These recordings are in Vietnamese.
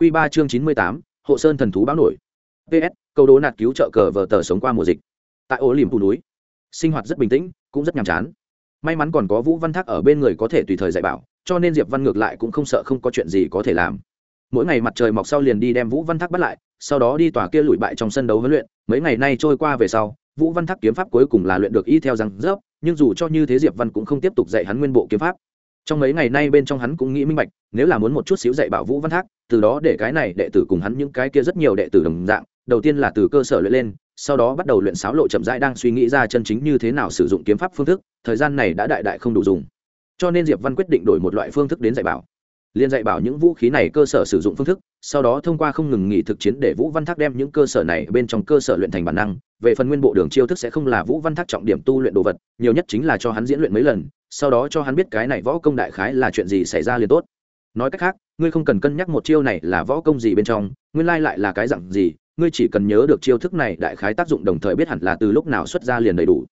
quy ba chương chín mươi tám, hộ sơn thần thú báo nổi. Ps câu đố nạt cứu trợ cờ vờ tờ sống qua mùa dịch. Tại ổ liềm phủ núi, sinh hoạt rất bình tĩnh, cũng rất nhàm chán. May mắn còn có vũ văn thác ở bên người có thể tùy thời dạy bảo, cho nên diệp văn ngược lại cũng không sợ không có chuyện gì có thể làm. Mỗi ngày mặt trời mọc sau liền đi đem vũ văn thác bắt lại, sau đó đi tòa kia lùi bại trong sân đấu huấn luyện. Mấy ngày nay trôi qua về sau, vũ văn thác kiếm pháp cuối cùng là luyện được y theo rằng rớp, nhưng dù cho như thế diệp văn cũng không tiếp tục dạy hắn nguyên bộ kiếm pháp. Trong mấy ngày nay bên trong hắn cũng nghĩ minh bạch, nếu là muốn một chút xíu dạy bảo vũ văn thác từ đó để cái này đệ tử cùng hắn những cái kia rất nhiều đệ tử đồng dạng, đầu tiên là từ cơ sở luyện lên, sau đó bắt đầu luyện sáo lộ chậm rãi đang suy nghĩ ra chân chính như thế nào sử dụng kiếm pháp phương thức, thời gian này đã đại đại không đủ dùng. Cho nên diệp văn quyết định đổi một loại phương thức đến dạy bảo. Liên dạy bảo những vũ khí này cơ sở sử dụng phương thức, sau đó thông qua không ngừng nghỉ thực chiến để vũ văn thác đem những cơ sở này bên trong cơ sở luyện thành bản năng. Về phần nguyên bộ đường chiêu thức sẽ không là vũ văn thác trọng điểm tu luyện đồ vật, nhiều nhất chính là cho hắn diễn luyện mấy lần, sau đó cho hắn biết cái này võ công đại khái là chuyện gì xảy ra liền tốt nói cách khác, ngươi không cần cân nhắc một chiêu này là võ công gì bên trong, nguyên lai lại là cái dặn gì, ngươi chỉ cần nhớ được chiêu thức này đại khái tác dụng đồng thời biết hẳn là từ lúc nào xuất ra liền đầy đủ.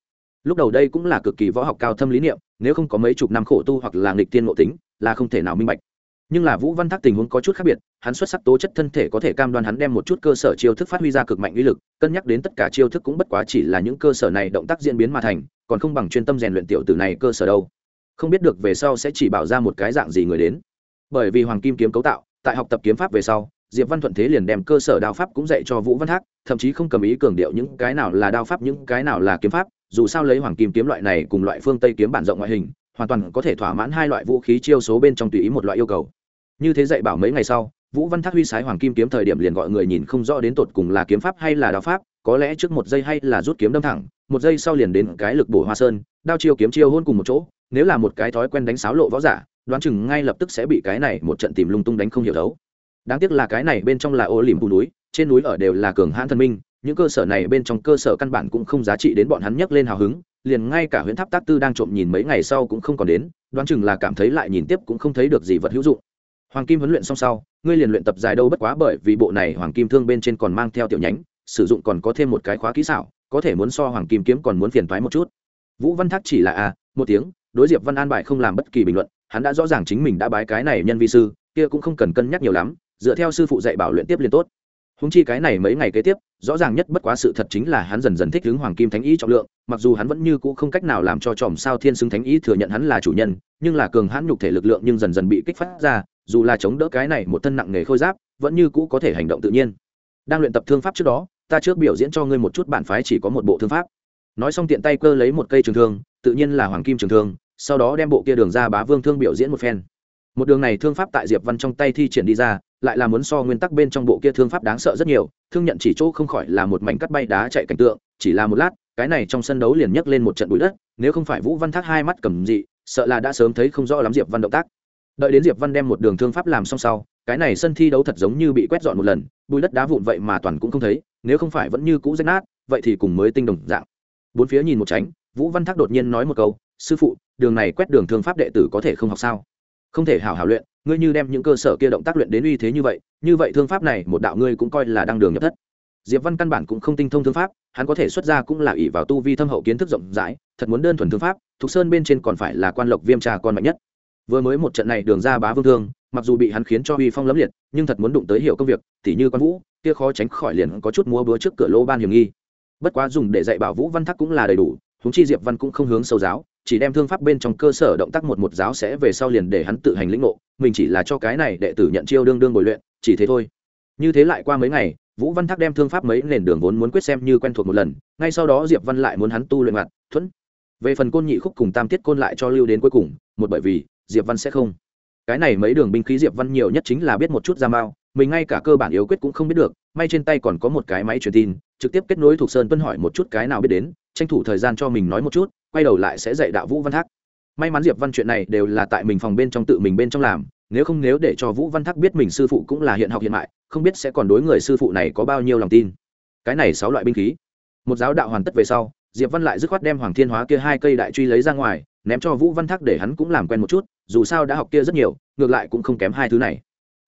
Lúc đầu đây cũng là cực kỳ võ học cao thâm lý niệm, nếu không có mấy chục năm khổ tu hoặc là nghịch tiên ngộ tính, là không thể nào minh bạch. Nhưng là vũ văn thác tình huống có chút khác biệt, hắn xuất sắc tố chất thân thể có thể cam đoan hắn đem một chút cơ sở chiêu thức phát huy ra cực mạnh uy lực, cân nhắc đến tất cả chiêu thức cũng bất quá chỉ là những cơ sở này động tác diễn biến mà thành, còn không bằng chuyên tâm rèn luyện tiểu tử này cơ sở đâu. Không biết được về sau sẽ chỉ bảo ra một cái dạng gì người đến bởi vì hoàng kim kiếm cấu tạo, tại học tập kiếm pháp về sau, diệp văn thuận thế liền đem cơ sở đao pháp cũng dạy cho vũ văn thác, thậm chí không cầm ý cường điệu những cái nào là đao pháp, những cái nào là kiếm pháp, dù sao lấy hoàng kim kiếm loại này cùng loại phương tây kiếm bản rộng ngoại hình, hoàn toàn có thể thỏa mãn hai loại vũ khí chiêu số bên trong tùy ý một loại yêu cầu. Như thế dạy bảo mấy ngày sau, vũ văn thác huy sái hoàng kim kiếm thời điểm liền gọi người nhìn không rõ đến tột cùng là kiếm pháp hay là đao pháp, có lẽ trước một giây hay là rút kiếm đâm thẳng, một giây sau liền đến cái lực bổ hoa sơn, đao chiêu kiếm chiêu hôn cùng một chỗ, nếu là một cái thói quen đánh sáo lộ võ giả đoán chừng ngay lập tức sẽ bị cái này một trận tìm lung tung đánh không hiểu đấu đáng tiếc là cái này bên trong là ô liềm bù núi, trên núi ở đều là cường hãn thần minh, những cơ sở này bên trong cơ sở căn bản cũng không giá trị đến bọn hắn nhấc lên hào hứng, liền ngay cả huyện tháp tác tư đang trộm nhìn mấy ngày sau cũng không còn đến, đoán chừng là cảm thấy lại nhìn tiếp cũng không thấy được gì vật hữu dụng. Hoàng kim huấn luyện xong sau, ngươi liền luyện tập dài đâu bất quá bởi vì bộ này hoàng kim thương bên trên còn mang theo tiểu nhánh, sử dụng còn có thêm một cái khóa kỹ xảo, có thể muốn so hoàng kim kiếm còn muốn phiền thoái một chút. Vũ văn thác chỉ là a một tiếng, đối diệp văn an bài không làm bất kỳ bình luận hắn đã rõ ràng chính mình đã bái cái này nhân vi sư, kia cũng không cần cân nhắc nhiều lắm, dựa theo sư phụ dạy bảo luyện tiếp liên tốt. Húng chi cái này mấy ngày kế tiếp, rõ ràng nhất bất quá sự thật chính là hắn dần dần thích hướng hoàng kim thánh ý trọng lượng, mặc dù hắn vẫn như cũ không cách nào làm cho chòm sao thiên xứng thánh ý thừa nhận hắn là chủ nhân, nhưng là cường hãn nhục thể lực lượng nhưng dần dần bị kích phát ra, dù là chống đỡ cái này một thân nặng nghề khôi giáp, vẫn như cũ có thể hành động tự nhiên. Đang luyện tập thương pháp trước đó, ta trước biểu diễn cho ngươi một chút bản phái chỉ có một bộ thương pháp. Nói xong tiện tay cơ lấy một cây trường thương, tự nhiên là hoàng kim trường thương sau đó đem bộ kia đường ra bá vương thương biểu diễn một phen. Một đường này thương pháp tại diệp văn trong tay thi triển đi ra, lại là muốn so nguyên tắc bên trong bộ kia thương pháp đáng sợ rất nhiều, thương nhận chỉ chỗ không khỏi là một mảnh cắt bay đá chạy cảnh tượng, chỉ là một lát, cái này trong sân đấu liền nhấc lên một trận bụi đất, nếu không phải vũ văn thác hai mắt cầm dị, sợ là đã sớm thấy không rõ lắm diệp văn động tác. Đợi đến diệp văn đem một đường thương pháp làm xong sau, cái này sân thi đấu thật giống như bị quét dọn một lần, bụi đất đá vụn vậy mà toàn cũng không thấy, nếu không phải vẫn như cũ rách nát, vậy thì cùng mới tinh đồng dạng. Bốn phía nhìn một tránh, vũ văn thác đột nhiên nói một câu sư phụ, đường này quét đường thương pháp đệ tử có thể không học sao? Không thể hảo hảo luyện, ngươi như đem những cơ sở kia động tác luyện đến uy thế như vậy như vậy thương pháp này một đạo ngươi cũng coi là đang đường nhập thất. Diệp văn căn bản cũng không tinh thông thương pháp, hắn có thể xuất ra cũng là ỷ vào tu vi thâm hậu kiến thức rộng rãi, thật muốn đơn thuần thương pháp thục sơn bên trên còn phải là quan lộc viêm trà con mạnh nhất. Vừa mới một trận này đường ra bá vương thương, mặc dù bị hắn khiến cho uy phong lấm liệt, nhưng thật muốn đụng tới hiểu công việc, tỉ như quan vũ, kia khó tránh khỏi liền có chút múa búa trước cửa lô ban hiểm nghi. Bất quá dùng để dạy bảo vũ văn thắc cũng là đầy đủ húng chi diệp văn cũng không hướng sâu giáo chỉ đem thương pháp bên trong cơ sở động tác một một giáo sẽ về sau liền để hắn tự hành lĩnh ngộ, mình chỉ là cho cái này đệ tử nhận chiêu đương đương bồi luyện, chỉ thế thôi. Như thế lại qua mấy ngày, vũ văn thác đem thương pháp mấy nền đường vốn muốn quyết xem như quen thuộc một lần, ngay sau đó diệp văn lại muốn hắn tu luyện mặt, thuẫn. Về phần côn nhị khúc cùng tam tiết côn lại cho lưu đến cuối cùng, một bởi vì, diệp văn sẽ không. Cái này mấy đường binh khí diệp văn nhiều nhất chính là biết một chút ra mao, mình ngay cả cơ bản yếu quyết cũng không biết được, may trên tay còn có một cái máy truyền tin, trực tiếp kết nối thuộc sơn tuân hỏi một chút cái nào biết đến, tranh thủ thời gian cho mình nói một chút quay đầu lại sẽ dạy đạo vũ văn thác. May mắn diệp văn chuyện này đều là tại mình phòng bên trong tự mình bên trong làm, nếu không nếu để cho vũ văn thác biết mình sư phụ cũng là hiện học hiện mại, không biết sẽ còn đối người sư phụ này có bao nhiêu lòng tin. Cái này sáu loại binh khí. Một giáo đạo hoàn tất về sau, diệp văn lại dứt khoát đem hoàng thiên hóa kia hai cây đại truy lấy ra ngoài, ném cho vũ văn thác để hắn cũng làm quen một chút, dù sao đã học kia rất nhiều, ngược lại cũng không kém hai thứ này.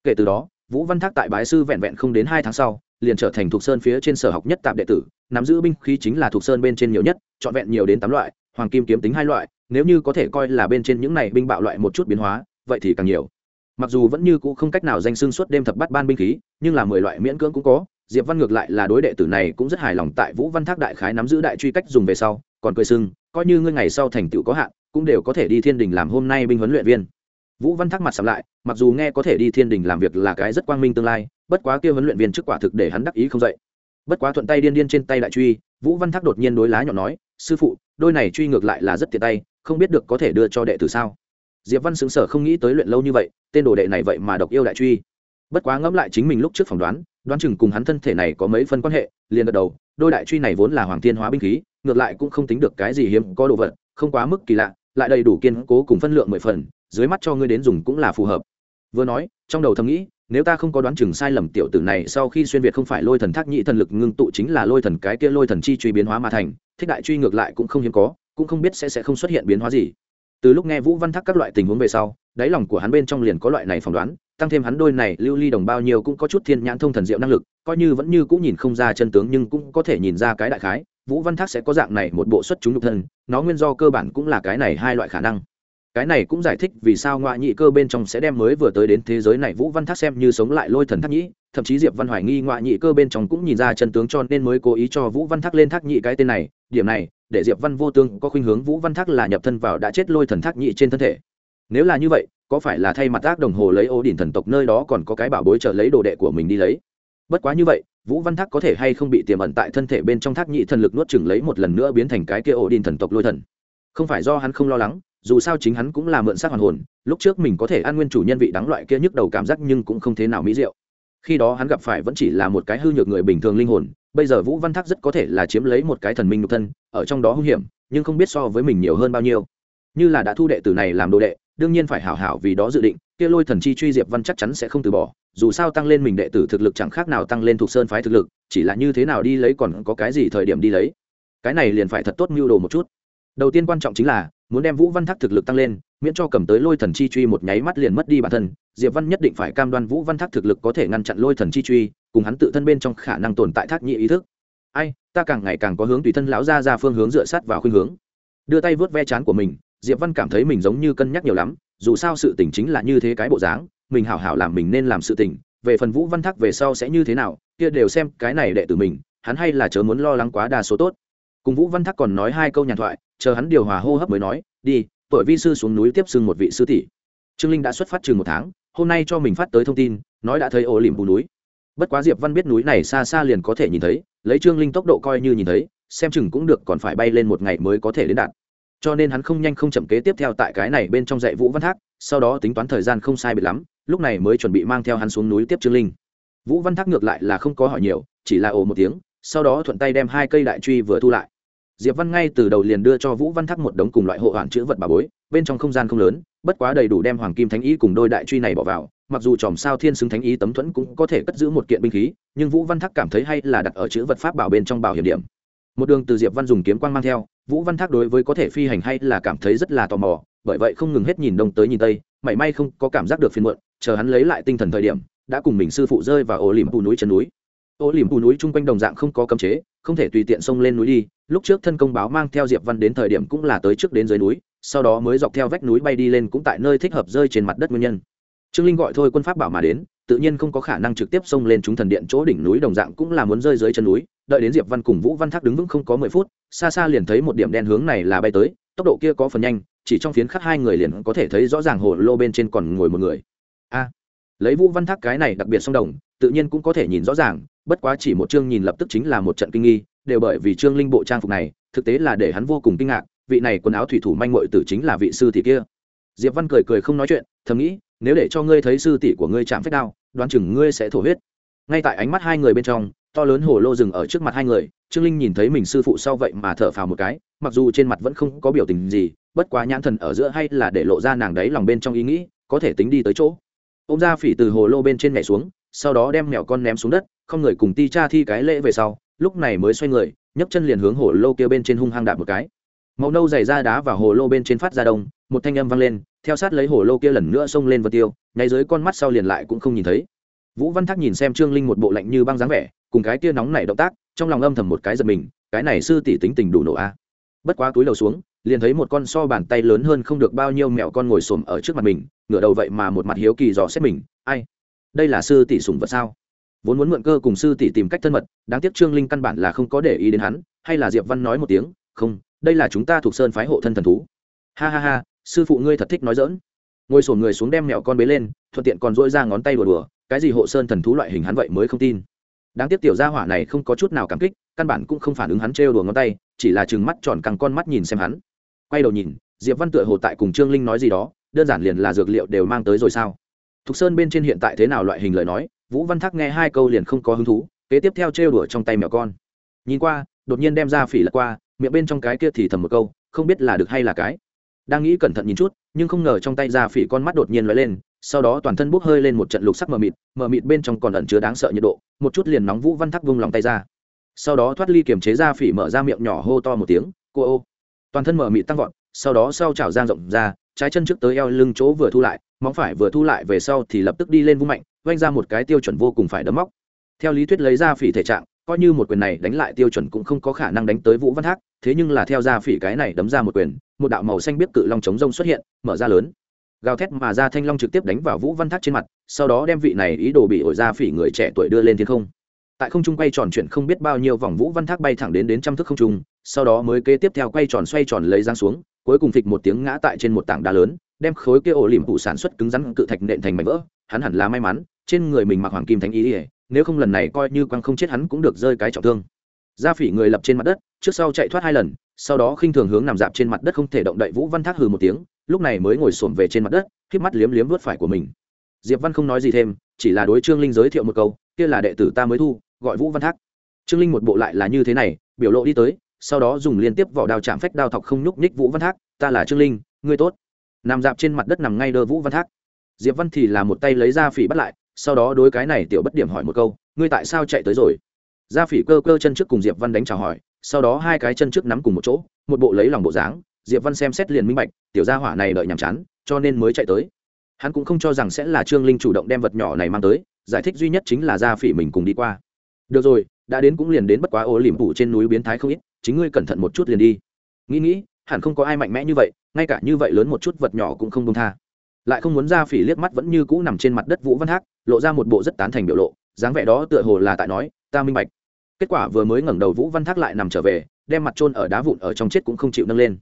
Kể từ đó, vũ văn thác tại bái sư vẹn vẹn không đến hai tháng sau, liền trở thành thuộc sơn phía trên sở học nhất tạp đệ tử, nắm giữ binh khí chính là thuộc sơn bên trên nhiều nhất, trọn vẹn nhiều đến tám loại hoàng kim kiếm tính hai loại, nếu như có thể coi là bên trên những này binh bạo loại một chút biến hóa, vậy thì càng nhiều. Mặc dù vẫn như cũ không cách nào danh xưng suốt đêm thập bắt ban binh khí, nhưng là mười loại miễn cưỡng cũng có. Diệp văn ngược lại là đối đệ tử này cũng rất hài lòng tại vũ văn thác đại khái nắm giữ đại truy cách dùng về sau, còn cười sưng, coi như ngươi ngày sau thành tựu có hạn, cũng đều có thể đi thiên đình làm hôm nay binh huấn luyện viên. Vũ văn thác mặt sầm lại, mặc dù nghe có thể đi thiên đình làm việc là cái rất quang minh tương lai, bất quá kia huấn luyện viên trước quả thực để hắn đắc ý không dậy. Bất quá thuận tay điên điên trên tay đại truy, vũ văn thác đột nhiên đối lá nhọn nói sư phụ, đôi này truy ngược lại là rất tiện tay, không biết được có thể đưa cho đệ tử sao? Diệp văn xứng sở không nghĩ tới luyện lâu như vậy, tên đồ đệ này vậy mà độc yêu đại truy. Bất quá ngẫm lại chính mình lúc trước phỏng đoán đoán chừng cùng hắn thân thể này có mấy phân quan hệ, liền gật đầu, đôi đại truy này vốn là hoàng thiên hóa binh khí, ngược lại cũng không tính được cái gì hiếm có đồ vật, không quá mức kỳ lạ, lại đầy đủ kiên cố cùng phân lượng mười phần, dưới mắt cho ngươi đến dùng cũng là phù hợp. Vừa nói, trong đầu thầm nghĩ nếu ta không có đoán chừng sai lầm, tiểu tử này sau khi xuyên việt không phải lôi thần thác nhị thần lực ngưng tụ chính là lôi thần, cái kia lôi thần chi truy biến hóa mà thành, thích đại truy ngược lại cũng không hiếm có, cũng không biết sẽ sẽ không xuất hiện biến hóa gì. Từ lúc nghe vũ văn thác các loại tình huống về sau, đáy lòng của hắn bên trong liền có loại này phỏng đoán, tăng thêm hắn đôi này lưu ly đồng bao nhiêu cũng có chút thiên nhãn thông thần diệu năng lực, coi như vẫn như cũng nhìn không ra chân tướng nhưng cũng có thể nhìn ra cái đại khái, vũ văn thác sẽ có dạng này một bộ xuất chúng nhục thân, nó nguyên do cơ bản cũng là cái này hai loại khả năng cái này cũng giải thích vì sao ngoại nhị cơ bên trong sẽ đem mới vừa tới đến thế giới này vũ văn thác xem như sống lại lôi thần thác nhĩ. Thậm chí diệp văn hoài nghi ngoại nhị cơ bên trong cũng nhìn ra chân tướng cho nên mới cố ý cho vũ văn thác lên thác nhị cái tên này. Điểm này, để diệp văn vô tương có khuynh hướng vũ văn thác là nhập thân vào đã chết lôi thần thác nhị trên thân thể. Nếu là như vậy, có phải là thay mặt tác đồng hồ lấy ô đỉnh thần tộc nơi đó còn có cái bảo bối trợ lấy đồ đệ của mình đi lấy? Bất quá như vậy, vũ văn thác có thể hay không bị tiềm ẩn tại thân thể bên trong thác nhị thần lực nuốt chừng lấy một lần nữa biến thành cái kia ổ đỉnh thần tộc lôi thần? Không phải do hắn không lo lắng dù sao chính hắn cũng là mượn xác hoàn hồn, lúc trước mình có thể ăn nguyên chủ nhân vị đắng loại kia nhức đầu cảm giác nhưng cũng không thế nào mỹ diệu. Khi đó hắn gặp phải vẫn chỉ là một cái hư nhược người bình thường linh hồn, bây giờ vũ văn thác rất có thể là chiếm lấy một cái thần minh nhục thân, ở trong đó hung hiểm, nhưng không biết so với mình nhiều hơn bao nhiêu. Như là đã thu đệ tử này làm đồ đệ, đương nhiên phải hảo hảo vì đó dự định, kia lôi thần chi truy diệp văn chắc chắn sẽ không từ bỏ, dù sao tăng lên mình đệ tử thực lực chẳng khác nào tăng lên thuộc sơn phái thực lực, chỉ là như thế nào đi lấy còn có cái gì thời điểm đi lấy. Cái này liền phải thật tốt mưu đồ một chút. Đầu tiên quan trọng chính là muốn đem vũ văn thác thực lực tăng lên, miễn cho cầm tới lôi thần chi truy một nháy mắt liền mất đi bản thân, diệp văn nhất định phải cam đoan vũ văn thác thực lực có thể ngăn chặn lôi thần chi truy, cùng hắn tự thân bên trong khả năng tồn tại thác nhị ý thức. Ai, ta càng ngày càng có hướng tùy thân lão ra ra phương hướng dựa sát vào khuynh hướng. Đưa tay vớt ve chán của mình, diệp văn cảm thấy mình giống như cân nhắc nhiều lắm, dù sao sự tình chính là như thế cái bộ dáng, mình hảo hảo làm mình nên làm sự tình, về phần vũ văn thác về sau sẽ như thế nào, kia đều xem cái này đệ tử mình, hắn hay là chớ muốn lo lắng quá đa số tốt. Cùng vũ văn thác còn nói hai câu nhàn thoại chờ hắn điều hòa hô hấp mới nói, đi tuổi vi sư xuống núi tiếp xưng một vị sư tỷ. Trương linh đã xuất phát chừng một tháng, hôm nay cho mình phát tới thông tin, nói đã thấy ổ lìm bù núi. Bất quá diệp văn biết núi này xa xa liền có thể nhìn thấy, lấy trương linh tốc độ coi như nhìn thấy, xem chừng cũng được còn phải bay lên một ngày mới có thể đến đạt. Cho nên hắn không nhanh không chậm kế tiếp theo tại cái này bên trong dạy vũ văn thác, sau đó tính toán thời gian không sai biệt lắm, lúc này mới chuẩn bị mang theo hắn xuống núi tiếp trương linh. Vũ văn thác ngược lại là không có hỏi nhiều, chỉ là ồ một tiếng, sau đó thuận tay đem hai cây đại truy vừa thu lại diệp văn ngay từ đầu liền đưa cho vũ văn thác một đống cùng loại hộ hoàn chữ vật bà bối, bên trong không gian không lớn, bất quá đầy đủ đem hoàng kim thánh ý cùng đôi đại truy này bỏ vào, mặc dù chòm sao thiên xứng thánh ý tấm thuẫn cũng có thể cất giữ một kiện binh khí, nhưng vũ văn thác cảm thấy hay là đặt ở chữ vật pháp bảo bên trong bảo hiểm điểm. Một đường từ diệp văn dùng kiếm quang mang theo, vũ văn thác đối với có thể phi hành hay là cảm thấy rất là tò mò, bởi vậy không ngừng hết nhìn đông tới nhìn tây, mảy may không có cảm giác được phiền muộn, chờ hắn lấy lại tinh thần thời điểm, đã cùng mình sư phụ rơi vào ổ lìm pù núi chân núi. Ổ lìm pù núi chung quanh đồng dạng không có cấm chế không thể tùy tiện xông lên núi đi, lúc trước thân công báo mang theo diệp văn đến thời điểm cũng là tới trước đến dưới núi, sau đó mới dọc theo vách núi bay đi lên cũng tại nơi thích hợp rơi trên mặt đất nguyên nhân. Trương linh gọi thôi quân pháp bảo mà đến, tự nhiên không có khả năng trực tiếp xông lên chúng thần điện chỗ đỉnh núi đồng dạng cũng là muốn rơi dưới chân núi, đợi đến diệp văn cùng vũ văn thác đứng vững không có mười phút, xa xa liền thấy một điểm đen hướng này là bay tới, tốc độ kia có phần nhanh, chỉ trong phiến khắc hai người liền có thể thấy rõ ràng hồ lô bên trên còn ngồi một người. A, lấy vũ văn thác cái này đặc biệt song đồng tự nhiên cũng có thể nhìn rõ ràng, bất quá chỉ một chương nhìn lập tức chính là một trận kinh nghi, đều bởi vì trương linh bộ trang phục này, thực tế là để hắn vô cùng kinh ngạc, vị này quần áo thủy thủ manh mội tử chính là vị sư tỷ kia. Diệp văn cười cười không nói chuyện, thầm nghĩ, nếu để cho ngươi thấy sư tỷ của ngươi chạm phép đao, đoán chừng ngươi sẽ thổ huyết. Ngay tại ánh mắt hai người bên trong, to lớn hồ lô rừng ở trước mặt hai người, trương linh nhìn thấy mình sư phụ sau vậy mà thở phào một cái, mặc dù trên mặt vẫn không có biểu tình gì, bất quá nhãn thần ở giữa hay là để lộ ra nàng đấy lòng bên trong ý nghĩ, có thể tính đi tới chỗ. Ô m ra phỉ từ hồ lô bên trên nhảy xuống sau đó đem mèo con ném xuống đất, không người cùng ti cha thi cái lễ về sau, lúc này mới xoay người, nhấc chân liền hướng hồ lô kia bên trên hung hăng đạp một cái. Màu nâu dày ra đá và hồ lô bên trên phát ra đông, một thanh âm vang lên, theo sát lấy hồ lô kia lần nữa xông lên vân tiêu ngay dưới con mắt sau liền lại cũng không nhìn thấy. Vũ văn thác nhìn xem trương linh một bộ lạnh như băng dáng vẻ, cùng cái tia nóng này động tác, trong lòng âm thầm một cái giật mình, cái này sư tỷ tính tình đủ nổ a. Bất quá túi đầu xuống, liền thấy một con so bàn tay lớn hơn không được bao nhiêu mẹo con ngồi xổm ở trước mặt mình, ngửa đầu vậy mà một mặt hiếu kỳ dò xét mình, ai? Đây là sư tỷ sủng vật sao? Vốn muốn mượn cơ cùng sư tỷ tìm cách thân mật, đáng tiếc trương linh căn bản là không có để ý đến hắn, hay là diệp văn nói một tiếng, không, đây là chúng ta thuộc sơn phái hộ thân thần thú. Ha ha ha, sư phụ ngươi thật thích nói dỡn ngồi sổn người xuống đem mẹo con bế lên, thuận tiện còn dỗi ra ngón tay đùa đùa, cái gì hộ sơn thần thú loại hình hắn vậy mới không tin. Đáng tiếc tiểu gia hỏa này không có chút nào cảm kích, căn bản cũng không phản ứng hắn trêu đùa ngón tay, chỉ là chừng mắt tròn căng con mắt nhìn xem hắn. Quay đầu nhìn, diệp văn tựa hồ tại cùng trương linh nói gì đó, đơn giản liền là dược liệu đều mang tới rồi sao? Thục sơn bên trên hiện tại thế nào loại hình lời nói, vũ văn thác nghe hai câu liền không có hứng thú, kế tiếp theo trêu đùa trong tay mèo con. Nhìn qua, đột nhiên đem ra phỉ lật qua, miệng bên trong cái kia thì thầm một câu, không biết là được hay là cái. Đang nghĩ cẩn thận nhìn chút, nhưng không ngờ trong tay ra phỉ con mắt đột nhiên lóe lên, sau đó toàn thân bốc hơi lên một trận lục sắc mờ mịt mờ mịt bên trong còn ẩn chứa đáng sợ nhiệt độ, một chút liền nóng vũ văn thắc vung lòng tay ra. Sau đó thoát ly kiềm chế ra phỉ mở ra miệng nhỏ hô to một tiếng, cô ô. Toàn thân mờ mịt tăng vọt, sau đó sau chảo giang rộng ra, trái chân trước tới eo lưng chỗ vừa thu lại móng phải vừa thu lại về sau thì lập tức đi lên vung mạnh vanh ra một cái tiêu chuẩn vô cùng phải đấm móc. Theo lý thuyết lấy ra phỉ thể trạng, coi như một quyền này đánh lại tiêu chuẩn cũng không có khả năng đánh tới vũ văn thác, thế nhưng là theo ra phỉ cái này đấm ra một quyền, một đạo màu xanh biết cự long chống rông xuất hiện, mở ra lớn. Gào thét mà ra thanh long trực tiếp đánh vào vũ văn thác trên mặt, sau đó đem vị này ý đồ bị ổi ra phỉ người trẻ tuổi đưa lên thiên không. Tại không trung quay tròn chuyển không biết bao nhiêu vòng vũ văn thác bay thẳng đến đến trăm thước không trung, sau đó mới kế tiếp theo quay tròn xoay tròn lấy giang xuống, cuối cùng phịch một tiếng ngã tại trên một tảng đá lớn đem khối kia ổ liềm phụ sản xuất cứng rắn cự thạch nện thành mảnh vỡ, hắn hẳn là may mắn, trên người mình mặc hoàng kim thánh ý ỉa nếu không lần này coi như quang không chết hắn cũng được rơi cái trọng thương. Gia phỉ người lập trên mặt đất, trước sau chạy thoát hai lần, sau đó khinh thường hướng nằm dạp trên mặt đất không thể động đậy vũ văn thác hừ một tiếng, lúc này mới ngồi xổm về trên mặt đất k mắt liếm liếm vớt phải của mình. Diệp văn không nói gì thêm, chỉ là đối trương linh giới thiệu một câu, kia là đệ tử ta mới thu, gọi vũ văn thác. Trương linh một bộ lại là như thế này, biểu lộ đi tới, sau đó dùng liên tiếp vỏ đao chạm phách đao thọc không nhúc nhích vũ văn thác, ta là trương linh, ngươi tốt nằm dạp trên mặt đất nằm ngay đơ vũ văn thác. Diệp văn thì là một tay lấy ra phỉ bắt lại, sau đó đối cái này tiểu bất điểm hỏi một câu, ngươi tại sao chạy tới rồi? Gia phỉ cơ cơ chân trước cùng diệp văn đánh chào hỏi, sau đó hai cái chân trước nắm cùng một chỗ, một bộ lấy lòng bộ dáng, diệp văn xem xét liền minh bạch, tiểu gia hỏa này đợi nhàm chán, cho nên mới chạy tới. Hắn cũng không cho rằng sẽ là trương linh chủ động đem vật nhỏ này mang tới, giải thích duy nhất chính là gia phỉ mình cùng đi qua. Được rồi, đã đến cũng liền đến bất quá ô liềm phủ trên núi biến thái không ít, chính ngươi cẩn thận một chút liền đi. Nghĩ nghĩ, hẳn không có ai mạnh mẽ như vậy ngay cả như vậy lớn một chút vật nhỏ cũng không đông tha. Lại không muốn ra phỉ liếc mắt vẫn như cũ nằm trên mặt đất vũ văn hắc, lộ ra một bộ rất tán thành biểu lộ, dáng vẻ đó tựa hồ là tại nói, ta minh bạch. Kết quả vừa mới ngẩng đầu vũ văn thác lại nằm trở về, đem mặt trôn ở đá vụn ở trong chết cũng không chịu nâng lên.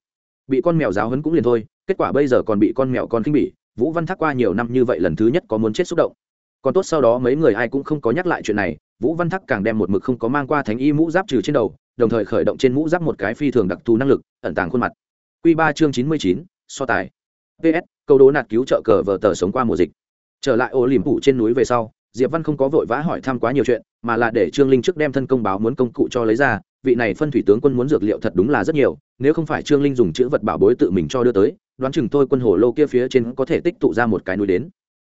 Bị con mèo giáo hấn cũng liền thôi, kết quả bây giờ còn bị con mèo con khinh bỉ, vũ văn thác qua nhiều năm như vậy lần thứ nhất có muốn chết xúc động. Còn tốt sau đó mấy người ai cũng không có nhắc lại chuyện này, vũ văn thác càng đem một mực không có mang qua thánh y mũ giáp trừ trên đầu, đồng thời khởi động trên mũ giáp một cái phi thường đặc thù năng lực, ẩn tàng khuôn mặt. Quy ba chương chín mươi chín, so tài. Ps câu đố nạt cứu trợ cờ vở tờ sống qua mùa dịch. Trở lại ô liềm phủ trên núi về sau, diệp văn không có vội vã hỏi thăm quá nhiều chuyện, mà là để trương linh trước đem thân công báo muốn công cụ cho lấy ra, vị này phân thủy tướng quân muốn dược liệu thật đúng là rất nhiều, nếu không phải trương linh dùng chữ vật bảo bối tự mình cho đưa tới, đoán chừng tôi quân hồ lô kia phía trên có thể tích tụ ra một cái núi đến.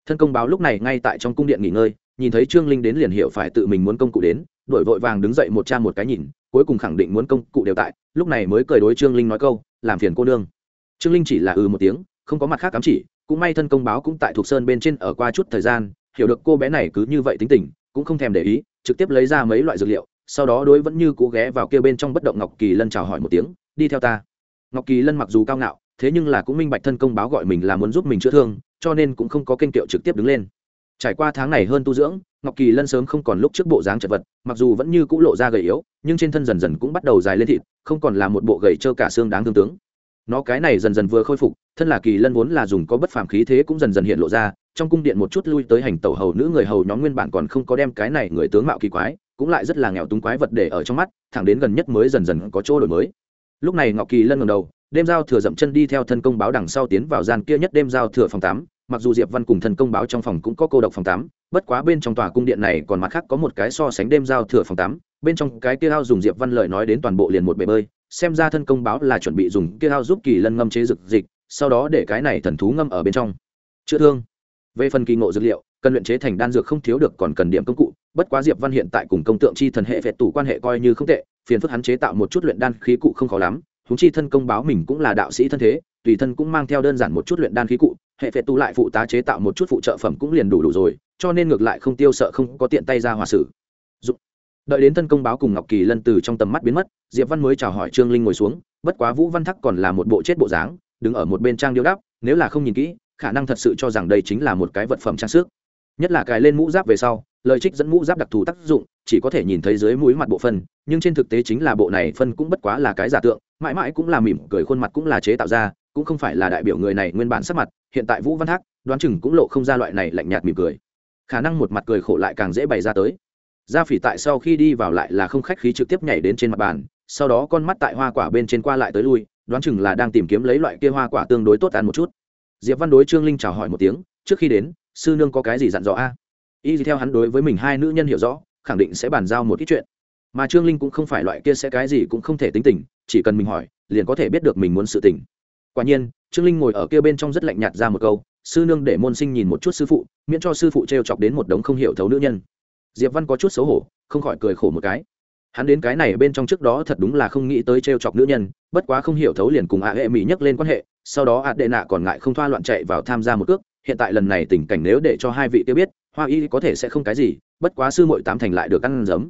Thân công báo lúc này ngay tại trong cung điện nghỉ ngơi nhìn thấy trương linh đến liền hiểu phải tự mình muốn công cụ đến, đổi vội vàng đứng dậy một cha một cái nhìn, cuối cùng khẳng định muốn công cụ đều tại, lúc này mới cười đối trương linh nói câu, làm phiền cô nương. Trương linh chỉ là ừ một tiếng, không có mặt khác cám chỉ, cũng may thân công báo cũng tại thuộc sơn bên trên ở qua chút thời gian, hiểu được cô bé này cứ như vậy tính tình, cũng không thèm để ý, trực tiếp lấy ra mấy loại dược liệu, sau đó đối vẫn như cố ghé vào kia bên trong bất động ngọc kỳ lân chào hỏi một tiếng, đi theo ta. Ngọc kỳ lân mặc dù cao ngạo, thế nhưng là cũng minh bạch thân công báo gọi mình là muốn giúp mình chữa thương, cho nên cũng không có kênh kiệu trực tiếp đứng lên trải qua tháng này hơn tu dưỡng, ngọc kỳ lân sớm không còn lúc trước bộ dáng chật vật, mặc dù vẫn như cũ lộ ra gầy yếu, nhưng trên thân dần dần cũng bắt đầu dài lên thịt, không còn là một bộ gầy trơ cả xương đáng thương tướng. Nó cái này dần dần vừa khôi phục, thân là kỳ lân vốn là dùng có bất phàm khí thế cũng dần dần hiện lộ ra, trong cung điện một chút lui tới hành tẩu hầu nữ người hầu nhóm nguyên bản còn không có đem cái này người tướng mạo kỳ quái, cũng lại rất là nghèo túng quái vật để ở trong mắt, thẳng đến gần nhất mới dần dần có chỗ đổi mới. Lúc này ngọc kỳ lân ngầm đầu, đêm giao thừa dậm chân đi theo thân công báo đằng sau tiến vào gian kia nhất đêm giao thừa phòng tám mặc dù diệp văn cùng thân công báo trong phòng cũng có cô độc phòng tám bất quá bên trong tòa cung điện này còn mặt khác có một cái so sánh đêm giao thừa phòng tám bên trong cái kia ao dùng diệp văn lời nói đến toàn bộ liền một bể bơi, xem ra thân công báo là chuẩn bị dùng kia ao giúp kỳ lân ngâm chế dược dịch, sau đó để cái này thần thú ngâm ở bên trong. Chữa thương. Về phần kỳ ngộ dược liệu, cần luyện chế thành đan dược không thiếu được còn cần điểm công cụ, bất quá diệp văn hiện tại cùng công tượng chi thần hệ vẹt tủ quan hệ coi như không tệ, phiền phức hắn chế tạo một chút luyện đan khí cụ không khó lắm húng chi thân công báo mình cũng là đạo sĩ thân thế, tùy thân cũng mang theo đơn giản một chút luyện đan khí cụ hệ phệ tu lại phụ tá chế tạo một chút phụ trợ phẩm cũng liền đủ đủ rồi, cho nên ngược lại không tiêu sợ không có tiện tay ra hòa sử dụng đợi đến thân công báo cùng ngọc kỳ lân từ trong tầm mắt biến mất, diệp văn mới chào hỏi trương linh ngồi xuống, bất quá vũ văn thắc còn là một bộ chết bộ dáng, đứng ở một bên trang điêu đắp nếu là không nhìn kỹ, khả năng thật sự cho rằng đây chính là một cái vật phẩm trang sức. Nhất là cài lên mũ giáp về sau, lời trích dẫn mũ giáp đặc thù tác dụng, chỉ có thể nhìn thấy dưới mũi mặt bộ phân nhưng trên thực tế chính là bộ này phân cũng bất quá là cái giả tượng, mãi mãi cũng là mỉm cười khuôn mặt cũng là chế tạo ra cũng không phải là đại biểu người này nguyên bản sắc mặt, hiện tại vũ văn thác đoán chừng cũng lộ không ra loại này lạnh nhạt mỉm cười. Khả năng một mặt cười khổ lại càng dễ bày ra tới. Gia phỉ tại sau khi đi vào lại là không khách khí trực tiếp nhảy đến trên mặt bàn, sau đó con mắt tại hoa quả bên trên qua lại tới lui, đoán chừng là đang tìm kiếm lấy loại kia hoa quả tương đối tốt ăn một chút. Diệp văn đối trương linh chào hỏi một tiếng, trước khi đến, sư nương có cái gì dặn dò a? Y theo hắn đối với mình hai nữ nhân hiểu rõ, khẳng định sẽ bàn giao một ít chuyện. Mà trương linh cũng không phải loại kia sẽ cái gì cũng không thể tính tình, chỉ cần mình hỏi, liền có thể biết được mình muốn sự tình quả nhiên, trương linh ngồi ở kia bên trong rất lạnh nhạt ra một câu, sư nương để môn sinh nhìn một chút sư phụ, miễn cho sư phụ t r e o chọc đến một đống không hiểu thấu nữ nhân. Diệp văn có chút xấu hổ, không khỏi cười khổ một cái. Hắn đến cái này bên trong trước đó thật đúng là không nghĩ tới t r e o chọc nữ nhân, bất quá không hiểu thấu liền cùng ạ hệ mỹ nhắc lên quan hệ, sau đó ạ đệ nạ còn ngại không thoa loạn chạy vào tham gia một cước, hiện tại lần này tình cảnh nếu để cho hai vị kia biết, hoa y có thể sẽ không cái gì, bất quá sư mội tám thành lại được ăn giấm.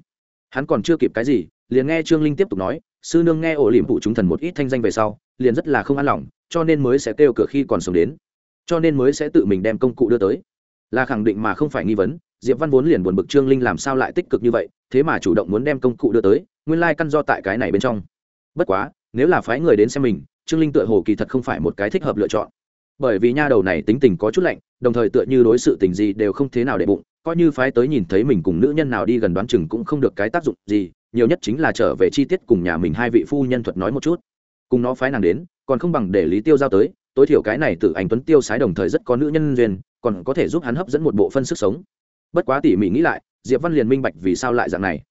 Hắn còn chưa kịp cái gì, liền nghe trương linh tiếp tục nói, sư nương nghe ổ liềm phụ chúng thần một ít thanh danh về sau, liền rất là không an lòng cho nên mới sẽ kêu cửa khi còn sống đến. Cho nên mới sẽ tự mình đem công cụ đưa tới. Là khẳng định mà không phải nghi vấn, diệp văn vốn liền buồn bực trương linh làm sao lại tích cực như vậy, thế mà chủ động muốn đem công cụ đưa tới, nguyên lai căn do tại cái này bên trong. Bất quá, nếu là phái người đến xem mình, trương linh tựa hồ kỳ thật không phải một cái thích hợp lựa chọn. Bởi vì nha đầu này tính tình có chút lạnh, đồng thời tựa như đối sự tình gì đều không thế nào để bụng, coi như phái tới nhìn thấy mình cùng nữ nhân nào đi gần đoán chừng cũng không được cái tác dụng gì, nhiều nhất chính là trở về chi tiết cùng nhà mình hai vị phu nhân thuật nói một chút. Cùng nó phái nàng đến còn không bằng để lý tiêu giao tới, tối thiểu cái này từ anh tuấn tiêu sái đồng thời rất có nữ nhân duyên, còn có thể giúp hắn hấp dẫn một bộ phân sức sống. Bất quá tỉ mỉ nghĩ lại, diệp văn liền minh bạch vì sao lại dạng này.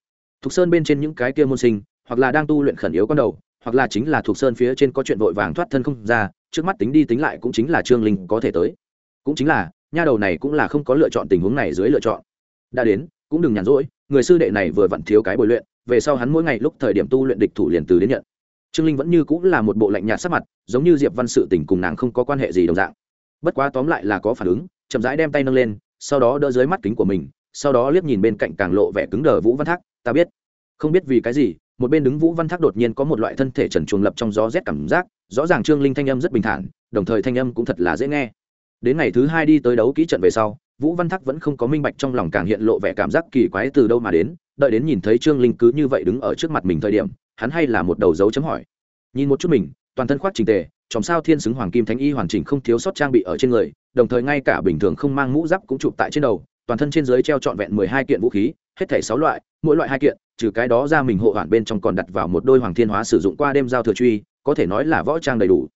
Thục sơn bên trên những cái kia môn sinh, hoặc là đang tu luyện khẩn yếu con đầu, hoặc là chính là thuộc sơn phía trên có chuyện vội vàng thoát thân không ra, trước mắt tính đi tính lại cũng chính là trương linh có thể tới. Cũng chính là, nha đầu này cũng là không có lựa chọn tình huống này dưới lựa chọn. Đã đến, cũng đừng nhàn rỗi, người sư đệ này vừa vặn thiếu cái bồi luyện, về sau hắn mỗi ngày lúc thời điểm tu luyện địch thủ liền từ đến nhận trương linh vẫn như cũng là một bộ lạnh nhạt sắc mặt, giống như diệp văn sự tình cùng nàng không có quan hệ gì đồng dạng. Bất quá tóm lại là có phản ứng, chậm rãi đem tay nâng lên, sau đó đỡ dưới mắt kính của mình, sau đó liếc nhìn bên cạnh càng lộ vẻ cứng đờ vũ văn thác, ta biết. Không biết vì cái gì, một bên đứng vũ văn thác đột nhiên có một loại thân thể trần chuồng lập trong gió rét cảm giác, rõ ràng trương linh thanh âm rất bình thản, đồng thời thanh âm cũng thật là dễ nghe. Đến ngày thứ hai đi tới đấu kỹ trận về sau, vũ văn thác vẫn không có minh bạch trong lòng càng hiện lộ vẻ cảm giác kỳ quái từ đâu mà đến, đợi đến nhìn thấy trương linh cứ như vậy đứng ở trước mặt mình thời điểm hắn hay là một đầu dấu chấm hỏi. Nhìn một chút mình, toàn thân khoác trình tề, chòm sao thiên xứng hoàng kim thánh y hoàn chỉnh không thiếu sót trang bị ở trên người, đồng thời ngay cả bình thường không mang mũ giáp cũng chụp tại trên đầu, toàn thân trên dưới treo trọn vẹn mười hai kiện vũ khí, hết thảy sáu loại, mỗi loại hai kiện, trừ cái đó ra mình hộ hoàn bên trong còn đặt vào một đôi hoàng thiên hóa sử dụng qua đêm giao thừa truy, có thể nói là võ trang đầy đủ.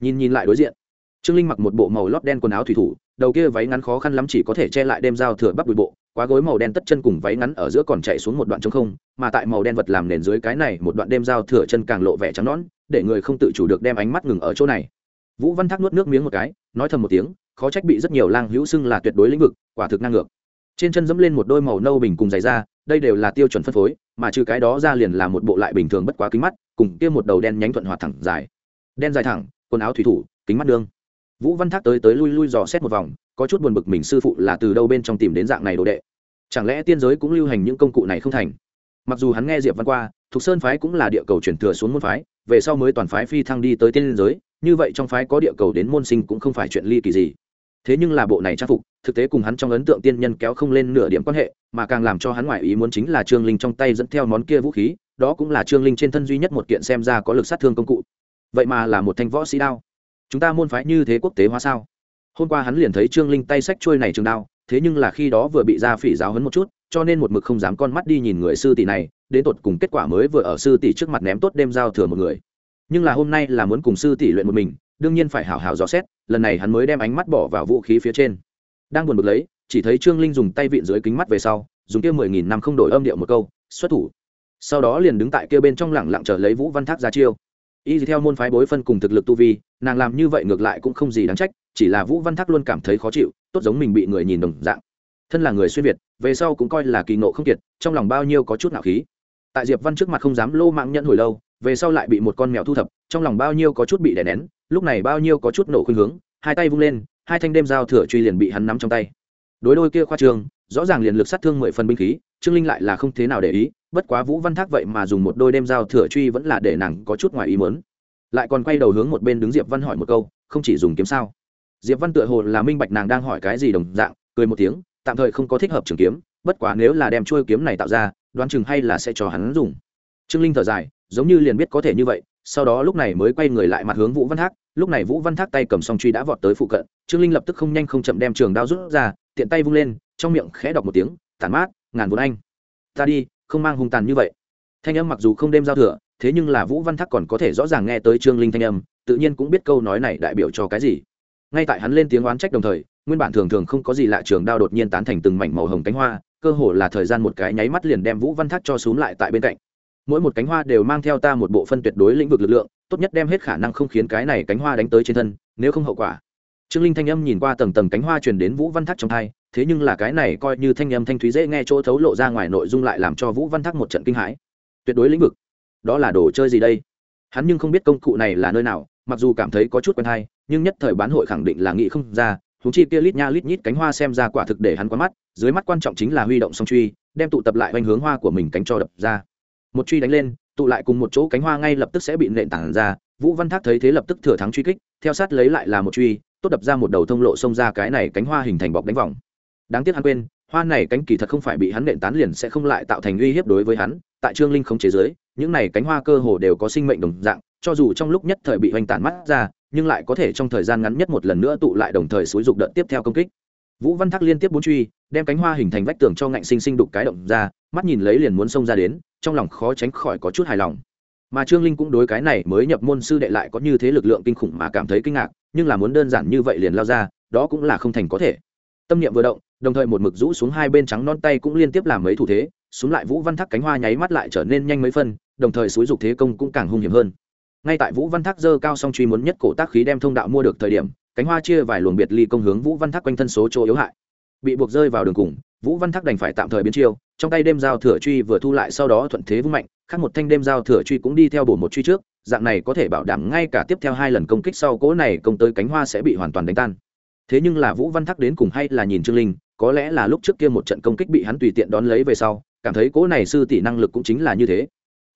Nhìn nhìn lại đối diện, trương linh mặc một bộ màu lót đen quần áo thủy thủ, đầu kia váy ngắn khó khăn lắm chỉ có thể che lại đêm giao thừa bắp đùi bộ quá gối màu đen tất chân cùng váy ngắn ở giữa còn chạy xuống một đoạn trống không, mà tại màu đen vật làm nền dưới cái này một đoạn đêm giao thừa chân càng lộ vẻ trắng nõn, để người không tự chủ được đem ánh mắt ngừng ở chỗ này. Vũ văn thác nuốt nước miếng một cái, nói thầm một tiếng, khó trách bị rất nhiều lang hữu xưng là tuyệt đối lĩnh vực, quả thực năng ngược. Trên chân dẫm lên một đôi màu nâu bình cùng giày da, đây đều là tiêu chuẩn phân phối, mà trừ cái đó ra liền là một bộ lại bình thường bất quá kính mắt, cùng kia một đầu đen nhánh thuận hoạt thẳng dài. Đen dài thẳng, quần áo thủy thủ, kính mắt đương. Vũ văn thác tới tới lui lui dò xét một vòng có chút buồn bực mình sư phụ là từ đâu bên trong tìm đến dạng này đồ đệ. Chẳng lẽ tiên giới cũng lưu hành những công cụ này không thành? Mặc dù hắn nghe diệp văn qua, thục sơn phái cũng là địa cầu chuyển thừa xuống môn phái, về sau mới toàn phái phi thăng đi tới tiên giới, như vậy trong phái có địa cầu đến môn sinh cũng không phải chuyện ly kỳ gì. Thế nhưng là bộ này trang phục, thực tế cùng hắn trong ấn tượng tiên nhân kéo không lên nửa điểm quan hệ, mà càng làm cho hắn ngoại ý muốn chính là trương linh trong tay dẫn theo món kia vũ khí, đó cũng là trương linh trên thân duy nhất một kiện xem ra có lực sát thương công cụ. Vậy mà là một thanh võ sĩ đao. Chúng ta môn phái như thế quốc tế hóa sao? Hôm qua hắn liền thấy trương linh tay sách trôi này trường đao, thế nhưng là khi đó vừa bị ra phỉ giáo hấn một chút, cho nên một mực không dám con mắt đi nhìn người sư tỷ này, đến tột cùng kết quả mới vừa ở sư tỷ trước mặt ném tốt đêm giao thừa một người. Nhưng là hôm nay là muốn cùng sư tỷ luyện một mình, đương nhiên phải hảo hảo dò xét, lần này hắn mới đem ánh mắt bỏ vào vũ khí phía trên. Đang buồn bực lấy, chỉ thấy trương linh dùng tay vịn dưới kính mắt về sau, dùng kia mười nghìn năm không đổi âm điệu một câu, xuất thủ. Sau đó liền đứng tại kia bên trong lẳng lặng chờ lấy vũ văn thác ra chiêu y theo môn phái bối phân cùng thực lực tu vi, nàng làm như vậy ngược lại cũng không gì đáng trách, chỉ là vũ văn thác luôn cảm thấy khó chịu, tốt giống mình bị người nhìn đồng dạng. Thân là người xuyên việt, về sau cũng coi là kỳ nộ không kiệt, trong lòng bao nhiêu có chút nạo khí. Tại diệp văn trước mặt không dám lô mạng nhận hồi lâu, về sau lại bị một con mèo thu thập, trong lòng bao nhiêu có chút bị đè nén, lúc này bao nhiêu có chút nổ khuynh hướng, hai tay vung lên, hai thanh đêm dao thừa truy liền bị hắn nắm trong tay. Đối đôi kia khoa trường, rõ ràng liền lực sát thương mười phần binh khí, trương linh lại là không thế nào để ý bất quá vũ văn thác vậy mà dùng một đôi đêm dao thừa truy vẫn là để nàng có chút ngoài ý mớn lại còn quay đầu hướng một bên đứng diệp văn hỏi một câu, không chỉ dùng kiếm sao? Diệp văn tựa hồ là minh bạch nàng đang hỏi cái gì đồng dạng, cười một tiếng, tạm thời không có thích hợp trường kiếm, bất quá nếu là đem chuôi kiếm này tạo ra, đoán chừng hay là sẽ cho hắn dùng. Trương linh thở dài, giống như liền biết có thể như vậy, sau đó lúc này mới quay người lại mặt hướng vũ văn thác, lúc này vũ văn thác tay cầm song truy đã vọt tới phụ cận, trương linh lập tức không nhanh không chậm đem trường đao rút ra, tiện tay vung lên, trong miệng khẽ đọc một tiếng, tản mát, ngàn vốn anh, ta đi không mang hung tàn như vậy. Thanh âm mặc dù không đêm giao thừa, thế nhưng là vũ văn thác còn có thể rõ ràng nghe tới trương linh thanh âm, tự nhiên cũng biết câu nói này đại biểu cho cái gì. Ngay tại hắn lên tiếng oán trách đồng thời, nguyên bản thường thường không có gì lạ trường đao đột nhiên tán thành từng mảnh màu hồng cánh hoa, cơ hồ là thời gian một cái nháy mắt liền đem vũ văn thác cho xuống lại tại bên cạnh. Mỗi một cánh hoa đều mang theo ta một bộ phân tuyệt đối lĩnh vực lực lượng, tốt nhất đem hết khả năng không khiến cái này cánh hoa đánh tới trên thân, nếu không hậu quả trương linh thanh âm nhìn qua tầng tầng cánh hoa truyền đến vũ văn thác trong thai thế nhưng là cái này coi như thanh âm thanh thúy dễ nghe chỗ thấu lộ ra ngoài nội dung lại làm cho vũ văn thác một trận kinh hãi. Tuyệt đối lĩnh vực. Đó là đồ chơi gì đây? Hắn nhưng không biết công cụ này là nơi nào, mặc dù cảm thấy có chút quen hay, nhưng nhất thời bán hội khẳng định là nghĩ không ra thú chi kia lít nha lít nhít cánh hoa xem ra quả thực để hắn quá mắt, dưới mắt quan trọng chính là huy động song truy, đem tụ tập lại quanh hướng hoa của mình cánh cho đập ra. Một truy đánh lên, tụ lại cùng một chỗ cánh hoa ngay lập tức sẽ bị nện tản ra, vũ văn thác thấy thế lập tức thừa thắng truy kích, theo sát lấy lại là một truy tốt đập ra một đầu thông lộ xông ra cái này cánh hoa hình thành bọc đánh vòng. Đáng tiếc hắn quên, hoa này cánh kỳ thật không phải bị hắn nện tán liền sẽ không lại tạo thành uy hiếp đối với hắn. Tại trương linh không chế giới những này cánh hoa cơ hồ đều có sinh mệnh đồng dạng, cho dù trong lúc nhất thời bị hoành tản mắt ra, nhưng lại có thể trong thời gian ngắn nhất một lần nữa tụ lại đồng thời xúi dục đợt tiếp theo công kích. Vũ văn thác liên tiếp bốn truy, đem cánh hoa hình thành vách tường cho ngạnh sinh sinh đục cái động ra, mắt nhìn lấy liền muốn xông ra đến, trong lòng khó tránh khỏi có chút hài lòng. Mà trương linh cũng đối cái này mới nhập môn sư đệ lại có như thế lực lượng kinh khủng mà cảm thấy kinh ngạc nhưng là muốn đơn giản như vậy liền lao ra, đó cũng là không thành có thể. Tâm niệm vừa động, đồng thời một mực rũ xuống hai bên trắng non tay cũng liên tiếp làm mấy thủ thế xuống lại vũ văn thác cánh hoa nháy mắt lại trở nên nhanh mấy phân, đồng thời xúi dục thế công cũng càng hung hiểm hơn. Ngay tại vũ văn thác dơ cao song truy muốn nhất cổ tác khí đem thông đạo mua được thời điểm, cánh hoa chia vài luồng biệt ly công hướng vũ văn thác quanh thân số chỗ yếu hại. Bị buộc rơi vào đường cùng, vũ văn thác đành phải tạm thời biến chiêu, trong tay đêm dao thừa truy vừa thu lại sau đó thuận thế vung mạnh, khác một thanh đêm dao thừa truy cũng đi theo bổ một truy trước dạng này có thể bảo đảm ngay cả tiếp theo hai lần công kích sau cỗ này công tới cánh hoa sẽ bị hoàn toàn đánh tan. Thế nhưng là vũ văn thắc đến cùng hay là nhìn trương linh, có lẽ là lúc trước kia một trận công kích bị hắn tùy tiện đón lấy về sau, cảm thấy cỗ này sư tỷ năng lực cũng chính là như thế.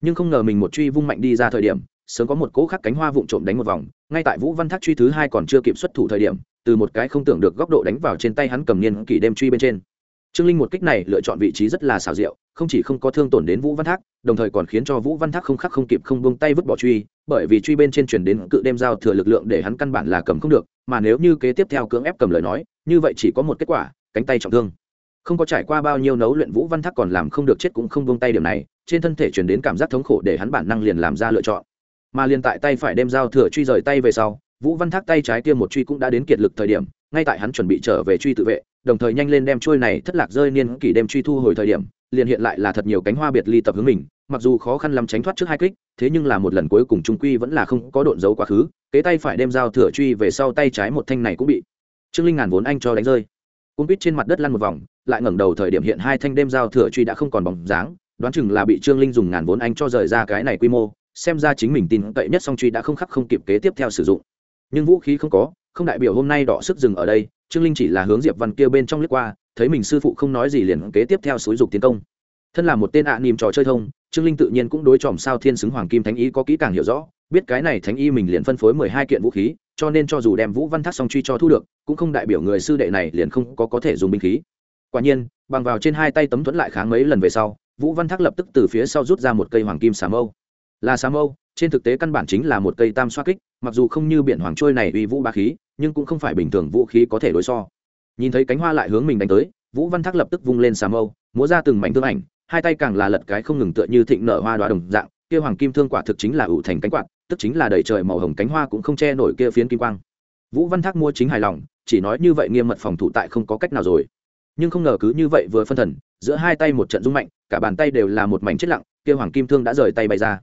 Nhưng không ngờ mình một truy vung mạnh đi ra thời điểm, sớm có một cỗ khắc cánh hoa vụn trộm đánh một vòng, ngay tại vũ văn thác truy thứ hai còn chưa kịp xuất thủ thời điểm, từ một cái không tưởng được góc độ đánh vào trên tay hắn cầm niên kỷ đêm truy bên trên trương linh một kích này lựa chọn vị trí rất là xảo diệu, không chỉ không có thương tổn đến vũ văn thác, đồng thời còn khiến cho vũ văn thác không khắc không kịp không buông tay vứt bỏ truy, bởi vì truy bên trên chuyển đến cự đêm giao thừa lực lượng để hắn căn bản là cầm không được, mà nếu như kế tiếp theo cưỡng ép cầm lời nói, như vậy chỉ có một kết quả, cánh tay trọng thương. Không có trải qua bao nhiêu nấu luyện vũ văn thác còn làm không được chết cũng không buông tay điểm này, trên thân thể chuyển đến cảm giác thống khổ để hắn bản năng liền làm ra lựa chọn. Mà liền tại tay phải đem dao thừa truy rời tay về sau, vũ văn thác tay trái kia một truy cũng đã đến kiệt lực thời điểm, ngay tại hắn chuẩn bị trở về truy tự vệ đồng thời nhanh lên đem trôi này thất lạc rơi niên kỷ đem truy thu hồi thời điểm, liền hiện lại là thật nhiều cánh hoa biệt ly tập hướng mình, mặc dù khó khăn lắm tránh thoát trước hai kích, thế nhưng là một lần cuối cùng trung quy vẫn là không có độn dấu quá khứ, kế tay phải đem dao thừa truy về sau tay trái một thanh này cũng bị trương linh ngàn vốn anh cho đánh rơi. Cung quýt trên mặt đất lăn một vòng, lại ngẩng đầu thời điểm hiện hai thanh đem dao thừa truy đã không còn bóng dáng, đoán chừng là bị trương linh dùng ngàn vốn anh cho rời ra cái này quy mô, xem ra chính mình tin cậy nhất song truy đã không khắc không kịp kế tiếp theo sử dụng. Nhưng vũ khí không có không đại biểu hôm nay đọ sức dừng ở đây, trương linh chỉ là hướng diệp văn kia bên trong lướt qua, thấy mình sư phụ không nói gì liền kế tiếp theo xúi dục tiến công. Thân là một tên ạ à nìm trò chơi thông, trương linh tự nhiên cũng đối chòm sao thiên xứng hoàng kim thánh y có kỹ càng hiểu rõ, biết cái này thánh y mình liền phân phối mười hai kiện vũ khí, cho nên cho dù đem vũ văn thác song truy cho thu được, cũng không đại biểu người sư đệ này liền không có có thể dùng binh khí. Quả nhiên, bằng vào trên hai tay tấm thuẫn lại kháng mấy lần về sau, vũ văn thác lập tức từ phía sau rút ra một cây hoàng kim xà mâu. Là xà mâu, trên thực tế căn bản chính là một cây tam xoa kích, mặc dù không như biển hoàng trôi này uy vũ ba khí nhưng cũng không phải bình thường vũ khí có thể đối so. Nhìn thấy cánh hoa lại hướng mình đánh tới, vũ văn thác lập tức vung lên xà mâu, múa ra từng mảnh thương ảnh, hai tay càng là lật cái không ngừng tựa như thịnh nở hoa đoá đồng dạng, kia hoàng kim thương quả thực chính là ủ thành cánh quạt, tức chính là đầy trời màu hồng cánh hoa cũng không che nổi kia phiến kim quang. Vũ văn thác mua chính hài lòng, chỉ nói như vậy nghiêm mật phòng thủ tại không có cách nào rồi. Nhưng không ngờ cứ như vậy vừa phân thần, giữa hai tay một trận rung mạnh, cả bàn tay đều là một mảnh chết lặng, kia hoàng kim thương đã rời tay bay ra.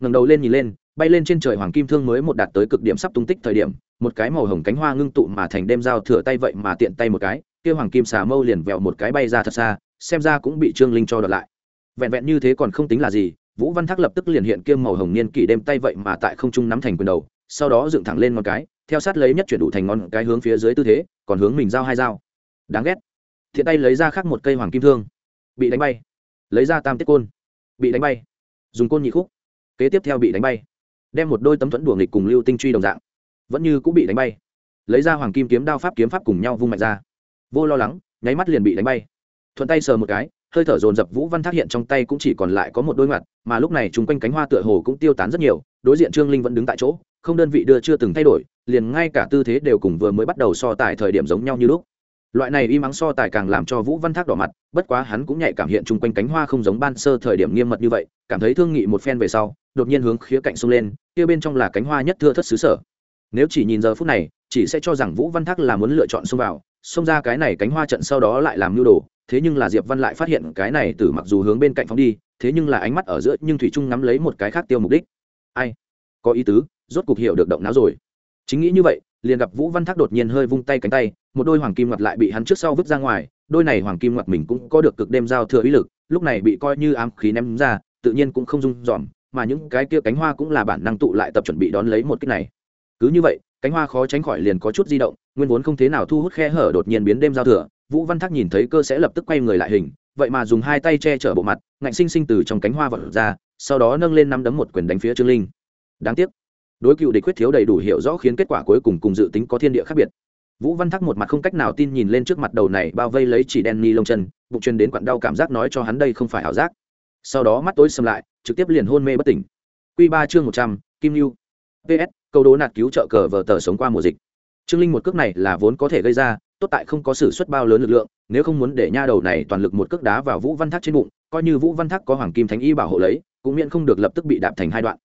Ngẩng đầu lên nhìn lên, bay lên trên trời hoàng kim thương mới một đạt tới cực điểm sắp tung tích thời điểm một cái màu hồng cánh hoa ngưng tụ mà thành đêm dao thừa tay vậy mà tiện tay một cái, kia hoàng kim xà mâu liền vẹo một cái bay ra thật xa, xem ra cũng bị trương linh cho đợt lại. Vẹn vẹn như thế còn không tính là gì, vũ văn thác lập tức liền hiện kiêm màu hồng niên kỷ đêm tay vậy mà tại không trung nắm thành quyền đầu, sau đó dựng thẳng lên ngón cái, theo sát lấy nhất chuyển đủ thành ngón cái hướng phía dưới tư thế, còn hướng mình giao hai dao đáng ghét. Thiện tay lấy ra khắc một cây hoàng kim thương, bị đánh bay. Lấy ra tam tiết côn, bị đánh bay. Dùng côn nhị khúc, kế tiếp theo bị đánh bay. Đem một đôi tấm thuẫn đùa nghịch cùng lưu tinh truy đồng dạng vẫn như cũng bị đánh bay. Lấy ra hoàng kim kiếm đao pháp kiếm pháp cùng nhau vung mạnh ra. Vô lo lắng, nháy mắt liền bị đánh bay. Thuận tay sờ một cái, hơi thở dồn dập vũ văn thác hiện trong tay cũng chỉ còn lại có một đôi mặt, mà lúc này chung quanh cánh hoa tựa hồ cũng tiêu tán rất nhiều, đối diện trương linh vẫn đứng tại chỗ, không đơn vị đưa chưa từng thay đổi, liền ngay cả tư thế đều cùng vừa mới bắt đầu so tài thời điểm giống nhau như lúc. Loại này y mắng so tài càng làm cho vũ văn thác đỏ mặt, bất quá hắn cũng nhạy cảm hiện chung quanh cánh hoa không giống ban sơ thời điểm nghiêm mật như vậy, cảm thấy thương nghị một phen về sau, đột nhiên hướng khía cạnh xông lên, kia bên trong là cánh hoa nhất thưa thất xứ sở nếu chỉ nhìn giờ phút này, chỉ sẽ cho rằng vũ văn thác là muốn lựa chọn xông vào, xông ra cái này cánh hoa trận sau đó lại làm mưu đồ, thế nhưng là diệp văn lại phát hiện cái này từ mặc dù hướng bên cạnh phóng đi, thế nhưng là ánh mắt ở giữa nhưng thủy trung ngắm lấy một cái khác tiêu mục đích. Ai? Có ý tứ, rốt cục hiểu được động não rồi. Chính nghĩ như vậy, liền gặp vũ văn thác đột nhiên hơi vung tay cánh tay, một đôi hoàng kim ngặt lại bị hắn trước sau vứt ra ngoài, đôi này hoàng kim ngặt mình cũng có được cực đêm giao thừa ý lực, lúc này bị coi như ám khí ném ra, tự nhiên cũng không rung dòm mà những cái kia cánh hoa cũng là bản năng tụ lại tập chuẩn bị đón lấy một cái này cứ như vậy, cánh hoa khó tránh khỏi liền có chút di động, nguyên vốn không thế nào thu hút khe hở đột nhiên biến đêm giao thừa, vũ văn thác nhìn thấy cơ sẽ lập tức quay người lại hình, vậy mà dùng hai tay che chở bộ mặt, ngạnh sinh sinh từ trong cánh hoa vật ra, sau đó nâng lên năm đấm một quyền đánh phía trương linh. Đáng tiếc, đối cựu địch quyết thiếu đầy đủ hiểu rõ khiến kết quả cuối cùng cùng dự tính có thiên địa khác biệt. Vũ văn thắc một mặt không cách nào tin nhìn lên trước mặt đầu này bao vây lấy chỉ đen ni lông chân, bụng truyền đến quặn đau cảm giác nói cho hắn đây không phải ảo giác. Sau đó mắt tối xâm lại, trực tiếp liền hôn mê bất tỉnh. Q ba chương một trăm, kim lưu ps câu đố nạt cứu trợ cờ vờ tờ sống qua mùa dịch. Trương linh một cước này là vốn có thể gây ra, tốt tại không có sự xuất bao lớn lực lượng, nếu không muốn để nha đầu này toàn lực một cước đá vào vũ văn thác trên bụng, coi như vũ văn thác có hoàng kim thánh y bảo hộ lấy, cũng miễn không được lập tức bị đạp thành hai đoạn.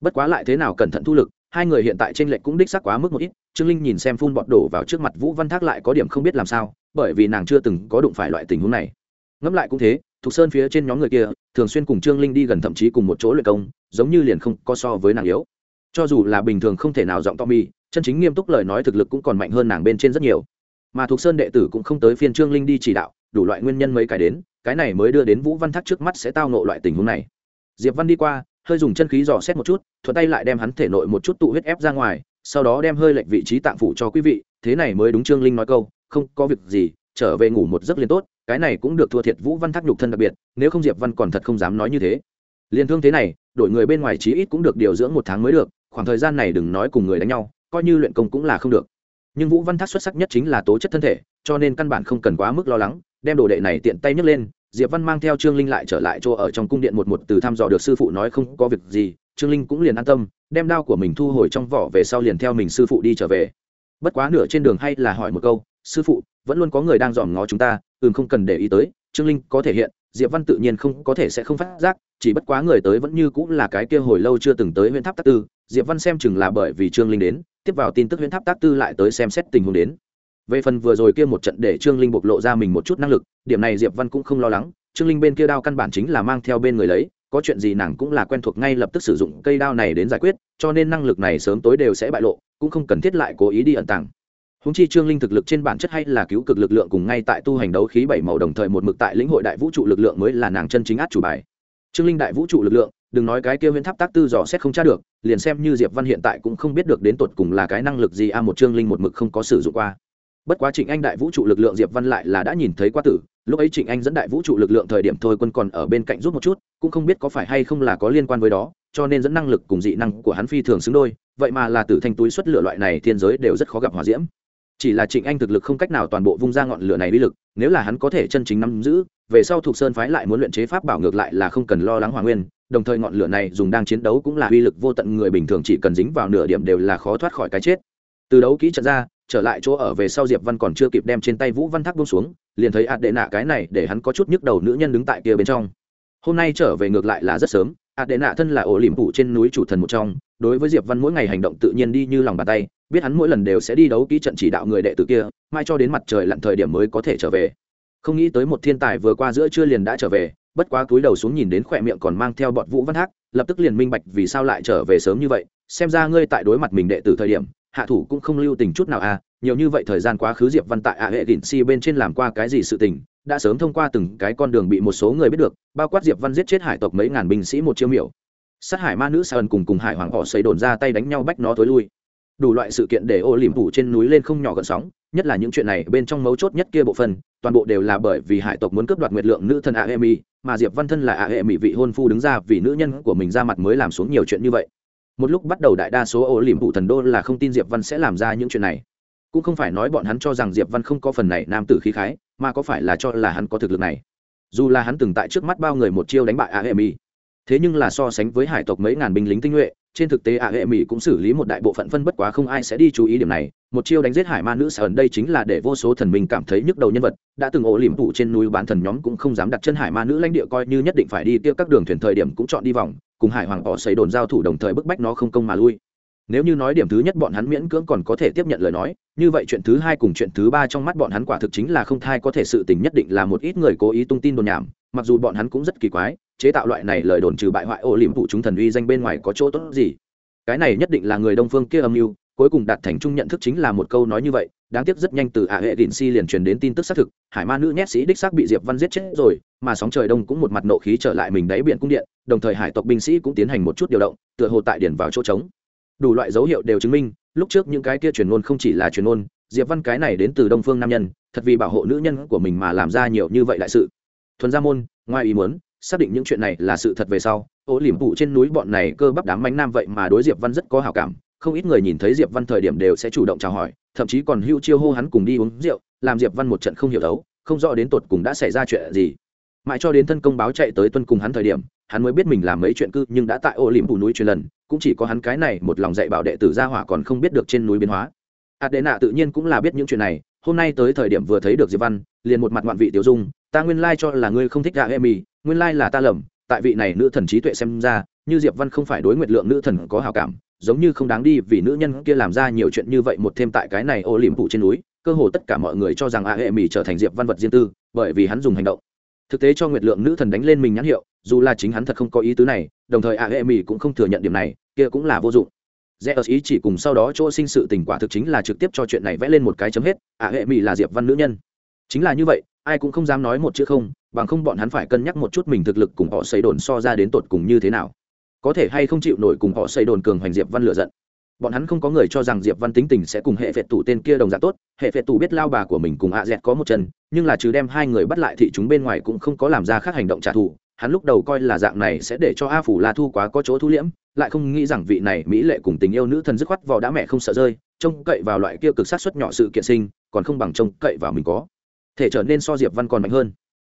Bất quá lại thế nào cẩn thận thu lực, hai người hiện tại trên lệnh cũng đích xác quá mức một ít, trương linh nhìn xem phun bọt đổ vào trước mặt vũ văn thác lại có điểm không biết làm sao, bởi vì nàng chưa từng có đụng phải loại tình huống này. Ngẫm lại cũng thế, thục sơn phía trên nhóm người kia, thường xuyên cùng trương linh đi gần thậm chí cùng một chỗ luyện công, giống như liền không có so với nàng yếu cho dù là bình thường không thể nào giọng tommy, chân chính nghiêm túc lời nói thực lực cũng còn mạnh hơn nàng bên trên rất nhiều. Mà thuộc sơn đệ tử cũng không tới phiên trương linh đi chỉ đạo, đủ loại nguyên nhân mấy cái đến, cái này mới đưa đến vũ văn thác trước mắt sẽ tao nộ loại tình huống này. Diệp văn đi qua, hơi dùng chân khí dò xét một chút, thuận tay lại đem hắn thể nội một chút tụ huyết ép ra ngoài, sau đó đem hơi lệnh vị trí tạng phủ cho quý vị, thế này mới đúng trương linh nói câu, không có việc gì, trở về ngủ một giấc liền tốt, cái này cũng được thua thiệt vũ văn thác nhục thân đặc biệt, nếu không diệp văn còn thật không dám nói như thế. Liền thương thế này, đổi người bên ngoài chí ít cũng được điều dưỡng một tháng mới được khoảng thời gian này đừng nói cùng người đánh nhau, coi như luyện công cũng là không được. Nhưng vũ văn thác xuất sắc nhất chính là tố chất thân thể, cho nên căn bản không cần quá mức lo lắng, đem đồ đệ này tiện tay nhấc lên, diệp văn mang theo trương linh lại trở lại chỗ ở trong cung điện một một từ thăm dò được sư phụ nói không có việc gì, trương linh cũng liền an tâm, đem đao của mình thu hồi trong vỏ về sau liền theo mình sư phụ đi trở về. Bất quá nửa trên đường hay là hỏi một câu, sư phụ, vẫn luôn có người đang dòm ngó chúng ta, ừm không cần để ý tới, trương linh có thể hiện diệp văn tự nhiên không có thể sẽ không phát giác, chỉ bất quá người tới vẫn như cũng là cái kia hồi lâu chưa từng tới huyện tháp tác tư. Diệp văn xem chừng là bởi vì trương linh đến, tiếp vào tin tức huyện tháp tác tư lại tới xem xét tình huống đến. Về phần vừa rồi kia một trận để trương linh bộc lộ ra mình một chút năng lực, điểm này diệp văn cũng không lo lắng. Trương linh bên kia đao căn bản chính là mang theo bên người lấy, có chuyện gì nàng cũng là quen thuộc ngay lập tức sử dụng cây đao này đến giải quyết, cho nên năng lực này sớm tối đều sẽ bại lộ, cũng không cần thiết lại cố ý đi ẩn tàng húng chi trương linh thực lực trên bản chất hay là cứu cực lực lượng cùng ngay tại tu hành đấu khí bảy màu đồng thời một mực tại lĩnh hội đại vũ trụ lực lượng mới là nàng chân chính át chủ bài. Trương linh đại vũ trụ lực lượng, đừng nói cái kia huyễn tháp tác tư dò xét không tra được, liền xem như diệp văn hiện tại cũng không biết được đến tột cùng là cái năng lực gì a, một trương linh một mực không có sử dụng qua. Bất quá trịnh anh đại vũ trụ lực lượng diệp văn lại là đã nhìn thấy qua tử, lúc ấy trịnh anh dẫn đại vũ trụ lực lượng thời điểm thôi quân còn ở bên cạnh giúp một chút, cũng không biết có phải hay không là có liên quan với đó, cho nên dẫn năng lực cùng dị năng của hắn phi thường xứng đôi, vậy mà là tử thanh túi xuất lửa loại này thiên giới đều rất khó gặp hòa diễm chỉ là trịnh anh thực lực không cách nào toàn bộ vung ra ngọn lửa này uy lực, nếu là hắn có thể chân chính nắm giữ, về sau thuộc sơn phái lại muốn luyện chế pháp bảo ngược lại là không cần lo lắng hòa nguyên, đồng thời ngọn lửa này dùng đang chiến đấu cũng là uy lực vô tận, người bình thường chỉ cần dính vào nửa điểm đều là khó thoát khỏi cái chết. Từ đấu kỹ trận ra, trở lại chỗ ở về sau diệp văn còn chưa kịp đem trên tay vũ văn thác buông xuống, liền thấy ạt đệ nạ cái này để hắn có chút nhức đầu nữ nhân đứng tại kia bên trong. Hôm nay trở về ngược lại là rất sớm ạt đệ nạ thân là ổ liềm phủ trên núi chủ thần một trong đối với diệp văn mỗi ngày hành động tự nhiên đi như lòng bàn tay, biết hắn mỗi lần đều sẽ đi đấu ký trận chỉ đạo người đệ tử kia, mai cho đến mặt trời lặn thời điểm mới có thể trở về. Không nghĩ tới một thiên tài vừa qua giữa trưa liền đã trở về, bất quá cúi đầu xuống nhìn đến khỏe miệng còn mang theo bọn vũ văn thác lập tức liền minh bạch vì sao lại trở về sớm như vậy, xem ra ngươi tại đối mặt mình đệ tử thời điểm, hạ thủ cũng không lưu tình chút nào à nhiều như vậy thời gian quá khứ diệp văn tại a hệ đỉnh si bên trên làm qua cái gì sự tình, đã sớm thông qua từng cái con đường bị một số người biết được, bao quát diệp văn giết chết hải tộc mấy ngàn binh sĩ một chiêu miểu sát hải ma nữ sa ẩn cùng cùng hải hoàng họ xây đồn ra tay đánh nhau bách nó tối lui. Đủ loại sự kiện để ô liềm phủ trên núi lên không nhỏ gần sóng, nhất là những chuyện này bên trong mấu chốt nhất kia bộ phần, toàn bộ đều là bởi vì hải tộc muốn cướp đoạt nguyệt lượng nữ thần a mà diệp văn thân là a vị hôn phu đứng ra vì nữ nhân của mình ra mặt mới làm xuống nhiều chuyện như vậy. Một lúc bắt đầu đại đa số ô liềm phủ thần đô là không tin diệp văn sẽ làm ra những chuyện này. Cũng không phải nói bọn hắn cho rằng diệp văn không có phần này nam tử khí khái, mà có phải là cho là hắn có thực lực này. Dù là hắn từng tại trước mắt bao người một chiêu đánh bại a hệ mỹ thế nhưng là so sánh với hải tộc mấy ngàn binh lính tinh nhuệ, trên thực tế a hệ mỹ cũng xử lý một đại bộ phận phân bất quá không ai sẽ đi chú ý điểm này. Một chiêu đánh giết hải ma nữ sở đây chính là để vô số thần minh cảm thấy nhức đầu nhân vật. Đã từng ổ liềm phụ trên núi bán thần nhóm cũng không dám đặt chân hải ma nữ lãnh địa coi như nhất định phải đi tiêu các đường thuyền thời điểm cũng chọn đi vòng, cùng hải hoàng bỏ xây đồn giao thủ đồng thời bức bách nó không công mà lui. Nếu như nói điểm thứ nhất bọn hắn miễn cưỡng còn có thể tiếp nhận lời nói, như vậy chuyện thứ hai cùng chuyện thứ ba trong mắt bọn hắn quả thực chính là không thai có thể sự tình nhất định là một ít người cố ý tung tin đồn nhảm mặc dù bọn hắn cũng rất kỳ quái, chế tạo loại này lời đồn trừ bại hoại ô liềm phụ chúng thần uy danh bên ngoài có chỗ tốt gì. Cái này nhất định là người đông phương kia âm mưu, cuối cùng đạt thành chung nhận thức chính là một câu nói như vậy, đáng tiếc rất nhanh từ ả hệ đỉnh si liền truyền đến tin tức xác thực, hải ma nữ nhét sĩ đích xác bị diệp văn giết chết rồi, mà sóng trời đông cũng một mặt nộ khí trở lại mình đáy biển cung điện, đồng thời hải tộc binh sĩ cũng tiến hành một chút điều động, tựa hồ tại điển vào chỗ trống. Đủ loại dấu hiệu đều chứng minh, lúc trước những cái kia truyền ngôn không chỉ là truyền ngôn, diệp văn cái này đến từ đông phương nam nhân, thật vì bảo hộ nữ nhân của mình mà làm ra nhiều như vậy đại sự thuần gia môn, ngoài ý muốn, xác định những chuyện này là sự thật về sau, ô liềm phụ trên núi bọn này cơ bắp đám mánh nam vậy mà đối diệp văn rất có hào cảm, không ít người nhìn thấy diệp văn thời điểm đều sẽ chủ động chào hỏi, thậm chí còn hưu chiêu hô hắn cùng đi uống rượu, làm diệp văn một trận không hiểu đấu, không rõ đến tột cùng đã xảy ra chuyện gì. Mãi cho đến thân công báo chạy tới tuân cùng hắn thời điểm, hắn mới biết mình làm mấy chuyện cư nhưng đã tại ô liềm phủ núi truyền lần, cũng chỉ có hắn cái này một lòng dạy bảo đệ tử gia hỏa còn không biết được trên núi biến hóa. Adena tự nhiên cũng là biết những chuyện này, hôm nay tới thời điểm vừa thấy được diệp văn, liền một mặt ngoạn vị tiểu dung ta nguyên lai cho là ngươi không thích gà emi nguyên lai là ta lầm, tại vị này nữ thần trí tuệ xem ra, như diệp văn không phải đối nguyệt lượng nữ thần có hào cảm, giống như không đáng đi vì nữ nhân kia làm ra nhiều chuyện như vậy một thêm tại cái này ô liềm phụ trên núi, cơ hồ tất cả mọi người cho rằng a hệ mỹ trở thành diệp văn vật riêng tư, bởi vì hắn dùng hành động. Thực tế cho nguyệt lượng nữ thần đánh lên mình nhãn hiệu, dù là chính hắn thật không có ý tứ này, đồng thời a hệ mỹ cũng không thừa nhận điểm này, kia cũng là vô dụng. Rẽ ý chỉ cùng sau đó chỗ sinh sự tình quả thực chính là trực tiếp cho chuyện này vẽ lên một cái chấm hết a hệ mỹ là diệp văn nữ nhân chính là như vậy, ai cũng không dám nói một chữ không, bằng không bọn hắn phải cân nhắc một chút mình thực lực cùng họ xây đồn so ra đến tột cùng như thế nào. Có thể hay không chịu nổi cùng họ xây đồn cường hoành diệp văn lựa giận. Bọn hắn không có người cho rằng diệp văn tính tình sẽ cùng hệ phệ tủ tên kia đồng dạng tốt, hệ phệ tủ biết lao bà của mình cùng hạ dẹt có một chân, nhưng là trừ đem hai người bắt lại thì chúng bên ngoài cũng không có làm ra khác hành động trả thù, hắn lúc đầu coi là dạng này sẽ để cho a phủ la thu quá có chỗ thu liễm, lại không nghĩ rằng vị này mỹ lệ cùng tình yêu nữ thần dứt khoát vào đã mẹ không sợ rơi, trông cậy vào loại kia cực sát xuất nhỏ sự kiện sinh, còn không bằng trông cậy vào mình có thể trở nên so diệp văn còn mạnh hơn.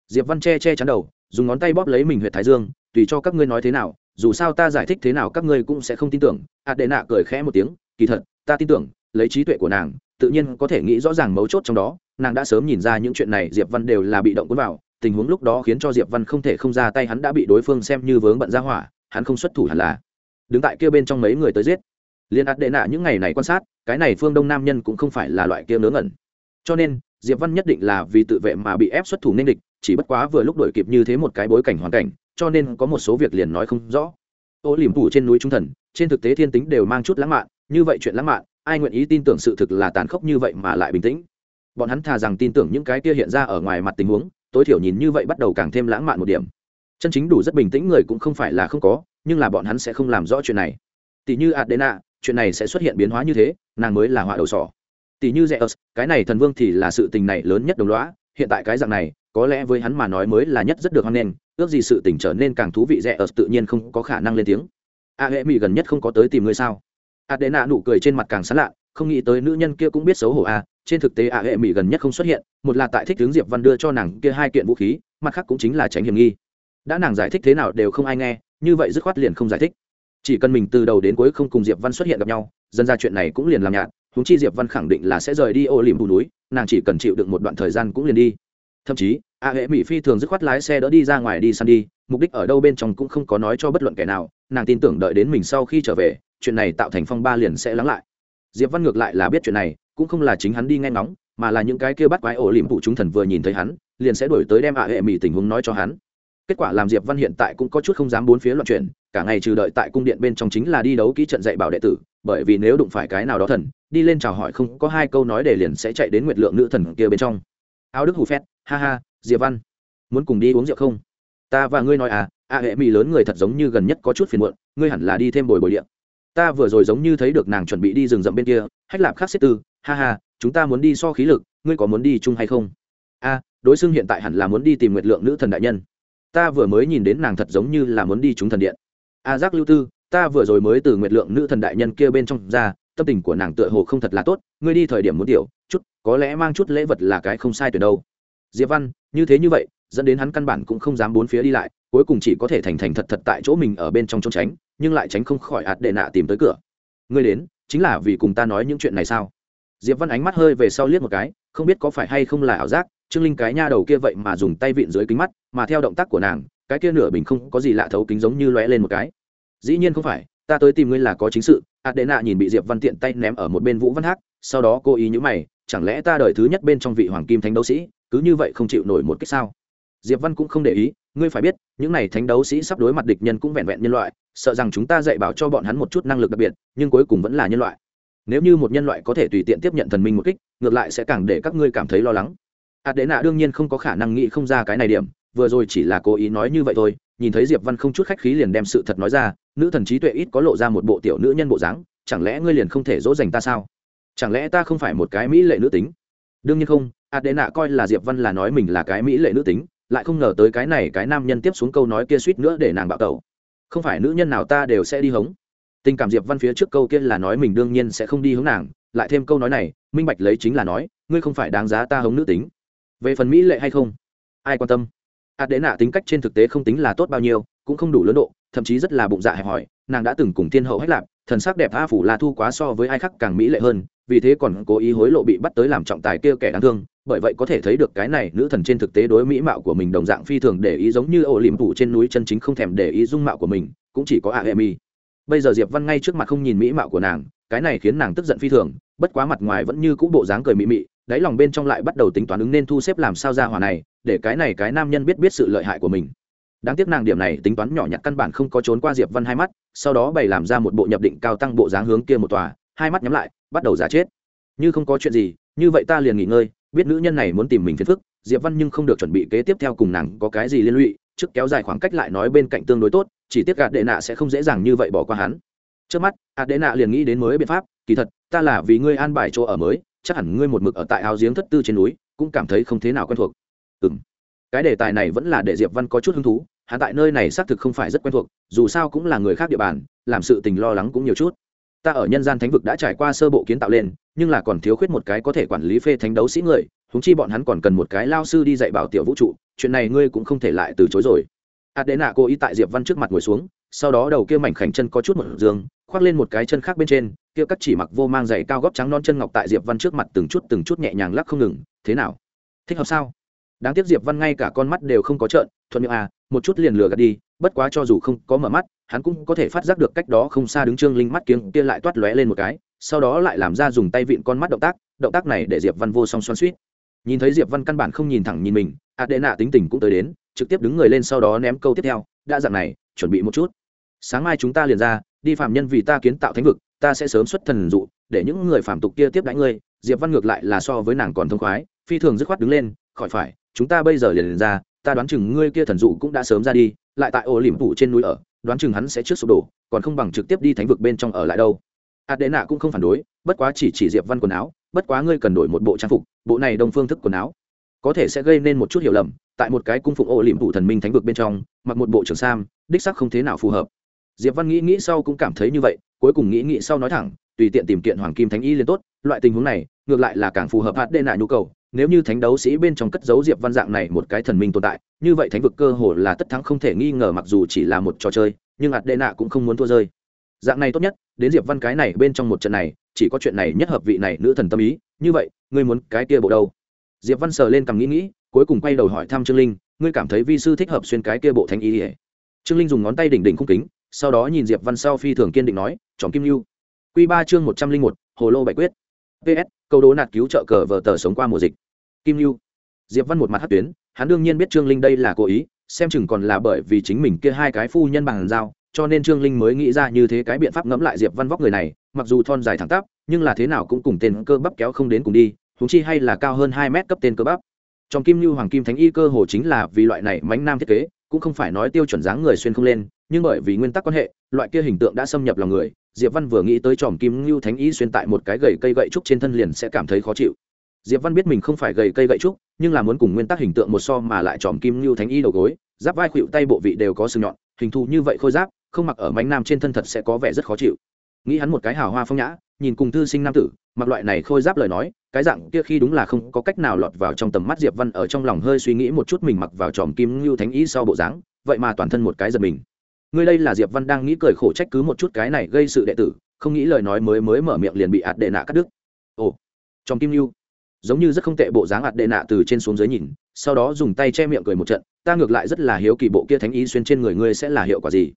Diệp văn che che chắn đầu, dùng ngón tay bóp lấy mình huyệt thái dương, tùy cho các ngươi nói thế nào, dù sao ta giải thích thế nào các ngươi cũng sẽ không tin tưởng. Adena cười khẽ một tiếng, kỳ thật, ta tin tưởng, lấy trí tuệ của nàng, tự nhiên có thể nghĩ rõ ràng mấu chốt trong đó. Nàng đã sớm nhìn ra những chuyện này, diệp văn đều là bị động cuốn vào, tình huống lúc đó khiến cho diệp văn không thể không ra tay, hắn đã bị đối phương xem như vướng bận ra hỏa, hắn không xuất thủ hẳn là. Đứng tại kia bên trong mấy người tới giết. Liên ạt đệ nạ những ngày này quan sát, cái này phương đông nam nhân cũng không phải là loại kia ngớ ngẩn. Cho nên diệp văn nhất định là vì tự vệ mà bị ép xuất thủ nên địch, chỉ bất quá vừa lúc đổi kịp như thế một cái bối cảnh hoàn cảnh, cho nên có một số việc liền nói không rõ. Ô liềm phủ trên núi trung thần, trên thực tế thiên tính đều mang chút lãng mạn, như vậy chuyện lãng mạn, ai nguyện ý tin tưởng sự thực là tàn khốc như vậy mà lại bình tĩnh? Bọn hắn thà rằng tin tưởng những cái kia hiện ra ở ngoài mặt tình huống, tối thiểu nhìn như vậy bắt đầu càng thêm lãng mạn một điểm. Chân chính đủ rất bình tĩnh người cũng không phải là không có, nhưng là bọn hắn sẽ không làm rõ chuyện này. Tỷ như adena, chuyện này sẽ xuất hiện biến hóa như thế, nàng mới là họa đầu sỏ tỷ như Zeus, cái này thần vương thì là sự tình này lớn nhất đồng lõa, hiện tại cái dạng này, có lẽ với hắn mà nói mới là nhất rất được hoan nghênh, ước gì sự tình trở nên càng thú vị Zeus tự nhiên không có khả năng lên tiếng. A hệ mỹ gần nhất không có tới tìm ngươi sao? Adena nụ cười trên mặt càng sán lạ, không nghĩ tới nữ nhân kia cũng biết xấu hổ a, trên thực tế A hệ mỹ gần nhất không xuất hiện, một là tại thích tướng Diệp Văn đưa cho nàng kia hai kiện vũ khí, mặt khác cũng chính là tránh hiểm nghi. Đã nàng giải thích thế nào đều không ai nghe, như vậy dứt khoát liền không giải thích. Chỉ cần mình từ đầu đến cuối không cùng Diệp Văn xuất hiện gặp nhau, dần ra chuyện này cũng liền làm nhạt, húng chi diệp văn khẳng định là sẽ rời đi ô liềm bù núi, nàng chỉ cần chịu được một đoạn thời gian cũng liền đi. Thậm chí, a hệ mỹ phi thường dứt khoát lái xe đỡ đi ra ngoài đi săn đi, mục đích ở đâu bên trong cũng không có nói cho bất luận kẻ nào, nàng tin tưởng đợi đến mình sau khi trở về, chuyện này tạo thành phong ba liền sẽ lắng lại. Diệp văn ngược lại là biết chuyện này, cũng không là chính hắn đi nghe ngóng, mà là những cái kia bắt quái ổ liềm phụ chúng thần vừa nhìn thấy hắn, liền sẽ đổi tới đem a hệ mỹ tình huống nói cho hắn. Kết quả làm diệp văn hiện tại cũng có chút không dám bốn phía loạn chuyện cả ngày trừ đợi tại cung điện bên trong chính là đi đấu kỹ trận dạy bảo đệ tử bởi vì nếu đụng phải cái nào đó thần, đi lên chào hỏi không có hai câu nói để liền sẽ chạy đến nguyệt lượng nữ thần kia bên trong. Áo đức hù phét, ha ha, diệp văn, muốn cùng đi uống rượu không? Ta và ngươi nói à a hệ mỹ lớn người thật giống như gần nhất có chút phiền muộn, ngươi hẳn là đi thêm bồi bồi điện ta vừa rồi giống như thấy được nàng chuẩn bị đi rừng rậm bên kia, hách lạp khắc xếp tư, ha ha, chúng ta muốn đi so khí lực, ngươi có muốn đi chung hay không? A, đối xưng hiện tại hẳn là muốn đi tìm nguyệt lượng nữ thần đại nhân. Ta vừa mới nhìn đến nàng thật giống như là muốn đi chúng thần điện. A giác lưu tư ta vừa rồi mới từ nguyệt lượng nữ thần đại nhân kia bên trong ra, tâm tình của nàng tựa hồ không thật là tốt, ngươi đi thời điểm muốn tiểu, chút, có lẽ mang chút lễ vật là cái không sai tuyệt đâu. Diệp văn, như thế như vậy, dẫn đến hắn căn bản cũng không dám bốn phía đi lại, cuối cùng chỉ có thể thành thành thật thật tại chỗ mình ở bên trong trốn tránh, nhưng lại tránh không khỏi ạt đệ nạ tìm tới cửa. Ngươi đến, chính là vì cùng ta nói những chuyện này sao? Diệp văn ánh mắt hơi về sau liếc một cái, không biết có phải hay không là ảo giác, trương linh cái nha đầu kia vậy mà dùng tay vịn dưới kính mắt, mà theo động tác của nàng, cái kia nửa bình không có gì lạ thấu kính giống như lóe lên một cái dĩ nhiên không phải, ta tới tìm ngươi là có chính sự hạt đệ nạ nhìn bị diệp văn tiện tay ném ở một bên vũ văn hắc, sau đó cô ý nhữ mày, chẳng lẽ ta đợi thứ nhất bên trong vị hoàng kim thánh đấu sĩ, cứ như vậy không chịu nổi một cách sao? Diệp văn cũng không để ý, ngươi phải biết, những này thánh đấu sĩ sắp đối mặt địch nhân cũng vẹn vẹn nhân loại, sợ rằng chúng ta dạy bảo cho bọn hắn một chút năng lực đặc biệt, nhưng cuối cùng vẫn là nhân loại. Nếu như một nhân loại có thể tùy tiện tiếp nhận thần minh một kích, ngược lại sẽ càng để các ngươi cảm thấy lo lắng. Hạt đệ nạ đương nhiên không có khả năng nghĩ không ra cái này điểm vừa rồi chỉ là cố ý nói như vậy thôi, nhìn thấy diệp văn không chút khách khí liền đem sự thật nói ra, nữ thần trí tuệ ít có lộ ra một bộ tiểu nữ nhân bộ dáng, chẳng lẽ ngươi liền không thể dỗ dành ta sao? Chẳng lẽ ta không phải một cái mỹ lệ nữ tính? Đương nhiên không, adena coi là diệp văn là nói mình là cái mỹ lệ nữ tính, lại không ngờ tới cái này cái nam nhân tiếp xuống câu nói kia suýt nữa để nàng bạo tẩu. Không phải nữ nhân nào ta đều sẽ đi hống. Tình cảm diệp văn phía trước câu kia là nói mình đương nhiên sẽ không đi hống nàng, lại thêm câu nói này, minh bạch lấy chính là nói, ngươi không phải đáng giá ta hống nữ tính. Về phần mỹ lệ hay không? Ai quan tâm? Adena tính cách trên thực tế không tính là tốt bao nhiêu, cũng không đủ lớn độ, thậm chí rất là bụng dạ hẹp hòi. Nàng đã từng cùng thiên hậu hách lạp, thần sắc đẹp a phủ la thu quá so với ai khác càng mỹ lệ hơn, vì thế còn cố ý hối lộ bị bắt tới làm trọng tài kia kẻ đáng thương, bởi vậy có thể thấy được cái này nữ thần trên thực tế đối mỹ mạo của mình đồng dạng phi thường để ý giống như ổ liềm phủ trên núi chân chính không thèm để ý dung mạo của mình, cũng chỉ có a emi bây giờ diệp văn ngay trước mặt không nhìn mỹ mạo của nàng, cái này khiến nàng tức giận phi thường, bất quá mặt ngoài vẫn như cũ bộ dáng cười mị mị đáy lòng bên trong lại bắt đầu tính toán ứng nên thu xếp làm sao ra hỏa này, để cái này cái nam nhân biết biết sự lợi hại của mình. Đáng tiếc nàng điểm này tính toán nhỏ nhặt căn bản không có trốn qua diệp văn hai mắt, sau đó bày làm ra một bộ nhập định cao tăng bộ dáng hướng kia một tòa, hai mắt nhắm lại, bắt đầu giả chết. Như không có chuyện gì, như vậy ta liền nghỉ ngơi, biết nữ nhân này muốn tìm mình phiền phức, diệp văn nhưng không được chuẩn bị kế tiếp theo cùng nàng có cái gì liên lụy, trước kéo dài khoảng cách lại nói bên cạnh tương đối tốt, chỉ tiếc gạt đệ nạ sẽ không dễ dàng như vậy bỏ qua hắn. Trước mắt gạt đệ nạ liền nghĩ đến mới biện pháp, kỳ thật, ta là vì ngươi an bài chỗ ở mới chắc hẳn ngươi một mực ở tại áo giếng thất tư trên núi, cũng cảm thấy không thế nào quen thuộc. Ừ m cái đề tài này vẫn là để diệp văn có chút hứng thú, hắn tại nơi này xác thực không phải rất quen thuộc, dù sao cũng là người khác địa bàn, làm sự tình lo lắng cũng nhiều chút. Ta ở nhân gian thánh vực đã trải qua sơ bộ kiến tạo lên, nhưng là còn thiếu khuyết một cái có thể quản lý phê thánh đấu sĩ người húng chi bọn hắn còn cần một cái lao sư đi dạy bảo tiểu vũ trụ, chuyện này ngươi cũng không thể lại từ chối rồi. Adena cố ý tại diệp văn trước mặt ngồi xuống sau đó đầu kia mảnh khảnh chân có chút một giường khoác lên một cái chân khác bên trên, kia cắt chỉ mặc vô mang giày cao góp trắng non chân ngọc tại diệp văn trước mặt từng chút từng chút nhẹ nhàng lắc không ngừng, thế nào? Thích hợp sao? Đáng tiếc diệp văn ngay cả con mắt đều không có trợn, thuận miệng à một chút liền lừa gạt đi, bất quá cho dù không có mở mắt, hắn cũng có thể phát giác được cách đó không xa đứng trương linh mắt kiếng kia lại toát lóe lên một cái, sau đó lại làm ra dùng tay vịn con mắt động tác động tác này để diệp văn vô song xoan suýt nhìn thấy diệp văn căn bản không nhìn thẳng nhìn mình, adena tính tình cũng tới đến, trực tiếp đứng người lên sau đó ném câu tiếp theo, đã dạng này, chuẩn bị một chút sáng mai chúng ta liền ra đi phạm nhân vì ta kiến tạo thánh vực ta sẽ sớm xuất thần dụ để những người phạm tục kia tiếp đánh ngươi. Diệp văn ngược lại là so với nàng còn thông khoái phi thường dứt khoát đứng lên khỏi phải chúng ta bây giờ liền, liền ra ta đoán chừng ngươi kia thần dụ cũng đã sớm ra đi lại tại ổ liềm phủ trên núi ở đoán chừng hắn sẽ trước sụp đổ còn không bằng trực tiếp đi thánh vực bên trong ở lại đâu. Adena cũng không phản đối bất quá chỉ chỉ diệp văn quần áo bất quá ngươi cần đổi một bộ trang phục bộ này đông phương thức quần áo. Có thể sẽ gây nên một chút hiểu lầm tại một cái cung phụng ổ liềm phủ thần minh thánh vực bên trong mặc một bộ trường sam đích sắc không thế nào phù hợp diệp văn nghĩ nghĩ sau cũng cảm thấy như vậy, cuối cùng nghĩ nghĩ sau nói thẳng, tùy tiện tìm kiện hoàng kim thánh y liền tốt, loại tình huống này, ngược lại là càng phù hợp hạt đệ nại nhu cầu, nếu như thánh đấu sĩ bên trong cất giấu diệp văn dạng này một cái thần minh tồn tại, như vậy thánh vực cơ hồ là tất thắng không thể nghi ngờ mặc dù chỉ là một trò chơi, nhưng hạt đệ nạ cũng không muốn thua rơi. Dạng này tốt nhất, đến diệp văn cái này bên trong một trận này, chỉ có chuyện này nhất hợp vị này nữ thần tâm ý, như vậy, ngươi muốn cái kia bộ đâu? Diệp văn sờ lên cầm nghĩ nghĩ, cuối cùng quay đầu hỏi thăm trương linh, ngươi cảm thấy vi sư thích hợp xuyên cái kia bộ thánh ý ỉa trương linh dùng ngón tay đỉnh đỉnh cung kính sau đó nhìn diệp văn sau phi thường kiên định nói tròn kim lưu. Q ba chương một trăm linh một, hồ lô bạch quyết. Ps câu đố nạt cứu trợ cờ vờ tờ sống qua mùa dịch. Kim lưu. Diệp văn một mặt hát tuyến, hắn đương nhiên biết trương linh đây là cố ý, xem chừng còn là bởi vì chính mình kia hai cái phu nhân bằng giao, cho nên trương linh mới nghĩ ra như thế cái biện pháp ngẫm lại diệp văn vóc người này, mặc dù thon dài thẳng tắp, nhưng là thế nào cũng cùng tên cơ bắp kéo không đến cùng đi thúng chi hay là cao hơn hai mét cấp tên cơ bắp. Trong kim lưu hoàng kim thánh y cơ hồ chính là vì loại này mánh nam thiết kế, cũng không phải nói tiêu chuẩn dáng người xuyên không lên nhưng bởi vì nguyên tắc quan hệ, loại kia hình tượng đã xâm nhập lòng người, diệp văn vừa nghĩ tới tròm kim ngưu thánh ý xuyên tại một cái gầy cây gậy trúc trên thân liền sẽ cảm thấy khó chịu. Diệp văn biết mình không phải gầy cây gậy trúc, nhưng là muốn cùng nguyên tắc hình tượng một so mà lại tròm kim ngưu thánh ý đầu gối, giáp vai khuỵu tay bộ vị đều có sừng nhọn, hình thù như vậy khôi giáp, không mặc ở mánh nam trên thân thật sẽ có vẻ rất khó chịu. Nghĩ hắn một cái hào hoa phong nhã, nhìn cùng thư sinh nam tử, mặc loại này khôi giáp lời nói, cái dạng kia khi đúng là không có cách nào lọt vào trong tầm mắt diệp văn ở trong lòng hơi suy nghĩ một chút mình mặc vào tròm kim ngưu thánh ý sau bộ dáng, vậy mà toàn thân một cái giật mình ngươi đây là diệp văn đang nghĩ cười khổ trách cứ một chút cái này gây sự đệ tử không nghĩ lời nói mới mới mở miệng liền bị ạt đệ nạ cắt đứt. Ồ trong kim lưu, giống như rất không tệ bộ dáng ạt đệ nạ từ trên xuống dưới nhìn sau đó dùng tay che miệng cười một trận ta ngược lại rất là hiếu kỳ bộ kia thánh ý xuyên trên người ngươi sẽ là hiệu quả gì.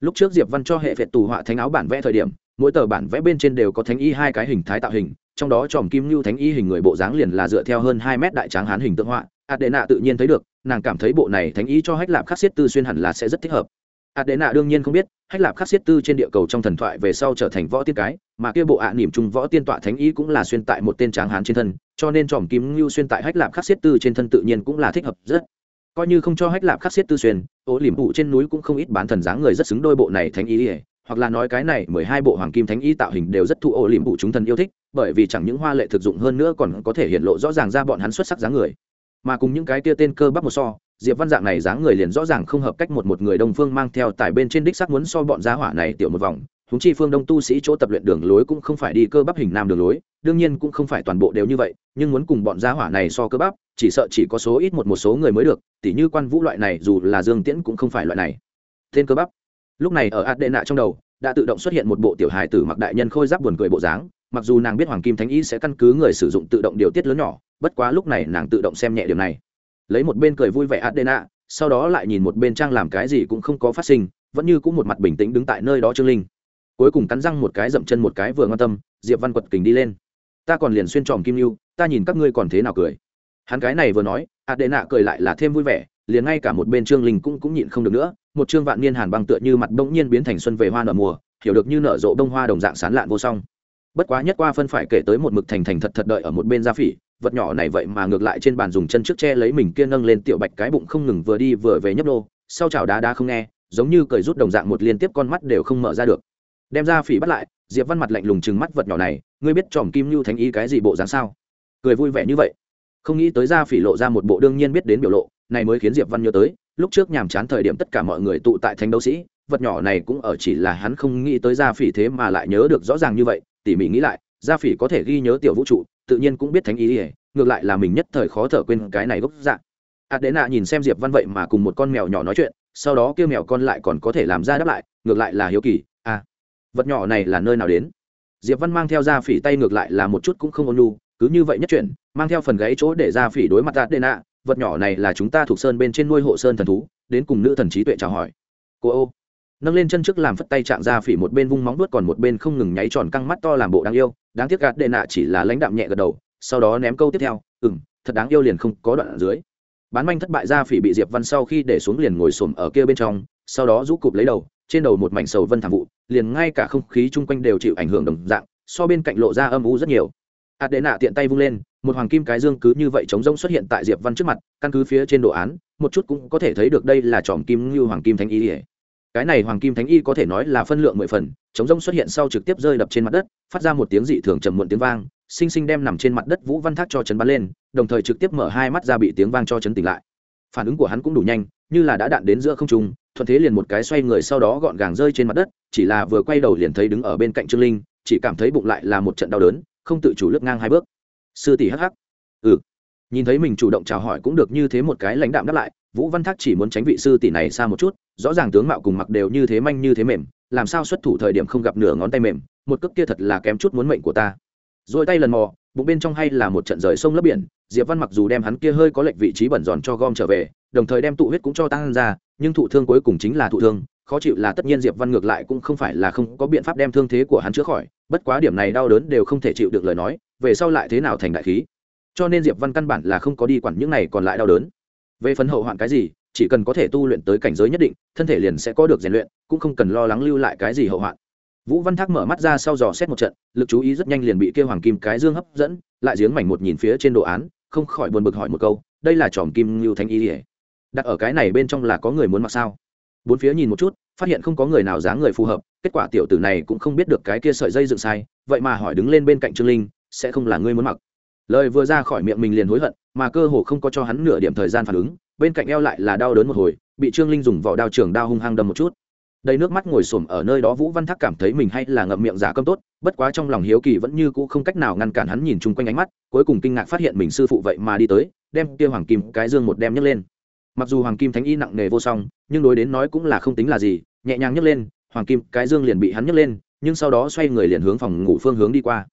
Lúc trước diệp văn cho hệ phệt tù họa thánh áo bản vẽ thời điểm mỗi tờ bản vẽ bên trên đều có thánh y hai cái hình thái tạo hình trong đó tròm kim lưu thánh y hình người bộ dáng liền là dựa theo hơn hai mét đại tráng hán hình tượng họa ạt đệ nạ tự nhiên thấy được nàng cảm thấy bộ này thánh y cho hách lạp khắc xiết tư xuyên hẳn là sẽ rất thích hợp adena đương nhiên không biết, hách lạp khắc xiết tư trên địa cầu trong thần thoại về sau trở thành võ tiên cái, mà kia bộ ạ à nỉm trung võ tiên tọa thánh ý cũng là xuyên tại một tên tráng hán trên thân, cho nên tròm kim lưu xuyên tại hách lạp khắc xiết tư trên thân tự nhiên cũng là thích hợp rất. Coi như không cho hách lạp khắc xiết tư xuyên ố liềm vụ trên núi cũng không ít bán thần dáng người rất xứng đôi bộ này thánh ý ỉa hoặc là nói cái này mười hai bộ hoàng kim thánh y tạo hình đều rất thụ ổ liềm vụ chúng thần yêu thích, bởi vì chẳng những hoa lệ thực dụng hơn nữa còn có thể hiện lộ rõ ràng ra bọn hắn xuất sắc dáng người. Mà cùng những cái kia tên cơ bắp một so diệp văn dạng này dáng người liền rõ ràng không hợp cách một một người đông phương mang theo tại bên trên đích sắc muốn so bọn giá hỏa này tiểu một vòng. Húng chi phương đông tu sĩ chỗ tập luyện đường lối cũng không phải đi cơ bắp hình nam đường lối, đương nhiên cũng không phải toàn bộ đều như vậy, nhưng muốn cùng bọn giá hỏa này so cơ bắp, chỉ sợ chỉ có số ít một một số người mới được, tỉ như quan vũ loại này, dù là dương tiễn cũng không phải loại này. Tên cơ bắp. Lúc này ở ạt đệ nạ trong đầu, đã tự động xuất hiện một bộ tiểu hài tử mặc đại nhân khôi giáp buồn cười bộ dáng, mặc dù nàng biết hoàng kim thánh y sẽ căn cứ người sử dụng tự động điều tiết lớn nhỏ, bất quá lúc này nàng tự động xem nhẹ điều này lấy một bên cười vui vẻ adena đệ nạ sau đó lại nhìn một bên trang làm cái gì cũng không có phát sinh, vẫn như cũng một mặt bình tĩnh đứng tại nơi đó trương linh. Cuối cùng cắn răng một cái dậm chân một cái vừa ngon tâm, diệp văn quật kình đi lên. Ta còn liền xuyên tròm kim lưu ta nhìn các ngươi còn thế nào cười. Hắn cái này vừa nói, adena đệ nạ cười lại là thêm vui vẻ, liền ngay cả một bên trương linh cũng cũng nhịn không được nữa, một trương vạn niên hàn băng tựa như mặt bỗng nhiên biến thành xuân về hoa nở mùa, hiểu được như nở rộ bông hoa đồng dạng sán lạn vô song. Bất quá nhất qua phân phải kể tới một mực thành thành thật thật đợi ở một bên gia phỉ vật nhỏ này vậy mà ngược lại trên bàn dùng chân trước che lấy mình kia nâng lên tiểu bạch cái bụng không ngừng vừa đi vừa về nhấp nô, sau chảo đá đá không nghe, giống như cởi rút đồng dạng một liên tiếp con mắt đều không mở ra được. Đem ra phỉ bắt lại, diệp văn mặt lạnh lùng chừng mắt vật nhỏ này, ngươi biết tròm kim lưu thánh ý cái gì bộ dáng sao? Cười vui vẻ như vậy. Không nghĩ tới ra phỉ lộ ra một bộ đương nhiên biết đến biểu lộ, này mới khiến diệp văn nhớ tới, lúc trước nhàm chán thời điểm tất cả mọi người tụ tại thánh đấu sĩ, vật nhỏ này cũng ở chỉ là hắn không nghĩ tới ra phỉ thế mà lại nhớ được rõ ràng như vậy, tỉ mỉ nghĩ lại gia phỉ có thể ghi nhớ tiểu vũ trụ, tự nhiên cũng biết thánh ý ỉa ngược lại là mình nhất thời khó thở quên cái này gốc dạng ạt đế nạ nhìn xem diệp văn vậy mà cùng một con mèo nhỏ nói chuyện, sau đó kêu mèo con lại còn có thể làm ra đáp lại, ngược lại là hiếu kỳ à vật nhỏ này là nơi nào đến? Diệp văn mang theo gia phỉ tay ngược lại là một chút cũng không ôn lu cứ như vậy nhất chuyển, mang theo phần gáy chỗ để gia phỉ đối mặt ạt đế nạ vật nhỏ này là chúng ta thuộc sơn bên trên nuôi hộ sơn thần thú, đến cùng nữ thần trí tuệ chào hỏi. Cô ô, nâng lên chân trước làm phất tay chạm ra phỉ một bên vung móng đuốt còn một bên không ngừng nháy tròn căng mắt to làm bộ đáng yêu đáng tiếc gạt đệ nạ chỉ là lãnh đạm nhẹ gật đầu, sau đó ném câu tiếp theo ừ m thật đáng yêu liền không có đoạn ở dưới. Bán manh thất bại ra phỉ bị diệp văn sau khi để xuống liền ngồi xổm ở kia bên trong, sau đó rũ cụp lấy đầu, trên đầu một mảnh sầu vân thảm vụ, liền ngay cả không khí chung quanh đều chịu ảnh hưởng đồng dạng, so bên cạnh lộ ra âm u rất nhiều. Ạt đệ nạ tiện tay vung lên, một hoàng kim cái dương cứ như vậy chống rông xuất hiện tại diệp văn trước mặt, căn cứ phía trên đồ án, một chút cũng có thể thấy được đây là tròm kim như hoàng kim thánh y cái này hoàng kim thánh y có thể nói là phân lượng mười phần, chống rông xuất hiện sau trực tiếp rơi đập trên mặt đất, phát ra một tiếng dị thường trầm muộn tiếng vang sinh sinh đem nằm trên mặt đất vũ văn thác cho chấn bắn lên, đồng thời trực tiếp mở hai mắt ra bị tiếng vang cho chấn tỉnh lại. Phản ứng của hắn cũng đủ nhanh, như là đã đạn đến giữa không trung, thuận thế liền một cái xoay người sau đó gọn gàng rơi trên mặt đất, chỉ là vừa quay đầu liền thấy đứng ở bên cạnh trương linh, chỉ cảm thấy bụng lại là một trận đau đớn, không tự chủ lướt ngang hai bước. Sư tỷ hắc hắc. Ừ. Nhìn thấy mình chủ động chào hỏi cũng được như thế một cái lãnh đạm đáp lại vũ văn thác chỉ muốn tránh vị sư tỷ này xa một chút, rõ ràng tướng mạo cùng mặc đều như thế manh như thế mềm, làm sao xuất thủ thời điểm không gặp nửa ngón tay mềm, một cước kia thật là kém chút muốn mệnh của ta. Rồi tay lần mò, bụng bên trong hay là một trận rời sông lấp biển, diệp văn mặc dù đem hắn kia hơi có lệch vị trí bẩn giòn cho gom trở về, đồng thời đem tụ huyết cũng cho tăng ra, nhưng thụ thương cuối cùng chính là thụ thương, khó chịu là tất nhiên diệp văn ngược lại cũng không phải là không có biện pháp đem thương thế của hắn chữa khỏi, bất quá điểm này đau đớn đều không thể chịu được lời nói, về sau lại thế nào thành đại khí. Cho nên diệp văn căn bản là không có đi quản những này còn lại đau đớn về phần hậu hoạn cái gì, chỉ cần có thể tu luyện tới cảnh giới nhất định, thân thể liền sẽ có được rèn luyện, cũng không cần lo lắng lưu lại cái gì hậu hoạn. Vũ văn thác mở mắt ra sau dò xét một trận, lực chú ý rất nhanh liền bị kêu hoàng kim cái dương hấp dẫn, lại giếng mảnh một nhìn phía trên đồ án, không khỏi buồn bực hỏi một câu, đây là tròm kim lưu thanh y ỉa đặt ở cái này bên trong là có người muốn mặc sao? Bốn phía nhìn một chút, phát hiện không có người nào dáng người phù hợp, kết quả tiểu tử này cũng không biết được cái kia sợi dây dựng sai, vậy mà hỏi đứng lên bên cạnh trương linh, sẽ không là ngươi muốn mặc. Lời vừa ra khỏi miệng mình liền hối hận mà cơ hồ không có cho hắn nửa điểm thời gian phản ứng, bên cạnh eo lại là đau đớn một hồi, bị trương linh dùng vỏ đao trường đao hung hăng đâm một chút. Đầy nước mắt ngồi xổm ở nơi đó vũ văn thác cảm thấy mình hay là ngậm miệng giả câm tốt, bất quá trong lòng hiếu kỳ vẫn như cũ không cách nào ngăn cản hắn nhìn chung quanh ánh mắt, cuối cùng kinh ngạc phát hiện mình sư phụ vậy mà đi tới, đem kia hoàng kim, cái dương một đem nhấc lên. Mặc dù hoàng kim thánh y nặng nề vô song, nhưng đối đến nói cũng là không tính là gì, nhẹ nhàng nhấc lên, hoàng kim, cái dương liền bị hắn nhấc lên, nhưng sau đó xoay người liền hướng phòng ngủ phương hướng đi qua.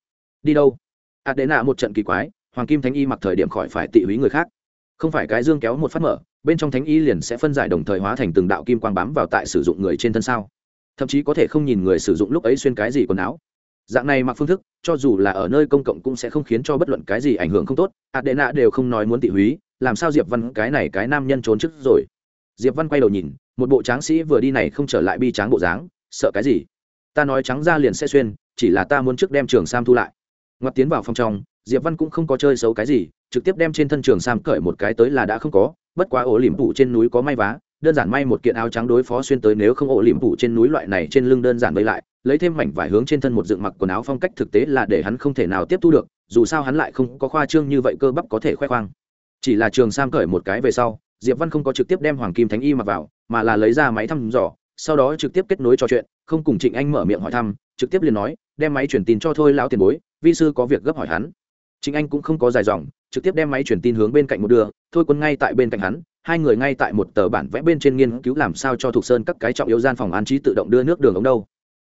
Đi đâu? Ạt đệ nạ một trận kỳ quái hoàng kim thánh y mặc thời điểm khỏi phải tị húy người khác. Không phải cái dương kéo một phát mở, bên trong thánh y liền sẽ phân giải đồng thời hóa thành từng đạo kim quang bám vào tại sử dụng người trên thân sao? Thậm chí có thể không nhìn người sử dụng lúc ấy xuyên cái gì quần áo. Dạng này mặc phương thức, cho dù là ở nơi công cộng cũng sẽ không khiến cho bất luận cái gì ảnh hưởng không tốt. Ạt đệ nạ đều không nói muốn tị húy làm sao diệp văn cái này cái nam nhân trốn trước rồi? Diệp văn quay đầu nhìn, một bộ tráng sĩ vừa đi này không trở lại bi tráng bộ dáng, sợ cái gì? Ta nói trắng ra liền sẽ xuyên, chỉ là ta muốn trước đem trường sam thu lại. Ngoặt tiến vào phòng trong diệp văn cũng không có chơi xấu cái gì, trực tiếp đem trên thân trường sam cởi một cái tới là đã không có, bất quá ổ liềm phủ trên núi có may vá, đơn giản may một kiện áo trắng đối phó xuyên tới nếu không ổ liềm phủ trên núi loại này trên lưng đơn giản vây lại, lấy thêm mảnh vải hướng trên thân một dựng mặc quần áo phong cách thực tế là để hắn không thể nào tiếp thu được, dù sao hắn lại không có khoa trương như vậy cơ bắp có thể khoe khoang. Chỉ là trường sam cởi một cái về sau, diệp văn không có trực tiếp đem hoàng kim thánh y mặc vào, mà là lấy ra máy thăm dò, sau đó trực tiếp kết nối trò chuyện, không cùng trịnh anh mở miệng hỏi thăm, trực tiếp liền nói, đem máy truyền tin cho thôi, lão tiền bối, vi sư có việc gấp hỏi hắn. Chính anh cũng không có dài dòng, trực tiếp đem máy truyền tin hướng bên cạnh một đưa. thôi quân ngay tại bên cạnh hắn, hai người ngay tại một tờ bản vẽ bên trên nghiên cứu làm sao cho thuộc sơn các cái trọng yếu gian phòng an trí tự động đưa nước đường ống đâu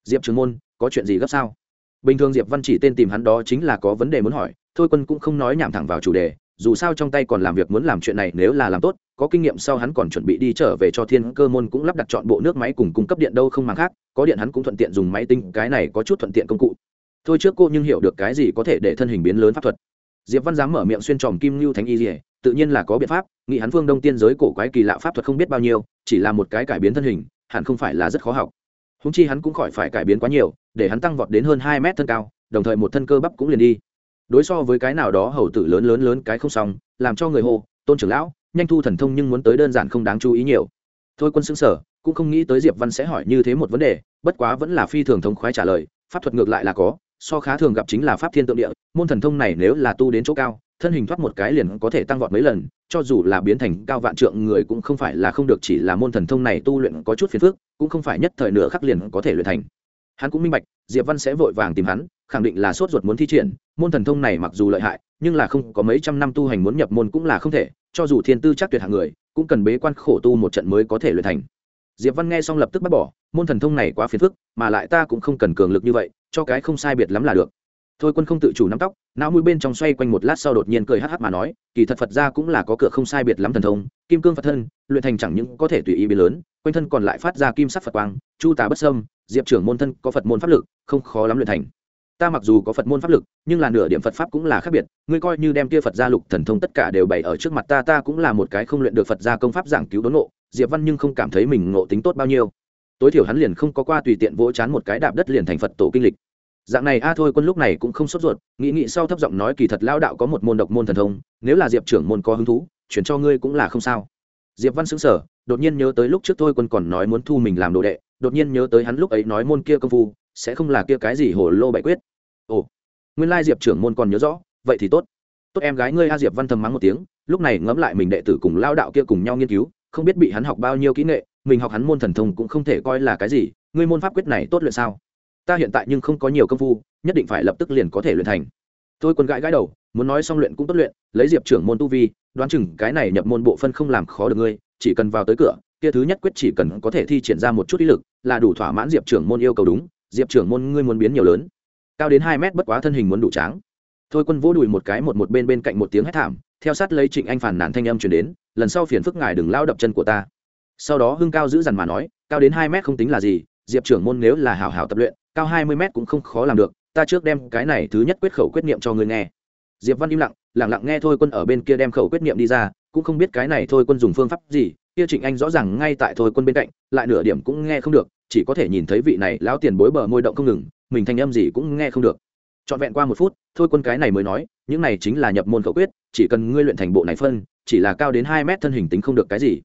diệp trường môn, có chuyện gì gấp sao bình thường diệp văn chỉ tên tìm hắn đó chính là có vấn đề muốn hỏi, thôi quân cũng không nói nhảm thẳng vào chủ đề, dù sao trong tay còn làm việc muốn làm chuyện này nếu là làm tốt, có kinh nghiệm sau hắn còn chuẩn bị đi trở về cho thiên cơ môn cũng lắp đặt chọn bộ nước máy cùng cung cấp điện đâu không mang khác, có điện hắn cũng thuận tiện dùng máy tinh cái này có chút thuận tiện công cụ thôi trước cô nhưng hiểu được cái gì có thể để thân hình biến lớn pháp thuật. Diệp văn dám mở miệng xuyên tròm kim lưu thánh y dỉa tự nhiên là có biện pháp nghị hắn phương đông tiên giới cổ quái kỳ lạ pháp thuật không biết bao nhiêu, chỉ là một cái cải biến thân hình, hẳn không phải là rất khó học. Húng chi hắn cũng khỏi phải cải biến quá nhiều, để hắn tăng vọt đến hơn hai mét thân cao, đồng thời một thân cơ bắp cũng liền đi. Đối so với cái nào đó hầu tử lớn lớn lớn cái không xong, làm cho người hô, tôn trưởng lão, nhanh thu thần thông nhưng muốn tới đơn giản không đáng chú ý nhiều. Thôi quân xứng sở cũng không nghĩ tới diệp văn sẽ hỏi như thế một vấn đề, bất quá vẫn là phi thường thống khoái trả lời, pháp thuật ngược lại là có so khá thường gặp chính là pháp thiên tượng địa, môn thần thông này nếu là tu đến chỗ cao, thân hình thoát một cái liền có thể tăng vọt mấy lần, cho dù là biến thành cao vạn trượng người cũng không phải là không được, chỉ là môn thần thông này tu luyện có chút phiền phức, cũng không phải nhất thời nửa khắc liền có thể luyện thành. Hắn cũng minh bạch, diệp văn sẽ vội vàng tìm hắn, khẳng định là sốt ruột muốn thi triển, môn thần thông này mặc dù lợi hại, nhưng là không có mấy trăm năm tu hành muốn nhập môn cũng là không thể, cho dù thiên tư chắc tuyệt hạng người, cũng cần bế quan khổ tu một trận mới có thể luyện thành diệp văn nghe xong lập tức bác bỏ, môn thần thông này quá phiền phức, mà lại ta cũng không cần cường lực như vậy, cho cái không sai biệt lắm là được. Thôi quân không tự chủ nắm tóc, não mũi bên trong xoay quanh một lát sau đột nhiên cười hắc hắc mà nói, kỳ thật phật ra cũng là có cửa không sai biệt lắm thần thông, kim cương phật thân, luyện thành chẳng những có thể tùy ý biến lớn, quanh thân còn lại phát ra kim sắc phật quang, chu tà bất sâm diệp trưởng môn thân có phật môn pháp lực, không khó lắm luyện thành ta mặc dù có phật môn pháp lực, nhưng là nửa điểm phật pháp cũng là khác biệt, ngươi coi như đem kia phật gia lục thần thông tất cả đều bày ở trước mặt ta ta cũng là một cái không luyện được phật gia công pháp giảng cứu đốn ngộ, diệp văn nhưng không cảm thấy mình ngộ tính tốt bao nhiêu. Tối thiểu hắn liền không có qua tùy tiện vỗ chán một cái đạp đất liền thành phật tổ kinh lịch. Dạng này, a, thôi, quân lúc này cũng không sốt ruột, nghĩ nghĩ sau thấp giọng nói, kỳ thật lao đạo có một môn độc môn thần thông, nếu là diệp trưởng môn có hứng thú, chuyển cho ngươi cũng là không sao. Diệp văn xứng sở đột nhiên nhớ tới lúc trước thôi, quân còn nói muốn thu mình làm đồ đệ, đột nhiên nhớ tới hắn lúc ấy nói môn kia công phu sẽ không là kia cái gì hồ lô bại quyết. Ồ, nguyên lai diệp trưởng môn còn nhớ rõ, vậy thì tốt. Tốt em gái ngươi a diệp văn thầm mắng một tiếng, lúc này ngẫm lại mình đệ tử cùng lao đạo kia cùng nhau nghiên cứu, không biết bị hắn học bao nhiêu kỹ nghệ, mình học hắn môn thần thông cũng không thể coi là cái gì, ngươi môn pháp quyết này tốt luyện sao? Ta hiện tại nhưng không có nhiều công phu, nhất định phải lập tức liền có thể luyện thành. Tôi quần gãi gãi đầu, muốn nói xong luyện cũng tốt luyện, lấy diệp trưởng môn tu vi, đoán chừng cái này nhập môn bộ phân không làm khó được ngươi, chỉ cần vào tới cửa, kia thứ nhất quyết chỉ cần có thể thi triển ra một chút ý lực, là đủ thỏa mãn diệp trưởng môn yêu cầu đúng diệp trưởng môn ngươi muốn biến nhiều lớn. Cao đến hai mét bất quá thân hình muốn đủ tráng. Thôi quân vỗ đùi một cái một một bên bên cạnh một tiếng hét thảm, theo sát lấy trịnh anh phản nản thanh âm truyền đến, lần sau phiền phức ngài đừng lao đập chân của ta. Sau đó hưng cao giữ dằn mà nói, cao đến hai mét không tính là gì, diệp trưởng môn nếu là hảo hảo tập luyện, cao hai mươi mét cũng không khó làm được, ta trước đem cái này thứ nhất quyết khẩu quyết niệm cho ngươi nghe. Diệp văn im lặng lẳng lặng nghe thôi quân ở bên kia đem khẩu quyết niệm đi ra, cũng không biết cái này thôi quân dùng phương pháp gì, kia trịnh anh rõ ràng ngay tại thôi quân bên cạnh, lại nửa điểm cũng nghe không được chỉ có thể nhìn thấy vị này lão tiền bối bờ môi động không ngừng, mình thanh âm gì cũng nghe không được. Trọn vẹn qua một phút, thôi quân cái này mới nói, những này chính là nhập môn khẩu quyết, chỉ cần ngươi luyện thành bộ này phân, chỉ là cao đến hai mét thân hình tính không được cái gì.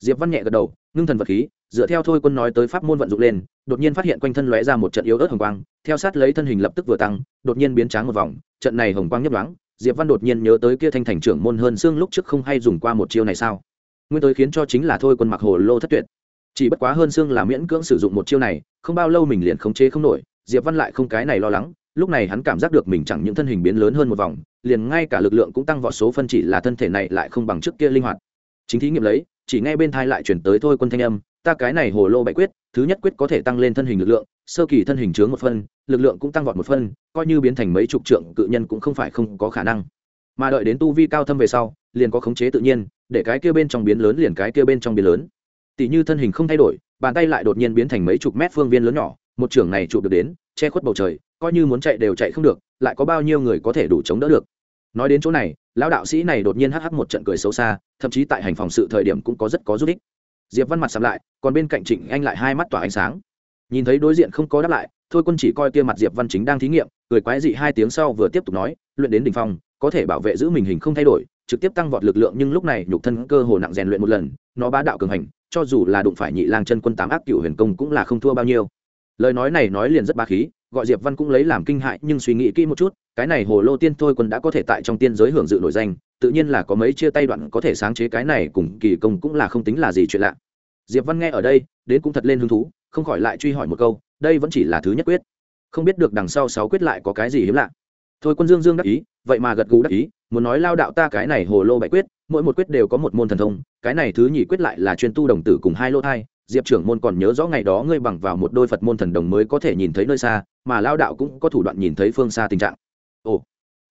Diệp văn nhẹ gật đầu, ngưng thần vật khí, dựa theo thôi quân nói tới pháp môn vận dụng lên, đột nhiên phát hiện quanh thân lóe ra một trận yếu ớt hồng quang, theo sát lấy thân hình lập tức vừa tăng, đột nhiên biến tráng một vòng, trận này hồng quang nhấp đoáng diệp văn đột nhiên nhớ tới kia thanh thành trưởng môn hơn xương lúc trước không hay dùng qua một chiêu này sao? Nguyên tới khiến cho chính là thôi quân mặc hồ lô thất tuyệt chỉ bất quá hơn xương là miễn cưỡng sử dụng một chiêu này, không bao lâu mình liền khống chế không nổi, diệp văn lại không cái này lo lắng, lúc này hắn cảm giác được mình chẳng những thân hình biến lớn hơn một vòng, liền ngay cả lực lượng cũng tăng vọt số phân chỉ là thân thể này lại không bằng trước kia linh hoạt. Chính thí nghiệm lấy, chỉ ngay bên thai lại chuyển tới thôi quân thanh âm, ta cái này hồ lô bại quyết, thứ nhất quyết có thể tăng lên thân hình lực lượng, sơ kỳ thân hình chướng một phân, lực lượng cũng tăng vọt một phân, coi như biến thành mấy chục trượng, cự nhân cũng không phải không có khả năng. Mà đợi đến tu vi cao thâm về sau, liền có khống chế tự nhiên, để cái kia bên trong biến lớn liền cái kia bên trong biến lớn tỷ như thân hình không thay đổi, bàn tay lại đột nhiên biến thành mấy chục mét phương viên lớn nhỏ, một trưởng này chụp được đến, che khuất bầu trời, coi như muốn chạy đều chạy không được, lại có bao nhiêu người có thể đủ chống đỡ được. Nói đến chỗ này, lão đạo sĩ này đột nhiên hắc hắc một trận cười xấu xa, thậm chí tại hành phòng sự thời điểm cũng có rất có rút ích. Diệp văn mặt sầm lại, còn bên cạnh trịnh anh lại hai mắt tỏa ánh sáng. Nhìn thấy đối diện không có đáp lại, thôi quân chỉ coi kia mặt diệp văn chính đang thí nghiệm, cười quái dị hai tiếng sau vừa tiếp tục nói, luyện đến đỉnh phong, có thể bảo vệ giữ mình hình không thay đổi trực tiếp tăng vọt lực lượng nhưng lúc này nhục thân cơ hồ nặng rèn luyện một lần, nó bá đạo cường hành, cho dù là đụng phải nhị lang chân quân tám ác cựu huyền công cũng là không thua bao nhiêu. Lời nói này nói liền rất ba khí, gọi diệp văn cũng lấy làm kinh hại nhưng suy nghĩ kỹ một chút, cái này hồ lô tiên thôi quân đã có thể tại trong tiên giới hưởng dự nổi danh, tự nhiên là có mấy chia tay đoạn có thể sáng chế cái này cùng kỳ công cũng là không tính là gì chuyện lạ. Diệp văn nghe ở đây, đến cũng thật lên hứng thú, không khỏi lại truy hỏi một câu, đây vẫn chỉ là thứ nhất quyết. Không biết được đằng sau sáu quyết lại có cái gì hiếm lạ thôi quân dương dương đắc ý, vậy mà gật gù đắc ý, muốn nói lao đạo ta cái này hồ lô bảy quyết, mỗi một quyết đều có một môn thần thông, cái này thứ nhị quyết lại là chuyên tu đồng tử cùng hai lô thai. Diệp trưởng môn còn nhớ rõ ngày đó ngươi bằng vào một đôi phật môn thần đồng mới có thể nhìn thấy nơi xa, mà lao đạo cũng có thủ đoạn nhìn thấy phương xa tình trạng. Ồ,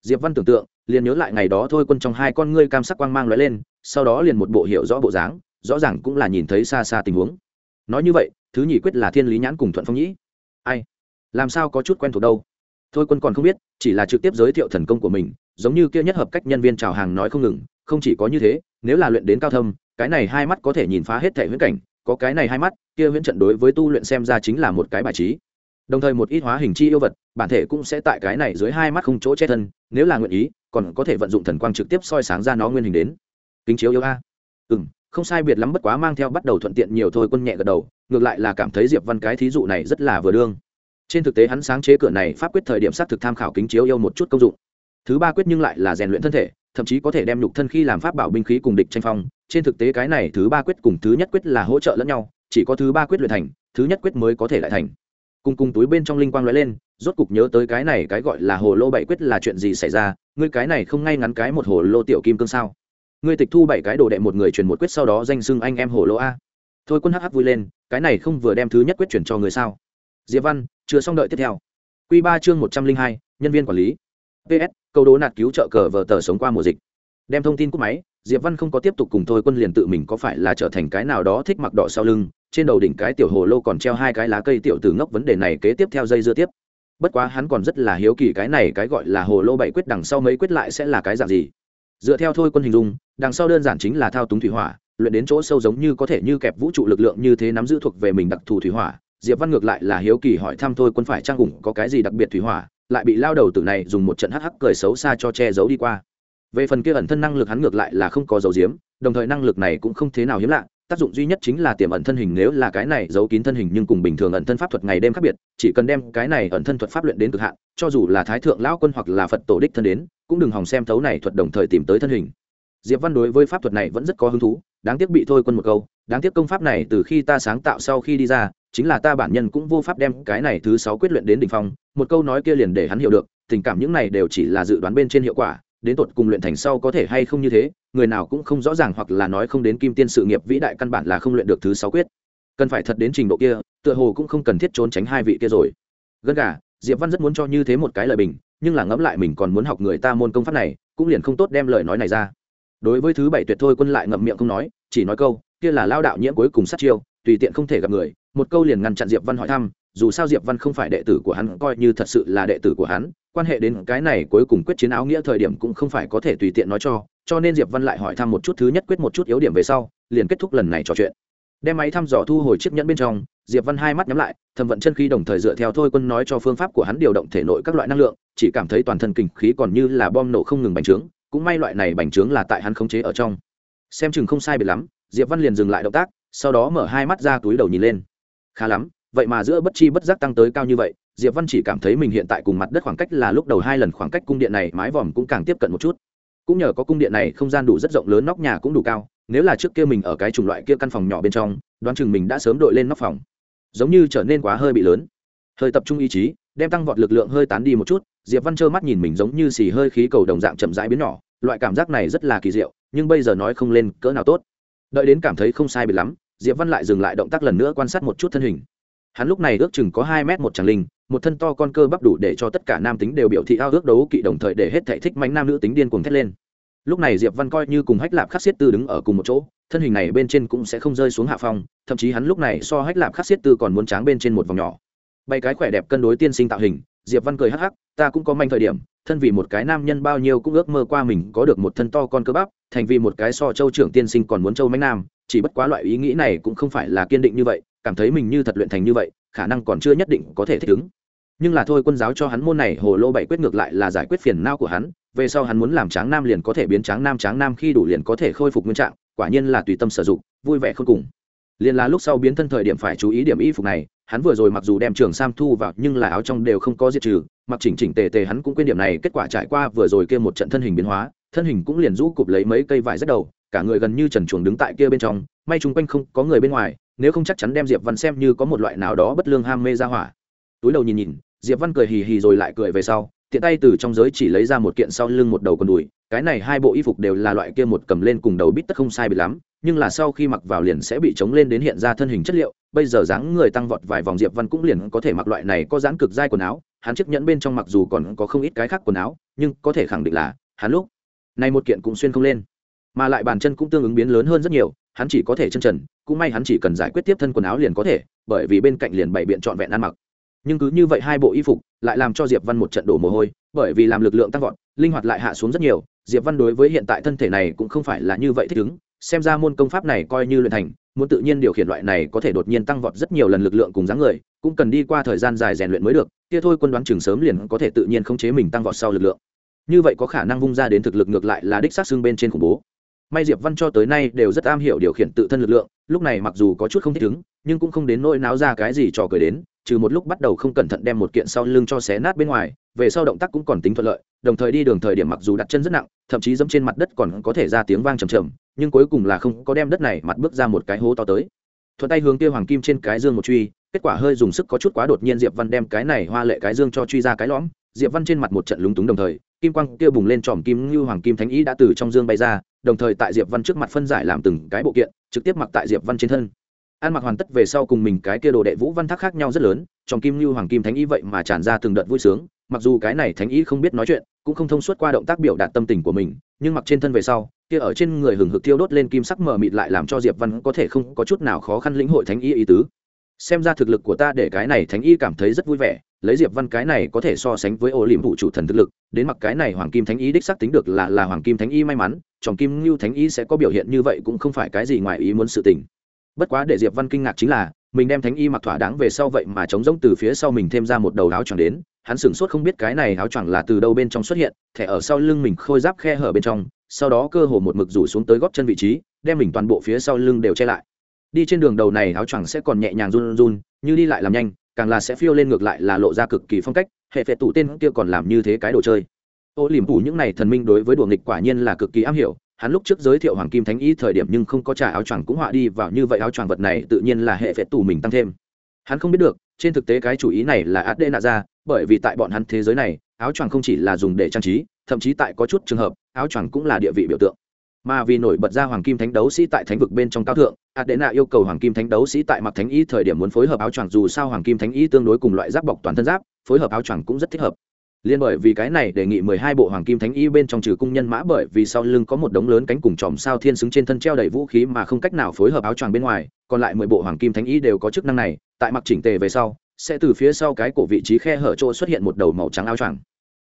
diệp văn tưởng tượng, liền nhớ lại ngày đó thôi quân trong hai con ngươi cam sắc quang mang lóe lên, sau đó liền một bộ hiệu rõ bộ dáng, rõ ràng cũng là nhìn thấy xa xa tình huống. Nói như vậy, thứ nhị quyết là thiên lý nhãn cùng thuận phong nhĩ. Ai? Làm sao có chút quen thuộc đâu? Thôi quân còn không biết, chỉ là trực tiếp giới thiệu thần công của mình, giống như kia nhất hợp cách nhân viên chào hàng nói không ngừng, không chỉ có như thế, nếu là luyện đến cao thâm, cái này hai mắt có thể nhìn phá hết thể huyễn cảnh, có cái này hai mắt, kia huyễn trận đối với tu luyện xem ra chính là một cái bài trí. Đồng thời một ít hóa hình chi yêu vật, bản thể cũng sẽ tại cái này dưới hai mắt không chỗ che thân, nếu là nguyện ý, còn có thể vận dụng thần quang trực tiếp soi sáng ra nó nguyên hình đến. Kính chiếu yêu a. Ừ m không sai biệt lắm bất quá mang theo bắt đầu thuận tiện nhiều thôi quân nhẹ gật đầu, ngược lại là cảm thấy diệp văn cái thí dụ này rất là vừa đương trên thực tế hắn sáng chế cửa này pháp quyết thời điểm xác thực tham khảo kính chiếu yêu một chút công dụng. Thứ ba quyết nhưng lại là rèn luyện thân thể, thậm chí có thể đem nhục thân khi làm pháp bảo binh khí cùng địch tranh phong. Trên thực tế cái này thứ ba quyết cùng thứ nhất quyết là hỗ trợ lẫn nhau, chỉ có thứ ba quyết luyện thành, thứ nhất quyết mới có thể lại thành. Cùng cùng túi bên trong linh quang lóe lên, rốt cục nhớ tới cái này cái gọi là hồ lô bảy quyết là chuyện gì xảy ra, ngươi cái này không ngay ngắn cái một hồ lô tiểu kim cương sao? Ngươi tịch thu bảy cái đồ đệ một người truyền một quyết sau đó danh xưng anh em hồ lô a. Thôi quân hắc hắc vui lên, cái này không vừa đem thứ nhất quyết chuyển cho người sao? Diệp văn, chưa xong đợi tiếp theo. Q ba chương một trăm linh hai, nhân viên quản lý. Ps câu đố nạt cứu trợ cờ vờ tờ sống qua mùa dịch. Đem thông tin cúp máy, diệp văn không có tiếp tục cùng thôi quân liền tự mình có phải là trở thành cái nào đó thích mặc đỏ sau lưng, trên đầu đỉnh cái tiểu hồ lô còn treo hai cái lá cây tiểu tử ngốc vấn đề này kế tiếp theo dây dưa tiếp. Bất quá hắn còn rất là hiếu kỳ cái này cái gọi là hồ lô bảy quyết đằng sau mấy quyết lại sẽ là cái dạng gì. Dựa theo thôi quân hình dung, đằng sau đơn giản chính là thao túng thủy hỏa, luyện đến chỗ sâu giống như có thể như kẹp vũ trụ lực lượng như thế nắm giữ thuộc về mình đặc thù thủy hỏa diệp văn ngược lại là hiếu kỳ hỏi thăm thôi, quân phải trang ủng có cái gì đặc biệt thủy hỏa, lại bị lao đầu tử này dùng một trận hắc hắc cười xấu xa cho che giấu đi qua. Về phần kia ẩn thân năng lực hắn ngược lại là không có dấu diếm đồng thời năng lực này cũng không thế nào hiếm lạ, tác dụng duy nhất chính là tiềm ẩn thân hình, nếu là cái này giấu kín thân hình nhưng cùng bình thường ẩn thân pháp thuật ngày đêm khác biệt, chỉ cần đem cái này ẩn thân thuật pháp luyện đến cực hạn, cho dù là thái thượng lão quân hoặc là phật tổ đích thân đến, cũng đừng hòng xem thấu này thuật đồng thời tìm tới thân hình. Diệp văn đối với pháp thuật này vẫn rất có hứng thú, đáng tiếc bị thôi quân một câu, đáng tiếc công pháp này từ khi ta sáng tạo sau khi đi ra chính là ta bản nhân cũng vô pháp đem cái này thứ sáu quyết luyện đến đỉnh phong, một câu nói kia liền để hắn hiểu được, tình cảm những này đều chỉ là dự đoán bên trên hiệu quả, đến tột cùng luyện thành sau có thể hay không như thế, người nào cũng không rõ ràng hoặc là nói không đến kim tiên sự nghiệp vĩ đại căn bản là không luyện được thứ sáu quyết. Cần phải thật đến trình độ kia, tựa hồ cũng không cần thiết trốn tránh hai vị kia rồi. Gân gà, diệp văn rất muốn cho như thế một cái lời bình, nhưng là ngẫm lại mình còn muốn học người ta môn công pháp này, cũng liền không tốt đem lời nói này ra. Đối với thứ bảy tuyệt thôi quân lại ngậm miệng không nói, chỉ nói câu, kia là lao đạo nhiễm cuối cùng sát chiêu tùy tiện không thể gặp người, một câu liền ngăn chặn diệp văn hỏi thăm, dù sao diệp văn không phải đệ tử của hắn, coi như thật sự là đệ tử của hắn, quan hệ đến cái này cuối cùng quyết chiến áo nghĩa thời điểm cũng không phải có thể tùy tiện nói cho cho nên diệp văn lại hỏi thăm một chút thứ nhất quyết một chút yếu điểm về sau, liền kết thúc lần này trò chuyện. Đem máy thăm dò thu hồi chiếc nhẫn bên trong, diệp văn hai mắt nhắm lại thẩm vận chân khí đồng thời dựa theo thôi quân nói cho phương pháp của hắn điều động thể nội các loại năng lượng, chỉ cảm thấy toàn thân kinh khí còn như là bom nổ không ngừng bành trướng, cũng may loại này bành trướng là tại hắn khống chế ở trong. Xem chừng không sai biệt lắm, diệp văn liền dừng lại động tác sau đó mở hai mắt ra túi đầu nhìn lên. Khá lắm, vậy mà giữa bất chi bất giác tăng tới cao như vậy, diệp văn chỉ cảm thấy mình hiện tại cùng mặt đất khoảng cách là lúc đầu hai lần khoảng cách cung điện này mái vòm cũng càng tiếp cận một chút. Cũng nhờ có cung điện này không gian đủ rất rộng lớn, nóc nhà cũng đủ cao, nếu là trước kia mình ở cái chủng loại kia căn phòng nhỏ bên trong, đoán chừng mình đã sớm đội lên nóc phòng. Giống như trở nên quá hơi bị lớn. Hơi tập trung ý chí, đem tăng vọt lực lượng hơi tán đi một chút, diệp văn trơ mắt nhìn mình giống như xì hơi khí cầu đồng dạng chậm rãi biến nhỏ, loại cảm giác này rất là kỳ diệu, nhưng bây giờ nói không lên cỡ nào tốt đợi đến cảm thấy không sai bị lắm, diệp văn lại dừng lại động tác lần nữa quan sát một chút thân hình. Hắn lúc này ước chừng có hai mét một tràng linh, một thân to con cơ bắp đủ để cho tất cả nam tính đều biểu thị ao ước đấu kỵ đồng thời để hết thể thích mánh nam nữ tính điên cuồng thét lên. Lúc này diệp văn coi như cùng hách lạp khắc xiết tư đứng ở cùng một chỗ, thân hình này bên trên cũng sẽ không rơi xuống hạ phong, thậm chí hắn lúc này so hách lạp khắc xiết tư còn muốn tráng bên trên một vòng nhỏ. Bay cái khỏe đẹp cân đối tiên sinh tạo hình diệp văn cười hắc hắc, ta cũng có manh thời điểm, thân vì một cái nam nhân bao nhiêu cũng ước mơ qua mình có được một thân to con cơ bắp, thành vì một cái so châu trưởng tiên sinh còn muốn châu manh nam, chỉ bất quá loại ý nghĩ này cũng không phải là kiên định như vậy, cảm thấy mình như thật luyện thành như vậy, khả năng còn chưa nhất định có thể thích ứng. Nhưng là thôi, quân giáo cho hắn môn này hồ lô bảy quyết ngược lại là giải quyết phiền não của hắn, về sau hắn muốn làm tráng nam liền có thể biến tráng nam tráng nam khi đủ liền có thể khôi phục nguyên trạng, quả nhiên là tùy tâm sử dụng, vui vẻ không cùng. Liền là lúc sau biến thân thời điểm phải chú ý điểm y phục này hắn vừa rồi mặc dù đem trường sam thu vào, nhưng là áo trong đều không có diệt trừ, mặc chỉnh chỉnh tề tề hắn cũng quên điểm này, kết quả trải qua vừa rồi kia một trận thân hình biến hóa, thân hình cũng liền rũ cụp lấy mấy cây vải rất đầu, cả người gần như trần chuồng đứng tại kia bên trong, may chung quanh không có người bên ngoài, nếu không chắc chắn đem diệp văn xem như có một loại nào đó bất lương ham mê ra hỏa. Túi đầu nhìn nhìn, diệp văn cười hì hì rồi lại cười về sau, tiện tay từ trong giới chỉ lấy ra một kiện sau lưng một đầu con đùi, cái này hai bộ y phục đều là loại kia một cầm lên cùng đầu bít tất không sai bị lắm nhưng là sau khi mặc vào liền sẽ bị chống lên đến hiện ra thân hình chất liệu, bây giờ dáng người tăng vọt vài vòng diệp văn cũng liền có thể mặc loại này có dáng cực dai quần áo, hắn chiếc nhẫn bên trong mặc dù còn có không ít cái khác quần áo, nhưng có thể khẳng định là, hắn lúc này một kiện cũng xuyên không lên. Mà lại bàn chân cũng tương ứng biến lớn hơn rất nhiều, hắn chỉ có thể chân trần, cũng may hắn chỉ cần giải quyết tiếp thân quần áo liền có thể, bởi vì bên cạnh liền bày biện trọn vẹn ăn mặc. Nhưng cứ như vậy hai bộ y phục lại làm cho diệp văn một trận đổ mồ hôi, bởi vì làm lực lượng tăng vọt, linh hoạt lại hạ xuống rất nhiều, diệp văn đối với hiện tại thân thể này cũng không phải là như vậy thích ứng xem ra môn công pháp này coi như luyện thành, muốn tự nhiên điều khiển loại này có thể đột nhiên tăng vọt rất nhiều lần lực lượng cùng dáng người, cũng cần đi qua thời gian dài rèn luyện mới được, kia thôi quân đoán chừng sớm liền có thể tự nhiên khống chế mình tăng vọt sau lực lượng. Như vậy có khả năng vung ra đến thực lực ngược lại là đích xác xương bên trên khủng bố. May diệp văn cho tới nay đều rất am hiểu điều khiển tự thân lực lượng, lúc này mặc dù có chút không thích ứng, nhưng cũng không đến nỗi náo ra cái gì trò cười đến, trừ một lúc bắt đầu không cẩn thận đem một kiện sau lưng cho xé nát bên ngoài, về sau động tác cũng còn tính thuận lợi, đồng thời đi đường thời điểm mặc dù đặt chân rất nặng, thậm chí dẫm trên mặt đất còn có thể ra tiếng vang trầm trầm nhưng cuối cùng là không có đem đất này mặt bước ra một cái hố to tới. Thuận tay hướng kia hoàng kim trên cái dương một truy, kết quả hơi dùng sức có chút quá đột nhiên diệp văn đem cái này hoa lệ cái dương cho truy ra cái lõm. Diệp văn trên mặt một trận lúng túng đồng thời, kim quang kia bùng lên tròm kim như hoàng kim thánh ý đã từ trong dương bay ra, đồng thời tại diệp văn trước mặt phân giải làm từng cái bộ kiện, trực tiếp mặc tại diệp văn trên thân. Ăn mặc hoàn tất về sau cùng mình cái kia đồ đệ vũ văn thác khác nhau rất lớn trong kim như hoàng kim thánh ý vậy mà tràn ra từng đợt vui sướng, mặc dù cái này thánh ý không biết nói chuyện, cũng không thông suốt qua động tác biểu đạt tâm tình của mình, nhưng mặc trên thân về sau kia ở trên người hừng hực thiêu đốt lên kim sắc mờ mịt lại làm cho diệp văn có thể không có chút nào khó khăn lĩnh hội thánh Y ý tứ. Xem ra thực lực của ta để cái này thánh y cảm thấy rất vui vẻ, lấy diệp văn cái này có thể so sánh với ô liềm vụ chủ thần thực lực, đến mặc cái này hoàng kim thánh y đích xác tính được là là hoàng kim thánh y may mắn tròn kim ngưu thánh y sẽ có biểu hiện như vậy cũng không phải cái gì ngoài ý muốn sự tình. Bất quá để diệp văn kinh ngạc chính là, mình đem thánh y mặc thỏa đáng về sau vậy mà chống rỗng từ phía sau mình thêm ra một đầu áo choàng đến, hắn sửng sốt không biết cái này áo choàng là từ đâu bên trong xuất hiện, thẻ ở sau lưng mình khôi giáp khe hở bên trong sau đó cơ hồ một mực rủ xuống tới góp chân vị trí, đem mình toàn bộ phía sau lưng đều che lại. Đi trên đường đầu này áo choàng sẽ còn nhẹ nhàng run run như đi lại làm nhanh, càng là sẽ phiêu lên ngược lại là lộ ra cực kỳ phong cách, hệ phệ tủ tên kia còn làm như thế cái đồ chơi. Ô liềm phủ những này thần minh đối với đùa nghịch quả nhiên là cực kỳ am hiểu, hắn lúc trước giới thiệu hoàng kim thánh ý thời điểm nhưng không có trả áo choàng cũng họa đi vào như vậy áo choàng vật này tự nhiên là hệ phệ tù mình tăng thêm. Hắn không biết được, trên thực tế cái chủ ý này là át đê nạ ra, bởi vì tại bọn hắn thế giới này, áo choàng không chỉ là dùng để trang trí thậm chí tại có chút trường hợp, áo choàng cũng là địa vị biểu tượng. Mà vì nổi bật ra hoàng kim thánh đấu sĩ tại thánh vực bên trong cao thượng, adena yêu cầu hoàng kim thánh đấu sĩ tại mặc thánh y thời điểm muốn phối hợp áo choàng dù sao hoàng kim thánh y tương đối cùng loại giáp bọc toàn thân giáp, phối hợp áo choàng cũng rất thích hợp. Liên bởi vì cái này đề nghị mười hai bộ hoàng kim thánh y bên trong trừ cung nhân mã bởi vì sau lưng có một đống lớn cánh cùng chòm sao thiên xứng trên thân treo đầy vũ khí mà không cách nào phối hợp áo choàng bên ngoài, còn lại mười bộ hoàng kim thánh y đều có chức năng này, tại mặc chỉnh tề về sau, sẽ từ phía sau cái cổ vị trí khe hở chỗ xuất hiện một đầu màu trắng áo choàng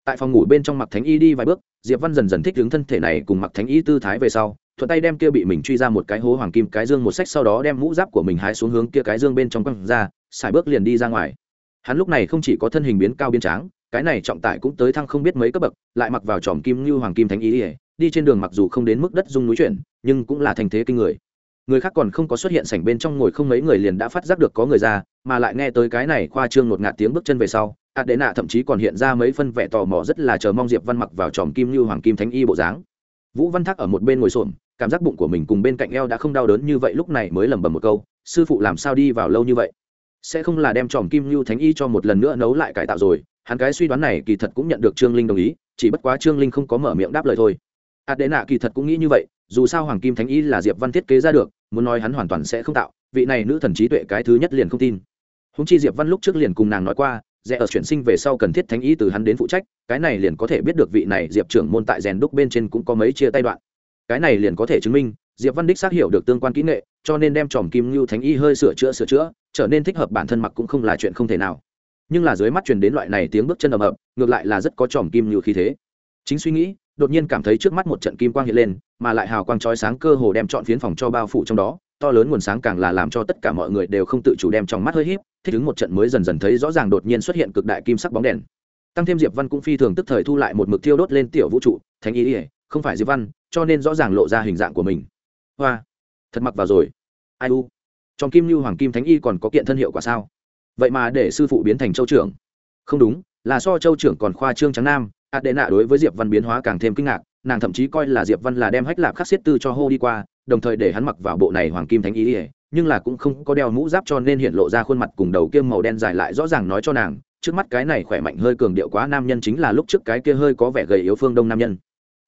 tại phòng ngủ bên trong mặc thánh y đi vài bước, diệp văn dần dần thích ứng thân thể này cùng mặc thánh y tư thái về sau, thuận tay đem kia bị mình truy ra một cái hố hoàng kim, cái dương một sách sau đó đem mũ giáp của mình hái xuống hướng kia cái dương bên trong quăng ra, xài bước liền đi ra ngoài. Hắn lúc này không chỉ có thân hình biến cao biến tráng, cái này trọng tải cũng tới thăng không biết mấy cấp bậc, lại mặc vào tròm kim như hoàng kim thánh Y đi trên đường mặc dù không đến mức đất dung núi chuyển, nhưng cũng là thành thế kinh người. Người khác còn không có xuất hiện sảnh bên trong ngồi không mấy người liền đã phát giác được có người ra mà lại nghe tới cái này khoa trương ngột ngạt tiếng bước chân về sau ạt đệ nạ thậm chí còn hiện ra mấy phân vẻ tò mò rất là chờ mong diệp văn mặc vào tròm kim như hoàng kim thánh y bộ dáng. Vũ văn thác ở một bên ngồi xổm, cảm giác bụng của mình cùng bên cạnh eo đã không đau đớn như vậy lúc này mới lẩm bẩm một câu, sư phụ làm sao đi vào lâu như vậy? Sẽ không là đem tròm kim lưu thánh y cho một lần nữa nấu lại cải tạo rồi? Hắn cái suy đoán này kỳ thật cũng nhận được trương linh đồng ý, chỉ bất quá trương linh không có mở miệng đáp lời thôi. Ạt đệ nạ kỳ thật cũng nghĩ như vậy, dù sao hoàng kim thánh y là diệp văn thiết kế ra được, muốn nói hắn hoàn toàn sẽ không tạo, vị này nữ thần trí tuệ cái thứ nhất liền không tin húng chi diệp văn lúc trước liền cùng nàng nói qua, rẽ ở chuyển sinh về sau cần thiết thánh y từ hắn đến phụ trách, cái này liền có thể biết được vị này diệp trưởng môn tại rèn đúc bên trên cũng có mấy chia tay đoạn. Cái này liền có thể chứng minh, diệp văn đích xác hiểu được tương quan kỹ nghệ, cho nên đem tròm kim ngưu thánh y hơi sửa chữa sửa chữa, trở nên thích hợp bản thân mặc cũng không là chuyện không thể nào. Nhưng là dưới mắt truyền đến loại này tiếng bước chân ầm ầm, ngược lại là rất có tròm kim ngưu khí thế. Chính suy nghĩ, đột nhiên cảm thấy trước mắt một trận kim quang hiện lên, mà lại hào quang chói sáng cơ hồ đem chọn phiến phòng cho bao phủ trong đó to lớn nguồn sáng càng là làm cho tất cả mọi người đều không tự chủ đem trong mắt hơi híp, thích ứng một trận mới dần dần thấy rõ ràng đột nhiên xuất hiện cực đại kim sắc bóng đèn. Tăng thêm diệp văn cũng phi thường tức thời thu lại một mực thiêu đốt lên tiểu vũ trụ, thánh ý ỉa không phải diệp văn, cho nên rõ ràng lộ ra hình dạng của mình. Hoa, thật mặc vào rồi. Ai u? Trong kim như hoàng kim thánh y còn có kiện thân hiệu quả sao? Vậy mà để sư phụ biến thành châu trưởng. Không đúng, là so châu trưởng còn khoa trương trắng nam, Adena đối với diệp văn biến hóa càng thêm kinh ngạc, nàng thậm chí coi là diệp văn là đem hách lạp khắc xiết tư cho hô đi qua đồng thời để hắn mặc vào bộ này hoàng kim thánh ý ỉa, nhưng là cũng không có đeo mũ giáp cho nên hiện lộ ra khuôn mặt cùng đầu kiêm màu đen dài lại rõ ràng nói cho nàng, trước mắt cái này khỏe mạnh hơi cường điệu quá nam nhân chính là lúc trước cái kia hơi có vẻ gầy yếu phương đông nam nhân.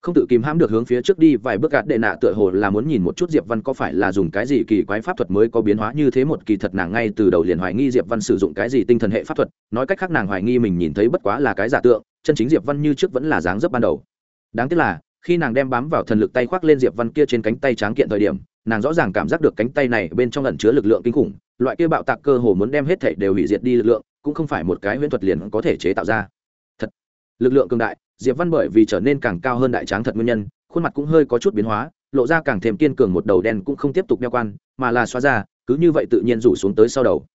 Không tự kìm hãm được hướng phía trước đi, vài bước gạt đệ nạ tựa hồ là muốn nhìn một chút diệp văn có phải là dùng cái gì kỳ quái pháp thuật mới có biến hóa như thế một kỳ thật nàng ngay từ đầu liền hoài nghi diệp văn sử dụng cái gì tinh thần hệ pháp thuật, nói cách khác nàng hoài nghi mình nhìn thấy bất quá là cái giả tượng, chân chính diệp văn như trước vẫn là dáng dấp ban đầu. Đáng tiếc là khi nàng đem bám vào thần lực tay khoác lên diệp văn kia trên cánh tay tráng kiện thời điểm, nàng rõ ràng cảm giác được cánh tay này bên trong ẩn chứa lực lượng kinh khủng, loại kia bạo tạc cơ hồ muốn đem hết thể đều hủy diệt đi lực lượng, cũng không phải một cái huyễn thuật liền có thể chế tạo ra. Thật, lực lượng cường đại, diệp văn bởi vì trở nên càng cao hơn đại tráng thật nguyên nhân, khuôn mặt cũng hơi có chút biến hóa, lộ ra càng thêm kiên cường một đầu đen cũng không tiếp tục đeo quan, mà là xóa ra, cứ như vậy tự nhiên rủ xuống tới sau đầu.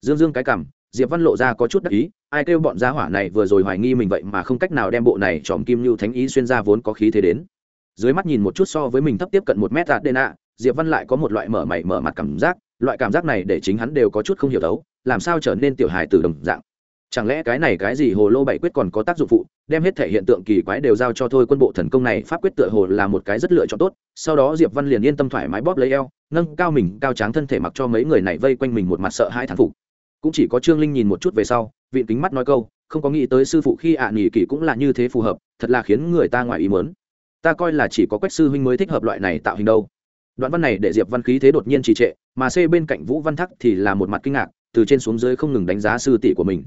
Dương dương cái cảm diệp văn lộ ra có chút đắc ý, ai kêu bọn gia hỏa này vừa rồi hoài nghi mình vậy mà không cách nào đem bộ này tròm kim lưu thánh ý xuyên ra vốn có khí thế đến. Dưới mắt nhìn một chút so với mình thấp tiếp cận một mét đạt đê nạ, diệp văn lại có một loại mở mày mở mặt cảm giác, loại cảm giác này để chính hắn đều có chút không hiểu đấu làm sao trở nên tiểu hài từ đồng dạng. Chẳng lẽ cái này cái gì hồ lô bảy quyết còn có tác dụng phụ, đem hết thể hiện tượng kỳ quái đều giao cho thôi quân bộ thần công này, pháp quyết tựa hồ là một cái rất lựa chọn tốt. Sau đó diệp văn liền yên tâm thoải mái bóp lấy eo, nâng cao mình, cao tráng thân thể mặc cho mấy người này vây quanh mình một mặt sợ hai thán phục cũng chỉ có trương linh nhìn một chút về sau, vịn kính mắt nói câu, không có nghĩ tới sư phụ khi ạ à nghỉ kỷ cũng là như thế phù hợp, thật là khiến người ta ngoài ý mớn ta coi là chỉ có quách sư huynh mới thích hợp loại này tạo hình đâu. Đoạn văn này để diệp văn khí thế đột nhiên trì trệ, mà c bên cạnh vũ văn thắc thì là một mặt kinh ngạc, từ trên xuống dưới không ngừng đánh giá sư tỷ của mình.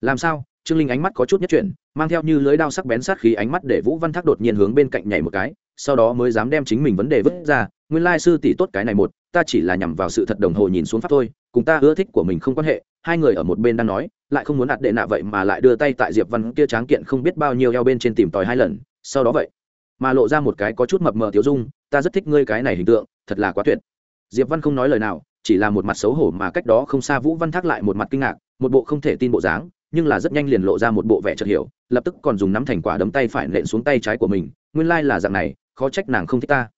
Làm sao? Trương linh ánh mắt có chút nhất chuyển, mang theo như lưới đao sắc bén sát khí ánh mắt để vũ văn thác đột nhiên hướng bên cạnh nhảy một cái, sau đó mới dám đem chính mình vấn đề vứt ra. Nguyên lai sư tỷ tốt cái này một, ta chỉ là nhằm vào sự thật đồng hồ nhìn xuống pháp thôi, cùng ta ưa thích của mình không quan hệ. Hai người ở một bên đang nói, lại không muốn đặt đệ nạ vậy mà lại đưa tay tại diệp văn kia tráng kiện không biết bao nhiêu eo bên trên tìm tòi hai lần. Sau đó vậy mà lộ ra một cái có chút mập mờ tiêu dung, ta rất thích ngươi cái này hình tượng, thật là quá tuyệt. Diệp văn không nói lời nào, chỉ là một mặt xấu hổ mà cách đó không xa vũ văn thác lại một mặt kinh ngạc, một bộ không thể tin bộ dáng nhưng là rất nhanh liền lộ ra một bộ vẻ chợt hiểu, lập tức còn dùng nắm thành quả đấm tay phải nện xuống tay trái của mình, nguyên lai là dạng này, khó trách nàng không thích ta.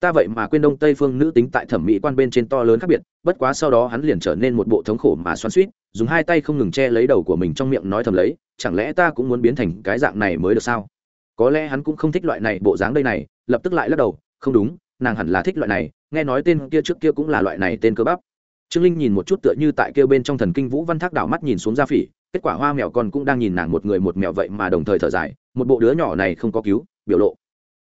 Ta vậy mà quên đông tây phương nữ tính tại thẩm mỹ quan bên trên to lớn khác biệt, bất quá sau đó hắn liền trở nên một bộ thống khổ mà xoắn suýt dùng hai tay không ngừng che lấy đầu của mình trong miệng nói thầm lấy, chẳng lẽ ta cũng muốn biến thành cái dạng này mới được sao? Có lẽ hắn cũng không thích loại này bộ dáng đây này, lập tức lại lắc đầu, không đúng, nàng hẳn là thích loại này, nghe nói tên kia trước kia cũng là loại này tên cơ bắp. Trương linh nhìn một chút tựa như tại kia bên trong thần kinh vũ văn thác đảo mắt nhìn xuống gia phỉ kết quả hoa mèo con cũng đang nhìn nàng một người một mèo vậy mà đồng thời thở dài, một bộ đứa nhỏ này không có cứu, biểu lộ.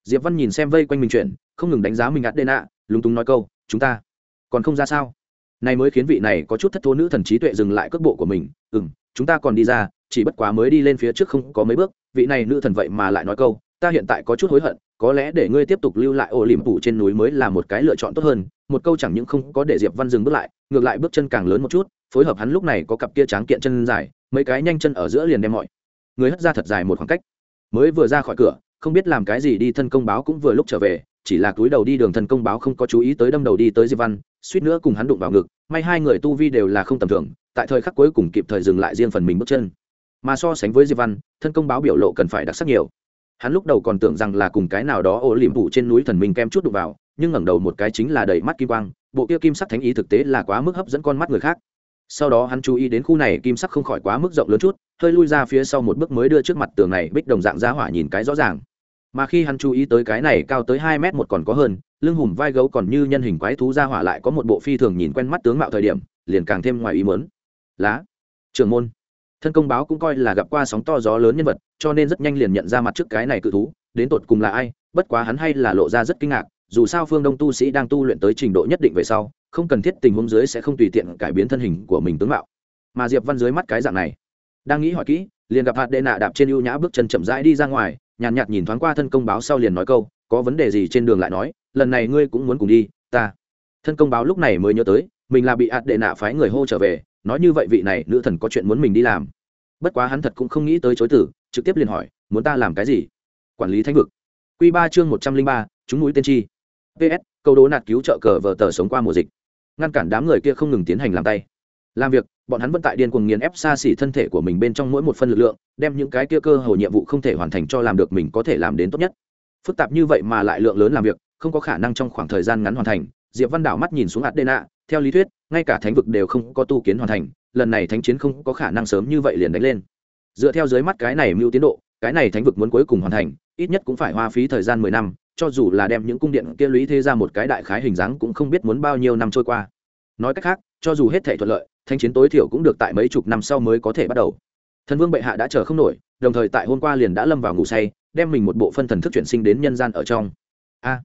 Diệp văn nhìn xem vây quanh mình chuyện không ngừng đánh giá mình ngắt đê nạ, lúng túng nói câu, chúng ta còn không ra sao? Này mới khiến vị này có chút thất thố nữ thần trí tuệ dừng lại cước bộ của mình ừ m chúng ta còn đi ra, chỉ bất quá mới đi lên phía trước không có mấy bước. Vị này nữ thần vậy mà lại nói câu, ta hiện tại có chút hối hận có lẽ để ngươi tiếp tục lưu lại ổ liềm phủ trên núi mới là một cái lựa chọn tốt hơn, một câu chẳng những không có để diệp văn dừng bước lại, ngược lại bước chân càng lớn một chút, phối hợp hắn lúc này có cặp kia tráng kiện chân dài, mấy cái nhanh chân ở giữa liền đem mọi người hất ra thật dài một khoảng cách. Mới vừa ra khỏi cửa, không biết làm cái gì đi thân công báo cũng vừa lúc trở về, chỉ là túi đầu đi đường thân công báo không có chú ý tới đâm đầu đi tới diệp văn, suýt nữa cùng hắn đụng vào ngực, may hai người tu vi đều là không tầm thường, tại thời khắc cuối cùng kịp thời dừng lại riêng phần mình bước chân. Mà so sánh với diệp văn, thân công báo biểu lộ cần phải đặc sắc nhiều hắn lúc đầu còn tưởng rằng là cùng cái nào đó ô liềm phủ trên núi thần minh kem chút đụng vào, nhưng ngẩng đầu một cái chính là đầy mắt kim quang, bộ kia kim sắc thánh ý thực tế là quá mức hấp dẫn con mắt người khác. Sau đó hắn chú ý đến khu này kim sắc không khỏi quá mức rộng lớn chút, hơi lui ra phía sau một bước mới đưa trước mặt tường này bích đồng dạng ra hỏa nhìn cái rõ ràng. Mà khi hắn chú ý tới cái này cao tới hai mét một còn có hơn, lưng hùm vai gấu còn như nhân hình quái thú ra hỏa lại có một bộ phi thường nhìn quen mắt tướng mạo thời điểm, liền càng thêm ngoài ý mớn lá, trưởng môn thân công báo cũng coi là gặp qua sóng to gió lớn nhân vật cho nên rất nhanh liền nhận ra mặt trước cái này cự thú đến tột cùng là ai bất quá hắn hay là lộ ra rất kinh ngạc dù sao phương đông tu sĩ đang tu luyện tới trình độ nhất định về sau không cần thiết tình huống dưới sẽ không tùy tiện cải biến thân hình của mình tướng mạo. Mà diệp văn dưới mắt cái dạng này đang nghĩ hỏi kỹ liền gặp hạt đệ nạ đạp trên ưu nhã bước chân chậm rãi đi ra ngoài nhàn nhạt, nhạt nhìn thoáng qua thân công báo sau liền nói câu có vấn đề gì trên đường lại nói lần này ngươi cũng muốn cùng đi ta. Thân công báo lúc này mới nhớ tới mình là bị ạt đệ nạ phái người hô trở về, nói như vậy vị này nữ thần có chuyện muốn mình đi làm. Bất quá hắn thật cũng không nghĩ tới chối tử, trực tiếp liền hỏi, muốn ta làm cái gì? Quản lý thánh vực. Q ba chương một trăm linh ba, chúng núi tiên tri ps câu đố nạt cứu trợ cờ vờ tờ sống qua mùa dịch. Ngăn cản đám người kia không ngừng tiến hành làm tay. Làm việc, bọn hắn vẫn tại điên cuồng nghiền ép xa xỉ thân thể của mình bên trong mỗi một phân lực lượng, đem những cái kia cơ hồ nhiệm vụ không thể hoàn thành cho làm được mình có thể làm đến tốt nhất. Phức tạp như vậy mà lại lượng lớn làm việc, không có khả năng trong khoảng thời gian ngắn hoàn thành. Diệp văn đảo mắt nhìn xuống adena theo lý thuyết, ngay cả thánh vực đều không có tu kiến hoàn thành, lần này thánh chiến không có khả năng sớm như vậy liền đánh lên. Dựa theo dưới mắt cái này mưu tiến độ, cái này thánh vực muốn cuối cùng hoàn thành, ít nhất cũng phải hoa phí thời gian mười năm, cho dù là đem những cung điện kia lũy thế ra một cái đại khái hình dáng cũng không biết muốn bao nhiêu năm trôi qua. Nói cách khác, cho dù hết thể thuận lợi thanh chiến tối thiểu cũng được tại mấy chục năm sau mới có thể bắt đầu. Thần vương bệ hạ đã chờ không nổi, đồng thời tại hôm qua liền đã lâm vào ngủ say, đem mình một bộ phân thần thức chuyển sinh đến nhân gian ở trong. A,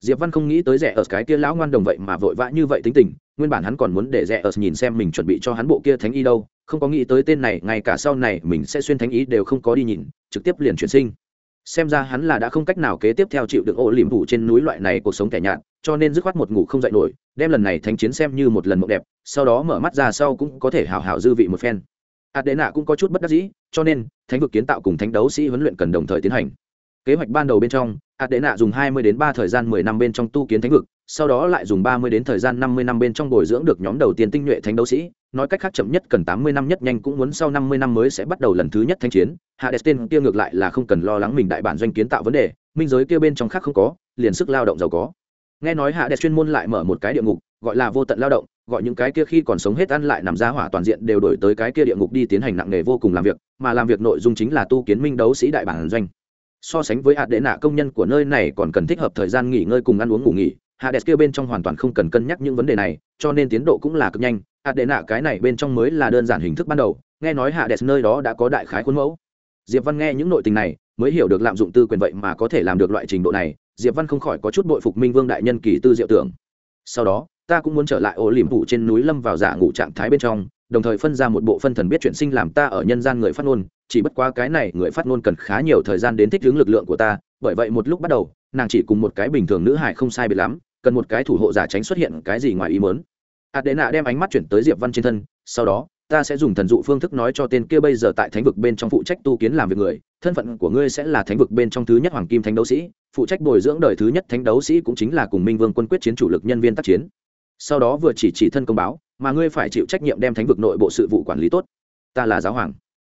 diệp văn không nghĩ tới rẻ ở cái kia lão ngoan đồng vậy mà vội vã như vậy tính tình nguyên bản hắn còn muốn để rẽ ở nhìn xem mình chuẩn bị cho hắn bộ kia thánh y đâu, không có nghĩ tới tên này, ngay cả sau này mình sẽ xuyên thánh ý đều không có đi nhìn, trực tiếp liền chuyển sinh. Xem ra hắn là đã không cách nào kế tiếp theo chịu được ô liềm thủ trên núi loại này cuộc sống kẻ nhạt, cho nên dứt khoát một ngủ không dậy nổi, đem lần này thánh chiến xem như một lần mộng đẹp, sau đó mở mắt ra sau cũng có thể hào hào dư vị một phen. Adena cũng có chút bất đắc dĩ, cho nên, thánh vực kiến tạo cùng thánh đấu sĩ huấn luyện cần đồng thời tiến hành. Kế hoạch ban đầu bên trong, adena dùng 20 đến ba thời gian 10 năm bên trong tu kiến thánh vực sau đó lại dùng 30 đến thời gian 50 năm bên trong bồi dưỡng được nhóm đầu tiên tinh nhuệ thánh đấu sĩ, nói cách khác chậm nhất cần 80 năm nhất nhanh cũng muốn sau 50 năm mới sẽ bắt đầu lần thứ nhất thánh chiến. Hades tên kia ngược lại là không cần lo lắng mình đại bản doanh kiến tạo vấn đề, minh giới kia bên trong khác không có, liền sức lao động giàu có. Nghe nói hạ chuyên môn lại mở một cái địa ngục, gọi là vô tận lao động, gọi những cái kia khi còn sống hết ăn lại nằm ra hỏa toàn diện đều đổi tới cái kia địa ngục đi tiến hành nặng nghề vô cùng làm việc, mà làm việc nội dung chính là tu kiến minh đấu sĩ đại bản doanh. So sánh với hạt đệ nạ công nhân của nơi này còn cần thích hợp thời gian nghỉ ngơi cùng ăn uống ngủ nghỉ hạ kia bên trong hoàn toàn không cần cân nhắc những vấn đề này, cho nên tiến độ cũng là cực nhanh. Hạt đệ nạ cái này bên trong mới là đơn giản hình thức ban đầu, nghe nói hạ nơi đó đã có đại khái khuôn mẫu. Diệp văn nghe những nội tình này, mới hiểu được lạm dụng tư quyền vậy mà có thể làm được loại trình độ này. Diệp văn không khỏi có chút bội phục minh vương đại nhân kỳ tư diệu tưởng. Sau đó, ta cũng muốn trở lại ổ liềm phủ trên núi lâm vào giả ngủ trạng thái bên trong, đồng thời phân ra một bộ phân thần biết chuyển sinh làm ta ở nhân gian người phát ngôn. Chỉ bất quá cái này người phát ngôn cần khá nhiều thời gian đến thích ứng lực lượng của ta, bởi vậy một lúc bắt đầu, nàng chỉ cùng một cái bình thường nữ hải không sai biệt lắm cần một cái thủ hộ giả tránh xuất hiện cái gì ngoài ý mớn adena đem ánh mắt chuyển tới diệp văn trên thân, sau đó, ta sẽ dùng thần dụ phương thức nói cho tên kia bây giờ tại thánh vực bên trong phụ trách tu kiến làm việc người, thân phận của ngươi sẽ là thánh vực bên trong thứ nhất hoàng kim thánh đấu sĩ, phụ trách bồi dưỡng đời thứ nhất thánh đấu sĩ cũng chính là cùng minh vương quân quyết chiến chủ lực nhân viên tác chiến. Sau đó vừa chỉ chỉ thân công báo, mà ngươi phải chịu trách nhiệm đem thánh vực nội bộ sự vụ quản lý tốt. Ta là giáo hoàng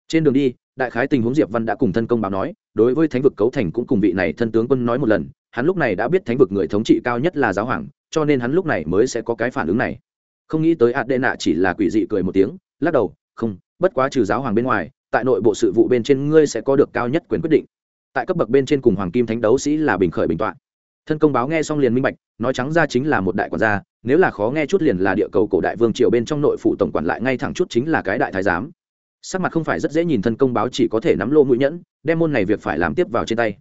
trên đường đi, đại khái tình huống diệp văn đã cùng thân công báo nói, đối với thánh vực cấu thành cũng cùng vị này thân tướng quân nói một lần, hắn lúc này đã biết thánh vực người thống trị cao nhất là giáo hoàng, cho nên hắn lúc này mới sẽ có cái phản ứng này. Không nghĩ tới adena chỉ là quỷ dị cười một tiếng, lắc đầu, không, bất quá trừ giáo hoàng bên ngoài, tại nội bộ sự vụ bên trên ngươi sẽ có được cao nhất quyền quyết định. Tại cấp bậc bên trên cùng hoàng kim thánh đấu sĩ là bình khởi bình toạn thân công báo nghe xong liền minh bạch, nói trắng ra chính là một đại quản gia, nếu là khó nghe chút liền là địa cầu cổ đại vương triều bên trong nội phụ tổng quản lại ngay thẳng chút chính là cái đại thái giám sắc mặt không phải rất dễ nhìn thân công báo chỉ có thể nắm lô mũi nhẫn, đem môn này việc phải làm tiếp vào trên tay.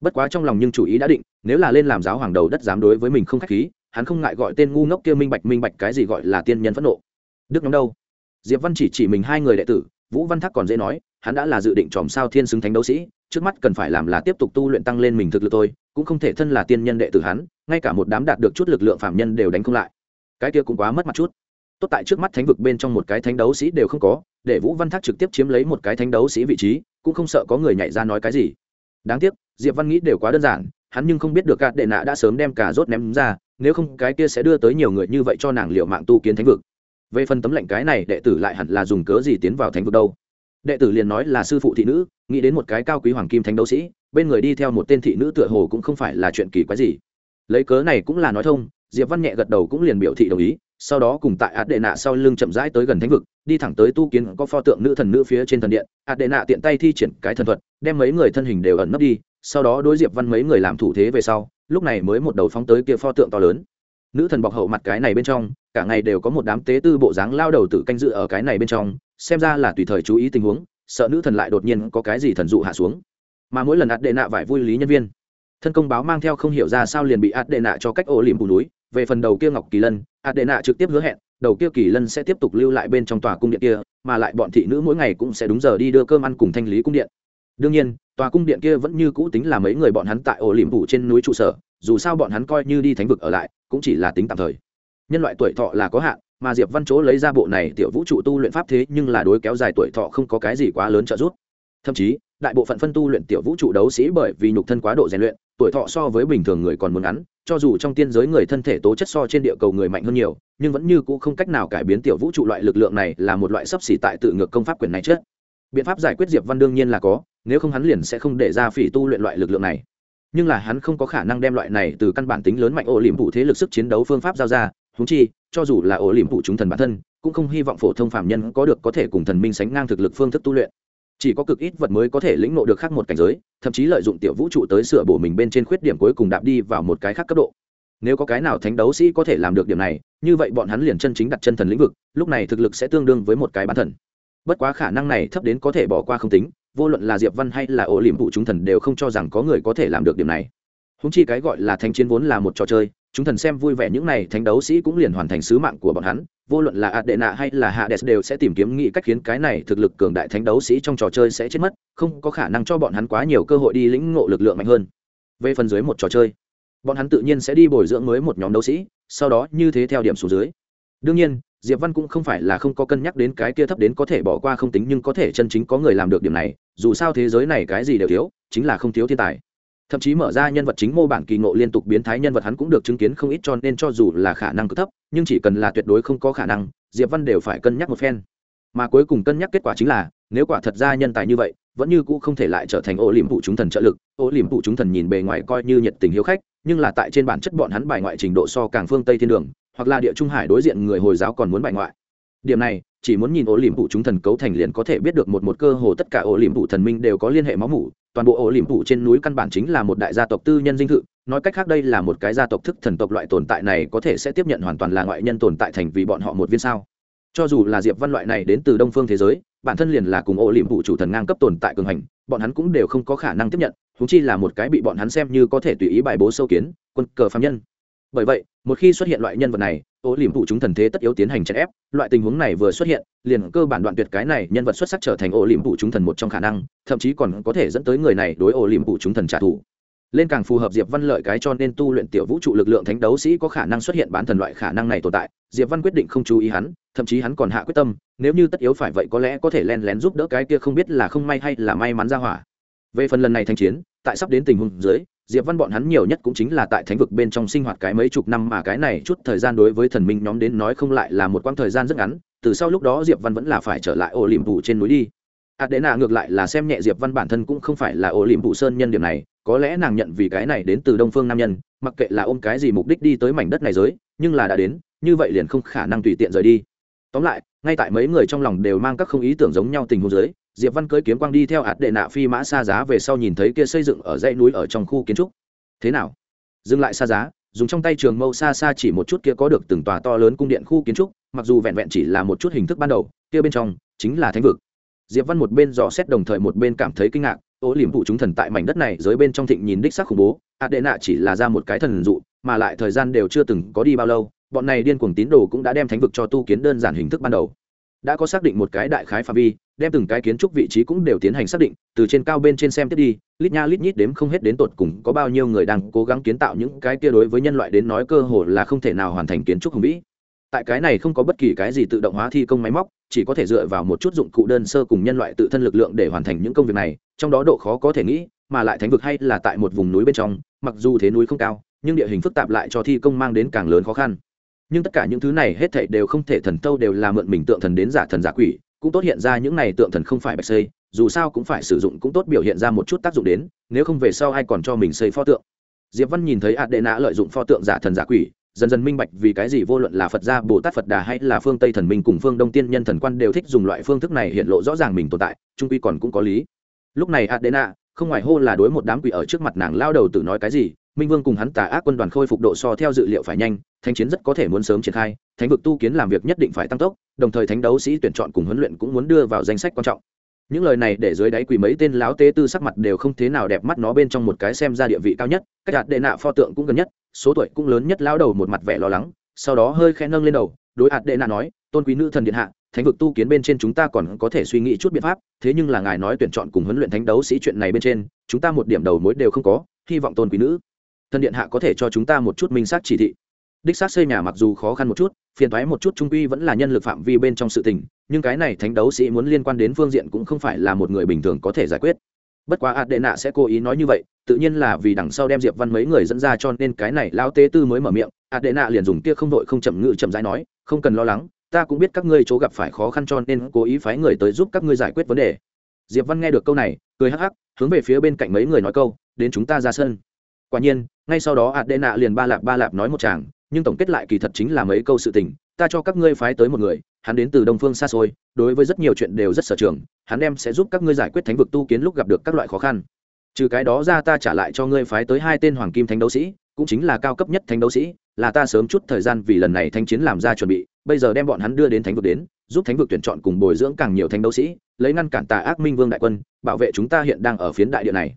Bất quá trong lòng nhưng chủ ý đã định, nếu là lên làm giáo hoàng đầu đất dám đối với mình không khách khí, hắn không ngại gọi tên ngu ngốc kia minh bạch minh bạch cái gì gọi là tiên nhân phẫn nộ. Đức nhóm đâu? Diệp văn chỉ chỉ mình hai người đệ tử, vũ văn thác còn dễ nói, hắn đã là dự định chòm sao thiên xứng thánh đấu sĩ, trước mắt cần phải làm là tiếp tục tu luyện tăng lên mình thực lực tôi cũng không thể thân là tiên nhân đệ tử hắn, ngay cả một đám đạt được chút lực lượng phạm nhân đều đánh không lại. Cái kia cũng quá mất mặt chút. Tốt tại trước mắt thánh vực bên trong một cái thánh đấu sĩ đều không có để vũ văn thác trực tiếp chiếm lấy một cái thánh đấu sĩ vị trí, cũng không sợ có người nhảy ra nói cái gì. Đáng tiếc, diệp văn nghĩ đều quá đơn giản, hắn nhưng không biết được gạt đệ nạ đã sớm đem cả rốt ném ra, nếu không cái kia sẽ đưa tới nhiều người như vậy cho nàng liệu mạng tu kiến thánh vực. Về phần tấm lệnh cái này, đệ tử lại hẳn là dùng cớ gì tiến vào thánh vực đâu? Đệ tử liền nói là sư phụ thị nữ, nghĩ đến một cái cao quý hoàng kim thánh đấu sĩ, bên người đi theo một tên thị nữ tựa hồ cũng không phải là chuyện kỳ quái gì. Lấy cớ này cũng là nói thông, diệp văn nhẹ gật đầu cũng liền biểu thị đồng ý sau đó cùng tại ạt đệ nạ sau lưng chậm rãi tới gần thánh vực, đi thẳng tới tu kiến có pho tượng nữ thần nữ phía trên thần điện. Ạt đệ nạ tiện tay thi triển cái thần thuật, đem mấy người thân hình đều ẩn nấp đi, sau đó đối diệp văn mấy người làm thủ thế về sau, lúc này mới một đầu phóng tới kia pho tượng to lớn. Nữ thần bọc hậu mặt cái này bên trong, cả ngày đều có một đám tế tư bộ dáng lao đầu tự canh dự ở cái này bên trong, xem ra là tùy thời chú ý tình huống, sợ nữ thần lại đột nhiên có cái gì thần dụ hạ xuống. Mà mỗi lần ạt đệ nạ vải vui lý nhân viên, thân công báo mang theo không hiểu ra sao liền bị ạt đệ nạ cho cách ổ liềm bù núi về phần đầu kia ngọc kỳ lân ạt đệ nạ trực tiếp hứa hẹn, đầu kia kỳ lân sẽ tiếp tục lưu lại bên trong tòa cung điện kia, mà lại bọn thị nữ mỗi ngày cũng sẽ đúng giờ đi đưa cơm ăn cùng thanh lý cung điện. Đương nhiên, tòa cung điện kia vẫn như cũ tính là mấy người bọn hắn tại ổ liềm phủ trên núi trụ sở, dù sao bọn hắn coi như đi thánh vực ở lại, cũng chỉ là tính tạm thời. Nhân loại tuổi thọ là có hạn, mà diệp văn chỗ lấy ra bộ này tiểu vũ trụ tu luyện pháp thế nhưng là đối kéo dài tuổi thọ không có cái gì quá lớn trợ giúp. Thậm chí, đại bộ phận phân tu luyện tiểu vũ trụ đấu sĩ bởi vì nhục thân quá độ rèn luyện tuổi thọ so với bình thường người còn muốn ngắn, cho dù trong tiên giới người thân thể tố chất so trên địa cầu người mạnh hơn nhiều, nhưng vẫn như cũ không cách nào cải biến tiểu vũ trụ loại lực lượng này là một loại sấp xỉ tại tự ngược công pháp quyền này chết biện pháp giải quyết diệp văn đương nhiên là có, nếu không hắn liền sẽ không để ra phỉ tu luyện loại lực lượng này. Nhưng là hắn không có khả năng đem loại này từ căn bản tính lớn mạnh ổ liềm phụ thế lực sức chiến đấu phương pháp giao ra húng chi, cho dù là ổ liềm phụ chúng thần bản thân, cũng không hy vọng phổ thông phạm nhân có được có thể cùng thần minh sánh ngang thực lực phương thức tu luyện chỉ có cực ít vật mới có thể lĩnh nộ được khác một cảnh giới, thậm chí lợi dụng tiểu vũ trụ tới sửa bổ mình bên trên khuyết điểm cuối cùng đạp đi vào một cái khác cấp độ. Nếu có cái nào thánh đấu sĩ có thể làm được điểm này, như vậy bọn hắn liền chân chính đặt chân thần lĩnh vực, lúc này thực lực sẽ tương đương với một cái bán thần. Bất quá khả năng này thấp đến có thể bỏ qua không tính, vô luận là diệp văn hay là ổ liềm vụ chúng thần đều không cho rằng có người có thể làm được điểm này. Húng chi cái gọi là thánh chiến vốn là một trò chơi, chúng thần xem vui vẻ những này thánh đấu sĩ cũng liền hoàn thành sứ mạng của bọn hắn vô luận là adena hay là hades đều sẽ tìm kiếm nghĩ cách khiến cái này thực lực cường đại thánh đấu sĩ trong trò chơi sẽ chết mất, không có khả năng cho bọn hắn quá nhiều cơ hội đi lĩnh ngộ lực lượng mạnh hơn. Về phần dưới một trò chơi, bọn hắn tự nhiên sẽ đi bồi dưỡng mới một nhóm đấu sĩ, sau đó như thế theo điểm số dưới. Đương nhiên, diệp văn cũng không phải là không có cân nhắc đến cái kia thấp đến có thể bỏ qua không tính nhưng có thể chân chính có người làm được điểm này, dù sao thế giới này cái gì đều thiếu, chính là không thiếu thiên tài thậm chí mở ra nhân vật chính mô bản kỳ ngộ liên tục biến thái nhân vật hắn cũng được chứng kiến không ít cho nên cho dù là khả năng cực thấp, nhưng chỉ cần là tuyệt đối không có khả năng, diệp văn đều phải cân nhắc một phen. Mà cuối cùng cân nhắc kết quả chính là, nếu quả thật ra nhân tài như vậy, vẫn như cũ không thể lại trở thành ô liềm phụ chúng thần trợ lực. Ô liềm phụ chúng thần nhìn bề ngoài coi như nhiệt tình hiếu khách, nhưng là tại trên bản chất bọn hắn bài ngoại trình độ so càng phương tây thiên đường, hoặc là địa trung hải đối diện người hồi giáo còn muốn bài ngoại. Điểm này chỉ muốn nhìn ổ liềm phụ chúng thần cấu thành liền có thể biết được một một cơ hồ tất cả ổ liềm phụ thần minh đều có liên hệ máu mủ. Toàn bộ ổ liềm phụ trên núi căn bản chính là một đại gia tộc tư nhân dinh thự. Nói cách khác đây là một cái gia tộc thức thần tộc loại tồn tại này có thể sẽ tiếp nhận hoàn toàn là ngoại nhân tồn tại thành vì bọn họ một viên sao. Cho dù là diệp văn loại này đến từ đông phương thế giới, bản thân liền là cùng ổ liềm phụ chủ thần ngang cấp tồn tại cường hành, bọn hắn cũng đều không có khả năng tiếp nhận húng chi là một cái bị bọn hắn xem như có thể tùy ý bài bố sâu kiến, quân cờ phạm nhân. Bởi vậy, một khi xuất hiện loại nhân vật này ô liềm phụ chúng thần thế tất yếu tiến hành chèn ép, loại tình huống này vừa xuất hiện, liền cơ bản đoạn tuyệt cái này nhân vật xuất sắc trở thành ô liềm phụ chúng thần một trong khả năng, thậm chí còn có thể dẫn tới người này đối ô liềm phụ chúng thần trả thù. Lên càng phù hợp diệp văn lợi cái cho nên tu luyện tiểu vũ trụ lực lượng thánh đấu sĩ có khả năng xuất hiện bán thần loại khả năng này tồn tại, diệp văn quyết định không chú ý hắn, thậm chí hắn còn hạ quyết tâm, nếu như tất yếu phải vậy có lẽ có thể len lén giúp đỡ cái kia không biết là không may hay là may mắn ra hỏa. Về phần lần này thanh chiến, tại sắp đến tình huống dưới diệp văn bọn hắn nhiều nhất cũng chính là tại thánh vực bên trong sinh hoạt cái mấy chục năm mà cái này chút thời gian đối với thần minh nhóm đến nói không lại là một quãng thời gian rất ngắn, từ sau lúc đó diệp văn vẫn là phải trở lại ổ liềm phủ trên núi đi. Adena ngược lại là xem nhẹ diệp văn bản thân cũng không phải là ổ liềm phủ sơn nhân điểm này, có lẽ nàng nhận vì cái này đến từ đông phương nam nhân, mặc kệ là ôm cái gì mục đích đi tới mảnh đất này giới, nhưng là đã đến, như vậy liền không khả năng tùy tiện rời đi. Tóm lại, ngay tại mấy người trong lòng đều mang các không ý tưởng giống nhau tình huống giới diệp văn cưỡi kiếm quang đi theo hạt đệ nạ phi mã xa giá về sau nhìn thấy kia xây dựng ở dãy núi ở trong khu kiến trúc. Thế nào? Dừng lại xa giá, dùng trong tay trường mâu xa xa chỉ một chút kia có được từng tòa to lớn cung điện khu kiến trúc, mặc dù vẹn vẹn chỉ là một chút hình thức ban đầu, kia bên trong chính là thánh vực. Diệp văn một bên dò xét đồng thời một bên cảm thấy kinh ngạc ố liềm phụ chúng thần tại mảnh đất này dưới bên trong thịnh nhìn đích sắc khủng bố hạt đệ nạ chỉ là ra một cái thần dụ, mà lại thời gian đều chưa từng có đi bao lâu, bọn này điên cuồng tín đồ cũng đã đem thánh vực cho tu kiến đơn giản hình thức ban đầu. Đã có xác định một cái đại khái phạm vi đem từng cái kiến trúc vị trí cũng đều tiến hành xác định, từ trên cao bên trên xem tiếp đi, lít nha lít nhít đếm không hết đến tột cùng có bao nhiêu người đang cố gắng kiến tạo những cái kia đối với nhân loại đến nói cơ hồ là không thể nào hoàn thành kiến trúc hùng vĩ. Tại cái này không có bất kỳ cái gì tự động hóa thi công máy móc, chỉ có thể dựa vào một chút dụng cụ đơn sơ cùng nhân loại tự thân lực lượng để hoàn thành những công việc này, trong đó độ khó có thể nghĩ, mà lại thánh vực hay là tại một vùng núi bên trong, mặc dù thế núi không cao, nhưng địa hình phức tạp lại cho thi công mang đến càng lớn khó khăn. Nhưng tất cả những thứ này hết thảy đều không thể thần tâu đều là mượn mình tượng thần đến giả thần giả quỷ cũng tốt hiện ra những này tượng thần không phải bạch xây, dù sao cũng phải sử dụng cũng tốt biểu hiện ra một chút tác dụng đến, nếu không về sau ai còn cho mình xây pho tượng. Diệp văn nhìn thấy ạt đệ nã lợi dụng pho tượng giả thần giả quỷ, dần dần minh bạch vì cái gì vô luận là phật gia, bồ tát phật đà hay là phương tây thần minh cùng phương đông tiên nhân thần quan đều thích dùng loại phương thức này hiện lộ rõ ràng mình tồn tại, trung quy còn cũng có lý. Lúc này adena không ngoài hô là đối một đám quỷ ở trước mặt nàng lao đầu tự nói cái gì minh vương cùng hắn tà ác quân đoàn khôi phục độ so theo dự liệu phải nhanh, thánh chiến rất có thể muốn sớm triển khai, thánh vực tu kiến làm việc nhất định phải tăng tốc, đồng thời thánh đấu sĩ tuyển chọn cùng huấn luyện cũng muốn đưa vào danh sách quan trọng. Những lời này để dưới đáy quỳ mấy tên láo tế tư sắc mặt đều không thế nào đẹp mắt nó bên trong một cái xem ra địa vị cao nhất, cách đạt đệ nạ pho tượng cũng gần nhất, số tuổi cũng lớn nhất lao đầu một mặt vẻ lo lắng, sau đó hơi khẽ nâng lên đầu, đối hạt đệ nạ nói, tôn quý nữ thần điện hạ, thánh vực tu kiến bên trên chúng ta còn có thể suy nghĩ chút biện pháp, thế nhưng là ngài nói tuyển chọn cùng huấn luyện thánh đấu sĩ chuyện này bên trên, chúng ta một điểm đầu mối đều không có, hy vọng tôn quý nữ thần điện hạ có thể cho chúng ta một chút minh xác chỉ thị. Đích xác xây nhà mặc dù khó khăn một chút, phiền thoái một chút trung quy vẫn là nhân lực phạm vi bên trong sự tình, nhưng cái này thánh đấu sĩ muốn liên quan đến phương diện cũng không phải là một người bình thường có thể giải quyết. Bất quá ạt đệ nạ sẽ cố ý nói như vậy, tự nhiên là vì đằng sau đem diệp văn mấy người dẫn ra cho nên cái này lao tế tư mới mở miệng, ạt đệ nạ liền dùng kia không đội không chậm ngự chậm rãi nói, không cần lo lắng, ta cũng biết các ngươi chỗ gặp phải khó khăn cho nên cố ý phái người tới giúp các ngươi giải quyết vấn đề. Diệp văn nghe được câu này, cười hắc hắc, hướng về phía bên cạnh mấy người nói câu, đến chúng ta ra sân. Quả nhiên ngay sau đó ạt đệ nạ liền ba lạp ba lạp nói một chàng, nhưng tổng kết lại kỳ thật chính là mấy câu sự tình, ta cho các ngươi phái tới một người, hắn đến từ đông phương xa xôi, đối với rất nhiều chuyện đều rất sở trường, hắn em sẽ giúp các ngươi giải quyết thánh vực tu kiến lúc gặp được các loại khó khăn. Trừ cái đó ra ta trả lại cho ngươi phái tới hai tên hoàng kim thánh đấu sĩ, cũng chính là cao cấp nhất thánh đấu sĩ, là ta sớm chút thời gian vì lần này thanh chiến làm ra chuẩn bị, bây giờ đem bọn hắn đưa đến thánh vực đến, giúp thánh vực tuyển chọn cùng bồi dưỡng càng nhiều thánh đấu sĩ, lấy ngăn cản tà ác minh vương đại quân, bảo vệ chúng ta hiện đang ở phiến đại địa này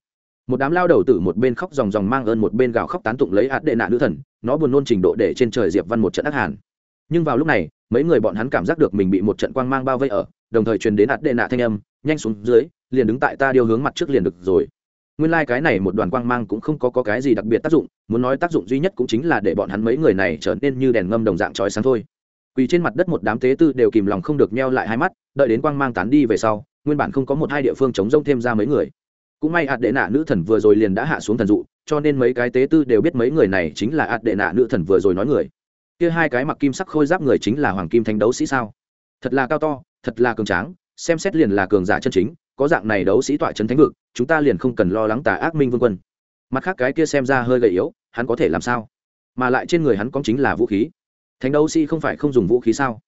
một đám lao đầu tử một bên khóc ròng ròng mang ơn một bên gào khóc tán tụng lấy ạt đệ nạ nữ thần nó buồn nôn trình độ để trên trời diệp văn một trận ác hàn. Nhưng vào lúc này mấy người bọn hắn cảm giác được mình bị một trận quang mang bao vây ở đồng thời truyền đến ạt đệ nạ thanh âm nhanh xuống dưới liền đứng tại ta điều hướng mặt trước liền được rồi. Nguyên lai cái này một đoàn quang mang cũng không có, có cái gì đặc biệt tác dụng muốn nói tác dụng duy nhất cũng chính là để bọn hắn mấy người này trở nên như đèn ngâm đồng dạng trói sáng thôi. Quỳ trên mặt đất một đám tế tư đều kìm lòng không được meo lại hai mắt đợi đến quang mang tán đi về sau nguyên bản không có một hai địa phương chống rông thêm ra mấy người cũng may ạt đệ nạ nữ thần vừa rồi liền đã hạ xuống thần dụ, cho nên mấy cái tế tư đều biết mấy người này chính là ạt đệ nạ nữ thần vừa rồi nói người. Kia hai cái mặc kim sắc khôi giáp người chính là hoàng kim thánh đấu sĩ sao? Thật là cao to, thật là cường tráng, xem xét liền là cường giả chân chính, có dạng này đấu sĩ tọa trấn thánh vực, chúng ta liền không cần lo lắng tà ác minh vương quân. Mặt khác cái kia xem ra hơi gầy yếu, hắn có thể làm sao? Mà lại trên người hắn có chính là vũ khí. Thánh đấu sĩ không phải không dùng vũ khí sao?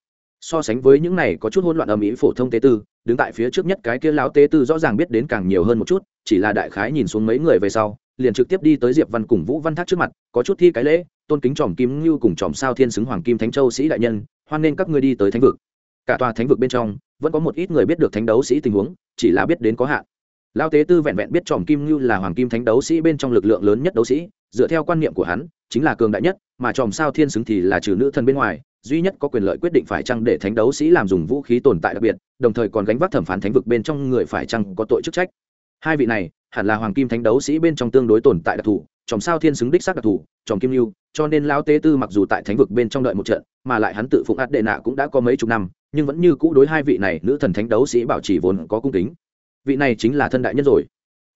So sánh với những này có chút hỗn loạn ở mỹ phổ thông tế tư, đứng tại phía trước nhất cái kia lão tế tư rõ ràng biết đến càng nhiều hơn một chút chỉ là đại khái nhìn xuống mấy người về sau, liền trực tiếp đi tới diệp văn cùng vũ văn thác trước mặt, có chút thi cái lễ, tôn kính tròm kim ngưu cùng tròm sao thiên xứng hoàng kim thánh châu sĩ đại nhân, hoan nên các ngươi đi tới thánh vực. Cả tòa thánh vực bên trong, vẫn có một ít người biết được thánh đấu sĩ tình huống, chỉ là biết đến có hạn. Lao tế tư vẹn vẹn biết tròm kim ngưu là hoàng kim thánh đấu sĩ bên trong lực lượng lớn nhất đấu sĩ, dựa theo quan niệm của hắn, chính là cường đại nhất, mà tròm sao thiên xứng thì là trừ nữ thần bên ngoài, duy nhất có quyền lợi quyết định phải chăng để thánh đấu sĩ làm dùng vũ khí tồn tại đặc biệt, đồng thời còn gánh vác thẩm phán thánh vực bên trong người phải chăng có tội chức trách hai vị này, hẳn là hoàng kim thánh đấu sĩ bên trong tương đối tồn tại đặc thù, chòm sao thiên xứng đích xác đặc thù, chòm kim lưu, cho nên lão tế tư mặc dù tại thánh vực bên trong đợi một trận, mà lại hắn tự phụng át đệ nạ cũng đã có mấy chục năm, nhưng vẫn như cũ đối hai vị này nữ thần thánh đấu sĩ bảo trì vốn có cung kính. Vị này chính là thân đại nhân rồi.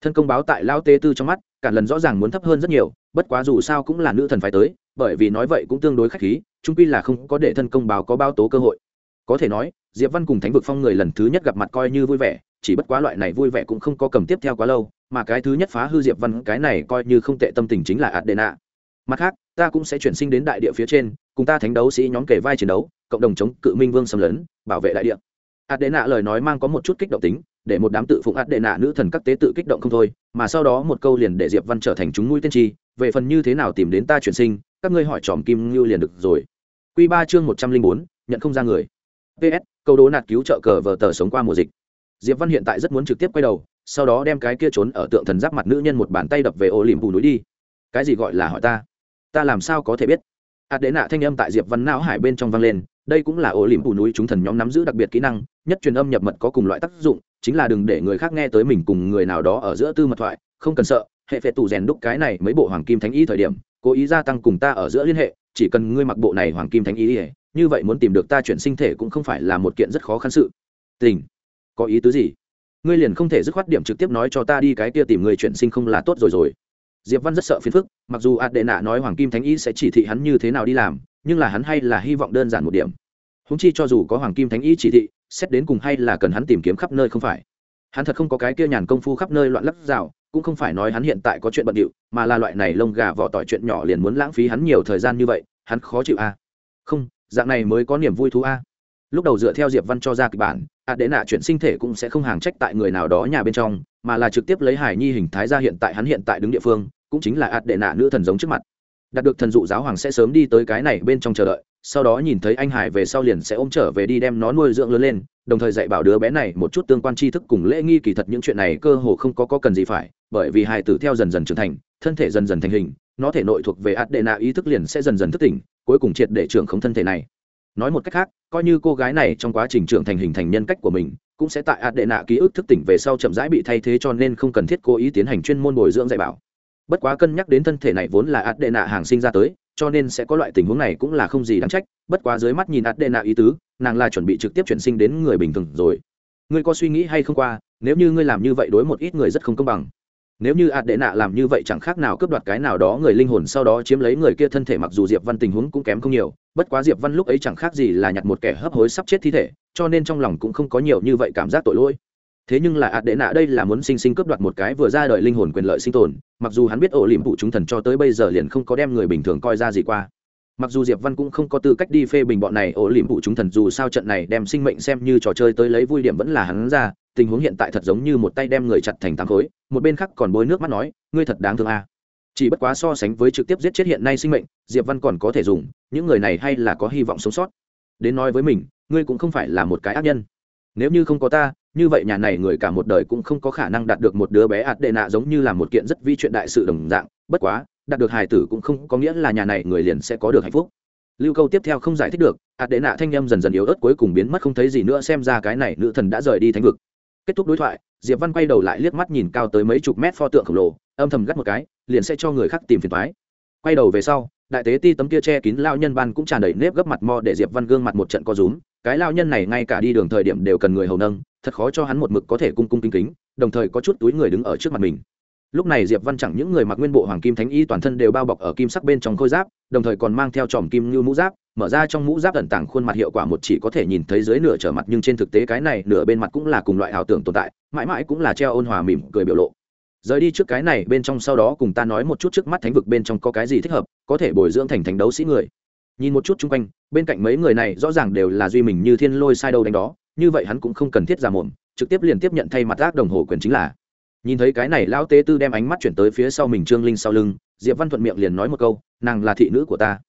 Thân công báo tại lão tế tư trong mắt, cả lần rõ ràng muốn thấp hơn rất nhiều, bất quá dù sao cũng là nữ thần phải tới, bởi vì nói vậy cũng tương đối khách khí trung quy là không có để thân công báo có bao tố cơ hội. Có thể nói, diệp văn cùng thánh vực phong người lần thứ nhất gặp mặt coi như vui vẻ chỉ bất quá loại này vui vẻ cũng không có cầm tiếp theo quá lâu, mà cái thứ nhất phá hư diệp văn, cái này coi như không tệ tâm tình chính là adena. Mặt khác, ta cũng sẽ chuyển sinh đến đại địa phía trên, cùng ta thánh đấu sĩ nhóm kể vai chiến đấu, cộng đồng chống cự minh vương xâm lấn, bảo vệ đại địa. Adena lời nói mang có một chút kích động tính, để một đám tự phụng adena nữ thần các tế tự kích động không thôi, mà sau đó một câu liền để diệp văn trở thành chúng mũi tiên tri, về phần như thế nào tìm đến ta chuyển sinh, các ngươi hỏi tròm kim ngưu liền được rồi. Q ba chương một trăm linh bốn, nhận không ra người. Ps câu đố nạt cứu trợ cờ vờ tờ sống qua mùa dịch diệp văn hiện tại rất muốn trực tiếp quay đầu, sau đó đem cái kia trốn ở tượng thần giáp mặt nữ nhân một bàn tay đập về ô liềm bù núi đi. Cái gì gọi là hỏi ta? Ta làm sao có thể biết? Ạt đế nạ thanh âm tại diệp văn não hải bên trong vang lên, đây cũng là ô liềm bù núi chúng thần nhóm nắm giữ đặc biệt kỹ năng, nhất truyền âm nhập mật có cùng loại tác dụng, chính là đừng để người khác nghe tới mình cùng người nào đó ở giữa tư mật thoại, không cần sợ, hệ phệ tù rèn đúc cái này mấy bộ hoàng kim thánh y thời điểm, cố ý gia tăng cùng ta ở giữa liên hệ, chỉ cần ngươi mặc bộ này hoàng kim thánh y như vậy muốn tìm được ta chuyển sinh thể cũng không phải là một kiện rất khó khăn sự. Tình có ý tứ gì ngươi liền không thể dứt khoát điểm trực tiếp nói cho ta đi cái kia tìm người chuyển sinh không là tốt rồi rồi diệp văn rất sợ phiền phức, mặc dù ạt đệ nạ nói hoàng kim thánh y sẽ chỉ thị hắn như thế nào đi làm, nhưng là hắn hay là hy vọng đơn giản một điểm húng chi cho dù có hoàng kim thánh y chỉ thị, xét đến cùng hay là cần hắn tìm kiếm khắp nơi không phải hắn thật không có cái kia nhàn công phu khắp nơi loạn lắc rào, cũng không phải nói hắn hiện tại có chuyện bận điệu, mà là loại này lông gà vỏ tỏi chuyện nhỏ liền muốn lãng phí hắn nhiều thời gian như vậy, hắn khó chịu a à? không, dạng này mới có niềm vui thú a à? lúc đầu dựa theo diệp văn cho ra kịch bản À, ạt đệ nạ chuyển sinh thể cũng sẽ không hàng trách tại người nào đó nhà bên trong mà là trực tiếp lấy hải nhi hình thái ra hiện tại hắn hiện tại đứng địa phương cũng chính là ạt đệ nạ nữ thần giống trước mặt. Đạt được thần dụ giáo hoàng sẽ sớm đi tới cái này bên trong chờ đợi sau đó nhìn thấy anh hải về sau liền sẽ ôm trở về đi đem nó nuôi dưỡng lớn lên đồng thời dạy bảo đứa bé này một chút tương quan tri thức cùng lễ nghi kỳ thật những chuyện này cơ hồ không có, có cần gì phải bởi vì hài tử theo dần dần trưởng thành thân thể dần dần thành hình nó thể nội thuộc về ạt đệ nạ ý thức liền sẽ dần dần thức tỉnh cuối cùng triệt để trưởng không thân thể này nói một cách khác, coi như cô gái này trong quá trình trưởng thành hình thành nhân cách của mình, cũng sẽ tại ạt đệ nạ ký ức thức tỉnh về sau chậm rãi bị thay thế cho nên không cần thiết cố ý tiến hành chuyên môn bồi dưỡng dạy bảo. Bất quá cân nhắc đến thân thể này vốn là ạt đệ nạ hàng sinh ra tới, cho nên sẽ có loại tình huống này cũng là không gì đáng trách, bất quá dưới mắt nhìn ạt đệ nạ ý tứ, nàng là chuẩn bị trực tiếp chuyển sinh đến người bình thường rồi. Ngươi có suy nghĩ hay không qua, nếu như ngươi làm như vậy đối một ít người rất không công bằng nếu như ạt đệ nạ làm như vậy chẳng khác nào cướp đoạt cái nào đó người linh hồn, sau đó chiếm lấy người kia thân thể mặc dù diệp văn tình huống cũng kém không nhiều, bất quá diệp văn lúc ấy chẳng khác gì là nhặt một kẻ hấp hối sắp chết thi thể, cho nên trong lòng cũng không có nhiều như vậy cảm giác tội lỗi. Thế nhưng là ạt đệ nạ đây là muốn sinh sinh cướp đoạt một cái vừa ra đời linh hồn quyền lợi sinh tồn, mặc dù hắn biết ổ liềm phụ chúng thần cho tới bây giờ liền không có đem người bình thường coi ra gì qua mặc dù diệp văn cũng không có tư cách đi phê bình bọn này, ổ liềm phụ chúng thần, dù sao trận này đem sinh mệnh xem như trò chơi tới lấy vui điểm vẫn là hắn ra, tình huống hiện tại thật giống như một tay đem người chặt thành tám khối, một bên khác còn bôi nước mắt nói, ngươi thật đáng thương a. À. Chỉ bất quá so sánh với trực tiếp giết chết hiện nay sinh mệnh, diệp văn còn có thể dùng, những người này hay là có hy vọng sống sót. Đến nói với mình, ngươi cũng không phải là một cái ác nhân. Nếu như không có ta, như vậy nhà này người cả một đời cũng không có khả năng đạt được một đứa bé ạt đệ nạ giống như là một kiện rất vi chuyện đại sự đồng dạng. Bất quá đạt được hài tử cũng không có nghĩa là nhà này người liền sẽ có được hạnh phúc. Lưu câu tiếp theo không giải thích được, ạt đệ nạ thanh â m dần dần yếu ớt cuối cùng biến mất không thấy gì nữa, xem ra cái này nữ thần đã rời đi thánh vực. Kết thúc đối thoại, diệp văn quay đầu lại liếc mắt nhìn cao tới mấy chục mét pho tượng khổng lồ, âm thầm gắt một cái, liền sẽ cho người khác tìm phiền thoái quay đầu về sau, đại tế ti tấm kia che kín lao nhân ban cũng tràn đầy nếp gấp mặt mo để diệp văn gương mặt một trận co rúm, cái lao nhân này ngay cả đi đường thời điểm đều cần người hầu nâng, thật khó cho hắn một mực có thể cung cung kính kính, đồng thời có chút túi người đứng ở trước mặt mình lúc này diệp văn chẳng những người mặc nguyên bộ hoàng kim thánh y toàn thân đều bao bọc ở kim sắc bên trong khôi giáp, đồng thời còn mang theo tròm kim như mũ giáp, mở ra trong mũ giáp ẩn tàng khuôn mặt hiệu quả một chỉ có thể nhìn thấy dưới nửa trở mặt nhưng trên thực tế cái này nửa bên mặt cũng là cùng loại ảo tưởng tồn tại, mãi mãi cũng là treo ôn hòa mỉm cười biểu lộ. Rời đi trước cái này, bên trong sau đó cùng ta nói một chút trước mắt thánh vực bên trong có cái gì thích hợp, có thể bồi dưỡng thành thánh đấu sĩ người. Nhìn một chút chung quanh, bên cạnh mấy người này rõ ràng đều là duy mình như thiên lôi sai đâu đánh đó, như vậy hắn cũng không cần thiết ra mồm, trực tiếp liền tiếp nhận thay mặt ác đồng hồ quyền chính là nhìn thấy cái này lão tế tư đem ánh mắt chuyển tới phía sau mình trương linh sau lưng, diệp văn thuận miệng liền nói một câu, nàng là thị nữ của ta.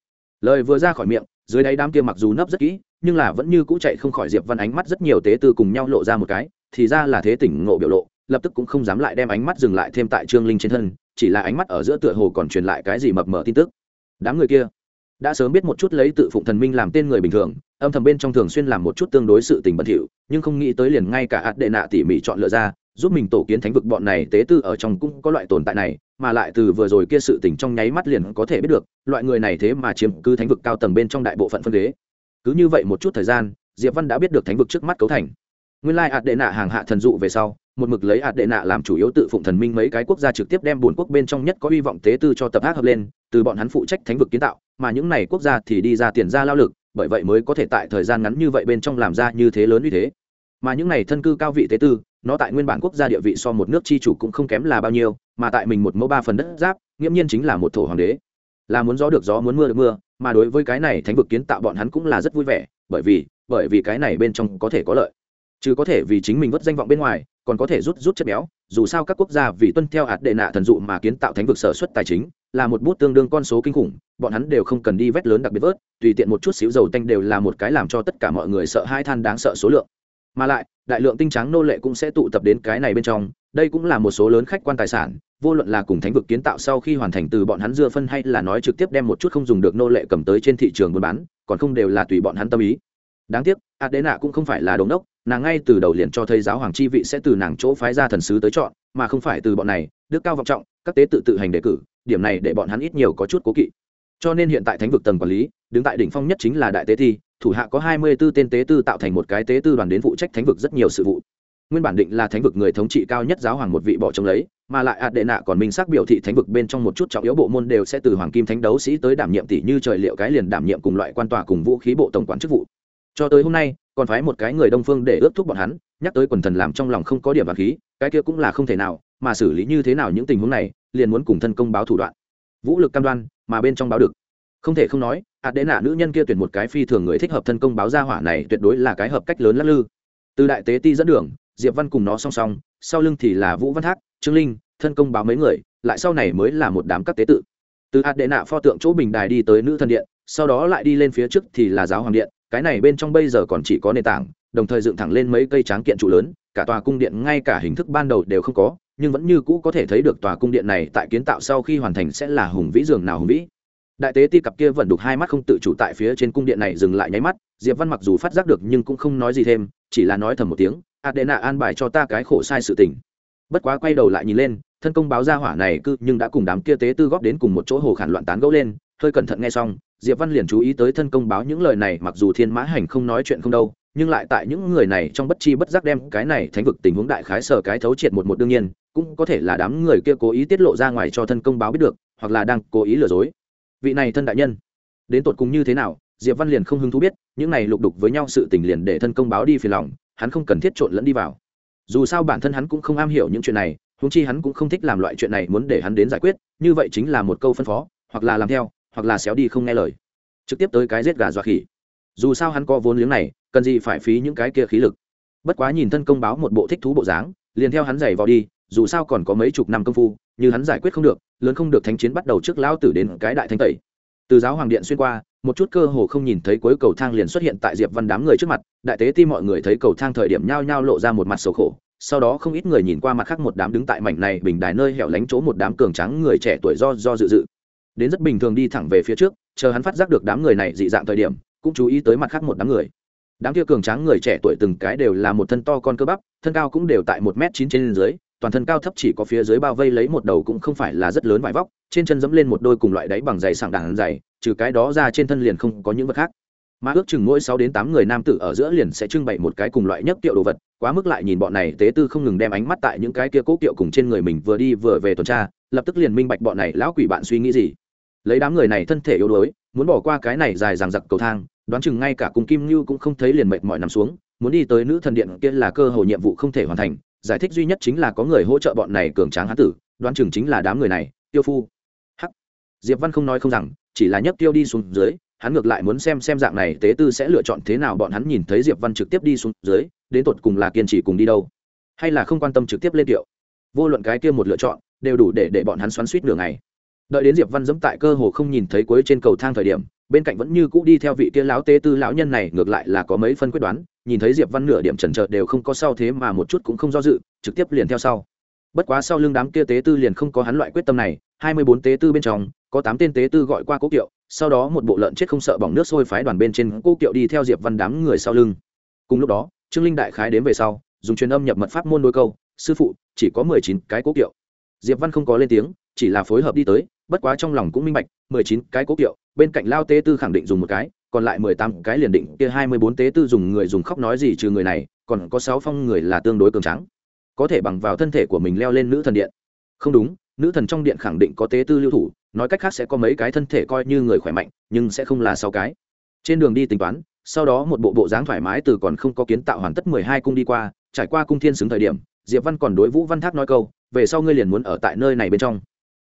Lời vừa ra khỏi miệng, dưới đáy đám kia mặc dù nấp rất kỹ, nhưng là vẫn như cũ chạy không khỏi diệp văn ánh mắt rất nhiều tế tư cùng nhau lộ ra một cái, thì ra là thế tỉnh ngộ biểu lộ, lập tức cũng không dám lại đem ánh mắt dừng lại thêm tại trương linh trên thân, chỉ là ánh mắt ở giữa tựa hồ còn truyền lại cái gì mập mờ tin tức. Đám người kia đã sớm biết một chút lấy tự phụng thần minh làm tên người bình thường, âm thầm bên trong thường xuyên làm một chút tương đối sự tình bẩn thỉu nhưng không nghĩ tới liền ngay cả hạt đệ nạ tỉ mỉ chọn lựa ra giúp mình tổ kiến thánh vực bọn này tế tư ở trong cũng có loại tồn tại này, mà lại từ vừa rồi kia sự tình trong nháy mắt liền có thể biết được, loại người này thế mà chiếm cứ thánh vực cao tầng bên trong đại bộ phận phân ghế. Cứ như vậy một chút thời gian, diệp văn đã biết được thánh vực trước mắt cấu thành. Nguyên lai ạt đệ nạ hàng hạ thần dụ về sau, một mực lấy ạt đệ nạ làm chủ yếu tự phụng thần minh mấy cái quốc gia trực tiếp đem bổn quốc bên trong nhất có hy vọng tế tư cho tập ác hợp lên, từ bọn hắn phụ trách thánh vực kiến tạo, mà những này quốc gia thì đi ra tiền ra lao lực, bởi vậy mới có thể tại thời gian ngắn như vậy bên trong làm ra như thế lớn như thế. Mà những này thân cư cao vị tế tư nó tại nguyên bản quốc gia địa vị so một nước chi chủ cũng không kém là bao nhiêu, mà tại mình một mẫu ba phần đất giáp, nghiễm nhiên chính là một thổ hoàng đế. Là muốn gió được gió, muốn mưa được mưa, mà đối với cái này thánh vực kiến tạo bọn hắn cũng là rất vui vẻ, bởi vì bởi vì cái này bên trong có thể có lợi. Chứ có thể vì chính mình vất danh vọng bên ngoài, còn có thể rút rút chất béo, dù sao các quốc gia vì tuân theo hạt đệ nạ thần dụ mà kiến tạo thánh vực sở xuất tài chính, là một bút tương đương con số kinh khủng, bọn hắn đều không cần đi vét lớn đặc biệt vớt, tùy tiện một chút xíu dầu tanh đều là một cái làm cho tất cả mọi người sợ hai than đáng sợ số lượng mà lại, đại lượng tinh trắng nô lệ cũng sẽ tụ tập đến cái này bên trong, đây cũng là một số lớn khách quan tài sản, vô luận là cùng thánh vực kiến tạo sau khi hoàn thành từ bọn hắn dưa phân hay là nói trực tiếp đem một chút không dùng được nô lệ cầm tới trên thị trường buôn bán, còn không đều là tùy bọn hắn tâm ý. Đáng tiếc ạt đế nạ cũng không phải là đống đốc, nàng ngay từ đầu liền cho thấy giáo hoàng chi vị sẽ từ nàng chỗ phái ra thần sứ tới chọn, mà không phải từ bọn này, đức cao vọng trọng, các tế tự tự hành đề cử, điểm này để bọn hắn ít nhiều có chút cố kỵ cho nên hiện tại thánh vực tầng quản lý, đứng tại đỉnh phong nhất chính là đại tế thi, thủ hạ có hai mươi 24 tên tế tư tạo thành một cái tế tư đoàn đến phụ trách thánh vực rất nhiều sự vụ. Nguyên bản định là thánh vực người thống trị cao nhất giáo hoàng một vị bỏ trống lấy, mà lại ạt đệ nạ còn minh xác biểu thị thánh vực bên trong một chút trọng yếu bộ môn đều sẽ từ hoàng kim thánh đấu sĩ tới đảm nhiệm tỷ như trời liệu cái liền đảm nhiệm cùng loại quan tòa cùng vũ khí bộ tổng quản chức vụ. Cho tới hôm nay, còn phái một cái người đông phương để ướp thúc bọn hắn, nhắc tới quần thần làm trong lòng không có điểm và khí, cái kia cũng là không thể nào, mà xử lý như thế nào những tình huống này, liền muốn cùng thân công báo thủ đoạn vũ lực cam đoan, mà bên trong báo được. Không thể không nói, ạt đệ nạ nữ nhân kia tuyển một cái phi thường người thích hợp thân công báo gia hỏa này tuyệt đối là cái hợp cách lớn lắc lư. Từ đại tế ti dẫn đường, diệp văn cùng nó song song, sau lưng thì là vũ văn thác, trương linh, thân công báo mấy người, lại sau này mới là một đám các tế tự. Từ hạt đệ nạ pho tượng chỗ bình đài đi tới nữ thần điện, sau đó lại đi lên phía trước thì là giáo hoàng điện, cái này bên trong bây giờ còn chỉ có nền tảng, đồng thời dựng thẳng lên mấy cây tráng kiện trụ lớn, cả tòa cung điện ngay cả hình thức ban đầu đều không có nhưng vẫn như cũ có thể thấy được tòa cung điện này tại kiến tạo sau khi hoàn thành sẽ là hùng vĩ dường nào hùng vĩ. Đại tế ti cặp kia vẫn đục hai mắt không tự chủ tại phía trên cung điện này dừng lại nháy mắt, diệp văn mặc dù phát giác được nhưng cũng không nói gì thêm, chỉ là nói thầm một tiếng, adena an bài cho ta cái khổ sai sự tình. Bất quá quay đầu lại nhìn lên, thân công báo ra hỏa này cứ nhưng đã cùng đám kia tế tư góp đến cùng một chỗ hồ khản loạn tán gẫu lên, hơi cẩn thận nghe xong, diệp văn liền chú ý tới thân công báo những lời này mặc dù thiên mã hành không nói chuyện không đâu, nhưng lại tại những người này trong bất chi bất giác đem cái này thánh vực tình huống đại khái sở cái thấu triệt một một đương nhiên cũng có thể là đám người kia cố ý tiết lộ ra ngoài cho thân công báo biết được, hoặc là đang cố ý lừa dối. Vị này thân đại nhân, đến tột cùng như thế nào, diệp văn liền không hứng thú biết, những này lục đục với nhau sự tình liền để thân công báo đi phiền lòng, hắn không cần thiết trộn lẫn đi vào. Dù sao bản thân hắn cũng không am hiểu những chuyện này húng chi hắn cũng không thích làm loại chuyện này muốn để hắn đến giải quyết, như vậy chính là một câu phân phó, hoặc là làm theo, hoặc là xéo đi không nghe lời. Trực tiếp tới cái giết gà dọa khỉ. Dù sao hắn có vốn liếng này, cần gì phải phí những cái kia khí lực. Bất quá nhìn thân công báo một bộ thích thú bộ dáng, liền theo hắn giày vào đi dù sao còn có mấy chục năm công phu, như hắn giải quyết không được, lớn không được thánh chiến bắt đầu trước lão tử đến cái đại thanh tẩy. Từ giáo hoàng điện xuyên qua, một chút cơ hồ không nhìn thấy cuối cầu thang liền xuất hiện tại diệp văn đám người trước mặt, đại tế ti mọi người thấy cầu thang thời điểm nhao nhao lộ ra một mặt sầu khổ, sau đó không ít người nhìn qua mặt khác một đám đứng tại mảnh này bình đài nơi hẻo lánh chỗ một đám cường trắng người trẻ tuổi do do dự dự. Đến rất bình thường đi thẳng về phía trước, chờ hắn phát giác được đám người này dị dạng thời điểm, cũng chú ý tới mặt khác một đám người. Đám kia cường tráng người trẻ tuổi từng cái đều là một thân to con cơ bắp, thân cao cũng đều tại một m chín trên dưới toàn thân cao thấp chỉ có phía dưới bao vây lấy một đầu cũng không phải là rất lớn vải vóc, trên chân dẫm lên một đôi cùng loại đáy bằng giày sảng đàn dày trừ cái đó ra trên thân liền không có những vật khác. Mà ước chừng mỗi sáu đến tám người nam tử ở giữa liền sẽ trưng bày một cái cùng loại nhất kiệu đồ vật, quá mức lại nhìn bọn này tế tư không ngừng đem ánh mắt tại những cái kia cố kiệu cùng trên người mình vừa đi vừa về tuần tra, lập tức liền minh bạch bọn này lão quỷ bạn suy nghĩ gì. Lấy đám người này thân thể yếu đuối, muốn bỏ qua cái này dài dằng dặc cầu thang, đoán chừng ngay cả cùng kim như cũng không thấy liền mệt mỏi nằm xuống, muốn đi tới nữ thần điện kia là cơ hội nhiệm vụ không thể hoàn thành giải thích duy nhất chính là có người hỗ trợ bọn này cường tráng hán tử, đoán chừng chính là đám người này, tiêu phu. Hắc. Diệp văn không nói không rằng, chỉ là nhấc tiêu đi xuống dưới, hắn ngược lại muốn xem xem dạng này tế tư sẽ lựa chọn thế nào bọn hắn nhìn thấy diệp văn trực tiếp đi xuống dưới, đến tột cùng là kiên trì cùng đi đâu, hay là không quan tâm trực tiếp lên tiệu vô luận cái kia một lựa chọn, đều đủ để để bọn hắn xoắn suýt nửa ngày. Đợi đến diệp văn dẫm tại cơ hồ không nhìn thấy cuối trên cầu thang thời điểm, bên cạnh vẫn như cũ đi theo vị kia lão tế tư lão nhân này, ngược lại là có mấy phân quyết đoán nhìn thấy diệp văn nửa điểm trần trợ đều không có sau thế mà một chút cũng không do dự, trực tiếp liền theo sau. Bất quá sau lưng đám kia tế tư liền không có hắn loại quyết tâm này, hai mươi bốn tế tư bên trong, có tám tên tế tư gọi qua cố kiệu, sau đó một bộ lợn chết không sợ bỏng nước sôi phái đoàn bên trên cố kiệu đi theo diệp văn đám người sau lưng. Cùng lúc đó, trương linh đại khái đến về sau, dùng truyền âm nhập mật pháp môn đôi câu, sư phụ, chỉ có mười chín cái cố kiệu. Diệp văn không có lên tiếng, chỉ là phối hợp đi tới, bất quá trong lòng cũng minh bạch, mười chín cái cố kiệu, bên cạnh lao tế tư khẳng định dùng một cái còn lại mười tám cái liền định kia hai mươi bốn tế tư dùng người dùng khóc nói gì trừ người này, còn có sáu phong người là tương đối cường trắng có thể bằng vào thân thể của mình leo lên nữ thần điện. Không đúng, nữ thần trong điện khẳng định có tế tư lưu thủ, nói cách khác sẽ có mấy cái thân thể coi như người khỏe mạnh, nhưng sẽ không là sáu cái. Trên đường đi tính toán, sau đó một bộ bộ dáng thoải mái từ còn không có kiến tạo hoàn tất mười hai cung đi qua, trải qua cung thiên xứng thời điểm, diệp văn còn đối vũ văn thác nói câu, về sau ngươi liền muốn ở tại nơi này bên trong.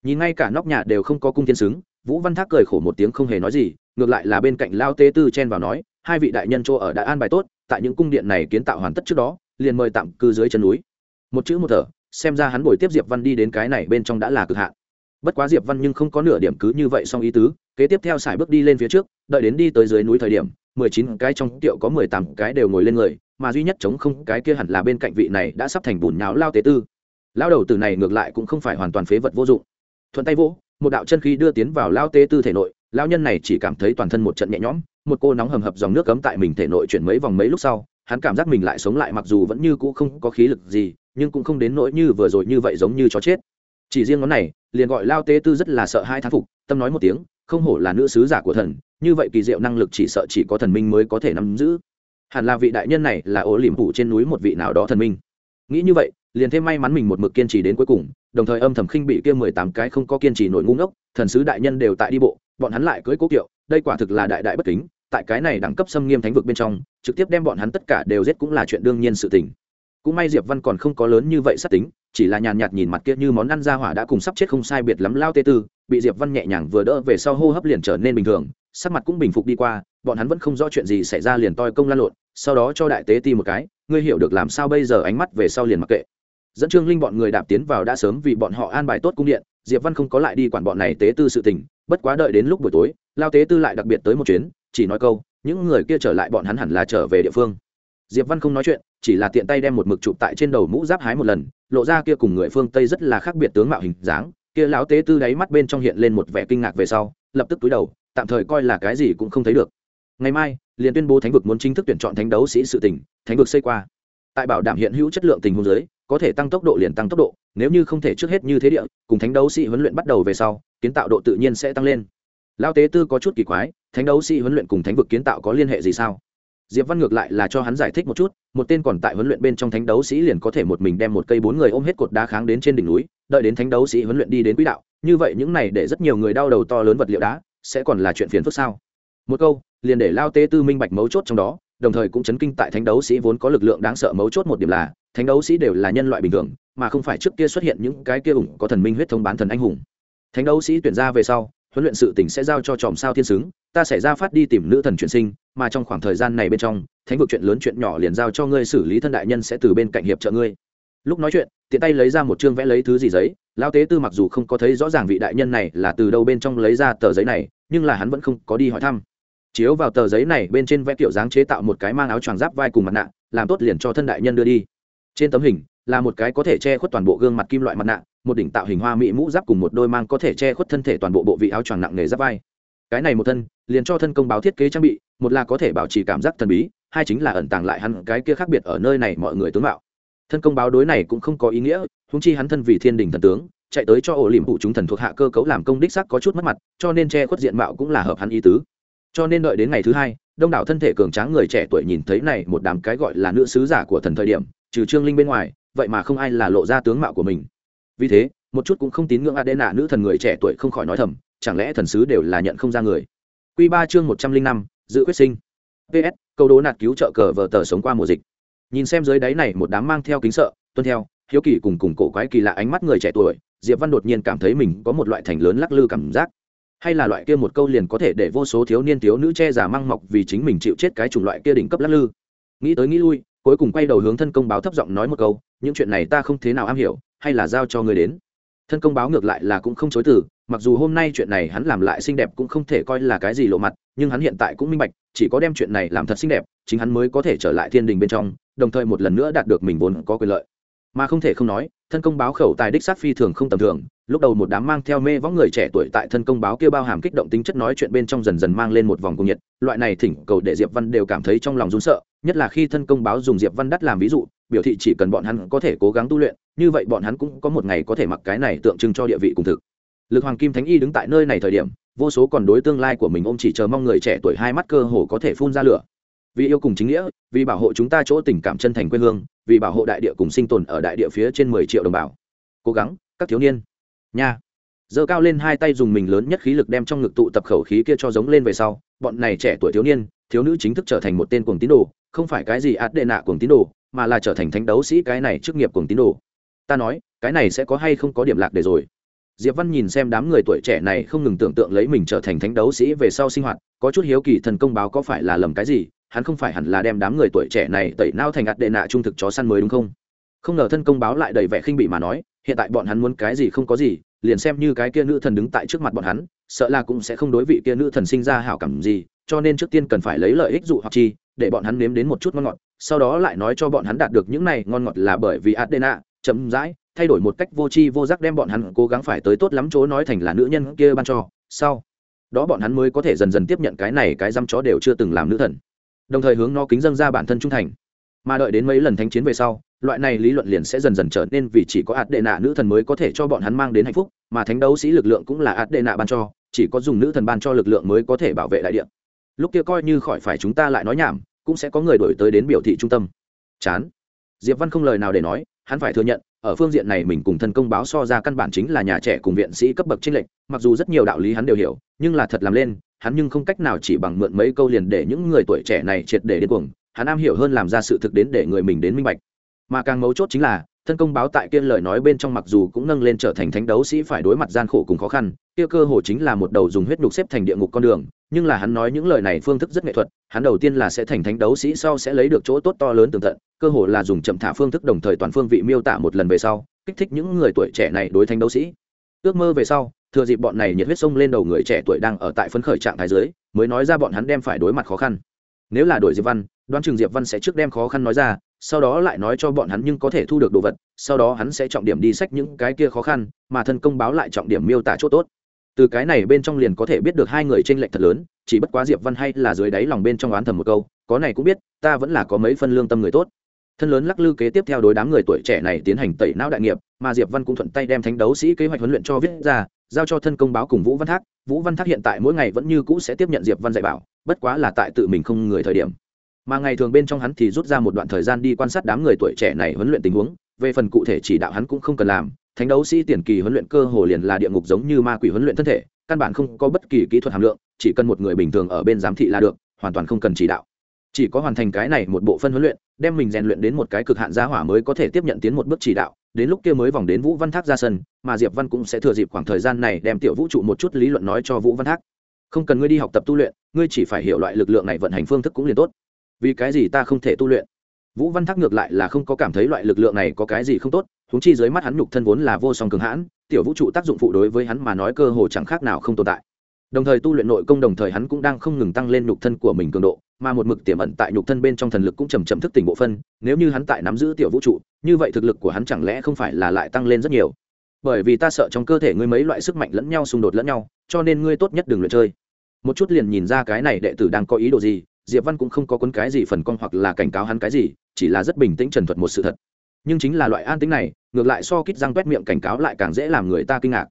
Nhìn ngay cả nóc nhà đều không có cung thiên xứng, vũ văn thác cười khổ một tiếng không hề nói gì ngược lại là bên cạnh lao tế tư chen vào nói, hai vị đại nhân chỗ ở đã an bài tốt, tại những cung điện này kiến tạo hoàn tất trước đó, liền mời tạm cư dưới chân núi. Một chữ một thở, xem ra hắn buổi tiếp diệp văn đi đến cái này bên trong đã là cực hạn. Bất quá diệp văn nhưng không có nửa điểm cứ như vậy song ý tứ, kế tiếp theo sải bước đi lên phía trước, đợi đến đi tới dưới núi thời điểm, mười chín cái trong tiệu có mười tám cái đều ngồi lên người, mà duy nhất chống không cái kia hẳn là bên cạnh vị này đã sắp thành bùn nháo lao tế tư. Lao đầu từ này ngược lại cũng không phải hoàn toàn phế vật vô dụng. Thuận tay vỗ, một đạo chân khí đưa tiến vào lao tế tư thể nội lao nhân này chỉ cảm thấy toàn thân một trận nhẹ nhõm, một cô nóng hầm hập dòng nước cấm tại mình thể nội chuyển mấy vòng mấy lúc sau, hắn cảm giác mình lại sống lại mặc dù vẫn như cũ không có khí lực gì, nhưng cũng không đến nỗi như vừa rồi như vậy giống như chó chết. Chỉ riêng ngón này, liền gọi lao tế tư rất là sợ hai thán phục, tâm nói một tiếng, không hổ là nữ sứ giả của thần, như vậy kỳ diệu năng lực chỉ sợ chỉ có thần minh mới có thể nắm giữ. Hẳn là vị đại nhân này là ố liềm phủ trên núi một vị nào đó thần minh. Nghĩ như vậy, liền thêm may mắn mình một mực kiên trì đến cuối cùng, đồng thời âm thầm khinh bị kia mười tám cái không có kiên trì nổi ngu ngốc, thần sứ đại nhân đều tại đi bộ bọn hắn lại cưới cố kiệu, đây quả thực là đại đại bất kính, tại cái này đẳng cấp xâm nghiêm thánh vực bên trong, trực tiếp đem bọn hắn tất cả đều giết cũng là chuyện đương nhiên sự tình. Cũng may diệp văn còn không có lớn như vậy sát tính, chỉ là nhàn nhạt nhìn mặt kia như món ăn ra hỏa đã cùng sắp chết không sai biệt lắm lao tê tư, bị diệp văn nhẹ nhàng vừa đỡ về sau hô hấp liền trở nên bình thường, sắc mặt cũng bình phục đi qua, bọn hắn vẫn không rõ chuyện gì xảy ra liền toi công lan lộn, sau đó cho đại tế ti một cái, ngươi hiểu được làm sao bây giờ ánh mắt về sau liền mặc kệ. Dẫn trương linh bọn người đạp tiến vào đã sớm vì bọn họ an bài tốt cung điện diệp văn không có lại đi quản bọn này tế tư sự tình, bất quá đợi đến lúc buổi tối, lao tế tư lại đặc biệt tới một chuyến, chỉ nói câu, những người kia trở lại bọn hắn hẳn là trở về địa phương. Diệp văn không nói chuyện, chỉ là tiện tay đem một mực chụp tại trên đầu mũ giáp hái một lần, lộ ra kia cùng người phương tây rất là khác biệt tướng mạo hình dáng, kia lão tế tư đáy mắt bên trong hiện lên một vẻ kinh ngạc về sau, lập tức túi đầu, tạm thời coi là cái gì cũng không thấy được. Ngày mai, liền tuyên bố thánh vực muốn chính thức tuyển chọn thánh đấu sĩ sự tỉnh thánh vực xây qua. Tại bảo đảm hiện hữu chất lượng tình huống giới có thể tăng tốc độ liền tăng tốc độ, nếu như không thể trước hết như thế địa, cùng thánh đấu sĩ huấn luyện bắt đầu về sau, kiến tạo độ tự nhiên sẽ tăng lên. Lao tế tư có chút kỳ quái, thánh đấu sĩ huấn luyện cùng thánh vực kiến tạo có liên hệ gì sao? Diệp văn ngược lại là cho hắn giải thích một chút, một tên còn tại huấn luyện bên trong thánh đấu sĩ liền có thể một mình đem một cây bốn người ôm hết cột đá kháng đến trên đỉnh núi, đợi đến thánh đấu sĩ huấn luyện đi đến quỹ đạo, như vậy những này để rất nhiều người đau đầu to lớn vật liệu đá, sẽ còn là chuyện phiền phức sao? Một câu, liền để lao tế tư minh bạch mấu chốt trong đó, đồng thời cũng chấn kinh tại thánh đấu sĩ vốn có lực lượng đáng sợ mấu chốt một điểm là thánh đấu sĩ đều là nhân loại bình thường, mà không phải trước kia xuất hiện những cái kia ủng có thần minh huyết thống bán thần anh hùng. Thánh đấu sĩ tuyển ra về sau, huấn luyện sự tỉnh sẽ giao cho tròm sao thiên xứng ta sẽ ra phát đi tìm nữ thần chuyển sinh, mà trong khoảng thời gian này bên trong, thánh vực chuyện lớn chuyện nhỏ liền giao cho ngươi xử lý thân đại nhân sẽ từ bên cạnh hiệp trợ ngươi. Lúc nói chuyện, tiện tay lấy ra một chương vẽ lấy thứ gì giấy lao tế tư mặc dù không có thấy rõ ràng vị đại nhân này là từ đâu bên trong lấy ra tờ giấy này, nhưng là hắn vẫn không có đi hỏi thăm. Chiếu vào tờ giấy này bên trên vẽ kiểu dáng chế tạo một cái mang áo choàng giáp vai cùng mặt nạ, làm tốt liền cho thân đại nhân đưa đi trên tấm hình, là một cái có thể che khuất toàn bộ gương mặt kim loại mặt nạ, một đỉnh tạo hình hoa mỹ mũ giáp cùng một đôi mang có thể che khuất thân thể toàn bộ bộ vị áo choàng nặng nề giáp vai. Cái này một thân, liền cho thân công báo thiết kế trang bị, một là có thể bảo trì cảm giác thần bí, hai chính là ẩn tàng lại hắn cái kia khác biệt ở nơi này mọi người tướng mạo. Thân công báo đối này cũng không có ý nghĩa húng chi hắn thân vì thiên đình thần tướng, chạy tới cho ổ liềm phụ chúng thần thuộc hạ cơ cấu làm công đích sắc có chút mất mặt, cho nên che khuất diện mạo cũng là hợp hắn ý tứ. Cho nên đợi đến ngày thứ hai, đông đảo thân thể cường tráng người trẻ tuổi nhìn thấy này một đám cái gọi là nữ sứ giả của thần thời điểm trừ trương linh bên ngoài, vậy mà không ai là lộ ra tướng mạo của mình. Vì thế, một chút cũng không tín ngưỡng adena nữ thần người trẻ tuổi không khỏi nói thầm, chẳng lẽ thần sứ đều là nhận không ra người? Q ba chương một trăm linh năm, dự quyết sinh. Ps câu đố nạt cứu trợ cờ vờ tờ sống qua mùa dịch. Nhìn xem dưới đáy này một đám mang theo kính sợ, tuân theo, hiếu kỳ cùng cùng cổ quái kỳ lạ ánh mắt người trẻ tuổi, diệp văn đột nhiên cảm thấy mình có một loại thành lớn lắc lư cảm giác. Hay là loại kia một câu liền có thể để vô số thiếu niên thiếu nữ che giả măng mọc vì chính mình chịu chết cái chủng loại kia đỉnh cấp lắc lư? Nghĩ tới nghĩ lui cuối cùng quay đầu hướng thân công báo thấp giọng nói một câu, những chuyện này ta không thế nào am hiểu, hay là giao cho người đến. Thân công báo ngược lại là cũng không chối từ, mặc dù hôm nay chuyện này hắn làm lại xinh đẹp cũng không thể coi là cái gì lộ mặt, nhưng hắn hiện tại cũng minh bạch, chỉ có đem chuyện này làm thật xinh đẹp, chính hắn mới có thể trở lại thiên đình bên trong, đồng thời một lần nữa đạt được mình vốn có quyền lợi. Mà không thể không nói, thân công báo khẩu tài đích sát phi thường không tầm thường, lúc đầu một đám mang theo mê võng người trẻ tuổi tại thân công báo kia bao hàm kích động tính chất nói chuyện bên trong dần dần mang lên một vòng cung nhiệt, loại này thỉnh cầu để diệp văn đều cảm thấy trong lòng run sợ nhất là khi thân công báo dùng diệp văn đắt làm ví dụ, biểu thị chỉ cần bọn hắn có thể cố gắng tu luyện, như vậy bọn hắn cũng có một ngày có thể mặc cái này tượng trưng cho địa vị cùng thực. Lực hoàng kim thánh y đứng tại nơi này thời điểm, vô số còn đối tương lai của mình ôm chỉ chờ mong người trẻ tuổi hai mắt cơ hồ có thể phun ra lửa. Vì yêu cùng chính nghĩa, vì bảo hộ chúng ta chỗ tình cảm chân thành quê hương, vì bảo hộ đại địa cùng sinh tồn ở đại địa phía trên mười triệu đồng bào. Cố gắng, các thiếu niên. Nha. Giơ cao lên hai tay dùng mình lớn nhất khí lực đem trong ngực tụ tập khẩu khí kia cho giống lên về sau, bọn này trẻ tuổi thiếu niên thiếu nữ chính thức trở thành một tên cuồng tín đồ, không phải cái gì át đệ nạ cuồng tín đồ, mà là trở thành thánh đấu sĩ cái này chức nghiệp cuồng tín đồ. Ta nói, cái này sẽ có hay không có điểm lạc để rồi. Diệp văn nhìn xem đám người tuổi trẻ này không ngừng tưởng tượng lấy mình trở thành thánh đấu sĩ về sau sinh hoạt, có chút hiếu kỳ thần công báo có phải là lầm cái gì, hắn không phải hẳn là đem đám người tuổi trẻ này tẩy nao thành ạt đệ nạ trung thực chó săn mới đúng không? Không ngờ thân công báo lại đầy vẻ khinh bị mà nói, hiện tại bọn hắn muốn cái gì không có gì liền xem như cái kia nữ thần đứng tại trước mặt bọn hắn, sợ là cũng sẽ không đối vị kia nữ thần sinh ra hảo cảm gì, cho nên trước tiên cần phải lấy lợi ích dụ hoặc chi, để bọn hắn nếm đến một chút ngon ngọt, sau đó lại nói cho bọn hắn đạt được những này ngon ngọt là bởi vì adena chấm dãi thay đổi một cách vô tri vô giác đem bọn hắn cố gắng phải tới tốt lắm chỗ nói thành là nữ nhân kia ban cho, sau đó bọn hắn mới có thể dần dần tiếp nhận cái này cái dăm chó đều chưa từng làm nữ thần. Đồng thời hướng nó kính dâng ra bản thân trung thành mà đợi đến mấy lần thánh chiến về sau, loại này lý luận liền sẽ dần dần trở nên vì chỉ có ạt đệ nạ nữ thần mới có thể cho bọn hắn mang đến hạnh phúc, mà thánh đấu sĩ lực lượng cũng là ạt đệ nạ ban cho, chỉ có dùng nữ thần ban cho lực lượng mới có thể bảo vệ đại địa. Lúc kia coi như khỏi phải chúng ta lại nói nhảm, cũng sẽ có người đổi tới đến biểu thị trung tâm. Chán. Diệp văn không lời nào để nói, hắn phải thừa nhận, ở phương diện này mình cùng thân công báo so ra căn bản chính là nhà trẻ cùng viện sĩ cấp bậc trinh lệnh mặc dù rất nhiều đạo lý hắn đều hiểu, nhưng là thật làm lên, hắn nhưng không cách nào chỉ bằng mượn mấy câu liền để những người tuổi trẻ này triệt để điên cuồng hắn am hiểu hơn làm ra sự thực đến để người mình đến minh bạch. Mà càng mấu chốt chính là, thân công báo tại kia lời nói bên trong mặc dù cũng nâng lên trở thành thánh đấu sĩ phải đối mặt gian khổ cùng khó khăn, kia cơ hồ chính là một đầu dùng huyết nhục xếp thành địa ngục con đường, nhưng là hắn nói những lời này phương thức rất nghệ thuật, hắn đầu tiên là sẽ thành thánh đấu sĩ sau sẽ lấy được chỗ tốt to lớn tường tận, cơ hồ là dùng chậm thả phương thức đồng thời toàn phương vị miêu tả một lần về sau, kích thích những người tuổi trẻ này đối thánh đấu sĩ. Ước mơ về sau, thừa dịp bọn này nhiệt huyết sông lên đầu người trẻ tuổi đang ở tại phấn khởi trạng thái dưới, mới nói ra bọn hắn đem phải đối mặt khó khăn nếu là đổi diệp văn, đoán chừng diệp văn sẽ trước đem khó khăn nói ra, sau đó lại nói cho bọn hắn nhưng có thể thu được đồ vật, sau đó hắn sẽ trọng điểm đi sách những cái kia khó khăn, mà thân công báo lại trọng điểm miêu tả chỗ tốt. Từ cái này bên trong liền có thể biết được hai người trên lệch thật lớn, chỉ bất quá diệp văn hay là dưới đáy lòng bên trong oán thầm một câu, có này cũng biết, ta vẫn là có mấy phân lương tâm người tốt. Thân lớn lắc lư kế tiếp theo đối đám người tuổi trẻ này tiến hành tẩy não đại nghiệp, mà diệp văn cũng thuận tay đem thánh đấu sĩ kế hoạch huấn luyện cho viết ra, giao cho thân công báo cùng vũ văn thác. Vũ văn thác hiện tại mỗi ngày vẫn như cũ sẽ tiếp nhận diệp văn dạy bảo bất quá là tại tự mình không người thời điểm. Mà ngày thường bên trong hắn thì rút ra một đoạn thời gian đi quan sát đám người tuổi trẻ này huấn luyện tình huống, về phần cụ thể chỉ đạo hắn cũng không cần làm, thánh đấu sĩ tiền kỳ huấn luyện cơ hồ liền là địa ngục giống như ma quỷ huấn luyện thân thể, căn bản không có bất kỳ kỹ thuật hàm lượng, chỉ cần một người bình thường ở bên giám thị là được, hoàn toàn không cần chỉ đạo. Chỉ có hoàn thành cái này một bộ phân huấn luyện, đem mình rèn luyện đến một cái cực hạn gia hỏa mới có thể tiếp nhận tiến một bước chỉ đạo, đến lúc kia mới vòng đến vũ văn thác ra sân, mà diệp văn cũng sẽ thừa dịp khoảng thời gian này đem tiểu vũ trụ một chút lý luận nói cho vũ văn thác không cần ngươi đi học tập tu luyện, ngươi chỉ phải hiểu loại lực lượng này vận hành phương thức cũng liền tốt. Vì cái gì ta không thể tu luyện? Vũ văn thác ngược lại là không có cảm thấy loại lực lượng này có cái gì không tốt húng chi dưới mắt hắn nhục thân vốn là vô song cường hãn, tiểu vũ trụ tác dụng phụ đối với hắn mà nói cơ hồ chẳng khác nào không tồn tại. Đồng thời tu luyện nội công đồng thời hắn cũng đang không ngừng tăng lên nhục thân của mình cường độ, mà một mực tiềm ẩn tại nhục thân bên trong thần lực cũng chầm chậm thức tỉnh bộ phân, nếu như hắn tại nắm giữ tiểu vũ trụ, như vậy thực lực của hắn chẳng lẽ không phải là lại tăng lên rất nhiều? Bởi vì ta sợ trong cơ thể ngươi mấy loại sức mạnh lẫn nhau xung đột lẫn nhau, cho nên ngươi tốt nhất đừng luyện chơi. Một chút liền nhìn ra cái này đệ tử đang có ý đồ gì, diệp văn cũng không có cuốn cái gì phần con hoặc là cảnh cáo hắn cái gì, chỉ là rất bình tĩnh trần thuật một sự thật. Nhưng chính là loại an tính này, ngược lại so kít răng quét miệng cảnh cáo lại càng dễ làm người ta kinh ngạc.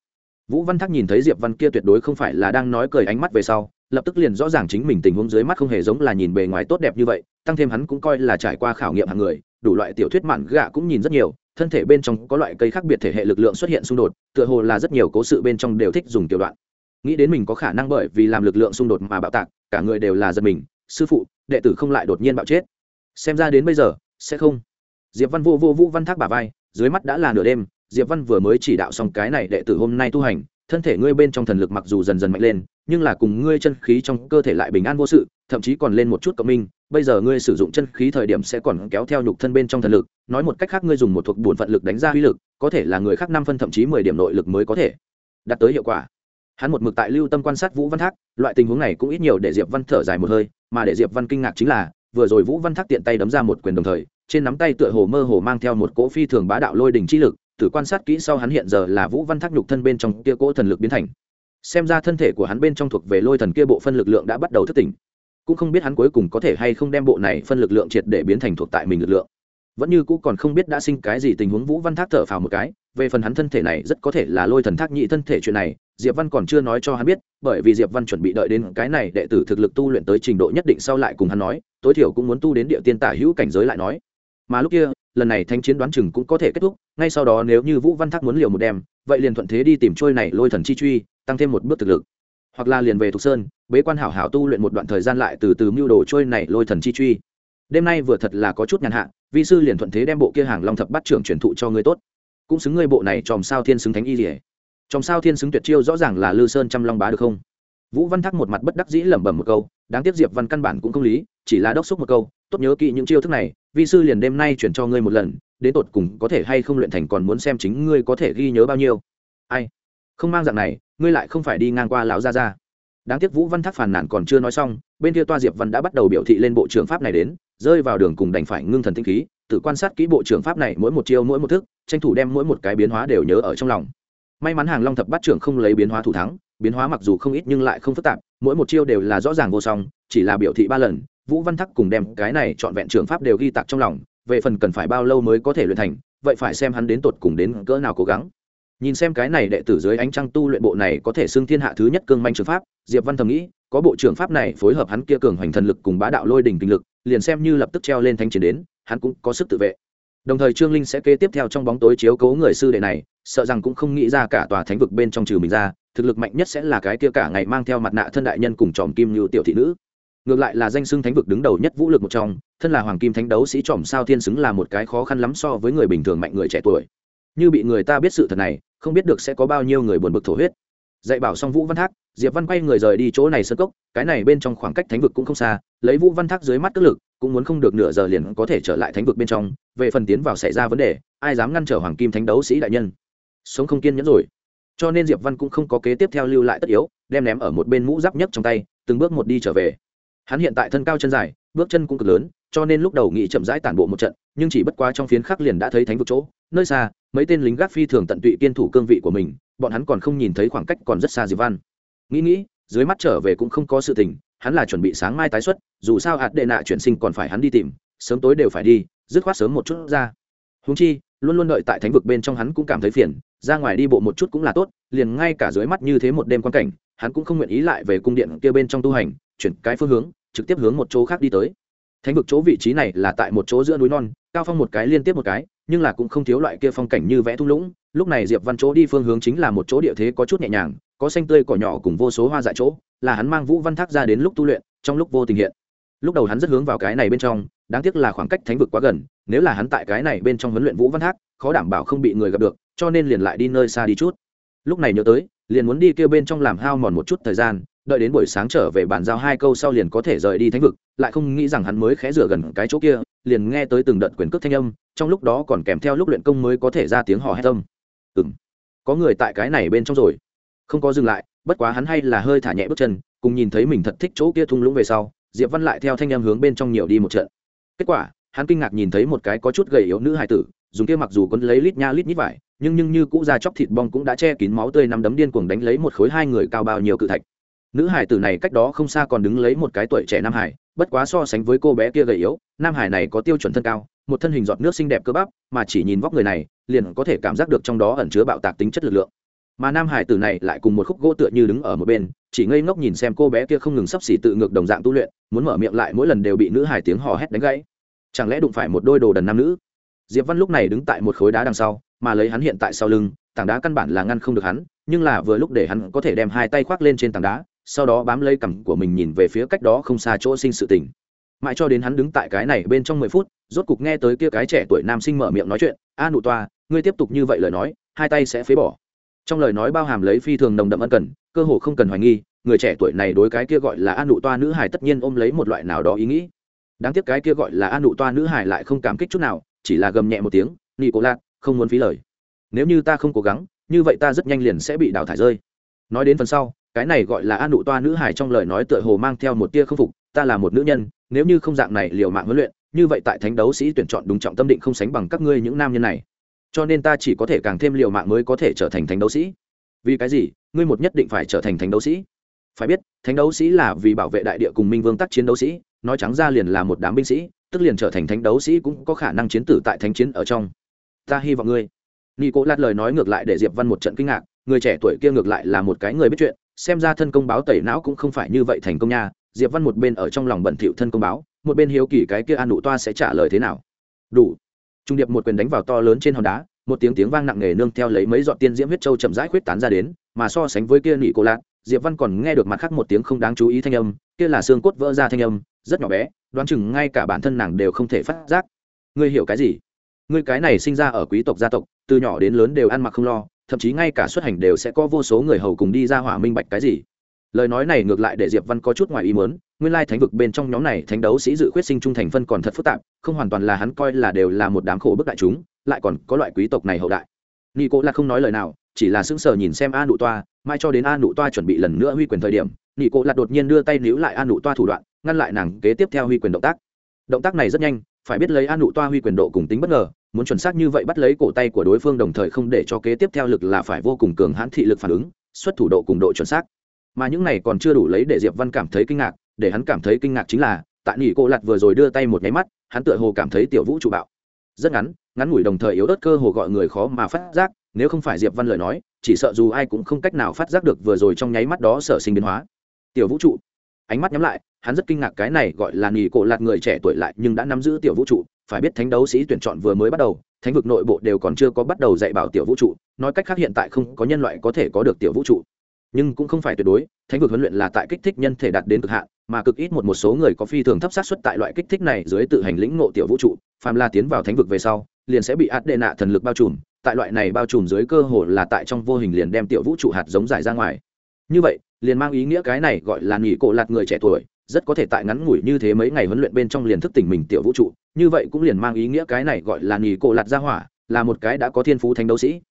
Vũ văn thác nhìn thấy diệp văn kia tuyệt đối không phải là đang nói cười ánh mắt về sau, lập tức liền rõ ràng chính mình tình huống dưới mắt không hề giống là nhìn bề ngoài tốt đẹp như vậy, tăng thêm hắn cũng coi là trải qua khảo nghiệm hàng người đủ loại tiểu thuyết mạn gạ cũng nhìn rất nhiều, thân thể bên trong có loại cây khác biệt thể hệ lực lượng xuất hiện xung đột, tựa hồ là rất nhiều cố sự bên trong đều thích dùng tiểu đoạn. Nghĩ đến mình có khả năng bởi vì làm lực lượng xung đột mà bạo tạc, cả người đều là giật mình, sư phụ, đệ tử không lại đột nhiên bạo chết. Xem ra đến bây giờ, sẽ không. Diệp văn vô vô vũ văn thác bà vai, dưới mắt đã là nửa đêm, diệp văn vừa mới chỉ đạo xong cái này đệ tử hôm nay tu hành thân thể ngươi bên trong thần lực mặc dù dần dần mạnh lên, nhưng là cùng ngươi chân khí trong cơ thể lại bình an vô sự, thậm chí còn lên một chút cộng minh, bây giờ ngươi sử dụng chân khí thời điểm sẽ còn kéo theo nhục thân bên trong thần lực, nói một cách khác ngươi dùng một thuộc bổn phận lực đánh ra uy lực, có thể là người khác năm phân thậm chí mười điểm nội lực mới có thể đạt tới hiệu quả. Hắn một mực tại lưu tâm quan sát vũ văn thác, loại tình huống này cũng ít nhiều để diệp văn thở dài một hơi, mà để diệp văn kinh ngạc chính là, vừa rồi vũ văn thác tiện tay đấm ra một quyền đồng thời, trên nắm tay tựa hồ mơ hồ mang theo một cỗ phi thường bá đạo lôi đình chi lực thử quan sát kỹ sau hắn hiện giờ là vũ văn thác nhục thân bên trong kia cỗ thần lực biến thành. Xem ra thân thể của hắn bên trong thuộc về lôi thần kia bộ phân lực lượng đã bắt đầu thức tỉnh. Cũng không biết hắn cuối cùng có thể hay không đem bộ này phân lực lượng triệt để biến thành thuộc tại mình lực lượng. Vẫn như cũ còn không biết đã sinh cái gì tình huống vũ văn thác thở phào một cái, về phần hắn thân thể này rất có thể là lôi thần thác nhị thân thể chuyện này, diệp văn còn chưa nói cho hắn biết, bởi vì diệp văn chuẩn bị đợi đến cái này đệ tử thực lực tu luyện tới trình độ nhất định sau lại cùng hắn nói, tối thiểu cũng muốn tu đến địa tiên tả hữu cảnh giới lại nói. Mà lúc kia lần này thanh chiến đoán chừng cũng có thể kết thúc, ngay sau đó nếu như vũ văn thác muốn liều một đêm vậy liền thuận thế đi tìm trôi này lôi thần chi truy, tăng thêm một bước thực lực. Hoặc là liền về thục sơn, bế quan hảo hảo tu luyện một đoạn thời gian lại từ từ mưu đồ trôi này lôi thần chi truy. Đêm nay vừa thật là có chút nhàn hạ, vi sư liền thuận thế đem bộ kia hàng long thập bắt trưởng truyền thụ cho ngươi tốt. Cũng xứng ngươi bộ này tròm sao thiên xứng thánh y rỉa tròm sao thiên xứng tuyệt chiêu rõ ràng là lư sơn trăm long bá được không? Vũ văn thắc một mặt bất đắc dĩ lẩm bẩm một câu, đáng tiếc diệp văn căn bản cũng không lý, chỉ là đốc xúc một câu tốt nhớ kỹ những chiêu thức này, vi sư liền đêm nay chuyển cho ngươi một lần, đến tột cùng có thể hay không luyện thành còn muốn xem chính ngươi có thể ghi nhớ bao nhiêu. Ai? Không mang dạng này, ngươi lại không phải đi ngang qua lão gia gia. Đáng tiếc vũ văn thác phàn nàn còn chưa nói xong, bên kia toa diệp văn đã bắt đầu biểu thị lên bộ trưởng pháp này đến, rơi vào đường cùng đành phải ngưng thần tinh khí, tự quan sát kỹ bộ trưởng pháp này mỗi một chiêu mỗi một thức, tranh thủ đem mỗi một cái biến hóa đều nhớ ở trong lòng. May mắn hàng long thập bát trưởng không lấy biến hóa thủ thắng, biến hóa mặc dù không ít nhưng lại không phức tạp, mỗi một chiêu đều là rõ ràng vô song, chỉ là biểu thị ba lần vũ văn thắc cùng đem cái này chọn vẹn trường pháp đều ghi tạc trong lòng, về phần cần phải bao lâu mới có thể luyện thành, vậy phải xem hắn đến tột cùng đến cỡ nào cố gắng. Nhìn xem cái này đệ tử dưới ánh trăng tu luyện bộ này có thể xưng thiên hạ thứ nhất cương manh trường pháp, diệp văn thầm nghĩ, có bộ trưởng pháp này phối hợp hắn kia cường hoành thần lực cùng bá đạo lôi đỉnh kinh lực, liền xem như lập tức treo lên thanh chiến đến, hắn cũng có sức tự vệ. Đồng thời trương linh sẽ kế tiếp theo trong bóng tối chiếu cố người sư đệ này, sợ rằng cũng không nghĩ ra cả tòa thánh vực bên trong trừ mình ra, thực lực mạnh nhất sẽ là cái kia cả ngày mang theo mặt nạ thân đại nhân cùng tròm kim như tiểu thị nữ ngược lại là danh xưng thánh vực đứng đầu nhất vũ lực một trong, thân là hoàng kim thánh đấu sĩ tròm sao thiên xứng là một cái khó khăn lắm so với người bình thường mạnh người trẻ tuổi. Như bị người ta biết sự thật này, không biết được sẽ có bao nhiêu người buồn bực thổ huyết. Dạy bảo xong vũ văn thác, diệp văn quay người rời đi chỗ này sơ cốc, cái này bên trong khoảng cách thánh vực cũng không xa, lấy vũ văn thác dưới mắt tức lực, cũng muốn không được nửa giờ liền có thể trở lại thánh vực bên trong, về phần tiến vào xảy ra vấn đề, ai dám ngăn trở hoàng kim thánh đấu sĩ đại nhân? Sống không kiên nhẫn rồi. Cho nên diệp văn cũng không có kế tiếp theo lưu lại tất yếu, đem ném ở một bên mũ giáp nhất trong tay, từng bước một đi trở về hắn hiện tại thân cao chân dài, bước chân cũng cực lớn, cho nên lúc đầu nghĩ chậm rãi tản bộ một trận, nhưng chỉ bất quá trong phiến khắc liền đã thấy thánh vực chỗ, nơi xa, mấy tên lính gác phi thường tận tụy kiên thủ cương vị của mình, bọn hắn còn không nhìn thấy khoảng cách còn rất xa diệp văn. Nghĩ nghĩ, dưới mắt trở về cũng không có sự tình, hắn là chuẩn bị sáng mai tái xuất, dù sao hạt đệ nạ chuyển sinh còn phải hắn đi tìm, sớm tối đều phải đi, dứt khoát sớm một chút ra. Húng chi, luôn luôn đợi tại thánh vực bên trong hắn cũng cảm thấy phiền, ra ngoài đi bộ một chút cũng là tốt, liền ngay cả dưới mắt như thế một đêm quan cảnh, hắn cũng không nguyện ý lại về cung điện kia bên trong tu hành chuyển cái phương hướng, trực tiếp hướng một chỗ khác đi tới. Thánh vực chỗ vị trí này là tại một chỗ giữa núi non, cao phong một cái, liên tiếp một cái, nhưng là cũng không thiếu loại kia phong cảnh như vẽ thung lũng. Lúc này diệp văn chỗ đi phương hướng chính là một chỗ địa thế có chút nhẹ nhàng, có xanh tươi cỏ nhỏ cùng vô số hoa dại chỗ, là hắn mang vũ văn thác ra đến lúc tu luyện, trong lúc vô tình hiện. Lúc đầu hắn rất hướng vào cái này bên trong, đáng tiếc là khoảng cách thánh vực quá gần, nếu là hắn tại cái này bên trong huấn luyện vũ văn thác, khó đảm bảo không bị người gặp được, cho nên liền lại đi nơi xa đi chút. Lúc này nhớ tới, liền muốn đi kêu bên trong làm hao mòn một chút thời gian đợi đến buổi sáng trở về bàn giao hai câu sau liền có thể rời đi thánh vực, lại không nghĩ rằng hắn mới khẽ rửa gần cái chỗ kia, liền nghe tới từng đợt quyền cước thanh âm, trong lúc đó còn kèm theo lúc luyện công mới có thể ra tiếng hò hét tâm ừ m có người tại cái này bên trong rồi. Không có dừng lại, bất quá hắn hay là hơi thả nhẹ bước chân, cùng nhìn thấy mình thật thích chỗ kia thung lũng về sau, diệp văn lại theo thanh âm hướng bên trong nhiều đi một trận. Kết quả, hắn kinh ngạc nhìn thấy một cái có chút gầy yếu nữ hài tử, dùng kia mặc dù quấn lấy lít nha lít nhít vải, nhưng nhưng như cũ ra chóc thịt bong cũng đã che kín máu tươi nằm đấm điên cuồng đánh lấy một khối hai người cao bao nhiêu cự thạch nữ hải tử này cách đó không xa còn đứng lấy một cái tuổi trẻ nam hải, bất quá so sánh với cô bé kia gầy yếu, nam hải này có tiêu chuẩn thân cao, một thân hình giọt nước xinh đẹp cơ bắp, mà chỉ nhìn vóc người này, liền có thể cảm giác được trong đó ẩn chứa bạo tạc tính chất lực lượng. Mà nam hải tử này lại cùng một khúc gỗ tựa như đứng ở một bên, chỉ ngây ngốc nhìn xem cô bé kia không ngừng sắp xỉ tự ngược đồng dạng tu luyện, muốn mở miệng lại mỗi lần đều bị nữ hải tiếng hò hét đánh gãy. Chẳng lẽ đụng phải một đôi đồ đần nam nữ? Diệp văn lúc này đứng tại một khối đá đằng sau, mà lấy hắn hiện tại sau lưng, tảng đá căn bản là ngăn không được hắn, nhưng là vừa lúc để hắn có thể đem hai tay khoác lên trên tảng đá sau đó bám lấy cằm của mình nhìn về phía cách đó không xa chỗ sinh sự tình. Mãi cho đến hắn đứng tại cái này bên trong mười phút, rốt cục nghe tới kia cái trẻ tuổi nam sinh mở miệng nói chuyện, a nụ toa, ngươi tiếp tục như vậy lời nói, hai tay sẽ phế bỏ. Trong lời nói bao hàm lấy phi thường nồng đậm ân cần, cơ hồ không cần hoài nghi, người trẻ tuổi này đối cái kia gọi là a nụ toa nữ hải tất nhiên ôm lấy một loại nào đó ý nghĩ. Đáng tiếc cái kia gọi là a nụ toa nữ hải lại không cảm kích chút nào, chỉ là gầm nhẹ một tiếng nị cố lạc không muốn phí lời. Nếu như ta không cố gắng, như vậy ta rất nhanh liền sẽ bị đào thải rơi. Nói đến phần sau cái này gọi là an nụ toa nữ hải trong lời nói tựa hồ mang theo một tia không phục, ta là một nữ nhân, nếu như không dạng này liều mạng huấn luyện, như vậy tại thánh đấu sĩ tuyển chọn đúng trọng tâm định không sánh bằng các ngươi những nam nhân này. Cho nên ta chỉ có thể càng thêm liều mạng mới có thể trở thành thánh đấu sĩ. Vì cái gì? Ngươi một nhất định phải trở thành thánh đấu sĩ. Phải biết, thánh đấu sĩ là vì bảo vệ đại địa cùng minh vương tác chiến đấu sĩ, nói trắng ra liền là một đám binh sĩ, tức liền trở thành thánh đấu sĩ cũng có khả năng chiến tử tại thánh chiến ở trong. Ta hy vọng ngươi. Nghi cố lát lời nói ngược lại để diệp văn một trận kinh ngạc, người trẻ tuổi kia ngược lại là một cái người biết chuyện xem ra thân công báo tẩy não cũng không phải như vậy thành công nha, diệp văn một bên ở trong lòng bận thỉu thân công báo, một bên hiếu kỳ cái kia an đủ toa sẽ trả lời thế nào. Đủ. Trung điệp một quyền đánh vào to lớn trên hòn đá, một tiếng tiếng vang nặng nề nương theo lấy mấy giọt tiên diễm huyết châu chậm rãi khuyết tán ra đến, mà so sánh với kia nị cô lạc diệp văn còn nghe được mặt khác một tiếng không đáng chú ý thanh âm, kia là xương cốt vỡ ra thanh âm, rất nhỏ bé, đoán chừng ngay cả bản thân nàng đều không thể phát giác. Ngươi hiểu cái gì? Ngươi cái này sinh ra ở quý tộc gia tộc, từ nhỏ đến lớn đều ăn mặc không lo thậm chí ngay cả xuất hành đều sẽ có vô số người hầu cùng đi ra hỏa minh bạch cái gì. Lời nói này ngược lại để diệp văn có chút ngoài ý muốn, nguyên lai thánh vực bên trong nhóm này thánh đấu sĩ dự quyết sinh trung thành phân còn thật phức tạp, không hoàn toàn là hắn coi là đều là một đám khổ bức đại chúng, lại còn có loại quý tộc này hậu đại. Nghi cố là không nói lời nào, chỉ là sững sờ nhìn xem a nụ toa mai cho đến a nụ toa chuẩn bị lần nữa huy quyền thời điểm nghi cố là đột nhiên đưa tay níu lại a nụ toa thủ đoạn, ngăn lại nàng kế tiếp theo huy quyền động tác. Động tác này rất nhanh, phải biết lấy a nụ toa huy quyền độ cùng tính bất ngờ muốn chuẩn xác như vậy bắt lấy cổ tay của đối phương đồng thời không để cho kế tiếp theo lực là phải vô cùng cường hãn thị lực phản ứng, xuất thủ độ cùng độ chuẩn xác. Mà những này còn chưa đủ lấy để diệp văn cảm thấy kinh ngạc, để hắn cảm thấy kinh ngạc chính là, tại nỉ cô lặt vừa rồi đưa tay một nháy mắt, hắn tựa hồ cảm thấy tiểu vũ trụ bạo. Rất ngắn ngắn ngủi đồng thời yếu ớt cơ hồ gọi người khó mà phát giác, nếu không phải diệp văn lời nói, chỉ sợ dù ai cũng không cách nào phát giác được vừa rồi trong nháy mắt đó sở sinh biến hóa. Tiểu vũ trụ. Ánh mắt nhắm lại, hắn rất kinh ngạc cái này gọi là nỉ cổ lạt người trẻ tuổi lại nhưng đã nắm giữ tiểu vũ trụ phải biết thánh đấu sĩ tuyển chọn vừa mới bắt đầu, thánh vực nội bộ đều còn chưa có bắt đầu dạy bảo tiểu vũ trụ, nói cách khác hiện tại không có nhân loại có thể có được tiểu vũ trụ. Nhưng cũng không phải tuyệt đối, thánh vực huấn luyện là tại kích thích nhân thể đạt đến cực hạn, mà cực ít một một số người có phi thường thấp sát xuất tại loại kích thích này dưới tự hành lĩnh ngộ tiểu vũ trụ, phàm la tiến vào thánh vực về sau, liền sẽ bị át đệ nạ thần lực bao trùm, tại loại này bao trùm dưới cơ hồ là tại trong vô hình liền đem tiểu vũ trụ hạt giống giải ra ngoài. Như vậy, liền mang ý nghĩa cái này gọi là nghỉ cổ lạt người trẻ tuổi rất có thể tại ngắn ngủi như thế mấy ngày huấn luyện bên trong liền thức tỉnh mình tiểu vũ trụ, như vậy cũng liền mang ý nghĩa cái này gọi là nghỉ cổ lạt gia hỏa, là một cái đã có thiên phú thánh đấu sĩ.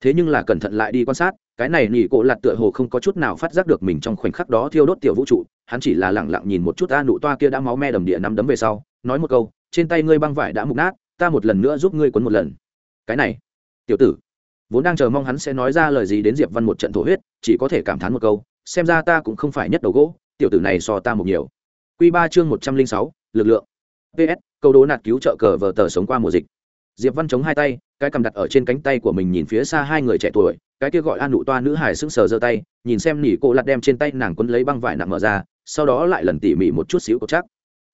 Thế nhưng là cẩn thận lại đi quan sát, cái này nghỉ cổ lạt tựa hồ không có chút nào phát giác được mình trong khoảnh khắc đó thiêu đốt tiểu vũ trụ, hắn chỉ là lẳng lặng nhìn một chút a nụ toa kia đã máu me đầm địa nắm đấm về sau, nói một câu, trên tay ngươi băng vải đã mục nát, ta một lần nữa giúp ngươi quấn một lần. Cái này, tiểu tử, vốn đang chờ mong hắn sẽ nói ra lời gì đến diệp văn một trận thổ huyết, chỉ có thể cảm thán một câu, xem ra ta cũng không phải nhất đầu gỗ tiểu tử này so ta một nhiều. Quy ba chương một trăm linh sáu, lực lượng. Ps câu đố nạt cứu trợ cờ vờ tờ sống qua mùa dịch. Diệp văn chống hai tay, cái cầm đặt ở trên cánh tay của mình nhìn phía xa hai người trẻ tuổi, cái kia gọi an nụ toa nữ hải sững sờ giơ tay, nhìn xem nỉ cô lặt đem trên tay nàng quấn lấy băng vải nặng mở ra, sau đó lại lần tỉ mỉ một chút xíu cột chắc.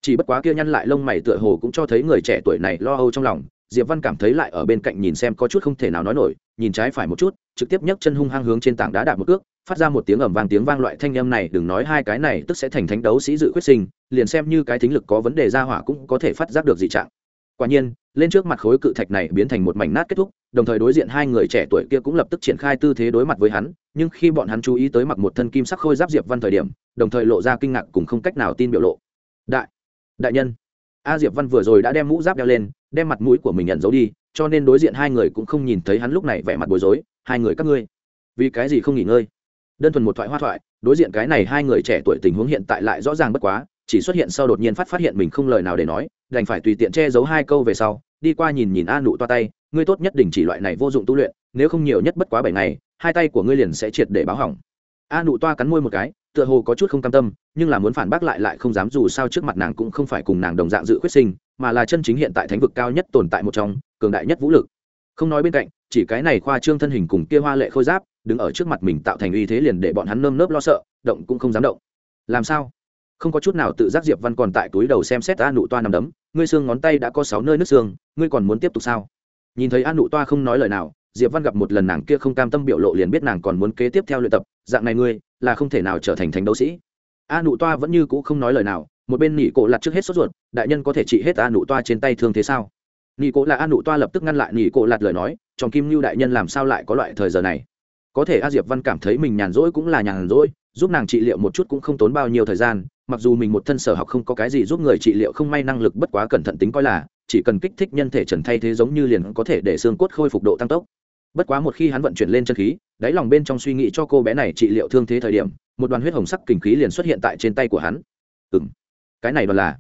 Chỉ bất quá kia nhăn lại lông mày tựa hồ cũng cho thấy người trẻ tuổi này lo âu trong lòng, diệp văn cảm thấy lại ở bên cạnh nhìn xem có chút không thể nào nói nổi, nhìn trái phải một chút, trực tiếp nhấc chân hung hăng hướng trên tảng đá đạp một cước phát ra một tiếng ầm vang tiếng vang loại thanh âm này, đừng nói hai cái này, tức sẽ thành thánh đấu sĩ dự quyết sinh, liền xem như cái thính lực có vấn đề ra hỏa cũng có thể phát giác được dị trạng. Quả nhiên, lên trước mặt khối cự thạch này biến thành một mảnh nát kết thúc, đồng thời đối diện hai người trẻ tuổi kia cũng lập tức triển khai tư thế đối mặt với hắn, nhưng khi bọn hắn chú ý tới mặc một thân kim sắc khôi giáp diệp văn thời điểm, đồng thời lộ ra kinh ngạc cùng không cách nào tin biểu lộ. Đại đại nhân, a diệp văn vừa rồi đã đem mũ giáp đeo lên, đem mặt mũi của mình nhận giấu đi, cho nên đối diện hai người cũng không nhìn thấy hắn lúc này vẻ mặt bối rối. Hai người các ngươi, vì cái gì không nghỉ ngơi? Đơn thuần một thoại hoa thoại, đối diện cái này hai người trẻ tuổi tình huống hiện tại lại rõ ràng bất quá, chỉ xuất hiện sau đột nhiên phát phát hiện mình không lời nào để nói, đành phải tùy tiện che giấu hai câu về sau, đi qua nhìn nhìn a nụ toa tay, ngươi tốt nhất đình chỉ loại này vô dụng tu luyện, nếu không nhiều nhất bất quá bảy ngày, hai tay của ngươi liền sẽ triệt để báo hỏng. A nụ toa cắn môi một cái, tựa hồ có chút không cam tâm, nhưng là muốn phản bác lại lại không dám dù sao trước mặt nàng cũng không phải cùng nàng đồng dạng dự khuyết sinh, mà là chân chính hiện tại thánh vực cao nhất tồn tại một trong, cường đại nhất vũ lực. Không nói bên cạnh, chỉ cái này khoa trương thân hình cùng kia hoa lệ khôi giáp đứng ở trước mặt mình tạo thành uy thế liền để bọn hắn nơm nớp lo sợ, động cũng không dám động. Làm sao? Không có chút nào tự giác diệp văn còn tại túi đầu xem xét a nụ toa nằm đấm, ngươi xương ngón tay đã có sáu nơi nước xương, ngươi còn muốn tiếp tục sao? Nhìn thấy a nụ toa không nói lời nào, diệp văn gặp một lần nàng kia không cam tâm biểu lộ liền biết nàng còn muốn kế tiếp theo luyện tập, dạng này ngươi, là không thể nào trở thành thành đấu sĩ. A nụ toa vẫn như cũ không nói lời nào, một bên nỉ cổ lặt trước hết sốt ruột, đại nhân có thể trị hết a nụ toa trên tay thương thế sao? Nỉ cổ là a nụ toa lập tức ngăn lại nỉ cổ lặt lời nói, trong kim lưu đại nhân làm sao lại có loại thời giờ này? Có thể a diệp văn cảm thấy mình nhàn rỗi cũng là nhàn rỗi, giúp nàng trị liệu một chút cũng không tốn bao nhiêu thời gian, mặc dù mình một thân sở học không có cái gì giúp người trị liệu không may năng lực bất quá cẩn thận tính coi là, chỉ cần kích thích nhân thể trần thay thế giống như liền có thể để xương cốt khôi phục độ tăng tốc. Bất quá một khi hắn vận chuyển lên chân khí, đáy lòng bên trong suy nghĩ cho cô bé này trị liệu thương thế thời điểm, một đoàn huyết hồng sắc kinh khí liền xuất hiện tại trên tay của hắn. Ừng cái này đoàn là.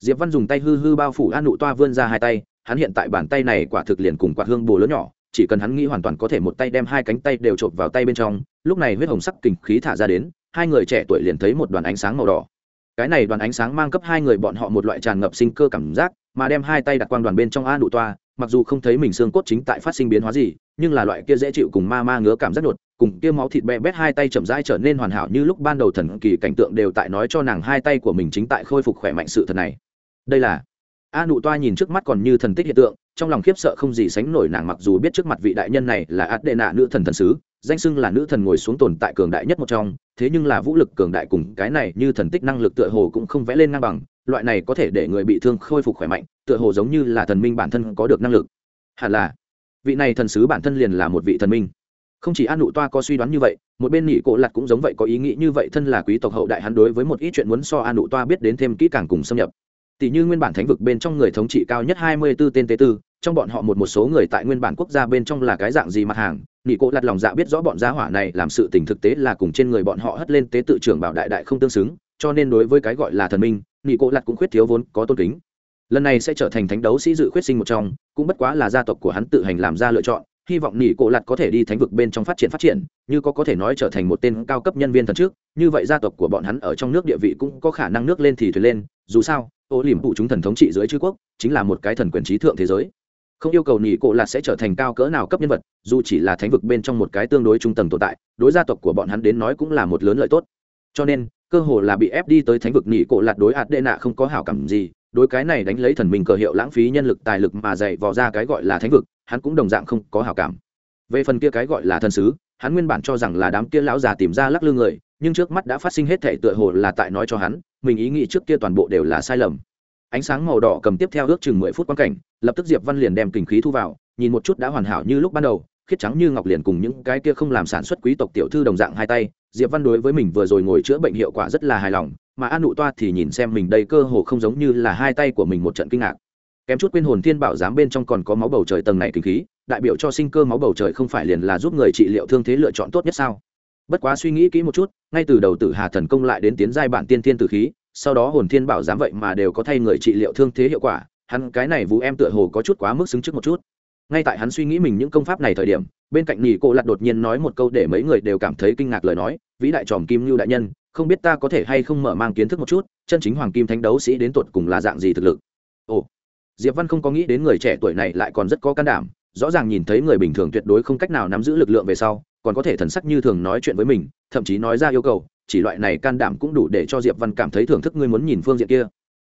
Diệp văn dùng tay hư hư bao phủ an nụ toa vươn ra hai tay, hắn hiện tại bàn tay này quả thực liền cùng quạt hương bồ lớn nhỏ chỉ cần hắn nghĩ hoàn toàn có thể một tay đem hai cánh tay đều chộp vào tay bên trong, lúc này huyết hồng sắc kình khí thả ra đến, hai người trẻ tuổi liền thấy một đoàn ánh sáng màu đỏ. Cái này đoàn ánh sáng mang cấp hai người bọn họ một loại tràn ngập sinh cơ cảm giác, mà đem hai tay đặt quang đoàn bên trong a nụ toa, mặc dù không thấy mình xương cốt chính tại phát sinh biến hóa gì, nhưng là loại kia dễ chịu cùng ma ma ngứa cảm giác đột, cùng kia máu thịt bẹ bét hai tay chậm rãi trở nên hoàn hảo như lúc ban đầu thần kỳ cảnh tượng đều tại nói cho nàng hai tay của mình chính tại khôi phục khỏe mạnh sự thật này. Đây là a nụ toa nhìn trước mắt còn như thần tích hiện tượng, trong lòng khiếp sợ không gì sánh nổi nàng mặc dù biết trước mặt vị đại nhân này là át đệ nạ nữ thần thần sứ, danh xưng là nữ thần ngồi xuống tồn tại cường đại nhất một trong, thế nhưng là vũ lực cường đại cùng cái này như thần tích năng lực tựa hồ cũng không vẽ lên ngang bằng, loại này có thể để người bị thương khôi phục khỏe mạnh, tựa hồ giống như là thần minh bản thân có được năng lực. Hẳn là, vị này thần sứ bản thân liền là một vị thần minh. Không chỉ an nụ toa có suy đoán như vậy, một bên nhị cổ lặt cũng giống vậy có ý nghĩ như vậy, thân là quý tộc hậu đại hắn đối với một ít chuyện muốn so an nụ toa biết đến thêm kỹ càng cùng xâm nhập tỷ như nguyên bản thánh vực bên trong người thống trị cao nhất hai mươi 24 tên tế tư, trong bọn họ một một số người tại nguyên bản quốc gia bên trong là cái dạng gì mặt hàng? Nghỉ Cố lặt lòng dạ biết rõ bọn gia hỏa này làm sự tình thực tế là cùng trên người bọn họ hất lên tế tự trưởng bảo đại đại không tương xứng, cho nên đối với cái gọi là thần minh nghỉ Cố lặt cũng khuyết thiếu vốn, có tôn kính. Lần này sẽ trở thành thánh đấu sĩ dự khuyết sinh một trong, cũng bất quá là gia tộc của hắn tự hành làm ra lựa chọn, hy vọng nỉ cổ lặt có thể đi thánh vực bên trong phát triển phát triển, như có có thể nói trở thành một tên cao cấp nhân viên thần trước, như vậy gia tộc của bọn hắn ở trong nước địa vị cũng có khả năng nước lên thì thuyền lên, dù sao ô liềm phụ chúng thần thống trị dưới chư quốc, chính là một cái thần quyền trí thượng thế giới. Không yêu cầu nỉ cổ lạt sẽ trở thành cao cỡ nào cấp nhân vật, dù chỉ là thánh vực bên trong một cái tương đối trung tầng tồn tại, đối gia tộc của bọn hắn đến nói cũng là một lớn lợi tốt. Cho nên, cơ hồ là bị ép đi tới thánh vực nỉ cổ lạt đối ạt đệ nạ không có hảo cảm gì, đối cái này đánh lấy thần minh cờ hiệu lãng phí nhân lực tài lực mà dạy vò ra cái gọi là thánh vực, hắn cũng đồng dạng không có hảo cảm. Về phần kia cái gọi là thần sứ, hắn nguyên bản cho rằng là đám kia lão già tìm ra lắc lư người, nhưng trước mắt đã phát sinh hết thể tựa hồ là tại nói cho hắn mình ý nghĩ trước kia toàn bộ đều là sai lầm. Ánh sáng màu đỏ cầm tiếp theo ước chừng mười phút quan cảnh, lập tức diệp văn liền đem kinh khí thu vào, nhìn một chút đã hoàn hảo như lúc ban đầu, khiết trắng như ngọc liền cùng những cái kia không làm sản xuất quý tộc tiểu thư đồng dạng hai tay. Diệp văn đối với mình vừa rồi ngồi chữa bệnh hiệu quả rất là hài lòng, mà an nụ toa thì nhìn xem mình đây cơ hồ không giống như là hai tay của mình một trận kinh ngạc. Kém chút quên hồn thiên bảo giám bên trong còn có máu bầu trời tầng này kinh khí, đại biểu cho sinh cơ máu bầu trời không phải liền là giúp người trị liệu thương thế lựa chọn tốt nhất sao? Bất quá suy nghĩ kỹ một chút, ngay từ đầu tử hà thần công lại đến tiến giai bản tiên thiên tử khí, sau đó hồn thiên bảo giám vậy mà đều có thay người trị liệu thương thế hiệu quả, hắn cái này vũ em tựa hồ có chút quá mức xứng trước một chút. Ngay tại hắn suy nghĩ mình những công pháp này thời điểm, bên cạnh nhì cô lặt đột nhiên nói một câu để mấy người đều cảm thấy kinh ngạc lời nói, vĩ đại tròm kim lưu đại nhân, không biết ta có thể hay không mở mang kiến thức một chút, chân chính hoàng kim thánh đấu sĩ đến tột cùng là dạng gì thực lực? Ồ, diệp văn không có nghĩ đến người trẻ tuổi này lại còn rất có can đảm, rõ ràng nhìn thấy người bình thường tuyệt đối không cách nào nắm giữ lực lượng về sau còn có thể thần sắc như thường nói chuyện với mình, thậm chí nói ra yêu cầu, chỉ loại này can đảm cũng đủ để cho diệp văn cảm thấy thưởng thức ngươi muốn nhìn phương diện kia.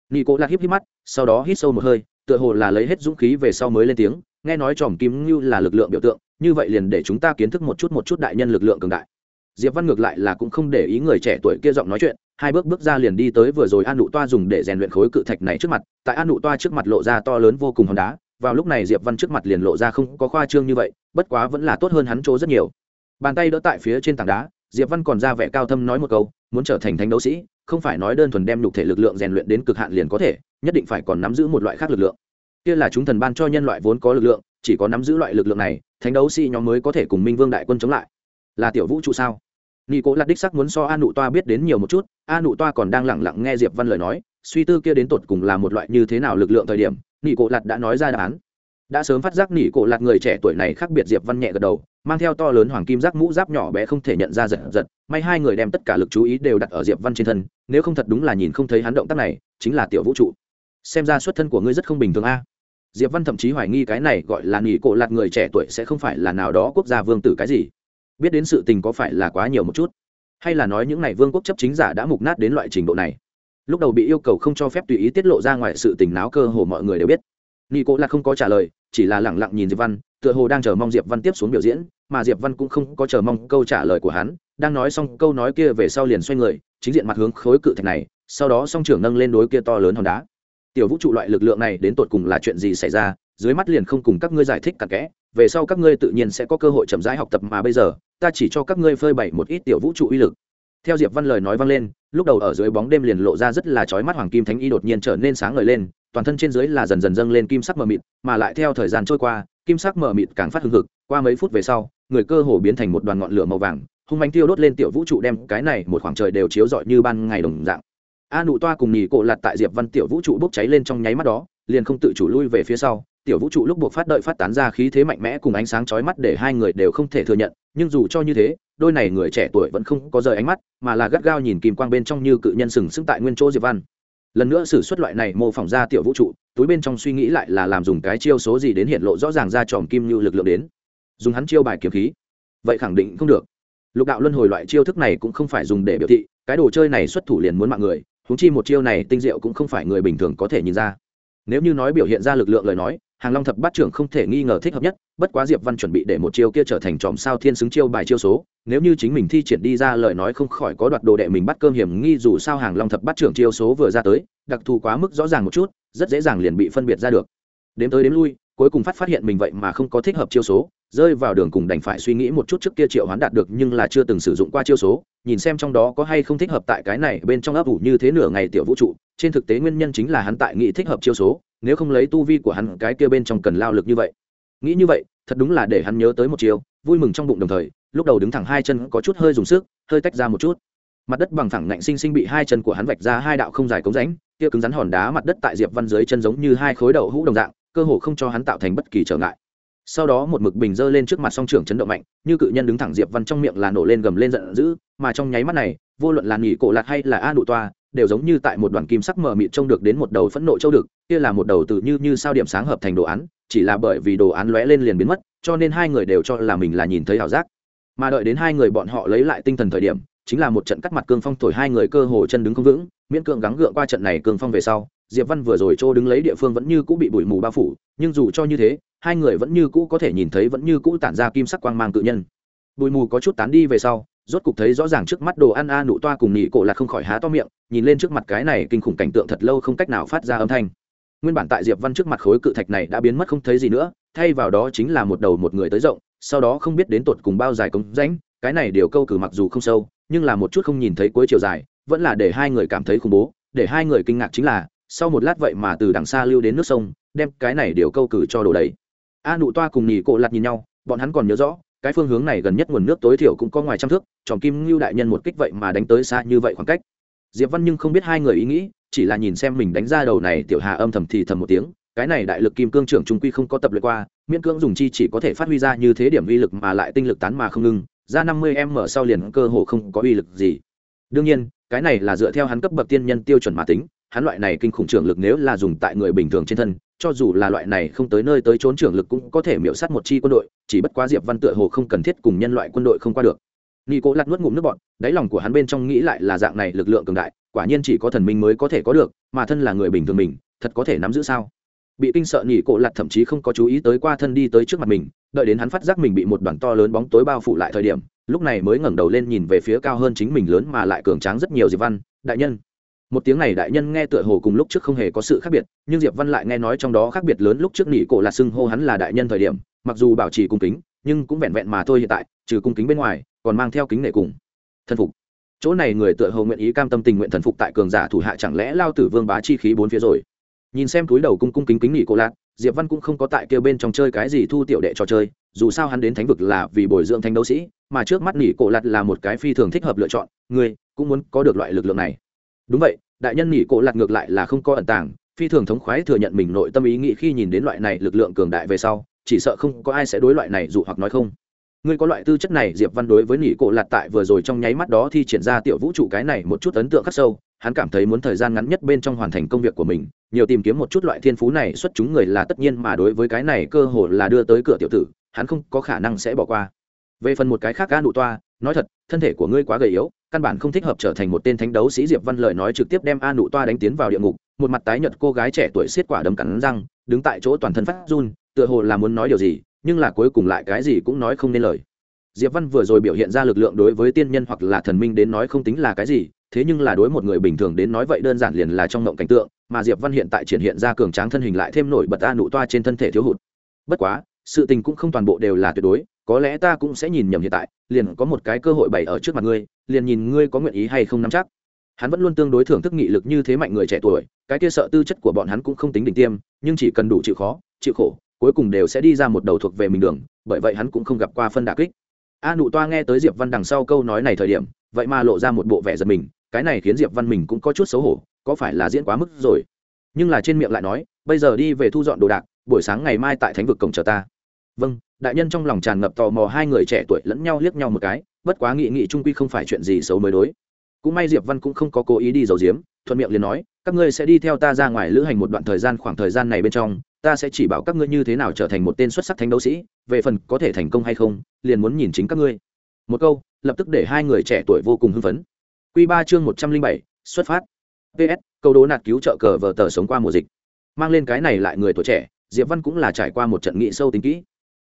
Nghi cố lạc híp híp mắt, sau đó hít sâu một hơi, tựa hồ là lấy hết dũng khí về sau mới lên tiếng, nghe nói tròm kim ngưu là lực lượng biểu tượng, như vậy liền để chúng ta kiến thức một chút một chút đại nhân lực lượng cường đại. Diệp văn ngược lại là cũng không để ý người trẻ tuổi kia giọng nói chuyện, hai bước bước ra liền đi tới vừa rồi an nụ toa dùng để rèn luyện khối cự thạch này trước mặt, tại an nụ toa trước mặt lộ ra to lớn vô cùng hòn đá, vào lúc này diệp văn trước mặt liền lộ ra không có khoa trương như vậy, bất quá vẫn là tốt hơn hắn chỗ rất nhiều bàn tay đỡ tại phía trên tảng đá, diệp văn còn ra vẻ cao thâm nói một câu, muốn trở thành thánh đấu sĩ, không phải nói đơn thuần đem nhục thể lực lượng rèn luyện đến cực hạn liền có thể, nhất định phải còn nắm giữ một loại khác lực lượng. Kia là chúng thần ban cho nhân loại vốn có lực lượng, chỉ có nắm giữ loại lực lượng này, thánh đấu sĩ nhóm mới có thể cùng minh vương đại quân chống lại. Là tiểu vũ trụ sao? Nghi cố lạc đích sắc muốn so a nụ toa biết đến nhiều một chút, a nụ toa còn đang lẳng lặng nghe diệp văn lời nói, suy tư kia đến tột cùng là một loại như thế nào lực lượng thời điểm nghi cố lạc đã nói ra đáp án đã sớm phát giác nỉ cổ lạt người trẻ tuổi này khác biệt diệp văn nhẹ gật đầu, mang theo to lớn hoàng kim giác mũ giáp nhỏ bé không thể nhận ra giật giật. May hai người đem tất cả lực chú ý đều đặt ở diệp văn trên thân, nếu không thật đúng là nhìn không thấy hắn động tác này, chính là tiểu vũ trụ. Xem ra xuất thân của ngươi rất không bình thường a. Diệp văn thậm chí hoài nghi cái này gọi là nỉ cổ lạt người trẻ tuổi sẽ không phải là nào đó quốc gia vương tử cái gì. Biết đến sự tình có phải là quá nhiều một chút, hay là nói những này vương quốc chấp chính giả đã mục nát đến loại trình độ này. Lúc đầu bị yêu cầu không cho phép tùy ý tiết lộ ra ngoài sự tình náo cơ hồ mọi người đều biết nghi cố là không có trả lời, chỉ là lẳng lặng nhìn diệp văn, tựa hồ đang chờ mong diệp văn tiếp xuống biểu diễn, mà diệp văn cũng không có chờ mong câu trả lời của hắn, đang nói xong câu nói kia về sau liền xoay người, chính diện mặt hướng khối cự thạch này, sau đó song trưởng nâng lên đối kia to lớn hòn đá. Tiểu vũ trụ loại lực lượng này đến tột cùng là chuyện gì xảy ra, dưới mắt liền không cùng các ngươi giải thích cặn kẽ, về sau các ngươi tự nhiên sẽ có cơ hội chậm rãi học tập mà bây giờ, ta chỉ cho các ngươi phơi bày một ít tiểu vũ trụ uy lực. Theo diệp văn lời nói vang lên, lúc đầu ở dưới bóng đêm liền lộ ra rất là chói mắt hoàng kim thánh y đột nhiên trở nên sáng ngời lên toàn thân trên dưới là dần dần dâng lên kim sắc mờ mịt, mà lại theo thời gian trôi qua, kim sắc mờ mịt càng phát hưng hực. Qua mấy phút về sau, người cơ hồ biến thành một đoàn ngọn lửa màu vàng, hung bánh tiêu đốt lên tiểu vũ trụ đem cái này một khoảng trời đều chiếu rọi như ban ngày đồng dạng. A nụ toa cùng nhì cộ lặt tại diệp văn tiểu vũ trụ bốc cháy lên trong nháy mắt đó, liền không tự chủ lui về phía sau. Tiểu vũ trụ lúc buộc phát đợi phát tán ra khí thế mạnh mẽ cùng ánh sáng chói mắt để hai người đều không thể thừa nhận, nhưng dù cho như thế, đôi này người trẻ tuổi vẫn không có rời ánh mắt, mà là gắt gao nhìn kim quang bên trong như cự nhân sừng sững tại nguyên chỗ diệp văn lần nữa xử xuất loại này mô phỏng ra tiểu vũ trụ, túi bên trong suy nghĩ lại là làm dùng cái chiêu số gì đến hiện lộ rõ ràng ra tròm kim như lực lượng đến. Dùng hắn chiêu bài kiếm khí. Vậy khẳng định không được. Lục đạo luân hồi loại chiêu thức này cũng không phải dùng để biểu thị, cái đồ chơi này xuất thủ liền muốn mạng người húng chi một chiêu này tinh diệu cũng không phải người bình thường có thể nhìn ra. Nếu như nói biểu hiện ra lực lượng lời nói hàng long thập bát trưởng không thể nghi ngờ thích hợp nhất, bất quá diệp văn chuẩn bị để một chiêu kia trở thành tròm sao thiên xứng chiêu bài chiêu số, nếu như chính mình thi triển đi ra lời nói không khỏi có đoạt đồ đệ mình bắt cơm hiểm nghi dù sao hàng long thập bát trưởng chiêu số vừa ra tới, đặc thù quá mức rõ ràng một chút, rất dễ dàng liền bị phân biệt ra được. Đếm tới đếm lui, cuối cùng phát phát hiện mình vậy mà không có thích hợp chiêu số, rơi vào đường cùng đành phải suy nghĩ một chút trước kia triệu hoán đạt được nhưng là chưa từng sử dụng qua chiêu số, nhìn xem trong đó có hay không thích hợp tại cái này bên trong ấp ủ như thế nửa ngày tiểu vũ trụ, trên thực tế nguyên nhân chính là hắn tại nghĩ thích hợp chiêu số nếu không lấy tu vi của hắn cái kia bên trong cần lao lực như vậy. Nghĩ như vậy, thật đúng là để hắn nhớ tới một chiều vui mừng trong bụng đồng thời, lúc đầu đứng thẳng hai chân có chút hơi dùng sức, hơi tách ra một chút. Mặt đất bằng thẳng ngạnh sinh sinh bị hai chân của hắn vạch ra hai đạo không dài cống rãnh, kia cứng rắn hòn đá mặt đất tại diệp văn dưới chân giống như hai khối đậu hũ đồng dạng, cơ hồ không cho hắn tạo thành bất kỳ trở ngại. Sau đó một mực bình dơ lên trước mặt song trưởng chấn động mạnh, như cự nhân đứng thẳng diệp văn trong miệng là nổ lên gầm lên giận dữ, mà trong nháy mắt này, vô luận là nghỉ cổ lạt hay là a nụ toa đều giống như tại một đoàn kim sắc mờ mịt trông được đến một đầu phẫn nộ châu được kia là một đầu từ như như sao điểm sáng hợp thành đồ án, chỉ là bởi vì đồ án lóe lên liền biến mất, cho nên hai người đều cho là mình là nhìn thấy ảo giác. Mà đợi đến hai người bọn họ lấy lại tinh thần thời điểm, chính là một trận cắt mặt cương phong thổi hai người cơ hồ chân đứng không vững, miễn cưỡng gắng gượng qua trận này cương phong về sau, diệp văn vừa rồi trô đứng lấy địa phương vẫn như cũ bị bụi mù bao phủ, nhưng dù cho như thế, hai người vẫn như cũ có thể nhìn thấy vẫn như cũ tản ra kim sắc quang mang tự nhân. Bụi mù có chút tán đi về sau rốt cục thấy rõ ràng trước mắt đồ ăn a nụ toa cùng nhị cổ là không khỏi há to miệng, nhìn lên trước mặt cái này kinh khủng cảnh tượng thật lâu không cách nào phát ra âm thanh. Nguyên bản tại diệp văn trước mặt khối cự thạch này đã biến mất không thấy gì nữa, thay vào đó chính là một đầu một người tới rộng, sau đó không biết đến tột cùng bao dài cống rãnh, cái này điều câu cử mặc dù không sâu, nhưng là một chút không nhìn thấy cuối chiều dài, vẫn là để hai người cảm thấy khủng bố, để hai người kinh ngạc chính là, sau một lát vậy mà từ đằng xa lưu đến nước sông, đem cái này điều câu cử cho đồ đấy a nụ toa cùng nhị cổ lặt nhìn nhau, bọn hắn còn nhớ rõ cái phương hướng này gần nhất nguồn nước tối thiểu cũng có ngoài trăm thước tròn kim ngưu đại nhân một kích vậy mà đánh tới xa như vậy khoảng cách. Diệp văn nhưng không biết hai người ý nghĩ, chỉ là nhìn xem mình đánh ra đầu này, tiểu hà âm thầm thì thầm một tiếng, cái này đại lực kim cương trưởng trung quy không có tập luyện qua, miễn cưỡng dùng chi chỉ có thể phát huy ra như thế điểm uy lực mà lại tinh lực tán mà không ngừng, ra năm mươi em mở sau liền cơ hồ không có uy lực gì. Đương nhiên, cái này là dựa theo hắn cấp bậc tiên nhân tiêu chuẩn mà tính hắn loại này kinh khủng trưởng lực nếu là dùng tại người bình thường trên thân, cho dù là loại này không tới nơi tới trốn trưởng lực cũng có thể miễu sát một chi quân đội, chỉ bất quá diệp văn tựa hồ không cần thiết cùng nhân loại quân đội không qua được. Nghi cố lặt nuốt ngụm nước bọn đáy lòng của hắn bên trong nghĩ lại là dạng này lực lượng cường đại, quả nhiên chỉ có thần minh mới có thể có được, mà thân là người bình thường mình, thật có thể nắm giữ sao? Bị kinh sợ nhị cổ lặt thậm chí không có chú ý tới qua thân đi tới trước mặt mình, đợi đến hắn phát giác mình bị một đoàn to lớn bóng tối bao phủ lại thời điểm, lúc này mới ngẩng đầu lên nhìn về phía cao hơn chính mình lớn mà lại cường tráng rất nhiều diệp văn, đại nhân một tiếng này đại nhân nghe tựa hồ cùng lúc trước không hề có sự khác biệt, nhưng diệp văn lại nghe nói trong đó khác biệt lớn lúc trước nỉ cổ là xưng hô hắn là đại nhân thời điểm, mặc dù bảo trì cung kính, nhưng cũng vẹn vẹn mà thôi hiện tại, trừ cung kính bên ngoài, còn mang theo kính nể cùng. Thần phục. Chỗ này người tựa hồ nguyện ý cam tâm tình nguyện thần phục tại cường giả thủ hạ chẳng lẽ lao tử vương bá chi khí bốn phía rồi? Nhìn xem túi đầu cung cung kính kính nỉ cô lạc diệp văn cũng không có tại kêu bên trong chơi cái gì thu tiểu đệ trò chơi, dù sao hắn đến thánh vực là vì bồi dưỡng thanh đấu sĩ, mà trước mắt nỉ cổ lạt là một cái phi thường thích hợp lựa chọn, người cũng muốn có được loại lực lượng này đúng vậy, đại nhân nghỉ cổ lạc ngược lại là không có ẩn tàng, phi thường thống khoái thừa nhận mình nội tâm ý nghĩ khi nhìn đến loại này lực lượng cường đại về sau, chỉ sợ không có ai sẽ đối loại này dụ hoặc nói không. Ngươi có loại tư chất này, diệp văn đối với nghỉ cổ lạc tại vừa rồi trong nháy mắt đó thì triển ra tiểu vũ trụ cái này một chút ấn tượng khắc sâu, hắn cảm thấy muốn thời gian ngắn nhất bên trong hoàn thành công việc của mình, nhiều tìm kiếm một chút loại thiên phú này, xuất chúng người là tất nhiên mà đối với cái này cơ hội là đưa tới cửa tiểu tử, hắn không có khả năng sẽ bỏ qua. Về phần một cái khác ga nụ toa, nói thật, thân thể của ngươi quá gầy yếu căn bản không thích hợp trở thành một tên thánh đấu sĩ diệp văn lời nói trực tiếp đem a nụ toa đánh tiến vào địa ngục, một mặt tái nhợt cô gái trẻ tuổi xiết quả đấm cắn răng, đứng tại chỗ toàn thân phát run, tựa hồ là muốn nói điều gì, nhưng là cuối cùng lại cái gì cũng nói không nên lời. Diệp văn vừa rồi biểu hiện ra lực lượng đối với tiên nhân hoặc là thần minh đến nói không tính là cái gì, thế nhưng là đối một người bình thường đến nói vậy đơn giản liền là trong mộng cảnh tượng, mà diệp văn hiện tại triển hiện ra cường tráng thân hình lại thêm nổi bật a nụ toa trên thân thể thiếu hụt. Bất quá, sự tình cũng không toàn bộ đều là tuyệt đối, có lẽ ta cũng sẽ nhìn nhầm hiện tại, liền có một cái cơ hội bày ở trước mặt ngươi liền nhìn ngươi có nguyện ý hay không nắm chắc. Hắn vẫn luôn tương đối thưởng thức nghị lực như thế mạnh người trẻ tuổi, cái kia sợ tư chất của bọn hắn cũng không tính đỉnh tiêm, nhưng chỉ cần đủ chịu khó, chịu khổ, cuối cùng đều sẽ đi ra một đầu thuộc về mình đường, bởi vậy hắn cũng không gặp qua phân đà kích. A nụ toa nghe tới diệp văn đằng sau câu nói này thời điểm, vậy mà lộ ra một bộ vẻ giật mình, cái này khiến diệp văn mình cũng có chút xấu hổ, có phải là diễn quá mức rồi? Nhưng là trên miệng lại nói, bây giờ đi về thu dọn đồ đạc, buổi sáng ngày mai tại thánh vực cổng chờ ta. Vâng đại nhân trong lòng tràn ngập tò mò hai người trẻ tuổi lẫn nhau liếc nhau một cái bất quá nghị nghị trung quy không phải chuyện gì xấu mới đối. Cũng may diệp văn cũng không có cố ý đi dầu diếm thuận miệng liền nói, các ngươi sẽ đi theo ta ra ngoài lữ hành một đoạn thời gian khoảng thời gian này bên trong, ta sẽ chỉ bảo các ngươi như thế nào trở thành một tên xuất sắc thánh đấu sĩ, về phần có thể thành công hay không, liền muốn nhìn chính các ngươi. Một câu, lập tức để hai người trẻ tuổi vô cùng hưng phấn. Q ba chương một trăm linh bảy, xuất phát. Ps câu đố nạt cứu trợ cờ vờ tờ sống qua mùa dịch. Mang lên cái này lại người tuổi trẻ, diệp văn cũng là trải qua một trận nghị sâu tính kỹ.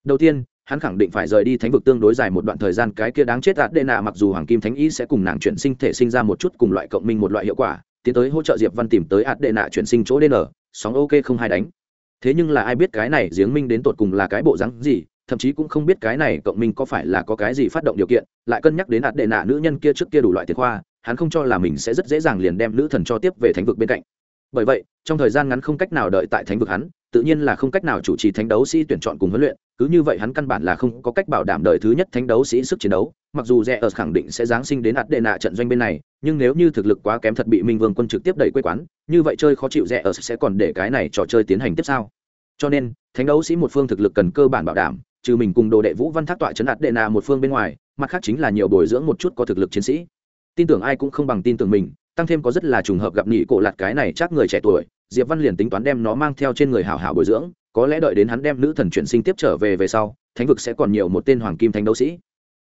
Đầu tiên hắn khẳng định phải rời đi thánh vực tương đối dài một đoạn thời gian, cái kia đáng chết ạt đệ nạ mặc dù hoàng kim thánh ý sẽ cùng nàng chuyển sinh thể sinh ra một chút cùng loại cộng minh một loại hiệu quả, tiến tới hỗ trợ diệp văn tìm tới ạt đệ nạ chuyển sinh chỗ dn sóng ok không hai đánh. Thế nhưng là ai biết cái này giếng minh đến tột cùng là cái bộ rắn gì, thậm chí cũng không biết cái này cộng minh có phải là có cái gì phát động điều kiện, lại cân nhắc đến ạt đệ nạ nữ nhân kia trước kia đủ loại tiền khoa, hắn không cho là mình sẽ rất dễ dàng liền đem nữ thần cho tiếp về thánh vực bên cạnh. Bởi vậy, trong thời gian ngắn không cách nào đợi tại thánh vực hắn tự nhiên là không cách nào chủ trì thánh đấu sĩ tuyển chọn cùng huấn luyện, cứ như vậy hắn căn bản là không có cách bảo đảm đời thứ nhất thánh đấu sĩ sức chiến đấu, mặc dù rẽ ở khẳng định sẽ giáng sinh đến ạt đệ nạ trận doanh bên này, nhưng nếu như thực lực quá kém thật bị minh vương quân trực tiếp đẩy quê quán, như vậy chơi khó chịu rẽ ở sẽ còn để cái này trò chơi tiến hành tiếp sau. Cho nên, thánh đấu sĩ một phương thực lực cần cơ bản bảo đảm, trừ mình cùng đồ đệ vũ văn thác tọa chấn ạt đệ nạ một phương bên ngoài, mặt khác chính là nhiều bồi dưỡng một chút có thực lực chiến sĩ. Tin tưởng ai cũng không bằng tin tưởng mình, tăng thêm có rất là trùng hợp gặp nhị cổ lạt cái này chắc người trẻ tuổi diệp văn liền tính toán đem nó mang theo trên người hảo hảo bồi dưỡng, có lẽ đợi đến hắn đem nữ thần chuyển sinh tiếp trở về về sau, thánh vực sẽ còn nhiều một tên hoàng kim thánh đấu sĩ.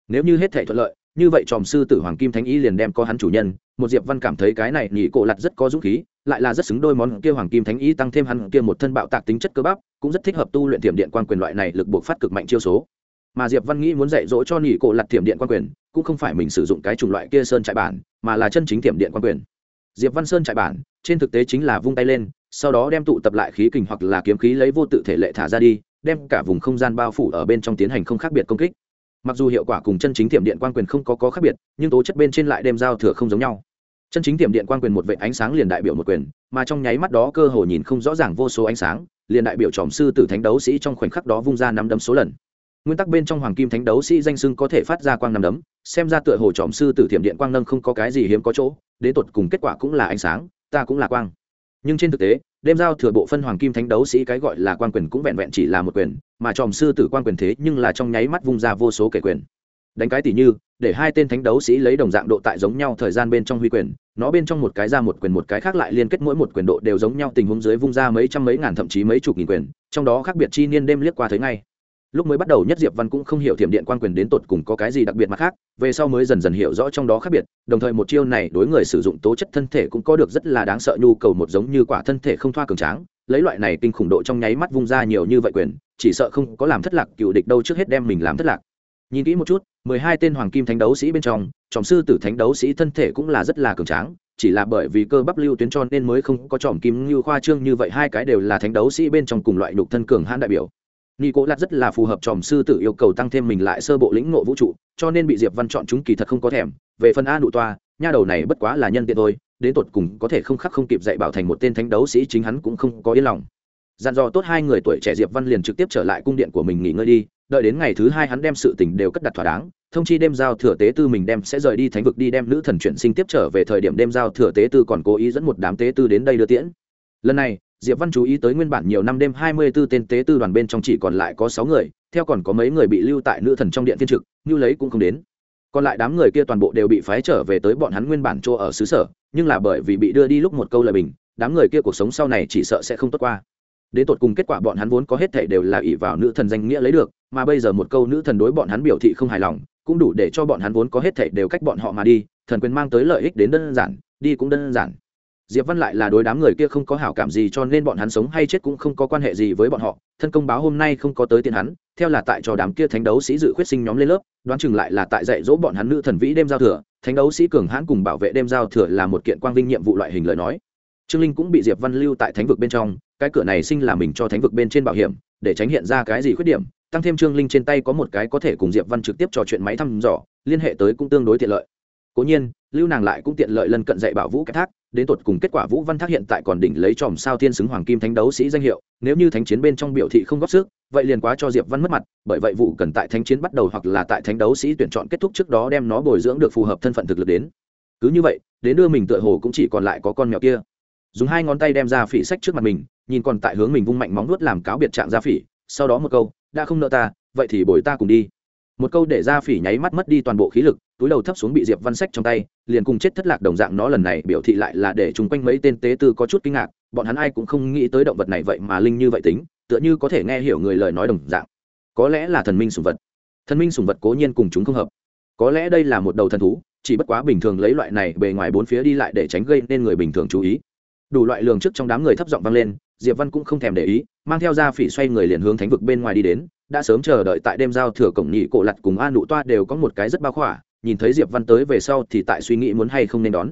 Nếu như hết thể thuận lợi, như vậy tròm sư tử hoàng kim thánh ý liền đem có hắn chủ nhân, một diệp văn cảm thấy cái này nhị cổ lặt rất có dũng khí, lại là rất xứng đôi món kia hoàng kim thánh ý tăng thêm hắn kia một thân bạo tạc tính chất cơ bắp, cũng rất thích hợp tu luyện tiềm điện quan quyền loại này lực buộc phát cực mạnh chiêu số. Mà diệp văn nghĩ muốn dạy dỗ cho nhị cổ lặt tiềm điện quan quyền, cũng không phải mình sử dụng cái chủng loại kia sơn trại bản, mà là chân chính tiềm điện quan quyền diệp văn sơn chạy bản trên thực tế chính là vung tay lên sau đó đem tụ tập lại khí kình hoặc là kiếm khí lấy vô tự thể lệ thả ra đi đem cả vùng không gian bao phủ ở bên trong tiến hành không khác biệt công kích. Mặc dù hiệu quả cùng chân chính tiệm điện quan quyền không có, có khác biệt nhưng tố chất bên trên lại đem giao thừa không giống nhau. Chân chính tiệm điện quan quyền một vệ ánh sáng liền đại biểu một quyền mà trong nháy mắt đó cơ hồ nhìn không rõ ràng vô số ánh sáng liền đại biểu tròm sư tử thánh đấu sĩ trong khoảnh khắc đó vung ra năm đấm số lần. Nguyên tắc bên trong hoàng kim thánh đấu sĩ danh sưng có thể phát ra quang năm đấm xem ra tựa hồ tròm sư tử thiểm điện quang nâng không có cái gì hiếm có chỗ đến tột cùng kết quả cũng là ánh sáng, ta cũng là quang. Nhưng trên thực tế, đêm giao thừa bộ phân hoàng kim thánh đấu sĩ cái gọi là quan quyền cũng vẹn vẹn chỉ là một quyền, mà tròm sư tử quan quyền thế nhưng là trong nháy mắt vung ra vô số kể quyền. Đánh cái tỷ như, để hai tên thánh đấu sĩ lấy đồng dạng độ tại giống nhau thời gian bên trong huy quyền, nó bên trong một cái ra một quyền một cái khác lại liên kết mỗi một quyền độ đều giống nhau tình huống dưới vung ra mấy trăm mấy ngàn thậm chí mấy chục nghìn quyền, trong đó khác biệt chi niên đêm liếc qua thấy ngay lúc mới bắt đầu nhất diệp văn cũng không hiểu thiểm điện quan quyền đến tột cùng có cái gì đặc biệt mặt khác, về sau mới dần dần hiểu rõ trong đó khác biệt, đồng thời một chiêu này đối người sử dụng tố chất thân thể cũng có được rất là đáng sợ, nhu cầu một giống như quả thân thể không thoa cường tráng, lấy loại này kinh khủng độ trong nháy mắt vung ra nhiều như vậy quyền, chỉ sợ không có làm thất lạc cựu địch đâu trước hết đem mình làm thất lạc. Nhìn kỹ một chút, mười hai tên hoàng kim thánh đấu sĩ bên trong trọng sư tử thánh đấu sĩ thân thể cũng là rất là cường tráng, chỉ là bởi vì cơ bắp lưu tuyến tròn nên mới không có tròm kim như khoa trương như vậy, hai cái đều là thánh đấu sĩ bên trong cùng loại nhục thân cường hãn đại biểu. Nghi Cố Lạt rất là phù hợp tròm sư tử yêu cầu tăng thêm mình lại sơ bộ lĩnh ngộ vũ trụ, cho nên bị Diệp Văn chọn chúng kỳ thật không có thèm. Về phần A nụ toa, nha đầu này bất quá là nhân tiện thôi, đến tột cùng có thể không khắc không kịp dạy bảo thành một tên thánh đấu sĩ chính hắn cũng không có yên lòng. Dặn dò tốt hai người tuổi trẻ Diệp Văn liền trực tiếp trở lại cung điện của mình nghỉ ngơi đi, đợi đến ngày thứ hai hắn đem sự tình đều cất đặt thỏa đáng, thông chi đêm giao thừa tế tư mình đem sẽ rời đi thánh vực đi đem nữ thần chuyển sinh tiếp trở về thời điểm đêm giao thừa tế tư còn cố ý dẫn một đám tế tư đến đây đưa tiễn. Lần này, diệp văn chú ý tới nguyên bản nhiều năm đêm hai mươi 24 tên tế tư đoàn bên trong chỉ còn lại có sáu người, theo còn có mấy người bị lưu tại nữ thần trong điện thiên trực như lấy cũng không đến. Còn lại đám người kia toàn bộ đều bị phái trở về tới bọn hắn nguyên bản chỗ ở xứ sở, nhưng là bởi vì bị đưa đi lúc một câu lời bình, đám người kia cuộc sống sau này chỉ sợ sẽ không tốt qua. Đến tột cùng kết quả bọn hắn vốn có hết thảy đều là ỷ vào nữ thần danh nghĩa lấy được, mà bây giờ một câu nữ thần đối bọn hắn biểu thị không hài lòng, cũng đủ để cho bọn hắn vốn có hết thảy đều cách bọn họ mà đi, thần quyền mang tới lợi ích đến đơn giản, đi cũng đơn giản diệp văn lại là đối đám người kia không có hảo cảm gì cho nên bọn hắn sống hay chết cũng không có quan hệ gì với bọn họ. Thân công báo hôm nay không có tới tiền hắn, theo là tại cho đám kia thánh đấu sĩ dự khuyết sinh nhóm lên lớp, đoán chừng lại là tại dạy dỗ bọn hắn nữ thần vĩ đêm giao thừa. Thánh đấu sĩ cường hãn cùng bảo vệ đêm giao thừa là một kiện quang vinh nhiệm vụ loại hình lời nói. Trương linh cũng bị diệp văn lưu tại thánh vực bên trong, cái cửa này sinh là mình cho thánh vực bên trên bảo hiểm, để tránh hiện ra cái gì khuyết điểm, tăng thêm trương linh trên tay có một cái có thể cùng diệp văn trực tiếp trò chuyện máy thăm dò, liên hệ tới cũng tương đối tiện lợi. Cố nhiên lưu nàng lại cũng tiện lợi lân cận dạy bảo vũ cái thác, đến tột cùng kết quả vũ văn thác hiện tại còn đỉnh lấy chòm sao thiên xứng hoàng kim thánh đấu sĩ danh hiệu, nếu như thánh chiến bên trong biểu thị không góp sức, vậy liền quá cho diệp văn mất mặt, bởi vậy vụ cần tại thánh chiến bắt đầu hoặc là tại thánh đấu sĩ tuyển chọn kết thúc trước đó đem nó bồi dưỡng được phù hợp thân phận thực lực đến. Cứ như vậy, đến đưa mình tựa hồ cũng chỉ còn lại có con mèo kia. Dùng hai ngón tay đem ra phỉ sách trước mặt mình, nhìn còn tại hướng mình vung mạnh móng nuốt làm cáo biệt trạng ra phỉ, sau đó một câu, đã không nợ ta, vậy thì bồi ta cùng đi. Một câu để ra phỉ nháy mắt mất đi toàn bộ khí lực túi đầu thấp xuống bị diệp văn sách trong tay, liền cùng chết thất lạc đồng dạng nó lần này biểu thị lại là để chung quanh mấy tên tế tư có chút kinh ngạc, bọn hắn ai cũng không nghĩ tới động vật này vậy mà linh như vậy tính, tựa như có thể nghe hiểu người lời nói đồng dạng. Có lẽ là thần minh sùng vật. Thần minh sùng vật cố nhiên cùng chúng không hợp. Có lẽ đây là một đầu thần thú, chỉ bất quá bình thường lấy loại này bề ngoài bốn phía đi lại để tránh gây nên người bình thường chú ý. Đủ loại lường trước trong đám người thấp giọng vang lên, diệp văn cũng không thèm để ý, mang theo ra phỉ xoay người liền hướng thánh vực bên ngoài đi đến, đã sớm chờ đợi tại đêm giao thừa cổng nhị cổ lặt cùng a nụ toa đều có một cái rất bao khỏa nhìn thấy diệp văn tới về sau thì tại suy nghĩ muốn hay không nên đón.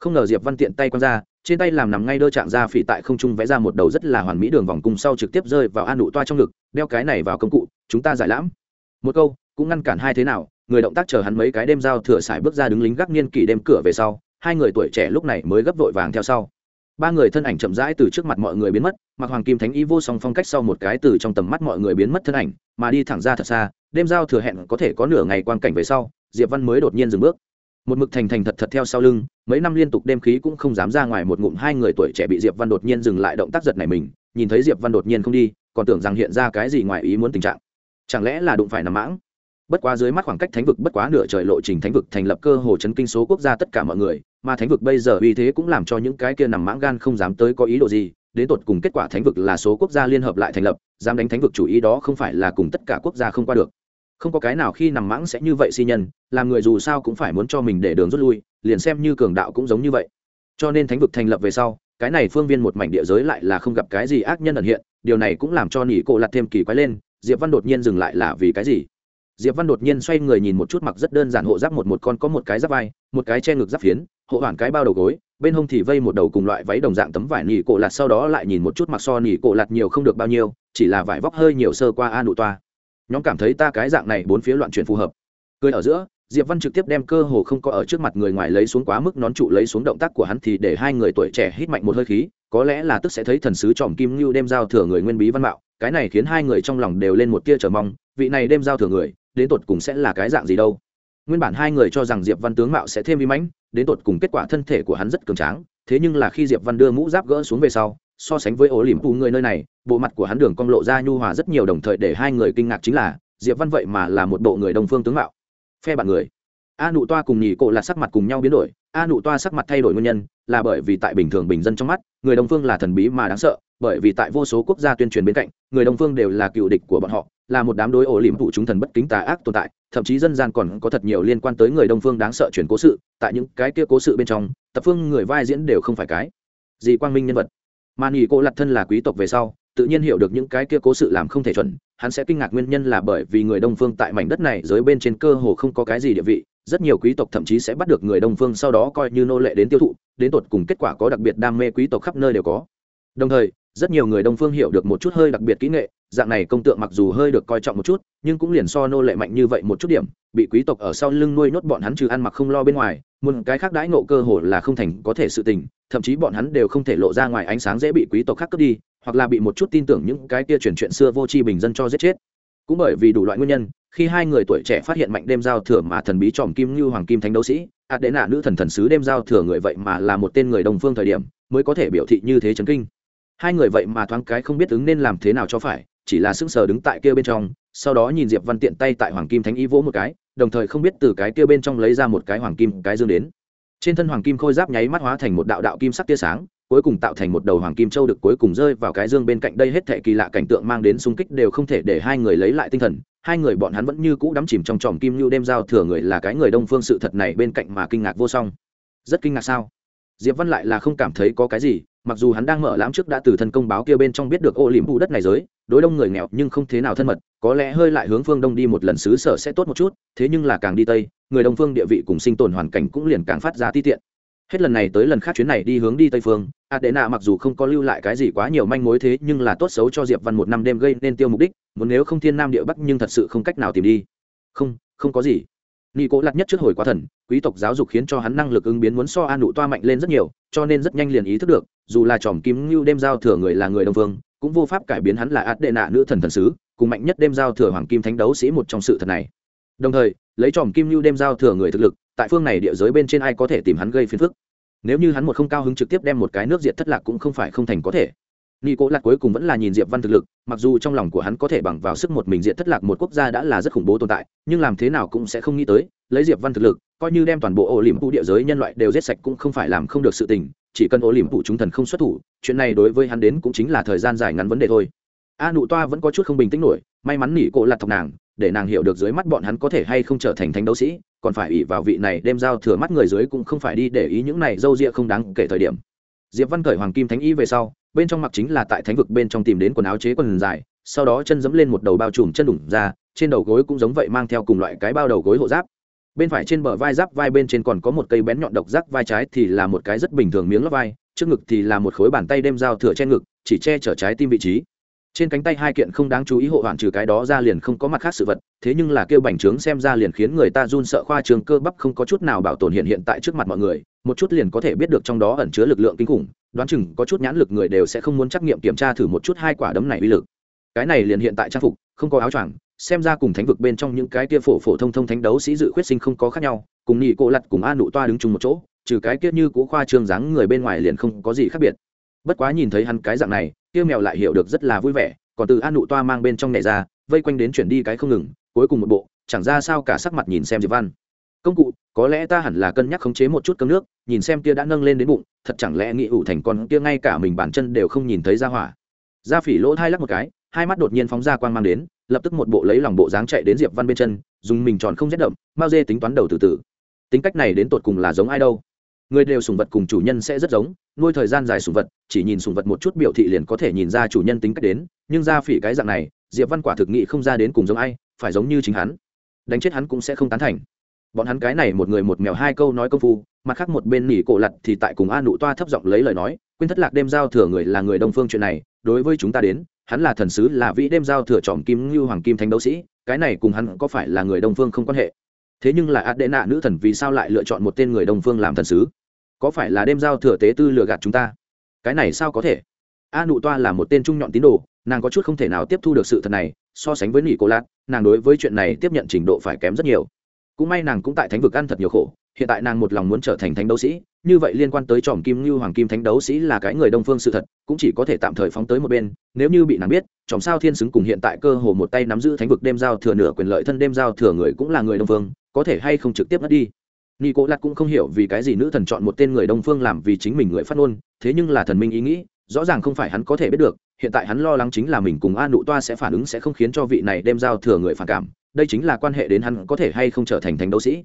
Không ngờ diệp văn tiện tay quăng ra, trên tay làm nằm ngay đơ trạng ra phỉ tại không trung vẽ ra một đầu rất là hoàn mỹ đường vòng cung sau trực tiếp rơi vào an nụ toa trong ngực, đeo cái này vào công cụ, chúng ta giải lãm. Một câu, cũng ngăn cản hai thế nào, người động tác chờ hắn mấy cái đêm giao thừa sải bước ra đứng lính gác niên kỷ đêm cửa về sau, hai người tuổi trẻ lúc này mới gấp vội vàng theo sau. Ba người thân ảnh chậm rãi từ trước mặt mọi người biến mất, mặc hoàng kim thánh y vô song phong cách sau một cái từ trong tầm mắt mọi người biến mất thân ảnh, mà đi thẳng ra thật xa, đêm giao thừa hẹn có thể có nửa ngày quan cảnh về sau diệp văn mới đột nhiên dừng bước. Một mực thành thành thật thật theo sau lưng, mấy năm liên tục đêm khí cũng không dám ra ngoài một ngụm hai người tuổi trẻ bị diệp văn đột nhiên dừng lại động tác giật này mình, nhìn thấy diệp văn đột nhiên không đi, còn tưởng rằng hiện ra cái gì ngoài ý muốn tình trạng. Chẳng lẽ là đụng phải nằm mãng? Bất quá dưới mắt khoảng cách thánh vực bất quá nửa trời lộ trình thánh vực thành lập cơ hồ chấn kinh số quốc gia tất cả mọi người, mà thánh vực bây giờ uy thế cũng làm cho những cái kia nằm mãng gan không dám tới có ý đồ gì, đến tột cùng kết quả thánh vực là số quốc gia liên hợp lại thành lập, dám đánh thánh vực chủ ý đó không phải là cùng tất cả quốc gia không qua được không có cái nào khi nằm mãng sẽ như vậy si nhân, làm người dù sao cũng phải muốn cho mình để đường rút lui, liền xem như cường đạo cũng giống như vậy. Cho nên thánh vực thành lập về sau, cái này phương viên một mảnh địa giới lại là không gặp cái gì ác nhân ẩn hiện, điều này cũng làm cho nỉ cổ lặt thêm kỳ quái lên, diệp văn đột nhiên dừng lại là vì cái gì? Diệp văn đột nhiên xoay người nhìn một chút mặc rất đơn giản hộ giáp một một con có một cái giáp vai, một cái che ngực giáp phiến, hộ hoàn cái bao đầu gối, bên hông thì vây một đầu cùng loại váy đồng dạng tấm vải nỉ cổ lạt sau đó lại nhìn một chút mặc so nỉ cổ lạt nhiều không được bao nhiêu, chỉ là vải vóc hơi nhiều sơ qua a nụ toa nhóm cảm thấy ta cái dạng này bốn phía loạn chuyển phù hợp. Cười ở giữa, diệp văn trực tiếp đem cơ hồ không có ở trước mặt người ngoài lấy xuống quá mức nón trụ lấy xuống động tác của hắn thì để hai người tuổi trẻ hít mạnh một hơi khí, có lẽ là tức sẽ thấy thần sứ tròm kim ngưu đem giao thừa người nguyên bí văn mạo, cái này khiến hai người trong lòng đều lên một tia chờ mong, vị này đem giao thừa người, đến tột cùng sẽ là cái dạng gì đâu? Nguyên bản hai người cho rằng diệp văn tướng mạo sẽ thêm vi mãnh, đến tột cùng kết quả thân thể của hắn rất cường tráng, thế nhưng là khi diệp văn đưa mũ giáp gỡ xuống về sau so sánh với ổ liềm phụ người nơi này, bộ mặt của hắn đường cong lộ ra nhu hòa rất nhiều đồng thời để hai người kinh ngạc chính là, diệp văn vậy mà là một bộ người đồng phương tướng mạo. Phe bạn người. A nụ toa cùng nhì cổ là sắc mặt cùng nhau biến đổi, a nụ toa sắc mặt thay đổi nguyên nhân là bởi vì tại bình thường bình dân trong mắt, người đồng phương là thần bí mà đáng sợ, bởi vì tại vô số quốc gia tuyên truyền bên cạnh, người đồng phương đều là cựu địch của bọn họ, là một đám đối ổ liềm phụ chúng thần bất kính tà ác tồn tại, thậm chí dân gian còn có thật nhiều liên quan tới người đông phương đáng sợ chuyển cố sự, tại những cái kia cố sự bên trong, tập phương người vai diễn đều không phải cái gì quang minh nhân vật mà nghỉ cô lặt thân là quý tộc về sau, tự nhiên hiểu được những cái kia cố sự làm không thể chuẩn, hắn sẽ kinh ngạc nguyên nhân là bởi vì người đông phương tại mảnh đất này dưới bên trên cơ hồ không có cái gì địa vị, rất nhiều quý tộc thậm chí sẽ bắt được người đông phương sau đó coi như nô lệ đến tiêu thụ, đến tột cùng kết quả có đặc biệt đam mê quý tộc khắp nơi đều có. Đồng thời, rất nhiều người đông phương hiểu được một chút hơi đặc biệt kỹ nghệ, dạng này công tượng mặc dù hơi được coi trọng một chút, nhưng cũng liền so nô lệ mạnh như vậy một chút điểm, bị quý tộc ở sau lưng nuôi nốt bọn hắn trừ ăn mặc không lo bên ngoài một cái khác đãi ngộ cơ hội là không thành có thể sự tình, thậm chí bọn hắn đều không thể lộ ra ngoài ánh sáng dễ bị quý tộc khác cướp đi, hoặc là bị một chút tin tưởng những cái kia truyền chuyện xưa vô tri bình dân cho giết chết. Cũng bởi vì đủ loại nguyên nhân, khi hai người tuổi trẻ phát hiện mạnh đêm giao thừa mà thần bí tròm kim như hoàng kim thánh đấu sĩ ạt đệ nạ nữ thần thần sứ đêm giao thừa người vậy mà là một tên người đồng phương thời điểm, mới có thể biểu thị như thế chấn kinh. Hai người vậy mà thoáng cái không biết ứng nên làm thế nào cho phải, chỉ là sững sờ đứng tại kia bên trong, sau đó nhìn diệp văn tiện tay tại hoàng kim thánh y vỗ một cái đồng thời không biết từ cái kia bên trong lấy ra một cái hoàng kim, cái dương đến. Trên thân hoàng kim khôi giáp nháy mắt hóa thành một đạo đạo kim sắc tia sáng, cuối cùng tạo thành một đầu hoàng kim châu được cuối cùng rơi vào cái dương bên cạnh đây hết thệ kỳ lạ cảnh tượng mang đến xung kích đều không thể để hai người lấy lại tinh thần. Hai người bọn hắn vẫn như cũ đắm chìm trong tròm kim như đêm giao thừa người là cái người đông phương sự thật này bên cạnh mà kinh ngạc vô song. Rất kinh ngạc sao? Diệp văn lại là không cảm thấy có cái gì mặc dù hắn đang mở lãm trước đã từ thân công báo kia bên trong biết được ô liễm vụ đất này giới, đối đông người nghèo nhưng không thế nào thân mật, có lẽ hơi lại hướng phương đông đi một lần xứ sở sẽ tốt một chút, thế nhưng là càng đi tây, người đông phương địa vị cùng sinh tồn hoàn cảnh cũng liền càng phát ra ti tiện. Hết lần này tới lần khác chuyến này đi hướng đi tây phương, adena mặc dù không có lưu lại cái gì quá nhiều manh mối thế nhưng là tốt xấu cho diệp văn một năm đêm gây nên tiêu mục đích, muốn nếu không thiên nam địa bắc nhưng thật sự không cách nào tìm đi. Không không có gì. Nghi cố lặt nhất trước hồi quá thần, quý tộc giáo dục khiến cho hắn năng lực ứng biến muốn so an nụ toa mạnh lên rất nhiều, cho nên rất nhanh liền ý thức được dù là tròm kim ngưu đêm giao thừa người là người đông phương cũng vô pháp cải biến hắn là át đệ nạ nữ thần thần sứ, cùng mạnh nhất đêm giao thừa hoàng kim thánh đấu sĩ một trong sự thật này. Đồng thời, lấy tròm kim ngưu đêm giao thừa người thực lực, tại phương này địa giới bên trên ai có thể tìm hắn gây phiền phức? Nếu như hắn một không cao hứng trực tiếp đem một cái nước diệt thất lạc cũng không phải không thành có thể. Nghi cố lạc cuối cùng vẫn là nhìn diệp văn thực lực, mặc dù trong lòng của hắn có thể bằng vào sức một mình diệt thất lạc một quốc gia đã là rất khủng bố tồn tại, nhưng làm thế nào cũng sẽ không nghĩ tới, lấy diệp văn thực lực, coi như đem toàn bộ ổ liềm khu địa giới nhân loại đều giết sạch cũng không phải làm không được sự tình chỉ cần ổ liềm phụ chúng thần không xuất thủ, chuyện này đối với hắn đến cũng chính là thời gian dài ngắn vấn đề thôi. A nụ toa vẫn có chút không bình tĩnh nổi, may mắn nỉ cổ lặt thọc nàng, để nàng hiểu được dưới mắt bọn hắn có thể hay không trở thành thánh đấu sĩ, còn phải ủy vào vị này đem giao thừa mắt người dưới cũng không phải đi để ý những này dâu ria không đáng kể thời điểm. Diệp văn cởi hoàng kim thánh y về sau, bên trong mặc chính là tại thánh vực bên trong tìm đến quần áo chế quần dài, sau đó chân dẫm lên một đầu bao trùm chân đủng ra, trên đầu gối cũng giống vậy mang theo cùng loại cái bao đầu gối hộ giáp bên phải trên bờ vai giáp vai bên trên còn có một cây bén nhọn độc giác vai trái thì là một cái rất bình thường miếng lót vai, trước ngực thì là một khối bàn tay đem dao thừa che ngực, chỉ che chở trái tim vị trí. Trên cánh tay hai kiện không đáng chú ý hộ hoạn trừ cái đó ra liền không có mặt khác sự vật, thế nhưng là kêu bành trướng xem ra liền khiến người ta run sợ khoa trường cơ bắp không có chút nào bảo tồn hiện hiện tại trước mặt mọi người, một chút liền có thể biết được trong đó ẩn chứa lực lượng kinh khủng, đoán chừng có chút nhãn lực người đều sẽ không muốn trắc nghiệm kiểm tra thử một chút hai quả đấm này uy lực cái này liền hiện tại trang phục, không có áo choàng, xem ra cùng thánh vực bên trong những cái kia phổ phổ thông thông thánh đấu sĩ dự khuyết sinh không có khác nhau, cùng nhị cô lặt cùng a nụ toa đứng chung một chỗ, trừ cái kia như cũ khoa trương dáng người bên ngoài liền không có gì khác biệt. Bất quá nhìn thấy hắn cái dạng này, kia mèo lại hiểu được rất là vui vẻ, còn từ a nụ toa mang bên trong này ra, vây quanh đến chuyển đi cái không ngừng, cuối cùng một bộ, chẳng ra sao cả sắc mặt nhìn xem diệp văn. Công cụ, có lẽ ta hẳn là cân nhắc khống chế một chút cơm nước, nhìn xem kia đã nâng lên đến bụng, thật chẳng lẽ nghĩ ủ thành con kia ngay cả mình bản chân đều không nhìn thấy ra hỏa. Ra phỉ lỗ thai lắc một cái hai mắt đột nhiên phóng ra quang mang đến, lập tức một bộ lấy lòng bộ dáng chạy đến diệp văn bên chân, dùng mình tròn không rét đậm, mao dê tính toán đầu từ từ. Tính cách này đến tột cùng là giống ai đâu? Người đều sùng vật cùng chủ nhân sẽ rất giống, nuôi thời gian dài sùng vật, chỉ nhìn sùng vật một chút biểu thị liền có thể nhìn ra chủ nhân tính cách đến, nhưng ra phỉ cái dạng này, diệp văn quả thực nghị không ra đến cùng giống ai, phải giống như chính hắn. Đánh chết hắn cũng sẽ không tán thành. Bọn hắn cái này một người một mèo hai câu nói công phu, mặt khác một bên nỉ cổ lặt thì tại cùng a nụ toa thấp giọng lấy lời nói, quên thất lạc đêm giao thừa người là người đông phương chuyện này đối với chúng ta đến, hắn là thần sứ, là vĩ đêm giao thừa tròm kim như hoàng kim thánh đấu sĩ, cái này cùng hắn có phải là người đông phương không quan hệ? Thế nhưng là ạt đệ nạ nữ thần vì sao lại lựa chọn một tên người đông phương làm thần sứ? Có phải là đêm giao thừa tế tư lừa gạt chúng ta? Cái này sao có thể? A nụ toa là một tên trung nhọn tín đồ, nàng có chút không thể nào tiếp thu được sự thật này, so sánh với nỉ cô lạt nàng đối với chuyện này tiếp nhận trình độ phải kém rất nhiều. Cũng may nàng cũng tại thánh vực ăn thật nhiều khổ hiện tại nàng một lòng muốn trở thành thánh đấu sĩ, như vậy liên quan tới tròm kim như hoàng kim thánh đấu sĩ là cái người đông phương sự thật, cũng chỉ có thể tạm thời phóng tới một bên, nếu như bị nàng biết, tròm sao thiên xứng cùng hiện tại cơ hồ một tay nắm giữ thánh vực đêm giao thừa nửa quyền lợi thân đêm giao thừa người cũng là người đông phương, có thể hay không trực tiếp mất đi. Nghi cố lạt cũng không hiểu vì cái gì nữ thần chọn một tên người đông phương làm vì chính mình người phát ngôn, thế nhưng là thần minh ý nghĩ, rõ ràng không phải hắn có thể biết được, hiện tại hắn lo lắng chính là mình cùng a nụ toa sẽ phản ứng sẽ không khiến cho vị này đem giao thừa người phản cảm, đây chính là quan hệ đến hắn có thể hay không trở thành thánh đấu sĩ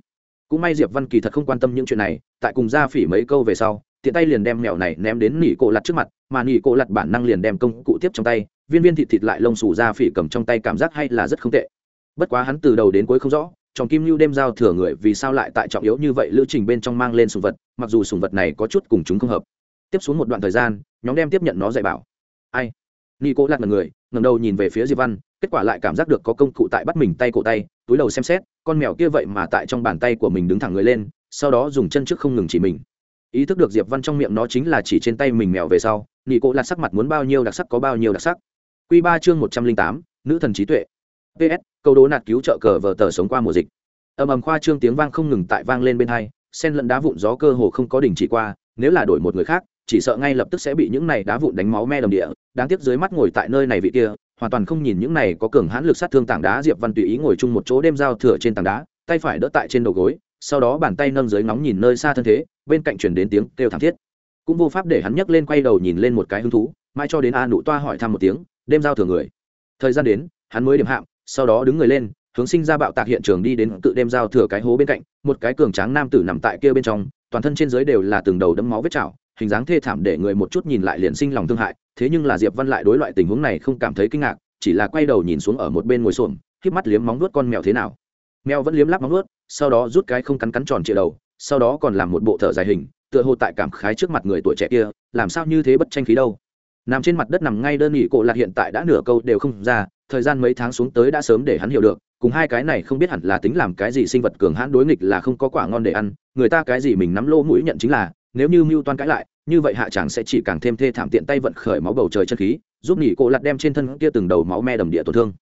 cũng may diệp văn kỳ thật không quan tâm những chuyện này, tại cùng gia phỉ mấy câu về sau, tiện tay liền đem mèo này ném đến nỉ cổ lặt trước mặt, mà nỉ cổ lặt bản năng liền đem công cụ tiếp trong tay, viên viên thịt thịt lại lông xù gia phỉ cầm trong tay cảm giác hay là rất không tệ. Bất quá hắn từ đầu đến cuối không rõ, trong kim lưu đem giao thừa người vì sao lại tại trọng yếu như vậy lữ trình bên trong mang lên sùng vật, mặc dù sùng vật này có chút cùng chúng không hợp. Tiếp xuống một đoạn thời gian, nhóm đem tiếp nhận nó dạy bảo. Ai? Ni cố lạc là người ngầm đầu nhìn về phía diệp văn, kết quả lại cảm giác được có công cụ tại bắt mình tay cổ tay, túi đầu xem xét con mèo kia vậy mà tại trong bàn tay của mình đứng thẳng người lên, sau đó dùng chân trước không ngừng chỉ mình. Ý thức được diệp văn trong miệng nó chính là chỉ trên tay mình mèo về sau nghị cộ là sắc mặt muốn bao nhiêu đặc sắc có bao nhiêu đặc sắc. Quy ba chương một trăm linh tám, nữ thần trí tuệ. Ps câu đố nạt cứu trợ cờ vờ tờ sống qua mùa dịch. Ầm ầm khoa trương tiếng vang không ngừng tại vang lên bên hai, sen lẫn đá vụn gió cơ hồ không có đình chỉ qua, nếu là đổi một người khác, chỉ sợ ngay lập tức sẽ bị những này đá vụn đánh máu me đồng địa, đáng tiếc dưới mắt ngồi tại nơi này vị kia hoàn toàn không nhìn những này có cường hãn lực sát thương tảng đá, diệp văn tùy ý ngồi chung một chỗ đêm giao thừa trên tảng đá, tay phải đỡ tại trên đầu gối, sau đó bàn tay nâng dưới ngóng nhìn nơi xa thân thế, bên cạnh chuyển đến tiếng kêu thảm thiết. Cũng vô pháp để hắn nhấc lên quay đầu nhìn lên một cái hứng thú, mãi cho đến a nụ toa hỏi thăm một tiếng, đêm giao thừa người? Thời gian đến, hắn mới điểm hạm, sau đó đứng người lên, hướng sinh ra bạo tạc hiện trường đi đến tự đêm giao thừa cái hố bên cạnh, một cái cường tráng nam tử nằm tại kia bên trong, toàn thân trên dưới đều là từng đầu đấm máu vết chảo, hình dáng thê thảm để người một chút nhìn lại liền sinh lòng thương hại thế nhưng là diệp văn lại đối loại tình huống này không cảm thấy kinh ngạc, chỉ là quay đầu nhìn xuống ở một bên ngồi xổm, híp mắt liếm móng nuốt con mèo thế nào. Mèo vẫn liếm lắp móng nuốt sau đó rút cái không cắn cắn tròn trịa đầu, sau đó còn làm một bộ thở dài hình, tựa hồ tại cảm khái trước mặt người tuổi trẻ kia, làm sao như thế bất tranh khí đâu. Nằm trên mặt đất nằm ngay đơn nghỉ cổ lạc hiện tại đã nửa câu đều không ra, thời gian mấy tháng xuống tới đã sớm để hắn hiểu được, cùng hai cái này không biết hẳn là tính làm cái gì sinh vật cường hãn đối nghịch là không có quả ngon để ăn, người ta cái gì mình nắm lô mũi nhận chính là, nếu như mưu toan cãi lại như vậy hạ chẳng sẽ chỉ càng thêm thê thảm tiện tay vận khởi máu bầu trời chân khí, giúp nghỉ cổ lặt đem trên thân kia từng đầu máu me đầm địa tổn thương.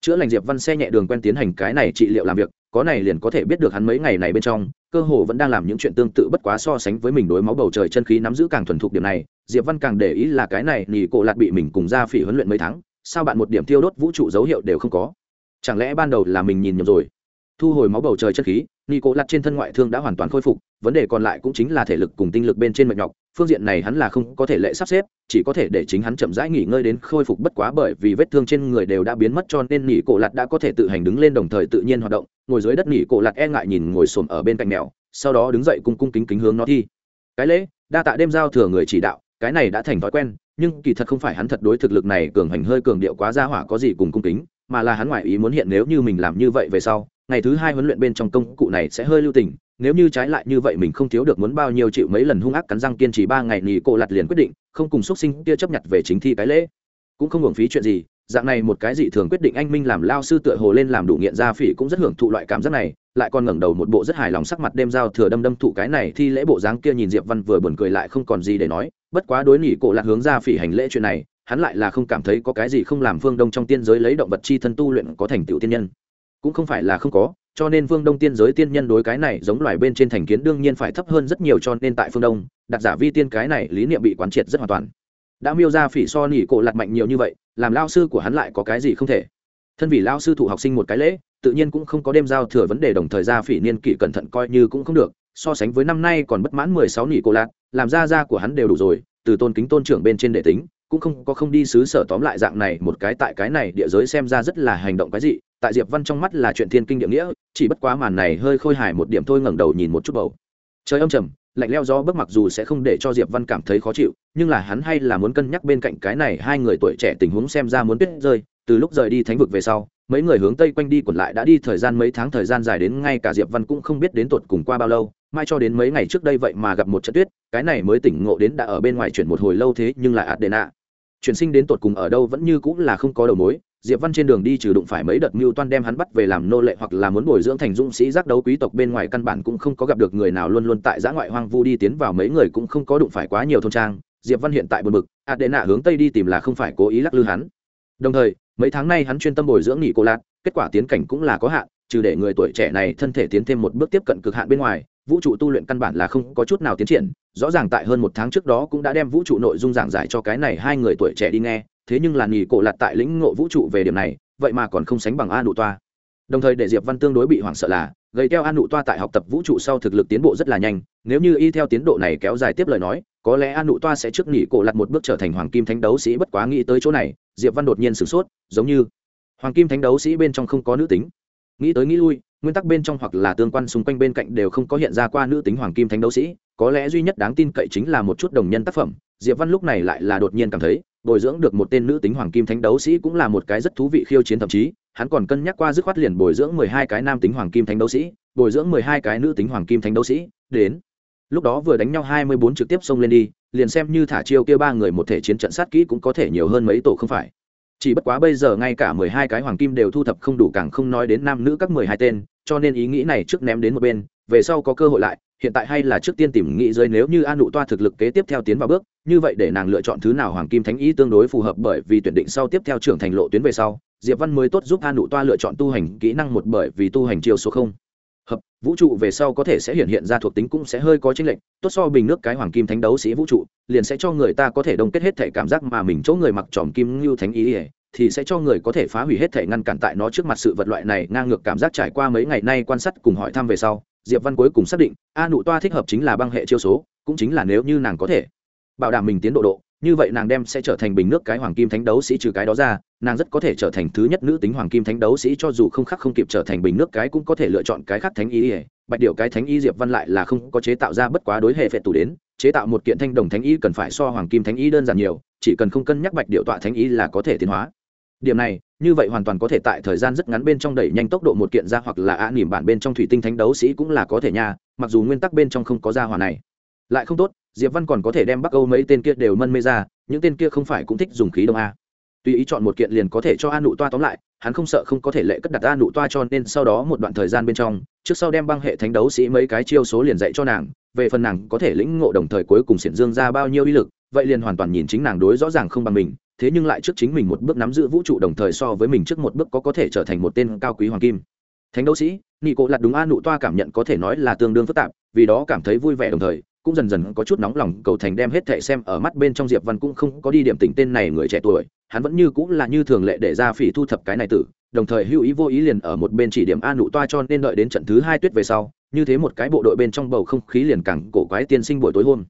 Chữa lành diệp văn xe nhẹ đường quen tiến hành cái này trị liệu làm việc, có này liền có thể biết được hắn mấy ngày này bên trong, cơ hồ vẫn đang làm những chuyện tương tự bất quá so sánh với mình đối máu bầu trời chân khí nắm giữ càng thuần thục điểm này, diệp văn càng để ý là cái này nghỉ cổ lặt bị mình cùng ra phỉ huấn luyện mấy tháng, sao bạn một điểm tiêu đốt vũ trụ dấu hiệu đều không có? Chẳng lẽ ban đầu là mình nhìn nhầm rồi? Thu hồi máu bầu trời chân khí, nico lặt trên thân ngoại thương đã hoàn toàn khôi phục, vấn đề còn lại cũng chính là thể lực cùng tinh lực bên trên mệt nhọc, phương diện này hắn là không có thể lệ sắp xếp, chỉ có thể để chính hắn chậm rãi nghỉ ngơi đến khôi phục bất quá bởi vì vết thương trên người đều đã biến mất cho nên nỉ cổ lặt đã có thể tự hành đứng lên đồng thời tự nhiên hoạt động, ngồi dưới đất nỉ cổ lặt e ngại nhìn ngồi xổm ở bên cạnh mèo, sau đó đứng dậy cung cung kính kính hướng nó thi. Cái lễ, đa tạ đêm giao thừa người chỉ đạo, cái này đã thành thói quen, nhưng kỳ thật không phải hắn thật đối thực lực này cường hành hơi cường điệu quá ra hỏa có gì cùng cung kính mà là hắn ngoại ý muốn hiện nếu như mình làm như vậy về sau, ngày thứ hai huấn luyện bên trong công cụ này sẽ hơi lưu tình, nếu như trái lại như vậy mình không thiếu được muốn bao nhiêu chịu mấy lần hung ác cắn răng kiên trì ba ngày nghỉ cổ lặt liền quyết định, không cùng xuất sinh kia chấp nhận về chính thi cái lễ. Cũng không hưởng phí chuyện gì, dạng này một cái dị thường quyết định anh minh làm lao sư tựa hồ lên làm đủ nghiện gia phỉ cũng rất hưởng thụ loại cảm giác này, lại còn ngẩng đầu một bộ rất hài lòng sắc mặt đêm giao thừa đâm đâm thụ cái này thi lễ bộ dáng kia nhìn diệp văn vừa buồn cười lại không còn gì để nói, bất quá đối nghỉ cổ lạc hướng gia phỉ hành lễ chuyện này hắn lại là không cảm thấy có cái gì không làm phương đông trong tiên giới lấy động vật chi thân tu luyện có thành tựu tiên nhân. Cũng không phải là không có, cho nên phương đông tiên giới tiên nhân đối cái này giống loài bên trên thành kiến đương nhiên phải thấp hơn rất nhiều cho nên tại phương đông đặt giả vi tiên cái này lý niệm bị quán triệt rất hoàn toàn. Đã miêu ra phỉ so nỉ cổ lặt mạnh nhiều như vậy, làm lao sư của hắn lại có cái gì không thể. Thân vì lao sư thụ học sinh một cái lễ, tự nhiên cũng không có đêm giao thừa vấn đề đồng thời ra phỉ niên kỷ cẩn thận coi như cũng không được, so sánh với năm nay còn bất mãn mười sáu nỉ cổ lạt, làm ra ra của hắn đều đủ rồi, từ tôn kính tôn trưởng bên trên đệ tính cũng không có không đi xứ sở tóm lại dạng này, một cái tại cái này địa giới xem ra rất là hành động cái gì tại diệp văn trong mắt là chuyện thiên kinh địa nghĩa, chỉ bất quá màn này hơi khôi hài một điểm thôi ngẩng đầu nhìn một chút bầu. Trời âm trầm, lạnh leo gió bấc mặc dù sẽ không để cho diệp văn cảm thấy khó chịu, nhưng là hắn hay là muốn cân nhắc bên cạnh cái này hai người tuổi trẻ tình huống xem ra muốn biết rơi, từ lúc rời đi thánh vực về sau, mấy người hướng tây quanh đi quẩn lại đã đi thời gian mấy tháng thời gian dài đến ngay cả diệp văn cũng không biết đến tột cùng qua bao lâu, mai cho đến mấy ngày trước đây vậy mà gặp một trận tuyết, cái này mới tỉnh ngộ đến đã ở bên ngoài chuyển một hồi lâu thế nhưng lại ạt đền ạ chuyển sinh đến tột cùng ở đâu vẫn như cũng là không có đầu mối. Diệp văn trên đường đi trừ đụng phải mấy đợt mưu toan đem hắn bắt về làm nô lệ hoặc là muốn bồi dưỡng thành dũng sĩ giác đấu quý tộc bên ngoài căn bản cũng không có gặp được người nào luôn luôn tại giã ngoại hoang vu đi tiến vào mấy người cũng không có đụng phải quá nhiều thôn trang. Diệp văn hiện tại buồn bực ạt đệ nạ hướng tây đi tìm là không phải cố ý lắc lư hắn. Đồng thời, mấy tháng nay hắn chuyên tâm bồi dưỡng nghỉ cô lạc kết quả tiến cảnh cũng là có hạn, trừ để người tuổi trẻ này thân thể tiến thêm một bước tiếp cận cực hạn bên ngoài, vũ trụ tu luyện căn bản là không có chút nào tiến triển rõ ràng tại hơn một tháng trước đó cũng đã đem vũ trụ nội dung giảng giải cho cái này hai người tuổi trẻ đi nghe, thế nhưng là nghỉ cổ lạt tại lĩnh ngộ vũ trụ về điểm này, vậy mà còn không sánh bằng a nụ toa. Đồng thời để diệp văn tương đối bị hoảng sợ là, gầy theo a nụ toa tại học tập vũ trụ sau thực lực tiến bộ rất là nhanh, nếu như y theo tiến độ này kéo dài tiếp lời nói, có lẽ a nụ toa sẽ trước nghỉ cổ lặt một bước trở thành hoàng kim thánh đấu sĩ bất quá nghĩ tới chỗ này, diệp văn đột nhiên sửng sốt, giống như hoàng kim thánh đấu sĩ bên trong không có nữ tính. Nghĩ tới nghĩ lui nguyên tắc bên trong hoặc là tương quan xung quanh bên cạnh đều không có hiện ra qua nữ tính hoàng kim thánh đấu sĩ, có lẽ duy nhất đáng tin cậy chính là một chút đồng nhân tác phẩm. Diệp văn lúc này lại là đột nhiên cảm thấy, bồi dưỡng được một tên nữ tính hoàng kim thánh đấu sĩ cũng là một cái rất thú vị khiêu chiến thậm chí, hắn còn cân nhắc qua dứt khoát liền bồi dưỡng mười hai cái nam tính hoàng kim thánh đấu sĩ, bồi dưỡng mười hai cái nữ tính hoàng kim thánh đấu sĩ, đến. Lúc đó vừa đánh nhau hai mươi bốn trực tiếp xông lên đi, liền xem như thả chiêu kia ba người một thể chiến trận sát kỹ cũng có thể nhiều hơn mấy tổ không phải chỉ bất quá bây giờ ngay cả mười hai cái hoàng kim đều thu thập không đủ càng không nói đến nam nữ các mười hai tên, cho nên ý nghĩ này trước ném đến một bên, về sau có cơ hội lại, hiện tại hay là trước tiên tìm nghĩ rơi nếu như an nụ toa thực lực kế tiếp theo tiến vào bước, như vậy để nàng lựa chọn thứ nào hoàng kim thánh ý tương đối phù hợp bởi vì tuyển định sau tiếp theo trưởng thành lộ tuyến về sau, diệp văn mới tốt giúp an nụ toa lựa chọn tu hành kỹ năng một bởi vì tu hành chiêu số không hợp, vũ trụ về sau có thể sẽ hiện hiện ra thuộc tính cũng sẽ hơi có chênh lệch, tốt so bình nước cái hoàng kim thánh đấu sĩ vũ trụ, liền sẽ cho người ta có thể đông kết hết thể cảm giác mà mình chỗ người mặc tròm kim như thánh ý ỉa thì sẽ cho người có thể phá hủy hết thể ngăn cản tại nó trước mặt sự vật loại này ngang ngược cảm giác trải qua mấy ngày nay quan sát cùng hỏi thăm về sau, diệp văn cuối cùng xác định, a nụ toa thích hợp chính là băng hệ chiêu số, cũng chính là nếu như nàng có thể bảo đảm mình tiến độ độ như vậy nàng đem sẽ trở thành bình nước cái hoàng kim thánh đấu sĩ trừ cái đó ra, nàng rất có thể trở thành thứ nhất nữ tính hoàng kim thánh đấu sĩ cho dù không khắc không kịp trở thành bình nước cái cũng có thể lựa chọn cái khác thánh y, bạch điệu cái thánh y diệp văn lại là không có chế tạo ra bất quá đối hệ phệ tù đến, chế tạo một kiện thanh đồng thánh y cần phải so hoàng kim thánh y đơn giản nhiều, chỉ cần không cân nhắc bạch điệu tọa thánh y là có thể tiến hóa. Điểm này, như vậy hoàn toàn có thể tại thời gian rất ngắn bên trong đẩy nhanh tốc độ một kiện ra hoặc là ạ nỉm bản bên trong thủy tinh thánh đấu sĩ cũng là có thể nha, mặc dù nguyên tắc bên trong không có ra hòa này. Lại không tốt diệp văn còn có thể đem bắc âu mấy tên kia đều mân mê ra, những tên kia không phải cũng thích dùng khí đông a. Tùy ý chọn một kiện liền có thể cho a nụ toa tóm lại, hắn không sợ không có thể lệ cất đặt a nụ toa cho nên sau đó một đoạn thời gian bên trong, trước sau đem băng hệ thánh đấu sĩ mấy cái chiêu số liền dạy cho nàng, về phần nàng có thể lĩnh ngộ đồng thời cuối cùng xiển dương ra bao nhiêu uy lực, vậy liền hoàn toàn nhìn chính nàng đối rõ ràng không bằng mình, thế nhưng lại trước chính mình một bước nắm giữ vũ trụ đồng thời so với mình trước một bước có có thể trở thành một tên cao quý hoàng kim. Thánh đấu sĩ, nị cộ lặt đúng a nụ toa cảm nhận có thể nói là tương đương phức tạp, vì đó cảm thấy vui vẻ đồng thời cũng dần dần có chút nóng lòng, cầu thành đem hết thệ xem ở mắt bên trong diệp văn cũng không có đi điểm tỉnh tên này người trẻ tuổi, hắn vẫn như cũng là như thường lệ để ra phỉ thu thập cái này tử, đồng thời hữu ý vô ý liền ở một bên chỉ điểm a nụ toa cho nên đợi đến trận thứ hai tuyết về sau, như thế một cái bộ đội bên trong bầu không khí liền càng cổ quái tiên sinh buổi tối hôm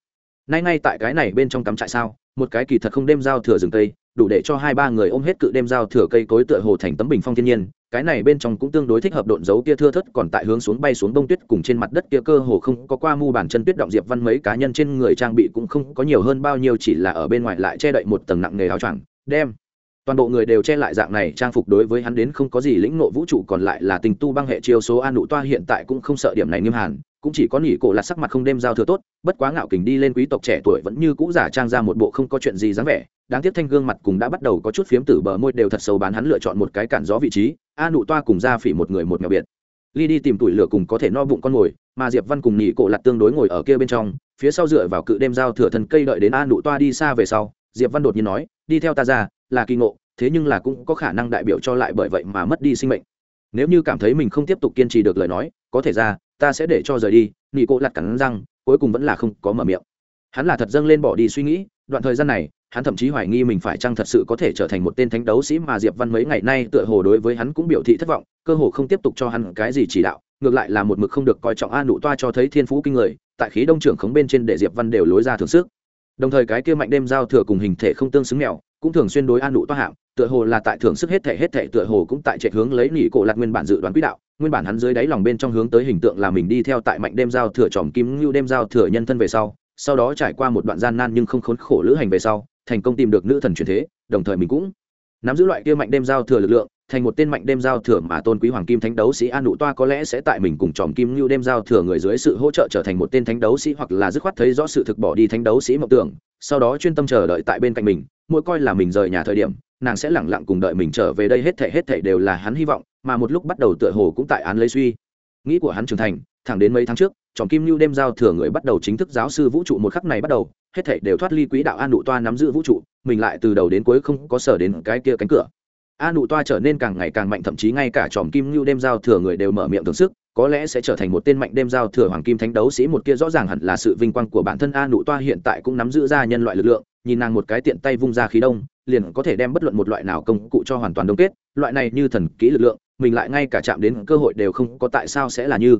nay ngay tại cái này bên trong cắm trại sao? Một cái kỳ thật không đêm giao thừa rừng tây đủ để cho hai ba người ôm hết cự đêm giao thừa cây cối tựa hồ thành tấm bình phong thiên nhiên. Cái này bên trong cũng tương đối thích hợp độn dấu kia thưa thất còn tại hướng xuống bay xuống đông tuyết cùng trên mặt đất kia cơ hồ không có qua mu bàn chân tuyết động diệp văn mấy cá nhân trên người trang bị cũng không có nhiều hơn bao nhiêu, chỉ là ở bên ngoài lại che đậy một tầng nặng nghề áo choàng. Đem toàn bộ người đều che lại dạng này, trang phục đối với hắn đến không có gì lĩnh nộ vũ trụ, còn lại là tình tu băng hệ chiêu số an nụ toa hiện tại cũng không sợ điểm này nghiêm hàn cũng chỉ có nỉ cổ là sắc mặt không đêm giao thừa tốt, bất quá ngạo kình đi lên quý tộc trẻ tuổi vẫn như cũ giả trang ra một bộ không có chuyện gì dáng vẻ, đáng tiếc thanh gương mặt cùng đã bắt đầu có chút phiếm tử bờ môi đều thật sâu bán hắn lựa chọn một cái cản gió vị trí, a nụ toa cùng ra phỉ một người một mèo biệt. Ly đi tìm tuổi lửa cùng có thể no bụng con mồi mà diệp văn cùng nỉ cổ lặt tương đối ngồi ở kia bên trong, phía sau dựa vào cự đêm giao thừa thần cây đợi đến a nụ toa đi xa về sau, diệp văn đột nhiên nói, đi theo ta ra, là kỳ ngộ, thế nhưng là cũng có khả năng đại biểu cho lại bởi vậy mà mất đi sinh mệnh. Nếu như cảm thấy mình không tiếp tục kiên trì được lời nói, có thể ra ta sẽ để cho rời đi nị cô lặt cắn răng, cuối cùng vẫn là không có mở miệng. Hắn là thật dâng lên bỏ đi suy nghĩ, đoạn thời gian này, hắn thậm chí hoài nghi mình phải chăng thật sự có thể trở thành một tên thánh đấu sĩ mà diệp văn mấy ngày nay tựa hồ đối với hắn cũng biểu thị thất vọng, cơ hồ không tiếp tục cho hắn cái gì chỉ đạo, ngược lại là một mực không được coi trọng a nụ toa cho thấy thiên phú kinh người, tại khí đông trưởng khống bên trên để diệp văn đều lối ra thường sức. Đồng thời cái kia mạnh đêm giao thừa cùng hình thể không tương xứng mèo, cũng thường xuyên đối a nụ toa hạng tựa hồ là tại thưởng sức hết thể hết thể tựa hồ cũng tại chạy hướng lấy nỉ cổ lạt nguyên bản dự đoán quỹ đạo. Nguyên bản hắn dưới đáy lòng bên trong hướng tới hình tượng là mình đi theo tại mạnh đêm giao thừa tròm kim ngưu đêm giao thừa nhân thân về sau sau đó trải qua một đoạn gian nan nhưng không khốn khổ lữ hành về sau, thành công tìm được nữ thần truyền thế, đồng thời mình cũng nắm giữ loại kia mạnh đêm giao thừa lực lượng, thành một tên mạnh đêm giao thừa mà tôn quý hoàng kim thánh đấu sĩ an nụ toa có lẽ sẽ tại mình cùng tròm kim như đêm giao thừa người dưới sự hỗ trợ trở thành một tên thánh đấu sĩ hoặc là dứt khoát thấy rõ sự thực bỏ đi thánh đấu sĩ mộng tưởng, sau đó chuyên tâm chờ đợi tại bên cạnh mình, mỗi coi là mình rời nhà thời điểm nàng sẽ lẳng lặng cùng đợi mình trở về đây hết thể hết thể đều là hắn hy vọng, mà một lúc bắt đầu tựa hồ cũng tại án lấy suy. Nghĩ của hắn trưởng thành, thẳng đến mấy tháng trước tròn kim lưu đêm giao thừa người bắt đầu chính thức giáo sư vũ trụ một khắc này bắt đầu, hết thể đều thoát ly quỹ đạo an nụ toa nắm giữ vũ trụ, mình lại từ đầu đến cuối không có sở đến cái kia cánh cửa. A nụ toa trở nên càng ngày càng mạnh, thậm chí ngay cả tròm kim lưu đêm giao thừa người đều mở miệng thưởng sức có lẽ sẽ trở thành một tên mạnh đêm giao thừa hoàng kim thánh đấu sĩ, một kia rõ ràng hẳn là sự vinh quang của bản thân a nụ toa hiện tại cũng nắm giữ ra nhân loại lực lượng, nhìn nàng một cái tiện tay vung ra khí đông, liền có thể đem bất luận một loại nào công cụ cho hoàn toàn đông kết, loại này như thần kỹ lực lượng, mình lại ngay cả chạm đến cơ hội đều không có tại sao sẽ là như.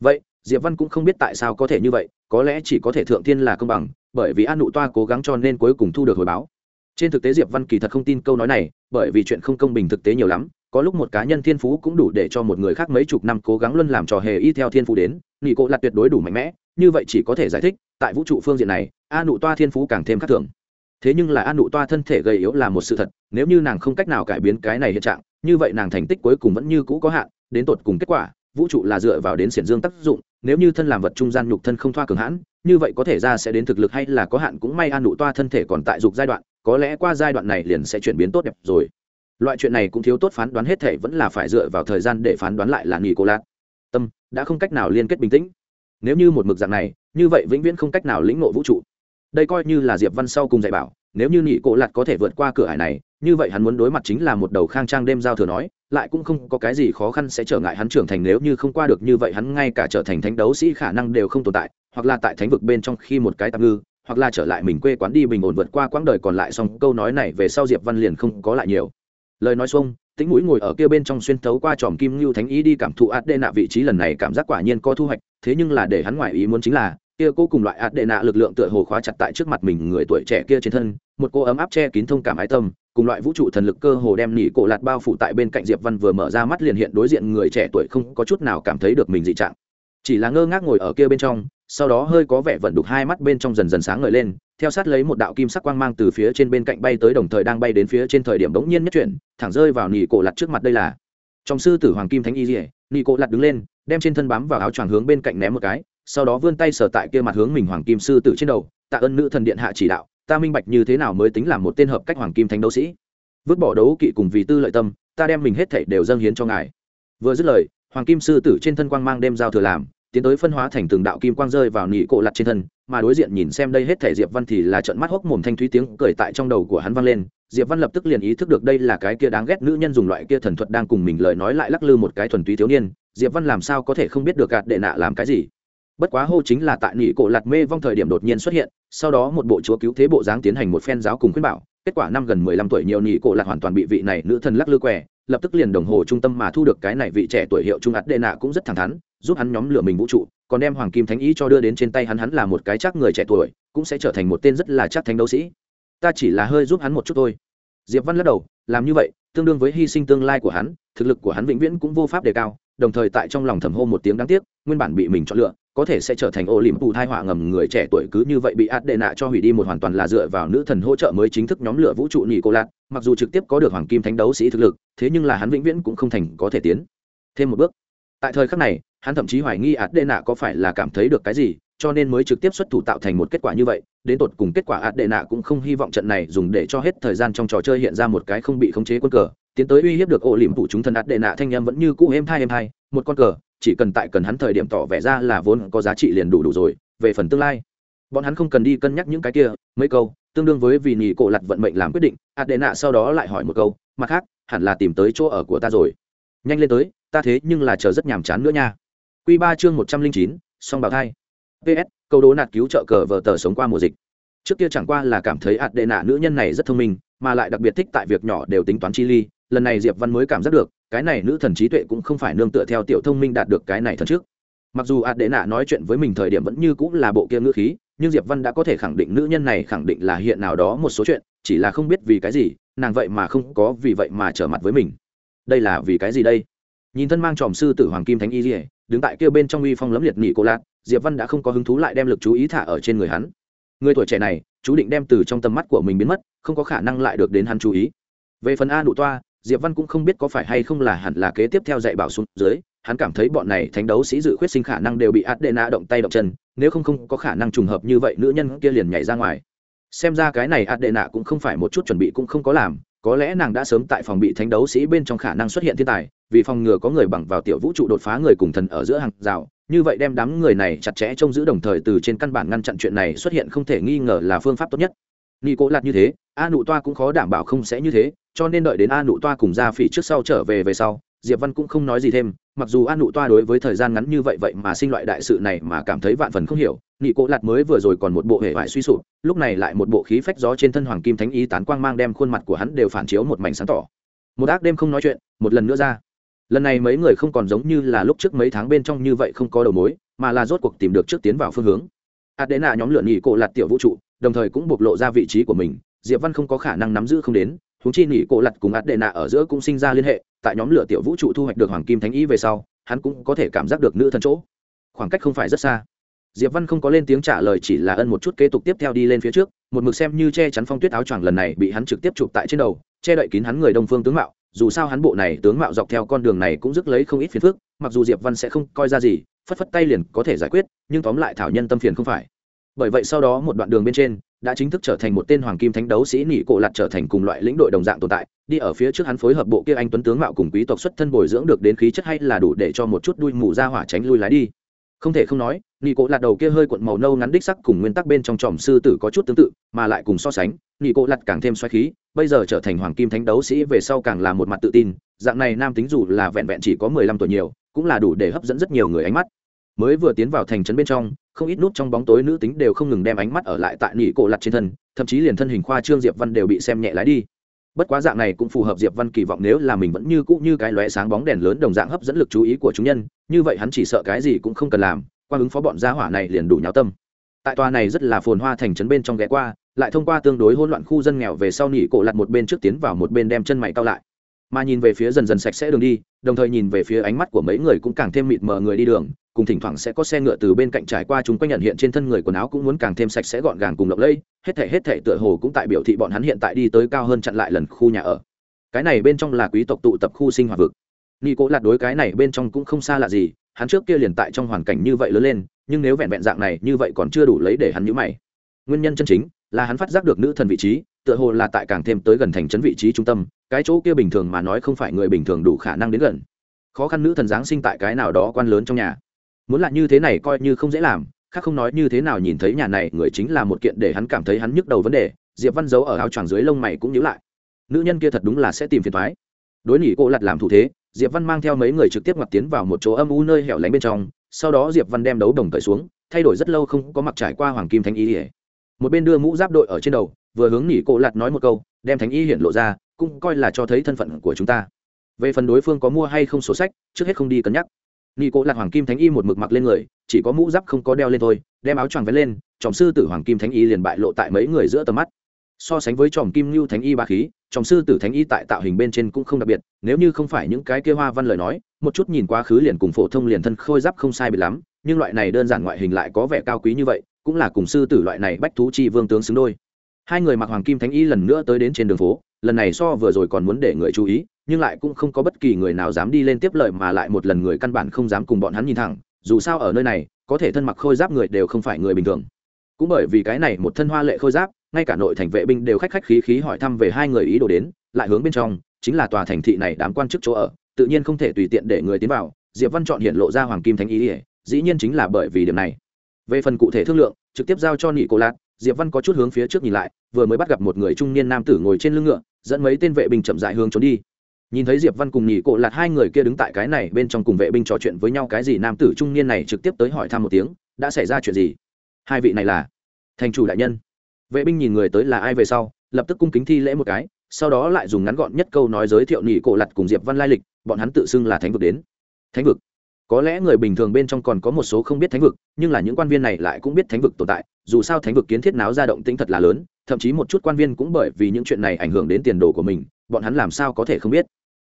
Vậy, diệp văn cũng không biết tại sao có thể như vậy, có lẽ chỉ có thể thượng thiên là công bằng, bởi vì an nụ toa cố gắng cho nên cuối cùng thu được hồi báo. Trên thực tế diệp văn kỳ thật không tin câu nói này, bởi vì chuyện không công bình thực tế nhiều lắm có lúc một cá nhân thiên phú cũng đủ để cho một người khác mấy chục năm cố gắng luôn làm trò hề y theo thiên phú đến nghị cộ là tuyệt đối đủ mạnh mẽ, như vậy chỉ có thể giải thích, tại vũ trụ phương diện này, a nụ toa thiên phú càng thêm khác thường. Thế nhưng là a nụ toa thân thể gầy yếu là một sự thật, nếu như nàng không cách nào cải biến cái này hiện trạng, như vậy nàng thành tích cuối cùng vẫn như cũ có hạn, đến tột cùng kết quả, vũ trụ là dựa vào đến xiển dương tác dụng, nếu như thân làm vật trung gian nhục thân không thoa cường hãn, như vậy có thể ra sẽ đến thực lực hay là có hạn cũng may a nụ toa thân thể còn tại dục giai đoạn, có lẽ qua giai đoạn này liền sẽ chuyển biến tốt đẹp rồi loại chuyện này cũng thiếu tốt phán đoán hết thể vẫn là phải dựa vào thời gian để phán đoán lại là nghỉ cô lạc tâm, đã không cách nào liên kết bình tĩnh. Nếu như một mực dạng này, như vậy vĩnh viễn không cách nào lĩnh ngộ vũ trụ. Đây coi như là diệp văn sau cùng dạy bảo, nếu như nhị cô lạc có thể vượt qua cửa hải này, như vậy hắn muốn đối mặt chính là một đầu khang trang đêm giao thừa nói, lại cũng không có cái gì khó khăn sẽ trở ngại hắn trưởng thành nếu như không qua được như vậy hắn ngay cả trở thành thánh đấu sĩ khả năng đều không tồn tại, hoặc là tại thánh vực bên trong khi một cái tạm ngư, hoặc là trở lại mình quê quán đi bình ổn vượt qua quãng đời còn lại, xong câu nói này về sau diệp văn liền không có lại nhiều lời nói xuông tính mũi ngồi ở kia bên trong xuyên thấu qua tròm kim ngưu thánh ý đi cảm thụ ạt đệ nạ vị trí lần này cảm giác quả nhiên có thu hoạch, thế nhưng là để hắn ngoại ý muốn chính là, kia cô cùng loại ạt đệ nạ lực lượng tựa hồ khóa chặt tại trước mặt mình người tuổi trẻ kia trên thân, một cô ấm áp che kín thông cảm ái tâm, cùng loại vũ trụ thần lực cơ hồ đem nỉ cổ lạt bao phủ tại bên cạnh diệp văn vừa mở ra mắt liền hiện đối diện người trẻ tuổi không có chút nào cảm thấy được mình dị trạng. Chỉ là ngơ ngác ngồi ở kia bên trong, sau đó hơi có vẻ vận đục hai mắt bên trong dần dần sáng ngời lên theo sát lấy một đạo kim sắc quang mang từ phía trên bên cạnh bay tới đồng thời đang bay đến phía trên thời điểm bỗng nhiên nhất chuyển, thẳng rơi vào nỉ cổ lặt trước mặt đây là. Trong sư tử hoàng kim thánh y dỉa nỉ cổ lặt đứng lên, đem trên thân bám vào áo choàng hướng bên cạnh ném một cái, sau đó vươn tay sờ tại kia mặt hướng mình hoàng kim sư tử trên đầu, tạ ơn nữ thần điện hạ chỉ đạo, ta minh bạch như thế nào mới tính là một tên hợp cách hoàng kim thánh đấu sĩ. Vứt bỏ đấu kỵ cùng vì tư lợi tâm, ta đem mình hết thảy đều dâng hiến cho ngài. Vừa dứt lời, hoàng kim sư tử trên thân quang mang đem giao thừa làm tiến tới phân hóa thành từng đạo kim quang rơi vào nỉ cổ lặt trên thân, mà đối diện nhìn xem đây hết thể diệp văn thì là trận mắt hốc mồm thanh thúy tiếng cười tại trong đầu của hắn vang lên. Diệp văn lập tức liền ý thức được đây là cái kia đáng ghét nữ nhân dùng loại kia thần thuật đang cùng mình lời nói lại lắc lư một cái thuần túy thiếu niên. Diệp văn làm sao có thể không biết được gạt đệ nạ làm cái gì? Bất quá hô chính là tại nỉ cổ lặt mê vong thời điểm đột nhiên xuất hiện, sau đó một bộ chúa cứu thế bộ dáng tiến hành một phen giáo cùng khuyên bảo. Kết quả năm gần mười lăm tuổi nhiều nỉ cổ lặt hoàn toàn bị vị này nữ thần lắc lư què lập tức liền đồng hồ trung tâm mà thu được cái này vị trẻ tuổi hiệu trung ắt đệ nạ cũng rất thẳng thắn, giúp hắn nhóm lửa mình vũ trụ, còn đem hoàng kim thánh ý cho đưa đến trên tay hắn hắn là một cái chắc người trẻ tuổi, cũng sẽ trở thành một tên rất là chắc thánh đấu sĩ. Ta chỉ là hơi giúp hắn một chút thôi. Diệp văn lắc đầu, làm như vậy, tương đương với hy sinh tương lai của hắn, thực lực của hắn vĩnh viễn cũng vô pháp đề cao, đồng thời tại trong lòng thầm hô một tiếng đáng tiếc, nguyên bản bị mình chọn lựa có thể sẽ trở thành ô liềm tù thai họa ngầm người trẻ tuổi cứ như vậy bị át đệ nạ cho hủy đi một hoàn toàn là dựa vào nữ thần hỗ trợ mới chính thức nhóm lửa vũ trụ nhị cô lạc mặc dù trực tiếp có được hoàng kim thánh đấu sĩ thực lực, thế nhưng là hắn vĩnh viễn cũng không thành có thể tiến. Thêm một bước, tại thời khắc này, hắn thậm chí hoài nghi ạt đệ nạ có phải là cảm thấy được cái gì, cho nên mới trực tiếp xuất thủ tạo thành một kết quả như vậy, đến tột cùng kết quả ạt đệ nạ cũng không hy vọng trận này dùng để cho hết thời gian trong trò chơi hiện ra một cái không bị khống chế quân cờ, tiến tới uy hiếp được ổ liềm phụ chúng thần ạt đệ nạ thanh em vẫn như cũ êm hai êm hai một con cờ, chỉ cần tại cần hắn thời điểm tỏ vẻ ra là vốn có giá trị liền đủ đủ rồi, về phần tương lai. Bọn hắn không cần đi cân nhắc những cái kia, mấy câu, tương đương với vì nhì cổ lặt vận mệnh làm quyết định ạt đệ nạ sau đó lại hỏi một câu, mặt khác, hẳn là tìm tới chỗ ở của ta rồi. Nhanh lên tới, ta thế nhưng là chờ rất nhàm chán nữa nha. Q ba chương một trăm linh chín, song bào thai. Ps câu đố nạt cứu trợ cờ vờ tờ sống qua mùa dịch. Trước kia chẳng qua là cảm thấy ạt đệ nạ nữ nhân này rất thông minh, mà lại đặc biệt thích tại việc nhỏ đều tính toán chi ly lần này diệp văn mới cảm giác được, cái này nữ thần trí tuệ cũng không phải nương tựa theo tiểu thông minh đạt được cái này thần trước. Mặc dù ạt đệ nạ nói chuyện với mình thời điểm vẫn như cũng là bộ kia ngữ khí, nhưng diệp văn đã có thể khẳng định nữ nhân này khẳng định là hiện nào đó một số chuyện, chỉ là không biết vì cái gì, nàng vậy mà không có vì vậy mà trở mặt với mình. Đây là vì cái gì đây? Nhìn thân mang tròm sư tử hoàng kim thánh y dỉa đứng tại kia bên trong uy phong lấm liệt nỉ cô lạc diệp văn đã không có hứng thú lại đem lực chú ý thả ở trên người hắn. Người tuổi trẻ này, chú định đem từ trong tầm mắt của mình biến mất, không có khả năng lại được đến hắn chú ý. Về phần a nụ toa diệp văn cũng không biết có phải hay không là hẳn là kế tiếp theo dạy bảo xuống dưới, hắn cảm thấy bọn này thánh đấu sĩ dự khuyết sinh khả năng đều bị adena động tay động chân, nếu không không có khả năng trùng hợp như vậy nữ nhân kia liền nhảy ra ngoài. Xem ra cái này adena cũng không phải một chút chuẩn bị cũng không có làm, có lẽ nàng đã sớm tại phòng bị thánh đấu sĩ bên trong khả năng xuất hiện thiên tài, vì phòng ngừa có người bằng vào tiểu vũ trụ đột phá người cùng thần ở giữa hàng rào, như vậy đem đám người này chặt chẽ trông giữ đồng thời từ trên căn bản ngăn chặn chuyện này xuất hiện không thể nghi ngờ là phương pháp tốt nhất. Nghi cố lạt như thế, a nụ toa cũng khó đảm bảo không sẽ như thế cho nên đợi đến a nụ toa cùng ra phỉ trước sau trở về về sau, diệp văn cũng không nói gì thêm, mặc dù a nụ toa đối với thời gian ngắn như vậy vậy mà sinh loại đại sự này mà cảm thấy vạn phần không hiểu, nghị cố lạt mới vừa rồi còn một bộ hệ vải suy sụp, lúc này lại một bộ khí phách gió trên thân hoàng kim thánh ý tán quang mang đem khuôn mặt của hắn đều phản chiếu một mảnh sáng tỏ. Một ác đêm không nói chuyện, một lần nữa ra. Lần này mấy người không còn giống như là lúc trước mấy tháng bên trong như vậy không có đầu mối, mà là rốt cuộc tìm được trước tiến vào phương hướng. Adena nhóm lượn nhị cỗ lạt tiểu vũ trụ, đồng thời cũng bộc lộ ra vị trí của mình, diệp văn không có khả năng nắm giữ không đến húng chi nghỉ cổ lặt cùng ạt đệ nạ ở giữa cũng sinh ra liên hệ, tại nhóm lửa tiểu vũ trụ thu hoạch được hoàng kim thánh ý về sau, hắn cũng có thể cảm giác được nữ thần chỗ. Khoảng cách không phải rất xa. Diệp văn không có lên tiếng trả lời, chỉ là ân một chút kế tục tiếp theo đi lên phía trước, một mực xem như che chắn phong tuyết áo choàng lần này bị hắn trực tiếp chụp tại trên đầu, che đậy kín hắn người đông phương tướng mạo, dù sao hắn bộ này tướng mạo dọc theo con đường này cũng rước lấy không ít phiền phức, mặc dù diệp văn sẽ không coi ra gì, phất phất tay liền có thể giải quyết, nhưng tóm lại thảo nhân tâm phiền không phải. Bởi vậy sau đó một đoạn đường bên trên đã chính thức trở thành một tên hoàng kim thánh đấu sĩ nỉ cổ lặt trở thành cùng loại lĩnh đội đồng dạng tồn tại. Đi ở phía trước hắn phối hợp bộ kia anh tuấn tướng mạo cùng quý tộc xuất thân bồi dưỡng được đến khí chất hay là đủ để cho một chút đuôi mù ra hỏa tránh lui lái đi. Không thể không nói, nỉ cổ lặt đầu kia hơi cuộn màu nâu ngắn đích sắc cùng nguyên tắc bên trong tròm sư tử có chút tương tự, mà lại cùng so sánh, nỉ cổ lặt càng thêm xoáy khí, bây giờ trở thành hoàng kim thánh đấu sĩ về sau càng là một mặt tự tin, dạng này nam tính dù là vẹn vẹn chỉ có mười lăm tuổi nhiều, cũng là đủ để hấp dẫn rất nhiều người ánh mắt mới vừa tiến vào thành trấn bên trong, không ít nút trong bóng tối nữ tính đều không ngừng đem ánh mắt ở lại tại nỉ cổ lặt trên thân, thậm chí liền thân hình khoa trương diệp văn đều bị xem nhẹ lái đi. Bất quá dạng này cũng phù hợp diệp văn kỳ vọng nếu là mình vẫn như cũ như cái lóe sáng bóng đèn lớn đồng dạng hấp dẫn lực chú ý của chúng nhân, như vậy hắn chỉ sợ cái gì cũng không cần làm, qua ứng phó bọn gia hỏa này liền đủ nháo tâm. Tại tòa này rất là phồn hoa thành trấn bên trong ghé qua, lại thông qua tương đối hỗn loạn khu dân nghèo về sau nỉ cổ lặt một bên trước tiến vào một bên đem chân mày cao lại. Mà nhìn về phía dần dần sạch sẽ đường đi, đồng thời nhìn về phía ánh mắt của mấy người cũng càng thêm mịt mờ người đi đường cùng thỉnh thoảng sẽ có xe ngựa từ bên cạnh trải qua chúng quanh nhận hiện trên thân người quần áo cũng muốn càng thêm sạch sẽ gọn gàng cùng lộng lẫy, hết thể hết thể tựa hồ cũng tại biểu thị bọn hắn hiện tại đi tới cao hơn chặn lại lần khu nhà ở. Cái này bên trong là quý tộc tụ tập khu sinh hoạt vực. Nghi cố lạt đối cái này bên trong cũng không xa lạ gì, hắn trước kia liền tại trong hoàn cảnh như vậy lớn lên, nhưng nếu vẹn vẹn dạng này, như vậy còn chưa đủ lấy để hắn nhữ mày. Nguyên nhân chân chính là hắn phát giác được nữ thần vị trí, tựa hồ là tại càng thêm tới gần thành trấn vị trí trung tâm, cái chỗ kia bình thường mà nói không phải người bình thường đủ khả năng đến gần. Khó khăn nữ thần giáng sinh tại cái nào đó quan lớn trong nhà muốn là như thế này coi như không dễ làm, khác không nói như thế nào nhìn thấy nhà này người chính là một kiện để hắn cảm thấy hắn nhức đầu vấn đề, diệp văn giấu ở áo choàng dưới lông mày cũng nhíu lại. Nữ nhân kia thật đúng là sẽ tìm phiền thoái đối nỉ cô lặt làm thủ thế, diệp văn mang theo mấy người trực tiếp ngoặt tiến vào một chỗ âm u nơi hẻo lánh bên trong, sau đó diệp văn đem đấu đồng cởi xuống, thay đổi rất lâu không có mặc trải qua hoàng kim thánh y ỉa một bên đưa mũ giáp đội ở trên đầu, vừa hướng nỉ cô lặt nói một câu, đem thánh y hiện lộ ra, cũng coi là cho thấy thân phận của chúng ta. Về phần đối phương có mua hay không sổ sách, trước hết không đi cân nhắc nghi cố lạc hoàng kim thánh y một mực mặc lên người, chỉ có mũ giáp không có đeo lên thôi, đem áo choàng vén lên tròm sư tử hoàng kim thánh y liền bại lộ tại mấy người giữa tầm mắt. So sánh với tròm kim lưu thánh y ba khí tròm sư tử thánh y tại tạo hình bên trên cũng không đặc biệt, nếu như không phải những cái kia hoa văn lời nói, một chút nhìn quá khứ liền cùng phổ thông liền thân khôi giáp không sai biệt lắm, nhưng loại này đơn giản ngoại hình lại có vẻ cao quý như vậy, cũng là cùng sư tử loại này bách thú chi vương tướng xứng đôi. Hai người mặc hoàng kim thánh y lần nữa tới đến trên đường phố lần này so vừa rồi còn muốn để người chú ý, nhưng lại cũng không có bất kỳ người nào dám đi lên tiếp lợi mà lại một lần người căn bản không dám cùng bọn hắn nhìn thẳng, dù sao ở nơi này, có thể thân mặc khôi giáp người đều không phải người bình thường. Cũng bởi vì cái này một thân hoa lệ khôi giáp, ngay cả nội thành vệ binh đều khách khách khí khí hỏi thăm về hai người ý đồ đến, lại hướng bên trong, chính là tòa thành thị này đám quan chức chỗ ở, tự nhiên không thể tùy tiện để người tiến vào, diệp văn chọn hiện lộ ra hoàng kim thánh ý ỉa dĩ nhiên chính là bởi vì điểm này. Về phần cụ thể thương lượng, trực tiếp giao cho nị cô lạc diệp văn có chút hướng phía trước nhìn lại, vừa mới bắt gặp một người trung niên nam tử ngồi trên lưng ngựa, dẫn mấy tên vệ binh chậm dại hướng trốn đi. Nhìn thấy diệp văn cùng nhị cộ lạt hai người kia đứng tại cái này bên trong cùng vệ binh trò chuyện với nhau, cái gì nam tử trung niên này trực tiếp tới hỏi thăm một tiếng, đã xảy ra chuyện gì? Hai vị này là? Thành chủ đại nhân. Vệ binh nhìn người tới là ai về sau, lập tức cung kính thi lễ một cái, sau đó lại dùng ngắn gọn nhất câu nói giới thiệu nhị cộ lặt cùng diệp văn lai lịch, bọn hắn tự xưng là thánh vực đến. Thánh vực? Có lẽ người bình thường bên trong còn có một số không biết thánh vực, nhưng là những quan viên này lại cũng biết thánh vực tồn tại dù sao thánh vực kiến thiết náo ra động tĩnh thật là lớn, thậm chí một chút quan viên cũng bởi vì những chuyện này ảnh hưởng đến tiền đồ của mình, bọn hắn làm sao có thể không biết.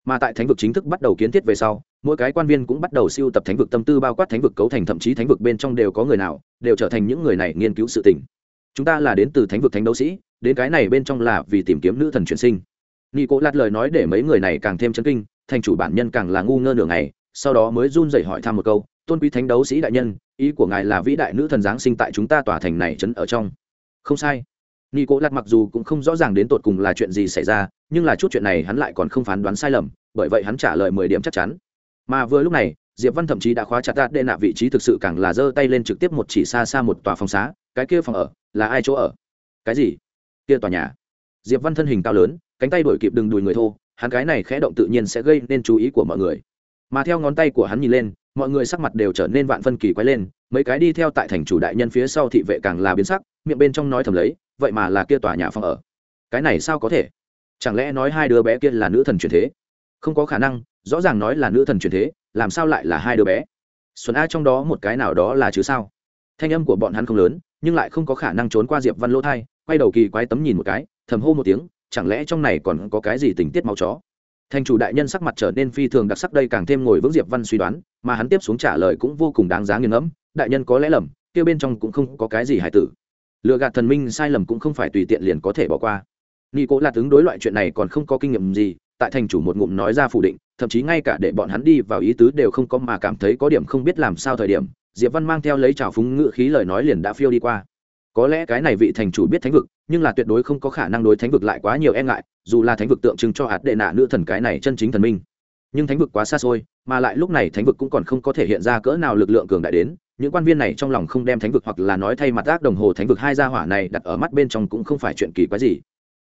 Mà tại thánh vực chính thức bắt đầu kiến thiết về sau, mỗi cái quan viên cũng bắt đầu siêu tập thánh vực tâm tư bao quát thánh vực cấu thành, thậm chí thánh vực bên trong đều có người nào, đều trở thành những người này nghiên cứu sự tình. Chúng ta là đến từ thánh vực thánh đấu sĩ, đến cái này bên trong là vì tìm kiếm nữ thần chuyển sinh. Nghi cố lạt lời nói để mấy người này càng thêm chấn kinh, thành chủ bản nhân càng là ngu ngơ nửa ngày, sau đó mới run rẩy hỏi thăm một câu, tôn quý thánh đấu sĩ đại nhân ý của ngài là vĩ đại nữ thần giáng sinh tại chúng ta tòa thành này trấn ở trong. Không sai. Nghi cố Lạc mặc dù cũng không rõ ràng đến tột cùng là chuyện gì xảy ra, nhưng là chút chuyện này hắn lại còn không phán đoán sai lầm, bởi vậy hắn trả lời mười điểm chắc chắn. Mà vừa lúc này, diệp văn thậm chí đã khóa chặt đạt đệ nạ vị trí thực sự càng là giơ tay lên trực tiếp một chỉ xa xa một tòa phòng xá, cái kia phòng ở, là ai chỗ ở? Cái gì? Kia tòa nhà. Diệp văn thân hình cao lớn, cánh tay đổi kịp đừng đùi người thô, hắn cái này khẽ động tự nhiên sẽ gây nên chú ý của mọi người. Mà theo ngón tay của hắn nhìn lên mọi người sắc mặt đều trở nên vạn phân kỳ quái lên, mấy cái đi theo tại thành chủ đại nhân phía sau thị vệ càng là biến sắc, miệng bên trong nói thầm lấy, vậy mà là kia tòa nhà phòng ở. Cái này sao có thể? Chẳng lẽ nói hai đứa bé kia là nữ thần truyền thế? Không có khả năng, rõ ràng nói là nữ thần truyền thế, làm sao lại là hai đứa bé? Xuân a trong đó một cái nào đó là chứ sao? Thanh âm của bọn hắn không lớn, nhưng lại không có khả năng trốn qua diệp văn lỗ thai, quay đầu kỳ quái tấm nhìn một cái, thầm hô một tiếng, chẳng lẽ trong này còn có cái gì tình tiết máu chó? Thành chủ đại nhân sắc mặt trở nên phi thường đặc sắc, đây càng thêm ngồi vững diệp văn suy đoán, mà hắn tiếp xuống trả lời cũng vô cùng đáng giá nghiền ngẫm, đại nhân có lẽ lầm, kia bên trong cũng không có cái gì hài tử. Lựa gạt thần minh sai lầm cũng không phải tùy tiện liền có thể bỏ qua. Nghi cố là tướng đối loại chuyện này còn không có kinh nghiệm gì, tại thành chủ một ngụm nói ra phủ định, thậm chí ngay cả để bọn hắn đi vào ý tứ đều không có mà cảm thấy có điểm không biết làm sao thời điểm, diệp văn mang theo lấy trào phúng ngự khí lời nói liền đã phiêu đi qua. Có lẽ cái này vị thành chủ biết thánh vực, nhưng là tuyệt đối không có khả năng đối thánh vực lại quá nhiều e ngại dù là thánh vực tượng trưng cho hạt đệ nạ nữ thần cái này chân chính thần minh. Nhưng thánh vực quá xa xôi, mà lại lúc này thánh vực cũng còn không có thể hiện ra cỡ nào lực lượng cường đại đến, những quan viên này trong lòng không đem thánh vực hoặc là nói thay mặt ác đồng hồ thánh vực hai gia hỏa này đặt ở mắt bên trong cũng không phải chuyện kỳ quái gì.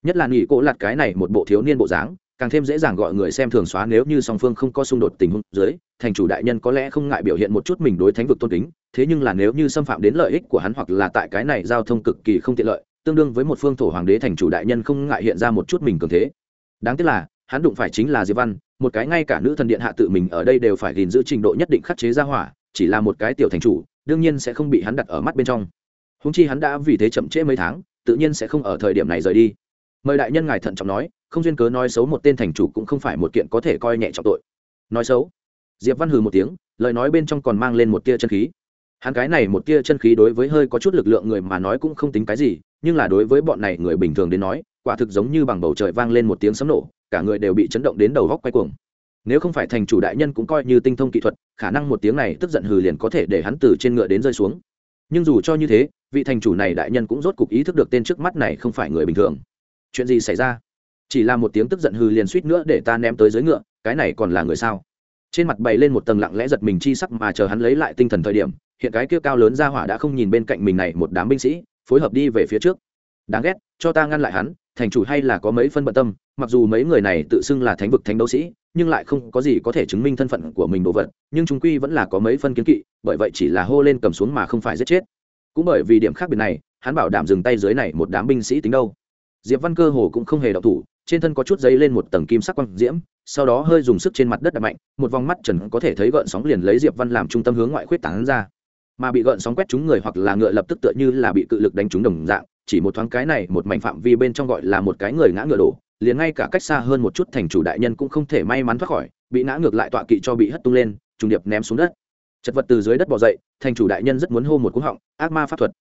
Nhất là nghỉ cỗ lạt cái này một bộ thiếu niên bộ dáng, càng thêm dễ dàng gọi người xem thường xóa nếu như song phương không có xung đột tình huống dưới, thành chủ đại nhân có lẽ không ngại biểu hiện một chút mình đối thánh vực tôn kính, thế nhưng là nếu như xâm phạm đến lợi ích của hắn hoặc là tại cái này giao thông cực kỳ không tiện lợi tương đương với một phương thổ hoàng đế thành chủ đại nhân không ngại hiện ra một chút mình cường thế. Đáng tiếc là, hắn đụng phải chính là diệp văn, một cái ngay cả nữ thần điện hạ tự mình ở đây đều phải gìn giữ trình độ nhất định khắc chế ra hỏa, chỉ là một cái tiểu thành chủ, đương nhiên sẽ không bị hắn đặt ở mắt bên trong. Húng chi hắn đã vì thế chậm trễ mấy tháng, tự nhiên sẽ không ở thời điểm này rời đi. Mời đại nhân ngài thận trọng nói, không duyên cớ nói xấu một tên thành chủ cũng không phải một kiện có thể coi nhẹ trọng tội. Nói xấu? Diệp văn hừ một tiếng, lời nói bên trong còn mang lên một tia chân khí. Hắn cái này một tia chân khí đối với hơi có chút lực lượng người mà nói cũng không tính cái gì nhưng là đối với bọn này người bình thường đến nói, quả thực giống như bằng bầu trời vang lên một tiếng sấm nổ, cả người đều bị chấn động đến đầu góc quay cuồng. Nếu không phải thành chủ đại nhân cũng coi như tinh thông kỹ thuật, khả năng một tiếng này tức giận hừ liền có thể để hắn từ trên ngựa đến rơi xuống. Nhưng dù cho như thế, vị thành chủ này đại nhân cũng rốt cục ý thức được tên trước mắt này không phải người bình thường. Chuyện gì xảy ra? Chỉ là một tiếng tức giận hừ liền suýt nữa để ta ném tới dưới ngựa, cái này còn là người sao? Trên mặt bày lên một tầng lặng lẽ giật mình chi sắc mà chờ hắn lấy lại tinh thần thời điểm, hiện cái kia cao lớn ra hỏa đã không nhìn bên cạnh mình này một đám binh sĩ phối hợp đi về phía trước. Đáng ghét, cho ta ngăn lại hắn, thành chủ hay là có mấy phân bận tâm, mặc dù mấy người này tự xưng là thánh vực thánh đấu sĩ, nhưng lại không có gì có thể chứng minh thân phận của mình đồ vật, nhưng chúng quy vẫn là có mấy phân kiến kỵ, bởi vậy chỉ là hô lên cầm xuống mà không phải giết chết. Cũng bởi vì điểm khác biệt này, hắn bảo đảm dừng tay dưới này một đám binh sĩ tính đâu. Diệp văn cơ hồ cũng không hề đọc thủ, trên thân có chút giấy lên một tầng kim sắc quang diễm, sau đó hơi dùng sức trên mặt đất đập mạnh, một vòng mắt trần có thể thấy gợn sóng liền lấy diệp văn làm trung tâm hướng ngoại khuyết tảng ra mà bị gợn sóng quét trúng người hoặc là ngựa lập tức tựa như là bị cự lực đánh trúng đồng dạng, chỉ một thoáng cái này, một mảnh phạm vi bên trong gọi là một cái người ngã ngựa đổ, liền ngay cả cách xa hơn một chút thành chủ đại nhân cũng không thể may mắn thoát khỏi, bị ngã ngược lại tọa kỵ cho bị hất tung lên, trùng điệp ném xuống đất. Chật vật từ dưới đất bỏ dậy, thành chủ đại nhân rất muốn hô một cú họng, ác ma pháp thuật.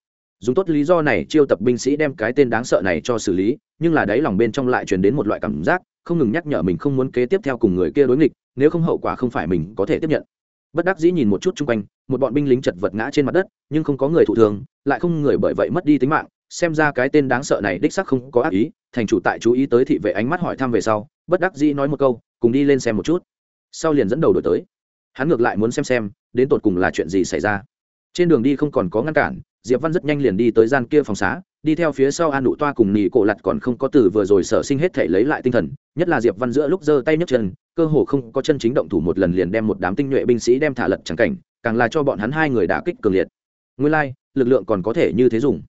Dùng tốt lý do này, chiêu tập binh sĩ đem cái tên đáng sợ này cho xử lý, nhưng là đáy lòng bên trong lại truyền đến một loại cảm giác, không ngừng nhắc nhở mình không muốn kế tiếp theo cùng người kia đối nghịch, nếu không hậu quả không phải mình có thể tiếp nhận bất đắc dĩ nhìn một chút chung quanh, một bọn binh lính chật vật ngã trên mặt đất, nhưng không có người thụ thường lại không người bởi vậy mất đi tính mạng. Xem ra cái tên đáng sợ này đích sắc không có ác ý, thành chủ tại chú ý tới thị vệ ánh mắt hỏi thăm về sau, bất đắc dĩ nói một câu, cùng đi lên xem một chút. Sau liền dẫn đầu đổi tới. Hắn ngược lại muốn xem xem, đến tột cùng là chuyện gì xảy ra. Trên đường đi không còn có ngăn cản, diệp văn rất nhanh liền đi tới gian kia phòng xá, đi theo phía sau an nụ toa cùng nỉ cổ lặt còn không có từ vừa rồi sở sinh hết thể lấy lại tinh thần, nhất là diệp văn giữa lúc giơ tay nhấc chân cơ hồ không có chân chính động thủ một lần liền đem một đám tinh nhuệ binh sĩ đem thả lật chẳng cảnh, càng là cho bọn hắn hai người đả kích cường liệt. Nguyên lai, lực lượng còn có thể như thế dùng.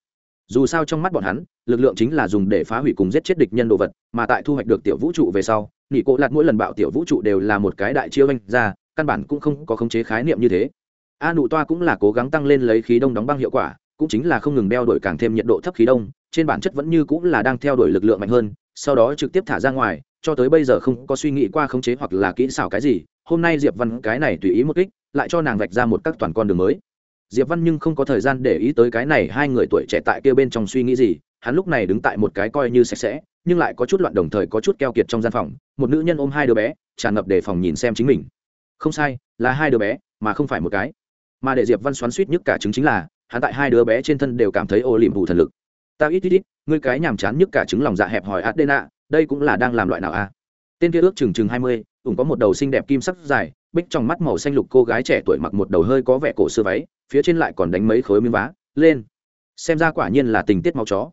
Dù sao trong mắt bọn hắn, lực lượng chính là dùng để phá hủy cùng giết chết địch nhân đồ vật, mà tại thu hoạch được tiểu vũ trụ về sau nghỉ cổ lặt mỗi lần bạo tiểu vũ trụ đều là một cái đại chiêu anh ra, căn bản cũng không có khống chế khái niệm như thế. A nụ toa cũng là cố gắng tăng lên lấy khí đông đóng băng hiệu quả, cũng chính là không ngừng đeo đổi càng thêm nhiệt độ thấp khí đông, trên bản chất vẫn như cũng là đang theo đuổi lực lượng mạnh hơn, sau đó trực tiếp thả ra ngoài cho tới bây giờ không có suy nghĩ qua khống chế hoặc là kỹ xảo cái gì, hôm nay diệp văn cái này tùy ý một kích, lại cho nàng vạch ra một các toàn con đường mới. Diệp văn nhưng không có thời gian để ý tới cái này hai người tuổi trẻ tại kia bên trong suy nghĩ gì, hắn lúc này đứng tại một cái coi như sạch sẽ, nhưng lại có chút loạn đồng thời có chút keo kiệt trong gian phòng, một nữ nhân ôm hai đứa bé, tràn ngập để phòng nhìn xem chính mình. Không sai, là hai đứa bé, mà không phải một cái. Mà để diệp văn xoắn suýt nhất cả chứng chính là, hắn tại hai đứa bé trên thân đều cảm thấy ô liềm vụ thần lực. Ta ít ít ít, ngươi cái nhàm chán nhất cả chứng lòng dạ hẹp hòi adena đây cũng là đang làm loại nào a tên kia ước chừng chừng hai mươi, ủng có một đầu xinh đẹp kim sắc dài, bích trong mắt màu xanh lục cô gái trẻ tuổi mặc một đầu hơi có vẻ cổ xưa váy, phía trên lại còn đánh mấy khối miếng vá, lên. Xem ra quả nhiên là tình tiết máu chó.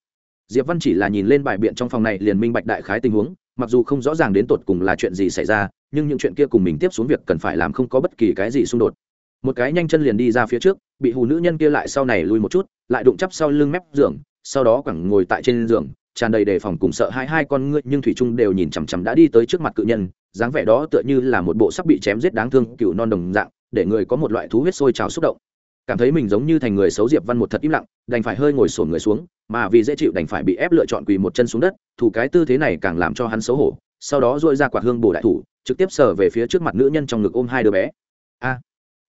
Diệp văn chỉ là nhìn lên bài biện trong phòng này liền minh bạch đại khái tình huống, mặc dù không rõ ràng đến tột cùng là chuyện gì xảy ra, nhưng những chuyện kia cùng mình tiếp xuống việc cần phải làm không có bất kỳ cái gì xung đột. Một cái nhanh chân liền đi ra phía trước, bị hù nữ nhân kia lại sau này lui một chút, lại đụng chắp sau lưng mép giường, sau đó quẳng ngồi tại trên giường tràn đầy đề phòng cùng sợ hai hai con ngươi, nhưng thủy trung đều nhìn chằm chằm đã đi tới trước mặt cự nhân, dáng vẻ đó tựa như là một bộ sắp bị chém giết đáng thương cựu non đồng dạng, để người có một loại thú huyết sôi trào xúc động. Cảm thấy mình giống như thành người xấu diệp văn một thật im lặng, đành phải hơi ngồi sổn người xuống, mà vì dễ chịu đành phải bị ép lựa chọn quỳ một chân xuống đất, thủ cái tư thế này càng làm cho hắn xấu hổ, sau đó dội ra quạt hương bổ đại thủ, trực tiếp sờ về phía trước mặt nữ nhân trong ngực ôm hai đứa bé. A!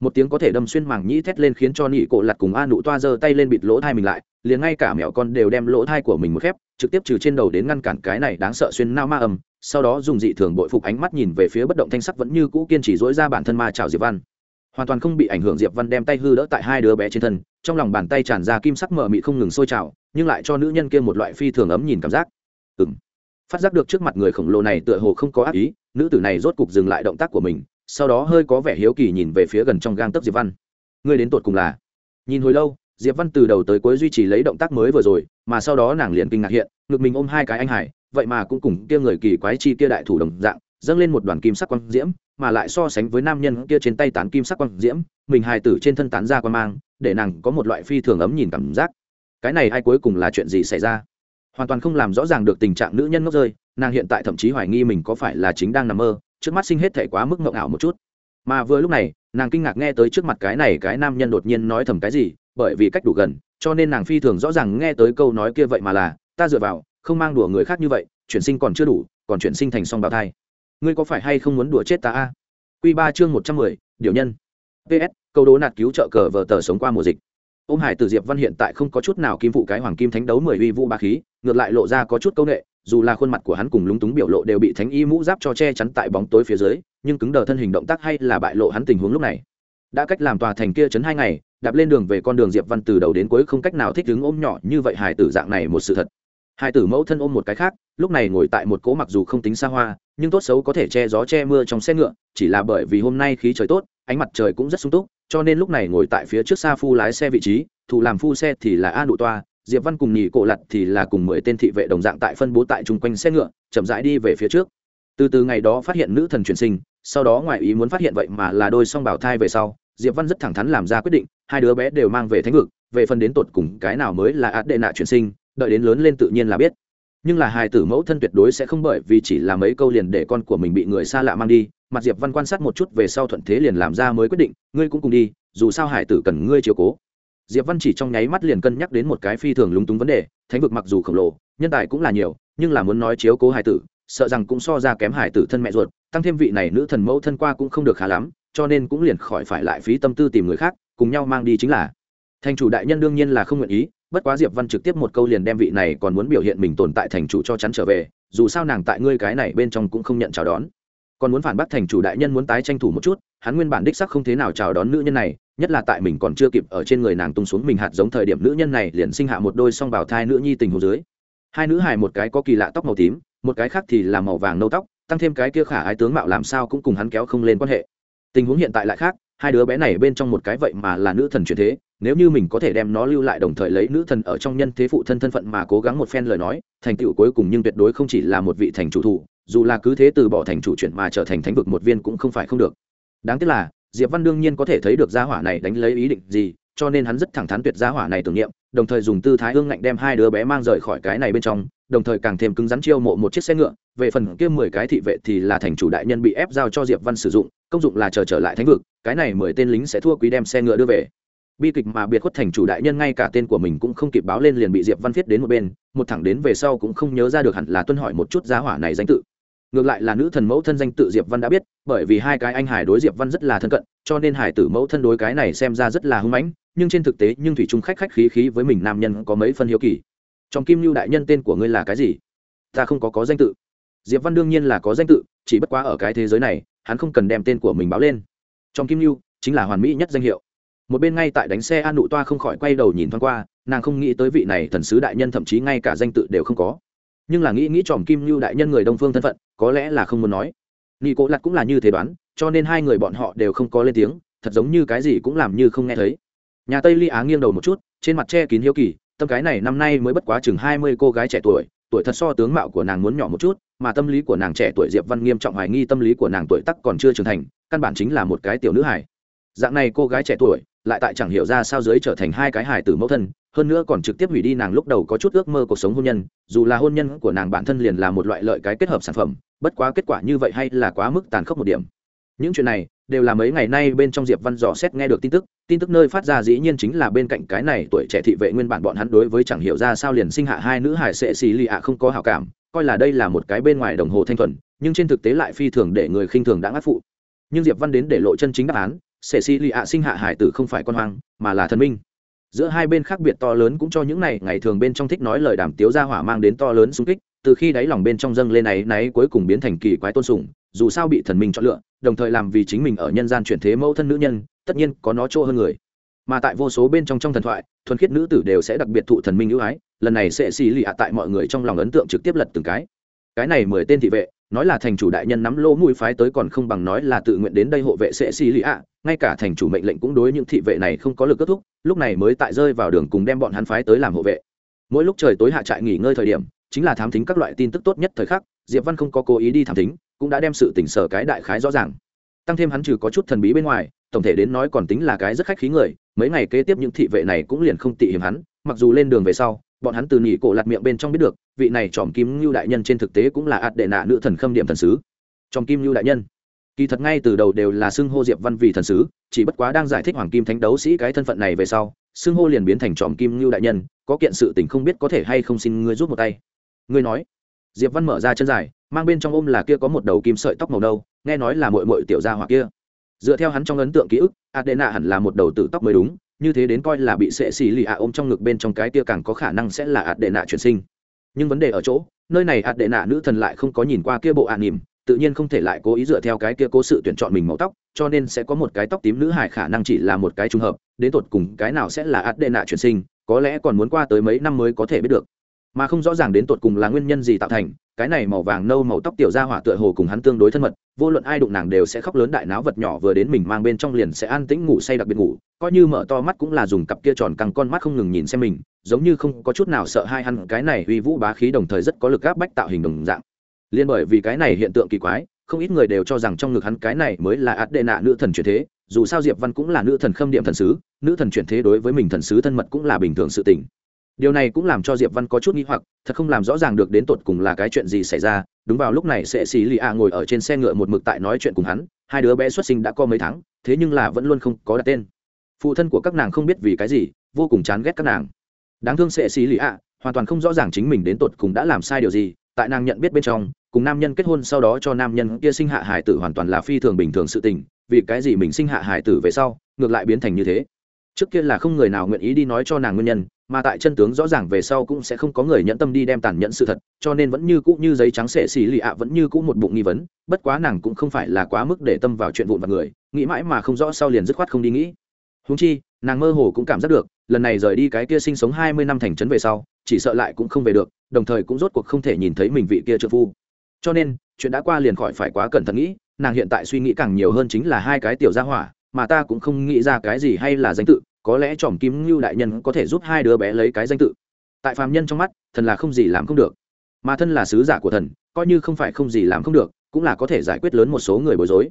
Một tiếng có thể đâm xuyên màng nhĩ thét lên khiến cho nị cổ lặt cùng a nụ toa giơ tay lên bịt lỗ thai mình lại, liền ngay cả mẹo con đều đem lỗ thai của mình một khép trực tiếp trừ trên đầu đến ngăn cản cái này đáng sợ xuyên nao ma âm, sau đó dùng dị thường bội phục ánh mắt nhìn về phía bất động thanh sắc vẫn như cũ kiên trì dỗi ra bản thân ma chào diệp văn. Hoàn toàn không bị ảnh hưởng diệp văn đem tay hư đỡ tại hai đứa bé trên thân, trong lòng bàn tay tràn ra kim sắc mờ mị không ngừng sôi trào, nhưng lại cho nữ nhân kia một loại phi thường ấm nhìn cảm giác. Ừng phát giác được trước mặt người khổng lồ này tựa hồ không có ác ý, nữ tử này rốt cục dừng lại động tác của mình, sau đó hơi có vẻ hiếu kỳ nhìn về phía gần trong gang tấc diệp văn. Ngươi đến tột cùng là? Nhìn hồi lâu diệp văn từ đầu tới cuối duy trì lấy động tác mới vừa rồi, mà sau đó nàng liền kinh ngạc hiện, ngực mình ôm hai cái anh hải, vậy mà cũng cùng kia người kỳ quái chi kia đại thủ đồng dạng, dâng lên một đoàn kim sắc quang diễm, mà lại so sánh với nam nhân kia trên tay tán kim sắc quang diễm, mình hài tử trên thân tán ra quan mang, để nàng có một loại phi thường ấm nhìn cảm giác. Cái này ai cuối cùng là chuyện gì xảy ra? Hoàn toàn không làm rõ ràng được tình trạng nữ nhân ngốc rơi, nàng hiện tại thậm chí hoài nghi mình có phải là chính đang nằm mơ, trước mắt sinh hết thể quá mức ngộng ảo một chút. Mà vừa lúc này, nàng kinh ngạc nghe tới trước mặt cái này cái nam nhân đột nhiên nói thầm cái gì bởi vì cách đủ gần, cho nên nàng phi thường rõ ràng nghe tới câu nói kia vậy mà là, ta dựa vào, không mang đùa người khác như vậy, chuyển sinh còn chưa đủ, còn chuyển sinh thành song bào thai. Ngươi có phải hay không muốn đùa chết ta a? Q ba chương một trăm mười, điều nhân. Ps câu đố nạt cứu trợ cờ vờ tờ sống qua mùa dịch. Ông hải từ diệp văn hiện tại không có chút nào kim phụ cái hoàng kim thánh đấu mười uy vũ ba khí, ngược lại lộ ra có chút công nghệ, dù là khuôn mặt của hắn cùng lúng túng biểu lộ đều bị thánh y mũ giáp cho che chắn tại bóng tối phía dưới, nhưng cứng đờ thân hình động tác hay là bại lộ hắn tình huống lúc này. Đã cách làm tòa thành kia chấn hai ngày đạp lên đường về con đường diệp văn từ đầu đến cuối không cách nào thích đứng ôm nhỏ như vậy hải tử dạng này một sự thật. Hải tử mẫu thân ôm một cái khác, lúc này ngồi tại một cỗ mặc dù không tính xa hoa, nhưng tốt xấu có thể che gió che mưa trong xe ngựa, chỉ là bởi vì hôm nay khí trời tốt, ánh mặt trời cũng rất sung túc, cho nên lúc này ngồi tại phía trước xa phu lái xe vị trí thủ làm phu xe thì là a nụ toa, diệp văn cùng nhì cổ lặt thì là cùng mười tên thị vệ đồng dạng tại phân bố tại chung quanh xe ngựa, chậm rãi đi về phía trước. Từ từ ngày đó phát hiện nữ thần truyền sinh, sau đó ngoại ý muốn phát hiện vậy mà là đôi song bảo thai về sau diệp văn rất thẳng thắn làm ra quyết định, hai đứa bé đều mang về thánh vực, về phần đến tột cùng cái nào mới là át đệ nạ chuyển sinh, đợi đến lớn lên tự nhiên là biết. Nhưng là hài tử mẫu thân tuyệt đối sẽ không bởi vì chỉ là mấy câu liền để con của mình bị người xa lạ mang đi, mặt diệp văn quan sát một chút về sau thuận thế liền làm ra mới quyết định, ngươi cũng cùng đi, dù sao hải tử cần ngươi chiếu cố. Diệp văn chỉ trong nháy mắt liền cân nhắc đến một cái phi thường lúng túng vấn đề, thánh vực mặc dù khổng lồ, nhân tài cũng là nhiều, nhưng là muốn nói chiếu cố hải tử, sợ rằng cũng so ra kém hải tử thân mẹ ruột, tăng thêm vị này nữ thần mẫu thân qua cũng không được khá lắm cho nên cũng liền khỏi phải lại phí tâm tư tìm người khác, cùng nhau mang đi chính là. Thành chủ đại nhân đương nhiên là không nguyện ý, bất quá diệp văn trực tiếp một câu liền đem vị này còn muốn biểu hiện mình tồn tại thành chủ cho chắn trở về, dù sao nàng tại ngươi cái này bên trong cũng không nhận chào đón. Còn muốn phản bác thành chủ đại nhân muốn tái tranh thủ một chút, hắn nguyên bản đích sắc không thế nào chào đón nữ nhân này, nhất là tại mình còn chưa kịp ở trên người nàng tung xuống mình hạt giống thời điểm nữ nhân này liền sinh hạ một đôi song bào thai nữ nhi tình hồ dưới. Hai nữ hài một cái có kỳ lạ tóc màu tím, một cái khác thì là màu vàng nâu tóc, tăng thêm cái kia khả ái tướng mạo làm sao cũng cùng hắn kéo không lên quan hệ tình huống hiện tại lại khác, hai đứa bé này bên trong một cái vậy mà là nữ thần truyền thế, nếu như mình có thể đem nó lưu lại đồng thời lấy nữ thần ở trong nhân thế phụ thân thân phận mà cố gắng một phen lời nói, thành tựu cuối cùng nhưng tuyệt đối không chỉ là một vị thành chủ thủ, dù là cứ thế từ bỏ thành chủ chuyển mà trở thành thánh vực một viên cũng không phải không được. Đáng tiếc là, diệp văn đương nhiên có thể thấy được gia hỏa này đánh lấy ý định gì cho nên hắn rất thẳng thắn tuyệt giá hỏa này tưởng niệm, đồng thời dùng tư thái ương ngạnh đem hai đứa bé mang rời khỏi cái này bên trong, đồng thời càng thêm cứng rắn chiêu mộ một chiếc xe ngựa, về phần kia mười cái thị vệ thì là thành chủ đại nhân bị ép giao cho diệp văn sử dụng, công dụng là chờ trở lại thánh vực, cái này mười tên lính sẽ thua quý đem xe ngựa đưa về. Bi kịch mà biệt khuất thành chủ đại nhân ngay cả tên của mình cũng không kịp báo lên liền bị diệp văn viết đến một bên, một thẳng đến về sau cũng không nhớ ra được hẳn là tuân hỏi một chút giá hỏa này danh tự. Ngược lại là nữ thần mẫu thân danh tự diệp văn đã biết, bởi vì hai cái anh hải đối diệp văn rất là thân cận, cho nên hải tử mẫu thân đối cái này xem ra rất là hưng mãnh nhưng trên thực tế nhưng thủy trung khách khách khí khí với mình nam nhân có mấy phân hiếu kỳ. Trong kim lưu đại nhân tên của ngươi là cái gì? Ta không có có danh tự. Diệp văn đương nhiên là có danh tự, chỉ bất quá ở cái thế giới này, hắn không cần đem tên của mình báo lên. Trong kim lưu chính là hoàn mỹ nhất danh hiệu. Một bên ngay tại đánh xe an nụ toa không khỏi quay đầu nhìn thoáng qua, nàng không nghĩ tới vị này thần sứ đại nhân thậm chí ngay cả danh tự đều không có. Nhưng là nghĩ nghĩ tròm kim lưu đại nhân người đông phương thân phận, có lẽ là không muốn nói. Nghi cố lặt cũng là như thế đoán, cho nên hai người bọn họ đều không có lên tiếng, thật giống như cái gì cũng làm như không nghe thấy nhà tây ly á nghiêng đầu một chút, trên mặt che kín hiếu kỳ, tâm cái này năm nay mới bất quá chừng hai mươi cô gái trẻ tuổi tuổi thật so tướng mạo của nàng muốn nhỏ một chút, mà tâm lý của nàng trẻ tuổi diệp văn nghiêm trọng hoài nghi tâm lý của nàng tuổi tắc còn chưa trưởng thành, căn bản chính là một cái tiểu nữ hải dạng này cô gái trẻ tuổi, lại tại chẳng hiểu ra sao dưới trở thành hai cái hài tử mẫu thân, hơn nữa còn trực tiếp hủy đi nàng lúc đầu có chút ước mơ cuộc sống hôn nhân, dù là hôn nhân của nàng bản thân liền là một loại lợi cái kết hợp sản phẩm, bất quá kết quả như vậy hay là quá mức tàn khốc một điểm những chuyện này đều là mấy ngày nay bên trong diệp văn dò xét nghe được tin tức tin tức nơi phát ra dĩ nhiên chính là bên cạnh cái này tuổi trẻ thị vệ nguyên bản bọn hắn đối với chẳng hiểu ra sao liền sinh hạ hai nữ hải sệ xì lì ạ không có hảo cảm, coi là đây là một cái bên ngoài đồng hồ thanh thuần, nhưng trên thực tế lại phi thường để người khinh thường đã ngắt phụ. Nhưng diệp văn đến để lộ chân chính đáp án, sệ xì lì ạ sinh hạ hải tử không phải con hoang, mà là thần minh. Giữa hai bên khác biệt to lớn cũng cho những này ngày thường bên trong thích nói lời đàm tiếu ra hỏa mang đến to lớn xung kích từ khi đáy lòng bên trong dâng lên này náy cuối cùng biến thành kỳ quái tôn sùng, dù sao bị thần minh chọn lựa, đồng thời làm vì chính mình ở nhân gian chuyển thế mẫu thân nữ nhân, tất nhiên có nó chỗ hơn người. Mà tại vô số bên trong trong thần thoại, thuần khiết nữ tử đều sẽ đặc biệt thụ thần minh ưu ái, lần này sẽ xì lì ạ tại mọi người trong lòng ấn tượng trực tiếp lật từng cái. Cái này mười tên thị vệ, nói là thành chủ đại nhân nắm lỗ mũi phái tới còn không bằng nói là tự nguyện đến đây hộ vệ sẽ xì lì ạ, ngay cả thành chủ mệnh lệnh cũng đối những thị vệ này không có lực kết thúc, lúc này mới tại rơi vào đường cùng đem bọn hắn phái tới làm hộ vệ. Mỗi lúc trời tối hạ trại nghỉ ngơi thời điểm chính là thám thính các loại tin tức tốt nhất thời khắc, diệp văn không có cố ý đi thám thính, cũng đã đem sự tỉnh sở cái đại khái rõ ràng. Tăng thêm hắn trừ có chút thần bí bên ngoài, tổng thể đến nói còn tính là cái rất khách khí người, mấy ngày kế tiếp những thị vệ này cũng liền không tị hiểm hắn, mặc dù lên đường về sau, bọn hắn từ nhị cổ lạt miệng bên trong biết được, vị này tròm kim lưu đại nhân trên thực tế cũng là ạt đệ nạ nữ thần khâm điểm thần sứ. Tròm kim lưu đại nhân. Kỳ thật ngay từ đầu đều là xưng hô diệp văn vì thần sứ, chỉ bất quá đang giải thích hoàng kim thánh đấu sĩ cái thân phận này về sau, xưng hô liền biến thành tròm kim lưu đại nhân, có kiện sự tình không biết có thể hay không xin ngươi rút một tay ngươi nói. Diệp văn mở ra chân dài, mang bên trong ôm là kia có một đầu kim sợi tóc màu nâu, nghe nói là mội mội tiểu gia hoặc kia. Dựa theo hắn trong ấn tượng ký ức, adena hẳn là một đầu tử tóc mới đúng, như thế đến coi là bị sệ xì lì ạ ôm trong ngực bên trong cái kia càng có khả năng sẽ là adena chuyển sinh. Nhưng vấn đề ở chỗ, nơi này adena nữ thần lại không có nhìn qua kia bộ ạ nỉm, tự nhiên không thể lại cố ý dựa theo cái kia cố sự tuyển chọn mình màu tóc, cho nên sẽ có một cái tóc tím nữ hải khả năng chỉ là một cái trùng hợp, đến tột cùng cái nào sẽ là adena chuyển sinh, có lẽ còn muốn qua tới mấy năm mới có thể biết được mà không rõ ràng đến tột cùng là nguyên nhân gì tạo thành, cái này màu vàng nâu màu tóc tiểu ra hỏa tựa hồ cùng hắn tương đối thân mật, vô luận ai đụng nàng đều sẽ khóc lớn đại náo vật nhỏ vừa đến mình mang bên trong liền sẽ an tĩnh ngủ say đặc biệt ngủ, coi như mở to mắt cũng là dùng cặp kia tròn căng con mắt không ngừng nhìn xem mình, giống như không có chút nào sợ hai hắn, cái này uy vũ bá khí đồng thời rất có lực áp bách tạo hình đồng dạng. Liên bởi vì cái này hiện tượng kỳ quái, không ít người đều cho rằng trong ngực hắn cái này mới là át đệ nạ nữ thần chuyển thế, dù sao diệp văn cũng là nữ thần khâm điểm thần sứ, nữ thần chuyển thế đối với mình thần sứ thân mật cũng là bình thường sự tình điều này cũng làm cho diệp văn có chút nghi hoặc, thật không làm rõ ràng được đến tột cùng là cái chuyện gì xảy ra. Đúng vào lúc này sẽ xì lì a ngồi ở trên xe ngựa một mực tại nói chuyện cùng hắn, hai đứa bé xuất sinh đã có mấy tháng, thế nhưng là vẫn luôn không có đặt tên. Phụ thân của các nàng không biết vì cái gì, vô cùng chán ghét các nàng. Đáng thương sẽ xì lì a, hoàn toàn không rõ ràng chính mình đến tột cùng đã làm sai điều gì, tại nàng nhận biết bên trong, cùng nam nhân kết hôn sau đó cho nam nhân kia sinh hạ hải tử hoàn toàn là phi thường bình thường sự tình, vì cái gì mình sinh hạ hải tử về sau, ngược lại biến thành như thế? Trước kia là không người nào nguyện ý đi nói cho nàng nguyên nhân, mà tại chân tướng rõ ràng về sau cũng sẽ không có người nhẫn tâm đi đem tàn nhẫn sự thật, cho nên vẫn như cũ như giấy trắng sệ xì lì ạ, vẫn như cũ một bụng nghi vấn, bất quá nàng cũng không phải là quá mức để tâm vào chuyện vụn vặt người, nghĩ mãi mà không rõ sau liền dứt khoát không đi nghĩ. Húng chi, nàng mơ hồ cũng cảm giác được, lần này rời đi cái kia sinh sống hai mươi năm thành trấn về sau, chỉ sợ lại cũng không về được, đồng thời cũng rốt cuộc không thể nhìn thấy mình vị kia trợ phu. Cho nên, chuyện đã qua liền khỏi phải quá cẩn thận nghĩ, nàng hiện tại suy nghĩ càng nhiều hơn chính là hai cái tiểu gia hỏa, mà ta cũng không nghĩ ra cái gì hay là danh tự có lẽ tròm kim ngưu đại nhân có thể giúp hai đứa bé lấy cái danh tự. Tại phàm nhân trong mắt, thần là không gì làm không được. Mà thân là sứ giả của thần, coi như không phải không gì làm không được, cũng là có thể giải quyết lớn một số người bối rối.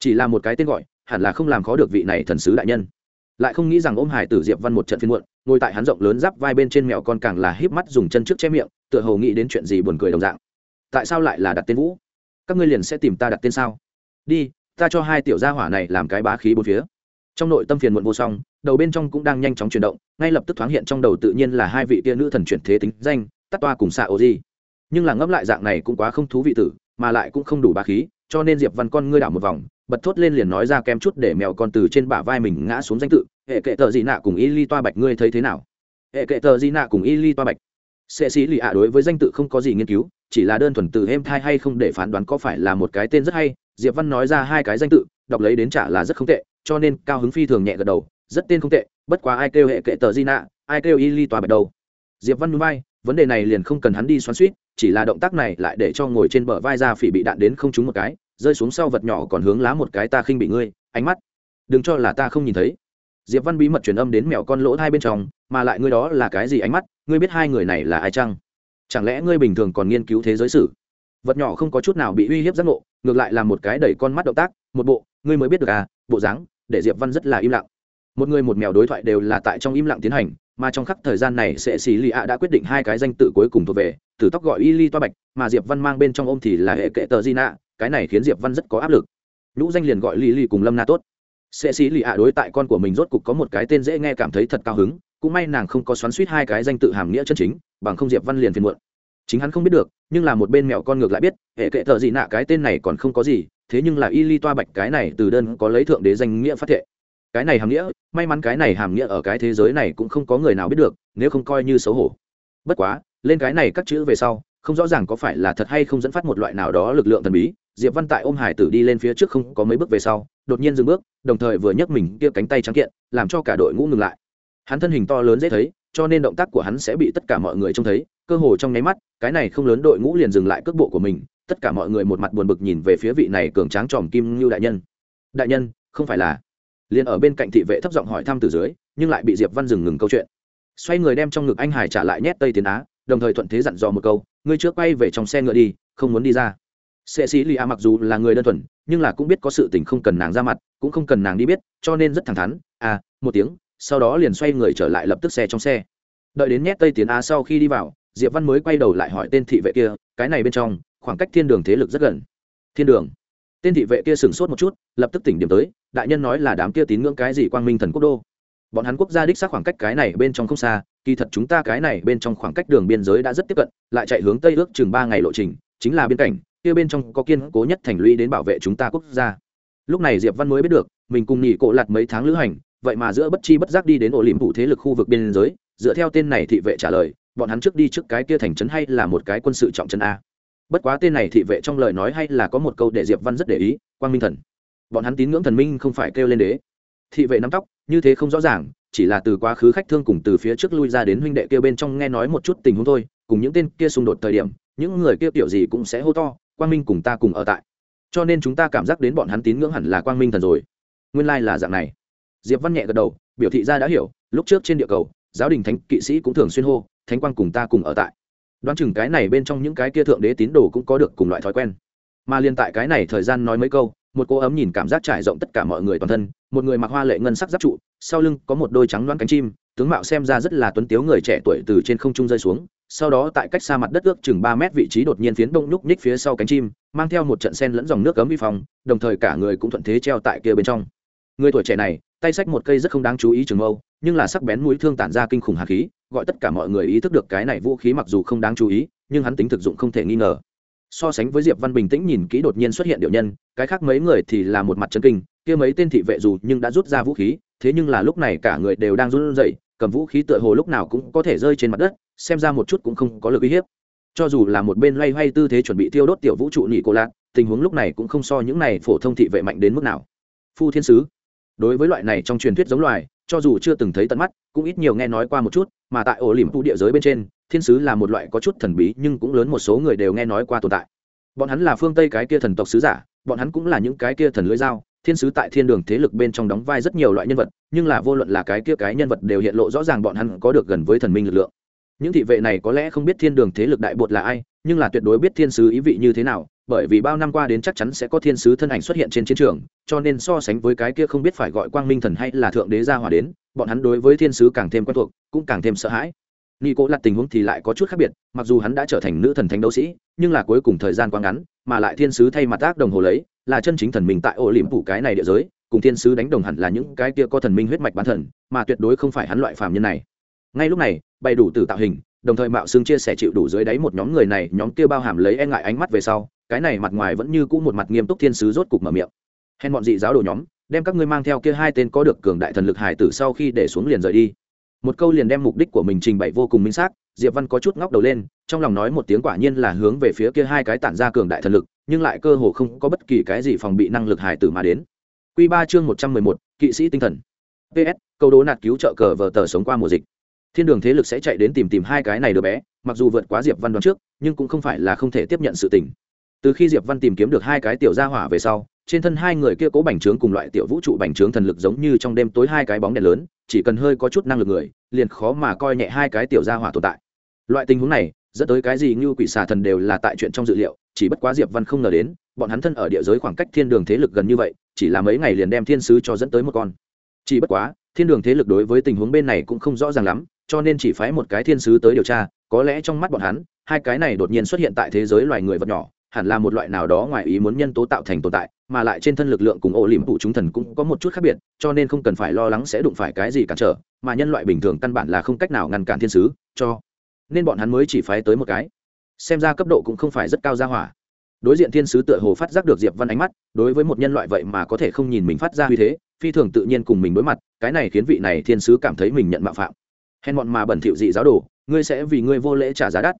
Chỉ là một cái tên gọi, hẳn là không làm khó được vị này thần sứ đại nhân. Lại không nghĩ rằng ôm hải tử diệp văn một trận phiên muộn, ngồi tại hắn rộng lớn giáp vai bên trên mèo con càng là híp mắt dùng chân trước che miệng, tựa hồ nghĩ đến chuyện gì buồn cười đồng dạng. Tại sao lại là đặt tên vũ? Các ngươi liền sẽ tìm ta đặt tên sao? Đi, ta cho hai tiểu gia hỏa này làm cái bá khí bốn phía. Trong nội tâm phiền muộn vô song đầu bên trong cũng đang nhanh chóng chuyển động, ngay lập tức thoáng hiện trong đầu tự nhiên là hai vị tia nữ thần chuyển thế tính danh tắt toa cùng xạ ô di. Nhưng là ngẫm lại dạng này cũng quá không thú vị tử, mà lại cũng không đủ bá khí, cho nên diệp văn con ngươi đảo một vòng, bật thốt lên liền nói ra kem chút để mèo con từ trên bả vai mình ngã xuống danh tự, hệ kệ tờ gì nạ cùng y ly toa bạch ngươi thấy thế nào? Hệ kệ tờ gì nạ cùng y ly toa bạch. Sệ sĩ lì ạ, đối với danh tự không có gì nghiên cứu, chỉ là đơn thuần từ êm thai hay không để phán đoán có phải là một cái tên rất hay. Diệp văn nói ra hai cái danh tự, đọc lấy đến trả là rất không tệ, cho nên cao hứng phi thường nhẹ gật đầu rất tên không tệ, bất quá ai kêu hệ kệ tờ di nạ ai kêu y ly tòa bạch đầu. Diệp văn núi bay, vấn đề này liền không cần hắn đi xoắn suýt, chỉ là động tác này lại để cho ngồi trên bờ vai ra phỉ bị đạn đến không trúng một cái, rơi xuống sau vật nhỏ còn hướng lá một cái ta khinh bị ngươi, ánh mắt. Đừng cho là ta không nhìn thấy. Diệp văn bí mật truyền âm đến mèo con lỗ hai bên trong, mà lại ngươi đó là cái gì ánh mắt, ngươi biết hai người này là ai chăng? Chẳng lẽ ngươi bình thường còn nghiên cứu thế giới sử? Vật nhỏ không có chút nào bị uy hiếp giác ngộ, ngược lại là một cái đẩy con mắt động tác, một bộ, ngươi mới biết được à bộ dáng, để diệp văn rất là im lặng một người một mèo đối thoại đều là tại trong im lặng tiến hành, mà trong khắc thời gian này sẽ xì lì ạ đã quyết định hai cái danh tự cuối cùng thuộc về, từ tóc gọi y ly toa bạch, mà diệp văn mang bên trong ôm thì là hệ kệ tờ di nạ cái này khiến diệp văn rất có áp lực. Nhũ danh liền gọi ly ly cùng lâm na tốt. Sẽ xì lì ạ đối tại con của mình rốt cục có một cái tên dễ nghe cảm thấy thật cao hứng, cũng may nàng không có xoắn suýt hai cái danh tự hàm nghĩa chân chính, bằng không diệp văn liền phiền muộn. Chính hắn không biết được, nhưng là một bên mẹo con ngược lại biết, hệ kệ thợ gì nạ cái tên này còn không có gì, thế nhưng là y ly toa bạch cái này từ đơn có lấy thượng đế danh nghĩa phát thệ cái này hàm nghĩa, may mắn cái này hàm nghĩa ở cái thế giới này cũng không có người nào biết được, nếu không coi như xấu hổ. Bất quá, lên cái này các chữ về sau, không rõ ràng có phải là thật hay không dẫn phát một loại nào đó lực lượng thần bí. Diệp văn tại ôm hải tử đi lên phía trước không có mấy bước về sau, đột nhiên dừng bước, đồng thời vừa nhấc mình kia cánh tay trắng kiện, làm cho cả đội ngũ ngừng lại. Hắn thân hình to lớn dễ thấy, cho nên động tác của hắn sẽ bị tất cả mọi người trông thấy. Cơ hồ trong nháy mắt, cái này không lớn đội ngũ liền dừng lại cước bộ của mình, tất cả mọi người một mặt buồn bực nhìn về phía vị này cường tráng tròm kim như đại nhân. Đại nhân, không phải là liền ở bên cạnh thị vệ thấp giọng hỏi thăm từ dưới, nhưng lại bị diệp văn dừng ngừng câu chuyện. Xoay người đem trong ngực anh hải trả lại nhét tây tiến á, đồng thời thuận thế dặn dò một câu, ngươi trước quay về trong xe ngựa đi, không muốn đi ra. Sệ sĩ lì mặc dù là người đơn thuần, nhưng là cũng biết có sự tình không cần nàng ra mặt, cũng không cần nàng đi biết, cho nên rất thẳng thắn à một tiếng, sau đó liền xoay người trở lại lập tức xe trong xe. Đợi đến nhét tây tiến á sau khi đi vào, diệp văn mới quay đầu lại hỏi tên thị vệ kia, cái này bên trong, khoảng cách thiên đường thế lực rất gần. Thiên đường? Tên thị vệ kia sửng sốt một chút, lập tức tỉnh điểm tới, đại nhân nói là đám kia tín ngưỡng cái gì quang minh thần quốc đô. Bọn hắn quốc gia đích xác khoảng cách cái này bên trong không xa, kỳ thật chúng ta cái này bên trong khoảng cách đường biên giới đã rất tiếp cận, lại chạy hướng tây ước chừng ba ngày lộ trình, chính là biên cảnh, kia bên trong có kiên cố nhất thành lũy đến bảo vệ chúng ta quốc gia. Lúc này diệp văn mới biết được, mình cùng nhị cộ lạt mấy tháng lữ hành, vậy mà giữa bất chi bất giác đi đến ổ liềm phụ thế lực khu vực biên giới, dựa theo tên này thị vệ trả lời, bọn hắn trước đi trước cái kia thành trấn hay là một cái quân sự trọng trấn a? Bất quá tên này thị vệ trong lời nói hay là có một câu để diệp văn rất để ý, quang minh thần, bọn hắn tín ngưỡng thần minh không phải kêu lên đế. Thị vệ nắm tóc, như thế không rõ ràng, chỉ là từ quá khứ khách thương cùng từ phía trước lui ra đến huynh đệ kia bên trong nghe nói một chút tình huống thôi, cùng những tên kia xung đột thời điểm, những người kia kiểu gì cũng sẽ hô to, quang minh cùng ta cùng ở tại. Cho nên chúng ta cảm giác đến bọn hắn tín ngưỡng hẳn là quang minh thần rồi. Nguyên lai là dạng này. Diệp văn nhẹ gật đầu, biểu thị ra đã hiểu, lúc trước trên địa cầu, giáo đình thánh kỵ sĩ cũng thường xuyên hô, thánh quang cùng ta cùng ở tại đoán chừng cái này bên trong những cái kia thượng đế tín đồ cũng có được cùng loại thói quen. Mà liên tại cái này thời gian nói mấy câu, một cô ấm nhìn cảm giác trải rộng tất cả mọi người toàn thân, một người mặc hoa lệ ngân sắc giáp trụ, sau lưng có một đôi trắng loáng cánh chim, tướng mạo xem ra rất là tuấn tiếu người trẻ tuổi từ trên không trung rơi xuống, sau đó tại cách xa mặt đất ước chừng ba mét vị trí đột nhiên phiến đông nhúc nhích phía sau cánh chim, mang theo một trận sen lẫn dòng nước cấm vi phòng đồng thời cả người cũng thuận thế treo tại kia bên trong. Người tuổi trẻ này, tay xách một cây rất không đáng chú ý trường mâu, nhưng là sắc bén mũi thương tản ra kinh khủng hạt khí gọi tất cả mọi người ý thức được cái này vũ khí mặc dù không đáng chú ý, nhưng hắn tính thực dụng không thể nghi ngờ. So sánh với diệp văn bình tĩnh nhìn kỹ đột nhiên xuất hiện điệu nhân, cái khác mấy người thì là một mặt chân kinh, kia mấy tên thị vệ dù nhưng đã rút ra vũ khí, thế nhưng là lúc này cả người đều đang run rẩy, cầm vũ khí tựa hồ lúc nào cũng có thể rơi trên mặt đất, xem ra một chút cũng không có lực uy hiếp. Cho dù là một bên loay hoay tư thế chuẩn bị tiêu đốt tiểu vũ trụ nỉ cô lạc tình huống lúc này cũng không so những này phổ thông thị vệ mạnh đến mức nào. Phu thiên sứ đối với loại này trong truyền thuyết giống loài, cho dù chưa từng thấy tận mắt, cũng ít nhiều nghe nói qua một chút, mà tại ổ liềm tu địa giới bên trên, thiên sứ là một loại có chút thần bí nhưng cũng lớn một số người đều nghe nói qua tồn tại. Bọn hắn là phương tây cái kia thần tộc sứ giả, bọn hắn cũng là những cái kia thần lưỡi dao, thiên sứ tại thiên đường thế lực bên trong đóng vai rất nhiều loại nhân vật, nhưng là vô luận là cái kia cái nhân vật đều hiện lộ rõ ràng bọn hắn có được gần với thần minh lực lượng. Những thị vệ này có lẽ không biết thiên đường thế lực đại bột là ai nhưng là tuyệt đối biết thiên sứ ý vị như thế nào, bởi vì bao năm qua đến chắc chắn sẽ có thiên sứ thân ảnh xuất hiện trên chiến trường, cho nên so sánh với cái kia không biết phải gọi quang minh thần hay là thượng đế gia hỏa đến, bọn hắn đối với thiên sứ càng thêm quen thuộc, cũng càng thêm sợ hãi. Nghi cố lặt tình huống thì lại có chút khác biệt, mặc dù hắn đã trở thành nữ thần thánh đấu sĩ, nhưng là cuối cùng thời gian quá ngắn, mà lại thiên sứ thay mặt tác đồng hồ lấy, là chân chính thần mình tại ổ liềm phủ cái này địa giới, cùng thiên sứ đánh đồng hẳn là những cái kia có thần minh huyết mạch bán thần, mà tuyệt đối không phải hắn loại phàm nhân này. Ngay lúc này, bày đủ từ tạo hình đồng thời mạo xương chia sẻ chịu đủ dưới đáy một nhóm người này, nhóm kia bao hàm lấy e ngại ánh mắt về sau, cái này mặt ngoài vẫn như cũ một mặt nghiêm túc thiên sứ rốt cục mở miệng. Hèn bọn dị giáo đồ nhóm, đem các ngươi mang theo kia hai tên có được cường đại thần lực hải tử sau khi để xuống liền rời đi. Một câu liền đem mục đích của mình trình bày vô cùng minh xác, diệp văn có chút ngóc đầu lên, trong lòng nói một tiếng quả nhiên là hướng về phía kia hai cái tản ra cường đại thần lực, nhưng lại cơ hồ không có bất kỳ cái gì phòng bị năng lực hải tử mà đến. Quy ba chương một trăm mười một, kỵ sĩ tinh thần. Ps câu đố nạt cứu trợ cờ vờ tờ sống qua mùa dịch thiên đường thế lực sẽ chạy đến tìm tìm hai cái này đứa bé, mặc dù vượt quá diệp văn đoán trước, nhưng cũng không phải là không thể tiếp nhận sự tình. Từ khi diệp văn tìm kiếm được hai cái tiểu gia hỏa về sau, trên thân hai người kia cố bành trướng cùng loại tiểu vũ trụ bành trướng thần lực giống như trong đêm tối hai cái bóng đèn lớn, chỉ cần hơi có chút năng lực người, liền khó mà coi nhẹ hai cái tiểu gia hỏa tồn tại. Loại tình huống này, dẫn tới cái gì như quỷ xà thần đều là tại chuyện trong dự liệu, chỉ bất quá diệp văn không ngờ đến, bọn hắn thân ở địa giới khoảng cách thiên đường thế lực gần như vậy, chỉ là mấy ngày liền đem thiên sứ cho dẫn tới một con. Chỉ bất quá, thiên đường thế lực đối với tình huống bên này cũng không rõ ràng lắm cho nên chỉ phái một cái thiên sứ tới điều tra, có lẽ trong mắt bọn hắn, hai cái này đột nhiên xuất hiện tại thế giới loài người vật nhỏ, hẳn là một loại nào đó ngoài ý muốn nhân tố tạo thành tồn tại, mà lại trên thân lực lượng cùng ổ liềm phụ chúng thần cũng có một chút khác biệt, cho nên không cần phải lo lắng sẽ đụng phải cái gì cản trở, mà nhân loại bình thường căn bản là không cách nào ngăn cản thiên sứ, cho nên bọn hắn mới chỉ phái tới một cái. Xem ra cấp độ cũng không phải rất cao ra hỏa. Đối diện thiên sứ tựa hồ phát giác được diệp văn ánh mắt, đối với một nhân loại vậy mà có thể không nhìn mình phát ra uy thế, phi thường tự nhiên cùng mình đối mặt, cái này khiến vị này thiên sứ cảm thấy mình nhận mạo phạm hèn bọn mà bẩn thỉu dị giáo đồ, ngươi sẽ vì ngươi vô lễ trả giá đắt.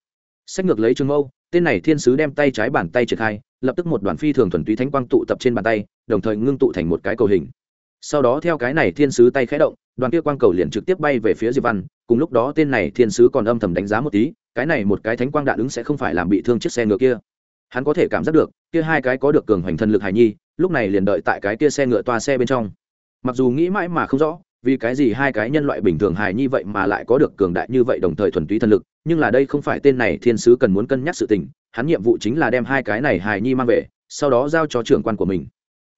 Sách ngược lấy trường mâu, tên này thiên sứ đem tay trái bàn tay triển khai, lập tức một đoàn phi thường thuần túy thánh quang tụ tập trên bàn tay, đồng thời ngưng tụ thành một cái cầu hình. Sau đó theo cái này thiên sứ tay khẽ động, đoàn kia quang cầu liền trực tiếp bay về phía diệp văn, cùng lúc đó tên này thiên sứ còn âm thầm đánh giá một tí, cái này một cái thánh quang đạn ứng sẽ không phải làm bị thương chiếc xe ngựa kia. Hắn có thể cảm giác được, kia hai cái có được cường hoành thân lực hải nhi, lúc này liền đợi tại cái kia xe ngựa toa xe bên trong. Mặc dù nghĩ mãi mà không rõ vì cái gì hai cái nhân loại bình thường hài nhi vậy mà lại có được cường đại như vậy đồng thời thuần túy thần lực, nhưng là đây không phải tên này thiên sứ cần muốn cân nhắc sự tình, hắn nhiệm vụ chính là đem hai cái này hài nhi mang về, sau đó giao cho trưởng quan của mình.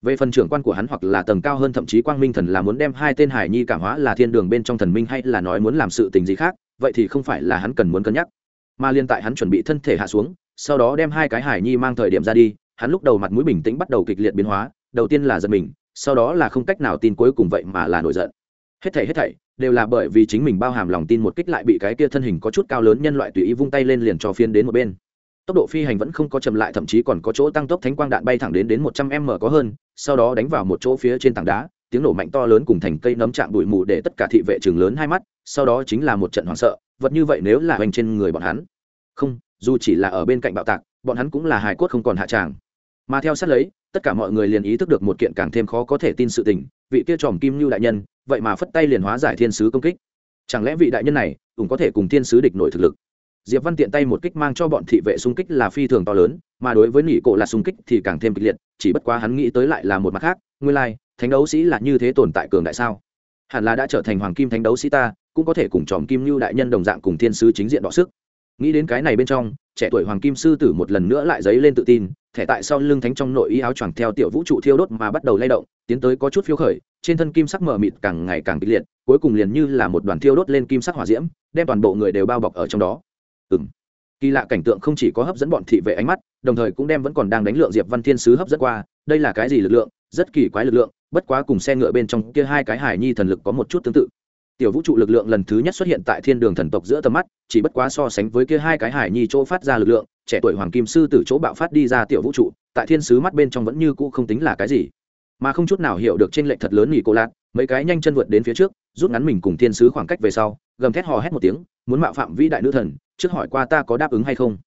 Về phần trưởng quan của hắn hoặc là tầng cao hơn thậm chí quang minh thần là muốn đem hai tên hải nhi cảm hóa là thiên đường bên trong thần minh hay là nói muốn làm sự tình gì khác, vậy thì không phải là hắn cần muốn cân nhắc. Mà liên tại hắn chuẩn bị thân thể hạ xuống, sau đó đem hai cái hải nhi mang thời điểm ra đi, hắn lúc đầu mặt mũi bình tĩnh bắt đầu kịch liệt biến hóa, đầu tiên là giật mình, sau đó là không cách nào tin cuối cùng vậy mà là nổi giận hết thảy hết thảy, đều là bởi vì chính mình bao hàm lòng tin một kích lại bị cái kia thân hình có chút cao lớn nhân loại tùy ý vung tay lên liền cho phiên đến một bên. Tốc độ phi hành vẫn không có chậm lại, thậm chí còn có chỗ tăng tốc thánh quang đạn bay thẳng đến đến một trăm m có hơn, sau đó đánh vào một chỗ phía trên tảng đá, tiếng nổ mạnh to lớn cùng thành cây nấm chạm bụi mù để tất cả thị vệ trường lớn hai mắt, sau đó chính là một trận hoảng sợ, vật như vậy nếu là hoành trên người bọn hắn. Không, dù chỉ là ở bên cạnh bạo tạc, bọn hắn cũng là hài cốt không còn hạ tràng. Mà theo sát lấy, tất cả mọi người liền ý thức được một kiện càng thêm khó có thể tin sự tình vị kia tròm kim như đại nhân, vậy mà phất tay liền hóa giải thiên sứ công kích. Chẳng lẽ vị đại nhân này, cũng có thể cùng thiên sứ địch nổi thực lực? Diệp văn tiện tay một kích mang cho bọn thị vệ xung kích là phi thường to lớn, mà đối với nỉ cổ là xung kích thì càng thêm kịch liệt, chỉ bất quá hắn nghĩ tới lại là một mặt khác, nguyên lai, thánh đấu sĩ là như thế tồn tại cường đại sao? Hẳn là đã trở thành hoàng kim thánh đấu sĩ ta, cũng có thể cùng tròm kim lưu đại nhân đồng dạng cùng thiên sứ chính diện đọ sức. Nghĩ đến cái này bên trong, trẻ tuổi hoàng kim sư tử một lần nữa lại dấy lên tự tin thẻ tại sau lưng thánh trong nội y áo choàng theo tiểu vũ trụ thiêu đốt mà bắt đầu lay động, tiến tới có chút phiêu khởi, trên thân kim sắc mờ mịt càng ngày càng kịch liệt, cuối cùng liền như là một đoàn thiêu đốt lên kim sắc hỏa diễm, đem toàn bộ người đều bao bọc ở trong đó. Ừng kỳ lạ cảnh tượng không chỉ có hấp dẫn bọn thị vệ ánh mắt, đồng thời cũng đem vẫn còn đang đánh lượng diệp văn thiên sứ hấp dẫn qua, đây là cái gì lực lượng? Rất kỳ quái lực lượng, bất quá cùng xe ngựa bên trong kia hai cái hải nhi thần lực có một chút tương tự. Tiểu vũ trụ lực lượng lần thứ nhất xuất hiện tại thiên đường thần tộc giữa tầm mắt, chỉ bất quá so sánh với kia hai cái hải nhi chỗ phát ra lực lượng trẻ tuổi hoàng kim sư từ chỗ bạo phát đi ra tiểu vũ trụ, tại thiên sứ mắt bên trong vẫn như cũ không tính là cái gì. Mà không chút nào hiểu được trên lệnh thật lớn nghỉ cô lạc mấy cái nhanh chân vượt đến phía trước, rút ngắn mình cùng thiên sứ khoảng cách về sau, gầm thét hò hét một tiếng, muốn mạo phạm vĩ đại nữ thần, trước hỏi qua ta có đáp ứng hay không.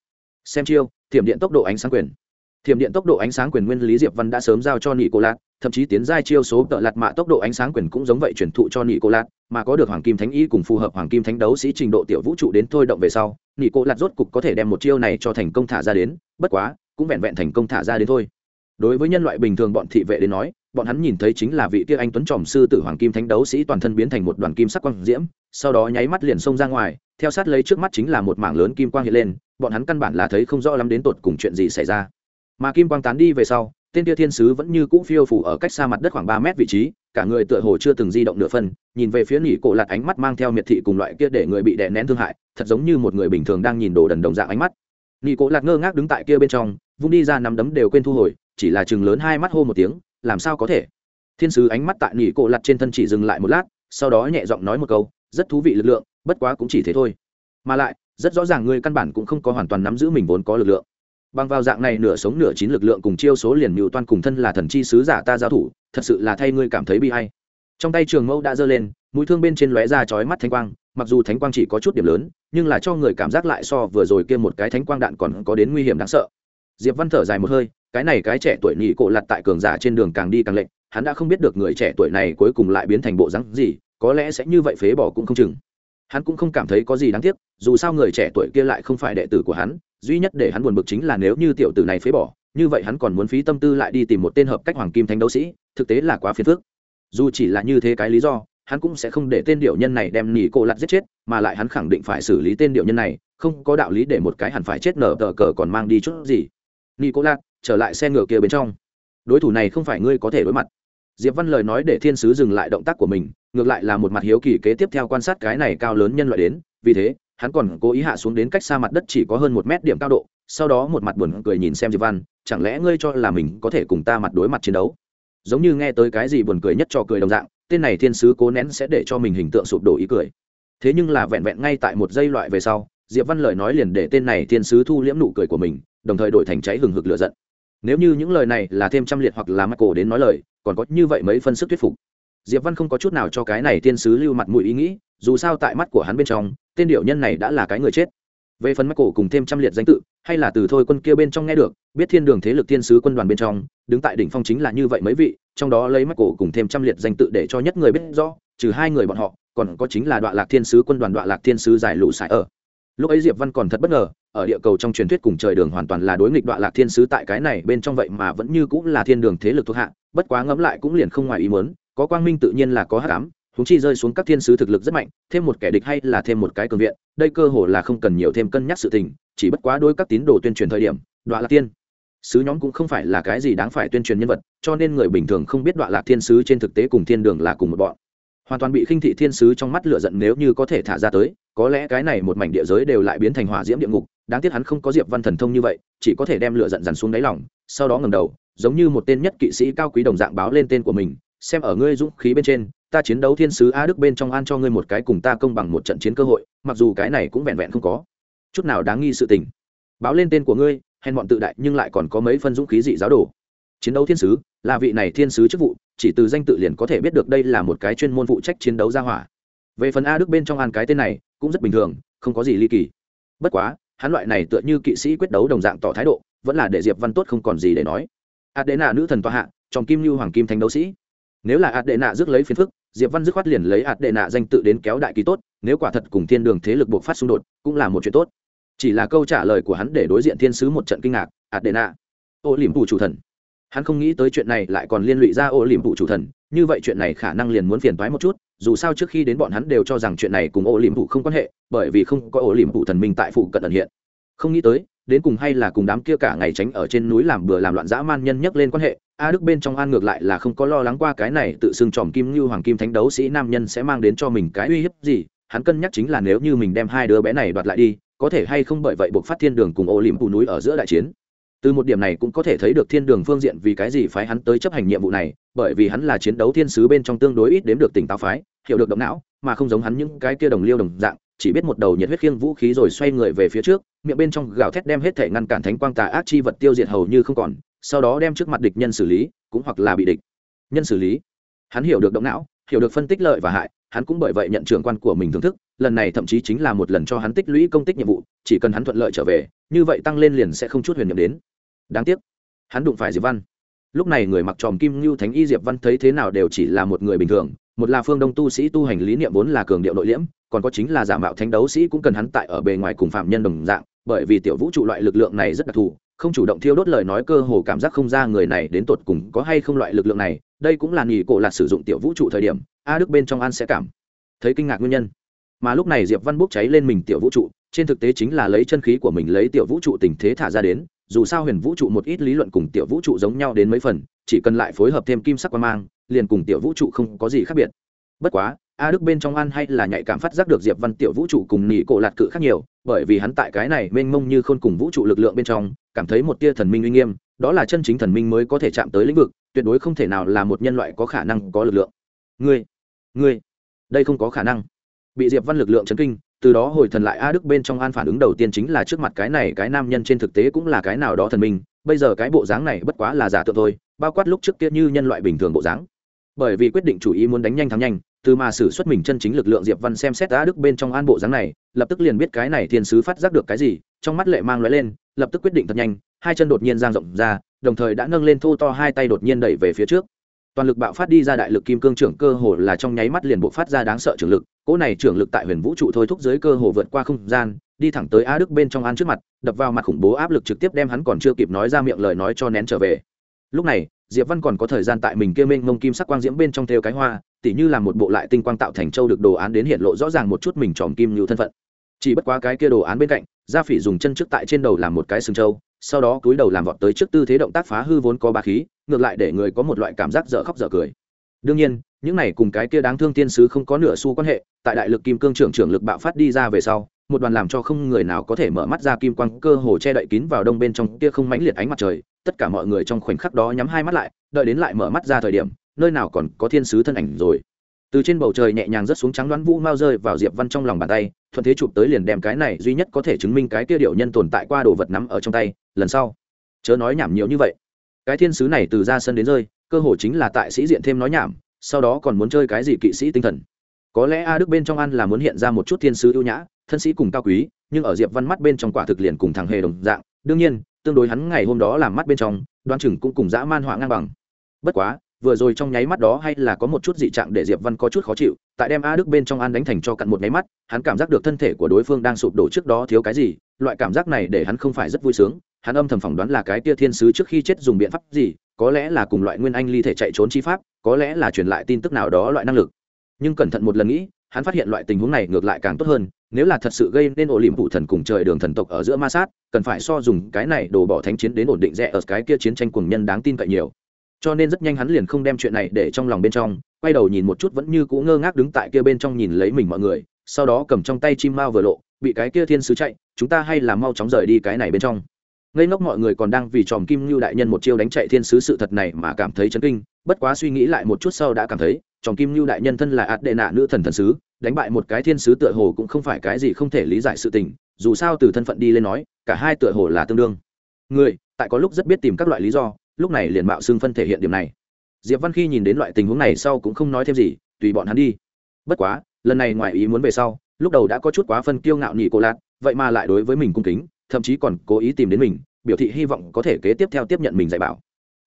Xem chiêu, thiểm điện tốc độ ánh sáng quyền. Thiểm điện tốc độ ánh sáng quyền nguyên lý diệp văn đã sớm giao cho nghỉ cô lạc thậm chí tiến giai chiêu số tợ lạt mạ tốc độ ánh sáng quyền cũng giống vậy truyền thụ cho nị cô lạt, mà có được hoàng kim thánh y cùng phù hợp hoàng kim thánh đấu sĩ trình độ tiểu vũ trụ đến thôi động về sau, nị cô lạt rốt cục có thể đem một chiêu này cho thành công thả ra đến, bất quá, cũng vẹn vẹn thành công thả ra đến thôi. Đối với nhân loại bình thường bọn thị vệ đến nói, bọn hắn nhìn thấy chính là vị kia anh tuấn tròm sư tử hoàng kim thánh đấu sĩ toàn thân biến thành một đoàn kim sắc quang diễm, sau đó nháy mắt liền xông ra ngoài, theo sát lấy trước mắt chính là một mảng lớn kim quang hiện lên, bọn hắn căn bản là thấy không rõ lắm đến tột cùng chuyện gì xảy ra. Mà kim quang tán đi về sau tên kia thiên sứ vẫn như cũ phiêu phủ ở cách xa mặt đất khoảng ba mét vị trí, cả người tựa hồ chưa từng di động nửa phân nhìn về phía nỉ cổ lạt ánh mắt mang theo miệt thị cùng loại kia để người bị đè nén thương hại, thật giống như một người bình thường đang nhìn đồ đần đồng dạng ánh mắt. Nỉ cổ lạt ngơ ngác đứng tại kia bên trong, vung đi ra nắm đấm đều quên thu hồi, chỉ là chừng lớn hai mắt hô một tiếng, làm sao có thể? Thiên sứ ánh mắt tại nỉ cổ lạt trên thân chỉ dừng lại một lát, sau đó nhẹ giọng nói một câu, rất thú vị lực lượng, bất quá cũng chỉ thế thôi. Mà lại, rất rõ ràng ngươi căn bản cũng không có hoàn toàn nắm giữ mình vốn có lực lượng bằng vào dạng này nửa sống nửa chín lực lượng cùng chiêu số liền mưu toan cùng thân là thần chi sứ giả ta giao thủ, thật sự là thay ngươi cảm thấy bi hay trong tay trường mẫu đã giơ lên, mũi thương bên trên lóe ra chói mắt thánh quang, mặc dù thánh quang chỉ có chút điểm lớn, nhưng là cho người cảm giác lại so vừa rồi kia một cái thánh quang đạn còn có đến nguy hiểm đáng sợ. Diệp văn thở dài một hơi, cái này cái trẻ tuổi nhị cổ lặt tại cường giả trên đường càng đi càng lệnh hắn đã không biết được người trẻ tuổi này cuối cùng lại biến thành bộ rắn gì, có lẽ sẽ như vậy phế bỏ cũng không chừng. Hắn cũng không cảm thấy có gì đáng tiếc, dù sao người trẻ tuổi kia lại không phải đệ tử của hắn duy nhất để hắn buồn bực chính là nếu như tiểu tử này phế bỏ, như vậy hắn còn muốn phí tâm tư lại đi tìm một tên hợp cách hoàng kim thánh đấu sĩ, thực tế là quá phiền phức. Dù chỉ là như thế cái lý do, hắn cũng sẽ không để tên điệu nhân này đem nỉ cô lặt giết chết, mà lại hắn khẳng định phải xử lý tên điệu nhân này, không có đạo lý để một cái hẳn phải chết nở tờ cờ còn mang đi chút gì. Nỉ cô lặt trở lại xe ngựa kia bên trong. Đối thủ này không phải ngươi có thể đối mặt. Diệp văn lời nói để thiên sứ dừng lại động tác của mình, ngược lại là một mặt hiếu kỳ kế tiếp theo quan sát cái này cao lớn nhân loại đến, vì thế hắn còn cố ý hạ xuống đến cách xa mặt đất chỉ có hơn một mét điểm cao độ, sau đó một mặt buồn cười nhìn xem diệp văn, chẳng lẽ ngươi cho là mình có thể cùng ta mặt đối mặt chiến đấu? Giống như nghe tới cái gì buồn cười nhất cho cười đồng dạng, tên này thiên sứ cố nén sẽ để cho mình hình tượng sụp đổ ý cười. Thế nhưng là vẹn vẹn ngay tại một giây loại về sau, diệp văn lời nói liền để tên này thiên sứ thu liễm nụ cười của mình, đồng thời đổi thành cháy hừng hực lửa giận. Nếu như những lời này là thêm trăm liệt hoặc là mắc cổ đến nói lời, còn có như vậy mấy phân sức thuyết phục. Diệp văn không có chút nào cho cái này thiên sứ lưu mặt mũi ý nghĩ, dù sao tại mắt của hắn bên trong tên điệu nhân này đã là cái người chết. Về phần mắc cổ cùng thêm trăm liệt danh tự, hay là từ thôi quân kia bên trong nghe được, biết thiên đường thế lực thiên sứ quân đoàn bên trong, đứng tại đỉnh phong chính là như vậy mấy vị, trong đó lấy mắc cổ cùng thêm trăm liệt danh tự để cho nhất người biết rõ, trừ hai người bọn họ, còn có chính là đoạn lạc thiên sứ quân đoàn đoạn lạc thiên sứ giải lũ sải ở. Lúc ấy diệp văn còn thật bất ngờ, ở địa cầu trong truyền thuyết cùng trời đường hoàn toàn là đối nghịch đoạn lạc thiên sứ tại cái này bên trong vậy mà vẫn như cũng là thiên đường thế lực thuộc hạ, bất quá ngẫm lại cũng liền không ngoài ý muốn, có quang minh tự nhiên là có hắc ám húng chi rơi xuống các thiên sứ thực lực rất mạnh, thêm một kẻ địch hay là thêm một cái cường viện, đây cơ hồ là không cần nhiều thêm cân nhắc sự tình, chỉ bất quá đôi các tín đồ tuyên truyền thời điểm đoạn lạc tiên sứ nhóm cũng không phải là cái gì đáng phải tuyên truyền nhân vật, cho nên người bình thường không biết đoạn lạc thiên sứ trên thực tế cùng thiên đường là cùng một bọn. Hoàn toàn bị khinh thị thiên sứ trong mắt lửa giận nếu như có thể thả ra tới, có lẽ cái này một mảnh địa giới đều lại biến thành hỏa diễm địa ngục, đáng tiếc hắn không có diệp văn thần thông như vậy, chỉ có thể đem lửa giận dằn xuống đáy lòng, sau đó ngầm đầu, giống như một tên nhất kỵ sĩ cao quý đồng dạng báo lên tên của mình, xem ở ngươi dũng khí bên trên ta chiến đấu thiên sứ a đức bên trong an cho ngươi một cái cùng ta công bằng một trận chiến cơ hội, mặc dù cái này cũng vẹn vẹn không có. Chút nào đáng nghi sự tình. Báo lên tên của ngươi, hèn bọn tự đại nhưng lại còn có mấy phân dũng khí dị giáo đồ. Chiến đấu thiên sứ, là vị này thiên sứ chức vụ, chỉ từ danh tự liền có thể biết được đây là một cái chuyên môn phụ trách chiến đấu gia hỏa. Về phần a đức bên trong an cái tên này, cũng rất bình thường, không có gì ly kỳ. Bất quá, hắn loại này tựa như kỵ sĩ quyết đấu đồng dạng tỏ thái độ, vẫn là để diệp văn tốt không còn gì để nói. Ạt đệ nạ nữ thần tòa hạ, trong kim như hoàng kim thánh đấu sĩ. Nếu là ạt đệ nạ rước lấy phiền phức diệp văn dứt khoát liền lấy hạt đệ nạ danh tự đến kéo đại kỳ tốt, nếu quả thật cùng thiên đường thế lực buộc phát xung đột, cũng là một chuyện tốt. Chỉ là câu trả lời của hắn để đối diện thiên sứ một trận kinh ngạc hạt đệ nạ. Ô liềm phủ chủ thần. Hắn không nghĩ tới chuyện này lại còn liên lụy ra ô liềm phủ chủ thần, như vậy chuyện này khả năng liền muốn phiền toái một chút, dù sao trước khi đến bọn hắn đều cho rằng chuyện này cùng ô liềm phủ không quan hệ, bởi vì không có ô liềm phủ thần minh tại phụ cận ẩn hiện không nghĩ tới, đến cùng hay là cùng đám kia cả ngày tránh ở trên núi làm bừa làm loạn dã man nhân nhắc lên quan hệ, a đức bên trong an ngược lại là không có lo lắng qua cái này tự xưng tròm kim như hoàng kim thánh đấu sĩ nam nhân sẽ mang đến cho mình cái uy hiếp gì, hắn cân nhắc chính là nếu như mình đem hai đứa bé này đoạt lại đi, có thể hay không bởi vậy buộc phát thiên đường cùng ô liềm phủ núi ở giữa đại chiến. Từ một điểm này cũng có thể thấy được thiên đường phương diện vì cái gì phái hắn tới chấp hành nhiệm vụ này, bởi vì hắn là chiến đấu thiên sứ bên trong tương đối ít đếm được tỉnh táo phái, hiểu được động não, mà không giống hắn những cái kia đồng liêu đồng dạng chỉ biết một đầu nhiệt huyết khiêng vũ khí rồi xoay người về phía trước, miệng bên trong gào thét đem hết thể ngăn cản thánh quang tà ác chi vật tiêu diệt hầu như không còn, sau đó đem trước mặt địch nhân xử lý, cũng hoặc là bị địch nhân xử lý. Hắn hiểu được động não, hiểu được phân tích lợi và hại, hắn cũng bởi vậy nhận trưởng quan của mình thưởng thức, lần này thậm chí chính là một lần cho hắn tích lũy công tích nhiệm vụ, chỉ cần hắn thuận lợi trở về, như vậy tăng lên liền sẽ không chút huyền nhiệm đến. Đáng tiếc, hắn đụng phải diệp văn lúc này người mặc tròm kim như thánh y diệp văn thấy thế nào đều chỉ là một người bình thường, một là phương đông tu sĩ tu hành lý niệm vốn là cường điệu nội liễm, còn có chính là giả mạo thánh đấu sĩ cũng cần hắn tại ở bề ngoài cùng phạm nhân đồng dạng, bởi vì tiểu vũ trụ loại lực lượng này rất đặc thù, không chủ động thiêu đốt lời nói cơ hồ cảm giác không ra người này đến tột cùng có hay không loại lực lượng này, đây cũng là nghỉ cổ là sử dụng tiểu vũ trụ thời điểm, a đức bên trong an sẽ cảm thấy kinh ngạc nguyên nhân. Mà lúc này diệp văn bốc cháy lên mình tiểu vũ trụ, trên thực tế chính là lấy chân khí của mình lấy tiểu vũ trụ tình thế thả ra đến dù sao huyền vũ trụ một ít lý luận cùng tiểu vũ trụ giống nhau đến mấy phần, chỉ cần lại phối hợp thêm kim sắc quan mang, liền cùng tiểu vũ trụ không có gì khác biệt. Bất quá, a đức bên trong ăn hay là nhạy cảm phát giác được diệp văn tiểu vũ trụ cùng nỉ cổ lạt cự khác nhiều, bởi vì hắn tại cái này mênh mông như khôn cùng vũ trụ lực lượng bên trong, cảm thấy một tia thần minh uy nghiêm, đó là chân chính thần minh mới có thể chạm tới lĩnh vực, tuyệt đối không thể nào là một nhân loại có khả năng có lực lượng. Ngươi ngươi, đây không có khả năng. Bị diệp văn lực lượng chấn kinh từ đó hồi thần lại a đức bên trong an phản ứng đầu tiên chính là trước mặt cái này cái nam nhân trên thực tế cũng là cái nào đó thần minh, bây giờ cái bộ dáng này bất quá là giả tượng thôi, bao quát lúc trước kia như nhân loại bình thường bộ dáng. Bởi vì quyết định chủ ý muốn đánh nhanh thắng nhanh, từ mà xử xuất mình chân chính lực lượng diệp văn xem xét a đức bên trong an bộ dáng này, lập tức liền biết cái này thiên sứ phát giác được cái gì, trong mắt lệ mang lóe lên, lập tức quyết định thật nhanh, hai chân đột nhiên giang rộng ra, đồng thời đã nâng lên thô to hai tay đột nhiên đẩy về phía trước toàn lực bạo phát đi ra đại lực kim cương trưởng cơ hồ là trong nháy mắt liền bộ phát ra đáng sợ trưởng lực, cỗ này trưởng lực tại huyền vũ trụ thôi thúc dưới cơ hồ vượt qua không gian, đi thẳng tới a đức bên trong an trước mặt, đập vào mặt khủng bố áp lực trực tiếp đem hắn còn chưa kịp nói ra miệng lời nói cho nén trở về. Lúc này, diệp văn còn có thời gian tại mình kia mênh mông kim sắc quang diễm bên trong theo cái hoa, tỉ như là một bộ lại tinh quang tạo thành châu được đồ án đến hiện lộ rõ ràng một chút mình tròm kim như thân phận. Chỉ bất quá cái kia đồ án bên cạnh, gia phỉ dùng chân trước tại trên đầu làm một cái sừng châu sau đó cúi đầu làm vọt tới trước tư thế động tác phá hư vốn có ba khí ngược lại để người có một loại cảm giác dở khóc dở cười. Đương nhiên, những này cùng cái kia đáng thương tiên sứ không có nửa xu quan hệ, tại đại lực kim cương trưởng trưởng lực bạo phát đi ra về sau, một đoàn làm cho không người nào có thể mở mắt ra kim quang cơ hồ che đậy kín vào đông bên trong kia không mãnh liệt ánh mặt trời, tất cả mọi người trong khoảnh khắc đó nhắm hai mắt lại, đợi đến lại mở mắt ra thời điểm, nơi nào còn có thiên sứ thân ảnh rồi. Từ trên bầu trời nhẹ nhàng rớt xuống trắng đoán vũ mau rơi vào diệp văn trong lòng bàn tay, thuận thế chụp tới liền đem cái này duy nhất có thể chứng minh cái kia điệu nhân tồn tại qua đồ vật nắm ở trong tay, lần sau. Chớ nói nhảm nhiều như vậy cái thiên sứ này từ ra sân đến rơi, cơ hồ chính là tại sĩ diện thêm nói nhảm, sau đó còn muốn chơi cái gì kỵ sĩ tinh thần. Có lẽ a đức bên trong ăn là muốn hiện ra một chút thiên sứ ưu nhã, thân sĩ cùng cao quý, nhưng ở diệp văn mắt bên trong quả thực liền cùng thằng hề đồng dạng, đương nhiên, tương đối hắn ngày hôm đó làm mắt bên trong đoan chừng cũng cùng dã man họa ngang bằng. Bất quá, vừa rồi trong nháy mắt đó hay là có một chút dị trạng để diệp văn có chút khó chịu, tại đem a đức bên trong an đánh thành cho cặn một nháy mắt, hắn cảm giác được thân thể của đối phương đang sụp đổ trước đó thiếu cái gì loại cảm giác này để hắn không phải rất vui sướng. Hắn âm thầm phỏng đoán là cái tia thiên sứ trước khi chết dùng biện pháp gì, có lẽ là cùng loại nguyên anh ly thể chạy trốn chi pháp, có lẽ là truyền lại tin tức nào đó loại năng lực. Nhưng cẩn thận một lần nghĩ, hắn phát hiện loại tình huống này ngược lại càng tốt hơn, nếu là thật sự gây nên ổ liềm phụ thần cùng trời đường thần tộc ở giữa ma sát, cần phải so dùng cái này đổ bỏ thánh chiến đến ổn định rẽ ở cái kia chiến tranh cuồng nhân đáng tin cậy nhiều. Cho nên rất nhanh hắn liền không đem chuyện này để trong lòng bên trong, quay đầu nhìn một chút vẫn như cũ ngơ ngác đứng tại kia bên trong nhìn lấy mình mọi người, sau đó cầm trong tay chim mao vừa lộ bị cái kia thiên sứ chạy, chúng ta hay là mau chóng rời đi cái này bên trong. Ngây ngốc mọi người còn đang vì tròm kim như đại nhân một chiêu đánh chạy thiên sứ sự thật này mà cảm thấy chấn kinh, bất quá suy nghĩ lại một chút sau đã cảm thấy, tròm kim như đại nhân thân là ạt đệ nạ nữ thần thần sứ, đánh bại một cái thiên sứ tựa hồ cũng không phải cái gì không thể lý giải sự tình, dù sao từ thân phận đi lên nói, cả hai tựa hồ là tương đương. Người, tại có lúc rất biết tìm các loại lý do, lúc này liền mạo xưng phân thể hiện điểm này. Diệp văn khi nhìn đến loại tình huống này sau cũng không nói thêm gì, tùy bọn hắn đi. Bất quá, lần này ngoài ý muốn về sau lúc đầu đã có chút quá phân kiêu ngạo nhị cô lạt, vậy mà lại đối với mình cung kính, thậm chí còn cố ý tìm đến mình, biểu thị hy vọng có thể kế tiếp theo tiếp nhận mình dạy bảo.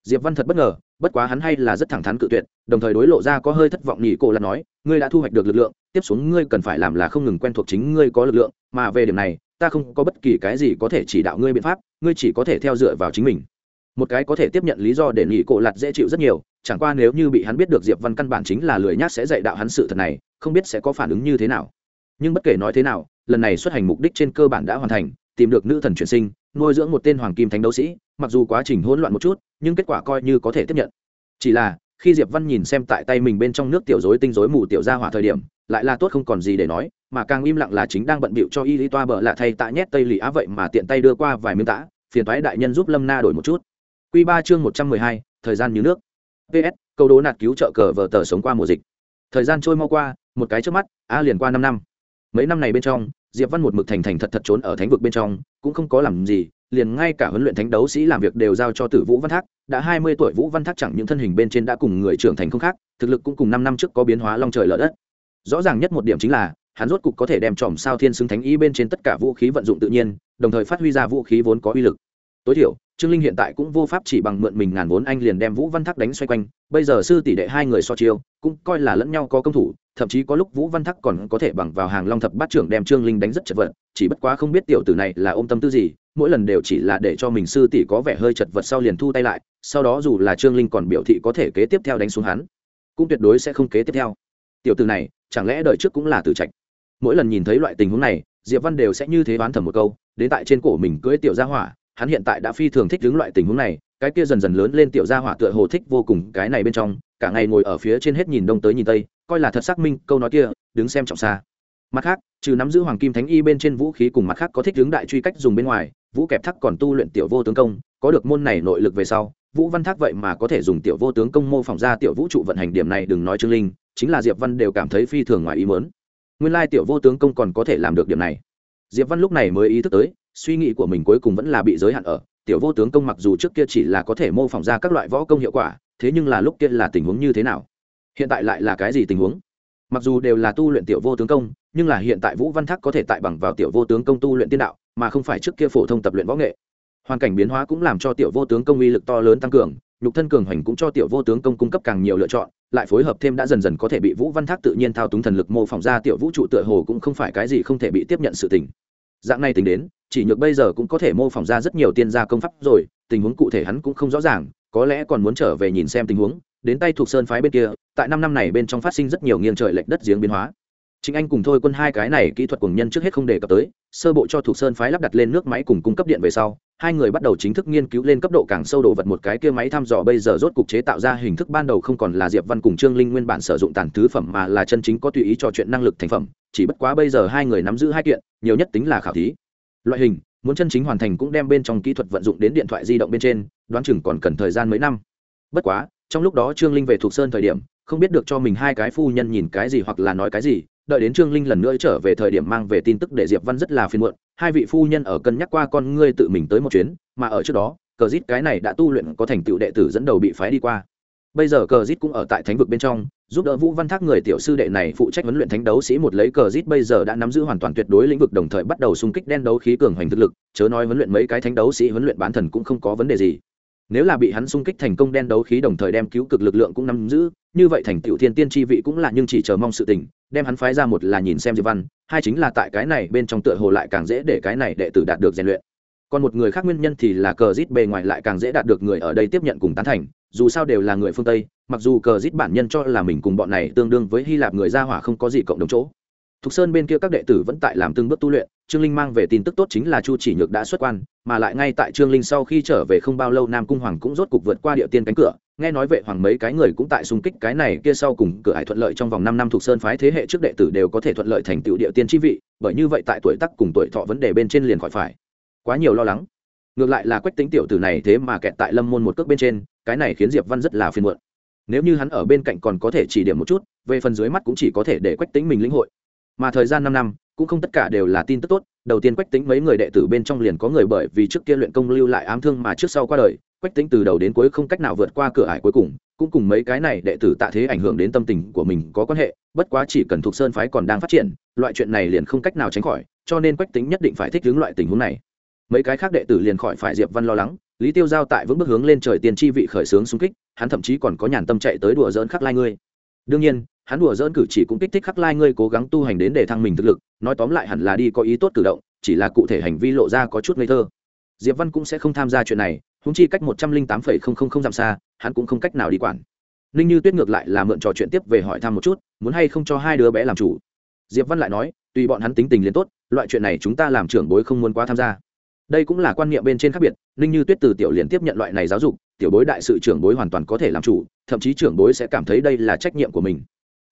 Diệp văn thật bất ngờ, bất quá hắn hay là rất thẳng thắn cự tuyệt, đồng thời đối lộ ra có hơi thất vọng nhị cô lạt nói, ngươi đã thu hoạch được lực lượng, tiếp xuống ngươi cần phải làm là không ngừng quen thuộc chính ngươi có lực lượng, mà về điểm này, ta không có bất kỳ cái gì có thể chỉ đạo ngươi biện pháp, ngươi chỉ có thể theo dựa vào chính mình. Một cái có thể tiếp nhận lý do để nghị cổ lạt dễ chịu rất nhiều, chẳng qua nếu như bị hắn biết được diệp văn căn bản chính là lười nhác sẽ dạy đạo hắn sự thật này, không biết sẽ có phản ứng như thế nào nhưng bất kể nói thế nào lần này xuất hành mục đích trên cơ bản đã hoàn thành tìm được nữ thần chuyển sinh nuôi dưỡng một tên hoàng kim thánh đấu sĩ mặc dù quá trình hỗn loạn một chút nhưng kết quả coi như có thể tiếp nhận chỉ là khi diệp văn nhìn xem tại tay mình bên trong nước tiểu rối tinh rối mù tiểu ra hỏa thời điểm lại là tốt không còn gì để nói mà càng im lặng là chính đang bận bịu cho y lý toa bờ lạ thay tạ nhét tây lì á vậy mà tiện tay đưa qua vài miếng tã phiền thoái đại nhân giúp lâm na đổi một chút Quy ba chương 112, thời gian như nước. PS, câu đố nạt cứu trợ cờ vờ tờ sống qua mùa dịch. Thời gian trôi mau qua, một cái trước mắt, a liền qua năm năm. Mấy năm này bên trong, Diệp Văn một mực thành thành thật thật trốn ở thánh vực bên trong, cũng không có làm gì, liền ngay cả huấn luyện thánh đấu sĩ làm việc đều giao cho Tử Vũ Văn Thác, đã 20 tuổi Vũ Văn Thác chẳng những thân hình bên trên đã cùng người trưởng thành không khác, thực lực cũng cùng năm năm trước có biến hóa long trời lở đất. Rõ ràng nhất một điểm chính là, hắn rốt cục có thể đem tròm sao thiên xứng thánh ý bên trên tất cả vũ khí vận dụng tự nhiên, đồng thời phát huy ra vũ khí vốn có uy lực. Tối thiểu, trương linh hiện tại cũng vô pháp chỉ bằng mượn mình ngàn vốn anh liền đem vũ văn thắc đánh xoay quanh. Bây giờ sư tỷ đệ hai người so chiêu cũng coi là lẫn nhau có công thủ thậm chí có lúc vũ văn thắc còn có thể bằng vào hàng long thập bát trưởng đem trương linh đánh rất chật vật chỉ bất quá không biết tiểu tử này là ôm tâm tư gì mỗi lần đều chỉ là để cho mình sư tỷ có vẻ hơi chật vật sau liền thu tay lại sau đó dù là trương linh còn biểu thị có thể kế tiếp theo đánh xuống hắn cũng tuyệt đối sẽ không kế tiếp theo. Tiểu tử này chẳng lẽ đời trước cũng là tử trạch? Mỗi lần nhìn thấy loại tình huống này diệp văn đều sẽ như thế đoán thầm một câu đến tại trên cổ mình cưỡi tiểu gia hỏa hắn hiện tại đã phi thường thích đứng loại tình huống này, cái kia dần dần lớn lên tiểu gia hỏa tựa hồ thích vô cùng cái này bên trong, cả ngày ngồi ở phía trên hết nhìn đông tới nhìn tây, coi là thật xác minh câu nói kia, đứng xem trọng xa. Mặt khác, trừ nắm giữ hoàng kim thánh y bên trên vũ khí cùng mặt khác có thích đứng đại truy cách dùng bên ngoài, vũ kẹp thắc còn tu luyện tiểu vô tướng công, có được môn này nội lực về sau, vũ văn thác vậy mà có thể dùng tiểu vô tướng công mô phỏng ra tiểu vũ trụ vận hành điểm này đừng nói trương linh, chính là diệp văn đều cảm thấy phi thường ngoài ý mớn nguyên lai tiểu vô tướng công còn có thể làm được điểm này. Diệp văn lúc này mới ý thức tới suy nghĩ của mình cuối cùng vẫn là bị giới hạn ở, tiểu vô tướng công mặc dù trước kia chỉ là có thể mô phỏng ra các loại võ công hiệu quả, thế nhưng là lúc kia là tình huống như thế nào? Hiện tại lại là cái gì tình huống? Mặc dù đều là tu luyện tiểu vô tướng công, nhưng là hiện tại vũ văn thác có thể tại bằng vào tiểu vô tướng công tu luyện tiên đạo, mà không phải trước kia phổ thông tập luyện võ nghệ. Hoàn cảnh biến hóa cũng làm cho tiểu vô tướng công uy lực to lớn tăng cường, nhục thân cường hoành cũng cho tiểu vô tướng công cung cấp càng nhiều lựa chọn, lại phối hợp thêm đã dần dần có thể bị vũ văn thác tự nhiên thao túng thần lực mô phỏng ra tiểu vũ trụ tựa hồ cũng không phải cái gì không thể bị tiếp nhận sự tình. Dạng này tính đến chỉ nhược bây giờ cũng có thể mô phỏng ra rất nhiều tiên gia công pháp rồi, tình huống cụ thể hắn cũng không rõ ràng, có lẽ còn muốn trở về nhìn xem tình huống, đến tay thuộc sơn phái bên kia, tại năm năm này bên trong phát sinh rất nhiều nghiêng trời lệch đất giếng biến hóa. Chính anh cùng thôi quân hai cái này kỹ thuật cùng nhân trước hết không đề cập tới, sơ bộ cho thuộc sơn phái lắp đặt lên nước máy cùng cung cấp điện về sau, hai người bắt đầu chính thức nghiên cứu lên cấp độ càng sâu đồ vật một cái kia máy thăm dò bây giờ rốt cục chế tạo ra hình thức ban đầu không còn là diệp văn cùng trương linh nguyên bản sử dụng tàn thứ phẩm mà là chân chính có tùy ý trò chuyện năng lực thành phẩm, chỉ bất quá bây giờ hai người nắm giữ hai kiện, nhiều nhất tính là khảo thí loại hình, muốn chân chính hoàn thành cũng đem bên trong kỹ thuật vận dụng đến điện thoại di động bên trên, đoán chừng còn cần thời gian mấy năm. Bất quá, trong lúc đó trương linh về thuộc sơn thời điểm, không biết được cho mình hai cái phu nhân nhìn cái gì hoặc là nói cái gì, đợi đến trương linh lần nữa trở về thời điểm mang về tin tức để diệp văn rất là phiền muộn, hai vị phu nhân ở cân nhắc qua con ngươi tự mình tới một chuyến, mà ở trước đó, cờ rít cái này đã tu luyện có thành tựu đệ tử dẫn đầu bị phái đi qua bây giờ cờ rít cũng ở tại thánh vực bên trong, giúp đỡ vũ văn thác người tiểu sư đệ này phụ trách huấn luyện thánh đấu sĩ một lấy cờ rít bây giờ đã nắm giữ hoàn toàn tuyệt đối lĩnh vực đồng thời bắt đầu xung kích đen đấu khí cường hoành thực lực, chớ nói huấn luyện mấy cái thánh đấu sĩ huấn luyện bán thần cũng không có vấn đề gì. Nếu là bị hắn xung kích thành công đen đấu khí đồng thời đem cứu cực lực lượng cũng nắm giữ, như vậy thành tựu thiên tiên tri vị cũng là nhưng chỉ chờ mong sự tình, đem hắn phái ra một là nhìn xem diệp văn, hai chính là tại cái này bên trong tựa hồ lại càng dễ để cái này đệ tử đạt được rèn luyện. Còn một người khác nguyên nhân thì là cờ rít bề ngoài lại càng dễ đạt được người ở đây tiếp nhận cùng tán thành dù sao đều là người phương tây, mặc dù cờ rít bản nhân cho là mình cùng bọn này tương đương với hy lạp người gia hỏa không có gì cộng đồng chỗ. Thục sơn bên kia các đệ tử vẫn tại làm từng bước tu luyện, trương linh mang về tin tức tốt chính là chu chỉ nhược đã xuất quan, mà lại ngay tại trương linh sau khi trở về không bao lâu nam cung hoàng cũng rốt cục vượt qua địa tiên cánh cửa. Nghe nói vệ hoàng mấy cái người cũng tại xung kích cái này, kia sau cùng cửa hải thuận lợi trong vòng năm năm thuộc sơn phái thế hệ trước đệ tử đều có thể thuận lợi thành tựu địa tiên chi vị, bởi như vậy tại tuổi tác cùng tuổi thọ vấn đề bên trên liền khỏi phải. Quá nhiều lo lắng. Ngược lại là quách tính tiểu tử này thế mà kẹt tại lâm môn một cước bên trên cái này khiến diệp văn rất là phiền muộn. Nếu như hắn ở bên cạnh còn có thể chỉ điểm một chút, về phần dưới mắt cũng chỉ có thể để quách tính mình lĩnh hội. Mà thời gian năm năm, cũng không tất cả đều là tin tức tốt. Đầu tiên quách tính mấy người đệ tử bên trong liền có người bởi vì trước kia luyện công lưu lại ám thương mà trước sau qua đời. Quách tính từ đầu đến cuối không cách nào vượt qua cửa ải cuối cùng, cũng cùng mấy cái này đệ tử tạ thế ảnh hưởng đến tâm tình của mình có quan hệ, bất quá chỉ cần thuộc sơn phái còn đang phát triển, loại chuyện này liền không cách nào tránh khỏi, cho nên quách tính nhất định phải thích ứng loại tình huống này. Mấy cái khác đệ tử liền khỏi phải diệp văn lo lắng lý tiêu giao tại vững bước hướng lên trời tiền chi vị khởi xướng xung kích, hắn thậm chí còn có nhàn tâm chạy tới đùa dỡn khắc lai ngươi. Đương nhiên, hắn đùa dỡn cử chỉ cũng kích thích khắc lai ngươi cố gắng tu hành đến để thăng mình thực lực, nói tóm lại hẳn là đi có ý tốt cử động, chỉ là cụ thể hành vi lộ ra có chút ngây thơ. Diệp văn cũng sẽ không tham gia chuyện này húng chi cách một trăm linh tám phẩy không không không dặm xa, hắn cũng không cách nào đi quản. Ninh như tuyết ngược lại là mượn trò chuyện tiếp về hỏi thăm một chút, muốn hay không cho hai đứa bé làm chủ. Diệp văn lại nói, tùy bọn hắn tính tình liền tốt, loại chuyện này chúng ta làm trưởng bối không muốn quá tham gia đây cũng là quan niệm bên trên khác biệt, ninh như tuyết từ tiểu liền tiếp nhận loại này giáo dục, tiểu bối đại sự trưởng bối hoàn toàn có thể làm chủ, thậm chí trưởng bối sẽ cảm thấy đây là trách nhiệm của mình.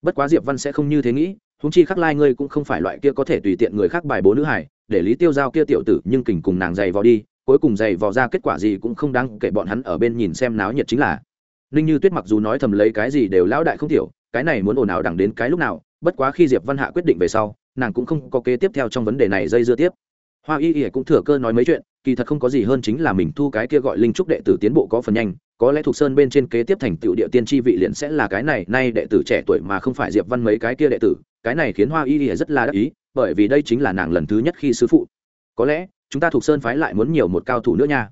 Bất quá diệp văn sẽ không như thế nghĩ húng chi khắc lai ngươi cũng không phải loại kia có thể tùy tiện người khác bài bố nữ hải để lý tiêu giao kia tiểu tử nhưng kình cùng nàng dày vò đi, cuối cùng dày vò ra kết quả gì cũng không đáng kể bọn hắn ở bên nhìn xem náo nhiệt chính là. Ninh như tuyết mặc dù nói thầm lấy cái gì đều lão đại không tiểu, cái này muốn ồn ào đẳng đến cái lúc nào, bất quá khi diệp văn hạ quyết định về sau, nàng cũng không có kế tiếp theo trong vấn đề này dây dưa tiếp hoa y ỉa cũng thừa cơ nói mấy chuyện, kỳ thật không có gì hơn chính là mình thu cái kia gọi linh trúc đệ tử tiến bộ có phần nhanh, có lẽ thuộc sơn bên trên kế tiếp thành tựu địa tiên tri vị liền sẽ là cái này, nay đệ tử trẻ tuổi mà không phải diệp văn mấy cái kia đệ tử, cái này khiến hoa y ỉa rất là đắc ý, bởi vì đây chính là nàng lần thứ nhất khi sư phụ. Có lẽ, chúng ta thuộc sơn phái lại muốn nhiều một cao thủ nữa nha.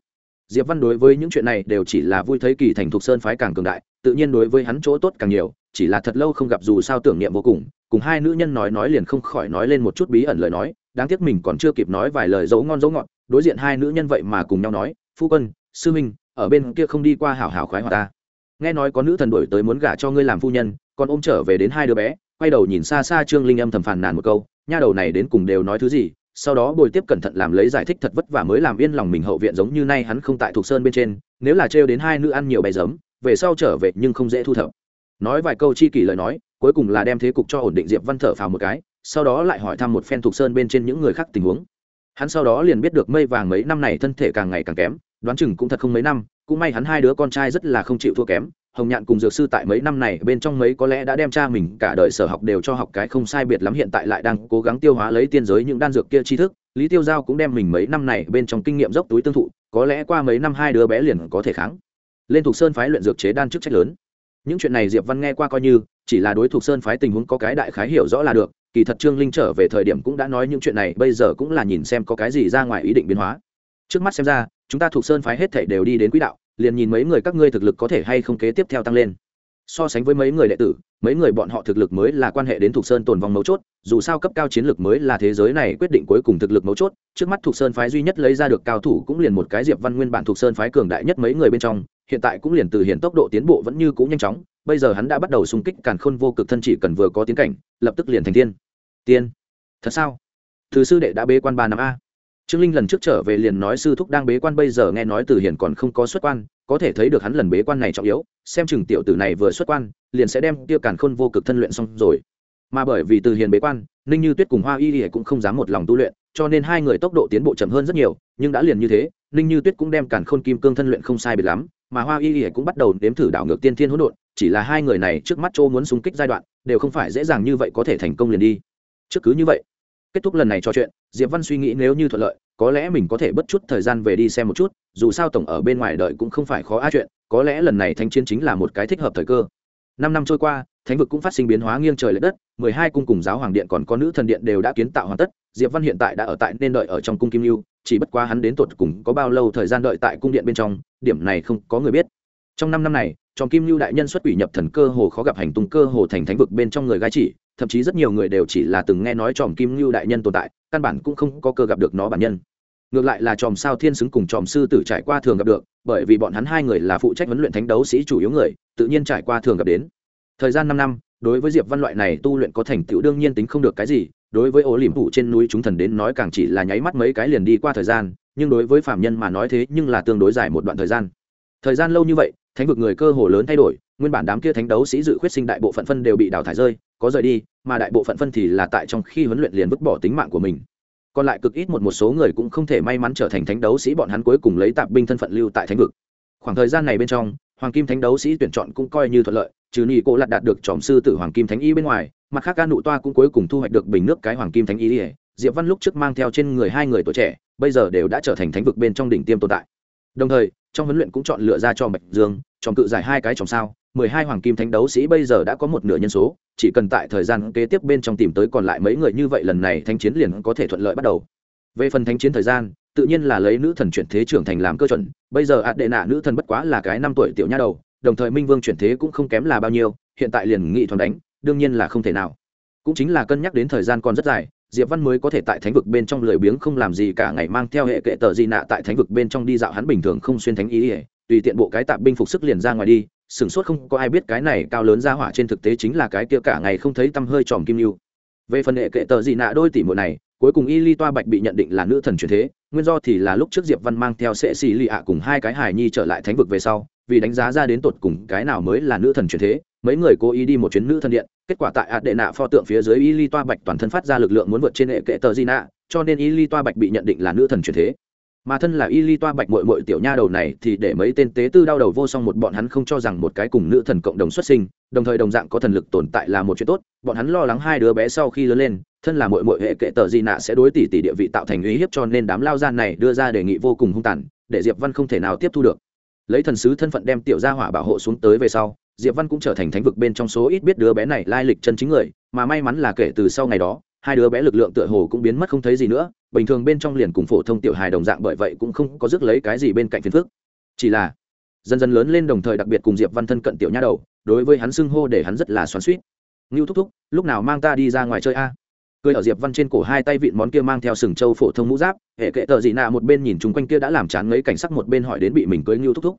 Diệp văn đối với những chuyện này đều chỉ là vui thấy kỳ thành thuộc sơn phái càng cường đại, tự nhiên đối với hắn chỗ tốt càng nhiều, chỉ là thật lâu không gặp dù sao tưởng niệm vô cùng cùng hai nữ nhân nói nói liền không khỏi nói lên một chút bí ẩn lời nói đáng tiếc mình còn chưa kịp nói vài lời dấu ngon dấu ngọt, đối diện hai nữ nhân vậy mà cùng nhau nói, phu quân, sư minh ở bên kia không đi qua hảo hảo khoái hòa ta. Nghe nói có nữ thần đổi tới muốn gả cho ngươi làm phu nhân, còn ôm trở về đến hai đứa bé, quay đầu nhìn xa xa trương linh âm thầm phàn nàn một câu, nha đầu này đến cùng đều nói thứ gì, sau đó bồi tiếp cẩn thận làm lấy giải thích thật vất vả mới làm yên lòng mình hậu viện giống như nay hắn không tại thuộc sơn bên trên, nếu là trêu đến hai nữ ăn nhiều bè giấm, về sau trở về nhưng không dễ thu thập. Nói vài câu chi kỷ lời nói, cuối cùng là đem thế cục cho ổn định diệp văn thở phào một cái sau đó lại hỏi thăm một phen thuộc sơn bên trên những người khác tình huống. Hắn sau đó liền biết được mây vàng mấy năm này thân thể càng ngày càng kém, đoán chừng cũng thật không mấy năm, cũng may hắn hai đứa con trai rất là không chịu thua kém. Hồng nhạn cùng dược sư tại mấy năm này bên trong mấy có lẽ đã đem cha mình cả đời sở học đều cho học cái không sai biệt lắm, hiện tại lại đang cố gắng tiêu hóa lấy tiên giới những đan dược kia tri thức. Lý tiêu giao cũng đem mình mấy năm này bên trong kinh nghiệm dốc túi tương thụ, có lẽ qua mấy năm hai đứa bé liền có thể kháng. Lên thuộc sơn phái luyện dược chế đan chức trách lớn. Những chuyện này diệp văn nghe qua coi như, chỉ là đối thuộc sơn phái tình huống có cái đại khái hiểu rõ là được kỳ thật trương linh trở về thời điểm cũng đã nói những chuyện này, bây giờ cũng là nhìn xem có cái gì ra ngoài ý định biến hóa. Trước mắt xem ra, chúng ta thuộc sơn phái hết thảy đều đi đến quỹ đạo, liền nhìn mấy người các ngươi thực lực có thể hay không kế tiếp theo tăng lên. So sánh với mấy người đệ tử, mấy người bọn họ thực lực mới là quan hệ đến thuộc sơn tồn vong mấu chốt, dù sao cấp cao chiến lược mới là thế giới này quyết định cuối cùng thực lực mấu chốt, trước mắt thuộc sơn phái duy nhất lấy ra được cao thủ cũng liền một cái diệp văn nguyên bản thuộc sơn phái cường đại nhất mấy người bên trong, hiện tại cũng liền từ hiện tốc độ tiến bộ vẫn như cũ nhanh chóng bây giờ hắn đã bắt đầu xung kích càn khôn vô cực thân chỉ cần vừa có tiến cảnh, lập tức liền thành tiên. Tiên? Thật sao? Thứ sư đệ đã bế quan ba năm a. Trương linh lần trước trở về liền nói sư thúc đang bế quan bây giờ nghe nói từ hiền còn không có xuất quan, có thể thấy được hắn lần bế quan này trọng yếu, xem chừng tiểu tử này vừa xuất quan, liền sẽ đem tiêu càn khôn vô cực thân luyện xong rồi. Mà bởi vì từ hiền bế quan, ninh như tuyết cùng hoa y y cũng không dám một lòng tu luyện, cho nên hai người tốc độ tiến bộ chậm hơn rất nhiều, nhưng đã liền như thế ninh như tuyết cũng đem càn khôn kim cương thân luyện không sai biệt lắm, mà hoa y y cũng bắt đầu nếm thử đảo ngược tiên thiên hỗn độn, chỉ là hai người này trước mắt châu muốn xung kích giai đoạn, đều không phải dễ dàng như vậy có thể thành công liền đi. Trước cứ như vậy, kết thúc lần này trò chuyện, diệp văn suy nghĩ nếu như thuận lợi, có lẽ mình có thể bất chút thời gian về đi xem một chút, dù sao tổng ở bên ngoài đợi cũng không phải khó á chuyện, có lẽ lần này thanh chiến chính là một cái thích hợp thời cơ. Năm năm trôi qua thánh vực cũng phát sinh biến hóa nghiêng trời lệch đất, mười hai cung cùng giáo hoàng điện còn có nữ thần điện đều đã kiến tạo hoàn tất, diệp văn hiện tại đã ở tại nên đợi ở trong cung kim lưu chỉ bất quá hắn đến tuột cùng có bao lâu thời gian đợi tại cung điện bên trong, điểm này không có người biết. Trong năm năm này, trong kim lưu đại nhân xuất quỷ nhập thần cơ hồ khó gặp hành tung cơ hồ thành thánh vực bên trong người gai chỉ, thậm chí rất nhiều người đều chỉ là từng nghe nói tròm kim lưu đại nhân tồn tại, căn bản cũng không có cơ gặp được nó bản nhân. Ngược lại là tròm sao thiên xứng cùng tròm sư tử trải qua thường gặp được, bởi vì bọn hắn hai người là phụ trách huấn luyện thánh đấu sĩ chủ yếu người, tự nhiên trải qua thường gặp đến thời gian năm năm, đối với diệp văn loại này tu luyện có thành tựu đương nhiên tính không được cái gì, đối với ổ liềm phủ trên núi chúng thần đến nói càng chỉ là nháy mắt mấy cái liền đi qua thời gian, nhưng đối với phạm nhân mà nói thế nhưng là tương đối dài một đoạn thời gian. Thời gian lâu như vậy, thánh vực người cơ hồ lớn thay đổi, nguyên bản đám kia thánh đấu sĩ dự khuyết sinh đại bộ phận phân đều bị đào thải rơi, có rời đi, mà đại bộ phận phân thì là tại trong khi huấn luyện liền vứt bỏ tính mạng của mình. Còn lại cực ít một một số người cũng không thể may mắn trở thành thánh đấu sĩ, bọn hắn cuối cùng lấy tạp binh thân phận lưu tại thánh vực. Khoảng thời gian này bên trong, hoàng kim thánh đấu sĩ tuyển chọn cũng coi như thuận lợi trừ nhị cô lạt đạt được tròm sư tử hoàng kim thánh y bên ngoài, mặt khác ca nụ toa cũng cuối cùng thu hoạch được bình nước cái hoàng kim thánh y diệp văn lúc trước mang theo trên người hai người tuổi trẻ, bây giờ đều đã trở thành thánh vực bên trong đỉnh tiêm tồn tại. Đồng thời, trong huấn luyện cũng chọn lựa ra cho bạch dương tròm cự giải hai cái tròm sao. Mười hai hoàng kim thánh đấu sĩ bây giờ đã có một nửa nhân số, chỉ cần tại thời gian kế tiếp bên trong tìm tới còn lại mấy người như vậy lần này thánh chiến liền có thể thuận lợi bắt đầu. Về phần thánh chiến thời gian, tự nhiên là lấy nữ thần chuyển thế trưởng thành làm cơ chuẩn. Bây giờ ạt đệ nạ nữ thần bất quá là cái năm tuổi tiểu nha đầu đồng thời minh vương chuyển thế cũng không kém là bao nhiêu, hiện tại liền nghị thoáng đánh, đương nhiên là không thể nào. Cũng chính là cân nhắc đến thời gian còn rất dài, diệp văn mới có thể tại thánh vực bên trong lười biếng không làm gì cả ngày mang theo hệ kệ tờ di nạ tại thánh vực bên trong đi dạo hắn bình thường không xuyên thánh ý ỉa, tùy tiện bộ cái tạp binh phục sức liền ra ngoài đi, sửng sốt không có ai biết cái này cao lớn ra hỏa trên thực tế chính là cái kia cả ngày không thấy tăm hơi tròm kim lưu. Về phần hệ kệ tờ gì nạ đôi tỷ muội này, cuối cùng y ly toa bạch bị nhận định là nữ thần truyền thế, nguyên do thì là lúc trước diệp văn mang theo sệ xì lì ạ cùng hai cái hài nhi trở lại thánh vực về sau vì đánh giá ra đến tột cùng cái nào mới là nữ thần truyền thế, mấy người cố ý đi một chuyến nữ thần điện, kết quả tại ạt đệ nạ pho tượng phía dưới y ly toa bạch toàn thân phát ra lực lượng muốn vượt trên hệ kệ tờ di nạ, cho nên y ly toa bạch bị nhận định là nữ thần truyền thế. Mà thân là y ly toa bạch mội mội tiểu nha đầu này thì để mấy tên tế tư đau đầu vô song một bọn hắn không cho rằng một cái cùng nữ thần cộng đồng xuất sinh, đồng thời đồng dạng có thần lực tồn tại là một chuyện tốt, bọn hắn lo lắng hai đứa bé sau khi lớn lên, thân là mội mội hệ kệ tờ di nạ sẽ đối tỷ tỷ địa vị tạo thành uy hiếp cho nên đám lao gian này đưa ra đề nghị vô cùng hung tàn, để diệp văn không thể nào tiếp thu được lấy thần sứ thân phận đem tiểu gia hỏa bảo hộ xuống tới về sau, diệp văn cũng trở thành thánh vực bên trong số ít biết đứa bé này lai lịch chân chính người, mà may mắn là kể từ sau ngày đó, hai đứa bé lực lượng tựa hồ cũng biến mất không thấy gì nữa, bình thường bên trong liền cùng phổ thông tiểu hài đồng dạng bởi vậy cũng không có rước lấy cái gì bên cạnh phiền phức. Chỉ là, dần dần lớn lên đồng thời đặc biệt cùng diệp văn thân cận tiểu nha đầu, đối với hắn xưng hô để hắn rất là xoắn suýt ngưu thúc thúc, lúc nào mang ta đi ra ngoài chơi a? Cười ở diệp văn trên cổ hai tay vịn món kia mang theo sừng châu phổ thông mũ giáp, hệ kệ tờ dị nạ một bên nhìn chung quanh kia đã làm chán ngấy cảnh sắc một bên hỏi đến bị mình cưới ngưu thúc thúc.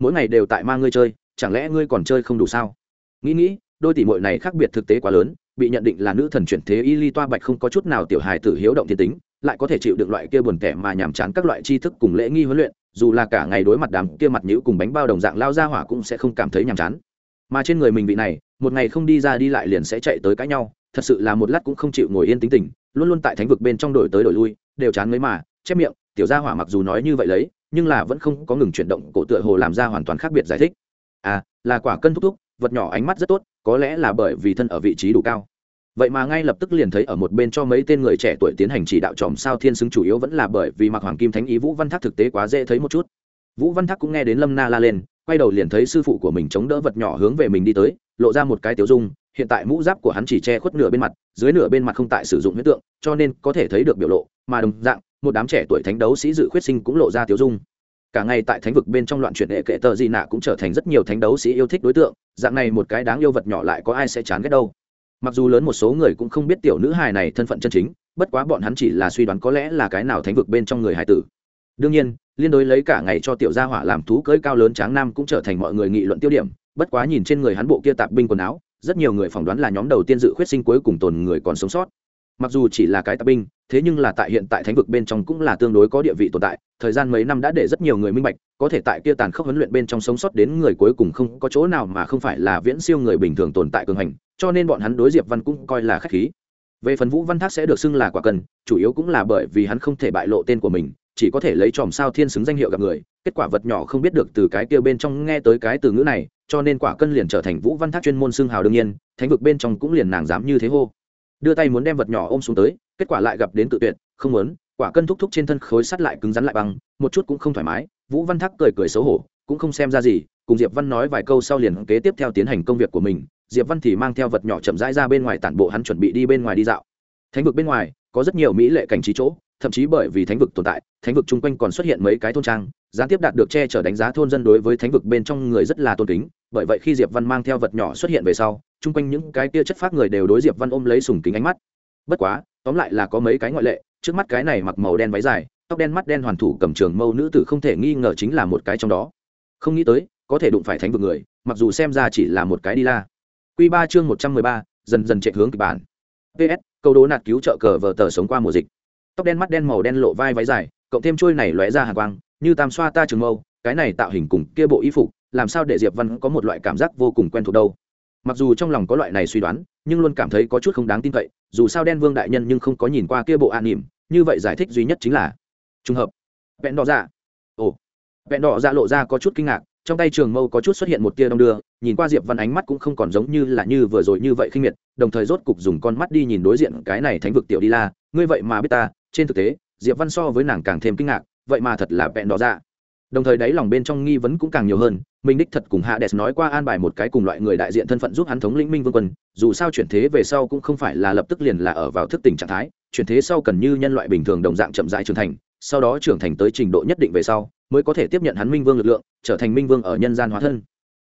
Mỗi ngày đều tại mang ngươi chơi, chẳng lẽ ngươi còn chơi không đủ sao? Nghĩ nghĩ, đôi tỷ muội này khác biệt thực tế quá lớn, bị nhận định là nữ thần chuyển thế y ly toa bạch không có chút nào tiểu hài tử hiếu động thiên tính, lại có thể chịu được loại kia buồn tẻ mà nhàm chán các loại tri thức cùng lễ nghi huấn luyện, dù là cả ngày đối mặt đám kia mặt nhữ cùng bánh bao đồng dạng lao ra hỏa cũng sẽ không cảm thấy nhàm chán. Mà trên người mình vị này, một ngày không đi ra đi lại liền sẽ chạy tới cãi nhau thật sự là một lát cũng không chịu ngồi yên tính tình, luôn luôn tại thánh vực bên trong đổi tới đổi lui, đều chán mấy mà, chép miệng, tiểu gia hỏa mặc dù nói như vậy lấy, nhưng là vẫn không có ngừng chuyển động cổ tựa hồ làm ra hoàn toàn khác biệt giải thích. À là quả cân thúc thúc, vật nhỏ ánh mắt rất tốt, có lẽ là bởi vì thân ở vị trí đủ cao. Vậy mà ngay lập tức liền thấy ở một bên cho mấy tên người trẻ tuổi tiến hành chỉ đạo tròm sao thiên xứng chủ yếu vẫn là bởi vì mặc hoàng kim thánh ý vũ văn thác thực tế quá dễ thấy một chút. Vũ văn thác cũng nghe đến lâm na la lên, quay đầu liền thấy sư phụ của mình chống đỡ vật nhỏ hướng về mình đi tới, lộ ra một cái tiểu dung hiện tại mũ giáp của hắn chỉ che khuất nửa bên mặt dưới nửa bên mặt không tại sử dụng huyết tượng cho nên có thể thấy được biểu lộ mà đồng dạng một đám trẻ tuổi thánh đấu sĩ dự khuyết sinh cũng lộ ra tiêu dung. Cả ngày tại thánh vực bên trong loạn chuyển, hệ kệ tờ gì nạ cũng trở thành rất nhiều thánh đấu sĩ yêu thích đối tượng dạng này một cái đáng yêu vật nhỏ lại có ai sẽ chán ghét đâu. Mặc dù lớn một số người cũng không biết tiểu nữ hài này thân phận chân chính bất quá bọn hắn chỉ là suy đoán có lẽ là cái nào thánh vực bên trong người hài tử. Đương nhiên liên đối lấy cả ngày cho tiểu gia hỏa làm thú cưỡi cao lớn tráng nam cũng trở thành mọi người nghị luận tiêu điểm bất quá nhìn trên người hắn bộ kia tạp binh quần áo rất nhiều người phỏng đoán là nhóm đầu tiên dự khuyết sinh cuối cùng tồn người còn sống sót. Mặc dù chỉ là cái tạp binh, thế nhưng là tại hiện tại thánh vực bên trong cũng là tương đối có địa vị tồn tại, thời gian mấy năm đã để rất nhiều người minh bạch, có thể tại kia tàn khốc huấn luyện bên trong sống sót đến người cuối cùng không có chỗ nào mà không phải là viễn siêu người bình thường tồn tại cường hành, cho nên bọn hắn đối diệp văn cũng coi là khách khí. Về phần vũ văn thác sẽ được xưng là quả cần, chủ yếu cũng là bởi vì hắn không thể bại lộ tên của mình, chỉ có thể lấy tròm sao thiên xứng danh hiệu gặp người, kết quả vật nhỏ không biết được từ cái kia bên trong nghe tới cái từ ngữ này cho nên quả cân liền trở thành vũ văn thác chuyên môn xương hào đương nhiên, thánh vực bên trong cũng liền nàng dám như thế hô. Đưa tay muốn đem vật nhỏ ôm xuống tới, kết quả lại gặp đến tự tuyệt, không muốn, quả cân thúc thúc trên thân khối sắt lại cứng rắn lại băng, một chút cũng không thoải mái, vũ văn thác cười cười xấu hổ, cũng không xem ra gì, cùng diệp văn nói vài câu sau liền kế tiếp theo tiến hành công việc của mình, diệp văn thì mang theo vật nhỏ chậm rãi ra bên ngoài tản bộ hắn chuẩn bị đi bên ngoài đi dạo. Thánh vực bên ngoài, có rất nhiều mỹ lệ cảnh trí chỗ, thậm chí bởi vì thánh vực tồn tại, thánh vực chung quanh còn xuất hiện mấy cái thôn trang gián tiếp đạt được che chở đánh giá thôn dân đối với thánh vực bên trong người rất là tôn kính, bởi vậy khi diệp văn mang theo vật nhỏ xuất hiện về sau, chung quanh những cái kia chất phát người đều đối diệp văn ôm lấy sùng kính ánh mắt. Bất quá, tóm lại là có mấy cái ngoại lệ, trước mắt cái này mặc màu đen váy dài, tóc đen mắt đen hoàn thủ cầm trường mâu nữ tử không thể nghi ngờ chính là một cái trong đó. Không nghĩ tới, có thể đụng phải thánh vực người, mặc dù xem ra chỉ là một cái đi la. Q ba chương một trăm mười ba, dần dần chạy hướng kịch bản. Ps câu đố nạt cứu trợ cờ vờ tờ sống qua mùa dịch. Tóc đen mắt đen màu đen lộ vai váy dài, cộng thêm trôi này lóe ra hàng quang như tam xoa ta trường mâu, cái này tạo hình cùng kia bộ y phục, làm sao để diệp văn có một loại cảm giác vô cùng quen thuộc đâu? Mặc dù trong lòng có loại này suy đoán, nhưng luôn cảm thấy có chút không đáng tin cậy, dù sao đen vương đại nhân nhưng không có nhìn qua kia bộ an nỉm, như vậy giải thích duy nhất chính là trùng hợp. Vẹn đỏ dạ. Ồ. Vẹn đỏ dạ lộ ra có chút kinh ngạc, trong tay trường mâu có chút xuất hiện một tia đông đưa, nhìn qua diệp văn ánh mắt cũng không còn giống như là như vừa rồi như vậy khinh miệt, đồng thời rốt cục dùng con mắt đi nhìn đối diện cái này thánh vực tiểu đi la, ngươi vậy mà biết ta, trên thực tế, diệp văn so với nàng càng thêm kinh ngạc vậy mà thật là vẹn đỏ dạ. Đồng thời đáy lòng bên trong nghi vấn cũng càng nhiều hơn, minh đích thật cùng hạ đès nói qua an bài một cái cùng loại người đại diện thân phận giúp hắn thống lĩnh minh vương quân, dù sao chuyển thế về sau cũng không phải là lập tức liền là ở vào thức tỉnh trạng thái, chuyển thế sau cần như nhân loại bình thường đồng dạng chậm rãi trưởng thành, sau đó trưởng thành tới trình độ nhất định về sau, mới có thể tiếp nhận hắn minh vương lực lượng, trở thành minh vương ở nhân gian hóa thân.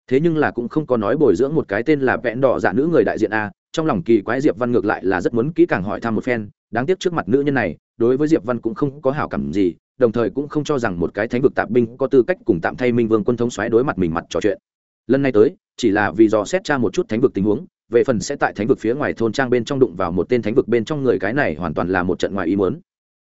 Thế nhưng là cũng không có nói bồi dưỡng một cái tên là vẽn đỏ dạ nữ người đại diện a, trong lòng kỳ quái diệp văn ngược lại là rất muốn kỹ càng hỏi thăm một phen, đáng tiếc trước mặt nữ nhân này, đối với diệp văn cũng không có hảo cảm gì đồng thời cũng không cho rằng một cái thánh vực tạp binh có tư cách cùng tạm thay minh vương quân thống xoáy đối mặt mình mặt trò chuyện. Lần này tới, chỉ là vì dò xét tra một chút thánh vực tình huống, về phần sẽ tại thánh vực phía ngoài thôn trang bên trong đụng vào một tên thánh vực bên trong người cái này hoàn toàn là một trận ngoài ý muốn.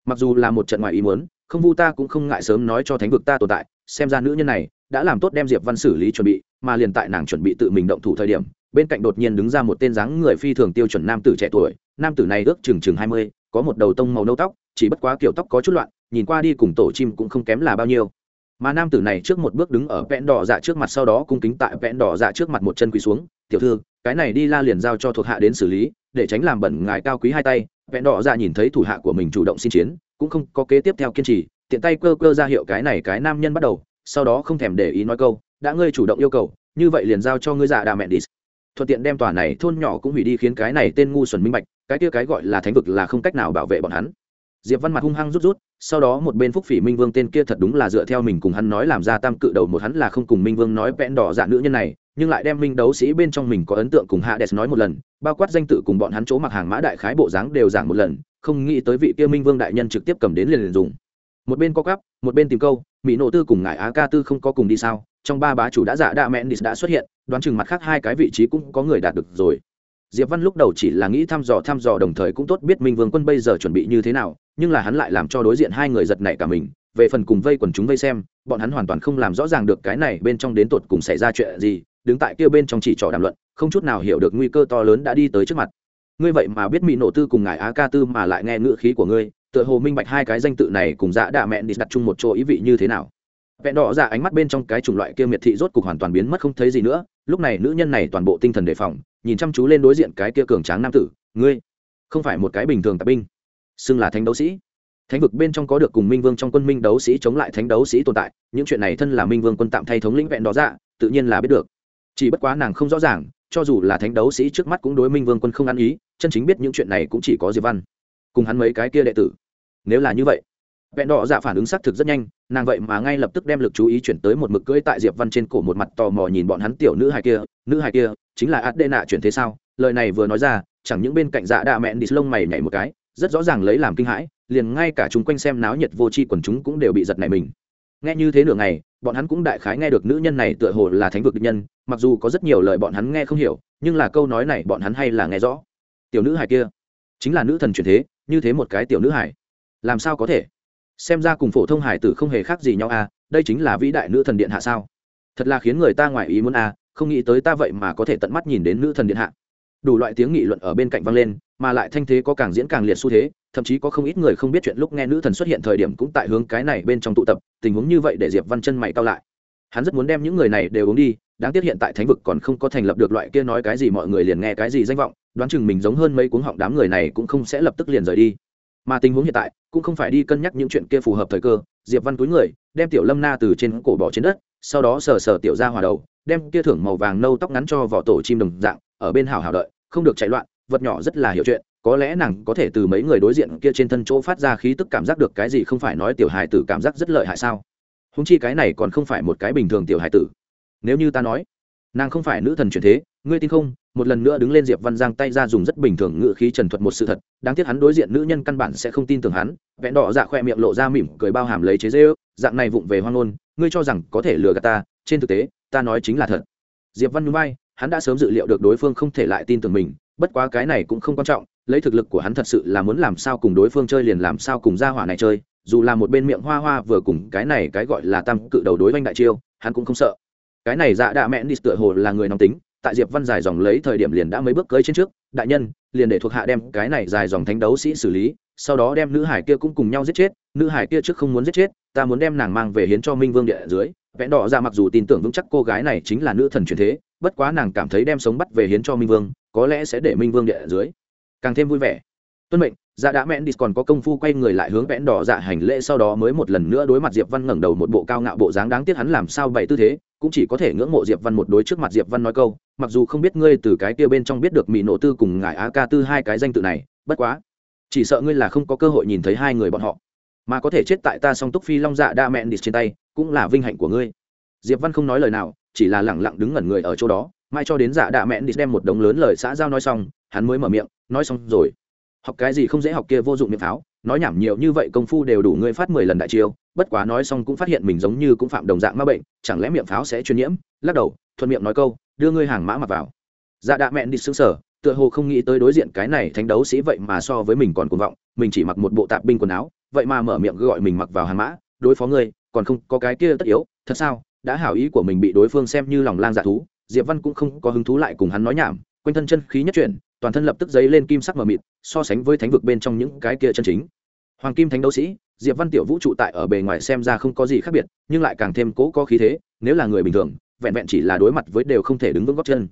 Mặc dù là một trận ngoài ý muốn, không vu ta cũng không ngại sớm nói cho thánh vực ta tồn tại, xem ra nữ nhân này đã làm tốt đem diệp văn xử lý chuẩn bị, mà liền tại nàng chuẩn bị tự mình động thủ thời điểm, bên cạnh đột nhiên đứng ra một tên dáng người phi thường tiêu chuẩn nam tử trẻ tuổi, nam tử này ước chừng chừng hai mươi, có một đầu tông màu nâu tóc, chỉ bất quá kiểu tóc có chút loạn nhìn qua đi cùng tổ chim cũng không kém là bao nhiêu. Mà nam tử này trước một bước đứng ở vẽn đỏ dạ trước mặt sau đó cung kính tại vẽn đỏ dạ trước mặt một chân quỳ xuống, tiểu thư, cái này đi la liền giao cho thuộc hạ đến xử lý, để tránh làm bẩn ngài cao quý hai tay. Vẽn đỏ dạ nhìn thấy thủ hạ của mình chủ động xin chiến, cũng không có kế tiếp theo kiên trì, tiện tay cơ cơ ra hiệu cái này cái nam nhân bắt đầu, sau đó không thèm để ý nói câu, đã ngươi chủ động yêu cầu, như vậy liền giao cho ngươi dạ đà mẹ đi. Thuận tiện đem tòa này thôn nhỏ cũng hủy đi khiến cái này tên ngu xuẩn minh bạch, cái kia cái gọi là thánh vực là không cách nào bảo vệ bọn hắn diệp văn mặt hung hăng rút rút, sau đó một bên phúc phỉ minh vương tên kia thật đúng là dựa theo mình cùng hắn nói làm ra tam cự đầu một hắn là không cùng minh vương nói vẽn đỏ dạ nữ nhân này, nhưng lại đem minh đấu sĩ bên trong mình có ấn tượng cùng hades nói một lần, bao quát danh tự cùng bọn hắn chỗ mặc hàng mã đại khái bộ dáng đều giảng một lần, không nghĩ tới vị kia minh vương đại nhân trực tiếp cầm đến liền liền dùng. Một bên có cắp một bên tìm câu, mỹ nộ tư cùng ngài á ca tư không có cùng đi sao, trong ba bá chủ đã giả đạ mẹn đã xuất hiện, đoán chừng mặt khác hai cái vị trí cũng có người đạt được rồi. Diệp văn lúc đầu chỉ là nghĩ thăm dò thăm dò đồng thời cũng tốt biết minh vương quân bây giờ chuẩn bị như thế nào nhưng là hắn lại làm cho đối diện hai người giật nảy cả mình, về phần cùng vây quần chúng vây xem, bọn hắn hoàn toàn không làm rõ ràng được cái này bên trong đến tột cùng xảy ra chuyện gì, đứng tại kia bên trong chỉ trò đàm luận, không chút nào hiểu được nguy cơ to lớn đã đi tới trước mặt. Ngươi vậy mà biết mỹ nổ tư cùng ngài á ca tư mà lại nghe ngữ khí của ngươi, tựa hồ minh bạch hai cái danh tự này cùng dạ đạ mẹn đi đặt chung một chỗ ý vị như thế nào. Vẹn đỏ ra ánh mắt bên trong cái chủng loại kia miệt thị rốt cục hoàn toàn biến mất không thấy gì nữa, lúc này nữ nhân này toàn bộ tinh thần đề phòng, nhìn chăm chú lên đối diện cái kia cường tráng nam tử, ngươi, không phải một cái bình thường tạp binh xưng là thánh đấu sĩ. Thánh vực bên trong có được cùng minh vương trong quân minh đấu sĩ chống lại thánh đấu sĩ tồn tại, những chuyện này thân là minh vương quân tạm thay thống lĩnh vẹn đó dạ tự nhiên là biết được. Chỉ bất quá nàng không rõ ràng, cho dù là thánh đấu sĩ trước mắt cũng đối minh vương quân không ăn ý, chân chính biết những chuyện này cũng chỉ có diệp văn. Cùng hắn mấy cái kia đệ tử. Nếu là như vậy, vẹn đỏ dạ phản ứng xác thực rất nhanh, nàng vậy mà ngay lập tức đem lực chú ý chuyển tới một mực cưỡi tại diệp văn trên cổ một mặt tò mò nhìn bọn hắn tiểu nữ hài kia, nữ hài kia, chính là át đê nạ chuyển thế sao? Lời này vừa nói ra, chẳng những bên cạnh dạ đạ mẹn đi lông mày nhảy một cái rất rõ ràng lấy làm kinh hãi, liền ngay cả chúng quanh xem náo nhiệt vô tri quần chúng cũng đều bị giật nảy mình. Nghe như thế nửa ngày, bọn hắn cũng đại khái nghe được nữ nhân này tựa hồ là thánh vực địch nhân, mặc dù có rất nhiều lời bọn hắn nghe không hiểu, nhưng là câu nói này bọn hắn hay là nghe rõ. Tiểu nữ hải kia, chính là nữ thần truyền thế, như thế một cái tiểu nữ hải. Làm sao có thể? Xem ra cùng phổ thông hải tử không hề khác gì nhau à đây chính là vĩ đại nữ thần điện hạ sao? Thật là khiến người ta ngoài ý muốn à không nghĩ tới ta vậy mà có thể tận mắt nhìn đến nữ thần điện hạ. Đủ loại tiếng nghị luận ở bên cạnh vang lên mà lại thanh thế có càng diễn càng liệt xu thế, thậm chí có không ít người không biết chuyện lúc nghe nữ thần xuất hiện thời điểm cũng tại hướng cái này bên trong tụ tập, tình huống như vậy để diệp văn chân mày cao lại. Hắn rất muốn đem những người này đều uống đi, đáng tiếc hiện tại thánh vực còn không có thành lập được loại kia nói cái gì mọi người liền nghe cái gì danh vọng, đoán chừng mình giống hơn mấy cuốn họng đám người này cũng không sẽ lập tức liền rời đi. Mà tình huống hiện tại, cũng không phải đi cân nhắc những chuyện kia phù hợp thời cơ, diệp văn túi người, đem tiểu lâm na từ trên cổ bỏ trên đất, sau đó sờ sờ tiểu ra hòa đầu, đem kia thưởng màu vàng nâu tóc ngắn cho vỏ tổ chim đồng dạng, ở bên hào hào đợi, không được chạy loạn vật nhỏ rất là hiểu chuyện có lẽ nàng có thể từ mấy người đối diện kia trên thân chỗ phát ra khí tức cảm giác được cái gì không phải nói tiểu hài tử cảm giác rất lợi hại sao? Húng chi cái này còn không phải một cái bình thường tiểu hài tử. Nếu như ta nói nàng không phải nữ thần truyền thế ngươi tin không? Một lần nữa đứng lên diệp văn giang tay ra dùng rất bình thường ngự khí trần thuật một sự thật đáng tiếc hắn đối diện nữ nhân căn bản sẽ không tin tưởng hắn vẹn đỏ dạ khoe miệng lộ ra mỉm cười bao hàm lấy chế dễ, ước dạng này vụng về hoang ngôn ngươi cho rằng có thể lừa gạt ta trên thực tế ta nói chính là thật. Diệp văn núi bay hắn đã sớm dự liệu được đối phương không thể lại tin tưởng mình bất quá cái này cũng không quan trọng, lấy thực lực của hắn thật sự là muốn làm sao cùng đối phương chơi liền làm sao cùng gia hỏa này chơi, dù là một bên miệng hoa hoa vừa cùng cái này cái gọi là tam cự đầu đối oanh đại chiêu, hắn cũng không sợ. Cái này dạ đạ mẹn đi tựa hồ là người nóng tính, tại diệp văn dài dòng lấy thời điểm liền đã mấy bước cưới trên trước, đại nhân, liền để thuộc hạ đem cái này dài dòng thánh đấu sĩ xử lý, sau đó đem nữ hải kia cũng cùng nhau giết chết, nữ hải kia trước không muốn giết chết, ta muốn đem nàng mang về hiến cho minh vương địa dưới. Vẽ đỏ ra mặc dù tin tưởng vững chắc cô gái này chính là nữ thần truyền thế, bất quá nàng cảm thấy đem sống bắt về hiến cho minh vương có lẽ sẽ để minh vương địa dưới. Càng thêm vui vẻ. Tuân mệnh dạ đã mẹn đi còn có công phu quay người lại hướng vẽn đỏ dạ hành lễ sau đó mới một lần nữa đối mặt diệp văn ngẩng đầu một bộ cao ngạo bộ dáng đáng tiếc hắn làm sao bày tư thế, cũng chỉ có thể ngưỡng mộ diệp văn một đối trước mặt diệp văn nói câu, mặc dù không biết ngươi từ cái kia bên trong biết được mỹ nộ tư cùng ngài á ca tư hai cái danh tự này, bất quá, chỉ sợ ngươi là không có cơ hội nhìn thấy hai người bọn họ, mà có thể chết tại ta song túc phi long dạ đa mẹn đi trên tay, cũng là vinh hạnh của ngươi. Diệp văn không nói lời nào, chỉ là lẳng lặng đứng ngẩn người ở chỗ đó mai cho đến dạ đạ mẹn đi đem một đống lớn lời xã giao nói xong, hắn mới mở miệng, nói xong rồi. Học cái gì không dễ học kia vô dụng miệng pháo, nói nhảm nhiều như vậy công phu đều đủ ngươi phát mười lần đại chiêu, bất quá nói xong cũng phát hiện mình giống như cũng phạm đồng dạng ma bệnh, chẳng lẽ miệng pháo sẽ truyền nhiễm? Lắc đầu, thuận miệng nói câu, đưa ngươi hàng mã mặc vào. Dạ đạ mẹn đi xứng sở tựa hồ không nghĩ tới đối diện cái này thánh đấu sĩ vậy mà so với mình còn cuồng vọng, mình chỉ mặc một bộ tạp binh quần áo, vậy mà mở miệng gọi mình mặc vào hàng mã, đối phó ngươi, còn không có cái kia tất yếu, thật sao? Đã hảo ý của mình bị đối phương xem như lòng lang dạ thú diệp văn cũng không có hứng thú lại cùng hắn nói nhảm, quanh thân chân khí nhất chuyển, toàn thân lập tức dấy lên kim sắc mờ mịt, so sánh với thánh vực bên trong những cái kia chân chính. Hoàng kim thánh đấu sĩ, diệp văn tiểu vũ trụ tại ở bề ngoài xem ra không có gì khác biệt, nhưng lại càng thêm cố có khí thế, nếu là người bình thường, vẹn vẹn chỉ là đối mặt với đều không thể đứng vững góc chân.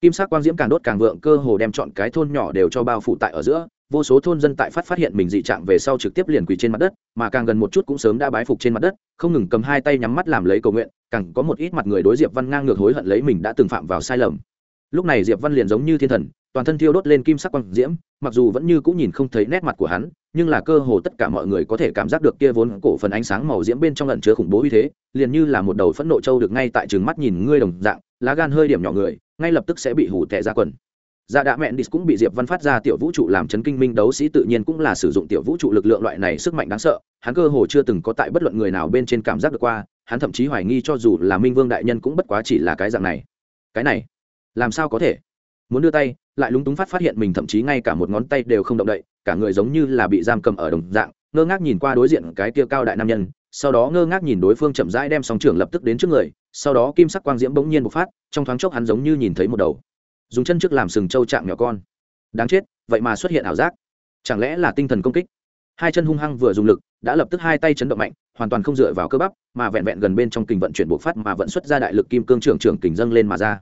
Kim sắc quang diễm càng đốt càng vượng, cơ hồ đem chọn cái thôn nhỏ đều cho bao phủ tại ở giữa vô số thôn dân tại phát phát hiện mình dị trạng về sau trực tiếp liền quỳ trên mặt đất, mà càng gần một chút cũng sớm đã bái phục trên mặt đất, không ngừng cầm hai tay nhắm mắt làm lấy cầu nguyện, càng có một ít mặt người đối diệp văn ngang ngược hối hận lấy mình đã từng phạm vào sai lầm. Lúc này diệp văn liền giống như thiên thần, toàn thân thiêu đốt lên kim sắc quang diễm, mặc dù vẫn như cũng nhìn không thấy nét mặt của hắn, nhưng là cơ hồ tất cả mọi người có thể cảm giác được kia vốn cổ phần ánh sáng màu diễm bên trong lần chứa khủng bố uy thế, liền như là một đầu phẫn nộ trâu được ngay tại trường mắt nhìn ngươi đồng dạng, lá gan hơi điểm nhỏ người, ngay lập tức sẽ bị hủ tệ ra quần dạ đạ mẹn đi cũng bị diệp văn phát ra tiểu vũ trụ làm chấn kinh minh đấu sĩ tự nhiên cũng là sử dụng tiểu vũ trụ lực lượng loại này sức mạnh đáng sợ. Hắn cơ hồ chưa từng có tại bất luận người nào bên trên cảm giác được qua, hắn thậm chí hoài nghi cho dù là minh vương đại nhân cũng bất quá chỉ là cái dạng này. Cái này, làm sao có thể? Muốn đưa tay, lại lúng túng phát phát hiện mình thậm chí ngay cả một ngón tay đều không động đậy, cả người giống như là bị giam cầm ở đồng dạng, ngơ ngác nhìn qua đối diện cái kia cao đại nam nhân, sau đó ngơ ngác nhìn đối phương chậm rãi đem sóng trưởng lập tức đến trước người, sau đó kim sắc quang diễm bỗng nhiên bộc phát, trong thoáng chốc hắn giống như nhìn thấy một đầu dùng chân trước làm sừng trâu chạm nhỏ con. Đáng chết, vậy mà xuất hiện ảo giác. Chẳng lẽ là tinh thần công kích? Hai chân hung hăng vừa dùng lực, đã lập tức hai tay chấn động mạnh, hoàn toàn không dựa vào cơ bắp, mà vẹn vẹn gần bên trong kình vận chuyển bộc phát mà vẫn xuất ra đại lực kim cương trưởng trưởng kình dâng lên mà ra.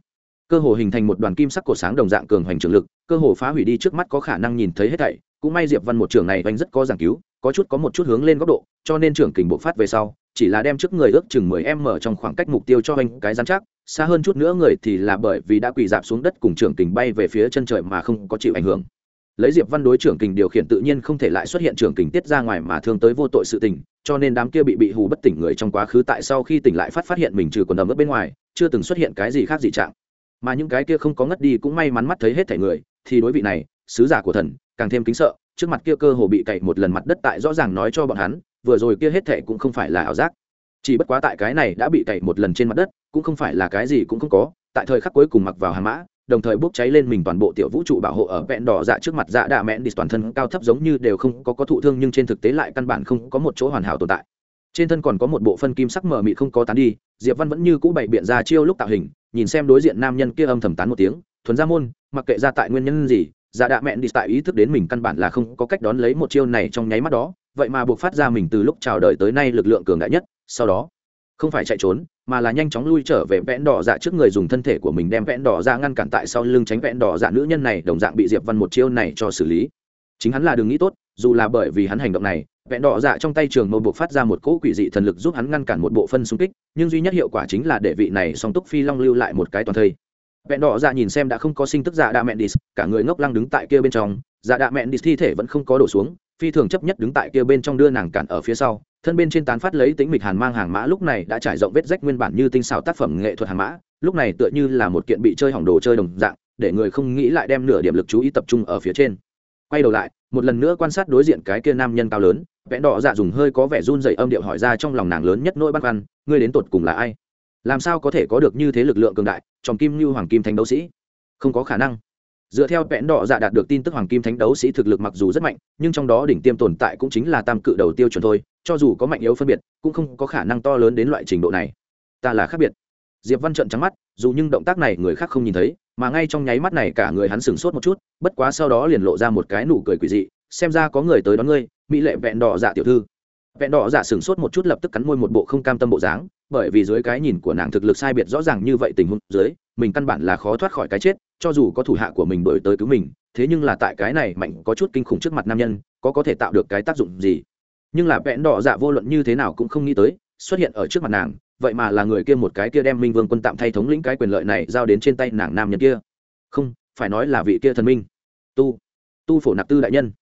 Cơ hồ hình thành một đoàn kim sắc cổ sáng đồng dạng cường hoành trường lực, cơ hồ phá hủy đi trước mắt có khả năng nhìn thấy hết thảy. Cũng may diệp văn một trường này oanh rất có giảng cứu có chút có một chút hướng lên góc độ, cho nên trưởng kình bộc phát về sau, chỉ là đem trước người ước chừng mười m trong khoảng cách mục tiêu cho anh cái giám chắc, xa hơn chút nữa người thì là bởi vì đã quỳ dạp xuống đất cùng trưởng kình bay về phía chân trời mà không có chịu ảnh hưởng. Lấy diệp văn đối trưởng kình điều khiển tự nhiên không thể lại xuất hiện trưởng kình tiết ra ngoài mà thương tới vô tội sự tình, cho nên đám kia bị bị hù bất tỉnh người trong quá khứ tại sau khi tỉnh lại phát phát hiện mình trừ còn đầm ướp bên ngoài, chưa từng xuất hiện cái gì khác dị trạng. Mà những cái kia không có ngất đi cũng may mắn mắt thấy hết thể người, thì đối vị này, sứ giả của thần, càng thêm kính sợ trước mặt kia cơ hồ bị cậy một lần mặt đất tại rõ ràng nói cho bọn hắn, vừa rồi kia hết thể cũng không phải là ảo giác. Chỉ bất quá tại cái này đã bị cậy một lần trên mặt đất, cũng không phải là cái gì cũng không có, tại thời khắc cuối cùng mặc vào hàng mã, đồng thời bốc cháy lên mình toàn bộ tiểu vũ trụ bảo hộ ở vẹn đỏ dạ trước mặt dạ đạ mẹn đi toàn thân cao thấp giống như đều không có có thụ thương nhưng trên thực tế lại căn bản không có một chỗ hoàn hảo tồn tại. Trên thân còn có một bộ phân kim sắc mờ mịt không có tán đi, diệp văn vẫn như cũ bày biện ra chiêu lúc tạo hình, nhìn xem đối diện nam nhân kia âm thầm tán một tiếng, thuần ra môn, mặc kệ ra tại nguyên nhân gì dạ đạ mẹn đi tại ý thức đến mình căn bản là không có cách đón lấy một chiêu này trong nháy mắt đó, vậy mà buộc phát ra mình từ lúc chào đời tới nay lực lượng cường đại nhất, sau đó, không phải chạy trốn, mà là nhanh chóng lui trở về vẽn đỏ dạ trước người dùng thân thể của mình đem vẽn đỏ dạ ngăn cản tại sau lưng tránh vẽn đỏ dạ nữ nhân này, đồng dạng bị diệp văn một chiêu này cho xử lý. Chính hắn là đừng nghĩ tốt, dù là bởi vì hắn hành động này vẹn đỏ dạ trong tay trường mâu buộc phát ra một cỗ quỷ dị thần lực giúp hắn ngăn cản một bộ phân xung kích, nhưng duy nhất hiệu quả chính là để vị này song túc phi long lưu lại một cái toàn thây vẹn đỏ dạ nhìn xem đã không có sinh tức dạ đạ mẹn đi, cả người ngốc lăng đứng tại kia bên trong. Dạ đạ mẹn đi thi thể vẫn không có đổ xuống, phi thường chấp nhất đứng tại kia bên trong đưa nàng cản ở phía sau. Thân bên trên tán phát lấy tính mịch hàn mang hàng mã, lúc này đã trải rộng vết rách nguyên bản như tinh xảo tác phẩm nghệ thuật hàng mã, lúc này tựa như là một kiện bị chơi hỏng đồ chơi đồng dạng, để người không nghĩ lại đem nửa điểm lực chú ý tập trung ở phía trên. Quay đầu lại, một lần nữa quan sát đối diện cái kia nam nhân cao lớn vẽ đỏ dạ dùng hơi có vẻ run dày âm điệu hỏi ra trong lòng nàng lớn nhất nỗi băn khoăn, ngươi đến tột cùng là ai? Làm sao có thể có được như thế lực lượng cường đại, trong kim như hoàng kim thánh đấu sĩ? Không có khả năng. Dựa theo vẽn đỏ dạ đạt được tin tức hoàng kim thánh đấu sĩ thực lực mặc dù rất mạnh, nhưng trong đó đỉnh tiêm tồn tại cũng chính là tam cự đầu tiêu chuẩn thôi, cho dù có mạnh yếu phân biệt, cũng không có khả năng to lớn đến loại trình độ này. Ta là khác biệt. Diệp văn trận trắng mắt, dù nhưng động tác này người khác không nhìn thấy, mà ngay trong nháy mắt này cả người hắn sửng sốt một chút, bất quá sau đó liền lộ ra một cái nụ cười quỷ dị, xem ra có người tới đón ngươi, mỹ lệ vẹn đỏ dạ tiểu thư. Vẹn đỏ dạ sửng sốt một chút lập tức cắn môi một bộ không cam tâm bộ dáng bởi vì dưới cái nhìn của nàng thực lực sai biệt rõ ràng như vậy tình huống dưới, mình căn bản là khó thoát khỏi cái chết, cho dù có thủ hạ của mình đổi tới cứu mình, thế nhưng là tại cái này mạnh có chút kinh khủng trước mặt nam nhân, có có thể tạo được cái tác dụng gì? Nhưng là vẽn đỏ dạ vô luận như thế nào cũng không nghĩ tới, xuất hiện ở trước mặt nàng, vậy mà là người kia một cái kia đem minh vương quân tạm thay thống lĩnh cái quyền lợi này giao đến trên tay nàng nam nhân kia. Không, phải nói là vị kia thần minh. Tu. Tu phổ nạp tư đại nhân.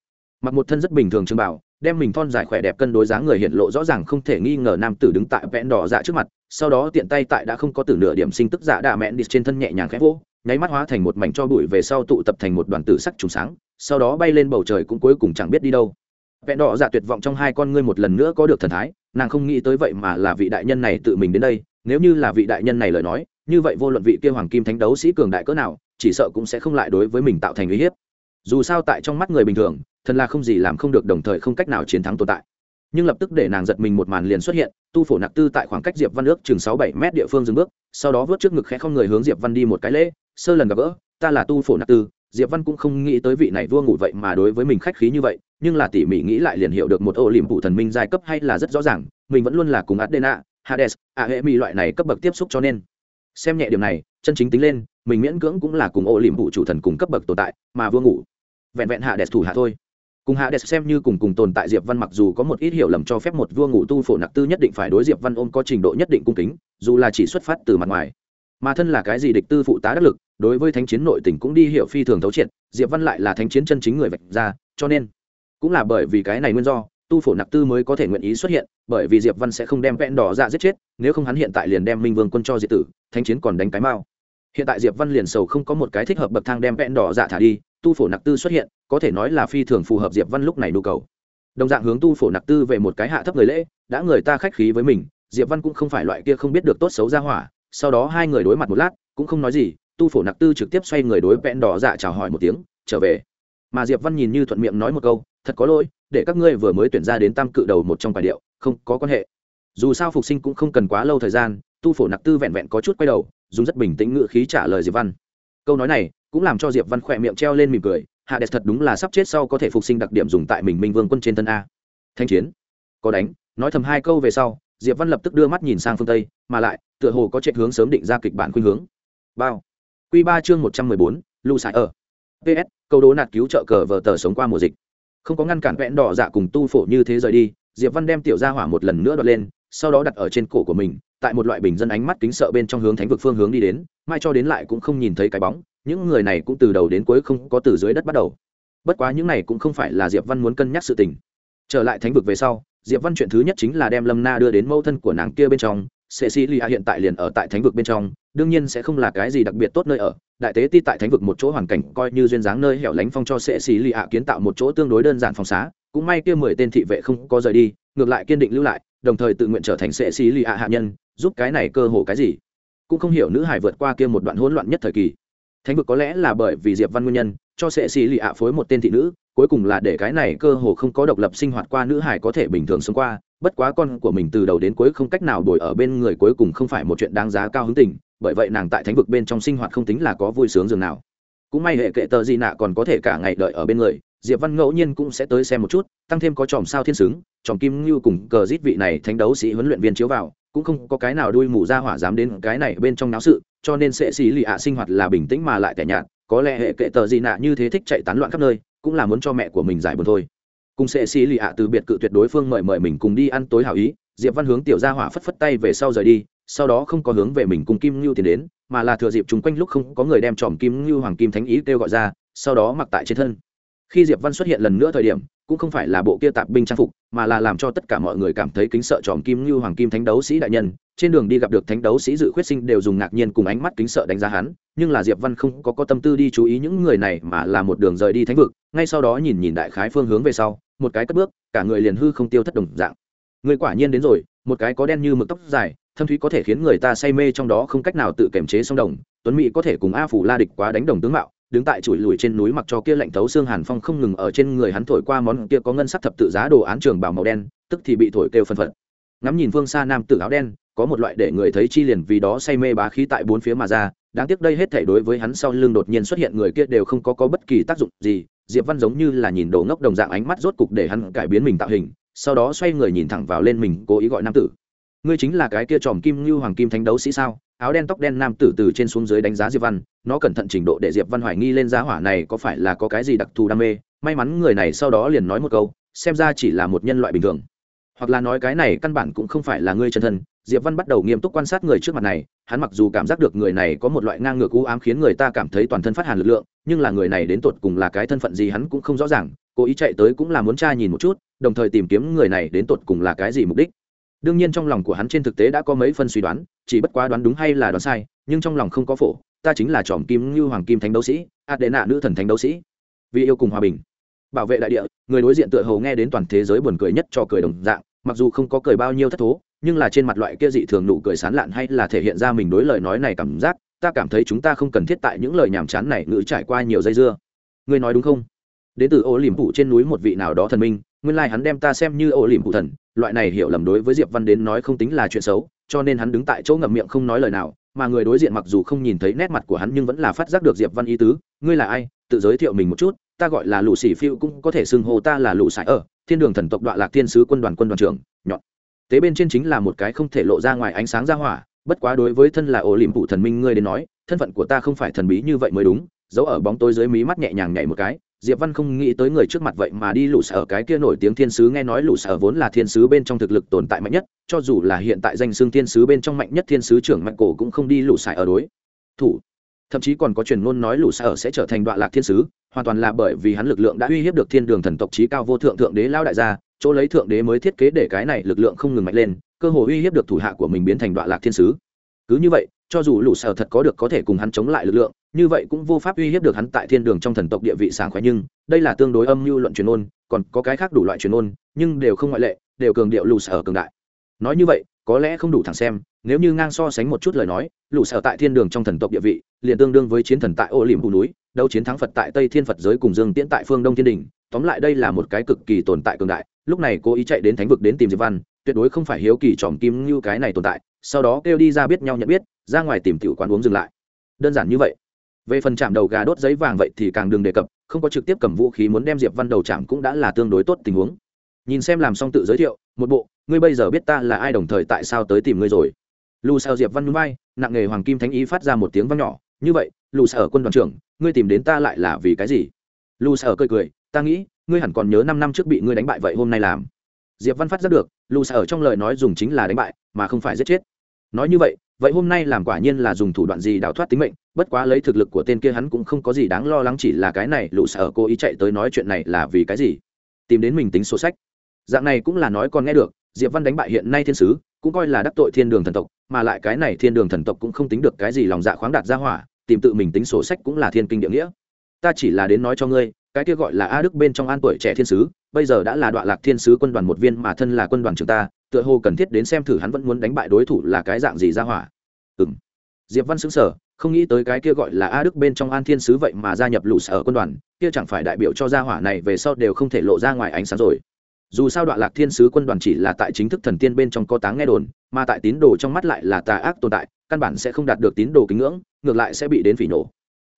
Mặc một thân rất bình thường trương bảo đem mình thon dài khỏe đẹp cân đối dáng người hiện lộ rõ ràng không thể nghi ngờ nam tử đứng tại vẹn đỏ dạ trước mặt, sau đó tiện tay tại đã không có từ nửa điểm sinh tức dạ đạ mẹn đi trên thân nhẹ nhàng khẽ vỗ, nháy mắt hóa thành một mảnh cho bụi về sau tụ tập thành một đoàn tử sắc trùng sáng, sau đó bay lên bầu trời cũng cuối cùng chẳng biết đi đâu. Vẹn đỏ dạ tuyệt vọng trong hai con ngươi một lần nữa có được thần thái, nàng không nghĩ tới vậy mà là vị đại nhân này tự mình đến đây, nếu như là vị đại nhân này lời nói, như vậy vô luận vị kia hoàng kim thánh đấu sĩ cường đại cỡ nào, chỉ sợ cũng sẽ không lại đối với mình tạo thành uy hiếp dù sao tại trong mắt người bình thường, thần là không gì làm không được đồng thời không cách nào chiến thắng tồn tại. Nhưng lập tức để nàng giật mình một màn liền xuất hiện, tu phổ nặc tư tại khoảng cách diệp văn ước chừng sáu bảy mét địa phương dừng bước, sau đó vớt trước ngực khẽ không người hướng diệp văn đi một cái lễ, sơ lần gặp gỡ, ta là tu phổ nặc tư. Diệp văn cũng không nghĩ tới vị này vua ngủ vậy mà đối với mình khách khí như vậy, nhưng là tỉ mỉ nghĩ lại liền hiểu được một ô liềm phụ thần minh giai cấp hay là rất rõ ràng, mình vẫn luôn là cùng adena, hades, a hệ mi loại này cấp bậc tiếp xúc cho nên. Xem nhẹ điểm này, chân chính tính lên, mình miễn cưỡng cũng là cùng ô liềm phụ chủ thần cùng cấp bậc tồn tại, mà vua ngủ vẹn vẹn hạ đẹp thủ hạ thôi. Cùng hạ đẹp xem như cùng cùng tồn tại diệp văn mặc dù có một ít hiểu lầm cho phép một vua ngủ tu phổ nặc tư nhất định phải đối diệp văn ôm có trình độ nhất định cung kính, dù là chỉ xuất phát từ mặt ngoài. Mà thân là cái gì địch tư phụ tá đắc lực, đối với thánh chiến nội tỉnh cũng đi hiểu phi thường thấu triệt, diệp văn lại là thánh chiến chân chính người vạch ra, cho nên cũng là bởi vì cái này nguyên do, tu phổ nặc tư mới có thể nguyện ý xuất hiện, bởi vì diệp văn sẽ không đem vẹn đỏ ra giết chết, nếu không hắn hiện tại liền đem minh vương quân cho diệt tử, thánh chiến còn đánh cái mao hiện tại diệp văn liền sầu không có một cái thích hợp bậc thang đem vẹn đỏ dạ thả đi tu phổ nặc tư xuất hiện, có thể nói là phi thường phù hợp diệp văn lúc này nhu cầu. Đồng dạng hướng tu phổ nặc tư về một cái hạ thấp người lễ, đã người ta khách khí với mình, diệp văn cũng không phải loại kia không biết được tốt xấu ra hỏa, sau đó hai người đối mặt một lát, cũng không nói gì, tu phổ nặc tư trực tiếp xoay người đối vẽn đỏ dạ chào hỏi một tiếng, trở về. Mà diệp văn nhìn như thuận miệng nói một câu, thật có lỗi, để các ngươi vừa mới tuyển ra đến tam cự đầu một trong bài điệu, không có quan hệ. Dù sao phục sinh cũng không cần quá lâu thời gian, tu phổ nặc tư vẹn vẹn có chút quay đầu, dùng rất bình tĩnh ngự khí trả lời diệp văn. Câu nói này cũng làm cho diệp văn khỏe miệng treo lên mỉm cười, hạ đẹp thật đúng là sắp chết sau có thể phục sinh đặc điểm dùng tại mình minh vương quân trên thân a. Thanh chiến, có đánh, nói thầm hai câu về sau, diệp văn lập tức đưa mắt nhìn sang phương tây, mà lại, tựa hồ có chạy hướng sớm định ra kịch bản khuynh hướng. Bao. Q ba chương một trăm mười bốn lưu sải ở. Ps câu đố nạt cứu trợ cờ vờ tờ sống qua mùa dịch. Không có ngăn cản vẹn đỏ dạ cùng tu phổ như thế rời đi, diệp văn đem tiểu gia hỏa một lần nữa đoạt lên, sau đó đặt ở trên cổ của mình, tại một loại bình dân ánh mắt kính sợ bên trong hướng thánh vực phương hướng đi đến, mai cho đến lại cũng không nhìn thấy cái bóng những người này cũng từ đầu đến cuối không có từ dưới đất bắt đầu. Bất quá những này cũng không phải là diệp văn muốn cân nhắc sự tình. Trở lại thánh vực về sau, diệp văn chuyện thứ nhất chính là đem lâm na đưa đến mẫu thân của nàng kia bên trong. Sệ sĩ lìa hiện tại liền ở tại thánh vực bên trong, đương nhiên sẽ không là cái gì đặc biệt tốt nơi ở. Đại tế ti tại thánh vực một chỗ hoàn cảnh coi như duyên dáng nơi hẻo lánh phong cho sệ sĩ lìa kiến tạo một chỗ tương đối đơn giản phòng xá, cũng may kia mười tên thị vệ không có rời đi, ngược lại kiên định lưu lại, đồng thời tự nguyện trở thành sệ sĩ lìa hạ nhân, giúp cái này cơ hồ cái gì. Cũng không hiểu nữ hải vượt qua kia một đoạn hỗn loạn nhất thời kỳ thánh vực có lẽ là bởi vì diệp văn nguyên nhân, cho sệ xì lì phối một tên thị nữ, cuối cùng là để cái này cơ hồ không có độc lập sinh hoạt qua nữ hải có thể bình thường sống qua, bất quá con của mình từ đầu đến cuối không cách nào đổi ở bên người cuối cùng không phải một chuyện đáng giá cao hứng tình, bởi vậy nàng tại thánh vực bên trong sinh hoạt không tính là có vui sướng dường nào. Cũng may hệ kệ tờ gì nạ còn có thể cả ngày đợi ở bên người, diệp văn ngẫu nhiên cũng sẽ tới xem một chút, tăng thêm có chòm sao thiên sướng chòm kim như cùng cờ rít vị này thánh đấu sĩ huấn luyện viên chiếu vào, cũng không có cái nào đuôi mù ra hỏa dám đến cái này bên trong náo sự cho nên sẽ xì lì ạ sinh hoạt là bình tĩnh mà lại tẻ nhạt, có lẽ hệ kệ tờ gì nạ như thế thích chạy tán loạn khắp nơi, cũng là muốn cho mẹ của mình giải buồn thôi. Cùng sẽ xì lì ạ từ biệt cự tuyệt đối phương mời mời mình cùng đi ăn tối hảo ý, diệp văn hướng tiểu gia hỏa phất phất tay về sau rời đi, sau đó không có hướng về mình cùng kim ngưu tiến đến, mà là thừa dịp chung quanh lúc không có người đem tròm kim ngưu hoàng kim thánh ý kêu gọi ra, sau đó mặc tại trên thân. Khi diệp văn xuất hiện lần nữa thời điểm cũng không phải là bộ kia tạp binh trang phục, mà là làm cho tất cả mọi người cảm thấy kính sợ tròm kim như hoàng kim thánh đấu sĩ đại nhân. Trên đường đi gặp được thánh đấu sĩ dự khuyết sinh đều dùng ngạc nhiên cùng ánh mắt kính sợ đánh giá hắn, nhưng là diệp văn không có có tâm tư đi chú ý những người này mà là một đường rời đi thánh vực, ngay sau đó nhìn nhìn đại khái phương hướng về sau, một cái cất bước, cả người liền hư không tiêu thất đồng dạng. Người quả nhiên đến rồi, một cái có đen như mực tóc dài, thâm thúy có thể khiến người ta say mê trong đó không cách nào tự kiềm chế song đồng, tuấn mỹ có thể cùng a phủ la địch quá đánh đồng tướng mạo đứng tại chuỗi lùi trên núi mặc cho kia lạnh thấu xương hàn phong không ngừng ở trên người hắn thổi qua món kia có ngân sắc thập tự giá đồ án trường bảo màu đen, tức thì bị thổi kêu phân phật. Ngắm nhìn phương xa nam tử áo đen, có một loại để người thấy chi liền vì đó say mê bá khí tại bốn phía mà ra, đáng tiếc đây hết thể đối với hắn sau lưng đột nhiên xuất hiện người kia đều không có có bất kỳ tác dụng gì, diệp văn giống như là nhìn đồ ngốc đồng dạng ánh mắt rốt cục để hắn cải biến mình tạo hình, sau đó xoay người nhìn thẳng vào lên mình, cố ý gọi nam tử. Ngươi chính là cái kia tròm kim như hoàng kim thánh đấu sĩ sao? Áo đen tóc đen nam tử từ trên xuống dưới đánh giá diệp văn nó cẩn thận trình độ để diệp văn hoài nghi lên giá hỏa này có phải là có cái gì đặc thù đam mê, may mắn người này sau đó liền nói một câu, xem ra chỉ là một nhân loại bình thường. Hoặc là nói cái này căn bản cũng không phải là ngươi chân thân, diệp văn bắt đầu nghiêm túc quan sát người trước mặt này, hắn mặc dù cảm giác được người này có một loại ngang ngược u ám khiến người ta cảm thấy toàn thân phát hàn lực lượng, nhưng là người này đến tột cùng là cái thân phận gì hắn cũng không rõ ràng, cố ý chạy tới cũng là muốn tra nhìn một chút, đồng thời tìm kiếm người này đến tột cùng là cái gì mục đích. Đương nhiên trong lòng của hắn trên thực tế đã có mấy phân suy đoán, chỉ bất quá đoán đúng hay là đoán sai, nhưng trong lòng không có phổ ta chính là tròm kim như hoàng kim thánh đấu sĩ, adena nữ thần thánh đấu sĩ. Vì yêu cùng hòa bình, bảo vệ đại địa, người đối diện tựa hầu nghe đến toàn thế giới buồn cười nhất cho cười đồng dạng, mặc dù không có cười bao nhiêu thất thố, nhưng là trên mặt loại kia dị thường nụ cười sán lạn hay là thể hiện ra mình đối lời nói này cảm giác, ta cảm thấy chúng ta không cần thiết tại những lời nhàm chán này ngữ trải qua nhiều dây dưa. Ngươi nói đúng không? Đến từ ô liềm phủ trên núi một vị nào đó thần minh, nguyên lai hắn đem ta xem như ô liềm phủ thần, loại này hiểu lầm đối với diệp văn đến nói không tính là chuyện xấu, cho nên hắn đứng tại chỗ ngậm miệng không nói lời nào mà người đối diện mặc dù không nhìn thấy nét mặt của hắn nhưng vẫn là phát giác được diệp văn ý tứ. Ngươi là ai? Tự giới thiệu mình một chút, ta gọi là lũ xỉ phiêu, cũng có thể xưng hô ta là lũ sải ở thiên đường thần tộc đoạn lạc thiên sứ quân đoàn quân đoàn trưởng, nhọn. Tế bên trên chính là một cái không thể lộ ra ngoài ánh sáng ra hỏa, bất quá đối với thân là ổ liềm phụ thần minh ngươi đến nói, thân phận của ta không phải thần bí như vậy mới đúng, giấu ở bóng tối dưới mí mắt nhẹ nhàng nhảy một cái diệp văn không nghĩ tới người trước mặt vậy mà đi lũ sở cái kia nổi tiếng thiên sứ, nghe nói lũ sở vốn là thiên sứ bên trong thực lực tồn tại mạnh nhất, cho dù là hiện tại danh xương thiên sứ bên trong mạnh nhất thiên sứ trưởng mạnh cổ cũng không đi lũ sở ở đối. Thủ. Thậm chí còn có truyền ngôn nói lũ sở sẽ trở thành đoạn lạc thiên sứ, hoàn toàn là bởi vì hắn lực lượng đã uy hiếp được thiên đường thần tộc trí cao vô thượng thượng đế lao đại gia, chỗ lấy thượng đế mới thiết kế để cái này lực lượng không ngừng mạnh lên, cơ hội uy hiếp được thủ hạ của mình biến thành đoạn lạc thiên sứ. Cứ như vậy, cho dù lũ sở thật có được có thể cùng hắn chống lại lực lượng như vậy cũng vô pháp uy hiếp được hắn tại thiên đường trong thần tộc địa vị sảng khoái nhưng, đây là tương đối âm mưu luận truyền ôn, còn có cái khác đủ loại truyền ôn, nhưng đều không ngoại lệ, đều cường điệu lù sở cường đại. Nói như vậy, có lẽ không đủ thẳng xem, nếu như ngang so sánh một chút lời nói, lù sở tại thiên đường trong thần tộc địa vị, liền tương đương với chiến thần tại ô liềm bù núi, đấu chiến thắng phật tại tây thiên phật giới cùng dương tiễn tại phương đông thiên đình. Tóm lại đây là một cái cực kỳ tồn tại cường đại, lúc này cố ý chạy đến thánh vực đến tìm diệp văn, tuyệt đối không phải hiếu kỳ tròm kim như cái này tồn tại, sau đó kêu đi ra biết nhau nhận biết, ra ngoài tìm tiểu quán uống dừng lại. Đơn giản như vậy về phần chạm đầu gà đốt giấy vàng vậy thì càng đừng đề cập, không có trực tiếp cầm vũ khí muốn đem diệp văn đầu chạm cũng đã là tương đối tốt tình huống. Nhìn xem làm xong tự giới thiệu, một bộ, ngươi bây giờ biết ta là ai đồng thời tại sao tới tìm ngươi rồi? Lù sao diệp văn núi bay nặng nghề hoàng kim thánh ý phát ra một tiếng vang nhỏ, như vậy, lù sao quân đoàn trưởng, ngươi tìm đến ta lại là vì cái gì? Lù sao cười cười, ta nghĩ, ngươi hẳn còn nhớ năm năm trước bị ngươi đánh bại vậy hôm nay làm. Diệp văn phát rất được, lù xà ở trong lời nói dùng chính là đánh bại, mà không phải giết chết nói như vậy vậy hôm nay làm quả nhiên là dùng thủ đoạn gì đào thoát tính mệnh, bất quá lấy thực lực của tên kia hắn cũng không có gì đáng lo lắng chỉ là cái này, lũ xà cố ý chạy tới nói chuyện này là vì cái gì? Tìm đến mình tính số sách. Dạng này cũng là nói còn nghe được, diệp văn đánh bại hiện nay thiên sứ, cũng coi là đắc tội thiên đường thần tộc, mà lại cái này thiên đường thần tộc cũng không tính được cái gì lòng dạ khoáng đạt ra hỏa, tìm tự mình tính sổ sách cũng là thiên kinh địa nghĩa. Ta chỉ là đến nói cho ngươi, cái kia gọi là a đức bên trong an tuổi trẻ thiên sứ bây giờ đã là đoạn lạc thiên sứ quân đoàn một viên mà thân là quân đoàn chúng ta, tựa hồ cần thiết đến xem thử hắn vẫn muốn đánh bại đối thủ là cái dạng gì ra hỏa. Ừ m diệp văn xứng sở không nghĩ tới cái kia gọi là a đức bên trong an thiên sứ vậy mà gia nhập lũ sở quân đoàn, kia chẳng phải đại biểu cho gia hỏa này về sau đều không thể lộ ra ngoài ánh sáng rồi. Dù sao đoạn lạc thiên sứ quân đoàn chỉ là tại chính thức thần tiên bên trong có táng nghe đồn, mà tại tín đồ trong mắt lại là tà ác tồn tại, căn bản sẽ không đạt được tín đồ kính ngưỡng, ngược lại sẽ bị đến phỉ nổ.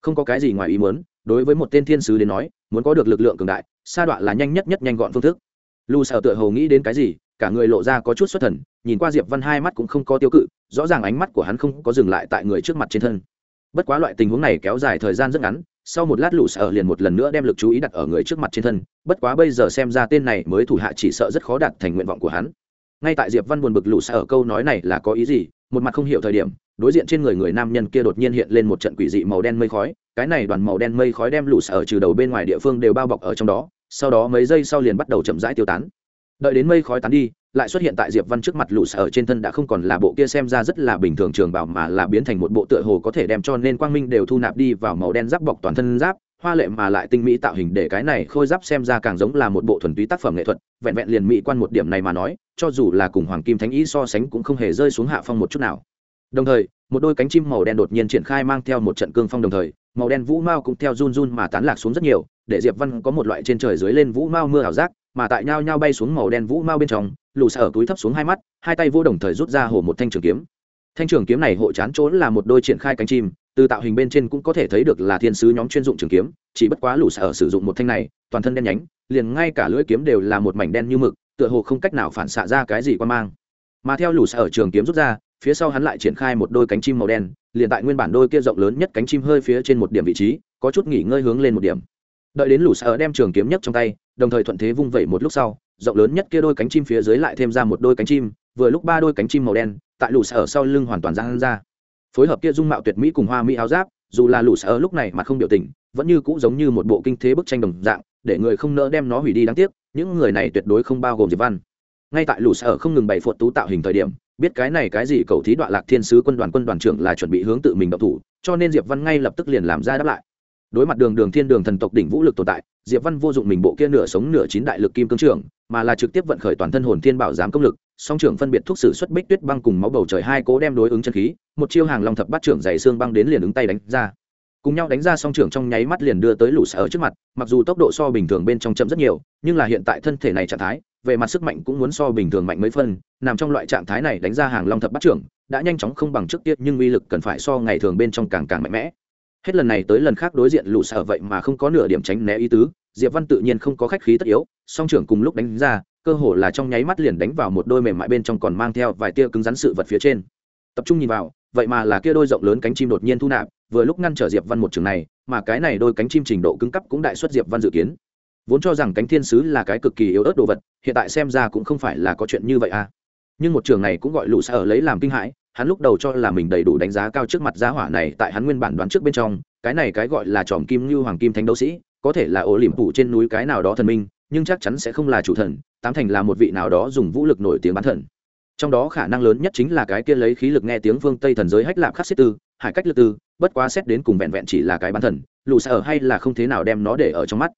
Không có cái gì ngoài ý muốn đối với một tên thiên sứ đến nói, muốn có được lực lượng cường đại, sa đoạn là nhanh nhất nhất nhanh gọn phương thức. Lu sợ tựa hồ nghĩ đến cái gì, cả người lộ ra có chút xuất thần, nhìn qua diệp văn hai mắt cũng không có tiêu cự, rõ ràng ánh mắt của hắn không có dừng lại tại người trước mặt trên thân. Bất quá loại tình huống này kéo dài thời gian rất ngắn, sau một lát lũ sợ liền một lần nữa đem lực chú ý đặt ở người trước mặt trên thân, bất quá bây giờ xem ra tên này mới thủ hạ chỉ sợ rất khó đạt thành nguyện vọng của hắn. Ngay tại diệp văn buồn bực lũ sợ câu nói này là có ý gì, một mặt không hiểu thời điểm đối diện trên người người nam nhân kia đột nhiên hiện lên một trận quỷ dị màu đen mây khói, cái này đoàn màu đen mây khói đem lũ sở trừ đầu bên ngoài địa phương đều bao bọc ở trong đó, sau đó mấy giây sau liền bắt đầu chậm rãi tiêu tán. Đợi đến mây khói tán đi, lại xuất hiện tại diệp văn trước mặt lũ sở trên thân đã không còn là bộ kia xem ra rất là bình thường trường bảo mà là biến thành một bộ tựa hồ có thể đem cho nên quang minh đều thu nạp đi vào màu đen giáp bọc toàn thân giáp, hoa lệ mà lại tinh mỹ tạo hình để cái này khôi giáp xem ra càng giống là một bộ thuần túy tác phẩm nghệ thuật, vẹn vẹn liền mỹ quan một điểm này mà nói, cho dù là cùng hoàng kim thánh ý so sánh cũng không hề rơi xuống hạ phong một chút nào đồng thời, một đôi cánh chim màu đen đột nhiên triển khai mang theo một trận cương phong đồng thời, màu đen vũ mao cũng theo run run mà tán lạc xuống rất nhiều, để diệp văn có một loại trên trời dưới lên vũ mao mưa ảo giác, mà tại nhau nhau bay xuống màu đen vũ mao bên trong, lù xa ở túi thấp xuống hai mắt, hai tay vô đồng thời rút ra hồ một thanh trường kiếm. Thanh trường kiếm này hộ chán trốn là một đôi triển khai cánh chim, từ tạo hình bên trên cũng có thể thấy được là thiên sứ nhóm chuyên dụng trường kiếm, chỉ bất quá lù xa ở sử dụng một thanh này, toàn thân đen nhánh, liền ngay cả lưỡi kiếm đều là một mảnh đen như mực, tựa hồ không cách nào phản xạ ra cái gì quan mang. Mà theo lù xa ở trường kiếm rút ra phía sau hắn lại triển khai một đôi cánh chim màu đen, liền tại nguyên bản đôi kia rộng lớn nhất cánh chim hơi phía trên một điểm vị trí, có chút nghỉ ngơi hướng lên một điểm. Đợi đến lũ sở đem trường kiếm nhất trong tay, đồng thời thuận thế vung vẩy một lúc sau, rộng lớn nhất kia đôi cánh chim phía dưới lại thêm ra một đôi cánh chim, vừa lúc ba đôi cánh chim màu đen, tại lũ sở sau lưng hoàn toàn ra ra. Phối hợp kia dung mạo tuyệt mỹ cùng hoa mỹ áo giáp, dù là lũ sở lúc này mà không biểu tình, vẫn như cũ giống như một bộ kinh thế bức tranh đồng dạng, để người không nỡ đem nó hủy đi đáng tiếc, những người này tuyệt đối không bao gồm diệp văn ngay tại lũ sở không ngừng bày phột tú tạo hình thời điểm, biết cái này cái gì cầu thí đoạn lạc thiên sứ quân đoàn quân đoàn trưởng là chuẩn bị hướng tự mình độc thủ, cho nên diệp văn ngay lập tức liền làm ra đáp lại. Đối mặt đường đường thiên đường thần tộc đỉnh vũ lực tồn tại, diệp văn vô dụng mình bộ kia nửa sống nửa chín đại lực kim cương trưởng, mà là trực tiếp vận khởi toàn thân hồn thiên bảo giám công lực, song trưởng phân biệt thúc sử xuất bích tuyết băng cùng máu bầu trời hai cố đem đối ứng chân khí, một chiêu hàng long thập bát trưởng dày xương băng đến liền ứng tay đánh ra. Cùng nhau đánh ra song trưởng trong nháy mắt liền đưa tới lũ sở trước mặt, mặc dù tốc độ so bình thường bên trong chậm rất nhiều, nhưng là hiện tại thân thể này trạng thái về mặt sức mạnh cũng muốn so bình thường mạnh mấy phân, nằm trong loại trạng thái này đánh ra hàng long thập bát trưởng, đã nhanh chóng không bằng trước tiết nhưng uy lực cần phải so ngày thường bên trong càng càng mạnh mẽ. Hết lần này tới lần khác đối diện lũ sở vậy mà không có nửa điểm tránh né ý tứ, diệp văn tự nhiên không có khách khí tất yếu, song trưởng cùng lúc đánh ra, cơ hồ là trong nháy mắt liền đánh vào một đôi mềm mại bên trong còn mang theo vài tia cứng rắn sự vật phía trên. Tập trung nhìn vào, vậy mà là kia đôi rộng lớn cánh chim đột nhiên thu nạp, vừa lúc ngăn trở diệp văn một trường này, mà cái này đôi cánh chim trình độ cứng cấp cũng đại xuất diệp văn dự kiến vốn cho rằng cánh thiên sứ là cái cực kỳ yếu ớt đồ vật, hiện tại xem ra cũng không phải là có chuyện như vậy à. Nhưng một trường này cũng gọi lũ xa ở lấy làm kinh hãi, hắn lúc đầu cho là mình đầy đủ đánh giá cao trước mặt giá hỏa này tại hắn nguyên bản đoán trước bên trong, cái này cái gọi là tròm kim như hoàng kim thánh đấu sĩ, có thể là ổ liềm phủ trên núi cái nào đó thần minh, nhưng chắc chắn sẽ không là chủ thần, tám thành là một vị nào đó dùng vũ lực nổi tiếng bán thần. Trong đó khả năng lớn nhất chính là cái kia lấy khí lực nghe tiếng phương tây thần giới hách lạp khắc xích tư, hải cách lực tư, bất quá xét đến cùng vẹn vẹn chỉ là cái bán thần lù xa ở hay là không thế nào đem nó để ở trong mắt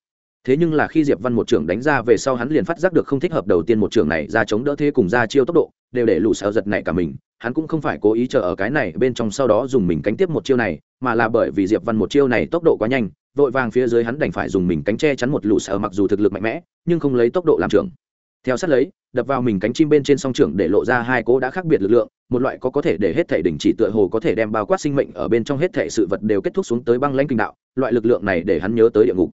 thế nhưng là khi diệp văn một trưởng đánh ra về sau hắn liền phát giác được không thích hợp đầu tiên một trưởng này ra chống đỡ thế cùng ra chiêu tốc độ, đều để lũ sợ giật này cả mình. Hắn cũng không phải cố ý chờ ở cái này, bên trong sau đó dùng mình cánh tiếp một chiêu này, mà là bởi vì diệp văn một chiêu này tốc độ quá nhanh, vội vàng phía dưới hắn đành phải dùng mình cánh che chắn một lũ sợ mặc dù thực lực mạnh mẽ, nhưng không lấy tốc độ làm trưởng. Theo sát lấy, đập vào mình cánh chim bên trên song trưởng để lộ ra hai cố đã khác biệt lực lượng, một loại có có thể để hết thể đỉnh chỉ tựa hồ có thể đem bao quát sinh mệnh ở bên trong hết thể sự vật đều kết thúc xuống tới băng lãnh kinh đạo, loại lực lượng này để hắn nhớ tới địa ngục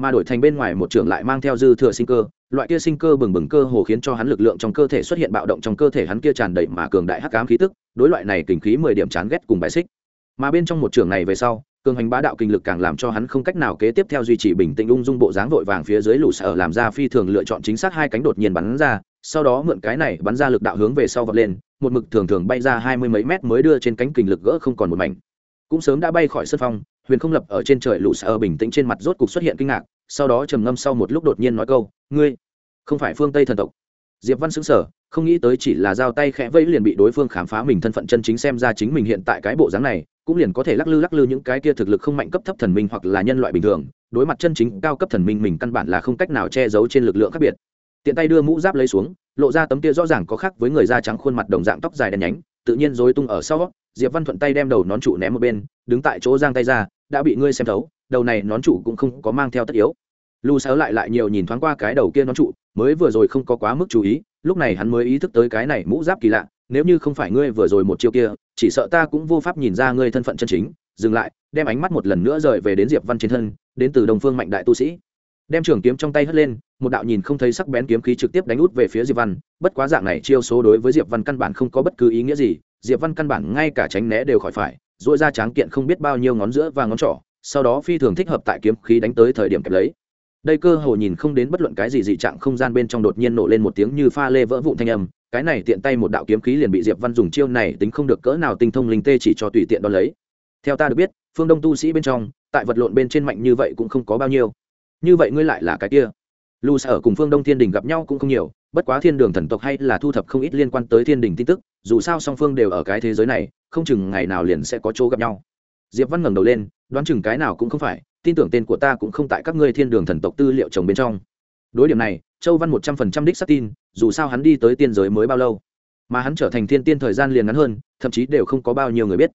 mà đổi thành bên ngoài một trưởng lại mang theo dư thừa sinh cơ, loại kia sinh cơ bừng bừng cơ hồ khiến cho hắn lực lượng trong cơ thể xuất hiện bạo động trong cơ thể hắn kia tràn đầy mà cường đại hắc ám khí tức, đối loại này kình khí mười điểm chán ghét cùng bài xích. Mà bên trong một trường này về sau, cường hành bá đạo kinh lực càng làm cho hắn không cách nào kế tiếp theo duy trì bình tĩnh ung dung bộ dáng vội vàng phía dưới lũ sở làm ra phi thường lựa chọn chính xác hai cánh đột nhiên bắn ra, sau đó mượn cái này bắn ra lực đạo hướng về sau vọt lên, một mực thường thường bay ra hai mươi mấy mét mới đưa trên cánh kinh lực gỡ không còn một mảnh. Cũng sớm đã bay khỏi sân phong huyền không lập ở trên trời lũ sở bình tĩnh trên mặt rốt cục xuất hiện kinh ngạc, sau đó trầm ngâm sau một lúc đột nhiên nói câu, ngươi, không phải phương tây thần tộc. Diệp văn xứng sở không nghĩ tới chỉ là giao tay khẽ vẫy liền bị đối phương khám phá mình thân phận chân chính xem ra chính mình hiện tại cái bộ dáng này, cũng liền có thể lắc lư lắc lư những cái kia thực lực không mạnh cấp thấp thần minh hoặc là nhân loại bình thường, đối mặt chân chính cao cấp thần minh mình căn bản là không cách nào che giấu trên lực lượng khác biệt. Tiện tay đưa mũ giáp lấy xuống, lộ ra tấm kia rõ ràng có khác với người da trắng khuôn mặt đồng dạng tóc dài đen nhánh, tự nhiên rối tung ở sau diệp văn thuận tay đem đầu nón trụ ném một bên, đứng tại chỗ giang tay ra, đã bị ngươi xem thấu, đầu này nón trụ cũng không có mang theo tất yếu. Lu sáo lại lại nhiều nhìn thoáng qua cái đầu kia nón trụ, mới vừa rồi không có quá mức chú ý, lúc này hắn mới ý thức tới cái này mũ giáp kỳ lạ, nếu như không phải ngươi vừa rồi một chiêu kia, chỉ sợ ta cũng vô pháp nhìn ra ngươi thân phận chân chính. Dừng lại, đem ánh mắt một lần nữa rời về đến diệp văn trên thân, đến từ đồng phương mạnh đại tu sĩ. Đem trường kiếm trong tay hất lên, một đạo nhìn không thấy sắc bén kiếm khí trực tiếp đánh út về phía diệp văn, bất quá dạng này chiêu số đối với diệp văn căn bản không có bất cứ ý nghĩa gì diệp văn căn bản ngay cả tránh né đều khỏi phải dội ra tráng kiện không biết bao nhiêu ngón giữa và ngón trỏ, sau đó phi thường thích hợp tại kiếm khí đánh tới thời điểm kẹp lấy. Đây cơ hồ nhìn không đến bất luận cái gì dị trạng không gian bên trong đột nhiên nổ lên một tiếng như pha lê vỡ vụn thanh âm, cái này tiện tay một đạo kiếm khí liền bị diệp văn dùng chiêu này tính không được cỡ nào tinh thông linh tê chỉ cho tùy tiện đo lấy. Theo ta được biết, phương đông tu sĩ bên trong, tại vật lộn bên trên mạnh như vậy cũng không có bao nhiêu. Như vậy ngươi lại là cái kia. Lu sở cùng phương đông thiên đình gặp nhau cũng không nhiều bất quá thiên đường thần tộc hay là thu thập không ít liên quan tới thiên đình tin tức, dù sao song phương đều ở cái thế giới này, không chừng ngày nào liền sẽ có chỗ gặp nhau. Diệp văn ngẩng đầu lên, đoán chừng cái nào cũng không phải, tin tưởng tên của ta cũng không tại các ngươi thiên đường thần tộc tư liệu trồng bên trong. Đối điểm này, châu văn một trăm phần trăm đích xác tin, dù sao hắn đi tới tiên giới mới bao lâu. Mà hắn trở thành thiên tiên thời gian liền ngắn hơn, thậm chí đều không có bao nhiêu người biết.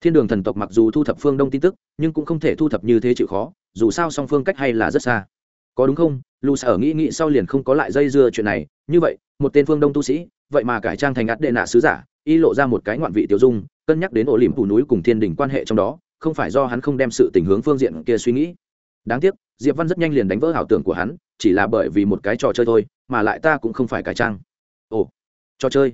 Thiên đường thần tộc mặc dù thu thập phương đông tin tức, nhưng cũng không thể thu thập như thế chịu khó, dù sao song phương cách hay là rất xa có đúng không? Lù sở nghĩ nghĩ sau liền không có lại dây dưa chuyện này. Như vậy, một tên phương đông tu sĩ, vậy mà cải trang thành ắt đệ nạ sứ giả, y lộ ra một cái ngoạn vị tiêu dung, cân nhắc đến ổ liềm phủ núi cùng thiên đình quan hệ trong đó, không phải do hắn không đem sự tình hướng phương diện kia suy nghĩ. Đáng tiếc, diệp văn rất nhanh liền đánh vỡ ảo tưởng của hắn, chỉ là bởi vì một cái trò chơi thôi, mà lại ta cũng không phải cải trang. Ồ, trò chơi.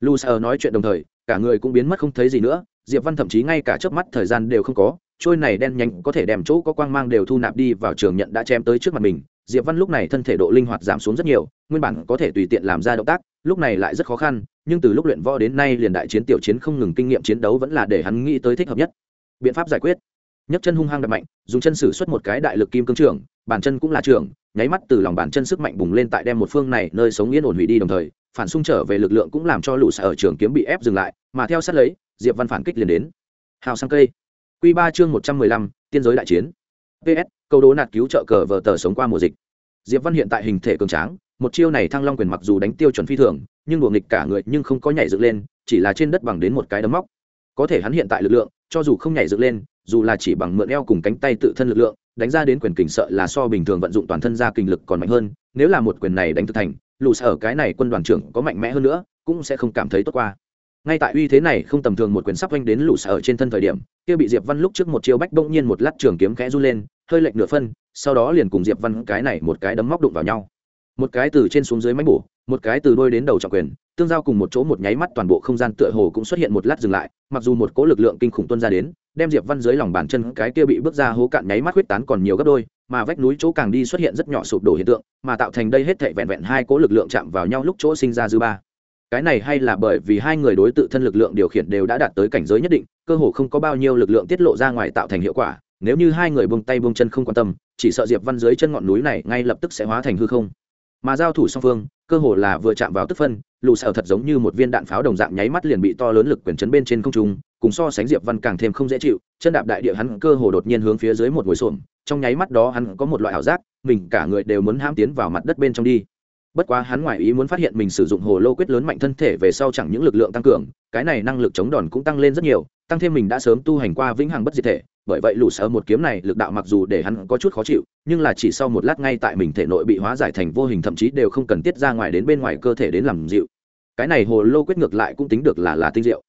Lu sợ nói chuyện đồng thời, cả người cũng biến mất không thấy gì nữa, diệp văn thậm chí ngay cả chớp mắt thời gian đều không có trôi này đen nhanh có thể đem chỗ có quang mang đều thu nạp đi vào trường nhận đã chém tới trước mặt mình. Diệp văn lúc này thân thể độ linh hoạt giảm xuống rất nhiều, nguyên bản có thể tùy tiện làm ra động tác, lúc này lại rất khó khăn, nhưng từ lúc luyện võ đến nay liền đại chiến tiểu chiến không ngừng kinh nghiệm chiến đấu vẫn là để hắn nghĩ tới thích hợp nhất. Biện pháp giải quyết. Nhấc chân hung hăng đập mạnh, dùng chân sử xuất một cái đại lực kim cương trưởng, bàn chân cũng là trưởng, nháy mắt từ lòng bàn chân sức mạnh bùng lên tại đem một phương này nơi sống yên ổn hủy đi đồng thời, phản xung trở về lực lượng cũng làm cho lũ xả ở trường kiếm bị ép dừng lại, mà theo sát lấy, diệp văn phản kích liền đến. Hào sang cây. Quy ba chương một trăm mười lăm, tiên giới đại chiến. Ps câu đố nạt cứu trợ cờ vở tờ sống qua mùa dịch. Diệp văn hiện tại hình thể cường tráng, một chiêu này thăng long quyền mặc dù đánh tiêu chuẩn phi thường, nhưng đùa nghịch cả người nhưng không có nhảy dựng lên, chỉ là trên đất bằng đến một cái đấm móc. Có thể hắn hiện tại lực lượng, cho dù không nhảy dựng lên, dù là chỉ bằng mượn eo cùng cánh tay tự thân lực lượng, đánh ra đến quyền kình sợ là so bình thường vận dụng toàn thân ra kinh lực còn mạnh hơn, nếu là một quyền này đánh thực thành lù sở cái này quân đoàn trưởng có mạnh mẽ hơn nữa, cũng sẽ không cảm thấy tốt qua ngay tại uy thế này không tầm thường một quyền sắp oanh đến lũ sở trên thân thời điểm, kia bị diệp văn lúc trước một chiêu bách bỗng nhiên một lát trường kiếm khẽ run lên, hơi lệch nửa phân, sau đó liền cùng diệp văn cái này một cái đấm móc đụng vào nhau. Một cái từ trên xuống dưới máy bổ, một cái từ đôi đến đầu trọng quyền, tương giao cùng một chỗ một nháy mắt toàn bộ không gian tựa hồ cũng xuất hiện một lát dừng lại, mặc dù một cỗ lực lượng kinh khủng tuân ra đến, đem diệp văn dưới lòng bàn chân cái kia bị bước ra hố cạn nháy mắt huyết tán còn nhiều gấp đôi, mà vách núi chỗ càng đi xuất hiện rất nhỏ sụp đổ hiện tượng, mà tạo thành đây hết thảy vẹn vẹn hai cỗ lực lượng chạm vào nhau lúc chỗ sinh ra dư ba cái này hay là bởi vì hai người đối tự thân lực lượng điều khiển đều đã đạt tới cảnh giới nhất định, cơ hồ không có bao nhiêu lực lượng tiết lộ ra ngoài tạo thành hiệu quả, nếu như hai người buông tay buông chân không quan tâm, chỉ sợ diệp văn dưới chân ngọn núi này ngay lập tức sẽ hóa thành hư không. Mà giao thủ song phương, cơ hồ là vừa chạm vào tức phân lù sợ thật giống như một viên đạn pháo đồng dạng nháy mắt liền bị to lớn lực quyền chấn bên trên không trung, cùng so sánh diệp văn càng thêm không dễ chịu, chân đạp đại địa hắn cơ hồ đột nhiên hướng phía dưới một ngồi xổm, trong nháy mắt đó hắn có một loại ảo giác, mình cả người đều muốn hãm tiến vào mặt đất bên trong đi bất quá hắn ngoài ý muốn phát hiện mình sử dụng hồ lô quyết lớn mạnh thân thể về sau chẳng những lực lượng tăng cường, cái này năng lực chống đòn cũng tăng lên rất nhiều, tăng thêm mình đã sớm tu hành qua vĩnh hằng bất diệt thể, bởi vậy lũ sở một kiếm này lực đạo mặc dù để hắn có chút khó chịu, nhưng là chỉ sau một lát ngay tại mình thể nội bị hóa giải thành vô hình thậm chí đều không cần tiết ra ngoài đến bên ngoài cơ thể đến làm dịu. Cái này hồ lô quyết ngược lại cũng tính được là là tinh diệu.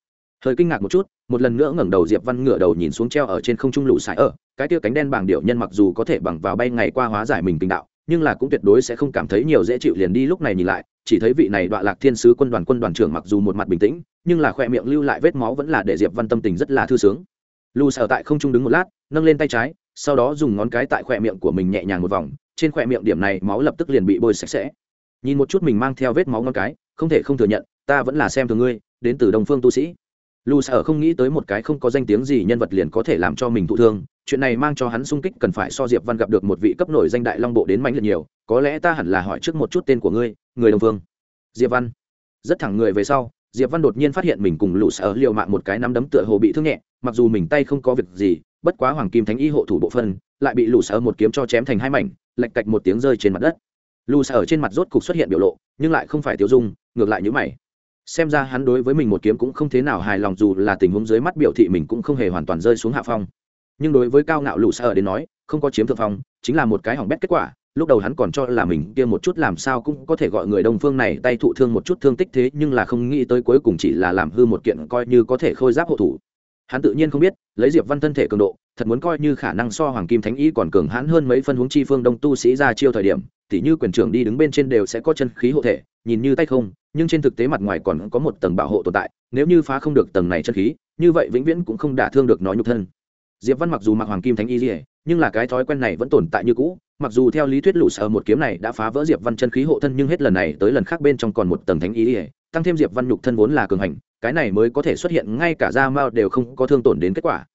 Hơi kinh ngạc một chút, một lần nữa ngẩng đầu diệp văn ngửa đầu nhìn xuống treo ở trên không trung lũ sải ở, cái tia cánh đen bảng điệu nhân mặc dù có thể bằng vào bay ngày qua hóa giải mình kinh đạo nhưng là cũng tuyệt đối sẽ không cảm thấy nhiều dễ chịu liền đi lúc này nhìn lại, chỉ thấy vị này đoạn lạc thiên sứ quân đoàn quân đoàn trưởng mặc dù một mặt bình tĩnh, nhưng là khoe miệng lưu lại vết máu vẫn là để diệp văn tâm tình rất là thư sướng. Lu sở tại không trung đứng một lát, nâng lên tay trái, sau đó dùng ngón cái tại khoe miệng của mình nhẹ nhàng một vòng, trên khoe miệng điểm này máu lập tức liền bị bôi sạch sẽ. Nhìn một chút mình mang theo vết máu ngón cái, không thể không thừa nhận, ta vẫn là xem thường ngươi, đến từ đồng phương tu sĩ lù sở không nghĩ tới một cái không có danh tiếng gì nhân vật liền có thể làm cho mình thụ thương, chuyện này mang cho hắn sung kích cần phải so diệp văn gặp được một vị cấp nổi danh đại long bộ đến mạnh liệt nhiều, có lẽ ta hẳn là hỏi trước một chút tên của ngươi, người đồng Vương. diệp văn. Rất thẳng người về sau, diệp văn đột nhiên phát hiện mình cùng lũ sở liều mạng một cái nắm đấm tựa hồ bị thương nhẹ, mặc dù mình tay không có việc gì, bất quá hoàng kim thánh y hộ thủ bộ phân lại bị lũ sở một kiếm cho chém thành hai mảnh lạch cạch một tiếng rơi trên mặt đất. Lù sở trên mặt rốt cục xuất hiện biểu lộ, nhưng lại không phải tiêu dung, ngược lại như mày xem ra hắn đối với mình một kiếm cũng không thế nào hài lòng dù là tình huống dưới mắt biểu thị mình cũng không hề hoàn toàn rơi xuống hạ phong. Nhưng đối với cao ngạo lũ sở đến nói, không có chiếm thượng phong, chính là một cái hỏng bét kết quả, lúc đầu hắn còn cho là mình kia một chút làm sao cũng có thể gọi người đông phương này tay thụ thương một chút thương tích thế, nhưng là không nghĩ tới cuối cùng chỉ là làm hư một kiện coi như có thể khôi giáp hộ thủ. Hắn tự nhiên không biết, lấy diệp văn thân thể cường độ, thật muốn coi như khả năng so hoàng kim thánh ý còn cường hãn hơn mấy phân huống chi phương đông tu sĩ ra chiêu thời điểm tỉ như quyền trưởng đi đứng bên trên đều sẽ có chân khí hộ thể, nhìn như tay không, nhưng trên thực tế mặt ngoài còn có một tầng bảo hộ tồn tại, nếu như phá không được tầng này chân khí, như vậy vĩnh viễn cũng không đả thương được nó nhục thân. Diệp văn mặc dù mặc hoàng kim thánh y dỉa nhưng là cái thói quen này vẫn tồn tại như cũ, mặc dù theo lý thuyết lũ sở một kiếm này đã phá vỡ diệp văn chân khí hộ thân nhưng hết lần này tới lần khác bên trong còn một tầng thánh y dỉa tăng thêm diệp văn nhục thân vốn là cường hành, cái này mới có thể xuất hiện ngay cả da mao đều không có thương tổn đến kết quả.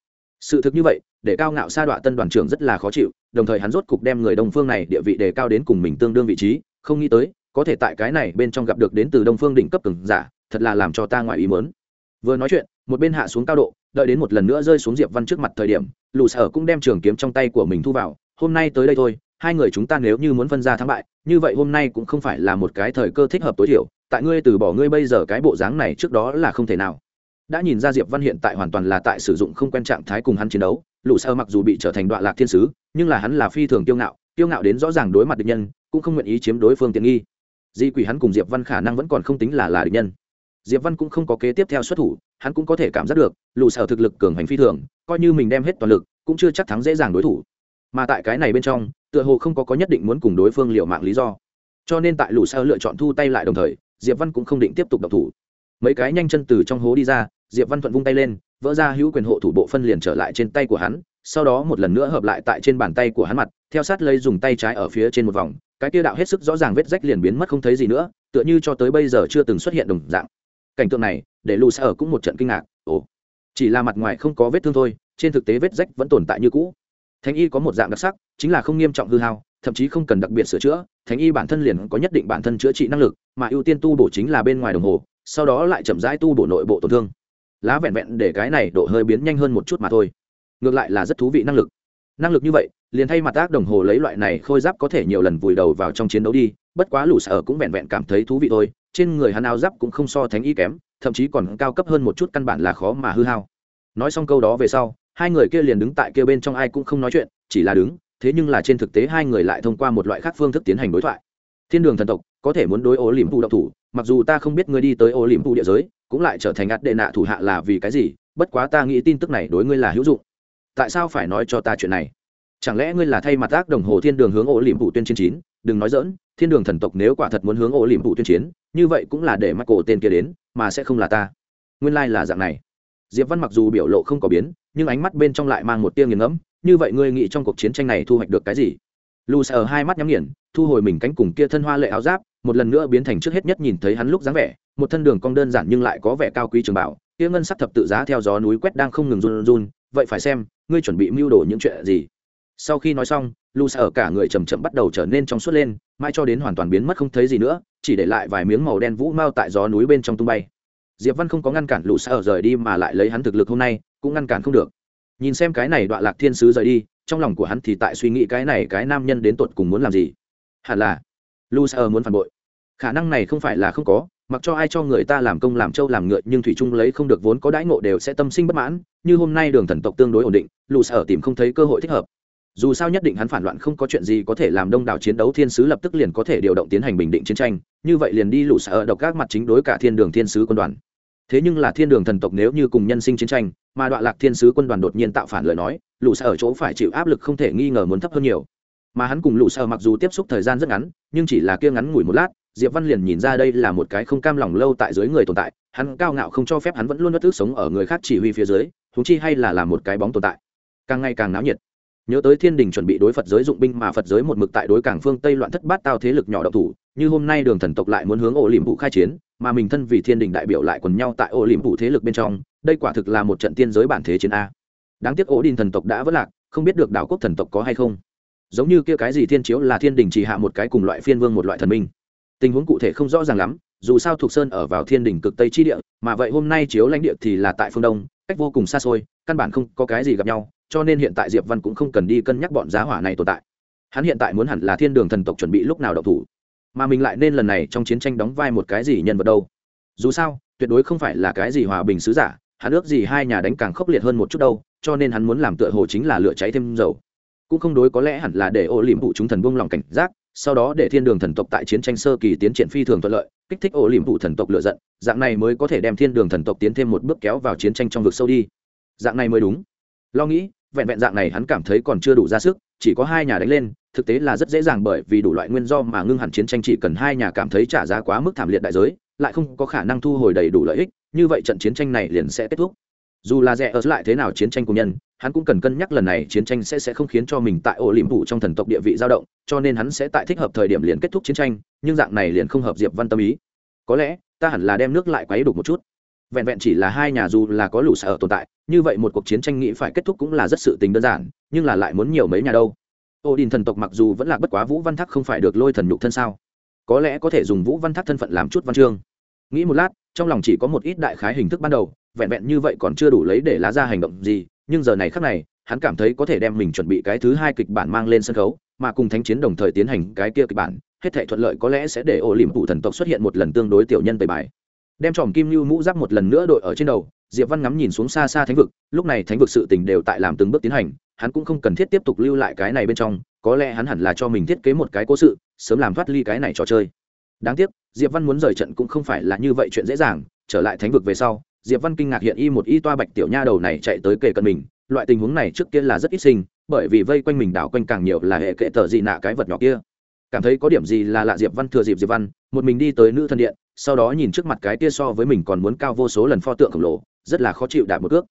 Sự thực như vậy, để cao ngạo sa đọa tân đoàn trưởng rất là khó chịu đồng thời hắn rốt cục đem người đông phương này địa vị đề cao đến cùng mình tương đương vị trí, không nghĩ tới, có thể tại cái này bên trong gặp được đến từ đông phương đỉnh cấp cường giả, thật là làm cho ta ngoài ý mớn vừa nói chuyện, một bên hạ xuống cao độ, đợi đến một lần nữa rơi xuống diệp văn trước mặt thời điểm lù sở cũng đem trường kiếm trong tay của mình thu vào, hôm nay tới đây thôi, hai người chúng ta nếu như muốn phân ra thắng bại, như vậy hôm nay cũng không phải là một cái thời cơ thích hợp tối thiểu, tại ngươi từ bỏ ngươi bây giờ cái bộ dáng này trước đó là không thể nào đã nhìn ra diệp văn hiện tại hoàn toàn là tại sử dụng không quen trạng thái cùng hắn chiến đấu. Lũ sơ mặc dù bị trở thành đoạn lạc thiên sứ, nhưng là hắn là phi thường kiêu ngạo kiêu ngạo đến rõ ràng đối mặt địch nhân, cũng không nguyện ý chiếm đối phương tiện nghi. Di quỷ hắn cùng diệp văn khả năng vẫn còn không tính là là địch nhân. Diệp văn cũng không có kế tiếp theo xuất thủ, hắn cũng có thể cảm giác được, lũ sở thực lực cường hành phi thường, coi như mình đem hết toàn lực, cũng chưa chắc thắng dễ dàng đối thủ. Mà tại cái này bên trong, tựa hồ không có có nhất định muốn cùng đối phương liệu mạng lý do. Cho nên tại lũ sở lựa chọn thu tay lại đồng thời, diệp văn cũng không định tiếp tục độc thủ. Mấy cái nhanh chân từ trong hố đi ra diệp văn thuận vung tay lên, vỡ ra hữu quyền hộ thủ bộ phân liền trở lại trên tay của hắn, sau đó một lần nữa hợp lại tại trên bàn tay của hắn mặt, theo sát lấy dùng tay trái ở phía trên một vòng, cái kia đạo hết sức rõ ràng vết rách liền biến mất không thấy gì nữa, tựa như cho tới bây giờ chưa từng xuất hiện đồng dạng. Cảnh tượng này, để lù ở cũng một trận kinh ngạc, ồ, chỉ là mặt ngoài không có vết thương thôi, trên thực tế vết rách vẫn tồn tại như cũ. Thánh y có một dạng đặc sắc, chính là không nghiêm trọng hư hao, thậm chí không cần đặc biệt sửa chữa, thánh y bản thân liền có nhất định bản thân chữa trị năng lực, mà ưu tiên tu bổ chính là bên ngoài đồng hồ, sau đó lại chậm rãi tu bổ nội bộ tổn thương lá vẹn vẹn để cái này độ hơi biến nhanh hơn một chút mà thôi. Ngược lại là rất thú vị năng lực. Năng lực như vậy, liền thay mặt tác đồng hồ lấy loại này khôi giáp có thể nhiều lần vùi đầu vào trong chiến đấu đi, bất quá lũ sở cũng vẹn vẹn cảm thấy thú vị thôi, trên người hắn áo giáp cũng không so thánh y kém, thậm chí còn cao cấp hơn một chút căn bản là khó mà hư hao. Nói xong câu đó về sau, hai người kia liền đứng tại kia bên trong ai cũng không nói chuyện, chỉ là đứng, thế nhưng là trên thực tế hai người lại thông qua một loại khác phương thức tiến hành đối thoại. Thiên đường thần tộc, có thể muốn đối ô liềm phụ độc thủ, mặc dù ta không biết ngươi đi tới ô liềm phụ địa giới cũng lại trở thành ạt đệ nạ thủ hạ là vì cái gì? Bất quá ta nghĩ tin tức này đối ngươi là hữu dụng. Tại sao phải nói cho ta chuyện này? Chẳng lẽ ngươi là thay mặt ác đồng hồ thiên đường hướng ổ liềm vụ tuyên chiến chín? Đừng nói dỡn thiên đường thần tộc nếu quả thật muốn hướng ổ liềm vụ tuyên chiến, như vậy cũng là để mắc cổ tên kia đến, mà sẽ không là ta. Nguyên lai、like、là dạng này. Diệp văn mặc dù biểu lộ không có biến, nhưng ánh mắt bên trong lại mang một tia nghiền ngẫm, như vậy ngươi nghĩ trong cuộc chiến tranh này thu hoạch được cái gì? Lu ở hai mắt nhắm nghiền, thu hồi mình cánh cùng kia thân hoa lệ áo giáp một lần nữa biến thành trước hết nhất nhìn thấy hắn lúc dáng vẻ, một thân đường cong đơn giản nhưng lại có vẻ cao quý trường bảo, kia ngân sắc thập tự giá theo gió núi quét đang không ngừng run run, vậy phải xem, ngươi chuẩn bị mưu đồ những chuyện gì? Sau khi nói xong, lu ở cả người chầm chậm bắt đầu trở nên trong suốt lên, mãi cho đến hoàn toàn biến mất không thấy gì nữa, chỉ để lại vài miếng màu đen vũ mau tại gió núi bên trong tung bay. Diệp văn không có ngăn cản lù sa ở rời đi mà lại lấy hắn thực lực hôm nay, cũng ngăn cản không được. Nhìn xem cái này đoạn lạc thiên sứ rời đi, trong lòng của hắn thì tại suy nghĩ cái này cái nam nhân đến tột cùng muốn làm gì. Hẳn là lu muốn phản bội. Khả năng này không phải là không có, mặc cho ai cho người ta làm công làm trâu làm ngựa, nhưng thủy trung lấy không được vốn có đãi ngộ đều sẽ tâm sinh bất mãn, như hôm nay đường thần tộc tương đối ổn định lù sở tìm không thấy cơ hội thích hợp. Dù sao nhất định hắn phản loạn không có chuyện gì có thể làm đông đảo chiến đấu thiên sứ lập tức liền có thể điều động tiến hành bình định chiến tranh, như vậy liền đi lũ sở độc các mặt chính đối cả thiên đường thiên sứ quân đoàn. Thế nhưng là thiên đường thần tộc nếu như cùng nhân sinh chiến tranh, mà đoạn lạc thiên sứ quân đoàn đột nhiên tạo phản lời nói lũ sở ở chỗ phải chịu áp lực không thể nghi ngờ muốn thấp hơn nhiều mà hắn cùng lũ sở mặc dù tiếp xúc thời gian rất ngắn, nhưng chỉ là kia ngắn ngủi một lát, diệp văn liền nhìn ra đây là một cái không cam lòng lâu tại dưới người tồn tại, hắn cao ngạo không cho phép hắn vẫn luôn bất tức sống ở người khác chỉ huy phía dưới húng chi hay là làm một cái bóng tồn tại. Càng ngày càng náo nhiệt. Nhớ tới thiên đình chuẩn bị đối phật giới dụng binh mà phật giới một mực tại đối cảng phương tây loạn thất bát tao thế lực nhỏ độc thủ, như hôm nay đường thần tộc lại muốn hướng ổ liềm vụ khai chiến, mà mình thân vì thiên đình đại biểu lại quần nhau tại ổ liềm vụ thế lực bên trong, đây quả thực là một trận tiên giới bản thế chiến a. Đáng tiếc ổ đình thần tộc đã vất lạc, không biết được đảo quốc thần tộc có hay không giống như kia cái gì thiên chiếu là thiên đình chỉ hạ một cái cùng loại phiên vương một loại thần minh. Tình huống cụ thể không rõ ràng lắm, dù sao thuộc sơn ở vào thiên đình cực tây chi địa, mà vậy hôm nay chiếu lãnh địa thì là tại phương đông, cách vô cùng xa xôi, căn bản không có cái gì gặp nhau, cho nên hiện tại diệp văn cũng không cần đi cân nhắc bọn giá hỏa này tồn tại. Hắn hiện tại muốn hẳn là thiên đường thần tộc chuẩn bị lúc nào đậu thủ, mà mình lại nên lần này trong chiến tranh đóng vai một cái gì nhân vật đâu. Dù sao, tuyệt đối không phải là cái gì hòa bình sứ giả, hắn ước gì hai nhà đánh càng khốc liệt hơn một chút đâu, cho nên hắn muốn làm tựa hồ chính là lửa cháy thêm dầu cũng không đối có lẽ hẳn là để ô liềm vụ chúng thần buông lòng cảnh giác, sau đó để thiên đường thần tộc tại chiến tranh sơ kỳ tiến triển phi thường thuận lợi, kích thích ô liềm vụ thần tộc lựa giận, dạng này mới có thể đem thiên đường thần tộc tiến thêm một bước kéo vào chiến tranh trong vực sâu đi. Dạng này mới đúng. Lo nghĩ, vẹn vẹn dạng này hắn cảm thấy còn chưa đủ ra sức, chỉ có hai nhà đánh lên, thực tế là rất dễ dàng bởi vì đủ loại nguyên do mà ngưng hẳn chiến tranh chỉ cần hai nhà cảm thấy trả giá quá mức thảm liệt đại giới, lại không có khả năng thu hồi đầy đủ lợi ích, như vậy trận chiến tranh này liền sẽ kết thúc dù là rẻ ở lại thế nào chiến tranh của nhân, hắn cũng cần cân nhắc lần này chiến tranh sẽ sẽ không khiến cho mình tại ổ liềm phủ trong thần tộc địa vị dao động, cho nên hắn sẽ tại thích hợp thời điểm liền kết thúc chiến tranh, nhưng dạng này liền không hợp diệp văn tâm ý. Có lẽ, ta hẳn là đem nước lại quấy đục một chút. Vẹn vẹn chỉ là hai nhà dù là có lũ sở tồn tại, như vậy một cuộc chiến tranh nghĩ phải kết thúc cũng là rất sự tình đơn giản, nhưng là lại muốn nhiều mấy nhà đâu. Ô đình thần tộc mặc dù vẫn là bất quá vũ văn thắc không phải được lôi thần nhục thân sao? Có lẽ có thể dùng vũ văn thắc thân phận làm chút văn chương. Nghĩ một lát, trong lòng chỉ có một ít đại khái hình thức ban đầu vẹn vẹn như vậy còn chưa đủ lấy để lá ra hành động gì, nhưng giờ này khác này, hắn cảm thấy có thể đem mình chuẩn bị cái thứ hai kịch bản mang lên sân khấu, mà cùng thánh chiến đồng thời tiến hành cái kia kịch bản, hết thể thuận lợi có lẽ sẽ để ổ liềm phụ thần tộc xuất hiện một lần tương đối tiểu nhân tẩy bài. Đem tròm kim lưu mũ giáp một lần nữa đội ở trên đầu, diệp văn ngắm nhìn xuống xa xa thánh vực, lúc này thánh vực sự tình đều tại làm từng bước tiến hành, hắn cũng không cần thiết tiếp tục lưu lại cái này bên trong, có lẽ hắn hẳn là cho mình thiết kế một cái cố sự, sớm làm thoát ly cái này trò chơi. Đáng tiếc, diệp văn muốn rời trận cũng không phải là như vậy chuyện dễ dàng, trở lại thánh vực về sau diệp văn kinh ngạc hiện y một y toa bạch tiểu nha đầu này chạy tới kề cận mình, loại tình huống này trước kia là rất ít sinh, bởi vì vây quanh mình đảo quanh càng nhiều là hệ kệ tờ gì nạ cái vật nhỏ kia. Cảm thấy có điểm gì là lạ diệp văn thừa dịp diệp văn, một mình đi tới nữ thân điện, sau đó nhìn trước mặt cái kia so với mình còn muốn cao vô số lần pho tượng khổng lồ, rất là khó chịu đạp một cước.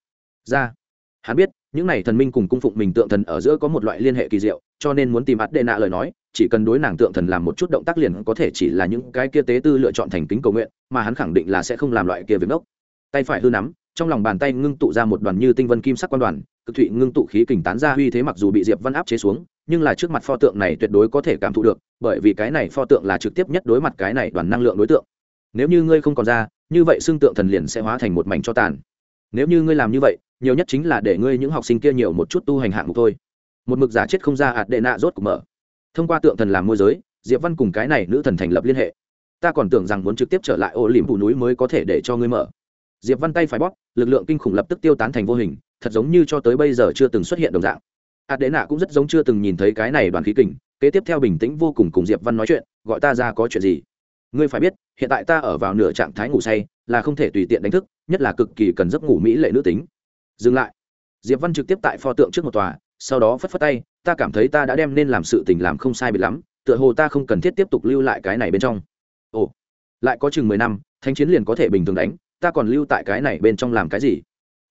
Ra, hắn biết, những này thần minh cùng cung phụng mình tượng thần ở giữa có một loại liên hệ kỳ diệu, cho nên muốn tìm ắt đệ nạ lời nói, chỉ cần đối nàng tượng thần làm một chút động tác liền có thể chỉ là những cái kia tế tư lựa chọn thành kính cầu nguyện, mà hắn khẳng định là sẽ không làm loại kia việc đốc tay phải hư nắm, trong lòng bàn tay ngưng tụ ra một đoàn như tinh vân kim sắc quan đoàn, cực thụy ngưng tụ khí kình tán ra uy thế mặc dù bị diệp văn áp chế xuống, nhưng là trước mặt pho tượng này tuyệt đối có thể cảm thụ được, bởi vì cái này pho tượng là trực tiếp nhất đối mặt cái này đoàn năng lượng đối tượng. Nếu như ngươi không còn ra, như vậy xương tượng thần liền sẽ hóa thành một mảnh cho tàn. Nếu như ngươi làm như vậy, nhiều nhất chính là để ngươi những học sinh kia nhiều một chút tu hành hạng mục thôi. Một mực giả chết không ra ạt đệ nạ rốt của mở. Thông qua tượng thần làm môi giới, diệp văn cùng cái này nữ thần thành lập liên hệ. Ta còn tưởng rằng muốn trực tiếp trở lại ô liềm phụ núi mới có thể để cho ngươi mở diệp văn tay phải bóp, lực lượng kinh khủng lập tức tiêu tán thành vô hình, thật giống như cho tới bây giờ chưa từng xuất hiện đồng dạng. Hạt đế nạ cũng rất giống chưa từng nhìn thấy cái này đoàn khí kình, kế tiếp theo bình tĩnh vô cùng cùng diệp văn nói chuyện, gọi ta ra có chuyện gì? Ngươi phải biết, hiện tại ta ở vào nửa trạng thái ngủ say, là không thể tùy tiện đánh thức, nhất là cực kỳ cần giấc ngủ mỹ lệ nữ tính. Dừng lại. Diệp văn trực tiếp tại pho tượng trước một tòa, sau đó phất phất tay, ta cảm thấy ta đã đem nên làm sự tình làm không sai biệt lắm, tựa hồ ta không cần thiết tiếp tục lưu lại cái này bên trong. Ồ. Lại có chừng mười năm thanh chiến liền có thể bình thường đánh ta còn lưu tại cái này bên trong làm cái gì?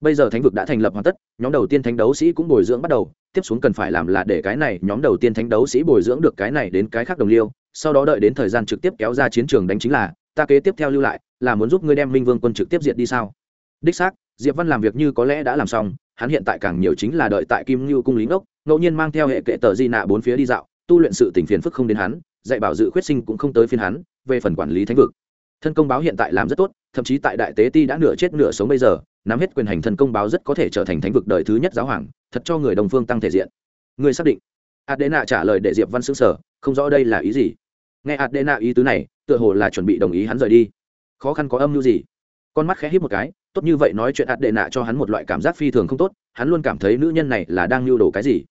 Bây giờ thánh vực đã thành lập hoàn tất, nhóm đầu tiên thánh đấu sĩ cũng bồi dưỡng bắt đầu, tiếp xuống cần phải làm là để cái này nhóm đầu tiên thánh đấu sĩ bồi dưỡng được cái này đến cái khác đồng liêu, sau đó đợi đến thời gian trực tiếp kéo ra chiến trường đánh chính là, ta kế tiếp theo lưu lại, là muốn giúp ngươi đem minh vương quân trực tiếp diệt đi sao? Đích xác, diệp văn làm việc như có lẽ đã làm xong, hắn hiện tại càng nhiều chính là đợi tại kim ngưu cung lính ốc, ngẫu nhiên mang theo hệ kệ tờ di nạ bốn phía đi dạo, tu luyện sự tình phiền phức không đến hắn, dạy bảo dự khuyết sinh cũng không tới phiên hắn, về phần quản lý thánh vực. Thân công báo hiện tại làm rất tốt thậm chí tại đại tế ti đã nửa chết nửa sống bây giờ, nắm hết quyền hành thần công báo rất có thể trở thành thánh vực đời thứ nhất giáo hoàng, thật cho người đồng phương tăng thể diện. Người xác định? Adena trả lời để diệp văn xứng sở không rõ đây là ý gì. Nghe adena ý tứ này, tựa hồ là chuẩn bị đồng ý hắn rời đi. Khó khăn có âm mưu gì? Con mắt khẽ hít một cái, tốt như vậy nói chuyện adena cho hắn một loại cảm giác phi thường không tốt, hắn luôn cảm thấy nữ nhân này là đang lưu đồ cái gì?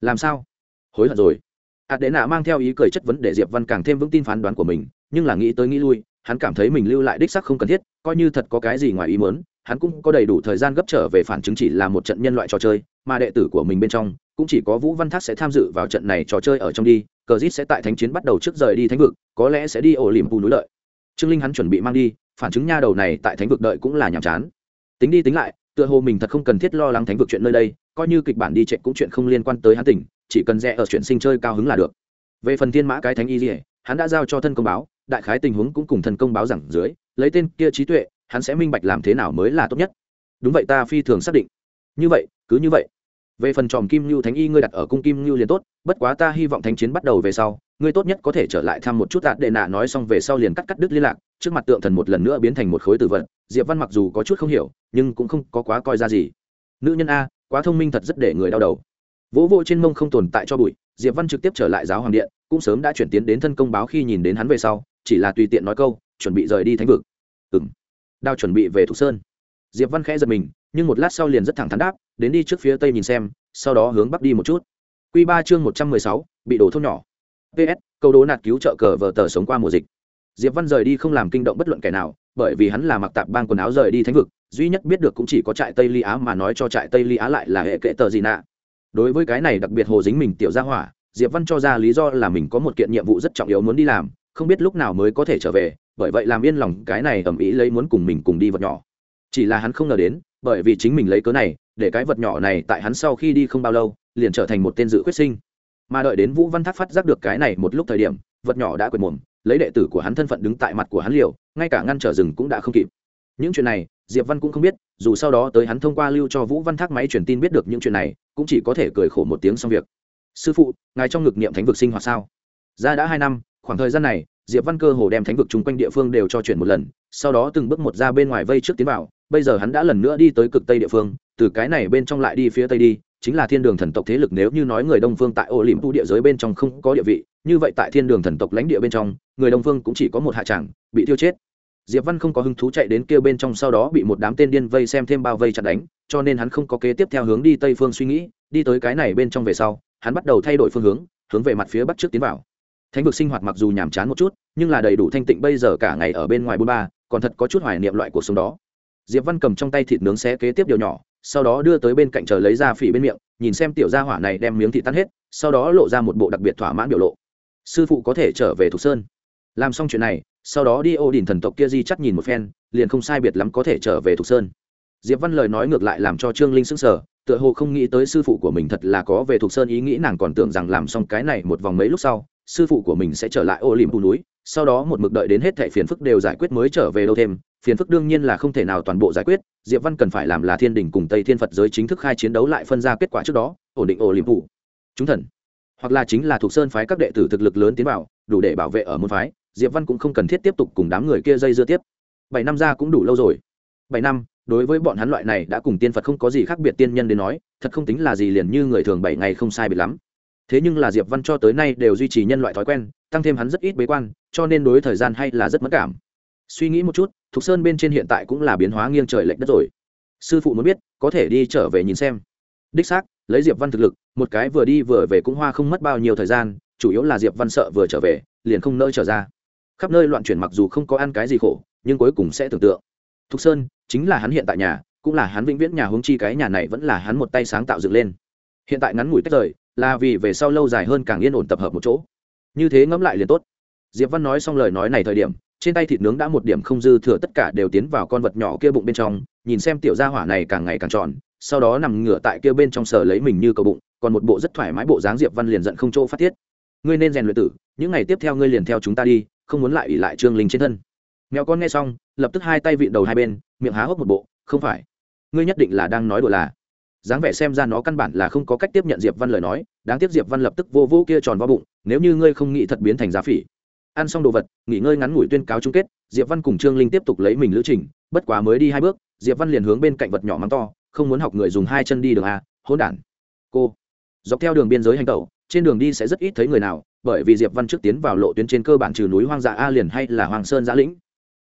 Làm sao? Hối hận rồi. Adena mang theo ý cười chất vấn để diệp văn càng thêm vững tin phán đoán của mình, nhưng là nghĩ tới nghĩ lui hắn cảm thấy mình lưu lại đích sắc không cần thiết, coi như thật có cái gì ngoài ý muốn, hắn cũng có đầy đủ thời gian gấp trở về phản chứng chỉ là một trận nhân loại trò chơi, mà đệ tử của mình bên trong, cũng chỉ có vũ văn thác sẽ tham dự vào trận này trò chơi ở trong đi, cờ rít sẽ tại thánh chiến bắt đầu trước rời đi thánh vực, có lẽ sẽ đi ổ liềm phù núi lợi. Trương linh hắn chuẩn bị mang đi, phản chứng nha đầu này tại thánh vực đợi cũng là nhàm chán. Tính đi tính lại, tựa hồ mình thật không cần thiết lo lắng thánh vực chuyện nơi đây, coi như kịch bản đi chạy cũng chuyện không liên quan tới hắn tỉnh, chỉ cần rẽ ở chuyện sinh chơi cao hứng là được. Về phần thiên mã cái thánh y dỉa hắn đã giao cho thân công báo đại khái tình huống cũng cùng thần công báo rằng dưới, lấy tên kia trí tuệ, hắn sẽ minh bạch làm thế nào mới là tốt nhất. Đúng vậy ta phi thường xác định. Như vậy, cứ như vậy. Về phần tròm kim lưu thánh y ngươi đặt ở cung kim lưu liền tốt, bất quá ta hy vọng thánh chiến bắt đầu về sau, ngươi tốt nhất có thể trở lại thăm một chút đạt đệ nạ nói xong về sau liền cắt cắt đứt liên lạc, trước mặt tượng thần một lần nữa biến thành một khối tử vật, diệp văn mặc dù có chút không hiểu, nhưng cũng không có quá coi ra gì. Nữ nhân a, quá thông minh thật rất để người đau đầu. Vỗ vỗ trên mông không tồn tại cho bụi, diệp văn trực tiếp trở lại giáo hoàng điện, cũng sớm đã chuyển tiến đến thân công báo khi nhìn đến hắn về sau chỉ là tùy tiện nói câu, chuẩn bị rời đi thánh vực. Ừ m đao chuẩn bị về thục sơn. Diệp văn khẽ giật mình, nhưng một lát sau liền rất thẳng thắn đáp, đến đi trước phía tây nhìn xem, sau đó hướng bắc đi một chút. Q ba chương một trăm mười sáu, bị đổ thôn nhỏ. Ps câu đố nạt cứu trợ cờ vờ tờ sống qua mùa dịch. Diệp văn rời đi không làm kinh động bất luận kẻ nào, bởi vì hắn là mặc tạp ban quần áo rời đi thánh vực, duy nhất biết được cũng chỉ có trại tây ly á mà nói cho trại tây ly á lại là hệ kệ tờ gì nạ. Đối với cái này đặc biệt hồ dính mình tiểu gia hỏa, diệp văn cho ra lý do là mình có một kiện nhiệm vụ rất trọng yếu muốn đi làm không biết lúc nào mới có thể trở về, bởi vậy làm yên lòng cái này ầm ĩ lấy muốn cùng mình cùng đi vật nhỏ. Chỉ là hắn không ngờ đến, bởi vì chính mình lấy cớ này, để cái vật nhỏ này tại hắn sau khi đi không bao lâu, liền trở thành một tên dự quyết sinh. Mà đợi đến vũ văn thác phát giác được cái này một lúc thời điểm, vật nhỏ đã quệt mồm, lấy đệ tử của hắn thân phận đứng tại mặt của hắn liều, ngay cả ngăn trở rừng cũng đã không kịp. Những chuyện này, diệp văn cũng không biết, dù sau đó tới hắn thông qua lưu cho vũ văn thác máy truyền tin biết được những chuyện này, cũng chỉ có thể cười khổ một tiếng xong việc. Sư phụ, ngài trong ngực niệm thánh vực sinh hoạt sao? Ra đã hai năm khoảng thời gian này, diệp văn cơ hồ đem thánh vực chung quanh địa phương đều cho chuyển một lần, sau đó từng bước một ra bên ngoài vây trước tiến vào, bây giờ hắn đã lần nữa đi tới cực tây địa phương, từ cái này bên trong lại đi phía tây đi, chính là thiên đường thần tộc thế lực nếu như nói người đông phương tại ô liềm tu địa giới bên trong không có địa vị, như vậy tại thiên đường thần tộc lãnh địa bên trong, người đông phương cũng chỉ có một hạ tràng, bị tiêu chết. Diệp văn không có hứng thú chạy đến kia bên trong sau đó bị một đám tên điên vây xem thêm bao vây chặt đánh, cho nên hắn không có kế tiếp theo hướng đi tây phương suy nghĩ, đi tới cái này bên trong về sau, hắn bắt đầu thay đổi phương hướng hướng về mặt phía bắc trước tiến vào thánh vực sinh hoạt mặc dù nhàm chán một chút, nhưng là đầy đủ thanh tịnh bây giờ cả ngày ở bên ngoài bôn ba, còn thật có chút hoài niệm loại cuộc sống đó. Diệp văn cầm trong tay thịt nướng xé kế tiếp điều nhỏ, sau đó đưa tới bên cạnh chờ lấy ra phỉ bên miệng, nhìn xem tiểu gia hỏa này đem miếng thịt tan hết, sau đó lộ ra một bộ đặc biệt thỏa mãn biểu lộ. Sư phụ có thể trở về thục sơn. Làm xong chuyện này, sau đó đi ô đình thần tộc kia di chắc nhìn một phen, liền không sai biệt lắm có thể trở về thục sơn. Diệp văn lời nói ngược lại làm cho trương linh sững sờ, tựa hồ không nghĩ tới sư phụ của mình thật là có về thục sơn ý nghĩ, nàng còn tưởng rằng làm xong cái này một vòng mấy lúc sau sư phụ của mình sẽ trở lại ô liềm phù núi, sau đó một mực đợi đến hết thẻ phiền phức đều giải quyết mới trở về đâu thêm. Phiền phức đương nhiên là không thể nào toàn bộ giải quyết, diệp văn cần phải làm là thiên đình cùng tây thiên phật giới chính thức khai chiến đấu lại phân ra kết quả trước đó, ổn định Ô liềm phủ chúng thần, hoặc là chính là thuộc sơn phái các đệ tử thực lực lớn tiến vào, đủ để bảo vệ ở môn phái, diệp văn cũng không cần thiết tiếp tục cùng đám người kia dây dưa tiếp. Bảy năm ra cũng đủ lâu rồi. Bảy năm, đối với bọn hắn loại này đã cùng tiên phật không có gì khác biệt tiên nhân đến nói, thật không tính là gì liền như người thường bảy ngày không sai biệt lắm thế nhưng là diệp văn cho tới nay đều duy trì nhân loại thói quen, tăng thêm hắn rất ít bế quan, cho nên đối thời gian hay là rất mất cảm. Suy nghĩ một chút, thục sơn bên trên hiện tại cũng là biến hóa nghiêng trời lệch đất rồi. Sư phụ muốn biết, có thể đi trở về nhìn xem. Đích xác, lấy diệp văn thực lực, một cái vừa đi vừa về cũng hoa không mất bao nhiêu thời gian, chủ yếu là diệp văn sợ vừa trở về, liền không nơi trở ra. Khắp nơi loạn chuyển mặc dù không có ăn cái gì khổ, nhưng cuối cùng sẽ tưởng tượng. Thục sơn, chính là hắn hiện tại nhà, cũng là hắn vĩnh viễn nhà hướng chi cái nhà này vẫn là hắn một tay sáng tạo dựng lên. Hiện tại ngắn ngủi tách rời là vì về sau lâu dài hơn càng yên ổn tập hợp một chỗ. Như thế ngẫm lại liền tốt. Diệp văn nói xong lời nói này thời điểm, trên tay thịt nướng đã một điểm không dư thừa tất cả đều tiến vào con vật nhỏ kia bụng bên trong, nhìn xem tiểu gia hỏa này càng ngày càng tròn, sau đó nằm ngửa tại kia bên trong sở lấy mình như cầu bụng, còn một bộ rất thoải mái bộ dáng diệp văn liền giận không chỗ phát tiết. Ngươi nên rèn luyện tử, những ngày tiếp theo ngươi liền theo chúng ta đi, không muốn lại ỉ lại trương linh trên thân. Mèo con nghe xong, lập tức hai tay vịn đầu hai bên, miệng há hốc một bộ, không phải. Ngươi nhất định là đang nói đùa là dáng vẻ xem ra nó căn bản là không có cách tiếp nhận diệp văn lời nói, đáng tiếc diệp văn lập tức vô vô kia tròn vào bụng, nếu như ngươi không nghĩ thật biến thành giá phỉ. Ăn xong đồ vật, nghỉ ngơi ngắn ngủi tuyên cáo chung kết, diệp văn cùng trương linh tiếp tục lấy mình lữ trình, bất quá mới đi hai bước, diệp văn liền hướng bên cạnh vật nhỏ mắng to, không muốn học người dùng hai chân đi đường a à, hỗn đản. Cô, dọc theo đường biên giới hành tẩu, trên đường đi sẽ rất ít thấy người nào, bởi vì diệp văn trước tiến vào lộ tuyến trên cơ bản trừ núi hoang dã a liền hay là hoàng sơn giã lĩnh.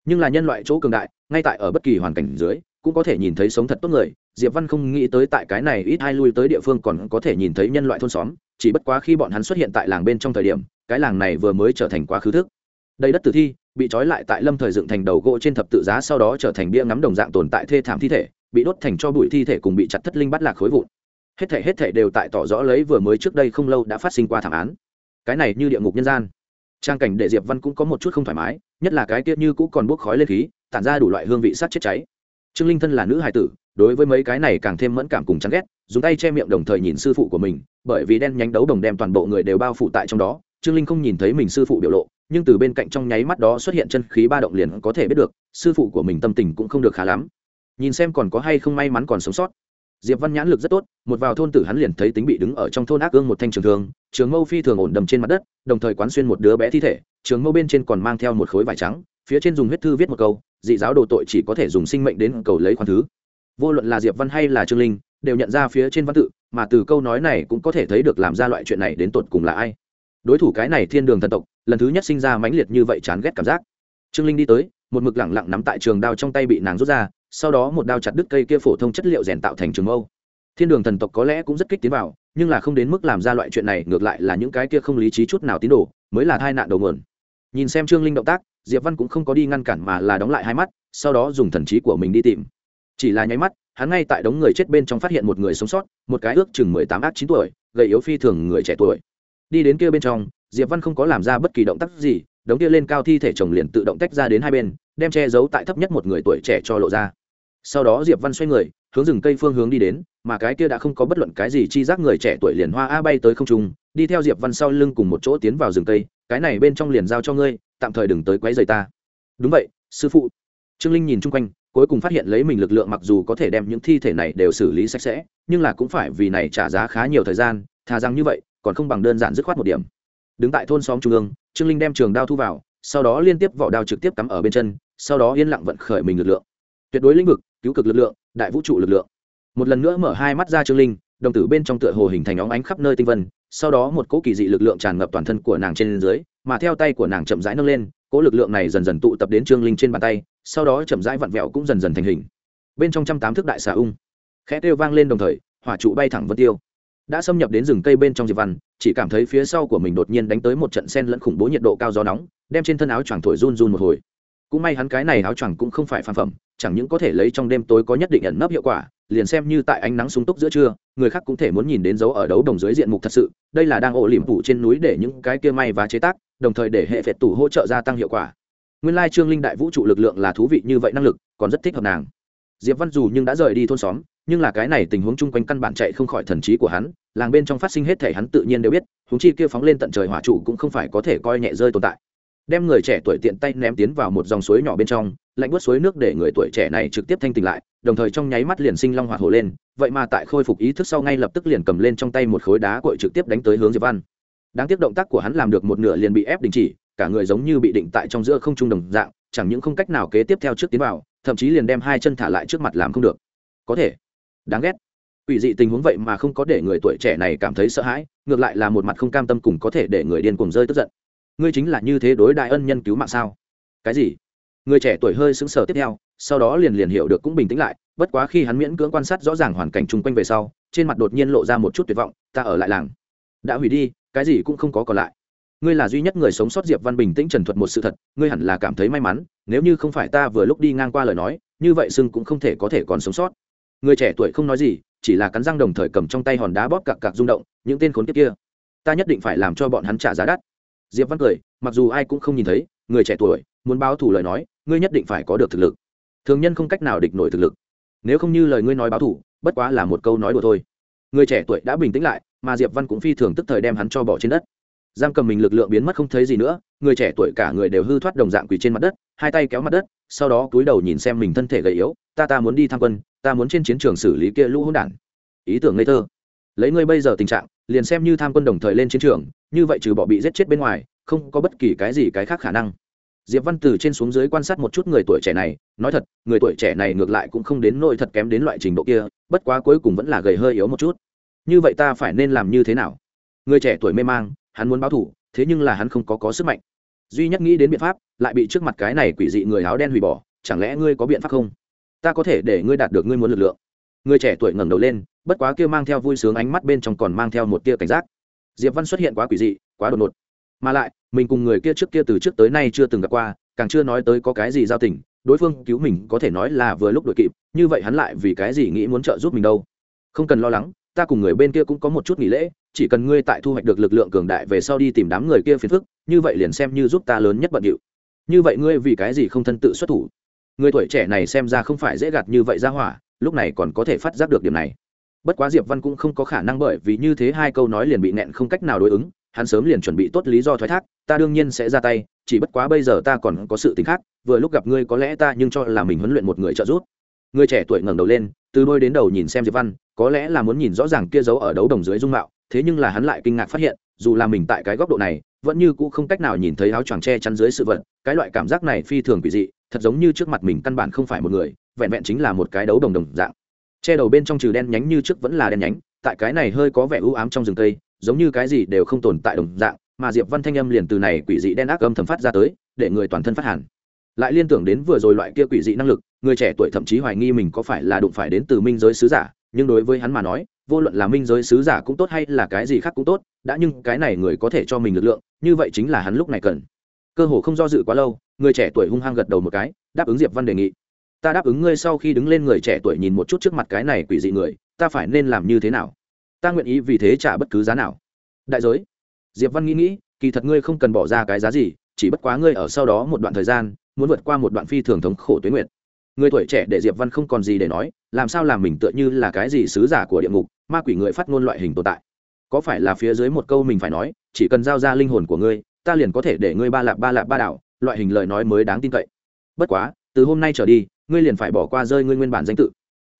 Nhưng là nhân loại chỗ cường đại, ngay tại ở bất kỳ hoàn cảnh dưới, cũng có thể nhìn thấy sống thật tốt người diệp văn không nghĩ tới tại cái này ít ai lui tới địa phương còn có thể nhìn thấy nhân loại thôn xóm, chỉ bất quá khi bọn hắn xuất hiện tại làng bên trong thời điểm, cái làng này vừa mới trở thành quá khứ thức. Đầy đất tử thi, bị trói lại tại lâm thời dựng thành đầu gỗ trên thập tự giá sau đó trở thành bia ngắm đồng dạng tồn tại thê thảm thi thể, bị đốt thành cho bụi thi thể cùng bị chặt thất linh bắt lạc khối vụn. Hết thể hết thể đều tại tỏ rõ lấy vừa mới trước đây không lâu đã phát sinh qua thảm án. Cái này như địa ngục nhân gian. Trang cảnh để diệp văn cũng có một chút không thoải mái, nhất là cái tiết như cũng còn bốc khói lên khí, tản ra đủ loại hương vị sát chết cháy. Trương linh thân là nữ hài tử đối với mấy cái này càng thêm mẫn cảm cùng chán ghét, dùng tay che miệng đồng thời nhìn sư phụ của mình, bởi vì đen nhánh đấu đồng đem toàn bộ người đều bao phủ tại trong đó, trương linh không nhìn thấy mình sư phụ biểu lộ, nhưng từ bên cạnh trong nháy mắt đó xuất hiện chân khí ba động liền có thể biết được, sư phụ của mình tâm tình cũng không được khá lắm. Nhìn xem còn có hay không may mắn còn sống sót. Diệp văn nhãn lực rất tốt, một vào thôn tử hắn liền thấy tính bị đứng ở trong thôn ác ương một thanh trường thương, trường mâu phi thường ổn đầm trên mặt đất, đồng thời quán xuyên một đứa bé thi thể, trường mâu bên trên còn mang theo một khối vải trắng, phía trên dùng huyết thư viết một câu, dị giáo đồ tội chỉ có thể dùng sinh mệnh đến cầu lấy khoan thứ vô luận là diệp văn hay là trương linh, đều nhận ra phía trên văn tự, mà từ câu nói này cũng có thể thấy được làm ra loại chuyện này đến tột cùng là ai. Đối thủ cái này thiên đường thần tộc, lần thứ nhất sinh ra mãnh liệt như vậy chán ghét cảm giác. Trương linh đi tới, một mực lẳng lặng nắm tại trường đao trong tay bị nàng rút ra, sau đó một đao chặt đứt cây kia phổ thông chất liệu rèn tạo thành trường mâu. Thiên đường thần tộc có lẽ cũng rất kích tiến vào, nhưng là không đến mức làm ra loại chuyện này, ngược lại là những cái kia không lý trí chút nào tín đồ, mới là tai nạn đầu nguồn. Nhìn xem trương linh động tác, diệp văn cũng không có đi ngăn cản mà là đóng lại hai mắt, sau đó dùng thần trí của mình đi tìm chỉ là nháy mắt, hắn ngay tại đống người chết bên trong phát hiện một người sống sót, một cái ước chừng mười tám ác chín tuổi, gầy yếu phi thường người trẻ tuổi. Đi đến kia bên trong, diệp văn không có làm ra bất kỳ động tác gì, đống kia lên cao thi thể chồng liền tự động tách ra đến hai bên, đem che giấu tại thấp nhất một người tuổi trẻ cho lộ ra. Sau đó diệp văn xoay người, hướng rừng cây phương hướng đi đến, mà cái kia đã không có bất luận cái gì chi giác người trẻ tuổi liền hoa a bay tới không trung, đi theo diệp văn sau lưng cùng một chỗ tiến vào rừng cây, cái này bên trong liền giao cho ngươi, tạm thời đừng tới quấy rầy ta. Đúng vậy, sư phụ. Trương linh nhìn chung quanh cuối cùng phát hiện lấy mình lực lượng mặc dù có thể đem những thi thể này đều xử lý sạch sẽ, nhưng là cũng phải vì này trả giá khá nhiều thời gian, thà rằng như vậy, còn không bằng đơn giản dứt khoát một điểm. Đứng tại thôn xóm trung ương, trương linh đem trường đao thu vào, sau đó liên tiếp vỏ đao trực tiếp cắm ở bên chân, sau đó yên lặng vận khởi mình lực lượng. Tuyệt đối lĩnh vực, cứu cực lực lượng, đại vũ trụ lực lượng. Một lần nữa mở hai mắt ra trương linh, đồng tử bên trong tựa hồ hình thành óng ánh khắp nơi tinh vân, sau đó một cỗ kỳ dị lực lượng tràn ngập toàn thân của nàng trên dưới, mà theo tay của nàng chậm rãi nâng lên, cỗ lực lượng này dần dần tụ tập đến trương linh trên bàn tay sau đó chậm rãi vặn vẹo cũng dần dần thành hình. Bên trong trăm tám thước đại xà ung, khẽ kêu vang lên đồng thời, hỏa trụ bay thẳng vân tiêu. Đã xâm nhập đến rừng cây bên trong diệp văn, chỉ cảm thấy phía sau của mình đột nhiên đánh tới một trận sen lẫn khủng bố nhiệt độ cao gió nóng, đem trên thân áo choàng thổi run run một hồi. Cũng may hắn cái này áo choàng cũng không phải phàm phẩm, chẳng những có thể lấy trong đêm tối có nhất định ẩn nấp hiệu quả, liền xem như tại ánh nắng sung túc giữa trưa, người khác cũng thể muốn nhìn đến dấu ở đấu đồng dưới diện mục thật sự, đây là đang ổ liềm phủ trên núi để những cái kia may và chế tác, đồng thời để hệ phệt tủ hỗ trợ gia tăng hiệu quả nguyên lai trương linh đại vũ trụ lực lượng là thú vị như vậy năng lực, còn rất thích hợp nàng. Diệp văn dù nhưng đã rời đi thôn xóm, nhưng là cái này tình huống chung quanh căn bản chạy không khỏi thần trí của hắn, làng bên trong phát sinh hết thể hắn tự nhiên đều biết húng chi kia phóng lên tận trời hỏa trụ cũng không phải có thể coi nhẹ rơi tồn tại. Đem người trẻ tuổi tiện tay ném tiến vào một dòng suối nhỏ bên trong, lạnh bớt suối nước để người tuổi trẻ này trực tiếp thanh tỉnh lại, đồng thời trong nháy mắt liền sinh long hoạt hổ lên, vậy mà tại khôi phục ý thức sau ngay lập tức liền cầm lên trong tay một khối đá cội trực tiếp đánh tới hướng diệp văn. Đáng tiếc động tác của hắn làm được một nửa liền bị ép đình chỉ cả người giống như bị định tại trong giữa không trung đồng dạng, chẳng những không cách nào kế tiếp theo trước tiến vào, thậm chí liền đem hai chân thả lại trước mặt làm không được. Có thể. Đáng ghét. Ủy dị tình huống vậy mà không có để người tuổi trẻ này cảm thấy sợ hãi, ngược lại là một mặt không cam tâm cùng có thể để người điên cùng rơi tức giận. Ngươi chính là như thế đối đại ân nhân cứu mạng sao? Cái gì? Người trẻ tuổi hơi sững sờ tiếp theo, sau đó liền liền hiểu được cũng bình tĩnh lại, bất quá khi hắn miễn cưỡng quan sát rõ ràng hoàn cảnh chung quanh về sau, trên mặt đột nhiên lộ ra một chút tuyệt vọng, ta ở lại làng. Đã hủy đi, cái gì cũng không có còn lại ngươi là duy nhất người sống sót diệp văn bình tĩnh trần thuật một sự thật, ngươi hẳn là cảm thấy may mắn, nếu như không phải ta vừa lúc đi ngang qua lời nói, như vậy sưng cũng không thể có thể còn sống sót. Người trẻ tuổi không nói gì, chỉ là cắn răng đồng thời cầm trong tay hòn đá bóp cặc cặc rung động, những tên khốn kiếp kia. Ta nhất định phải làm cho bọn hắn trả giá đắt. Diệp văn cười, mặc dù ai cũng không nhìn thấy, người trẻ tuổi, muốn báo thủ lời nói, ngươi nhất định phải có được thực lực. Thường nhân không cách nào địch nổi thực lực. Nếu không như lời ngươi nói báo thủ bất quá là một câu nói đùa thôi. Người trẻ tuổi đã bình tĩnh lại, mà diệp văn cũng phi thường tức thời đem hắn cho bỏ trên đất giam cầm mình lực lượng biến mất không thấy gì nữa, người trẻ tuổi cả người đều hư thoát đồng dạng quỳ trên mặt đất, hai tay kéo mặt đất, sau đó cúi đầu nhìn xem mình thân thể gầy yếu, ta ta muốn đi tham quân, ta muốn trên chiến trường xử lý kia lũ hỗn đản. Ý tưởng ngây thơ. Lấy ngươi bây giờ tình trạng, liền xem như tham quân đồng thời lên chiến trường, như vậy trừ bỏ bị giết chết bên ngoài, không có bất kỳ cái gì cái khác khả năng. Diệp văn từ trên xuống dưới quan sát một chút người tuổi trẻ này, nói thật, người tuổi trẻ này ngược lại cũng không đến nỗi thật kém đến loại trình độ kia, bất quá cuối cùng vẫn là gầy hơi yếu một chút. Như vậy ta phải nên làm như thế nào? Người trẻ tuổi mê mang hắn muốn báo thủ, thế nhưng là hắn không có có sức mạnh. Duy nhất nghĩ đến biện pháp, lại bị trước mặt cái này quỷ dị người áo đen hủy bỏ, chẳng lẽ ngươi có biện pháp không? Ta có thể để ngươi đạt được ngươi muốn lực lượng. Người trẻ tuổi ngẩng đầu lên, bất quá kia mang theo vui sướng ánh mắt bên trong còn mang theo một tia cảnh giác. Diệp văn xuất hiện quá quỷ dị, quá đột ngột. Mà lại, mình cùng người kia trước kia từ trước tới nay chưa từng gặp qua, càng chưa nói tới có cái gì giao tình, đối phương cứu mình có thể nói là vừa lúc đội kịp, như vậy hắn lại vì cái gì nghĩ muốn trợ giúp mình đâu? Không cần lo lắng ta cùng người bên kia cũng có một chút nghỉ lễ, chỉ cần ngươi tại thu hoạch được lực lượng cường đại về sau đi tìm đám người kia phiền phức, như vậy liền xem như giúp ta lớn nhất bận điệu. Như vậy ngươi vì cái gì không thân tự xuất thủ? Người tuổi trẻ này xem ra không phải dễ gạt như vậy ra hỏa, lúc này còn có thể phát giác được điểm này. Bất quá diệp văn cũng không có khả năng bởi vì như thế hai câu nói liền bị nẹn không cách nào đối ứng, hắn sớm liền chuẩn bị tốt lý do thoái thác, ta đương nhiên sẽ ra tay, chỉ bất quá bây giờ ta còn có sự tính khác, vừa lúc gặp ngươi có lẽ ta nhưng cho là mình huấn luyện một người trợ giúp. Người trẻ tuổi ngẩng đầu lên, từ đôi đến đầu nhìn xem diệp văn có lẽ là muốn nhìn rõ ràng kia giấu ở đấu đồng dưới dung mạo, thế nhưng là hắn lại kinh ngạc phát hiện, dù là mình tại cái góc độ này, vẫn như cũ không cách nào nhìn thấy áo choàng che chắn dưới sự vật, cái loại cảm giác này phi thường quỷ dị, thật giống như trước mặt mình căn bản không phải một người, vẹn vẹn chính là một cái đấu đồng đồng dạng. Che đầu bên trong trừ đen nhánh như trước vẫn là đen nhánh, tại cái này hơi có vẻ u ám trong rừng cây, giống như cái gì đều không tồn tại đồng dạng, mà diệp văn thanh âm liền từ này quỷ dị đen ác âm thầm phát ra tới, để người toàn thân phát hẳn lại liên tưởng đến vừa rồi loại kia quỷ dị năng lực, người trẻ tuổi thậm chí hoài nghi mình có phải là đụng phải đến từ minh giới sứ giả nhưng đối với hắn mà nói, vô luận là minh giới sứ giả cũng tốt hay là cái gì khác cũng tốt, đã nhưng cái này người có thể cho mình lực lượng, như vậy chính là hắn lúc này cần. Cơ hồ không do dự quá lâu, người trẻ tuổi hung hăng gật đầu một cái, đáp ứng diệp văn đề nghị. Ta đáp ứng ngươi sau khi đứng lên người trẻ tuổi nhìn một chút trước mặt cái này quỷ dị người, ta phải nên làm như thế nào? Ta nguyện ý vì thế trả bất cứ giá nào. Đại giới. Diệp văn nghĩ nghĩ, kỳ thật ngươi không cần bỏ ra cái giá gì, chỉ bất quá ngươi ở sau đó một đoạn thời gian, muốn vượt qua một đoạn phi thường thống khổ tuyến nguyện người tuổi trẻ để diệp văn không còn gì để nói làm sao làm mình tựa như là cái gì sứ giả của địa ngục, ma quỷ người phát ngôn loại hình tồn tại? Có phải là phía dưới một câu mình phải nói, chỉ cần giao ra linh hồn của ngươi, ta liền có thể để ngươi ba lạp ba lạp ba đảo, loại hình lời nói mới đáng tin cậy. Bất quá, từ hôm nay trở đi, ngươi liền phải bỏ qua rơi ngươi nguyên bản danh tự.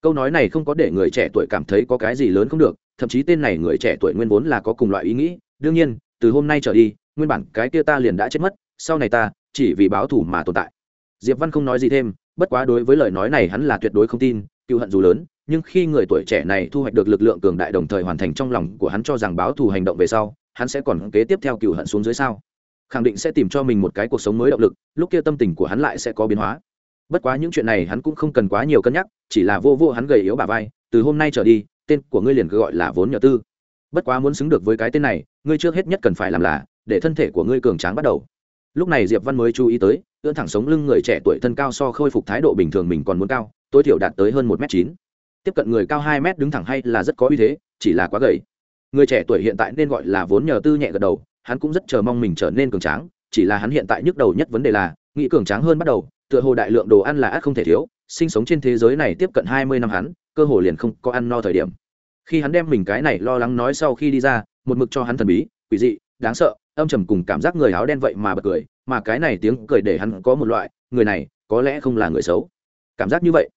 Câu nói này không có để người trẻ tuổi cảm thấy có cái gì lớn không được, thậm chí tên này người trẻ tuổi nguyên vốn là có cùng loại ý nghĩ. Đương nhiên, từ hôm nay trở đi, nguyên bản cái kia ta liền đã chết mất, sau này ta chỉ vì báo thù mà tồn tại. Diệp văn không nói gì thêm, bất quá đối với lời nói này hắn là tuyệt đối không tin cựu hận dù lớn, nhưng khi người tuổi trẻ này thu hoạch được lực lượng cường đại đồng thời hoàn thành trong lòng của hắn cho rằng báo thù hành động về sau, hắn sẽ còn kế tiếp theo cựu hận xuống dưới sao? Khẳng định sẽ tìm cho mình một cái cuộc sống mới động lực, lúc kia tâm tình của hắn lại sẽ có biến hóa. Bất quá những chuyện này hắn cũng không cần quá nhiều cân nhắc, chỉ là vô vô hắn gầy yếu bà vai, từ hôm nay trở đi, tên của ngươi liền cứ gọi là vốn nhờ tư. Bất quá muốn xứng được với cái tên này, ngươi trước hết nhất cần phải làm là, để thân thể của ngươi cường tráng bắt đầu. Lúc này diệp văn mới chú ý tới, ưỡn thẳng sống lưng người trẻ tuổi thân cao so khôi phục thái độ bình thường mình còn muốn cao tối thiểu đạt tới hơn một m chín. Tiếp cận người cao hai m đứng thẳng hay là rất có uy thế, chỉ là quá gầy. Người trẻ tuổi hiện tại nên gọi là vốn nhờ tư nhẹ gật đầu, hắn cũng rất chờ mong mình trở nên cường tráng, chỉ là hắn hiện tại nhức đầu nhất vấn đề là, nghĩ cường tráng hơn bắt đầu, tựa hồ đại lượng đồ ăn là ắt không thể thiếu, sinh sống trên thế giới này tiếp cận hai mươi năm hắn, cơ hồ liền không có ăn no thời điểm. Khi hắn đem mình cái này lo lắng nói sau khi đi ra, một mực cho hắn thần bí, quỷ dị, đáng sợ, âm trầm cùng cảm giác người áo đen vậy mà bật cười, mà cái này tiếng cười để hắn có một loại, người này có lẽ không là người xấu. Cảm giác như vậy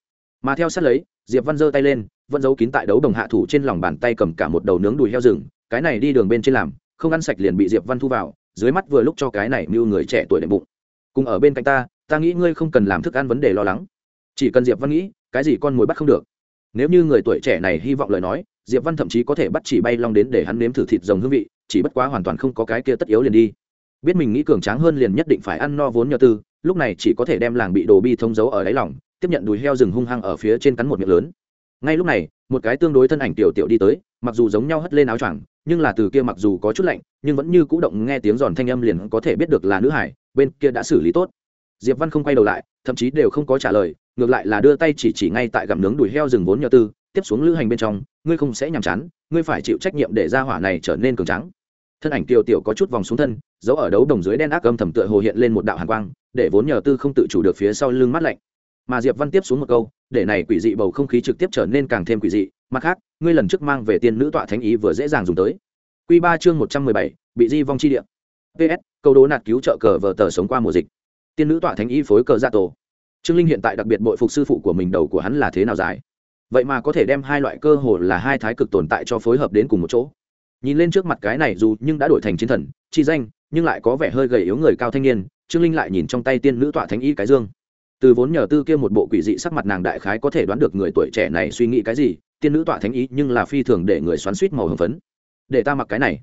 mà theo sát lấy, diệp văn giơ tay lên, vẫn giấu kín tại đấu đồng hạ thủ trên lòng bàn tay cầm cả một đầu nướng đùi heo rừng, cái này đi đường bên trên làm, không ăn sạch liền bị diệp văn thu vào, dưới mắt vừa lúc cho cái này mưu người trẻ tuổi đệm bụng. Cùng ở bên cạnh ta ta nghĩ ngươi không cần làm thức ăn vấn đề lo lắng. Chỉ cần diệp văn nghĩ, cái gì con mồi bắt không được. Nếu như người tuổi trẻ này hy vọng lời nói, diệp văn thậm chí có thể bắt chỉ bay long đến để hắn nếm thử thịt rồng hương vị, chỉ bất quá hoàn toàn không có cái kia tất yếu liền đi. Biết mình nghĩ cường tráng hơn liền nhất định phải ăn no vốn nhờ tư, lúc này chỉ có thể đem làng bị đồ bi thông giấu ở đáy lòng tiếp nhận đùi heo rừng hung hăng ở phía trên cắn một miệng lớn. Ngay lúc này, một cái tương đối thân ảnh tiểu tiểu đi tới, mặc dù giống nhau hất lên áo choàng, nhưng là từ kia mặc dù có chút lạnh, nhưng vẫn như cũ động nghe tiếng giòn thanh âm liền có thể biết được là nữ hải, bên kia đã xử lý tốt. Diệp văn không quay đầu lại, thậm chí đều không có trả lời, ngược lại là đưa tay chỉ chỉ ngay tại gặm nướng đùi heo rừng vốn nhờ tư, tiếp xuống lữ hành bên trong, ngươi không sẽ nhàm chán, ngươi phải chịu trách nhiệm để ra hỏa này trở nên cường trắng thân ảnh tiểu tiểu có chút vòng xuống thân, giấu ở đấu đồng dưới đen ác âm thầm tựa hồ hiện lên một đạo hàn quang, để vốn nhờ tư không tự chủ được phía sau lưng mắt lạnh mà diệp văn tiếp xuống một câu, để này quỷ dị bầu không khí trực tiếp trở nên càng thêm quỷ dị. Mặt khác, ngươi lần trước mang về tiên nữ tọa thánh ý vừa dễ dàng dùng tới. Quy ba chương một trăm mười bảy, bị di vong chi địa. Ps câu đố nạt cứu trợ cờ vờ tờ sống qua mùa dịch. Tiên nữ tọa thánh ý phối cờ gia tổ. Trương linh hiện tại đặc biệt bội phục sư phụ của mình đầu của hắn là thế nào dài vậy mà có thể đem hai loại cơ hồ là hai thái cực tồn tại cho phối hợp đến cùng một chỗ. Nhìn lên trước mặt cái này dù nhưng đã đổi thành chiến thần, chi danh, nhưng lại có vẻ hơi gầy yếu người cao thanh niên. Trương linh lại nhìn trong tay tiên nữ tọa thánh y cái dương từ vốn nhờ tư kia một bộ quỷ dị sắc mặt nàng đại khái có thể đoán được người tuổi trẻ này suy nghĩ cái gì, tiên nữ tọa thánh ý nhưng là phi thường để người xoắn suýt màu hồng phấn. Để ta mặc cái này.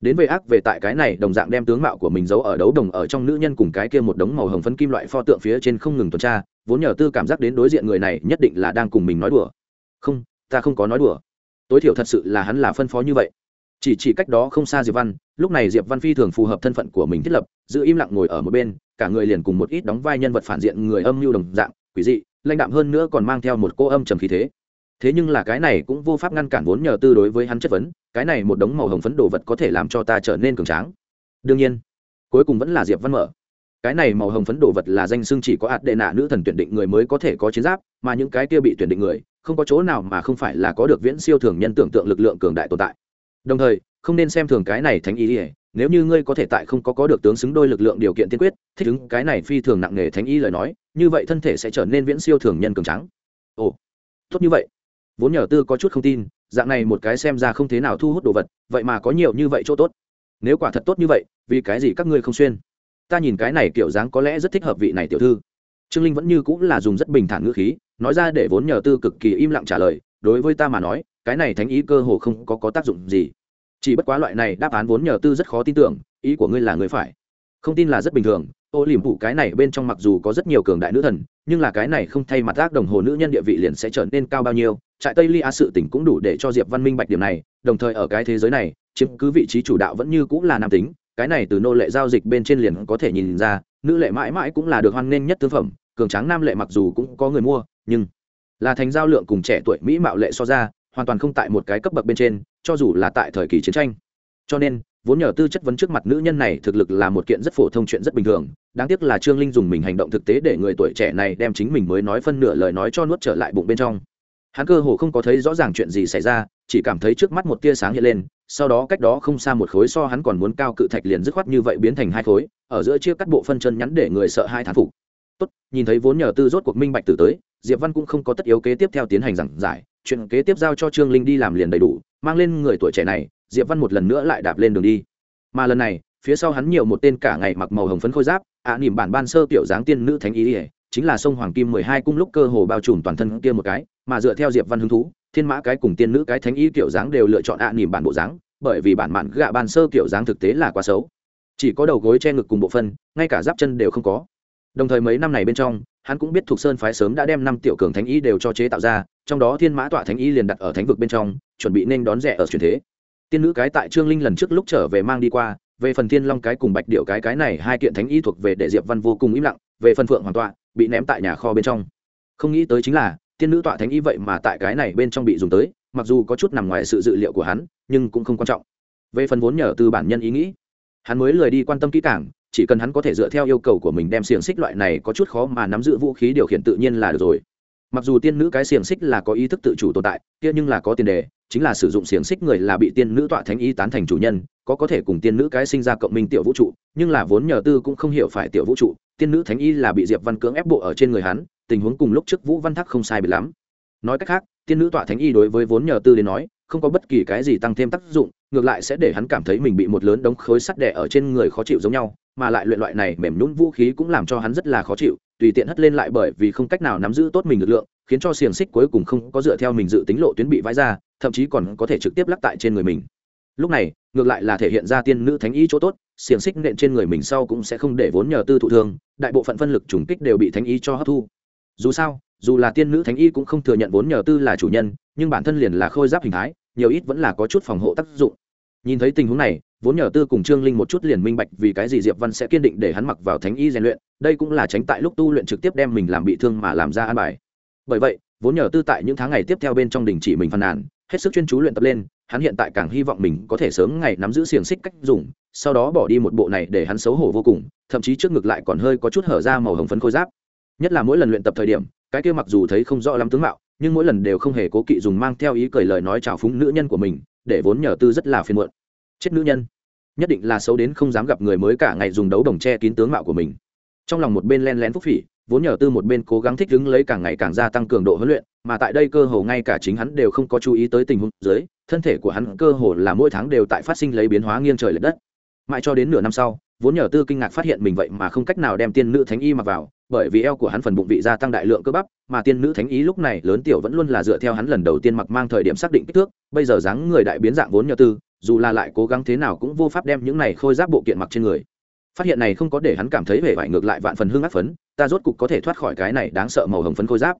Đến về ác về tại cái này, đồng dạng đem tướng mạo của mình giấu ở đấu đồng ở trong nữ nhân cùng cái kia một đống màu hồng phấn kim loại pho tượng phía trên không ngừng tuần tra, vốn nhờ tư cảm giác đến đối diện người này nhất định là đang cùng mình nói đùa. Không, ta không có nói đùa. Tối thiểu thật sự là hắn là phân phó như vậy. Chỉ chỉ cách đó không xa diệp văn, lúc này diệp văn phi thường phù hợp thân phận của mình thiết lập, giữ im lặng ngồi ở một bên cả người liền cùng một ít đóng vai nhân vật phản diện người âm mưu đồng dạng, quỷ dị, lãnh đạm hơn nữa còn mang theo một cô âm trầm khí thế. Thế nhưng là cái này cũng vô pháp ngăn cản vốn nhờ tư đối với hắn chất vấn, cái này một đống màu hồng phấn đồ vật có thể làm cho ta trở nên cường tráng. Đương nhiên, cuối cùng vẫn là diệp văn mở. Cái này màu hồng phấn đồ vật là danh xưng chỉ có ạt đệ nạ nữ thần tuyển định người mới có thể có chiến giáp, mà những cái kia bị tuyển định người, không có chỗ nào mà không phải là có được viễn siêu thường nhân tưởng tượng lực lượng cường đại tồn tại. Đồng thời, không nên xem thường cái này thánh ý ỉa nếu như ngươi có thể tại không có có được tướng xứng đôi lực lượng điều kiện tiên quyết thích ứng cái này phi thường nặng nề thánh ý lời nói như vậy thân thể sẽ trở nên viễn siêu thường nhân cường trắng ồ tốt như vậy. Vốn nhờ tư có chút không tin dạng này một cái xem ra không thế nào thu hút đồ vật vậy mà có nhiều như vậy chỗ tốt. Nếu quả thật tốt như vậy vì cái gì các ngươi không xuyên? Ta nhìn cái này kiểu dáng có lẽ rất thích hợp vị này tiểu thư. Trương linh vẫn như cũng là dùng rất bình thản ngữ khí nói ra để vốn nhờ tư cực kỳ im lặng trả lời đối với ta mà nói cái này thánh ý cơ hồ không có, có tác dụng gì chỉ bất quá loại này đáp án vốn nhờ tư rất khó tin tưởng, ý của ngươi là người phải. Không tin là rất bình thường, ô liềm phụ cái này bên trong mặc dù có rất nhiều cường đại nữ thần, nhưng là cái này không thay mặt ác đồng hồ nữ nhân địa vị liền sẽ trở nên cao bao nhiêu. Trại tây lia sự tỉnh cũng đủ để cho diệp văn minh bạch điểm này, đồng thời ở cái thế giới này, chiếm cứ vị trí chủ đạo vẫn như cũng là nam tính, cái này từ nô lệ giao dịch bên trên liền có thể nhìn ra, nữ lệ mãi mãi cũng là được hoan nghênh nhất thương phẩm, cường tráng nam lệ mặc dù cũng có người mua, nhưng là thành giao lượng cùng trẻ tuổi mỹ mạo lệ so ra hoàn toàn không tại một cái cấp bậc bên trên, cho dù là tại thời kỳ chiến tranh. Cho nên, vốn nhờ tư chất vấn trước mặt nữ nhân này thực lực là một kiện rất phổ thông chuyện rất bình thường, đáng tiếc là trương linh dùng mình hành động thực tế để người tuổi trẻ này đem chính mình mới nói phân nửa lời nói cho nuốt trở lại bụng bên trong. Hắn cơ hồ không có thấy rõ ràng chuyện gì xảy ra, chỉ cảm thấy trước mắt một tia sáng hiện lên, sau đó cách đó không xa một khối so hắn còn muốn cao cự thạch liền dứt khoát như vậy biến thành hai khối, ở giữa chia cắt bộ phân chân nhắn để người sợ hai thán phục. Tốt, nhìn thấy vốn nhờ tư rốt cuộc minh bạch từ tới, diệp văn cũng không có tất yếu kế tiếp theo tiến hành giảng giải chuyện kế tiếp giao cho trương linh đi làm liền đầy đủ mang lên người tuổi trẻ này diệp văn một lần nữa lại đạp lên đường đi. Mà lần này phía sau hắn nhiều một tên cả ngày mặc màu hồng phấn khôi giáp ạ à, nỉm bản ban sơ tiểu dáng tiên nữ thánh ý ỉa chính là sông hoàng kim mười hai cung lúc cơ hồ bao trùm toàn thân kia một cái mà dựa theo diệp văn hứng thú thiên mã cái cùng tiên nữ cái thánh ý kiểu dáng đều lựa chọn ạ à, nỉm bản bộ dáng bởi vì bản mạn gạ ban sơ kiểu dáng thực tế là quá xấu. Chỉ có đầu gối che ngực cùng bộ phân ngay cả giáp chân đều không có. Đồng thời mấy năm này bên trong hắn cũng biết thuộc sơn phái sớm đã đem năm tiểu cường thánh ý đều cho chế tạo ra trong đó thiên mã tọa thánh ý liền đặt ở thánh vực bên trong, chuẩn bị nên đón rẻ ở truyền thế. Tiên nữ cái tại trương linh lần trước lúc trở về mang đi qua, về phần thiên long cái cùng bạch điệu cái cái này hai kiện thánh ý thuộc về để diệp văn vô cùng im lặng, về phần phượng hoàn tọa, bị ném tại nhà kho bên trong. Không nghĩ tới chính là, tiên nữ tọa thánh ý vậy mà tại cái này bên trong bị dùng tới, mặc dù có chút nằm ngoài sự dự liệu của hắn, nhưng cũng không quan trọng. Về phần vốn nhờ từ bản nhân ý nghĩ, hắn mới lười đi quan tâm kỹ càng, chỉ cần hắn có thể dựa theo yêu cầu của mình đem xiềng xích loại này có chút khó mà nắm giữ vũ khí điều khiển tự nhiên là được rồi mặc dù tiên nữ cái xiềng xích là có ý thức tự chủ tồn tại, kia nhưng là có tiền đề, chính là sử dụng xiềng xích người là bị tiên nữ tọa thánh ý tán thành chủ nhân, có có thể cùng tiên nữ cái sinh ra cộng minh tiểu vũ trụ, nhưng là vốn nhờ tư cũng không hiểu phải tiểu vũ trụ, tiên nữ thánh ý là bị diệp văn cưỡng ép bộ ở trên người hắn, tình huống cùng lúc trước vũ văn thắc không sai biệt lắm. Nói cách khác, tiên nữ tọa thánh y đối với vốn nhờ tư đến nói, không có bất kỳ cái gì tăng thêm tác dụng ngược lại sẽ để hắn cảm thấy mình bị một lớn đống khối sắt đẻ ở trên người khó chịu giống nhau, mà lại luyện loại này mềm nhún vũ khí cũng làm cho hắn rất là khó chịu, tùy tiện hất lên lại bởi vì không cách nào nắm giữ tốt mình lực lượng, khiến cho xiềng xích cuối cùng không có dựa theo mình dự tính lộ tuyến bị vãi ra, thậm chí còn có thể trực tiếp lắc tại trên người mình. Lúc này, ngược lại là thể hiện ra tiên nữ thánh ý chỗ tốt, xiềng xích nện trên người mình sau cũng sẽ không để vốn nhờ tư thụ thương, đại bộ phận phân lực trùng kích đều bị thánh ý cho hấp thu. Dù sao, dù là tiên nữ thánh y cũng không thừa nhận vốn nhờ tư là chủ nhân, nhưng bản thân liền là khôi giáp hình thái nhiều ít vẫn là có chút phòng hộ tác dụng. Nhìn thấy tình huống này, vốn nhờ tư cùng trương linh một chút liền minh bạch vì cái gì diệp văn sẽ kiên định để hắn mặc vào thánh y rèn luyện, đây cũng là tránh tại lúc tu luyện trực tiếp đem mình làm bị thương mà làm ra an bài. Bởi vậy, vốn nhờ tư tại những tháng ngày tiếp theo bên trong đình chỉ mình phàn nàn, hết sức chuyên chú luyện tập lên, hắn hiện tại càng hy vọng mình có thể sớm ngày nắm giữ xiềng xích cách dùng, sau đó bỏ đi một bộ này để hắn xấu hổ vô cùng, thậm chí trước ngực lại còn hơi có chút hở ra màu hồng phấn khôi giáp. Nhất là mỗi lần luyện tập thời điểm, cái kia mặc dù thấy không rõ lắm tướng mạo nhưng mỗi lần đều không hề cố kỵ dùng mang theo ý cười lời nói chào phúng nữ nhân của mình, để vốn nhờ tư rất là phiền muộn. Chết nữ nhân. Nhất định là xấu đến không dám gặp người mới cả ngày dùng đấu đồng che kín tướng mạo của mình. Trong lòng một bên len lén phúc phỉ, vốn nhờ tư một bên cố gắng thích ứng lấy càng ngày càng gia tăng cường độ huấn luyện, mà tại đây cơ hồ ngay cả chính hắn đều không có chú ý tới tình huống dưới, thân thể của hắn cơ hồ là mỗi tháng đều tại phát sinh lấy biến hóa nghiêng trời l ệ đất. Mãi cho đến nửa năm sau vốn nhờ tư kinh ngạc phát hiện mình vậy mà không cách nào đem tiên nữ thánh y mặc vào, bởi vì eo của hắn phần bụng vị gia tăng đại lượng cơ bắp, mà tiên nữ thánh y lúc này lớn tiểu vẫn luôn là dựa theo hắn lần đầu tiên mặc mang thời điểm xác định kích thước, bây giờ dáng người đại biến dạng vốn nhờ tư, dù là lại cố gắng thế nào cũng vô pháp đem những này khôi giáp bộ kiện mặc trên người. Phát hiện này không có để hắn cảm thấy vẻ vải ngược lại vạn phần hương ác phấn, ta rốt cục có thể thoát khỏi cái này đáng sợ màu hồng phấn khôi giáp.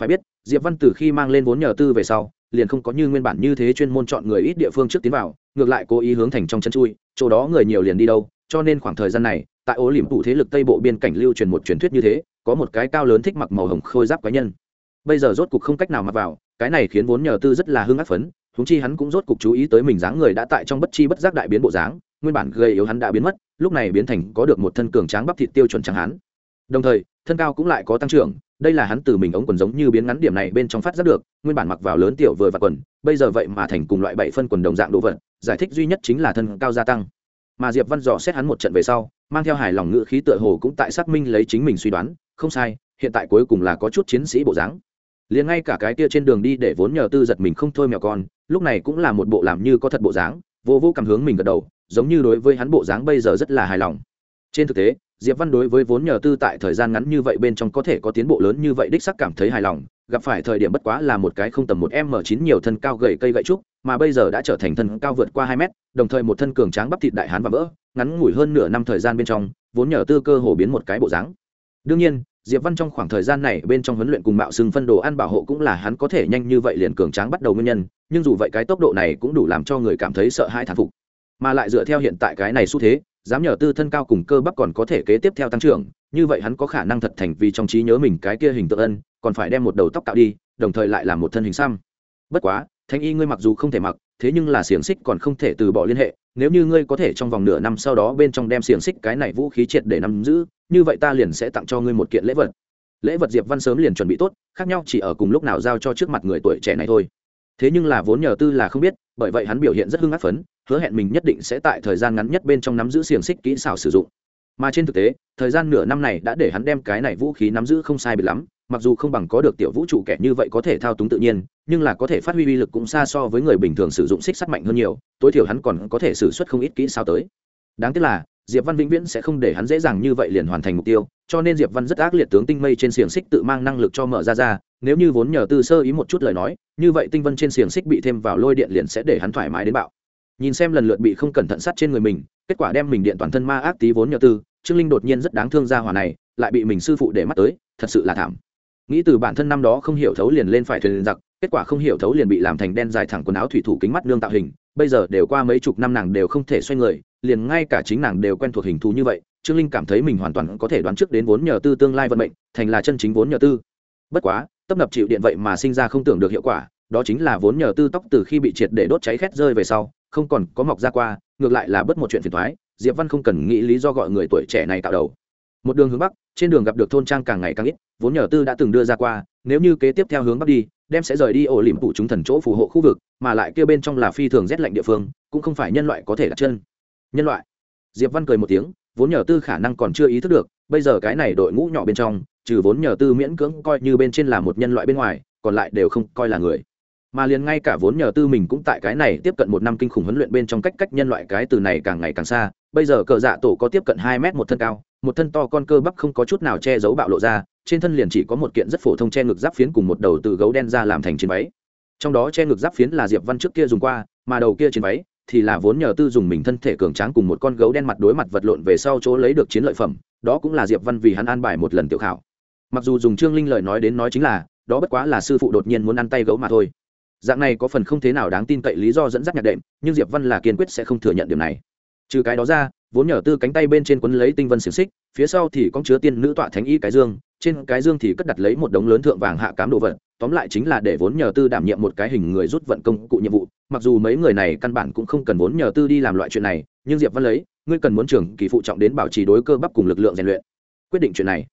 Phải biết, diệp văn từ khi mang lên vốn nhờ tư về sau, liền không có như nguyên bản như thế chuyên môn chọn người ít địa phương trước tiến vào, ngược lại cố ý hướng thành trong chân chui, chỗ đó người nhiều liền đi đâu cho nên khoảng thời gian này, tại ố liềm tụ thế lực tây bộ biên cảnh lưu truyền một truyền thuyết như thế, có một cái cao lớn thích mặc màu hồng khôi giáp cá nhân. Bây giờ rốt cục không cách nào mặc vào, cái này khiến vốn nhờ tư rất là hưng ác phấn húng chi hắn cũng rốt cục chú ý tới mình dáng người đã tại trong bất chi bất giác đại biến bộ dáng, nguyên bản gây yếu hắn đã biến mất, lúc này biến thành có được một thân cường tráng bắp thịt tiêu chuẩn chẳng hắn. Đồng thời, thân cao cũng lại có tăng trưởng, đây là hắn từ mình ống quần giống như biến ngắn điểm này bên trong phát giác được, nguyên bản mặc vào lớn tiểu vừa và quần, bây giờ vậy mà thành cùng loại bảy phân quần đồng dạng đồ vật, giải thích duy nhất chính là thân cao gia tăng mà diệp văn dò xét hắn một trận về sau, mang theo hài lòng ngự khí tựa hồ cũng tại xác minh lấy chính mình suy đoán, không sai, hiện tại cuối cùng là có chút chiến sĩ bộ dáng. Liền ngay cả cái kia trên đường đi để vốn nhờ tư giật mình không thôi mèo con, lúc này cũng là một bộ làm như có thật bộ dáng, vô vô cảm hướng mình gật đầu, giống như đối với hắn bộ dáng bây giờ rất là hài lòng. Trên thực tế, diệp văn đối với vốn nhờ tư tại thời gian ngắn như vậy bên trong có thể có tiến bộ lớn như vậy đích sắc cảm thấy hài lòng gặp phải thời điểm bất quá là một cái không tầm một m chín nhiều thân cao gầy cây gậy trúc, mà bây giờ đã trở thành thân cao vượt qua hai mét, đồng thời một thân cường tráng bắp thịt đại hán và vỡ, ngắn ngủi hơn nửa năm thời gian bên trong, vốn nhờ tư cơ hồ biến một cái bộ dáng. Đương nhiên, diệp văn trong khoảng thời gian này bên trong huấn luyện cùng mạo xưng phân đồ ăn bảo hộ cũng là hắn có thể nhanh như vậy liền cường tráng bắt đầu nguyên nhân, nhưng dù vậy cái tốc độ này cũng đủ làm cho người cảm thấy sợ hãi thán phục. Mà lại dựa theo hiện tại cái này xu thế, dám nhờ tư thân cao cùng cơ bắp còn có thể kế tiếp theo tăng trưởng, như vậy hắn có khả năng thật thành vì trong trí nhớ mình cái kia hình tượng ân còn phải đem một đầu tóc tạo đi, đồng thời lại làm một thân hình xăm. Bất quá thanh y ngươi mặc dù không thể mặc, thế nhưng là xiềng xích còn không thể từ bỏ liên hệ, nếu như ngươi có thể trong vòng nửa năm sau đó bên trong đem xiềng xích cái này vũ khí triệt để nắm giữ, như vậy ta liền sẽ tặng cho ngươi một kiện lễ vật. Lễ vật diệp văn sớm liền chuẩn bị tốt, khác nhau chỉ ở cùng lúc nào giao cho trước mặt người tuổi trẻ này thôi. Thế nhưng là vốn nhờ tư là không biết, bởi vậy hắn biểu hiện rất hưng ác phấn, hứa hẹn mình nhất định sẽ tại thời gian ngắn nhất bên trong nắm giữ xiềng xích kỹ xảo sử dụng mà trên thực tế, thời gian nửa năm này đã để hắn đem cái này vũ khí nắm giữ không sai biệt lắm, mặc dù không bằng có được tiểu vũ trụ kẻ như vậy có thể thao túng tự nhiên, nhưng là có thể phát huy uy lực cũng xa so với người bình thường sử dụng xích sắt mạnh hơn nhiều, tối thiểu hắn còn có thể xử suất không ít kỹ sao tới. Đáng tiếc là, diệp văn vĩnh viễn sẽ không để hắn dễ dàng như vậy liền hoàn thành mục tiêu, cho nên diệp văn rất ác liệt tướng tinh mây trên xiềng xích tự mang năng lực cho mở ra ra, nếu như vốn nhờ tư sơ ý một chút lời nói, như vậy tinh vân trên xiềng xích bị thêm vào lôi điện liền sẽ để hắn thoải mái đến bạo nhìn xem lần lượt bị không cẩn thận sát trên người mình, kết quả đem mình điện toàn thân ma ác tí vốn nhờ tư, trương linh đột nhiên rất đáng thương ra hòa này, lại bị mình sư phụ để mắt tới, thật sự là thảm. Nghĩ từ bản thân năm đó không hiểu thấu liền lên phải thuyền giặc, kết quả không hiểu thấu liền bị làm thành đen dài thẳng quần áo thủy thủ kính mắt nương tạo hình, bây giờ đều qua mấy chục năm nàng đều không thể xoay người, liền ngay cả chính nàng đều quen thuộc hình thù như vậy, trương linh cảm thấy mình hoàn toàn có thể đoán trước đến vốn nhờ tư tương lai vận mệnh, thành là chân chính vốn nhờ tư. Bất quá, tấp nập chịu điện vậy mà sinh ra không tưởng được hiệu quả, đó chính là vốn nhờ tư tóc từ khi bị triệt để đốt cháy khét rơi về sau không còn có mọc ra qua, ngược lại là bất một chuyện phiền thoái, diệp văn không cần nghĩ lý do gọi người tuổi trẻ này tạo đầu. Một đường hướng bắc, trên đường gặp được thôn trang càng ngày càng ít, vốn nhờ tư đã từng đưa ra qua, nếu như kế tiếp theo hướng bắc đi, đem sẽ rời đi ổ liềm phủ chúng thần chỗ phù hộ khu vực, mà lại kia bên trong là phi thường rét lạnh địa phương, cũng không phải nhân loại có thể đặt chân. Nhân loại. Diệp văn cười một tiếng, vốn nhờ tư khả năng còn chưa ý thức được, bây giờ cái này đội ngũ nhỏ bên trong, trừ vốn nhờ tư miễn cưỡng coi như bên trên là một nhân loại bên ngoài, còn lại đều không coi là người mà liền ngay cả vốn nhờ tư mình cũng tại cái này tiếp cận một năm kinh khủng huấn luyện bên trong cách cách nhân loại cái từ này càng ngày càng xa. Bây giờ cờ dạ tổ có tiếp cận hai mét một thân cao, một thân to con cơ bắp không có chút nào che giấu bạo lộ ra, trên thân liền chỉ có một kiện rất phổ thông che ngực giáp phiến cùng một đầu từ gấu đen ra làm thành chiến váy. Trong đó che ngực giáp phiến là diệp văn trước kia dùng qua, mà đầu kia chiến váy thì là vốn nhờ tư dùng mình thân thể cường tráng cùng một con gấu đen mặt đối mặt vật lộn về sau chỗ lấy được chiến lợi phẩm, đó cũng là diệp văn vì hắn an bài một lần tiểu khảo. Mặc dù dùng trương linh lời nói đến nói chính là, đó bất quá là sư phụ đột nhiên muốn ăn tay gấu mà thôi dạng này có phần không thế nào đáng tin cậy lý do dẫn dắt nhạc đệm, nhưng diệp văn là kiên quyết sẽ không thừa nhận điểm này. Trừ cái đó ra, vốn nhờ tư cánh tay bên trên quấn lấy tinh vân xiềng xích, phía sau thì có chứa tiên nữ tọa thánh y cái dương, trên cái dương thì cất đặt lấy một đống lớn thượng vàng hạ cám đồ vật, tóm lại chính là để vốn nhờ tư đảm nhiệm một cái hình người rút vận công cụ nhiệm vụ, mặc dù mấy người này căn bản cũng không cần vốn nhờ tư đi làm loại chuyện này, nhưng diệp văn lấy, ngươi cần muốn trưởng kỳ phụ trọng đến bảo trì đối cơ bắp cùng lực lượng rèn luyện. Quyết định chuyện này.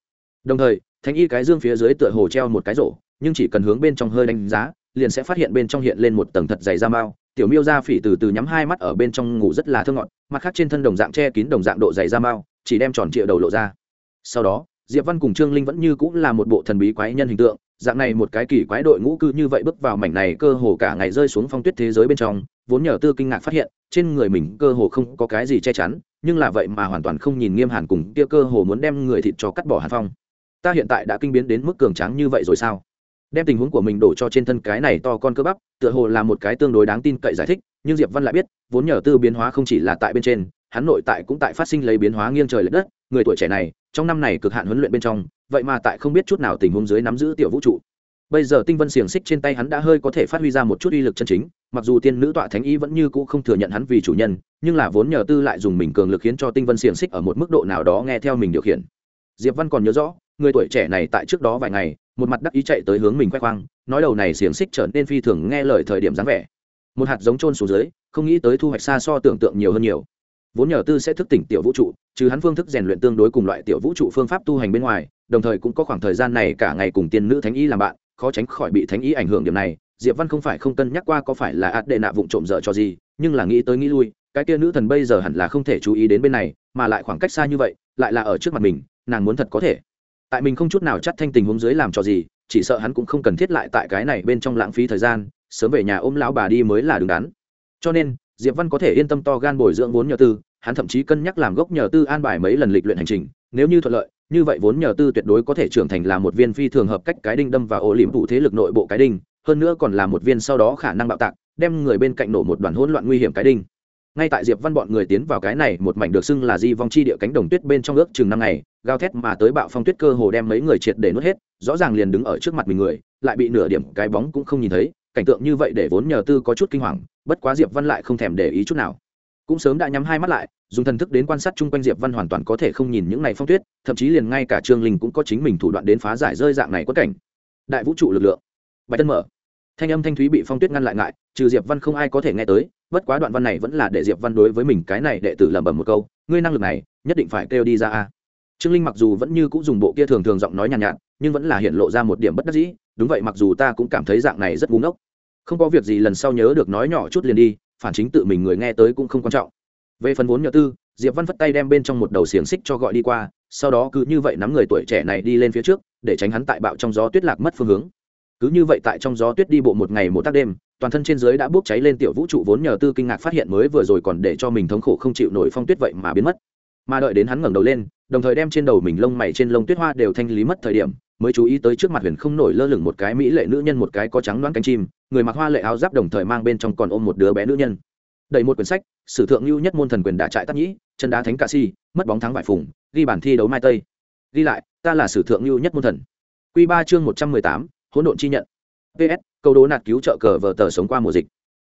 Đồng thời, thánh y cái dương phía dưới tựa hồ treo một cái rổ, nhưng chỉ cần hướng bên trong hơi đánh giá liền sẽ phát hiện bên trong hiện lên một tầng thật dày da mao. Tiểu miêu da phỉ từ từ nhắm hai mắt ở bên trong ngủ rất là thơ ngọt, mặt khác trên thân đồng dạng che kín đồng dạng độ dày da mao, chỉ đem tròn trịa đầu lộ ra. Sau đó, diệp văn cùng trương linh vẫn như cũng là một bộ thần bí quái nhân hình tượng, dạng này một cái kỳ quái đội ngũ cư như vậy bước vào mảnh này cơ hồ cả ngày rơi xuống phong tuyết thế giới bên trong, vốn nhờ tư kinh ngạc phát hiện, trên người mình cơ hồ không có cái gì che chắn, nhưng là vậy mà hoàn toàn không nhìn nghiêm hàn cùng kia cơ hồ muốn đem người thịt cho cắt bỏ hàn phong. Ta hiện tại đã kinh biến đến mức cường tráng như vậy rồi sao? Đem tình huống của mình đổ cho trên thân cái này to con cơ bắp, tựa hồ là một cái tương đối đáng tin cậy giải thích, nhưng diệp văn lại biết, vốn nhờ tư biến hóa không chỉ là tại bên trên, hắn nội tại cũng tại phát sinh lấy biến hóa nghiêng trời lệch đất, người tuổi trẻ này, trong năm này cực hạn huấn luyện bên trong, vậy mà tại không biết chút nào tình huống dưới nắm giữ tiểu vũ trụ. Bây giờ tinh vân xiềng xích trên tay hắn đã hơi có thể phát huy ra một chút uy lực chân chính, mặc dù tiên nữ tọa thánh y vẫn như cũ không thừa nhận hắn vì chủ nhân, nhưng là vốn nhờ tư lại dùng mình cường lực khiến cho tinh vân xiềng xích ở một mức độ nào đó nghe theo mình điều khiển. Diệp văn còn nhớ rõ, người tuổi trẻ này tại trước đó vài ngày một mặt đắc ý chạy tới hướng mình khoe khoang, nói đầu này xiềng xích trở nên phi thường nghe lời thời điểm dáng vẻ. Một hạt giống trôn xuống dưới, không nghĩ tới thu hoạch xa so tưởng tượng nhiều hơn nhiều. Vốn nhờ tư sẽ thức tỉnh tiểu vũ trụ chứ hắn phương thức rèn luyện tương đối cùng loại tiểu vũ trụ phương pháp tu hành bên ngoài, đồng thời cũng có khoảng thời gian này cả ngày cùng tiên nữ thánh y làm bạn, khó tránh khỏi bị thánh y ảnh hưởng điểm này, diệp văn không phải không cân nhắc qua có phải là ạt đệ nạ vụng trộm dở cho gì, nhưng là nghĩ tới nghĩ lui, cái kia nữ thần bây giờ hẳn là không thể chú ý đến bên này, mà lại khoảng cách xa như vậy, lại là ở trước mặt mình, nàng muốn thật có thể tại mình không chút nào chắt thanh tình huống dưới làm cho gì, chỉ sợ hắn cũng không cần thiết lại tại cái này bên trong lãng phí thời gian, sớm về nhà ôm lão bà đi mới là đứng đắn. Cho nên, diệp văn có thể yên tâm to gan bồi dưỡng vốn nhờ tư, hắn thậm chí cân nhắc làm gốc nhờ tư an bài mấy lần lịch luyện hành trình, nếu như thuận lợi, như vậy vốn nhờ tư tuyệt đối có thể trưởng thành là một viên phi thường hợp cách cái đinh đâm và ổ liễm vụ thế lực nội bộ cái đinh, hơn nữa còn là một viên sau đó khả năng bạo tạc, đem người bên cạnh nổ một đoàn hỗn loạn nguy hiểm cái đinh ngay tại diệp văn bọn người tiến vào cái này, một mảnh được xưng là di vong chi địa cánh đồng tuyết bên trong ước chừng năm ngày, gào thét mà tới bạo phong tuyết cơ hồ đem mấy người triệt để nuốt hết, rõ ràng liền đứng ở trước mặt mình người, lại bị nửa điểm cái bóng cũng không nhìn thấy, cảnh tượng như vậy để vốn nhờ tư có chút kinh hoàng, bất quá diệp văn lại không thèm để ý chút nào. Cũng sớm đã nhắm hai mắt lại, dùng thần thức đến quan sát chung quanh diệp văn hoàn toàn có thể không nhìn những này phong tuyết, thậm chí liền ngay cả trương linh cũng có chính mình thủ đoạn đến phá giải rơi dạng này quất cảnh. Đại vũ trụ lực lượng. Bạch tân mở thanh âm thanh thúy bị phong tuyết ngăn lại ngại trừ diệp văn không ai có thể nghe tới bất quá đoạn văn này vẫn là để diệp văn đối với mình cái này đệ tử lẩm bẩm một câu ngươi năng lực này nhất định phải kêu đi ra a. Trương linh mặc dù vẫn như cũng dùng bộ kia thường thường giọng nói nhàn nhạt, nhạt nhưng vẫn là hiện lộ ra một điểm bất đắc dĩ đúng vậy mặc dù ta cũng cảm thấy dạng này rất ngu ngốc. Không có việc gì lần sau nhớ được nói nhỏ chút liền đi phản chính tự mình người nghe tới cũng không quan trọng. Về phần vốn nhờ tư diệp văn phất tay đem bên trong một đầu xiềng xích cho gọi đi qua sau đó cứ như vậy nắm người tuổi trẻ này đi lên phía trước để tránh hắn tại bạo trong gió tuyết lạc mất phương hướng cứ như vậy tại trong gió tuyết đi bộ một ngày một tác đêm, toàn thân trên dưới đã bốc cháy lên tiểu vũ trụ vốn nhờ tư kinh ngạc phát hiện mới vừa rồi còn để cho mình thống khổ không chịu nổi phong tuyết vậy mà biến mất. Mà đợi đến hắn ngẩng đầu lên, đồng thời đem trên đầu mình lông mày trên lông tuyết hoa đều thanh lý mất thời điểm, mới chú ý tới trước mặt huyền không nổi lơ lửng một cái mỹ lệ nữ nhân một cái có trắng đoán cánh chim, người mặc hoa lệ áo giáp đồng thời mang bên trong còn ôm một đứa bé nữ nhân. Đầy một quyển sách, sử thượng lưu nhất môn thần quyền đả trại tắc nhĩ, chân đá thánh cạ si, mất bóng thắng vải phùng, ghi bản thi đấu mai tây. Ghi lại, ta là sử thượng lưu nhất môn thần. Q ba chương một trăm mười tám hỗn độn chi nhận. Ps câu đố nạt cứu trợ cờ vờ tờ sống qua mùa dịch.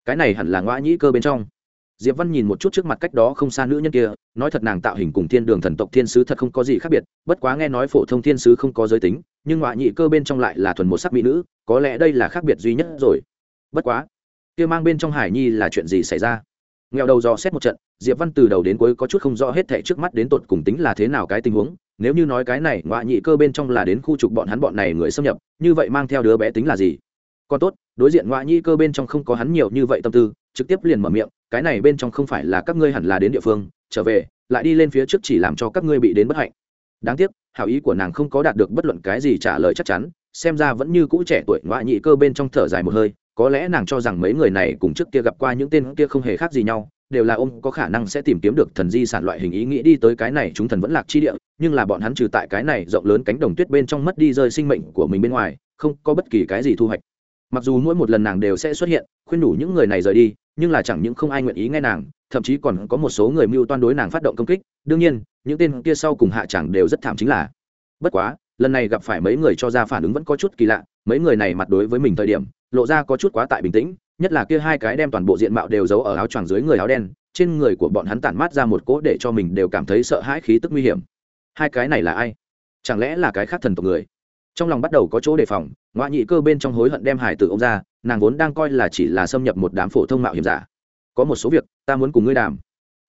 Cái này hẳn là ngoã nhĩ cơ bên trong. Diệp văn nhìn một chút trước mặt cách đó không xa nữ nhân kia, nói thật nàng tạo hình cùng thiên đường thần tộc thiên sứ thật không có gì khác biệt, bất quá nghe nói phổ thông thiên sứ không có giới tính, nhưng ngoại nhị cơ bên trong lại là thuần một sắc mỹ nữ, có lẽ đây là khác biệt duy nhất rồi. Bất quá, kia mang bên trong hải nhi là chuyện gì xảy ra? Nghèo đầu dò xét một trận, diệp văn từ đầu đến cuối có chút không rõ hết thảy trước mắt đến tột cùng tính là thế nào cái tình huống, nếu như nói cái này ngoại nhị cơ bên trong là đến khu trục bọn hắn bọn này người xâm nhập, như vậy mang theo đứa bé tính là gì? Còn tốt, đối diện ngoại nhị cơ bên trong không có hắn nhiều như vậy tâm tư, trực tiếp liền mở miệng, cái này bên trong không phải là các ngươi hẳn là đến địa phương, trở về, lại đi lên phía trước chỉ làm cho các ngươi bị đến bất hạnh. Đáng tiếc, hảo ý của nàng không có đạt được bất luận cái gì trả lời chắc chắn, xem ra vẫn như cũ trẻ tuổi ngoại nhị cơ bên trong thở dài một hơi có lẽ nàng cho rằng mấy người này cùng trước kia gặp qua những tên kia không hề khác gì nhau, đều là ông có khả năng sẽ tìm kiếm được thần di sản loại hình ý nghĩ đi tới cái này chúng thần vẫn lạc chi địa, nhưng là bọn hắn trừ tại cái này rộng lớn cánh đồng tuyết bên trong mất đi rơi sinh mệnh của mình bên ngoài, không có bất kỳ cái gì thu hoạch. Mặc dù mỗi một lần nàng đều sẽ xuất hiện, khuyên đủ những người này rời đi, nhưng là chẳng những không ai nguyện ý nghe nàng, thậm chí còn có một số người mưu toan đối nàng phát động công kích. Đương nhiên, những tên kia sau cùng hạ chẳng đều rất thảm chính là, bất quá, lần này gặp phải mấy người cho ra phản ứng vẫn có chút kỳ lạ, mấy người này mặt đối với mình thời điểm lộ ra có chút quá tại bình tĩnh, nhất là kia hai cái đem toàn bộ diện mạo đều giấu ở áo choàng dưới người áo đen, trên người của bọn hắn tản mát ra một cỗ để cho mình đều cảm thấy sợ hãi khí tức nguy hiểm. Hai cái này là ai? Chẳng lẽ là cái khác thần tộc người? Trong lòng bắt đầu có chỗ đề phòng ngoại nhị cơ bên trong hối hận đem hải tử ông ra, nàng vốn đang coi là chỉ là xâm nhập một đám phổ thông mạo hiểm giả. Có một số việc, ta muốn cùng ngươi đàm.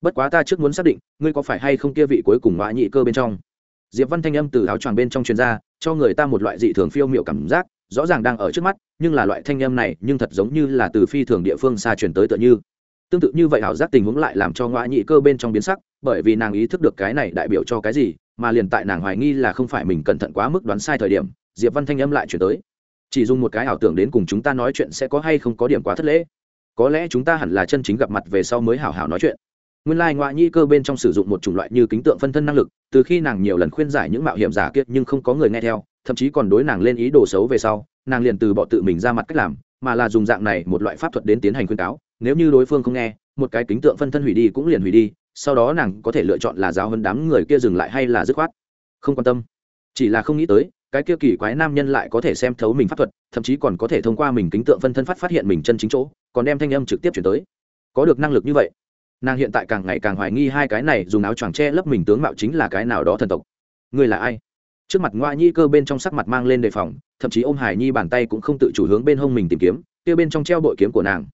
Bất quá ta trước muốn xác định, ngươi có phải hay không kia vị cuối cùng ngoại nhị cơ bên trong? Diệp văn thanh âm từ áo choàng bên trong chuyên gia cho người ta một loại dị thường phiêu miệu cảm giác rõ ràng đang ở trước mắt, nhưng là loại thanh âm này nhưng thật giống như là từ phi thường địa phương xa truyền tới tựa như. Tương tự như vậy ảo giác tình huống lại làm cho ngoại nhị cơ bên trong biến sắc, bởi vì nàng ý thức được cái này đại biểu cho cái gì, mà liền tại nàng hoài nghi là không phải mình cẩn thận quá mức đoán sai thời điểm, diệp văn thanh âm lại chuyển tới. Chỉ dùng một cái ảo tưởng đến cùng chúng ta nói chuyện sẽ có hay không có điểm quá thất lễ. Có lẽ chúng ta hẳn là chân chính gặp mặt về sau mới hảo hảo nói chuyện. Nguyên lai ngoại nhi cơ bên trong sử dụng một chủng loại như kính tượng phân thân năng lực, từ khi nàng nhiều lần khuyên giải những mạo hiểm giả kiệt nhưng không có người nghe theo thậm chí còn đối nàng lên ý đồ xấu về sau, nàng liền từ bỏ tự mình ra mặt cách làm, mà là dùng dạng này một loại pháp thuật đến tiến hành khuyên cáo, nếu như đối phương không nghe, một cái kính tượng phân thân hủy đi cũng liền hủy đi, sau đó nàng có thể lựa chọn là giáo hơn đám người kia dừng lại hay là dứt khoát. Không quan tâm. Chỉ là không nghĩ tới, cái kia kỳ quái nam nhân lại có thể xem thấu mình pháp thuật, thậm chí còn có thể thông qua mình kính tượng phân thân phát phát hiện mình chân chính chỗ, còn đem thanh âm trực tiếp chuyển tới. Có được năng lực như vậy, nàng hiện tại càng ngày càng hoài nghi hai cái này dùng áo choàng che lấp mình tướng mạo chính là cái nào đó thần tộc. Người là ai? Trước mặt ngoại nhi cơ bên trong sắc mặt mang lên đề phòng, thậm chí ô m hải nhi bàn tay cũng không tự chủ hướng bên hông mình tìm kiếm, kia bên trong treo bội kiếm của nàng.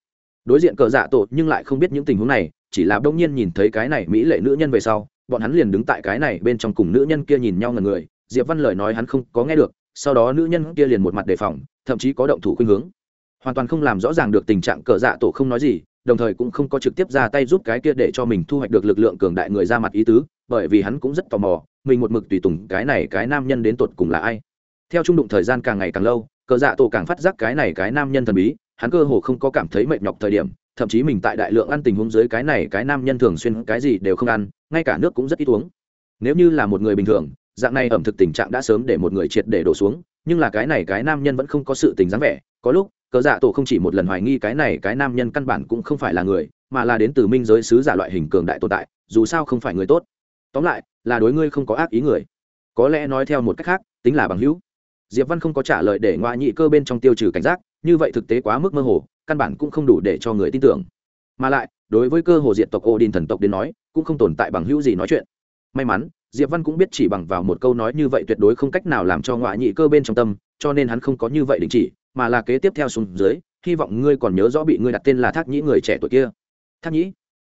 Đối diện cờ dạ tổ nhưng lại không biết những tình huống này, chỉ là đông nhiên nhìn thấy cái này mỹ lệ nữ nhân về sau, bọn hắn liền đứng tại cái này bên trong cùng nữ nhân kia nhìn nhau ngần người, diệp văn lời nói hắn không có nghe được, sau đó nữ nhân kia liền một mặt đề phòng, thậm chí có động thủ khuynh hướng. Hoàn toàn không làm rõ ràng được tình trạng cờ dạ tổ không nói gì, đồng thời cũng không có trực tiếp ra tay giúp cái kia để cho mình thu hoạch được lực lượng cường đại người ra mặt ý tứ, bởi vì hắn cũng rất tò mò mình một mực tùy tùng cái này cái nam nhân đến tột cùng là ai. Theo trung đụng thời gian càng ngày càng lâu, cờ dạ tổ càng phát giác cái này cái nam nhân thần bí, hắn cơ hồ không có cảm thấy mệt nhọc thời điểm, thậm chí mình tại đại lượng ăn tình huống dưới cái này cái nam nhân thường xuyên cái gì đều không ăn, ngay cả nước cũng rất ít uống. Nếu như là một người bình thường, dạng này ẩm thực tình trạng đã sớm để một người triệt để đổ xuống, nhưng là cái này cái nam nhân vẫn không có sự tình dáng vẻ, có lúc, cờ dạ tổ không chỉ một lần hoài nghi cái này cái nam nhân căn bản cũng không phải là người, mà là đến từ minh giới sứ giả loại hình cường đại tồn tại, dù sao không phải người tốt tóm lại, là đối ngươi không có ác ý người. Có lẽ nói theo một cách khác, tính là bằng hữu. Diệp văn không có trả lời để ngoại nhị cơ bên trong tiêu trừ cảnh giác, như vậy thực tế quá mức mơ hồ, căn bản cũng không đủ để cho người tin tưởng. Mà lại, đối với cơ hồ diệt tộc ô đình thần tộc đến nói, cũng không tồn tại bằng hữu gì nói chuyện. May mắn, diệp văn cũng biết chỉ bằng vào một câu nói như vậy tuyệt đối không cách nào làm cho ngoại nhị cơ bên trong tâm, cho nên hắn không có như vậy đình chỉ, mà là kế tiếp theo xuống dưới, hy vọng ngươi còn nhớ rõ bị ngươi đặt tên là thác nhĩ người trẻ tuổi kia. Thác nhĩ?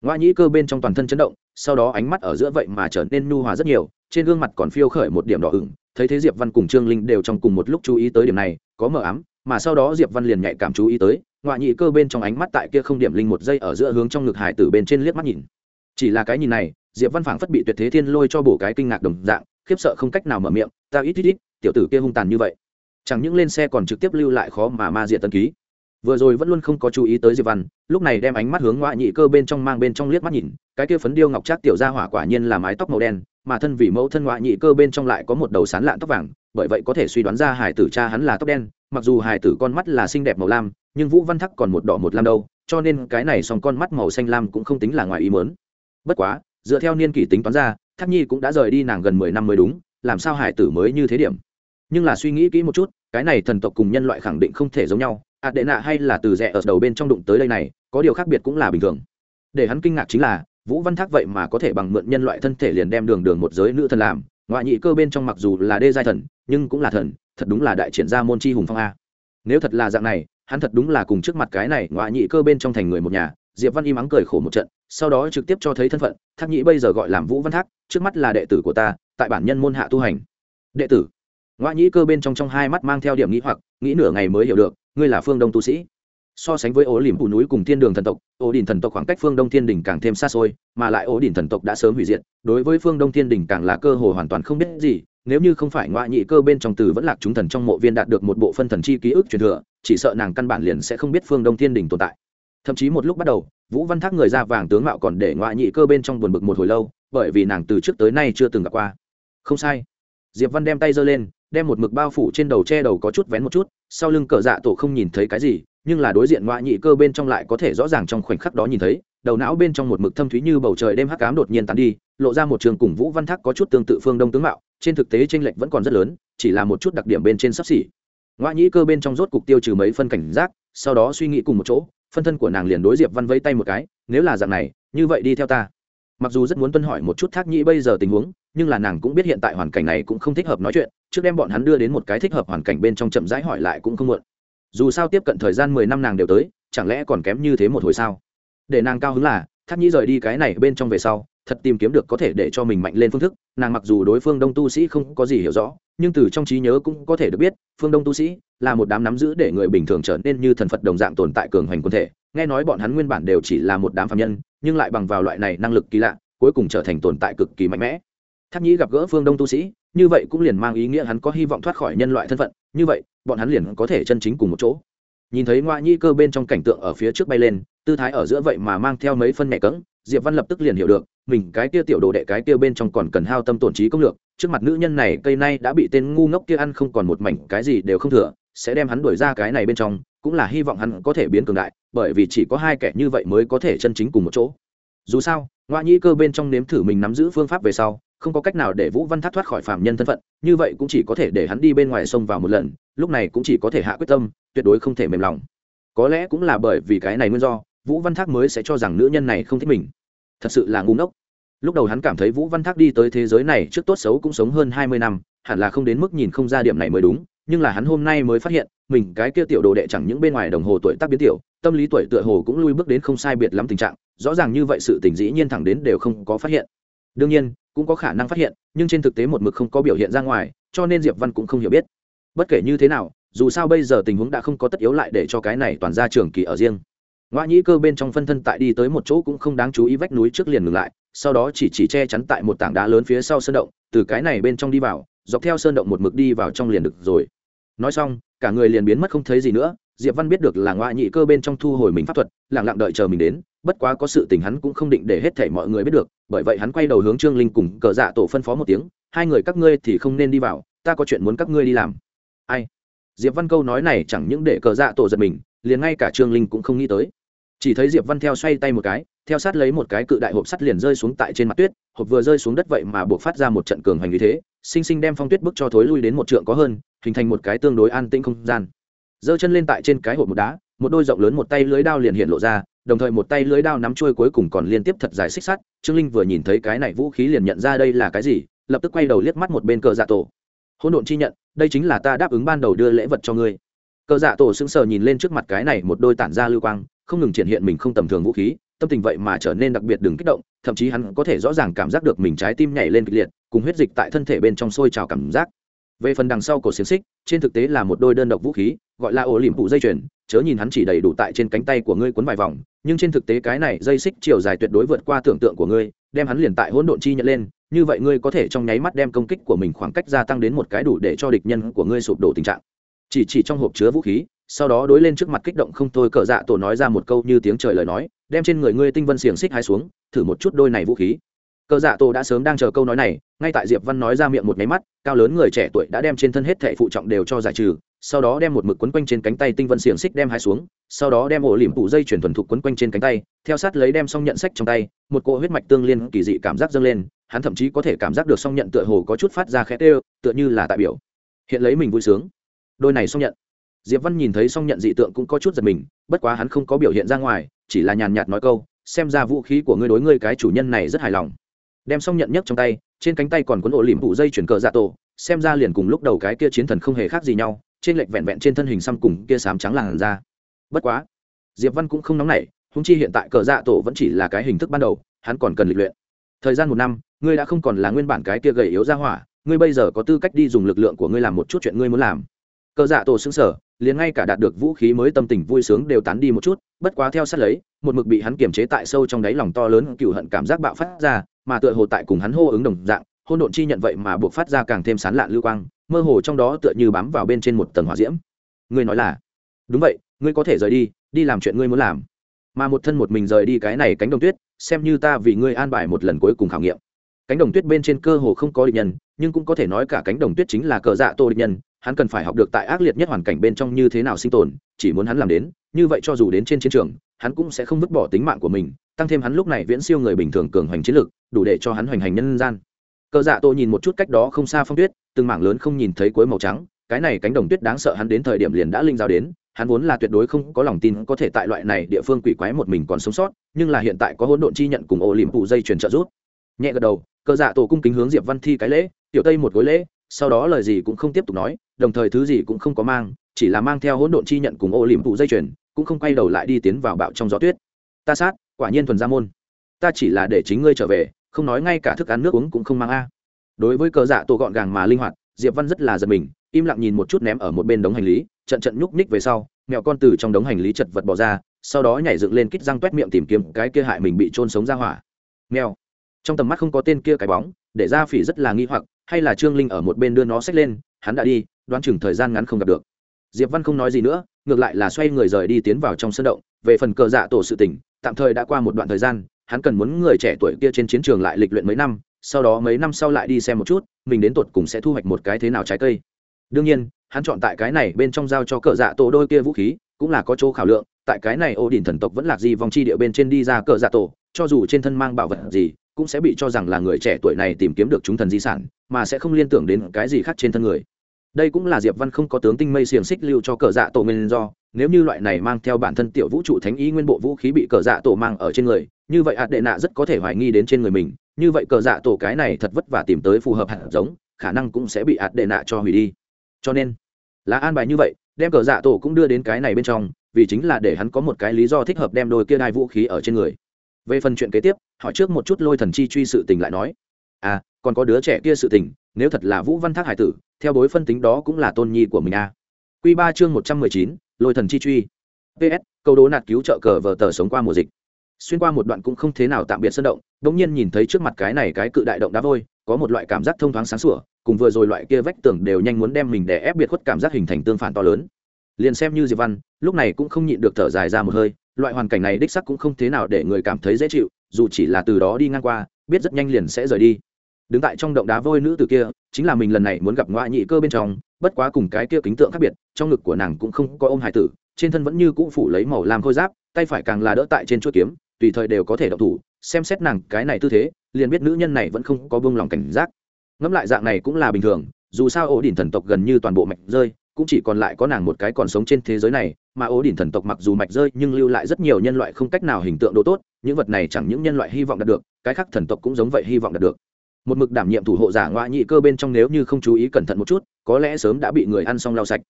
Ngoại nhĩ cơ bên trong toàn thân chấn động, sau đó ánh mắt ở giữa vậy mà trở nên nhu hòa rất nhiều, trên gương mặt còn phiêu khởi một điểm đỏ ửng, thấy thế diệp văn cùng trương linh đều trong cùng một lúc chú ý tới điểm này, có mờ ám, mà sau đó diệp văn liền nhạy cảm chú ý tới ngoại nhị cơ bên trong ánh mắt tại kia không điểm linh một giây ở giữa hướng trong ngực hải tử bên trên liếc mắt nhìn. Chỉ là cái nhìn này, diệp văn phảng phất bị tuyệt thế thiên lôi cho bổ cái kinh ngạc đồng dạng, khiếp sợ không cách nào mở miệng, ta ít ít ít, tiểu tử kia hung tàn như vậy. Chẳng những lên xe còn trực tiếp lưu lại khó mà ma diện tân ký vừa rồi vẫn luôn không có chú ý tới diệp văn, lúc này đem ánh mắt hướng ngoại nhị cơ bên trong mang bên trong liếc mắt nhìn, cái kia phấn điêu ngọc trác tiểu gia hỏa quả nhiên là mái tóc màu đen, mà thân vì mẫu thân ngoại nhị cơ bên trong lại có một đầu sán lạn tóc vàng, bởi vậy có thể suy đoán ra hải tử cha hắn là tóc đen, mặc dù hải tử con mắt là xinh đẹp màu lam, nhưng vũ văn thắc còn một đỏ một lam đâu, cho nên cái này song con mắt màu xanh lam cũng không tính là ngoài ý mớn bất quá, dựa theo niên kỷ tính toán ra thắc nhi cũng đã rời đi nàng gần mười năm mới đúng, làm sao hải tử mới như thế điểm? Nhưng là suy nghĩ kỹ một chút, cái này thần tộc cùng nhân loại khẳng định không thể giống nhau hạt đệ nạ hay là từ rẽ ở đầu bên trong đụng tới đây này, có điều khác biệt cũng là bình thường. Để hắn kinh ngạc chính là, vũ văn thác vậy mà có thể bằng mượn nhân loại thân thể liền đem đường đường một giới nữ thần làm. Ngoại nhị cơ bên trong mặc dù là đê giai thần, nhưng cũng là thần, thật đúng là đại triển gia môn chi hùng phong a. Nếu thật là dạng này, hắn thật đúng là cùng trước mặt cái này ngoại nhị cơ bên trong thành người một nhà. Diệp văn im ắng cười khổ một trận, sau đó trực tiếp cho thấy thân phận. Thác nhị bây giờ gọi làm vũ văn thác, trước mắt là đệ tử của ta, tại bản nhân môn hạ tu hành. Đệ tử. Ngoại nhị cơ bên trong trong hai mắt mang theo điểm nghĩ hoặc, nghĩ nửa ngày mới hiểu được ngươi là phương đông tu sĩ. So sánh với ố lìm phủ núi cùng thiên đường thần tộc ố đình thần tộc khoảng cách phương đông thiên đình càng thêm xa xôi, mà lại ố đình thần tộc đã sớm hủy diệt, đối với phương đông thiên đình càng là cơ hồ hoàn toàn không biết gì, nếu như không phải ngoại nhị cơ bên trong từ vẫn lạc chúng thần trong mộ viên đạt được một bộ phân thần chi ký ức truyền thừa, chỉ sợ nàng căn bản liền sẽ không biết phương đông thiên đình tồn tại. Thậm chí một lúc bắt đầu, vũ văn thác người ra vàng tướng mạo còn để ngoại nhị cơ bên trong buồn bực một hồi lâu, bởi vì nàng từ trước tới nay chưa từng gặp qua. Không sai. Diệp văn đem tay giơ lên đem một mực bao phủ trên đầu che đầu có chút vén một chút, sau lưng cờ dạ tổ không nhìn thấy cái gì, nhưng là đối diện ngoại nhị cơ bên trong lại có thể rõ ràng trong khoảnh khắc đó nhìn thấy, đầu não bên trong một mực thâm thúy như bầu trời đêm hắc cám đột nhiên tàn đi, lộ ra một trường cùng vũ văn thác có chút tương tự phương đông tướng mạo, trên thực tế tranh lệch vẫn còn rất lớn, chỉ là một chút đặc điểm bên trên sắp xỉ. Ngoại nhị cơ bên trong rốt cục tiêu trừ mấy phân cảnh giác, sau đó suy nghĩ cùng một chỗ, phân thân của nàng liền đối diệp văn vây tay một cái, nếu là dạng này, như vậy đi theo ta. Mặc dù rất muốn tuân hỏi một chút thác nhĩ bây giờ tình huống, nhưng là nàng cũng biết hiện tại hoàn cảnh này cũng không thích hợp nói chuyện trước đem bọn hắn đưa đến một cái thích hợp hoàn cảnh bên trong chậm rãi hỏi lại cũng không muộn. Dù sao tiếp cận thời gian mười năm nàng đều tới, chẳng lẽ còn kém như thế một hồi sao? Để nàng cao hứng là, thác nhĩ rời đi cái này bên trong về sau, thật tìm kiếm được có thể để cho mình mạnh lên phương thức, nàng mặc dù đối phương đông tu sĩ không có gì hiểu rõ, nhưng từ trong trí nhớ cũng có thể được biết, phương đông tu sĩ là một đám nắm giữ để người bình thường trở nên như thần phật đồng dạng tồn tại cường hoành quân thể. Nghe nói bọn hắn nguyên bản đều chỉ là một đám phạm nhân, nhưng lại bằng vào loại này năng lực kỳ lạ, cuối cùng trở thành tồn tại cực kỳ mạnh mẽ tháp nhĩ gặp gỡ phương đông tu sĩ, như vậy cũng liền mang ý nghĩa hắn có hy vọng thoát khỏi nhân loại thân phận, như vậy, bọn hắn liền có thể chân chính cùng một chỗ. Nhìn thấy ngoại nhi cơ bên trong cảnh tượng ở phía trước bay lên, tư thái ở giữa vậy mà mang theo mấy phân nhẹ cỡng diệp văn lập tức liền hiểu được, mình cái kia tiểu đồ đệ cái kia bên trong còn cần hao tâm tổn trí công lược, trước mặt nữ nhân này cây nay đã bị tên ngu ngốc kia ăn không còn một mảnh, cái gì đều không thừa, sẽ đem hắn đuổi ra cái này bên trong, cũng là hy vọng hắn có thể biến cường đại, bởi vì chỉ có hai kẻ như vậy mới có thể chân chính cùng một chỗ. Dù sao, ngoại nhi cơ bên trong nếm thử mình nắm giữ phương pháp về sau không có cách nào để vũ văn thác thoát khỏi phạm nhân thân phận, như vậy cũng chỉ có thể để hắn đi bên ngoài sông vào một lần, lúc này cũng chỉ có thể hạ quyết tâm, tuyệt đối không thể mềm lòng. Có lẽ cũng là bởi vì cái này nguyên do, vũ văn thác mới sẽ cho rằng nữ nhân này không thích mình. Thật sự là ngu ngốc. Lúc đầu hắn cảm thấy vũ văn thác đi tới thế giới này trước tốt xấu cũng sống hơn hai mươi năm, hẳn là không đến mức nhìn không ra điểm này mới đúng, nhưng là hắn hôm nay mới phát hiện, mình cái kia tiểu đồ đệ chẳng những bên ngoài đồng hồ tuổi tác biến tiểu, tâm lý tuổi tựa hồ cũng lui bước đến không sai biệt lắm tình trạng, rõ ràng như vậy sự tình dĩ nhiên thẳng đến đều không có phát hiện. Đương nhiên cũng có khả năng phát hiện, nhưng trên thực tế một mực không có biểu hiện ra ngoài, cho nên diệp văn cũng không hiểu biết. Bất kể như thế nào, dù sao bây giờ tình huống đã không có tất yếu lại để cho cái này toàn ra trường kỳ ở riêng. Ngoại nhĩ cơ bên trong phân thân tại đi tới một chỗ cũng không đáng chú ý vách núi trước liền ngừng lại, sau đó chỉ chỉ che chắn tại một tảng đá lớn phía sau sơn động, từ cái này bên trong đi vào, dọc theo sơn động một mực đi vào trong liền được rồi. Nói xong, cả người liền biến mất không thấy gì nữa, diệp văn biết được là ngoại nhị cơ bên trong thu hồi mình pháp thuật lẳng lặng đợi chờ mình đến bất quá có sự tình hắn cũng không định để hết thảy mọi người biết được, bởi vậy hắn quay đầu hướng trương linh cùng cờ dạ tổ phân phó một tiếng, hai người các ngươi thì không nên đi vào, ta có chuyện muốn các ngươi đi làm. Ai? Diệp văn câu nói này chẳng những để cờ dạ tổ giật mình, liền ngay cả trương linh cũng không nghĩ tới. Chỉ thấy diệp văn theo xoay tay một cái, theo sát lấy một cái cự đại hộp sắt liền rơi xuống tại trên mặt tuyết, hộp vừa rơi xuống đất vậy mà buộc phát ra một trận cường hành như thế, sinh sinh đem phong tuyết bức cho thối lui đến một trượng có hơn, hình thành một cái tương đối an tĩnh không gian. Giơ chân lên tại trên cái hộp một đá, một đôi rộng lớn một tay lưới đao liền hiện lộ ra đồng thời một tay lưới đao nắm trôi cuối cùng còn liên tiếp thật dài xích sắt, trương linh vừa nhìn thấy cái này vũ khí liền nhận ra đây là cái gì, lập tức quay đầu liếc mắt một bên cờ dạ tổ. Hỗn độn chi nhận, đây chính là ta đáp ứng ban đầu đưa lễ vật cho ngươi. Cờ dạ tổ sững sờ nhìn lên trước mặt cái này một đôi tản ra lưu quang, không ngừng triển hiện mình không tầm thường vũ khí, tâm tình vậy mà trở nên đặc biệt đừng kích động, thậm chí hắn có thể rõ ràng cảm giác được mình trái tim nhảy lên kịch liệt, cùng huyết dịch tại thân thể bên trong sôi trào cảm giác. Về phần đằng sau cổ xiềng xích, trên thực tế là một đôi đơn độc vũ khí gọi là ổ liềm phụ dây chuyền, chớ nhìn hắn chỉ đầy đủ tại trên cánh tay của ngươi cuốn vài vòng, nhưng trên thực tế cái này dây xích chiều dài tuyệt đối vượt qua tưởng tượng của ngươi, đem hắn liền tại hỗn độn chi nhận lên, như vậy ngươi có thể trong nháy mắt đem công kích của mình khoảng cách gia tăng đến một cái đủ để cho địch nhân của ngươi sụp đổ tình trạng. Chỉ chỉ trong hộp chứa vũ khí, sau đó đối lên trước mặt kích động không thôi cờ dạ tổ nói ra một câu như tiếng trời lời nói, đem trên người ngươi tinh vân xiềng xích hai xuống, thử một chút đôi này vũ khí. Cờ dạ tổ đã sớm đang chờ câu nói này, ngay tại diệp văn nói ra miệng một máy mắt, cao lớn người trẻ tuổi đã đem trên thân hết thệ phụ trọng đều cho giải trừ sau đó đem một mực quấn quanh trên cánh tay tinh vân xiềng xích đem hai xuống, sau đó đem ổ liềm tủ dây chuyển thuần thục quấn quanh trên cánh tay, theo sát lấy đem xong nhận sách trong tay, một cỗ huyết mạch tương liên kỳ dị cảm giác dâng lên, hắn thậm chí có thể cảm giác được xong nhận tựa hồ có chút phát ra khẽ tê, tựa như là tại biểu hiện lấy mình vui sướng. Đôi này xong nhận. Diệp văn nhìn thấy xong nhận dị tượng cũng có chút giật mình, bất quá hắn không có biểu hiện ra ngoài, chỉ là nhàn nhạt nói câu, xem ra vũ khí của ngươi đối ngươi cái chủ nhân này rất hài lòng. Đem xong nhận nhất trong tay, trên cánh tay còn cuốn ổ liềm vụ dây chuyển cờ dạ tổ, xem ra liền cùng lúc đầu cái kia chiến thần không hề khác gì nhau trên lệch vẹn vẹn trên thân hình xăm cùng kia sám trắng làn ra bất quá, diệp văn cũng không nóng nảy húng chi hiện tại cờ dạ tổ vẫn chỉ là cái hình thức ban đầu, hắn còn cần lịch luyện. Thời gian một năm, ngươi đã không còn là nguyên bản cái kia gầy yếu ra hỏa, ngươi bây giờ có tư cách đi dùng lực lượng của ngươi làm một chút chuyện ngươi muốn làm. Cờ dạ tổ xứng sở liền ngay cả đạt được vũ khí mới tâm tình vui sướng đều tán đi một chút, bất quá theo sát lấy, một mực bị hắn kiềm chế tại sâu trong đáy lòng to lớn cựu hận cảm giác bạo phát ra, mà tựa hồ tại cùng hắn hô ứng đồng dạng hôn độn chi nhận vậy mà buộc phát ra càng thêm sán lạn lưu quang, mơ hồ trong đó tựa như bám vào bên trên một tầng hỏa diễm. Ngươi nói là, đúng vậy, ngươi có thể rời đi đi làm chuyện ngươi muốn làm. Mà một thân một mình rời đi cái này cánh đồng tuyết, xem như ta vì ngươi an bài một lần cuối cùng khảo nghiệm. Cánh đồng tuyết bên trên cơ hồ không có địch nhân, nhưng cũng có thể nói cả cánh đồng tuyết chính là cờ dạ tô địch nhân, hắn cần phải học được tại ác liệt nhất hoàn cảnh bên trong như thế nào sinh tồn, chỉ muốn hắn làm đến, như vậy cho dù đến trên chiến trường, hắn cũng sẽ không vứt bỏ tính mạng của mình, tăng thêm hắn lúc này viễn siêu người bình thường cường hoành chiến lực, đủ để cho hắn hoành hành nhân gian cờ dạ tô nhìn một chút cách đó không xa phong tuyết, từng mảng lớn không nhìn thấy cuối màu trắng, cái này cánh đồng tuyết đáng sợ hắn đến thời điểm liền đã linh giao đến, hắn vốn là tuyệt đối không có lòng tin có thể tại loại này địa phương quỷ quái một mình còn sống sót, nhưng là hiện tại có hỗn độn chi nhận cùng ô liềm phụ dây truyền trợ rút nhẹ gật đầu, cờ dạ tổ cung kính hướng diệp văn thi cái lễ, tiểu tây một gối lễ, sau đó lời gì cũng không tiếp tục nói, đồng thời thứ gì cũng không có mang, chỉ là mang theo hỗn độn chi nhận cùng ô liềm phụ dây chuyền, cũng không quay đầu lại đi tiến vào bạo trong gió tuyết. Ta sát, quả nhiên thuần gia môn. Ta chỉ là để chính ngươi trở về không nói ngay cả thức ăn nước uống cũng không mang a. Đối với cờ dạ tổ gọn gàng mà linh hoạt, diệp văn rất là giật mình, im lặng nhìn một chút ném ở một bên đống hành lý, trận trận nhúc nhích về sau mèo con từ trong đống hành lý chật vật bỏ ra, sau đó nhảy dựng lên kít răng toét miệng tìm kiếm cái kia hại mình bị trôn sống ra hỏa. Mèo trong tầm mắt không có tên kia cái bóng, để ra phỉ rất là nghi hoặc, hay là trương linh ở một bên đưa nó xách lên, hắn đã đi, đoán chừng thời gian ngắn không gặp được. Diệp văn không nói gì nữa, ngược lại là xoay người rời đi tiến vào trong sân động, về phần cờ dạ tổ sự tỉnh tạm thời đã qua một đoạn thời gian hắn cần muốn người trẻ tuổi kia trên chiến trường lại lịch luyện mấy năm, sau đó mấy năm sau lại đi xem một chút, mình đến tột cùng sẽ thu hoạch một cái thế nào trái cây. Đương nhiên, hắn chọn tại cái này bên trong giao cho cờ dạ tổ đôi kia vũ khí, cũng là có chỗ khảo lượng, tại cái này ô đình thần tộc vẫn lạc gì vòng chi địa bên trên đi ra cờ dạ tổ, cho dù trên thân mang bảo vật gì, cũng sẽ bị cho rằng là người trẻ tuổi này tìm kiếm được chúng thần di sản, mà sẽ không liên tưởng đến cái gì khác trên thân người. Đây cũng là diệp văn không có tướng tinh mây xiềng xích lưu cho cờ dạ tổ nguyên do, nếu như loại này mang theo bản thân tiểu vũ trụ thánh ý nguyên bộ vũ khí bị cờ dạ tổ mang ở trên người như vậy hạt đệ nạ rất có thể hoài nghi đến trên người mình, như vậy cờ dạ tổ cái này thật vất vả tìm tới phù hợp hạt giống, khả năng cũng sẽ bị hạt đệ nạ cho hủy đi. Cho nên, là an bài như vậy, đem cờ dạ tổ cũng đưa đến cái này bên trong, vì chính là để hắn có một cái lý do thích hợp đem đôi kia đai vũ khí ở trên người. Về phần chuyện kế tiếp, hỏi trước một chút lôi thần chi truy sự tình lại nói. À còn có đứa trẻ kia sự tình, nếu thật là vũ văn thác hải tử, theo đối phân tính đó cũng là tôn nhi của mình à. q ba chương một trăm mười chín, lôi thần chi truy. Ps câu đố nạt cứu trợ cờ vờ tờ sống qua mùa dịch xuyên qua một đoạn cũng không thế nào tạm biệt sân động đ ỗ n g nhiên nhìn thấy trước mặt cái này cái cự đại động đá vôi, có một loại cảm giác thông thoáng sáng sủa, cùng vừa rồi loại kia vách tường đều nhanh muốn đem mình để ép biệt khuất cảm giác hình thành tương phản to lớn. Liền xem như diệp văn, lúc này cũng không nhịn được thở dài ra một hơi, loại hoàn cảnh này đích sắc cũng không thế nào để người cảm thấy dễ chịu, dù chỉ là từ đó đi ngang qua, biết rất nhanh liền sẽ rời đi. Đứng tại trong động đá vôi nữ từ kia, chính là mình lần này muốn gặp ngoại nhị cơ bên trong, bất quá cùng cái kia kính tượng khác biệt, trong ngực của nàng cũng không có ôm hải tử, trên thân vẫn như cũ phủ lấy màu làm khôi giáp, tay phải càng là đỡ tại trên chuỗi kiếm tùy thời đều có thể động thủ, xem xét nàng cái này tư thế, liền biết nữ nhân này vẫn không có buông lòng cảnh giác. Ngẫm lại dạng này cũng là bình thường, dù sao ổ đỉnh thần tộc gần như toàn bộ mạch rơi, cũng chỉ còn lại có nàng một cái còn sống trên thế giới này, mà ổ đỉnh thần tộc mặc dù mạch rơi nhưng lưu lại rất nhiều nhân loại không cách nào hình tượng độ tốt, những vật này chẳng những nhân loại hy vọng đạt được, cái khác thần tộc cũng giống vậy hy vọng đạt được. Một mực đảm nhiệm thủ hộ giả ngoại nhị cơ bên trong nếu như không chú ý cẩn thận một chút, có lẽ sớm đã bị người ăn xong lau sạch.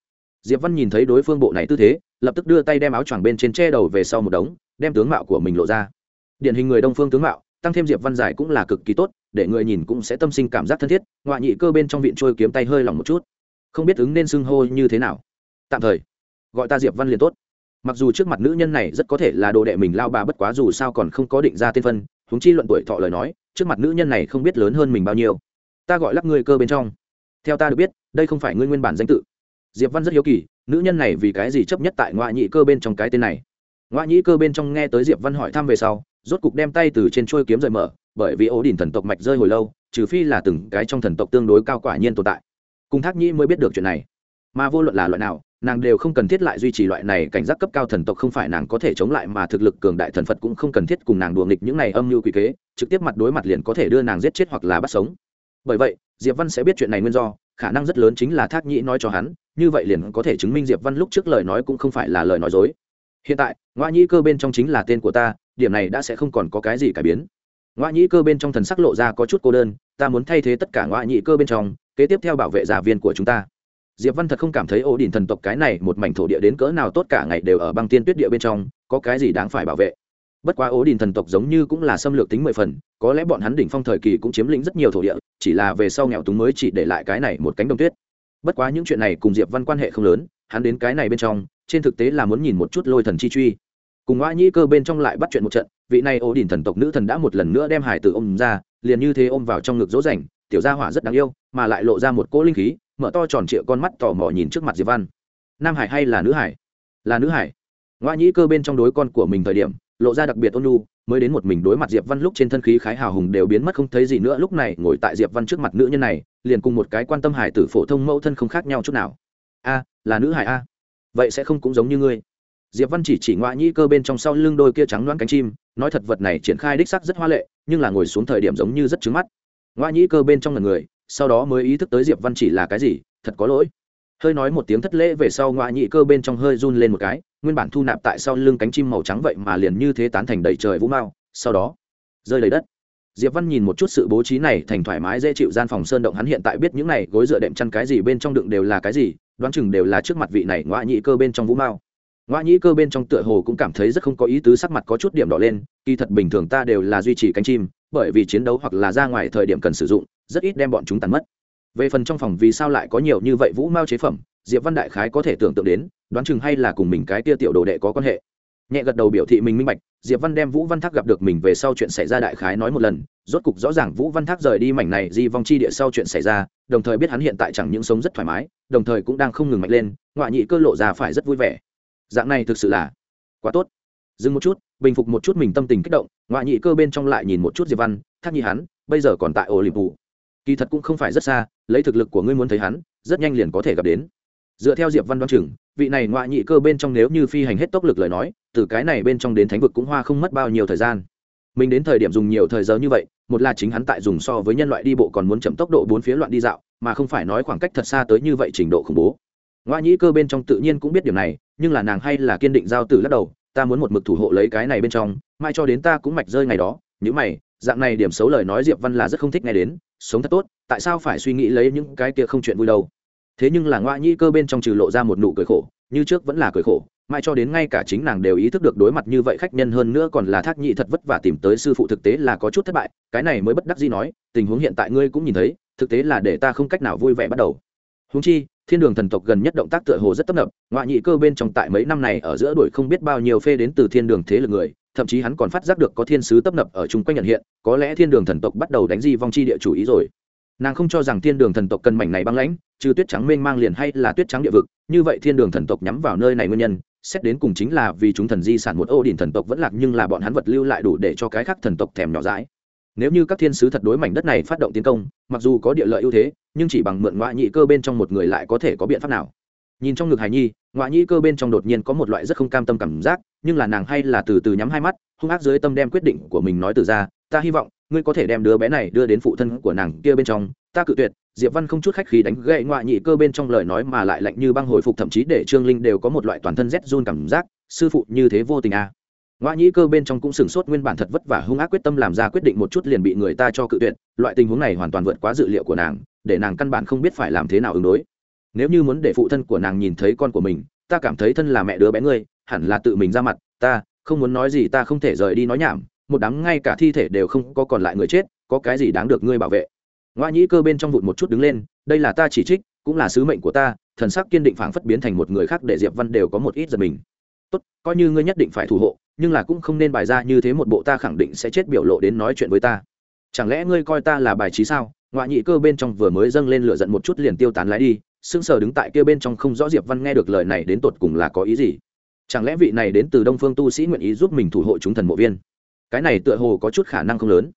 Diệp văn nhìn thấy đối phương bộ này tư thế, lập tức đưa tay đem áo choàng bên trên che đầu về sau một đống đem tướng mạo của mình lộ ra. Điển hình người đông phương tướng mạo, tăng thêm diệp văn giải cũng là cực kỳ tốt, để người nhìn cũng sẽ tâm sinh cảm giác thân thiết, ngoại nhị cơ bên trong viện trôi kiếm tay hơi lỏng một chút. Không biết ứng nên xưng hô như thế nào. Tạm thời, gọi ta diệp văn liền tốt. Mặc dù trước mặt nữ nhân này rất có thể là đồ đệ mình lao bà bất quá dù sao còn không có định ra tên phân, huống chi luận tuổi thọ lời nói, trước mặt nữ nhân này không biết lớn hơn mình bao nhiêu. Ta gọi lắc ngươi cơ bên trong. Theo ta được biết, đây không phải ngươi nguyên bản danh tự. Diệp văn rất hiếu kỳ, nữ nhân này vì cái gì chấp nhất tại ngoại nhị cơ bên trong cái tên này? Ngoa nhĩ cơ bên trong nghe tới diệp văn hỏi thăm về sau, rốt cục đem tay từ trên trôi kiếm rời mở, bởi vì ổ đỉnh thần tộc mạch rơi hồi lâu, trừ phi là từng cái trong thần tộc tương đối cao quả nhiên tồn tại. Cùng thác nhĩ mới biết được chuyện này. Mà vô luận là loại nào, nàng đều không cần thiết lại duy trì loại này cảnh giác cấp cao thần tộc không phải nàng có thể chống lại mà thực lực cường đại thần phật cũng không cần thiết cùng nàng đùa nghịch những này âm mưu quỷ kế, trực tiếp mặt đối mặt liền có thể đưa nàng giết chết hoặc là bắt sống. Bởi vậy, diệp văn sẽ biết chuyện này nguyên do, khả năng rất lớn chính là thác nhĩ nói cho hắn, như vậy liền có thể chứng minh diệp văn lúc trước lời nói cũng không phải là lời nói dối hiện tại ngoại nhĩ cơ bên trong chính là tên của ta, điểm này đã sẽ không còn có cái gì cải biến. Ngoại nhĩ cơ bên trong thần sắc lộ ra có chút cô đơn, ta muốn thay thế tất cả ngoại nhĩ cơ bên trong, kế tiếp theo bảo vệ giả viên của chúng ta. Diệp văn thật không cảm thấy ổ đình thần tộc cái này một mảnh thổ địa đến cỡ nào tốt cả ngày đều ở băng tiên tuyết địa bên trong, có cái gì đáng phải bảo vệ? Bất quá ổ đình thần tộc giống như cũng là xâm lược tính mười phần, có lẽ bọn hắn đỉnh phong thời kỳ cũng chiếm lĩnh rất nhiều thổ địa, chỉ là về sau nghèo túng mới chỉ để lại cái này một cánh đồng tuyết. Bất quá những chuyện này cùng diệp văn quan hệ không lớn, hắn đến cái này bên trong trên thực tế là muốn nhìn một chút lôi thần chi truy. Cùng ngoại nhĩ cơ bên trong lại bắt chuyện một trận, vị này ổ đỉnh thần tộc nữ thần đã một lần nữa đem hải tử ôm ra, liền như thế ôm vào trong ngực dỗ dành, tiểu gia hỏa rất đáng yêu, mà lại lộ ra một cỗ linh khí, mở to tròn trịa con mắt tò mò nhìn trước mặt diệp văn. Nam hải hay là nữ hải? Là nữ hải. Ngoại nhĩ cơ bên trong đối con của mình thời điểm, lộ ra đặc biệt ôn nhu, mới đến một mình đối mặt diệp văn lúc trên thân khí khái hào hùng đều biến mất không thấy gì nữa, lúc này ngồi tại diệp văn trước mặt nữ nhân này, liền cùng một cái quan tâm hải tử phổ thông mẫu thân không khác nhau chút nào. A, là nữ hải a? Vậy sẽ không cũng giống như ngươi. Diệp văn chỉ chỉ ngoại nhĩ cơ bên trong sau lưng đôi kia trắng loáng cánh chim, nói thật vật này triển khai đích sắc rất hoa lệ, nhưng là ngồi xuống thời điểm giống như rất trứng mắt. Ngoại nhĩ cơ bên trong là người, sau đó mới ý thức tới diệp văn chỉ là cái gì, thật có lỗi. Hơi nói một tiếng thất lễ về sau ngoại nhị cơ bên trong hơi run lên một cái, nguyên bản thu nạp tại sau lưng cánh chim màu trắng vậy mà liền như thế tán thành đầy trời vũ mao, sau đó rơi đầy đất. Diệp văn nhìn một chút sự bố trí này thành thoải mái dễ chịu gian phòng sơn động hắn hiện tại biết những này gối dựa đệm chăn cái gì bên trong đựng đều là cái gì đoán chừng đều là trước mặt vị này ngoại nhị cơ bên trong vũ mao. Ngoại nhị cơ bên trong tựa hồ cũng cảm thấy rất không có ý tứ sắc mặt có chút điểm đỏ lên, kỳ thật bình thường ta đều là duy trì cánh chim, bởi vì chiến đấu hoặc là ra ngoài thời điểm cần sử dụng, rất ít đem bọn chúng tàn mất. Về phần trong phòng vì sao lại có nhiều như vậy vũ mao chế phẩm, diệp văn đại khái có thể tưởng tượng đến, đoán chừng hay là cùng mình cái tia tiểu đồ đệ có quan hệ. Nhẹ gật đầu biểu thị mình minh bạch diệp văn đem vũ văn thác gặp được mình về sau chuyện xảy ra đại khái nói một lần, rốt cục rõ ràng vũ văn thác rời đi mảnh này di vong chi địa sau chuyện xảy ra, đồng thời biết hắn hiện tại chẳng những sống rất thoải mái, đồng thời cũng đang không ngừng mạnh lên, ngoại nhị cơ lộ ra phải rất vui vẻ. Dạng này thực sự là quá tốt. Dừng một chút, bình phục một chút mình tâm tình kích động, ngoại nhị cơ bên trong lại nhìn một chút diệp văn, thác nhi hắn, bây giờ còn tại ổ liệp vụ kỳ thật cũng không phải rất xa, lấy thực lực của ngươi muốn thấy hắn, rất nhanh liền có thể gặp đến dựa theo diệp văn đoan chừng, vị này ngoại nhị cơ bên trong nếu như phi hành hết tốc lực lời nói, từ cái này bên trong đến thánh vực cũng hoa không mất bao nhiêu thời gian. Mình đến thời điểm dùng nhiều thời giờ như vậy, một là chính hắn tại dùng so với nhân loại đi bộ còn muốn chậm tốc độ bốn phía loạn đi dạo, mà không phải nói khoảng cách thật xa tới như vậy trình độ khủng bố. Ngoại nhị cơ bên trong tự nhiên cũng biết điều này, nhưng là nàng hay là kiên định giao tử lắc đầu, ta muốn một mực thủ hộ lấy cái này bên trong, mai cho đến ta cũng mạch rơi ngày đó. Nhữ mày, dạng này điểm xấu lời nói diệp văn là rất không thích nghe đến, sống thật tốt, tại sao phải suy nghĩ lấy những cái kia không chuyện vui đâu? Thế nhưng là ngoại nhĩ cơ bên trong trừ lộ ra một nụ cười khổ, như trước vẫn là cười khổ, mãi cho đến ngay cả chính nàng đều ý thức được đối mặt như vậy khách nhân hơn nữa còn là thác nhị thật vất vả tìm tới sư phụ thực tế là có chút thất bại, cái này mới bất đắc gì nói, tình huống hiện tại ngươi cũng nhìn thấy, thực tế là để ta không cách nào vui vẻ bắt đầu. Húng chi, thiên đường thần tộc gần nhất động tác tựa hồ rất tấp nập ngoại nhị cơ bên trong tại mấy năm này ở giữa đuổi không biết bao nhiêu phê đến từ thiên đường thế lực người, thậm chí hắn còn phát giác được có thiên sứ tấp nập ở chung quanh nhận hiện, có lẽ thiên đường thần tộc bắt đầu đánh di vong chi địa chủ ý rồi nàng không cho rằng thiên đường thần tộc cần mảnh này băng lãnh, trừ tuyết trắng mênh mang liền hay là tuyết trắng địa vực, như vậy thiên đường thần tộc nhắm vào nơi này nguyên nhân, xét đến cùng chính là vì chúng thần di sản một ô đình thần tộc vẫn lạc nhưng là bọn hắn vật lưu lại đủ để cho cái khác thần tộc thèm nhỏ dãi. Nếu như các thiên sứ thật đối mảnh đất này phát động tiến công, mặc dù có địa lợi ưu thế, nhưng chỉ bằng mượn ngoại nhị cơ bên trong một người lại có thể có biện pháp nào. Nhìn trong ngực hải nhi ngoại nhị cơ bên trong đột nhiên có một loại rất không cam tâm cảm giác, nhưng là nàng hay là từ từ nhắm hai mắt, hung ác dưới tâm đem quyết định của mình nói từ ra, ta hy vọng ngươi có thể đem đứa bé này đưa đến phụ thân của nàng kia bên trong, ta cự tuyệt. Diệp văn không chút khách khí đánh gậy ngoại nhị cơ bên trong lời nói mà lại lạnh như băng hồi phục, thậm chí để trương linh đều có một loại toàn thân rét run cảm giác, sư phụ, như thế vô tình à. Ngoại nhị cơ bên trong cũng sửng sốt nguyên bản thật vất vả hung ác quyết tâm làm ra quyết định một chút liền bị người ta cho cự tuyệt, loại tình huống này hoàn toàn vượt quá dự liệu của nàng, để nàng căn bản không biết phải làm thế nào ứng đối. Nếu như muốn để phụ thân của nàng nhìn thấy con của mình, ta cảm thấy thân là mẹ đứa bé ngươi, hẳn là tự mình ra mặt, ta, không muốn nói gì ta không thể rời đi nói nhảm một đám ngay cả thi thể đều không có còn lại người chết, có cái gì đáng được ngươi bảo vệ? Ngoại nhĩ cơ bên trong vụt một chút đứng lên, đây là ta chỉ trích, cũng là sứ mệnh của ta, thần sắc kiên định phảng phất biến thành một người khác để diệp văn đều có một ít giật mình. Tốt, coi như ngươi nhất định phải thủ hộ, nhưng là cũng không nên bài ra như thế một bộ ta khẳng định sẽ chết biểu lộ đến nói chuyện với ta. Chẳng lẽ ngươi coi ta là bài trí sao? Ngoại nhị cơ bên trong vừa mới dâng lên lửa giận một chút liền tiêu tán lái đi, sững sờ đứng tại kia bên trong không rõ diệp văn nghe được lời này đến tột cùng là có ý gì? Chẳng lẽ vị này đến từ đông phương tu sĩ nguyện ý giúp mình thủ hộ chúng thần mộ viên? Cái này tựa hồ có chút khả năng không lớn.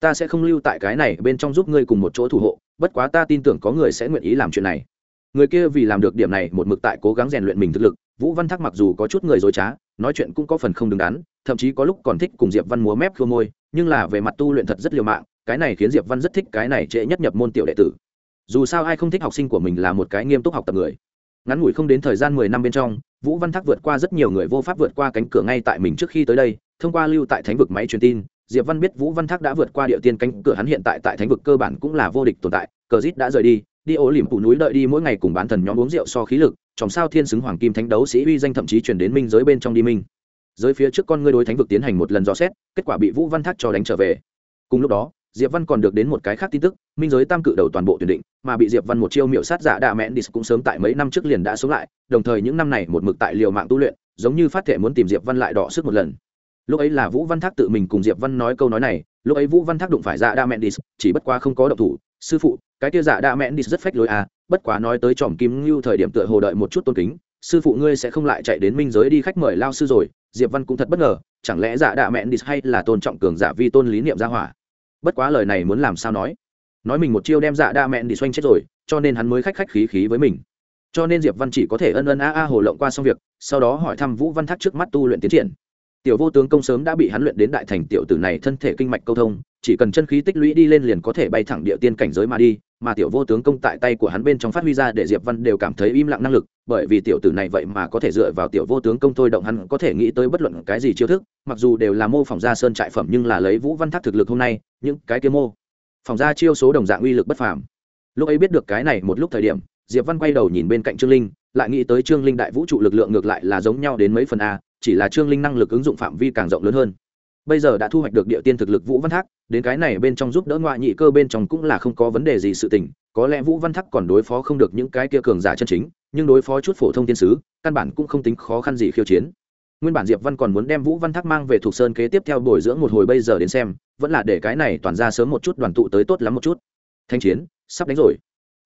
Ta sẽ không lưu tại cái này bên trong giúp ngươi cùng một chỗ thủ hộ, bất quá ta tin tưởng có người sẽ nguyện ý làm chuyện này. Người kia vì làm được điểm này một mực tại cố gắng rèn luyện mình thực lực, vũ văn thắc mặc dù có chút người dối trá, nói chuyện cũng có phần không đứng đắn, thậm chí có lúc còn thích cùng diệp văn múa mép khua môi, nhưng là về mặt tu luyện thật rất liều mạng, cái này khiến diệp văn rất thích cái này trễ nhất nhập môn tiểu đệ tử. Dù sao ai không thích học sinh của mình là một cái nghiêm túc học tập người. Ngắn ngủi không đến thời gian mười năm bên trong, vũ văn thác vượt qua rất nhiều người vô pháp vượt qua cánh cửa ngay tại mình trước khi tới đây thông qua lưu tại thánh vực máy truyền tin, diệp văn biết vũ văn thác đã vượt qua địa tiên cánh cửa hắn hiện tại tại thánh vực cơ bản cũng là vô địch tồn tại, cờ rít đã rời đi đi ố liềm phủ núi đợi đi mỗi ngày cùng bán thần nhóm uống rượu so khí lực, chòm sao thiên xứng hoàng kim thánh đấu sĩ uy danh thậm chí chuyển đến minh giới bên trong đi minh. Giới phía trước con ngươi đối thánh vực tiến hành một lần dò xét, kết quả bị vũ văn thác cho đánh trở về. Cùng lúc đó, diệp văn còn được đến một cái khác tin tức, minh giới tam cự đầu toàn bộ tuyển định, mà bị diệp văn một chiêu miệu sát giả đạ mẹn đi cũng sớm tại mấy năm trước liền đã sống lại, đồng thời những năm này một mực tại liều mạng tu luyện, giống như phát thể muốn tìm diệp văn lại đỏ sức một lần lúc ấy là vũ văn thác tự mình cùng diệp văn nói câu nói này, lúc ấy vũ văn thác đụng phải dạ đa mẹn đi chỉ bất quá không có động thủ. Sư phụ, cái kia dạ đa mẹn đi rất phách lối à bất quá nói tới tròm kim ngưu thời điểm tựa hồ đợi một chút tôn kính, sư phụ ngươi sẽ không lại chạy đến minh giới đi khách mời lao sư rồi, diệp văn cũng thật bất ngờ, chẳng lẽ dạ đa mẹn đi hay là tôn trọng cường giả vi tôn lý niệm gia hỏa? Bất quá lời này muốn làm sao nói? Nói mình một chiêu đem dạ đa mẹn đi xoanh chết rồi, cho nên hắn mới khách khách khí khí với mình. Cho nên diệp văn chỉ có thể ân ân a a hồ lộng qua xong việc, sau đó hỏi thăm vũ văn thác trước mắt tu luyện tiến triển tiểu vô tướng công sớm đã bị hắn luyện đến đại thành tiểu tử này thân thể kinh mạch câu thông, chỉ cần chân khí tích lũy đi lên liền có thể bay thẳng địa tiên cảnh giới mà đi, mà tiểu vô tướng công tại tay của hắn bên trong phát huy ra để diệp văn đều cảm thấy im lặng năng lực, bởi vì tiểu tử này vậy mà có thể dựa vào tiểu vô tướng công thôi động hắn có thể nghĩ tới bất luận cái gì chiêu thức, mặc dù đều là mô phỏng ra sơn trại phẩm nhưng là lấy vũ văn thác thực lực hôm nay, những cái kia mô phỏng ra chiêu số đồng dạng uy lực bất phàm. Lúc ấy biết được cái này một lúc thời điểm, diệp văn quay đầu nhìn bên cạnh trương linh, lại nghĩ tới trương linh đại vũ trụ lực lượng ngược lại là giống nhau đến mấy phần a chỉ là trương linh năng lực ứng dụng phạm vi càng rộng lớn hơn. Bây giờ đã thu hoạch được địa tiên thực lực vũ văn thác, đến cái này bên trong giúp đỡ ngoại nhị cơ bên trong cũng là không có vấn đề gì sự tình. Có lẽ vũ văn thác còn đối phó không được những cái kia cường giả chân chính, nhưng đối phó chút phổ thông tiên sứ, căn bản cũng không tính khó khăn gì khiêu chiến. Nguyên bản diệp văn còn muốn đem vũ văn thác mang về thuộc sơn kế tiếp theo bồi dưỡng một hồi bây giờ đến xem, vẫn là để cái này toàn ra sớm một chút đoàn tụ tới tốt lắm một chút. Thanh chiến, sắp đánh rồi.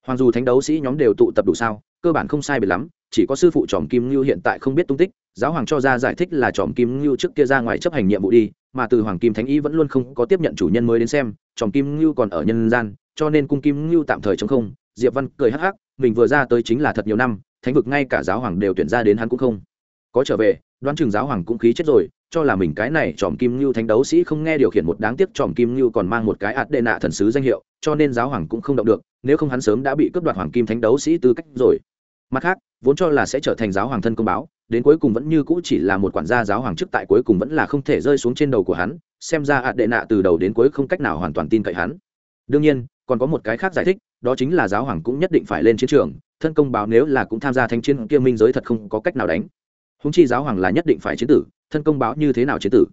Hoàng dù thánh đấu sĩ nhóm đều tụ tập đủ sao? Cơ bản không sai biệt lắm, chỉ có sư phụ tròm kim ngưu hiện tại không biết tung tích, giáo hoàng cho ra giải thích là tròm kim ngưu trước kia ra ngoài chấp hành nhiệm vụ đi, mà từ hoàng kim thánh y vẫn luôn không có tiếp nhận chủ nhân mới đến xem, tròm kim ngưu còn ở nhân gian, cho nên cung kim ngưu tạm thời chống không. Diệp văn cười hắc hắc, mình vừa ra tới chính là thật nhiều năm, thánh vực ngay cả giáo hoàng đều tuyển ra đến hắn cũng không. Có trở về, đoán chừng giáo hoàng cũng khí chết rồi, cho là mình cái này tròm kim ngưu thánh đấu sĩ không nghe điều khiển một đáng tiếc tròm kim ngưu còn mang một cái ạt đệ nạ thần sứ danh hiệu, cho nên giáo hoàng cũng không động được, nếu không hắn sớm đã bị cướp đoạt hoàng kim thánh đấu sĩ tư cách rồi mặt khác, vốn cho là sẽ trở thành giáo hoàng thân công báo, đến cuối cùng vẫn như cũ chỉ là một quản gia giáo hoàng chức tại cuối cùng vẫn là không thể rơi xuống trên đầu của hắn, xem ra ạt đệ nạ từ đầu đến cuối không cách nào hoàn toàn tin cậy hắn. Đương nhiên, còn có một cái khác giải thích, đó chính là giáo hoàng cũng nhất định phải lên chiến trường, thân công báo nếu là cũng tham gia thanh chiến kia minh giới thật không có cách nào đánh. Húng chi giáo hoàng là nhất định phải chiến tử, thân công báo như thế nào chiến tử?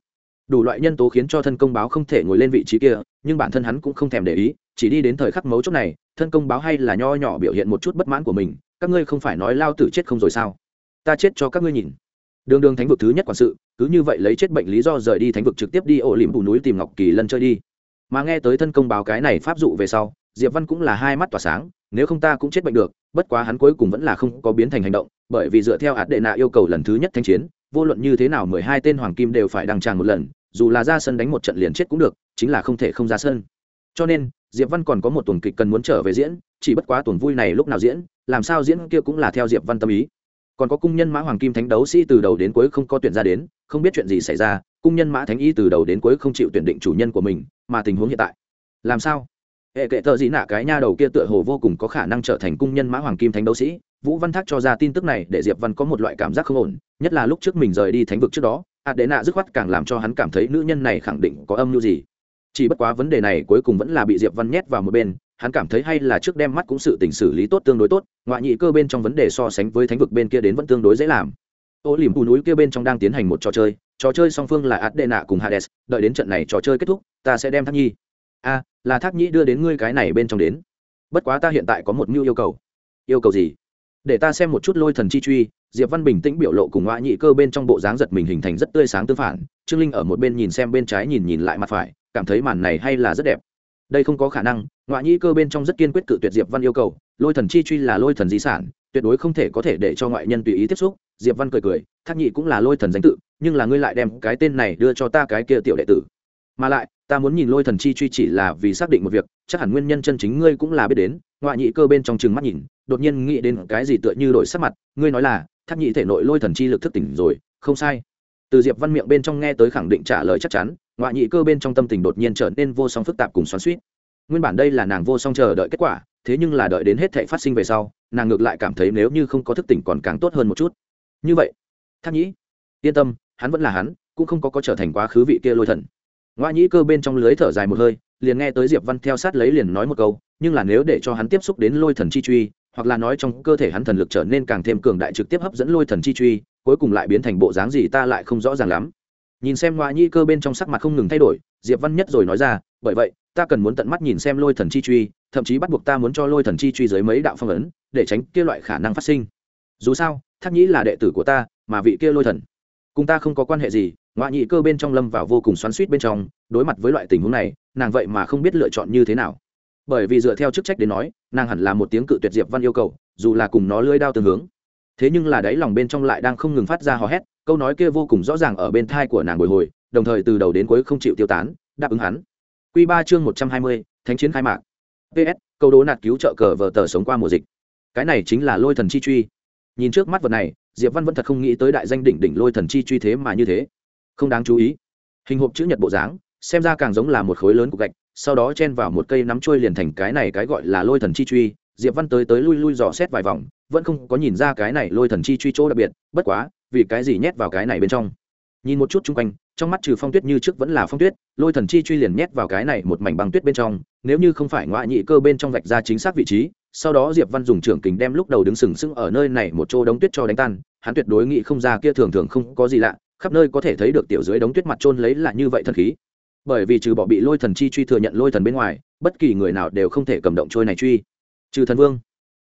Đủ loại nhân tố khiến cho thân công báo không thể ngồi lên vị trí kia, nhưng bản thân hắn cũng không thèm để ý, chỉ đi đến thời khắc mấu chốt này, thân công báo hay là nho nhỏ biểu hiện một chút bất mãn của mình các ngươi không phải nói lao tử chết không rồi sao? Ta chết cho các ngươi nhìn. Đường đường thánh vực thứ nhất quản sự, cứ như vậy lấy chết bệnh lý do rời đi thánh vực trực tiếp đi ổ liềm bù núi tìm ngọc kỳ lân chơi đi. Mà nghe tới thân công báo cái này pháp dụ về sau, diệp văn cũng là hai mắt tỏa sáng, nếu không ta cũng chết bệnh được, bất quá hắn cuối cùng vẫn là không có biến thành hành động, bởi vì dựa theo hạt đệ nạ yêu cầu lần thứ nhất thanh chiến, vô luận như thế nào mười hai tên hoàng kim đều phải đăng tràng một lần, dù là ra sân đánh một trận liền chết cũng được, chính là không thể không ra sân. Cho nên diệp văn còn có một tuần kịch cần muốn trở về diễn, chỉ bất quá tuần vui này lúc nào diễn, làm sao diễn kia cũng là theo diệp văn tâm ý. Còn có cung nhân mã hoàng kim thánh đấu sĩ từ đầu đến cuối không có tuyển ra đến, không biết chuyện gì xảy ra, cung nhân mã thánh y từ đầu đến cuối không chịu tuyển định chủ nhân của mình, mà tình huống hiện tại, làm sao? Hệ kệ thợ dĩ nạ cái nha đầu kia tựa hồ vô cùng có khả năng trở thành cung nhân mã hoàng kim thánh đấu sĩ, vũ văn thác cho ra tin tức này để diệp văn có một loại cảm giác không ổn, nhất là lúc trước mình rời đi thánh vực trước đó hạt đệ nạ dứt khoát càng làm cho hắn cảm thấy nữ nhân này khẳng định có âm mưu gì chỉ bất quá vấn đề này cuối cùng vẫn là bị diệp văn nhét vào một bên, hắn cảm thấy hay là trước đem mắt cũng sự tình xử lý tốt tương đối tốt, ngoại nhị cơ bên trong vấn đề so sánh với thánh vực bên kia đến vẫn tương đối dễ làm. Ô liềm phù núi kia bên trong đang tiến hành một trò chơi trò chơi song phương là adena cùng hades, đợi đến trận này trò chơi kết thúc, ta sẽ đem thác nhi. A, là thác nhi đưa đến ngươi cái này bên trong đến. Bất quá ta hiện tại có một mưu yêu cầu. Yêu cầu gì? Để ta xem một chút lôi thần chi truy diệp văn bình tĩnh biểu lộ cùng ngoại nhị cơ bên trong bộ dáng giật mình hình thành rất tươi sáng tương phản, trương linh ở một bên nhìn xem bên trái nhìn nhìn lại mặt phải, cảm thấy màn này hay là rất đẹp. Đây không có khả năng, ngoại nhị cơ bên trong rất kiên quyết cự tuyệt diệp văn yêu cầu, lôi thần chi truy là lôi thần di sản, tuyệt đối không thể có thể để cho ngoại nhân tùy ý tiếp xúc, diệp văn cười cười, thác nhị cũng là lôi thần danh tự, nhưng là ngươi lại đem cái tên này đưa cho ta cái kia tiểu đệ tử. Mà lại, ta muốn nhìn lôi thần chi truy chỉ là vì xác định một việc, chắc hẳn nguyên nhân chân chính ngươi cũng là biết đến, ngoại nhị cơ bên trong chừng mắt nhìn, đột nhiên nghĩ đến cái gì tựa như đổi sắc mặt, ngươi nói là tháp nhị thể nội lôi thần chi lực thức tỉnh rồi, không sai. Từ diệp văn miệng bên trong nghe tới khẳng định trả lời chắc chắn, ngoại nhị cơ bên trong tâm tình đột nhiên trở nên vô song phức tạp cùng xoắn suýt nguyên bản đây là nàng vô song chờ đợi kết quả, thế nhưng là đợi đến hết thệ phát sinh về sau, nàng ngược lại cảm thấy nếu như không có thức tỉnh còn càng tốt hơn một chút. Như vậy tháp nhĩ, yên tâm, hắn vẫn là hắn, cũng không có có trở thành quá khứ vị kia lôi thần. Ngoại nhĩ cơ bên trong lưới thở dài một hơi, liền nghe tới diệp văn theo sát lấy liền nói một câu, nhưng là nếu để cho hắn tiếp xúc đến lôi thần chi truy hoặc là nói trong cơ thể hắn thần lực trở nên càng thêm cường đại trực tiếp hấp dẫn lôi thần chi truy, cuối cùng lại biến thành bộ dáng gì ta lại không rõ ràng lắm. Nhìn xem ngoại nhi cơ bên trong sắc mặt không ngừng thay đổi, diệp văn nhất rồi nói ra, bởi vậy, ta cần muốn tận mắt nhìn xem lôi thần chi truy, thậm chí bắt buộc ta muốn cho lôi thần chi truy dưới mấy đạo phong ấn, để tránh kia loại khả năng phát sinh. Dù sao, thác nhĩ là đệ tử của ta, mà vị kia lôi thần, cùng ta không có quan hệ gì, ngoại nhị cơ bên trong lâm vào vô cùng xoắn suýt bên trong, đối mặt với loại tình huống này, nàng vậy mà không biết lựa chọn như thế nào bởi vì dựa theo chức trách đến nói nàng hẳn là một tiếng cự tuyệt diệp văn yêu cầu dù là cùng nó lưỡi đao tương hướng thế nhưng là đáy lòng bên trong lại đang không ngừng phát ra hò hét câu nói kia vô cùng rõ ràng ở bên thai của nàng bồi hồi đồng thời từ đầu đến cuối không chịu tiêu tán đáp ứng hắn Quy ba chương 120, Thánh chiến khai mạc. PS, câu đố nạt cứu trợ cờ vờ tờ sống qua mùa dịch. Cái này chính là Lôi Thần chi truy. Nhìn trước mắt vật này, Diệp Văn vẫn thật không nghĩ tới đại danh đỉnh đỉnh Lôi Thần chi truy thế mà như thế. Không đáng chú ý. Hình hộp chữ nhật bộ dáng, xem ra càng giống là một khối lớn của gạch, sau đó chen vào một cây nắm trôi liền thành cái này cái gọi là Lôi Thần chi truy. Diệp Văn tới tới lui lui dò xét vài vòng, vẫn không có nhìn ra cái này Lôi Thần chi truy chỗ đặc biệt, bất quá, vì cái gì nhét vào cái này bên trong. Nhìn một chút chung quanh, trong mắt trừ phong tuyết như trước vẫn là phong tuyết lôi thần chi truy liền nhét vào cái này một mảnh băng tuyết bên trong nếu như không phải ngoại nhị cơ bên trong vạch ra chính xác vị trí sau đó diệp văn dùng trưởng kính đem lúc đầu đứng sừng sững ở nơi này một chỗ đống tuyết cho đánh tan hắn tuyệt đối nghĩ không ra kia thường thường không có gì lạ khắp nơi có thể thấy được tiểu dưới đống tuyết mặt trôn lấy là như vậy thần khí bởi vì trừ bỏ bị lôi thần chi truy thừa nhận lôi thần bên ngoài, bất kỳ người nào đều không thể cầm động trôi này truy. Trừ thần vương.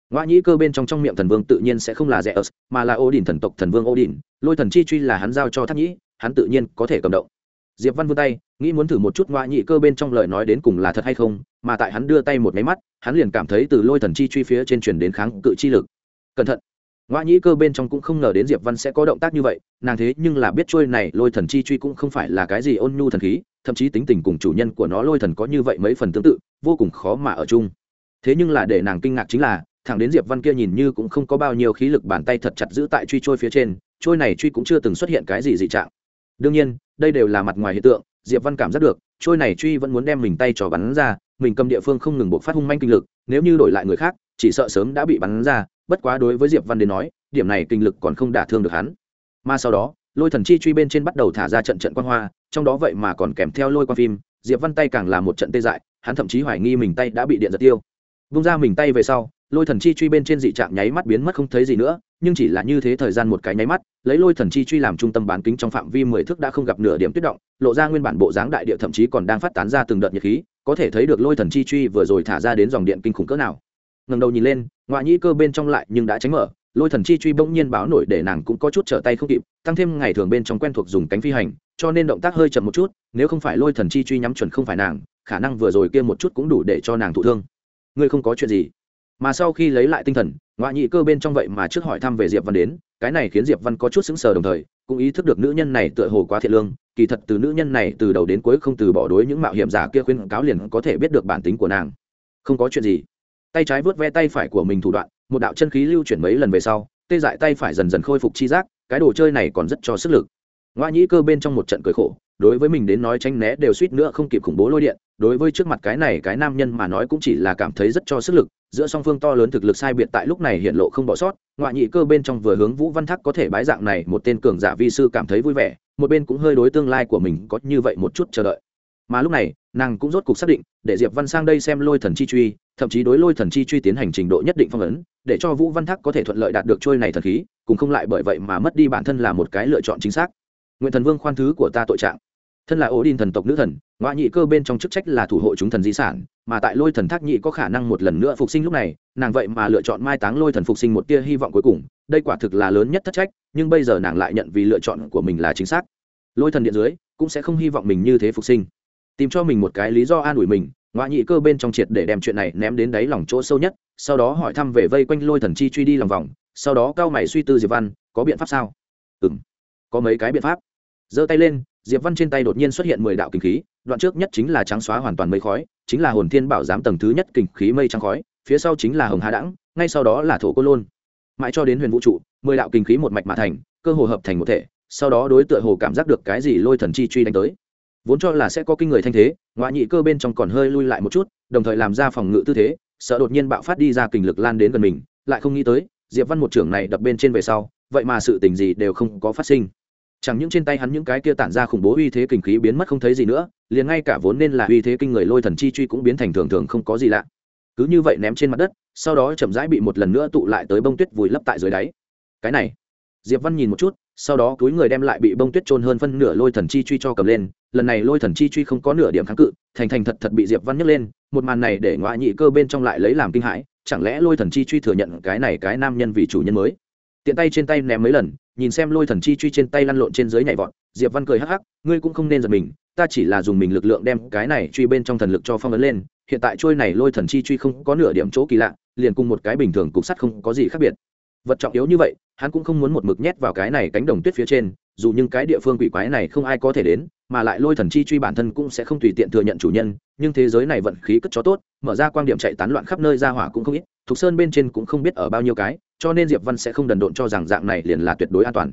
Ngoại nhĩ cơ bên trong trong miệng thần vương tự nhiên sẽ không là rẻ ớt mà là ô đình thần tộc thần vương ô đình lôi thần chi truy là hắn giao cho thác nhĩ, hắn tự nhiên có thể cầm động. Diệp văn vươn tay, nghĩ muốn thử một chút ngoại nhĩ cơ bên trong lời nói đến cùng là thật hay không, mà tại hắn đưa tay một máy mắt, hắn liền cảm thấy từ lôi thần chi truy phía trên truyền đến kháng cự chi lực. Cẩn thận. Ngoại nhĩ cơ bên trong cũng không ngờ đến diệp văn sẽ có động tác như vậy, nàng thế nhưng là biết trôi này lôi thần chi truy cũng không phải là cái gì ôn nhu thần khí thậm chí tính tình cùng chủ nhân của nó lôi thần có như vậy mấy phần tương tự, vô cùng khó mà ở chung. Thế nhưng là để nàng kinh ngạc chính là, thẳng đến diệp văn kia nhìn như cũng không có bao nhiêu khí lực bàn tay thật chặt giữ tại truy trôi phía trên, trôi này truy cũng chưa từng xuất hiện cái gì dị trạng. Đương nhiên, đây đều là mặt ngoài hiện tượng, diệp văn cảm giác được, trôi này truy vẫn muốn đem mình tay trò bắn ra, mình cầm địa phương không ngừng buộc phát hung manh kinh lực, nếu như đổi lại người khác, chỉ sợ sớm đã bị bắn ra, bất quá đối với diệp văn đến nói, điểm này kinh lực còn không đả thương được hắn. Mà sau đó, lôi thần chi truy bên trên bắt đầu thả ra trận trận quan hoa trong đó vậy mà còn kèm theo lôi qua phim, diệp văn tay càng là một trận tê dại, hắn thậm chí hoài nghi mình tay đã bị điện giật tiêu. Vung ra mình tay về sau, lôi thần chi truy bên trên dị trạng nháy mắt biến mất không thấy gì nữa, nhưng chỉ là như thế thời gian một cái nháy mắt, lấy lôi thần chi truy làm trung tâm bán kính trong phạm vi mười thước đã không gặp nửa điểm tuyết động, lộ ra nguyên bản bộ dáng đại địa thậm chí còn đang phát tán ra từng đợt nhiệt khí, có thể thấy được lôi thần chi truy vừa rồi thả ra đến dòng điện kinh khủng cỡ nào. Ngầm đầu nhìn lên, ngoại nhĩ cơ bên trong lại nhưng đã tránh mở lôi thần chi truy bỗng nhiên báo nổi để nàng cũng có chút trở tay không kịp, tăng thêm ngày thường bên trong quen thuộc dùng cánh phi hành, cho nên động tác hơi chậm một chút, nếu không phải lôi thần chi truy nhắm chuẩn không phải nàng, khả năng vừa rồi kia một chút cũng đủ để cho nàng thụ thương. Ngươi không có chuyện gì. Mà sau khi lấy lại tinh thần ngoại nhị cơ bên trong vậy mà trước hỏi thăm về diệp văn đến, cái này khiến diệp văn có chút sững sờ đồng thời, cũng ý thức được nữ nhân này tựa hồ quá thiện lương, kỳ thật từ nữ nhân này từ đầu đến cuối không từ bỏ đối những mạo hiểm giả kia khuyên cáo liền có thể biết được bản tính của nàng. Không có chuyện gì. Tay trái vớt ve tay phải của mình thủ đoạn một đạo chân khí lưu chuyển mấy lần về sau, tê dại tay phải dần dần khôi phục chi giác, cái đồ chơi này còn rất cho sức lực. Ngoa nhĩ cơ bên trong một trận cười khổ, đối với mình đến nói tránh né đều suýt nữa không kịp khủng bố lôi điện, đối với trước mặt cái này cái nam nhân mà nói cũng chỉ là cảm thấy rất cho sức lực, giữa song phương to lớn thực lực sai biệt tại lúc này hiện lộ không bỏ sót ngoại nhị cơ bên trong vừa hướng vũ văn thắc có thể bái dạng này một tên cường giả vi sư cảm thấy vui vẻ, một bên cũng hơi đối tương lai của mình có như vậy một chút chờ đợi. Mà lúc này, nàng cũng rốt cục xác định, để diệp văn sang đây xem lôi thần chi truy thậm chí đối lôi thần chi truy tiến hành trình độ nhất định phong ấn, để cho vũ văn thác có thể thuận lợi đạt được trôi này thần khí, cùng không lại bởi vậy mà mất đi bản thân là một cái lựa chọn chính xác. Nguyện thần vương khoan thứ của ta tội trạng. Thân là ố đin thần tộc nữ thần, ngoại nhị cơ bên trong chức trách là thủ hộ chúng thần di sản, mà tại lôi thần thác nhị có khả năng một lần nữa phục sinh lúc này, nàng vậy mà lựa chọn mai táng lôi thần phục sinh một tia hy vọng cuối cùng, đây quả thực là lớn nhất thất trách, nhưng bây giờ nàng lại nhận vì lựa chọn của mình là chính xác. Lôi thần điện dưới, cũng sẽ không hy vọng mình như thế phục sinh. Tìm cho mình một cái lý do an ủi mình ngoại nhị cơ bên trong triệt để đem chuyện này ném đến đáy lòng chỗ sâu nhất, sau đó hỏi thăm về vây quanh lôi thần chi truy đi lòng vòng, sau đó cao mày suy tư diệp văn, có biện pháp sao? Ừ m có mấy cái biện pháp. Giơ tay lên, diệp văn trên tay đột nhiên xuất hiện mười đạo kinh khí, đoạn trước nhất chính là trắng xóa hoàn toàn mây khói, chính là hồn thiên bảo giám tầng thứ nhất kinh khí mây trắng khói, phía sau chính là hồng hà đẳng, ngay sau đó là thổ cô lôn. Mãi cho đến huyền vũ trụ, mười đạo kinh khí một mạch mà thành, cơ hồ hợp thành một thể, sau đó đối tượng hồ cảm giác được cái gì lôi thần chi truy đánh tới vốn cho là sẽ có kinh người thanh thế, ngoại nhị cơ bên trong còn hơi lui lại một chút, đồng thời làm ra phòng ngự tư thế, sợ đột nhiên bạo phát đi ra kình lực lan đến gần mình, lại không nghĩ tới, diệp văn một trưởng này đập bên trên về sau, vậy mà sự tình gì đều không có phát sinh. Chẳng những trên tay hắn những cái kia tản ra khủng bố uy thế kinh khí biến mất không thấy gì nữa, liền ngay cả vốn nên là uy thế kinh người lôi thần chi truy cũng biến thành thường thường không có gì lạ. Cứ như vậy ném trên mặt đất, sau đó chậm rãi bị một lần nữa tụ lại tới bông tuyết vùi lấp tại dưới đáy. Cái này, diệp văn nhìn một chút, sau đó túi người đem lại bị bông tuyết trôn hơn phân nửa lôi thần chi truy cho cầm lên lần này lôi thần chi truy không có nửa điểm kháng cự, thành thành thật thật bị diệp văn nhấc lên, một màn này để ngoại nhị cơ bên trong lại lấy làm kinh hãi, chẳng lẽ lôi thần chi truy thừa nhận cái này cái nam nhân vì chủ nhân mới? Tiện tay trên tay ném mấy lần, nhìn xem lôi thần chi truy trên tay lăn lộn trên dưới nhảy vọt, diệp văn cười hắc hắc, ngươi cũng không nên giật mình, ta chỉ là dùng mình lực lượng đem cái này truy bên trong thần lực cho phong ấn lên, hiện tại trôi này lôi thần chi truy không có nửa điểm chỗ kỳ lạ, liền cùng một cái bình thường cục sắt không có gì khác biệt. Vật trọng yếu như vậy, hắn cũng không muốn một mực nhét vào cái này cánh đồng tuyết phía trên, dù những cái địa phương quỷ quái này không ai có thể đến mà lại lôi thần chi truy bản thân cũng sẽ không tùy tiện thừa nhận chủ nhân, nhưng thế giới này vận khí cất chó tốt, mở ra quan điểm chạy tán loạn khắp nơi ra hỏa cũng không ít, thục sơn bên trên cũng không biết ở bao nhiêu cái, cho nên diệp văn sẽ không đần độn cho rằng dạng này liền là tuyệt đối an toàn.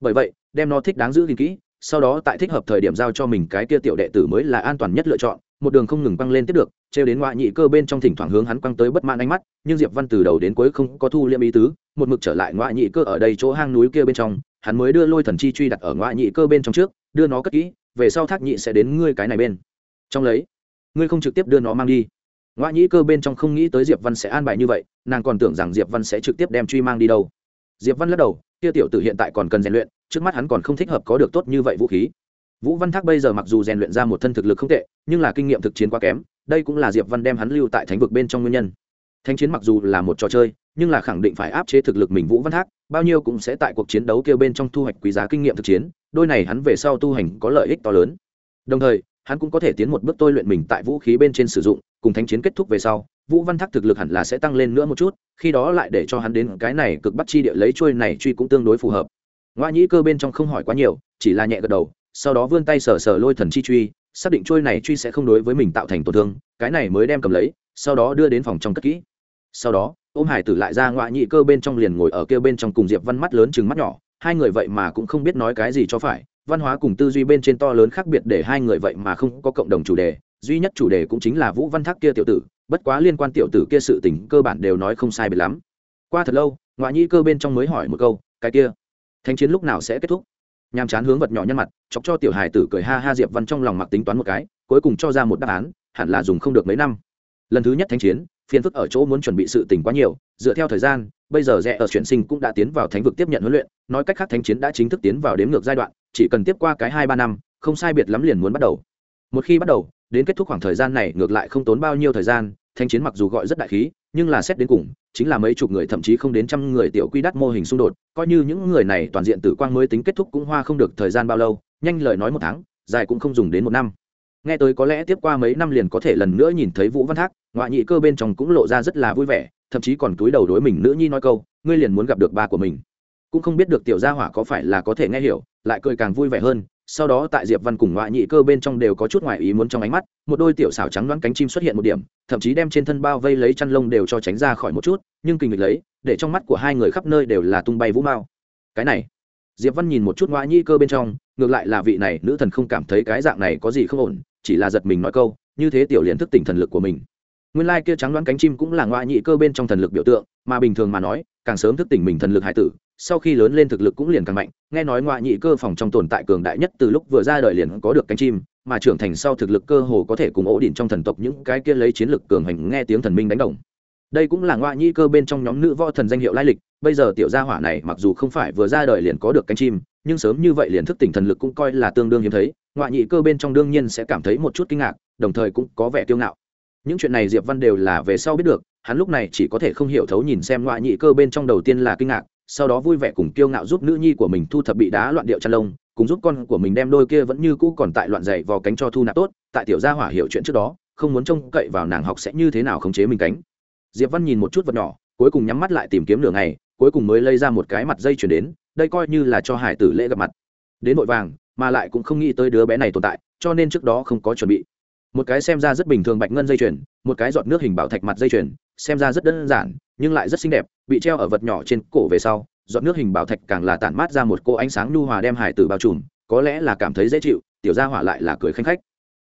Bởi vậy, đem nó thích đáng giữ gìn kỹ, sau đó tại thích hợp thời điểm giao cho mình cái kia tiểu đệ tử mới là an toàn nhất lựa chọn. Một đường không ngừng băng lên tiếp được, trêu đến ngoại nhị cơ bên trong thỉnh thoảng hướng hắn quăng tới bất mãn ánh mắt, nhưng diệp văn từ đầu đến cuối không có thu liêm ý tứ, một mực trở lại ngoại nhị cơ ở đây chỗ hang núi kia bên trong, hắn mới đưa lôi thần chi truy đặt ở ngoại nhị cơ bên trong trước, đưa nó cất kỹ về sau thác nhị sẽ đến ngươi cái này bên. Trong lấy, ngươi không trực tiếp đưa nó mang đi. Ngoã nhĩ cơ bên trong không nghĩ tới diệp văn sẽ an bài như vậy, nàng còn tưởng rằng diệp văn sẽ trực tiếp đem truy mang đi đâu. Diệp văn lắc đầu, kia tiểu tử hiện tại còn cần rèn luyện, trước mắt hắn còn không thích hợp có được tốt như vậy vũ khí. Vũ văn thác bây giờ mặc dù rèn luyện ra một thân thực lực không tệ, nhưng là kinh nghiệm thực chiến quá kém, đây cũng là diệp văn đem hắn lưu tại thánh vực bên trong nguyên nhân. Thánh chiến mặc dù là một trò chơi, nhưng là khẳng định phải áp chế thực lực mình vũ văn thác, bao nhiêu cũng sẽ tại cuộc chiến đấu kêu bên trong thu hoạch quý giá kinh nghiệm thực chiến đôi này hắn về sau tu hành có lợi ích to lớn. Đồng thời, hắn cũng có thể tiến một bước tôi luyện mình tại vũ khí bên trên sử dụng, cùng thánh chiến kết thúc về sau, vũ văn thác thực lực hẳn là sẽ tăng lên nữa một chút, khi đó lại để cho hắn đến cái này cực bắt chi địa lấy trôi này truy cũng tương đối phù hợp. Ngoa nhĩ cơ bên trong không hỏi quá nhiều, chỉ là nhẹ gật đầu, sau đó vươn tay sờ sờ lôi thần chi truy, xác định trôi này truy sẽ không đối với mình tạo thành tổn thương, cái này mới đem cầm lấy, sau đó đưa đến phòng trong cất kỹ. Sau đó, ôm hải tử lại ra ngoại nhị cơ bên trong liền ngồi ở kia bên trong cùng diệp văn mắt lớn chừng mắt nhỏ hai người vậy mà cũng không biết nói cái gì cho phải, văn hóa cùng tư duy bên trên to lớn khác biệt để hai người vậy mà không có cộng đồng chủ đề, duy nhất chủ đề cũng chính là vũ văn thác kia tiểu tử, bất quá liên quan tiểu tử kia sự tình cơ bản đều nói không sai biệt lắm. Qua thật lâu, ngoại nhị cơ bên trong mới hỏi một câu, cái kia, thánh chiến lúc nào sẽ kết thúc? Nhàm chán hướng vật nhỏ nhân mặt, chọc cho tiểu hài tử cười ha ha diệp văn trong lòng mặc tính toán một cái, cuối cùng cho ra một đáp án, hẳn là dùng không được mấy năm. Lần thứ nhất thánh chiến, phiền phức ở chỗ muốn chuẩn bị sự tình quá nhiều, dựa theo thời gian bây giờ rẽ ở chuyển sinh cũng đã tiến vào thánh vực tiếp nhận huấn luyện, nói cách khác thánh chiến đã chính thức tiến vào đếm ngược giai đoạn, chỉ cần tiếp qua cái hai ba năm, không sai biệt lắm liền muốn bắt đầu. Một khi bắt đầu, đến kết thúc khoảng thời gian này ngược lại không tốn bao nhiêu thời gian thanh chiến mặc dù gọi rất đại khí, nhưng là xét đến cùng, chính là mấy chục người thậm chí không đến trăm người tiểu quy đắt mô hình xung đột, coi như những người này toàn diện tử quang mới tính kết thúc cũng hoa không được thời gian bao lâu, nhanh lời nói một tháng, dài cũng không dùng đến một năm. Nghe tới có lẽ tiếp qua mấy năm liền có thể lần nữa nhìn thấy vũ văn thác, ngoại nhị cơ bên trong cũng lộ ra rất là vui vẻ thậm chí còn túi đầu đối mình nữ nhi nói câu, ngươi liền muốn gặp được ba của mình. Cũng không biết được tiểu gia hỏa có phải là có thể nghe hiểu, lại cười càng vui vẻ hơn, sau đó tại diệp văn cùng ngoại nhị cơ bên trong đều có chút ngoại ý muốn trong ánh mắt, một đôi tiểu xảo trắng đoán cánh chim xuất hiện một điểm, thậm chí đem trên thân bao vây lấy chăn lông đều cho tránh ra khỏi một chút, nhưng kinh nghịch lấy, để trong mắt của hai người khắp nơi đều là tung bay vũ mao. Cái này, diệp văn nhìn một chút ngoại nhị cơ bên trong, ngược lại là vị này nữ thần không cảm thấy cái dạng này có gì không ổn, chỉ là giật mình nói câu, như thế tiểu liền thức tỉnh thần lực của mình nguyên lai kia trắng đoán cánh chim cũng là ngoại nhị cơ bên trong thần lực biểu tượng, mà bình thường mà nói, càng sớm thức tỉnh mình thần lực hải tử, sau khi lớn lên thực lực cũng liền càng mạnh, nghe nói ngoại nhị cơ phòng trong tồn tại cường đại nhất từ lúc vừa ra đời liền có được cánh chim, mà trưởng thành sau thực lực cơ hồ có thể cùng ổ đỉnh trong thần tộc những cái kia lấy chiến lực cường hành nghe tiếng thần minh đánh đồng. Đây cũng là ngoại nhị cơ bên trong nhóm nữ võ thần danh hiệu lai lịch, bây giờ tiểu gia hỏa này mặc dù không phải vừa ra đời liền có được cánh chim, nhưng sớm như vậy liền thức tỉnh thần lực cũng coi là tương đương hiếm thấy, ngoại nhị cơ bên trong đương nhiên sẽ cảm thấy một chút kinh ngạc, đồng thời cũng có vẻ kiêu ngạo những chuyện này diệp văn đều là về sau biết được, hắn lúc này chỉ có thể không hiểu thấu nhìn xem ngoại nhị cơ bên trong đầu tiên là kinh ngạc, sau đó vui vẻ cùng kiêu ngạo giúp nữ nhi của mình thu thập bị đá loạn điệu chăn lông, cùng giúp con của mình đem đôi kia vẫn như cũ còn tại loạn dày vào cánh cho thu nạp tốt, tại tiểu gia hỏa hiểu chuyện trước đó, không muốn trông cậy vào nàng học sẽ như thế nào khống chế mình cánh. Diệp văn nhìn một chút vật nhỏ, cuối cùng nhắm mắt lại tìm kiếm nửa ngày, cuối cùng mới lấy ra một cái mặt dây chuyển đến, đây coi như là cho hải tử lễ gặp mặt. Đến vội vàng, mà lại cũng không nghĩ tới đứa bé này tồn tại, cho nên trước đó không có chuẩn bị một cái xem ra rất bình thường bạch ngân dây chuyền, một cái giọt nước hình bảo thạch mặt dây chuyền, xem ra rất đơn giản, nhưng lại rất xinh đẹp, bị treo ở vật nhỏ trên cổ về sau, giọt nước hình bảo thạch càng là tản mát ra một cô ánh sáng nhu hòa đem hải tử bao trùm, có lẽ là cảm thấy dễ chịu, tiểu gia hỏa lại là cười khanh khách.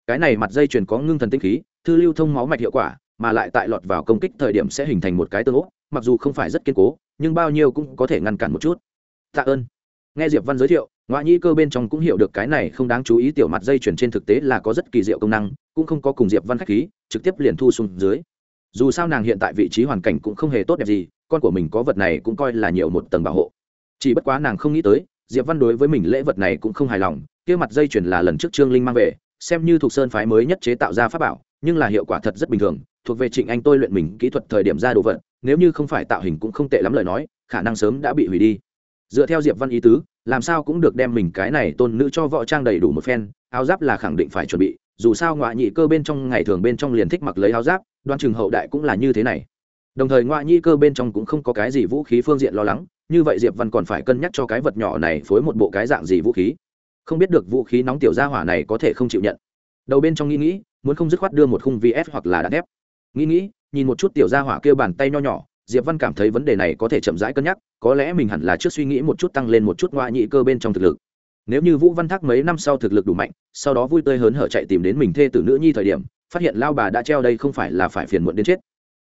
Cái này mặt dây chuyền có ngưng thần tinh khí, thư lưu thông máu mạch hiệu quả, mà lại tại lọt vào công kích thời điểm sẽ hình thành một cái tương ố, mặc dù không phải rất kiên cố, nhưng bao nhiêu cũng có thể ngăn cản một chút. Tạ ơn nghe diệp văn giới thiệu ngoại nhĩ cơ bên trong cũng hiểu được cái này không đáng chú ý tiểu mặt dây chuyển trên thực tế là có rất kỳ diệu công năng, cũng không có cùng diệp văn khách khí, trực tiếp liền thu xuống dưới. Dù sao nàng hiện tại vị trí hoàn cảnh cũng không hề tốt đẹp gì, con của mình có vật này cũng coi là nhiều một tầng bảo hộ. Chỉ bất quá nàng không nghĩ tới, diệp văn đối với mình lễ vật này cũng không hài lòng, kia mặt dây chuyển là lần trước trương linh mang về, xem như thuộc sơn phái mới nhất chế tạo ra pháp bảo, nhưng là hiệu quả thật rất bình thường, thuộc về trịnh anh tôi luyện mình kỹ thuật thời điểm ra đồ vật, nếu như không phải tạo hình cũng không tệ lắm lời nói, khả năng sớm đã bị hủy đi dựa theo diệp văn ý tứ, làm sao cũng được đem mình cái này tôn nữ cho võ trang đầy đủ một phen, áo giáp là khẳng định phải chuẩn bị, dù sao ngoại nhị cơ bên trong, ngày thường bên trong liền thích mặc lấy áo giáp, đoan chừng hậu đại cũng là như thế này. Đồng thời ngoại nhị cơ bên trong cũng không có cái gì vũ khí phương diện lo lắng, như vậy diệp văn còn phải cân nhắc cho cái vật nhỏ này phối một bộ cái dạng gì vũ khí. Không biết được vũ khí nóng tiểu gia hỏa này có thể không chịu nhận. Đầu bên trong nghĩ nghĩ, muốn không dứt khoát đưa một khung vs hoặc là đạn thép. Nghĩ nghĩ, nhìn một chút tiểu gia hỏa kêu bàn tay nho nhỏ diệp văn cảm thấy vấn đề này có thể chậm rãi cân nhắc, có lẽ mình hẳn là trước suy nghĩ một chút tăng lên một chút ngoại nhị cơ bên trong thực lực. Nếu như vũ văn thác mấy năm sau thực lực đủ mạnh, sau đó vui tươi hớn hở chạy tìm đến mình thê tử nữ nhi thời điểm, phát hiện lao bà đã treo đây không phải là phải phiền muộn đến chết.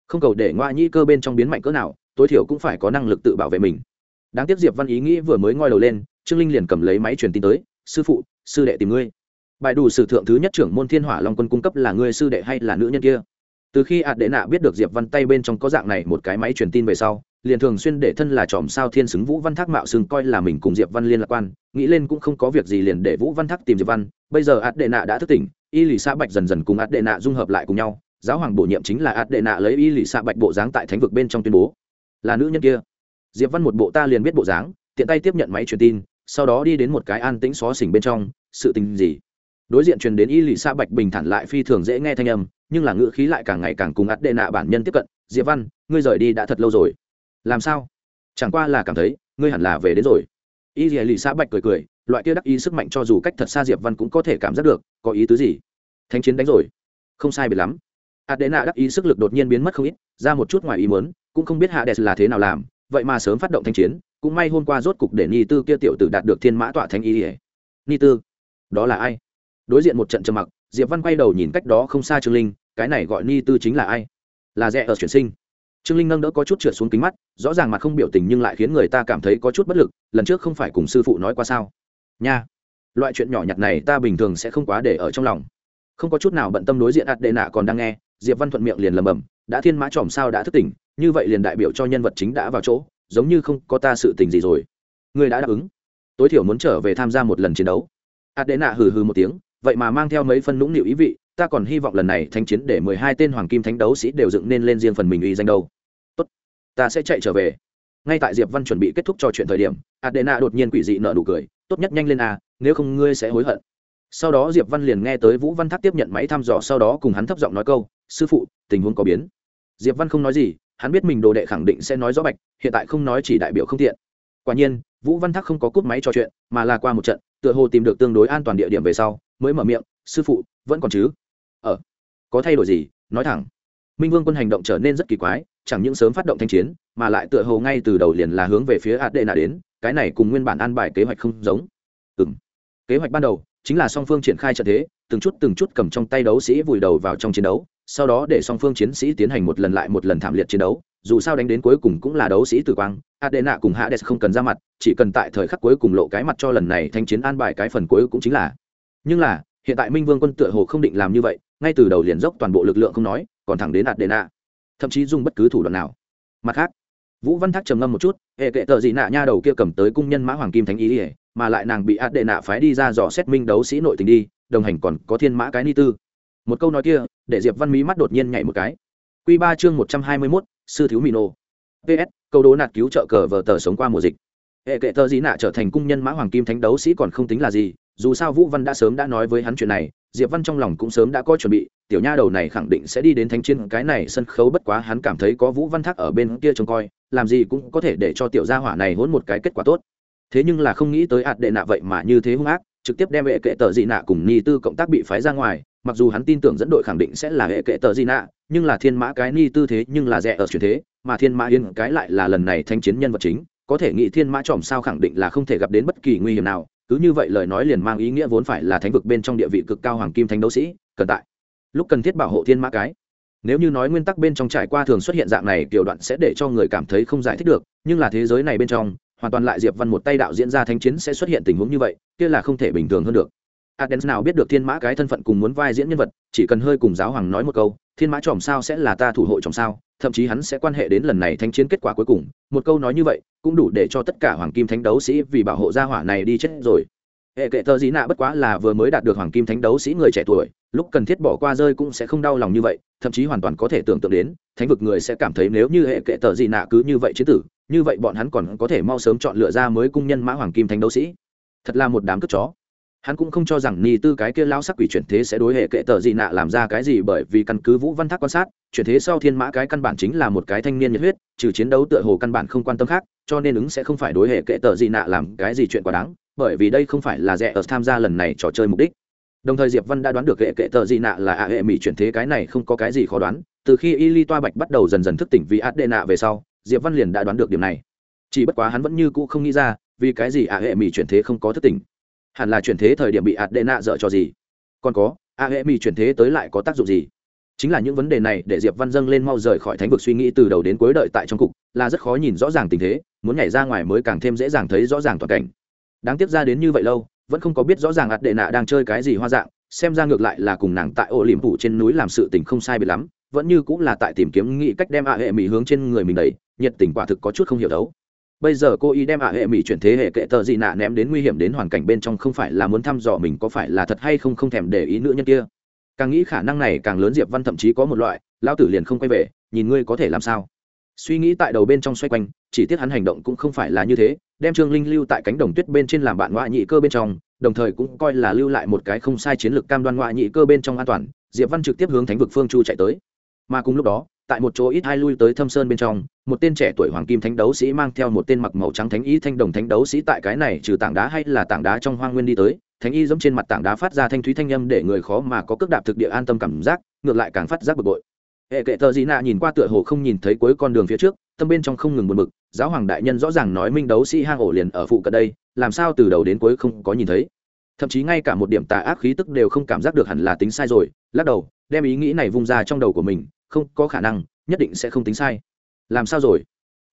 Không cầu để ngoại nhị cơ bên trong biến mạnh cỡ nào, tối thiểu cũng phải có năng lực tự bảo vệ mình. Đáng tiếc diệp văn ý nghĩ vừa mới ngoi đầu lên, trương linh liền cầm lấy máy truyền tin tới, sư phụ, sư đệ tìm ngươi. Bài đủ sử thượng thứ nhất trưởng môn thiên hỏa long quân cung cấp là ngươi sư đệ hay là nữ nhân kia? Từ khi ạt đệ nạ biết được diệp văn tay bên trong có dạng này một cái máy truyền tin về sau, liền thường xuyên để thân là tròm sao thiên xứng vũ văn thác mạo xưng coi là mình cùng diệp văn liên lạc quan. Nghĩ lên cũng không có việc gì liền để vũ văn thác tìm diệp văn. Bây giờ ạt đệ nạ đã thức tỉnh, y lì xã bạch dần dần cùng ạt đệ nạ dung hợp lại cùng nhau. Giáo hoàng bổ nhiệm chính là ạt đệ nạ lấy y lì xã bạch bộ dáng tại thánh vực bên trong tuyên bố. Là nữ nhân kia. Diệp văn một bộ ta liền biết bộ dáng, tiện tay tiếp nhận máy truyền tin, sau đó đi đến một cái an tĩnh xó xỉnh bên trong. Sự tình gì? Đối diện truyền đến y lì xa bạch bình thản lại phi thường dễ nghe thanh âm nhưng là ngữ khí lại càng ngày càng cùng ắt đệ nạ bản nhân tiếp cận, diệp văn, ngươi rời đi đã thật lâu rồi. Làm sao? Chẳng qua là cảm thấy, ngươi hẳn là về đến rồi. Y lì xa bạch cười cười, loại kia đắc ý sức mạnh cho dù cách thật xa diệp văn cũng có thể cảm giác được, có ý tứ gì? Thánh chiến đánh rồi. Không sai biệt lắm. Ạt đệ nạ đắc ý sức lực đột nhiên biến mất không ít, ra một chút ngoài ý muốn, cũng không biết hạ đẹp là thế nào làm, vậy mà sớm phát động thanh chiến, cũng may hôm qua rốt cục để ni tư kia tiểu tử đạt được thiên mã tọa thánh y ni tư, đó là ai? Đối diện một trận trầm mặc diệp văn quay đầu nhìn cách đó không xa trương linh, cái này gọi ni tư chính là ai? Là rẽ ở chuyển sinh. Trương linh nâng đỡ có chút trượt xuống kính mắt, rõ ràng mặt không biểu tình nhưng lại khiến người ta cảm thấy có chút bất lực, lần trước không phải cùng sư phụ nói qua sao? Nha, loại chuyện nhỏ nhặt này ta bình thường sẽ không quá để ở trong lòng. Không có chút nào bận tâm đối diện ạt đệ nạ còn đang nghe, diệp văn thuận miệng liền lầm bầm đã thiên mã tròm sao đã thức tỉnh, như vậy liền đại biểu cho nhân vật chính đã vào chỗ, giống như không có ta sự tình gì rồi. Ngươi đã đáp ứng. Tối thiểu muốn trở về tham gia một lần chiến đấu. Ạt đệ nạ hừ hừ một tiếng vậy mà mang theo mấy phân nũng nịu ý vị, ta còn hy vọng lần này thanh chiến để mười hai tên hoàng kim thánh đấu sĩ đều dựng nên lên riêng phần mình uy danh đâu. Tốt, ta sẽ chạy trở về. Ngay tại diệp văn chuẩn bị kết thúc trò chuyện thời điểm, adena đột nhiên quỷ dị nợ nụ cười, tốt nhất nhanh lên à nếu không ngươi sẽ hối hận. Sau đó diệp văn liền nghe tới vũ văn thác tiếp nhận máy thăm dò, sau đó cùng hắn thấp giọng nói câu, sư phụ, tình huống có biến. Diệp văn không nói gì, hắn biết mình đồ đệ khẳng định sẽ nói rõ bạch, hiện tại không nói chỉ đại biểu không tiện. Quả nhiên, vũ văn thác không có cúp máy trò chuyện, mà là qua một trận, tựa hồ tìm được tương đối an toàn địa điểm về sau mới mở miệng sư phụ vẫn còn chứ? Ở ờ, có thay đổi gì? Nói thẳng. Minh vương quân hành động trở nên rất kỳ quái chẳng những sớm phát động thanh chiến mà lại tựa hồ ngay từ đầu liền là hướng về phía adena đến cái này cùng nguyên bản an bài kế hoạch không giống. Ừ kế hoạch ban đầu chính là song phương triển khai trận thế từng chút từng chút cầm trong tay đấu sĩ vùi đầu vào trong chiến đấu sau đó để song phương chiến sĩ tiến hành một lần lại một lần thảm liệt chiến đấu dù sao đánh đến cuối cùng cũng là đấu sĩ tử quang adena cùng hades không cần ra mặt chỉ cần tại thời khắc cuối cùng lộ cái mặt cho lần này thanh chiến an bài cái phần cuối cũng chính là nhưng là, hiện tại minh vương quân tựa hồ không định làm như vậy, ngay từ đầu liền dốc toàn bộ lực lượng không nói, còn thẳng đến adena thậm chí dùng bất cứ thủ đoạn nào. Mặt khác, vũ văn thác trầm ngâm một chút, hệ kệ tờ gì nạ nha đầu kia cầm tới cung nhân mã hoàng kim thánh ý ỉa mà lại nàng bị ạt đệ nạ phái đi ra dò xét minh đấu sĩ nội tình đi, đồng hành còn có thiên mã cái ni tư. Một câu nói kia, để diệp văn mỹ mắt đột nhiên nhảy một cái. Q ba chương một trăm hai mươi mốt, sư thiếu mỹ nô. Ps câu đố nạt cứu trợ cờ vờ tờ sống qua mùa dịch. Hệ kệ tờ gì nạ trở thành cung nhân mã hoàng kim thánh đấu sĩ còn không tính là gì dù sao vũ văn đã sớm đã nói với hắn chuyện này, diệp văn trong lòng cũng sớm đã có chuẩn bị, tiểu nha đầu này khẳng định sẽ đi đến thánh chiến, cái này sân khấu bất quá hắn cảm thấy có vũ văn thác ở bên kia trông coi, làm gì cũng có thể để cho tiểu gia hỏa này hỗn một cái kết quả tốt. Thế nhưng là không nghĩ tới ạt đệ nạ vậy mà như thế hung ác, trực tiếp đem hệ kệ tờ dị nạ cùng ni tư cộng tác bị phái ra ngoài, mặc dù hắn tin tưởng dẫn đội khẳng định sẽ là hệ kệ tờ dị nạ, nhưng là thiên mã cái ni tư thế nhưng là rẻ ở truyền thế, mà thiên mã yên cái lại là lần này thanh chiến nhân vật chính, có thể nghĩ thiên mã tròm sao khẳng định là không thể gặp đến bất kỳ nguy hiểm nào cứ như vậy lời nói liền mang ý nghĩa vốn phải là thánh vực bên trong địa vị cực cao hoàng kim thánh đấu sĩ, cần tại. Lúc cần thiết bảo hộ thiên mã cái. Nếu như nói nguyên tắc bên trong trải qua thường xuất hiện dạng này, kiểu đoạn sẽ để cho người cảm thấy không giải thích được, nhưng là thế giới này bên trong, hoàn toàn lại diệp văn một tay đạo diễn ra thánh chiến sẽ xuất hiện tình huống như vậy, kia là không thể bình thường hơn được. Adens nào biết được thiên mã cái thân phận cùng muốn vai diễn nhân vật, chỉ cần hơi cùng giáo hoàng nói một câu, thiên mã chòm sao sẽ là ta thủ hộ chòm sao, thậm chí hắn sẽ quan hệ đến lần này thánh chiến kết quả cuối cùng. Một câu nói như vậy cũng đủ để cho tất cả hoàng kim thánh đấu sĩ vì bảo hộ gia hỏa này đi chết rồi. Hệ kệ thơ dĩ nạ bất quá là vừa mới đạt được hoàng kim thánh đấu sĩ người trẻ tuổi, lúc cần thiết bỏ qua rơi cũng sẽ không đau lòng như vậy, thậm chí hoàn toàn có thể tưởng tượng đến, thánh vực người sẽ cảm thấy nếu như hệ kệ thơ dĩ nạ cứ như vậy chứ tử, như vậy bọn hắn còn có thể mau sớm chọn lựa ra mới cung nhân mã hoàng kim thánh đấu sĩ. Thật là một đám cất chó hắn cũng không cho rằng ni tư cái kia lao sắc quỷ chuyển thế sẽ đối hệ kệ tờ gì nạ làm ra cái gì bởi vì căn cứ vũ văn thác quan sát, chuyển thế sau thiên mã cái căn bản chính là một cái thanh niên nhiệt huyết, trừ chiến đấu tựa hồ căn bản không quan tâm khác, cho nên ứng sẽ không phải đối hệ kệ tờ gì nạ làm cái gì chuyện quá đáng, bởi vì đây không phải là rẻ ở tham gia lần này trò chơi mục đích. Đồng thời diệp văn đã đoán được hệ kệ tờ gì nạ là ạ hệ mỹ chuyển thế cái này không có cái gì khó đoán, từ khi y Ly toa bạch bắt đầu dần dần thức tỉnh vì át đệ nạ về sau, diệp văn liền đã đoán được điểm này. Chỉ bất quá hắn vẫn như cũ không nghĩ ra, vì cái gì ạ hệ mỹ chuyển thế không có thức tỉnh hẳn là chuyển thế thời điểm bị ạt đệ nạ dở cho gì. Còn có, a hệ mi chuyển thế tới lại có tác dụng gì? Chính là những vấn đề này để diệp văn dâng lên mau rời khỏi thánh vực suy nghĩ từ đầu đến cuối đợi tại trong cục, là rất khó nhìn rõ ràng tình thế, muốn nhảy ra ngoài mới càng thêm dễ dàng thấy rõ ràng toàn cảnh. Đáng tiếc ra đến như vậy lâu, vẫn không có biết rõ ràng ạt đệ nạ đang chơi cái gì hoa dạng, xem ra ngược lại là cùng nàng tại ô liềm phủ trên núi làm sự tình không sai biệt lắm, vẫn như cũng là tại tìm kiếm nghĩ cách đem a hệ mỹ hướng trên người mình đầy nhiệt tình quả thực có chút không hiểu đấu bây giờ cô ý đem ạ hệ mỹ chuyển thế hệ kệ tờ gì nạ ném đến nguy hiểm đến hoàn cảnh bên trong không phải là muốn thăm dò mình có phải là thật hay không không thèm để ý nữ nhân kia. Càng nghĩ khả năng này càng lớn diệp văn thậm chí có một loại lao tử liền không quay về, nhìn ngươi có thể làm sao. Suy nghĩ tại đầu bên trong xoay quanh, chỉ tiếc hắn hành động cũng không phải là như thế, đem trương linh lưu tại cánh đồng tuyết bên trên làm bạn ngoại nhị cơ bên trong, đồng thời cũng coi là lưu lại một cái không sai chiến lược cam đoan ngoại nhị cơ bên trong an toàn, diệp văn trực tiếp hướng thánh vực phương chu chạy tới. Mà cùng lúc đó tại một chỗ ít hai lui tới thâm sơn bên trong, một tên trẻ tuổi hoàng kim thánh đấu sĩ mang theo một tên mặc màu trắng thánh y thanh đồng thánh đấu sĩ tại cái này trừ tảng đá hay là tảng đá trong hoang nguyên đi tới. Thánh y giống trên mặt tảng đá phát ra thanh thúy thanh âm để người khó mà có cước đạp thực địa an tâm cảm giác, ngược lại càng phát giác bực bội. Hệ kệ thợ dị nạ nhìn qua tựa hồ không nhìn thấy cuối con đường phía trước, tâm bên trong không ngừng buồn bực, giáo hoàng đại nhân rõ ràng nói minh đấu sĩ hang ổ liền ở phụ cận đây, làm sao từ đầu đến cuối không có nhìn thấy. Thậm chí ngay cả một điểm tà ác khí tức đều không cảm giác được hẳn là tính sai rồi, lắc đầu, đem ý nghĩ này vung ra trong đầu của mình không có khả năng, nhất định sẽ không tính sai. Làm sao rồi?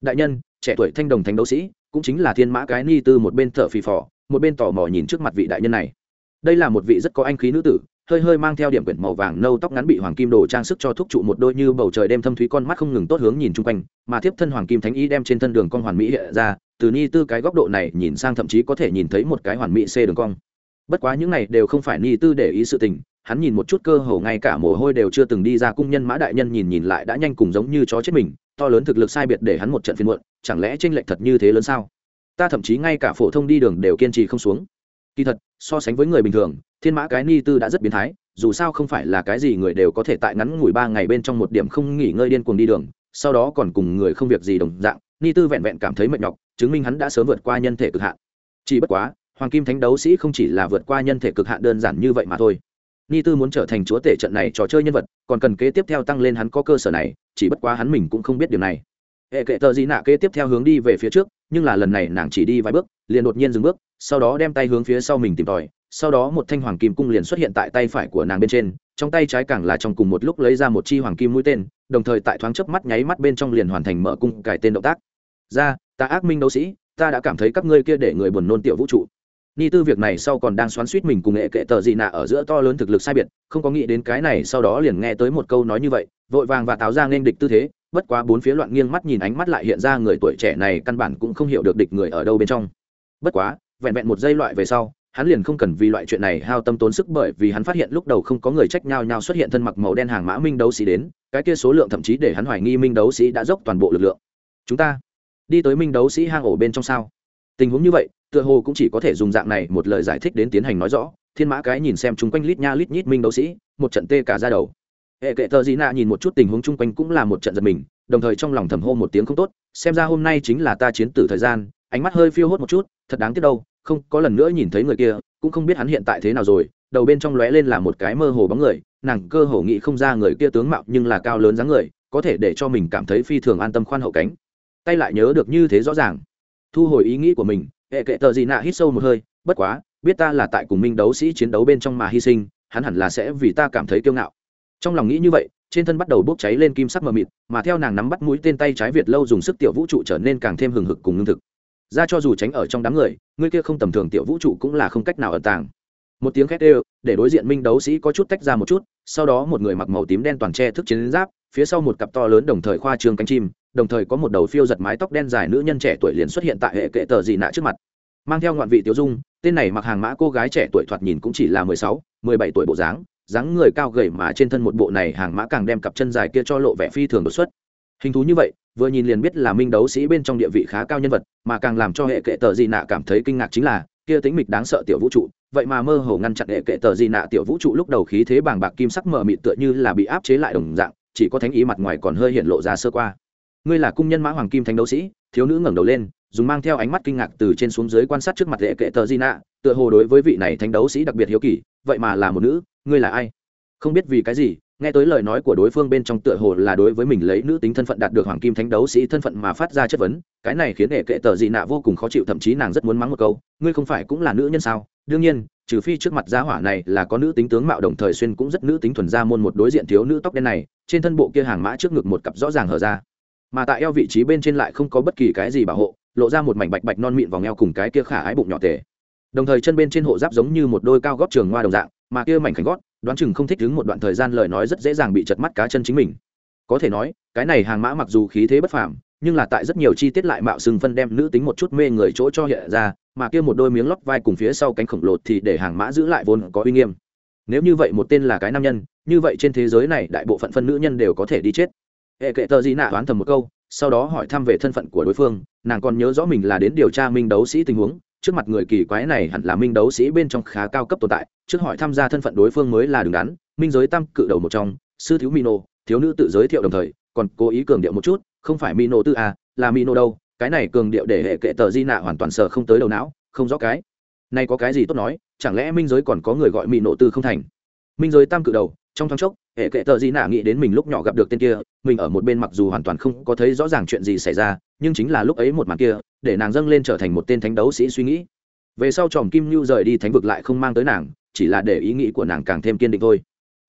Đại nhân, trẻ tuổi thanh đồng thánh đấu sĩ, cũng chính là thiên mã cái ni tư một bên thở phì phò, một bên tò mò nhìn trước mặt vị đại nhân này. Đây là một vị rất có anh khí nữ tử, hơi hơi mang theo điểm quyển màu vàng nâu tóc ngắn bị hoàng kim đồ trang sức cho thúc trụ một đôi như bầu trời đêm thâm thúy con mắt không ngừng tốt hướng nhìn chung quanh, mà tiếp thân hoàng kim thánh y đem trên thân đường con hoàn mỹ hiện ra, từ ni tư cái góc độ này nhìn sang thậm chí có thể nhìn thấy một cái hoàn mỹ c đường cong. Bất quá những này đều không phải ni tư để ý sự tình hắn nhìn một chút cơ hồ ngay cả mồ hôi đều chưa từng đi ra cung nhân mã đại nhân nhìn nhìn lại đã nhanh cùng giống như chó chết mình, to lớn thực lực sai biệt để hắn một trận phiên muộn, chẳng lẽ tranh lệch thật như thế lớn sao? Ta thậm chí ngay cả phổ thông đi đường đều kiên trì không xuống. Kỳ thật, so sánh với người bình thường, thiên mã cái ni tư đã rất biến thái, dù sao không phải là cái gì người đều có thể tại ngắn ngủi ba ngày bên trong một điểm không nghỉ ngơi điên cuồng đi đường, sau đó còn cùng người không việc gì đồng dạng, ni tư vẹn vẹn cảm thấy mệt nhọc, chứng minh hắn đã sớm vượt qua nhân thể cực hạn. Chỉ bất quá, hoàng kim thánh đấu sĩ không chỉ là vượt qua nhân thể cực hạn đơn giản như vậy mà thôi ni tư muốn trở thành chúa tể trận này trò chơi nhân vật, còn cần kế tiếp theo tăng lên hắn có cơ sở này, chỉ bất quá hắn mình cũng không biết điều này. Hệ kệ tờ gì nạ kế tiếp theo hướng đi về phía trước, nhưng là lần này nàng chỉ đi vài bước, liền đột nhiên dừng bước, sau đó đem tay hướng phía sau mình tìm tòi, sau đó một thanh hoàng kim cung liền xuất hiện tại tay phải của nàng bên trên, trong tay trái càng là trong cùng một lúc lấy ra một chi hoàng kim mũi tên, đồng thời tại thoáng chớp mắt nháy mắt bên trong liền hoàn thành mở cung cải tên động tác. Ra, ta ác minh đấu sĩ, ta đã cảm thấy các ngươi kia để người buồn nôn tiểu vũ trụ ni tư việc này sau còn đang xoắn suýt mình cùng nghệ kệ tờ gì nạ ở giữa to lớn thực lực sai biệt, không có nghĩ đến cái này sau đó liền nghe tới một câu nói như vậy, vội vàng và táo ra nên địch tư thế, bất quá bốn phía loạn nghiêng mắt nhìn ánh mắt lại hiện ra người tuổi trẻ này căn bản cũng không hiểu được địch người ở đâu bên trong. Bất quá, vẹn vẹn một giây loại về sau, hắn liền không cần vì loại chuyện này hao tâm tốn sức bởi vì hắn phát hiện lúc đầu không có người trách nhau nhau xuất hiện thân mặc màu đen hàng mã minh đấu sĩ đến, cái kia số lượng thậm chí để hắn hoài nghi minh đấu sĩ đã dốc toàn bộ lực lượng. Chúng ta đi tới minh đấu sĩ hang ổ bên trong sao? Tình huống như vậy, tựa hồ cũng chỉ có thể dùng dạng này một lời giải thích đến tiến hành nói rõ. Thiên mã cái nhìn xem chung quanh lít nha lít nhít minh đấu sĩ, một trận tê cả ra đầu. Hệ kệ tờ dị nạ nhìn một chút tình huống chung quanh cũng là một trận giật mình, đồng thời trong lòng thầm hô một tiếng không tốt, xem ra hôm nay chính là ta chiến tử thời gian, ánh mắt hơi phiêu hốt một chút, thật đáng tiếc đâu, không, có lần nữa nhìn thấy người kia, cũng không biết hắn hiện tại thế nào rồi, đầu bên trong lóe lên là một cái mơ hồ bóng người, nàng cơ hồ nghĩ không ra người kia tướng mạo nhưng là cao lớn dáng người, có thể để cho mình cảm thấy phi thường an tâm khoan hậu cánh. Tay lại nhớ được như thế rõ ràng thu hồi ý nghĩ của mình, hệ kệ tờ gì nạ hít sâu một hơi, bất quá, biết ta là tại cùng minh đấu sĩ chiến đấu bên trong mà hy sinh, hắn hẳn là sẽ vì ta cảm thấy kiêu ngạo. Trong lòng nghĩ như vậy, trên thân bắt đầu bốc cháy lên kim sắc mờ mịt, mà theo nàng nắm bắt mũi tên tay trái việt lâu dùng sức tiểu vũ trụ trở nên càng thêm hừng hực cùng ngưng thực. Ra cho dù tránh ở trong đám người người kia không tầm thường tiểu vũ trụ cũng là không cách nào ẩn tàng. Một tiếng khét ê để đối diện minh đấu sĩ có chút tách ra một chút, sau đó một người mặc màu tím đen toàn tre thức chiến giáp phía sau một cặp to lớn đồng thời khoa trương cánh chim, đồng thời có một đầu phiêu giật mái tóc đen dài nữ nhân trẻ tuổi liền xuất hiện tại hệ kệ tờ dị nạ trước mặt. Mang theo ngoạn vị tiêu dung, tên này mặc hàng mã cô gái trẻ tuổi thoạt nhìn cũng chỉ là mười sáu, mười bảy tuổi bộ dáng dáng người cao gầy mà trên thân một bộ này hàng mã càng đem cặp chân dài kia cho lộ vẻ phi thường đột xuất. Hình thú như vậy, vừa nhìn liền biết là minh đấu sĩ bên trong địa vị khá cao nhân vật, mà càng làm cho hệ kệ tờ dị nạ cảm thấy kinh ngạc chính là, kia tính mịch đáng sợ tiểu vũ trụ, vậy mà mơ hồ ngăn chặn hệ kệ tờ dị nạ tiểu vũ trụ lúc đầu khí thế bàng bạc kim sắc mờ mịt tựa như là bị áp chế lại đồng dạng chỉ có thánh ý mặt ngoài còn hơi hiện lộ ra sơ qua. Ngươi là cung nhân mã hoàng kim thánh đấu sĩ, thiếu nữ ngẩng đầu lên, dùng mang theo ánh mắt kinh ngạc từ trên xuống dưới quan sát trước mặt lệ kệ tờ di nạ tựa hồ đối với vị này thánh đấu sĩ đặc biệt hiếu kỳ, vậy mà là một nữ, ngươi là ai? Không biết vì cái gì, nghe tới lời nói của đối phương bên trong tựa hồ là đối với mình lấy nữ tính thân phận đạt được hoàng kim thánh đấu sĩ thân phận mà phát ra chất vấn, cái này khiến hệ kệ tờ dị nạ vô cùng khó chịu, thậm chí nàng rất muốn mắng một câu, ngươi không phải cũng là nữ nhân sao? Đương nhiên, trừ phi trước mặt gia hỏa này là có nữ tính tướng mạo đồng thời xuyên cũng rất nữ tính thuần ra môn một đối diện thiếu nữ tóc đen này, trên thân bộ kia hàng mã trước ngực một cặp rõ ràng hở ra. Mà tại eo vị trí bên trên lại không có bất kỳ cái gì bảo hộ, lộ ra một mảnh bạch bạch non mịn vòng eo cùng cái kia khả ái bụng nhỏ tề. Đồng thời chân bên trên hộ giáp giống như một đôi cao gót trường hoa đồng dạng, mà kia mảnh khảnh gót, đoán chừng không thích đứng một đoạn thời gian lời nói rất dễ dàng bị chật mắt cá chân chính mình. Có thể nói, cái này hàng mã mặc dù khí thế bất phàm nhưng là tại rất nhiều chi tiết lại mạo xưng phân đem nữ tính một chút mê người chỗ cho hiện ra, mà kia một đôi miếng lót vai cùng phía sau cánh khổng lồ thì để hàng mã giữ lại vốn có uy nghiêm. Nếu như vậy một tên là cái nam nhân, như vậy trên thế giới này đại bộ phận phân nữ nhân đều có thể đi chết. Hệ kệ tờ gì nạ đoán thầm một câu, sau đó hỏi thăm về thân phận của đối phương, nàng còn nhớ rõ mình là đến điều tra minh đấu sĩ tình huống, trước mặt người kỳ quái này hẳn là minh đấu sĩ bên trong khá cao cấp tồn tại, trước hỏi tham gia thân phận đối phương mới là đứng đắn, minh giới tam cự đầu một trong, sư thiếu mino, thiếu nữ tự giới thiệu đồng thời, còn cố ý cường điệu một chút không phải mino tư à, là mino đâu cái này cường điệu để hệ kệ tờ di nạ hoàn toàn sờ không tới đầu não không rõ cái. Này có cái gì tốt nói chẳng lẽ minh giới còn có người gọi mino tư không thành? Minh giới tam cự đầu trong thoáng chốc hệ kệ tờ di nạ nghĩ đến mình lúc nhỏ gặp được tên kia mình ở một bên mặc dù hoàn toàn không có thấy rõ ràng chuyện gì xảy ra nhưng chính là lúc ấy một màn kia để nàng dâng lên trở thành một tên thánh đấu sĩ suy nghĩ. Về sau tròm kim nhu rời đi thánh vực lại không mang tới nàng chỉ là để ý nghĩ của nàng càng thêm kiên định thôi.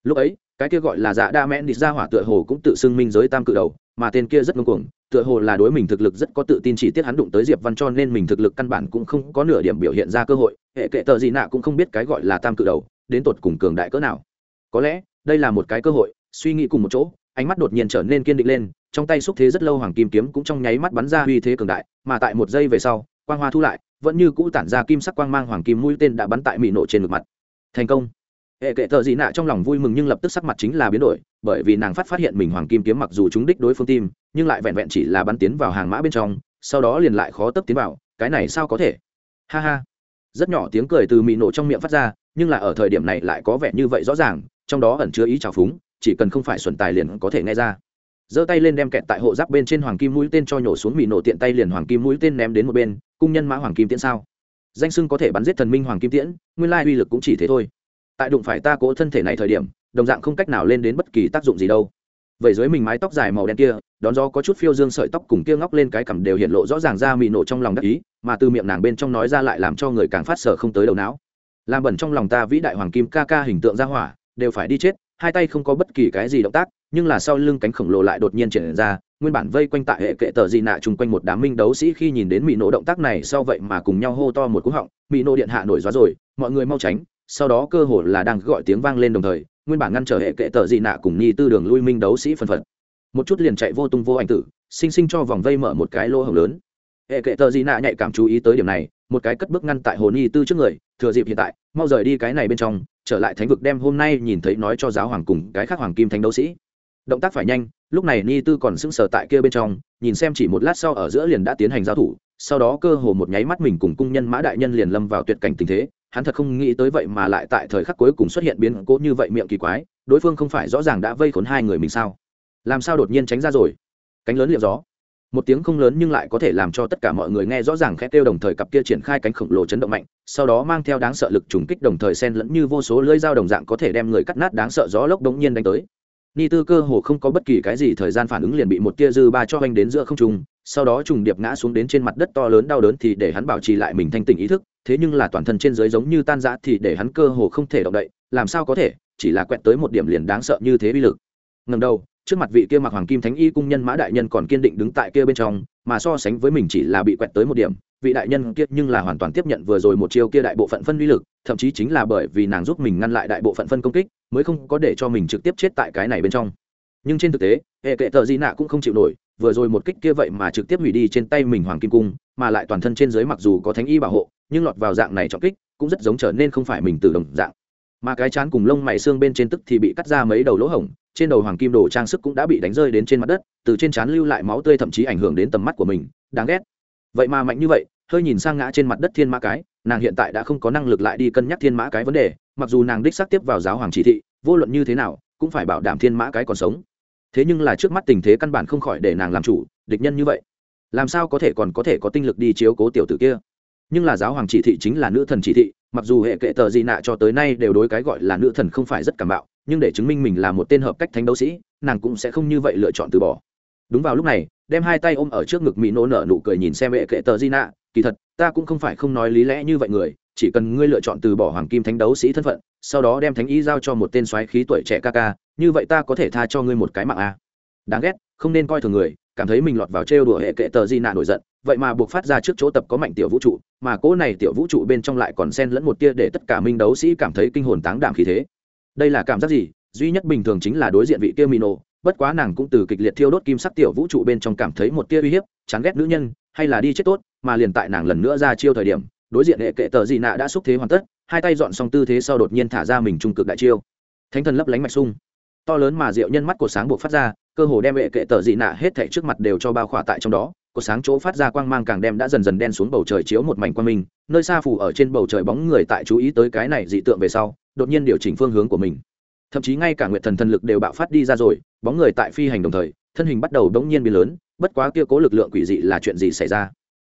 Lúc ấy cái kia gọi là dạ đa mẹn địch ra hỏa tựa hồ cũng tự xưng minh giới tam cự đầu mà tên kia rất ngông cuồng, tựa hồ là đối mình thực lực rất có tự tin chỉ tiết hắn đụng tới diệp văn cho nên mình thực lực căn bản cũng không có nửa điểm biểu hiện ra cơ hội, hệ kệ tờ gì nạ cũng không biết cái gọi là tam cự đầu, đến tột cùng cường đại cỡ nào. Có lẽ, đây là một cái cơ hội, suy nghĩ cùng một chỗ, ánh mắt đột nhiên trở nên kiên định lên, trong tay xúc thế rất lâu hoàng kim kiếm cũng trong nháy mắt bắn ra uy thế cường đại, mà tại một giây về sau, quang hoa thu lại, vẫn như cũ tản ra kim sắc quang mang hoàng kim mũi tên đã bắn tại mỹ nổ trên ngực mặt. Thành công hệ kệ thợ dị nạ trong lòng vui mừng nhưng lập tức sắc mặt chính là biến đổi, bởi vì nàng phát phát hiện mình hoàng kim kiếm mặc dù chúng đích đối phương tim, nhưng lại vẹn vẹn chỉ là bắn tiến vào hàng mã bên trong, sau đó liền lại khó tấp tiến vào, cái này sao có thể? Ha ha. Rất nhỏ tiếng cười từ mị nổ trong miệng phát ra, nhưng là ở thời điểm này lại có vẻ như vậy rõ ràng, trong đó ẩn chứa ý trào phúng, chỉ cần không phải xuẩn tài liền có thể nghe ra. Giơ tay lên đem kẹt tại hộ giáp bên trên hoàng kim mũi tên cho nhổ xuống mị nổ tiện tay liền hoàng kim mũi tên ném đến một bên, cung nhân mã hoàng kim tiễn sao? Danh sưng có thể bắn giết thần minh hoàng kim tiễn, nguyên lai uy lực cũng chỉ thế thôi tại đụng phải ta cố thân thể này thời điểm, đồng dạng không cách nào lên đến bất kỳ tác dụng gì đâu. Vậy dưới mình mái tóc dài màu đen kia, đón gió có chút phiêu dương sợi tóc cùng kia ngóc lên cái cằm đều hiện lộ rõ ràng ra mị nổ trong lòng đắc ý, mà từ miệng nàng bên trong nói ra lại làm cho người càng phát sở không tới đầu não. Làm bẩn trong lòng ta vĩ đại hoàng kim ca ca hình tượng ra hỏa, đều phải đi chết, hai tay không có bất kỳ cái gì động tác, nhưng là sau lưng cánh khổng lồ lại đột nhiên triển ra, nguyên bản vây quanh tại hệ kệ tờ dị nạ chung quanh một đám minh đấu sĩ khi nhìn đến mỹ nổ động tác này sau vậy mà cùng nhau hô to một cú họng mỹ nổ điện hạ nổi gió rồi, mọi người mau tránh sau đó cơ hồ là đang gọi tiếng vang lên đồng thời, nguyên bản ngăn trở hệ kệ tờ dị nạ cùng nhi tư đường lui minh đấu sĩ phân phật. Một chút liền chạy vô tung vô ảnh tử, sinh sinh cho vòng vây mở một cái lỗ hổng lớn. Hệ kệ tờ dị nạ nhạy cảm chú ý tới điểm này, một cái cất bước ngăn tại hồ nhi tư trước người, thừa dịp hiện tại, mau rời đi cái này bên trong, trở lại thánh vực đem hôm nay nhìn thấy nói cho giáo hoàng cùng cái khác hoàng kim thánh đấu sĩ. Động tác phải nhanh, lúc này ni tư còn sững sờ tại kia bên trong, nhìn xem chỉ một lát sau ở giữa liền đã tiến hành giao thủ, sau đó cơ hồ một nháy mắt mình cùng cung nhân mã đại nhân liền lâm vào tuyệt cảnh tình thế hắn thật không nghĩ tới vậy mà lại tại thời khắc cuối cùng xuất hiện biến cố như vậy miệng kỳ quái, đối phương không phải rõ ràng đã vây khốn hai người mình sao? Làm sao đột nhiên tránh ra rồi? Cánh lớn liệu gió. Một tiếng không lớn nhưng lại có thể làm cho tất cả mọi người nghe rõ ràng khẽ kêu đồng thời cặp kia triển khai cánh khổng lồ chấn động mạnh, sau đó mang theo đáng sợ lực trùng kích đồng thời xen lẫn như vô số lưỡi dao đồng dạng có thể đem người cắt nát đáng sợ gió lốc đống nhiên đánh tới. Ni tư cơ hồ không có bất kỳ cái gì thời gian phản ứng liền bị một tia dư ba cho anh đến giữa không trung sau đó trùng điệp ngã xuống đến trên mặt đất to lớn đau đớn thì để hắn bảo trì lại mình thanh tỉnh ý thức, thế nhưng là toàn thân trên dưới giống như tan rã thì để hắn cơ hồ không thể động đậy, làm sao có thể, chỉ là quẹt tới một điểm liền đáng sợ như thế uy lực. Ngầm đầu, trước mặt vị kia mặc hoàng kim thánh y cung nhân mã đại nhân còn kiên định đứng tại kia bên trong, mà so sánh với mình chỉ là bị quẹt tới một điểm, vị đại nhân kia nhưng là hoàn toàn tiếp nhận vừa rồi một chiêu kia đại bộ phận phân uy lực, thậm chí chính là bởi vì nàng giúp mình ngăn lại đại bộ phận phân công kích, mới không có để cho mình trực tiếp chết tại cái này bên trong. Nhưng trên thực tế, hệ kệ thợ di nạ cũng không chịu nổi vừa rồi một kích kia vậy mà trực tiếp hủy đi trên tay mình hoàng kim cung, mà lại toàn thân trên dưới mặc dù có thánh y bảo hộ, nhưng lọt vào dạng này trọng kích, cũng rất giống trở nên không phải mình từ đồng dạng. Mà cái chán cùng lông mày xương bên trên tức thì bị cắt ra mấy đầu lỗ hổng, trên đầu hoàng kim đồ trang sức cũng đã bị đánh rơi đến trên mặt đất, từ trên chán lưu lại máu tươi thậm chí ảnh hưởng đến tầm mắt của mình, đáng ghét. Vậy mà mạnh như vậy, hơi nhìn sang ngã trên mặt đất thiên mã cái, nàng hiện tại đã không có năng lực lại đi cân nhắc thiên mã cái vấn đề, mặc dù nàng đích xác tiếp vào giáo hoàng chỉ thị, vô luận như thế nào, cũng phải bảo đảm thiên mã cái còn sống thế nhưng là trước mắt tình thế căn bản không khỏi để nàng làm chủ, địch nhân như vậy. Làm sao có thể còn có thể có tinh lực đi chiếu cố tiểu tử kia? Nhưng là giáo hoàng chỉ thị chính là nữ thần chỉ thị, mặc dù hệ kệ tờ gì nạ cho tới nay đều đối cái gọi là nữ thần không phải rất cảm bạo, nhưng để chứng minh mình là một tên hợp cách thánh đấu sĩ, nàng cũng sẽ không như vậy lựa chọn từ bỏ. Đúng vào lúc này, đem hai tay ôm ở trước ngực mỹ nô nở nụ cười nhìn xem hệ kệ tờ di nạ, kỳ thật, ta cũng không phải không nói lý lẽ như vậy người, chỉ cần ngươi lựa chọn từ bỏ hoàng kim thánh đấu sĩ thân phận, sau đó đem thánh ý giao cho một tên soái khí tuổi trẻ ca ca như vậy ta có thể tha cho ngươi một cái mạng a đáng ghét, không nên coi thường người, cảm thấy mình lọt vào trêu đùa hệ kệ tờ di nạ nổi giận, vậy mà buộc phát ra trước chỗ tập có mạnh tiểu vũ trụ, mà cỗ này tiểu vũ trụ bên trong lại còn xen lẫn một tia để tất cả minh đấu sĩ cảm thấy kinh hồn táng đảm khí thế. Đây là cảm giác gì? Duy nhất bình thường chính là đối diện vị kia mino, bất quá nàng cũng từ kịch liệt thiêu đốt kim sắc tiểu vũ trụ bên trong cảm thấy một tia uy hiếp, chán ghét nữ nhân, hay là đi chết tốt, mà liền tại nàng lần nữa ra chiêu thời điểm, đối diện hệ kệ tờ dị nạ đã xúc thế hoàn tất, hai tay dọn xong tư thế sau đột nhiên thả ra mình trung cực đại chiêu. Thánh thần lấp lánh mạch sung to lớn mà diệu nhân mắt của sáng buộc phát ra, cơ hồ đem hệ kệ tờ dị nạ hết thảy trước mặt đều cho bao khỏa tại trong đó. Có sáng chỗ phát ra quang mang càng đem đã dần dần đen xuống bầu trời chiếu một mảnh quang minh, nơi xa phủ ở trên bầu trời bóng người tại chú ý tới cái này dị tượng về sau, đột nhiên điều chỉnh phương hướng của mình. Thậm chí ngay cả nguyệt thần thần lực đều bạo phát đi ra rồi, bóng người tại phi hành đồng thời, thân hình bắt đầu đống nhiên biến lớn, bất quá kia cố lực lượng quỷ dị là chuyện gì xảy ra?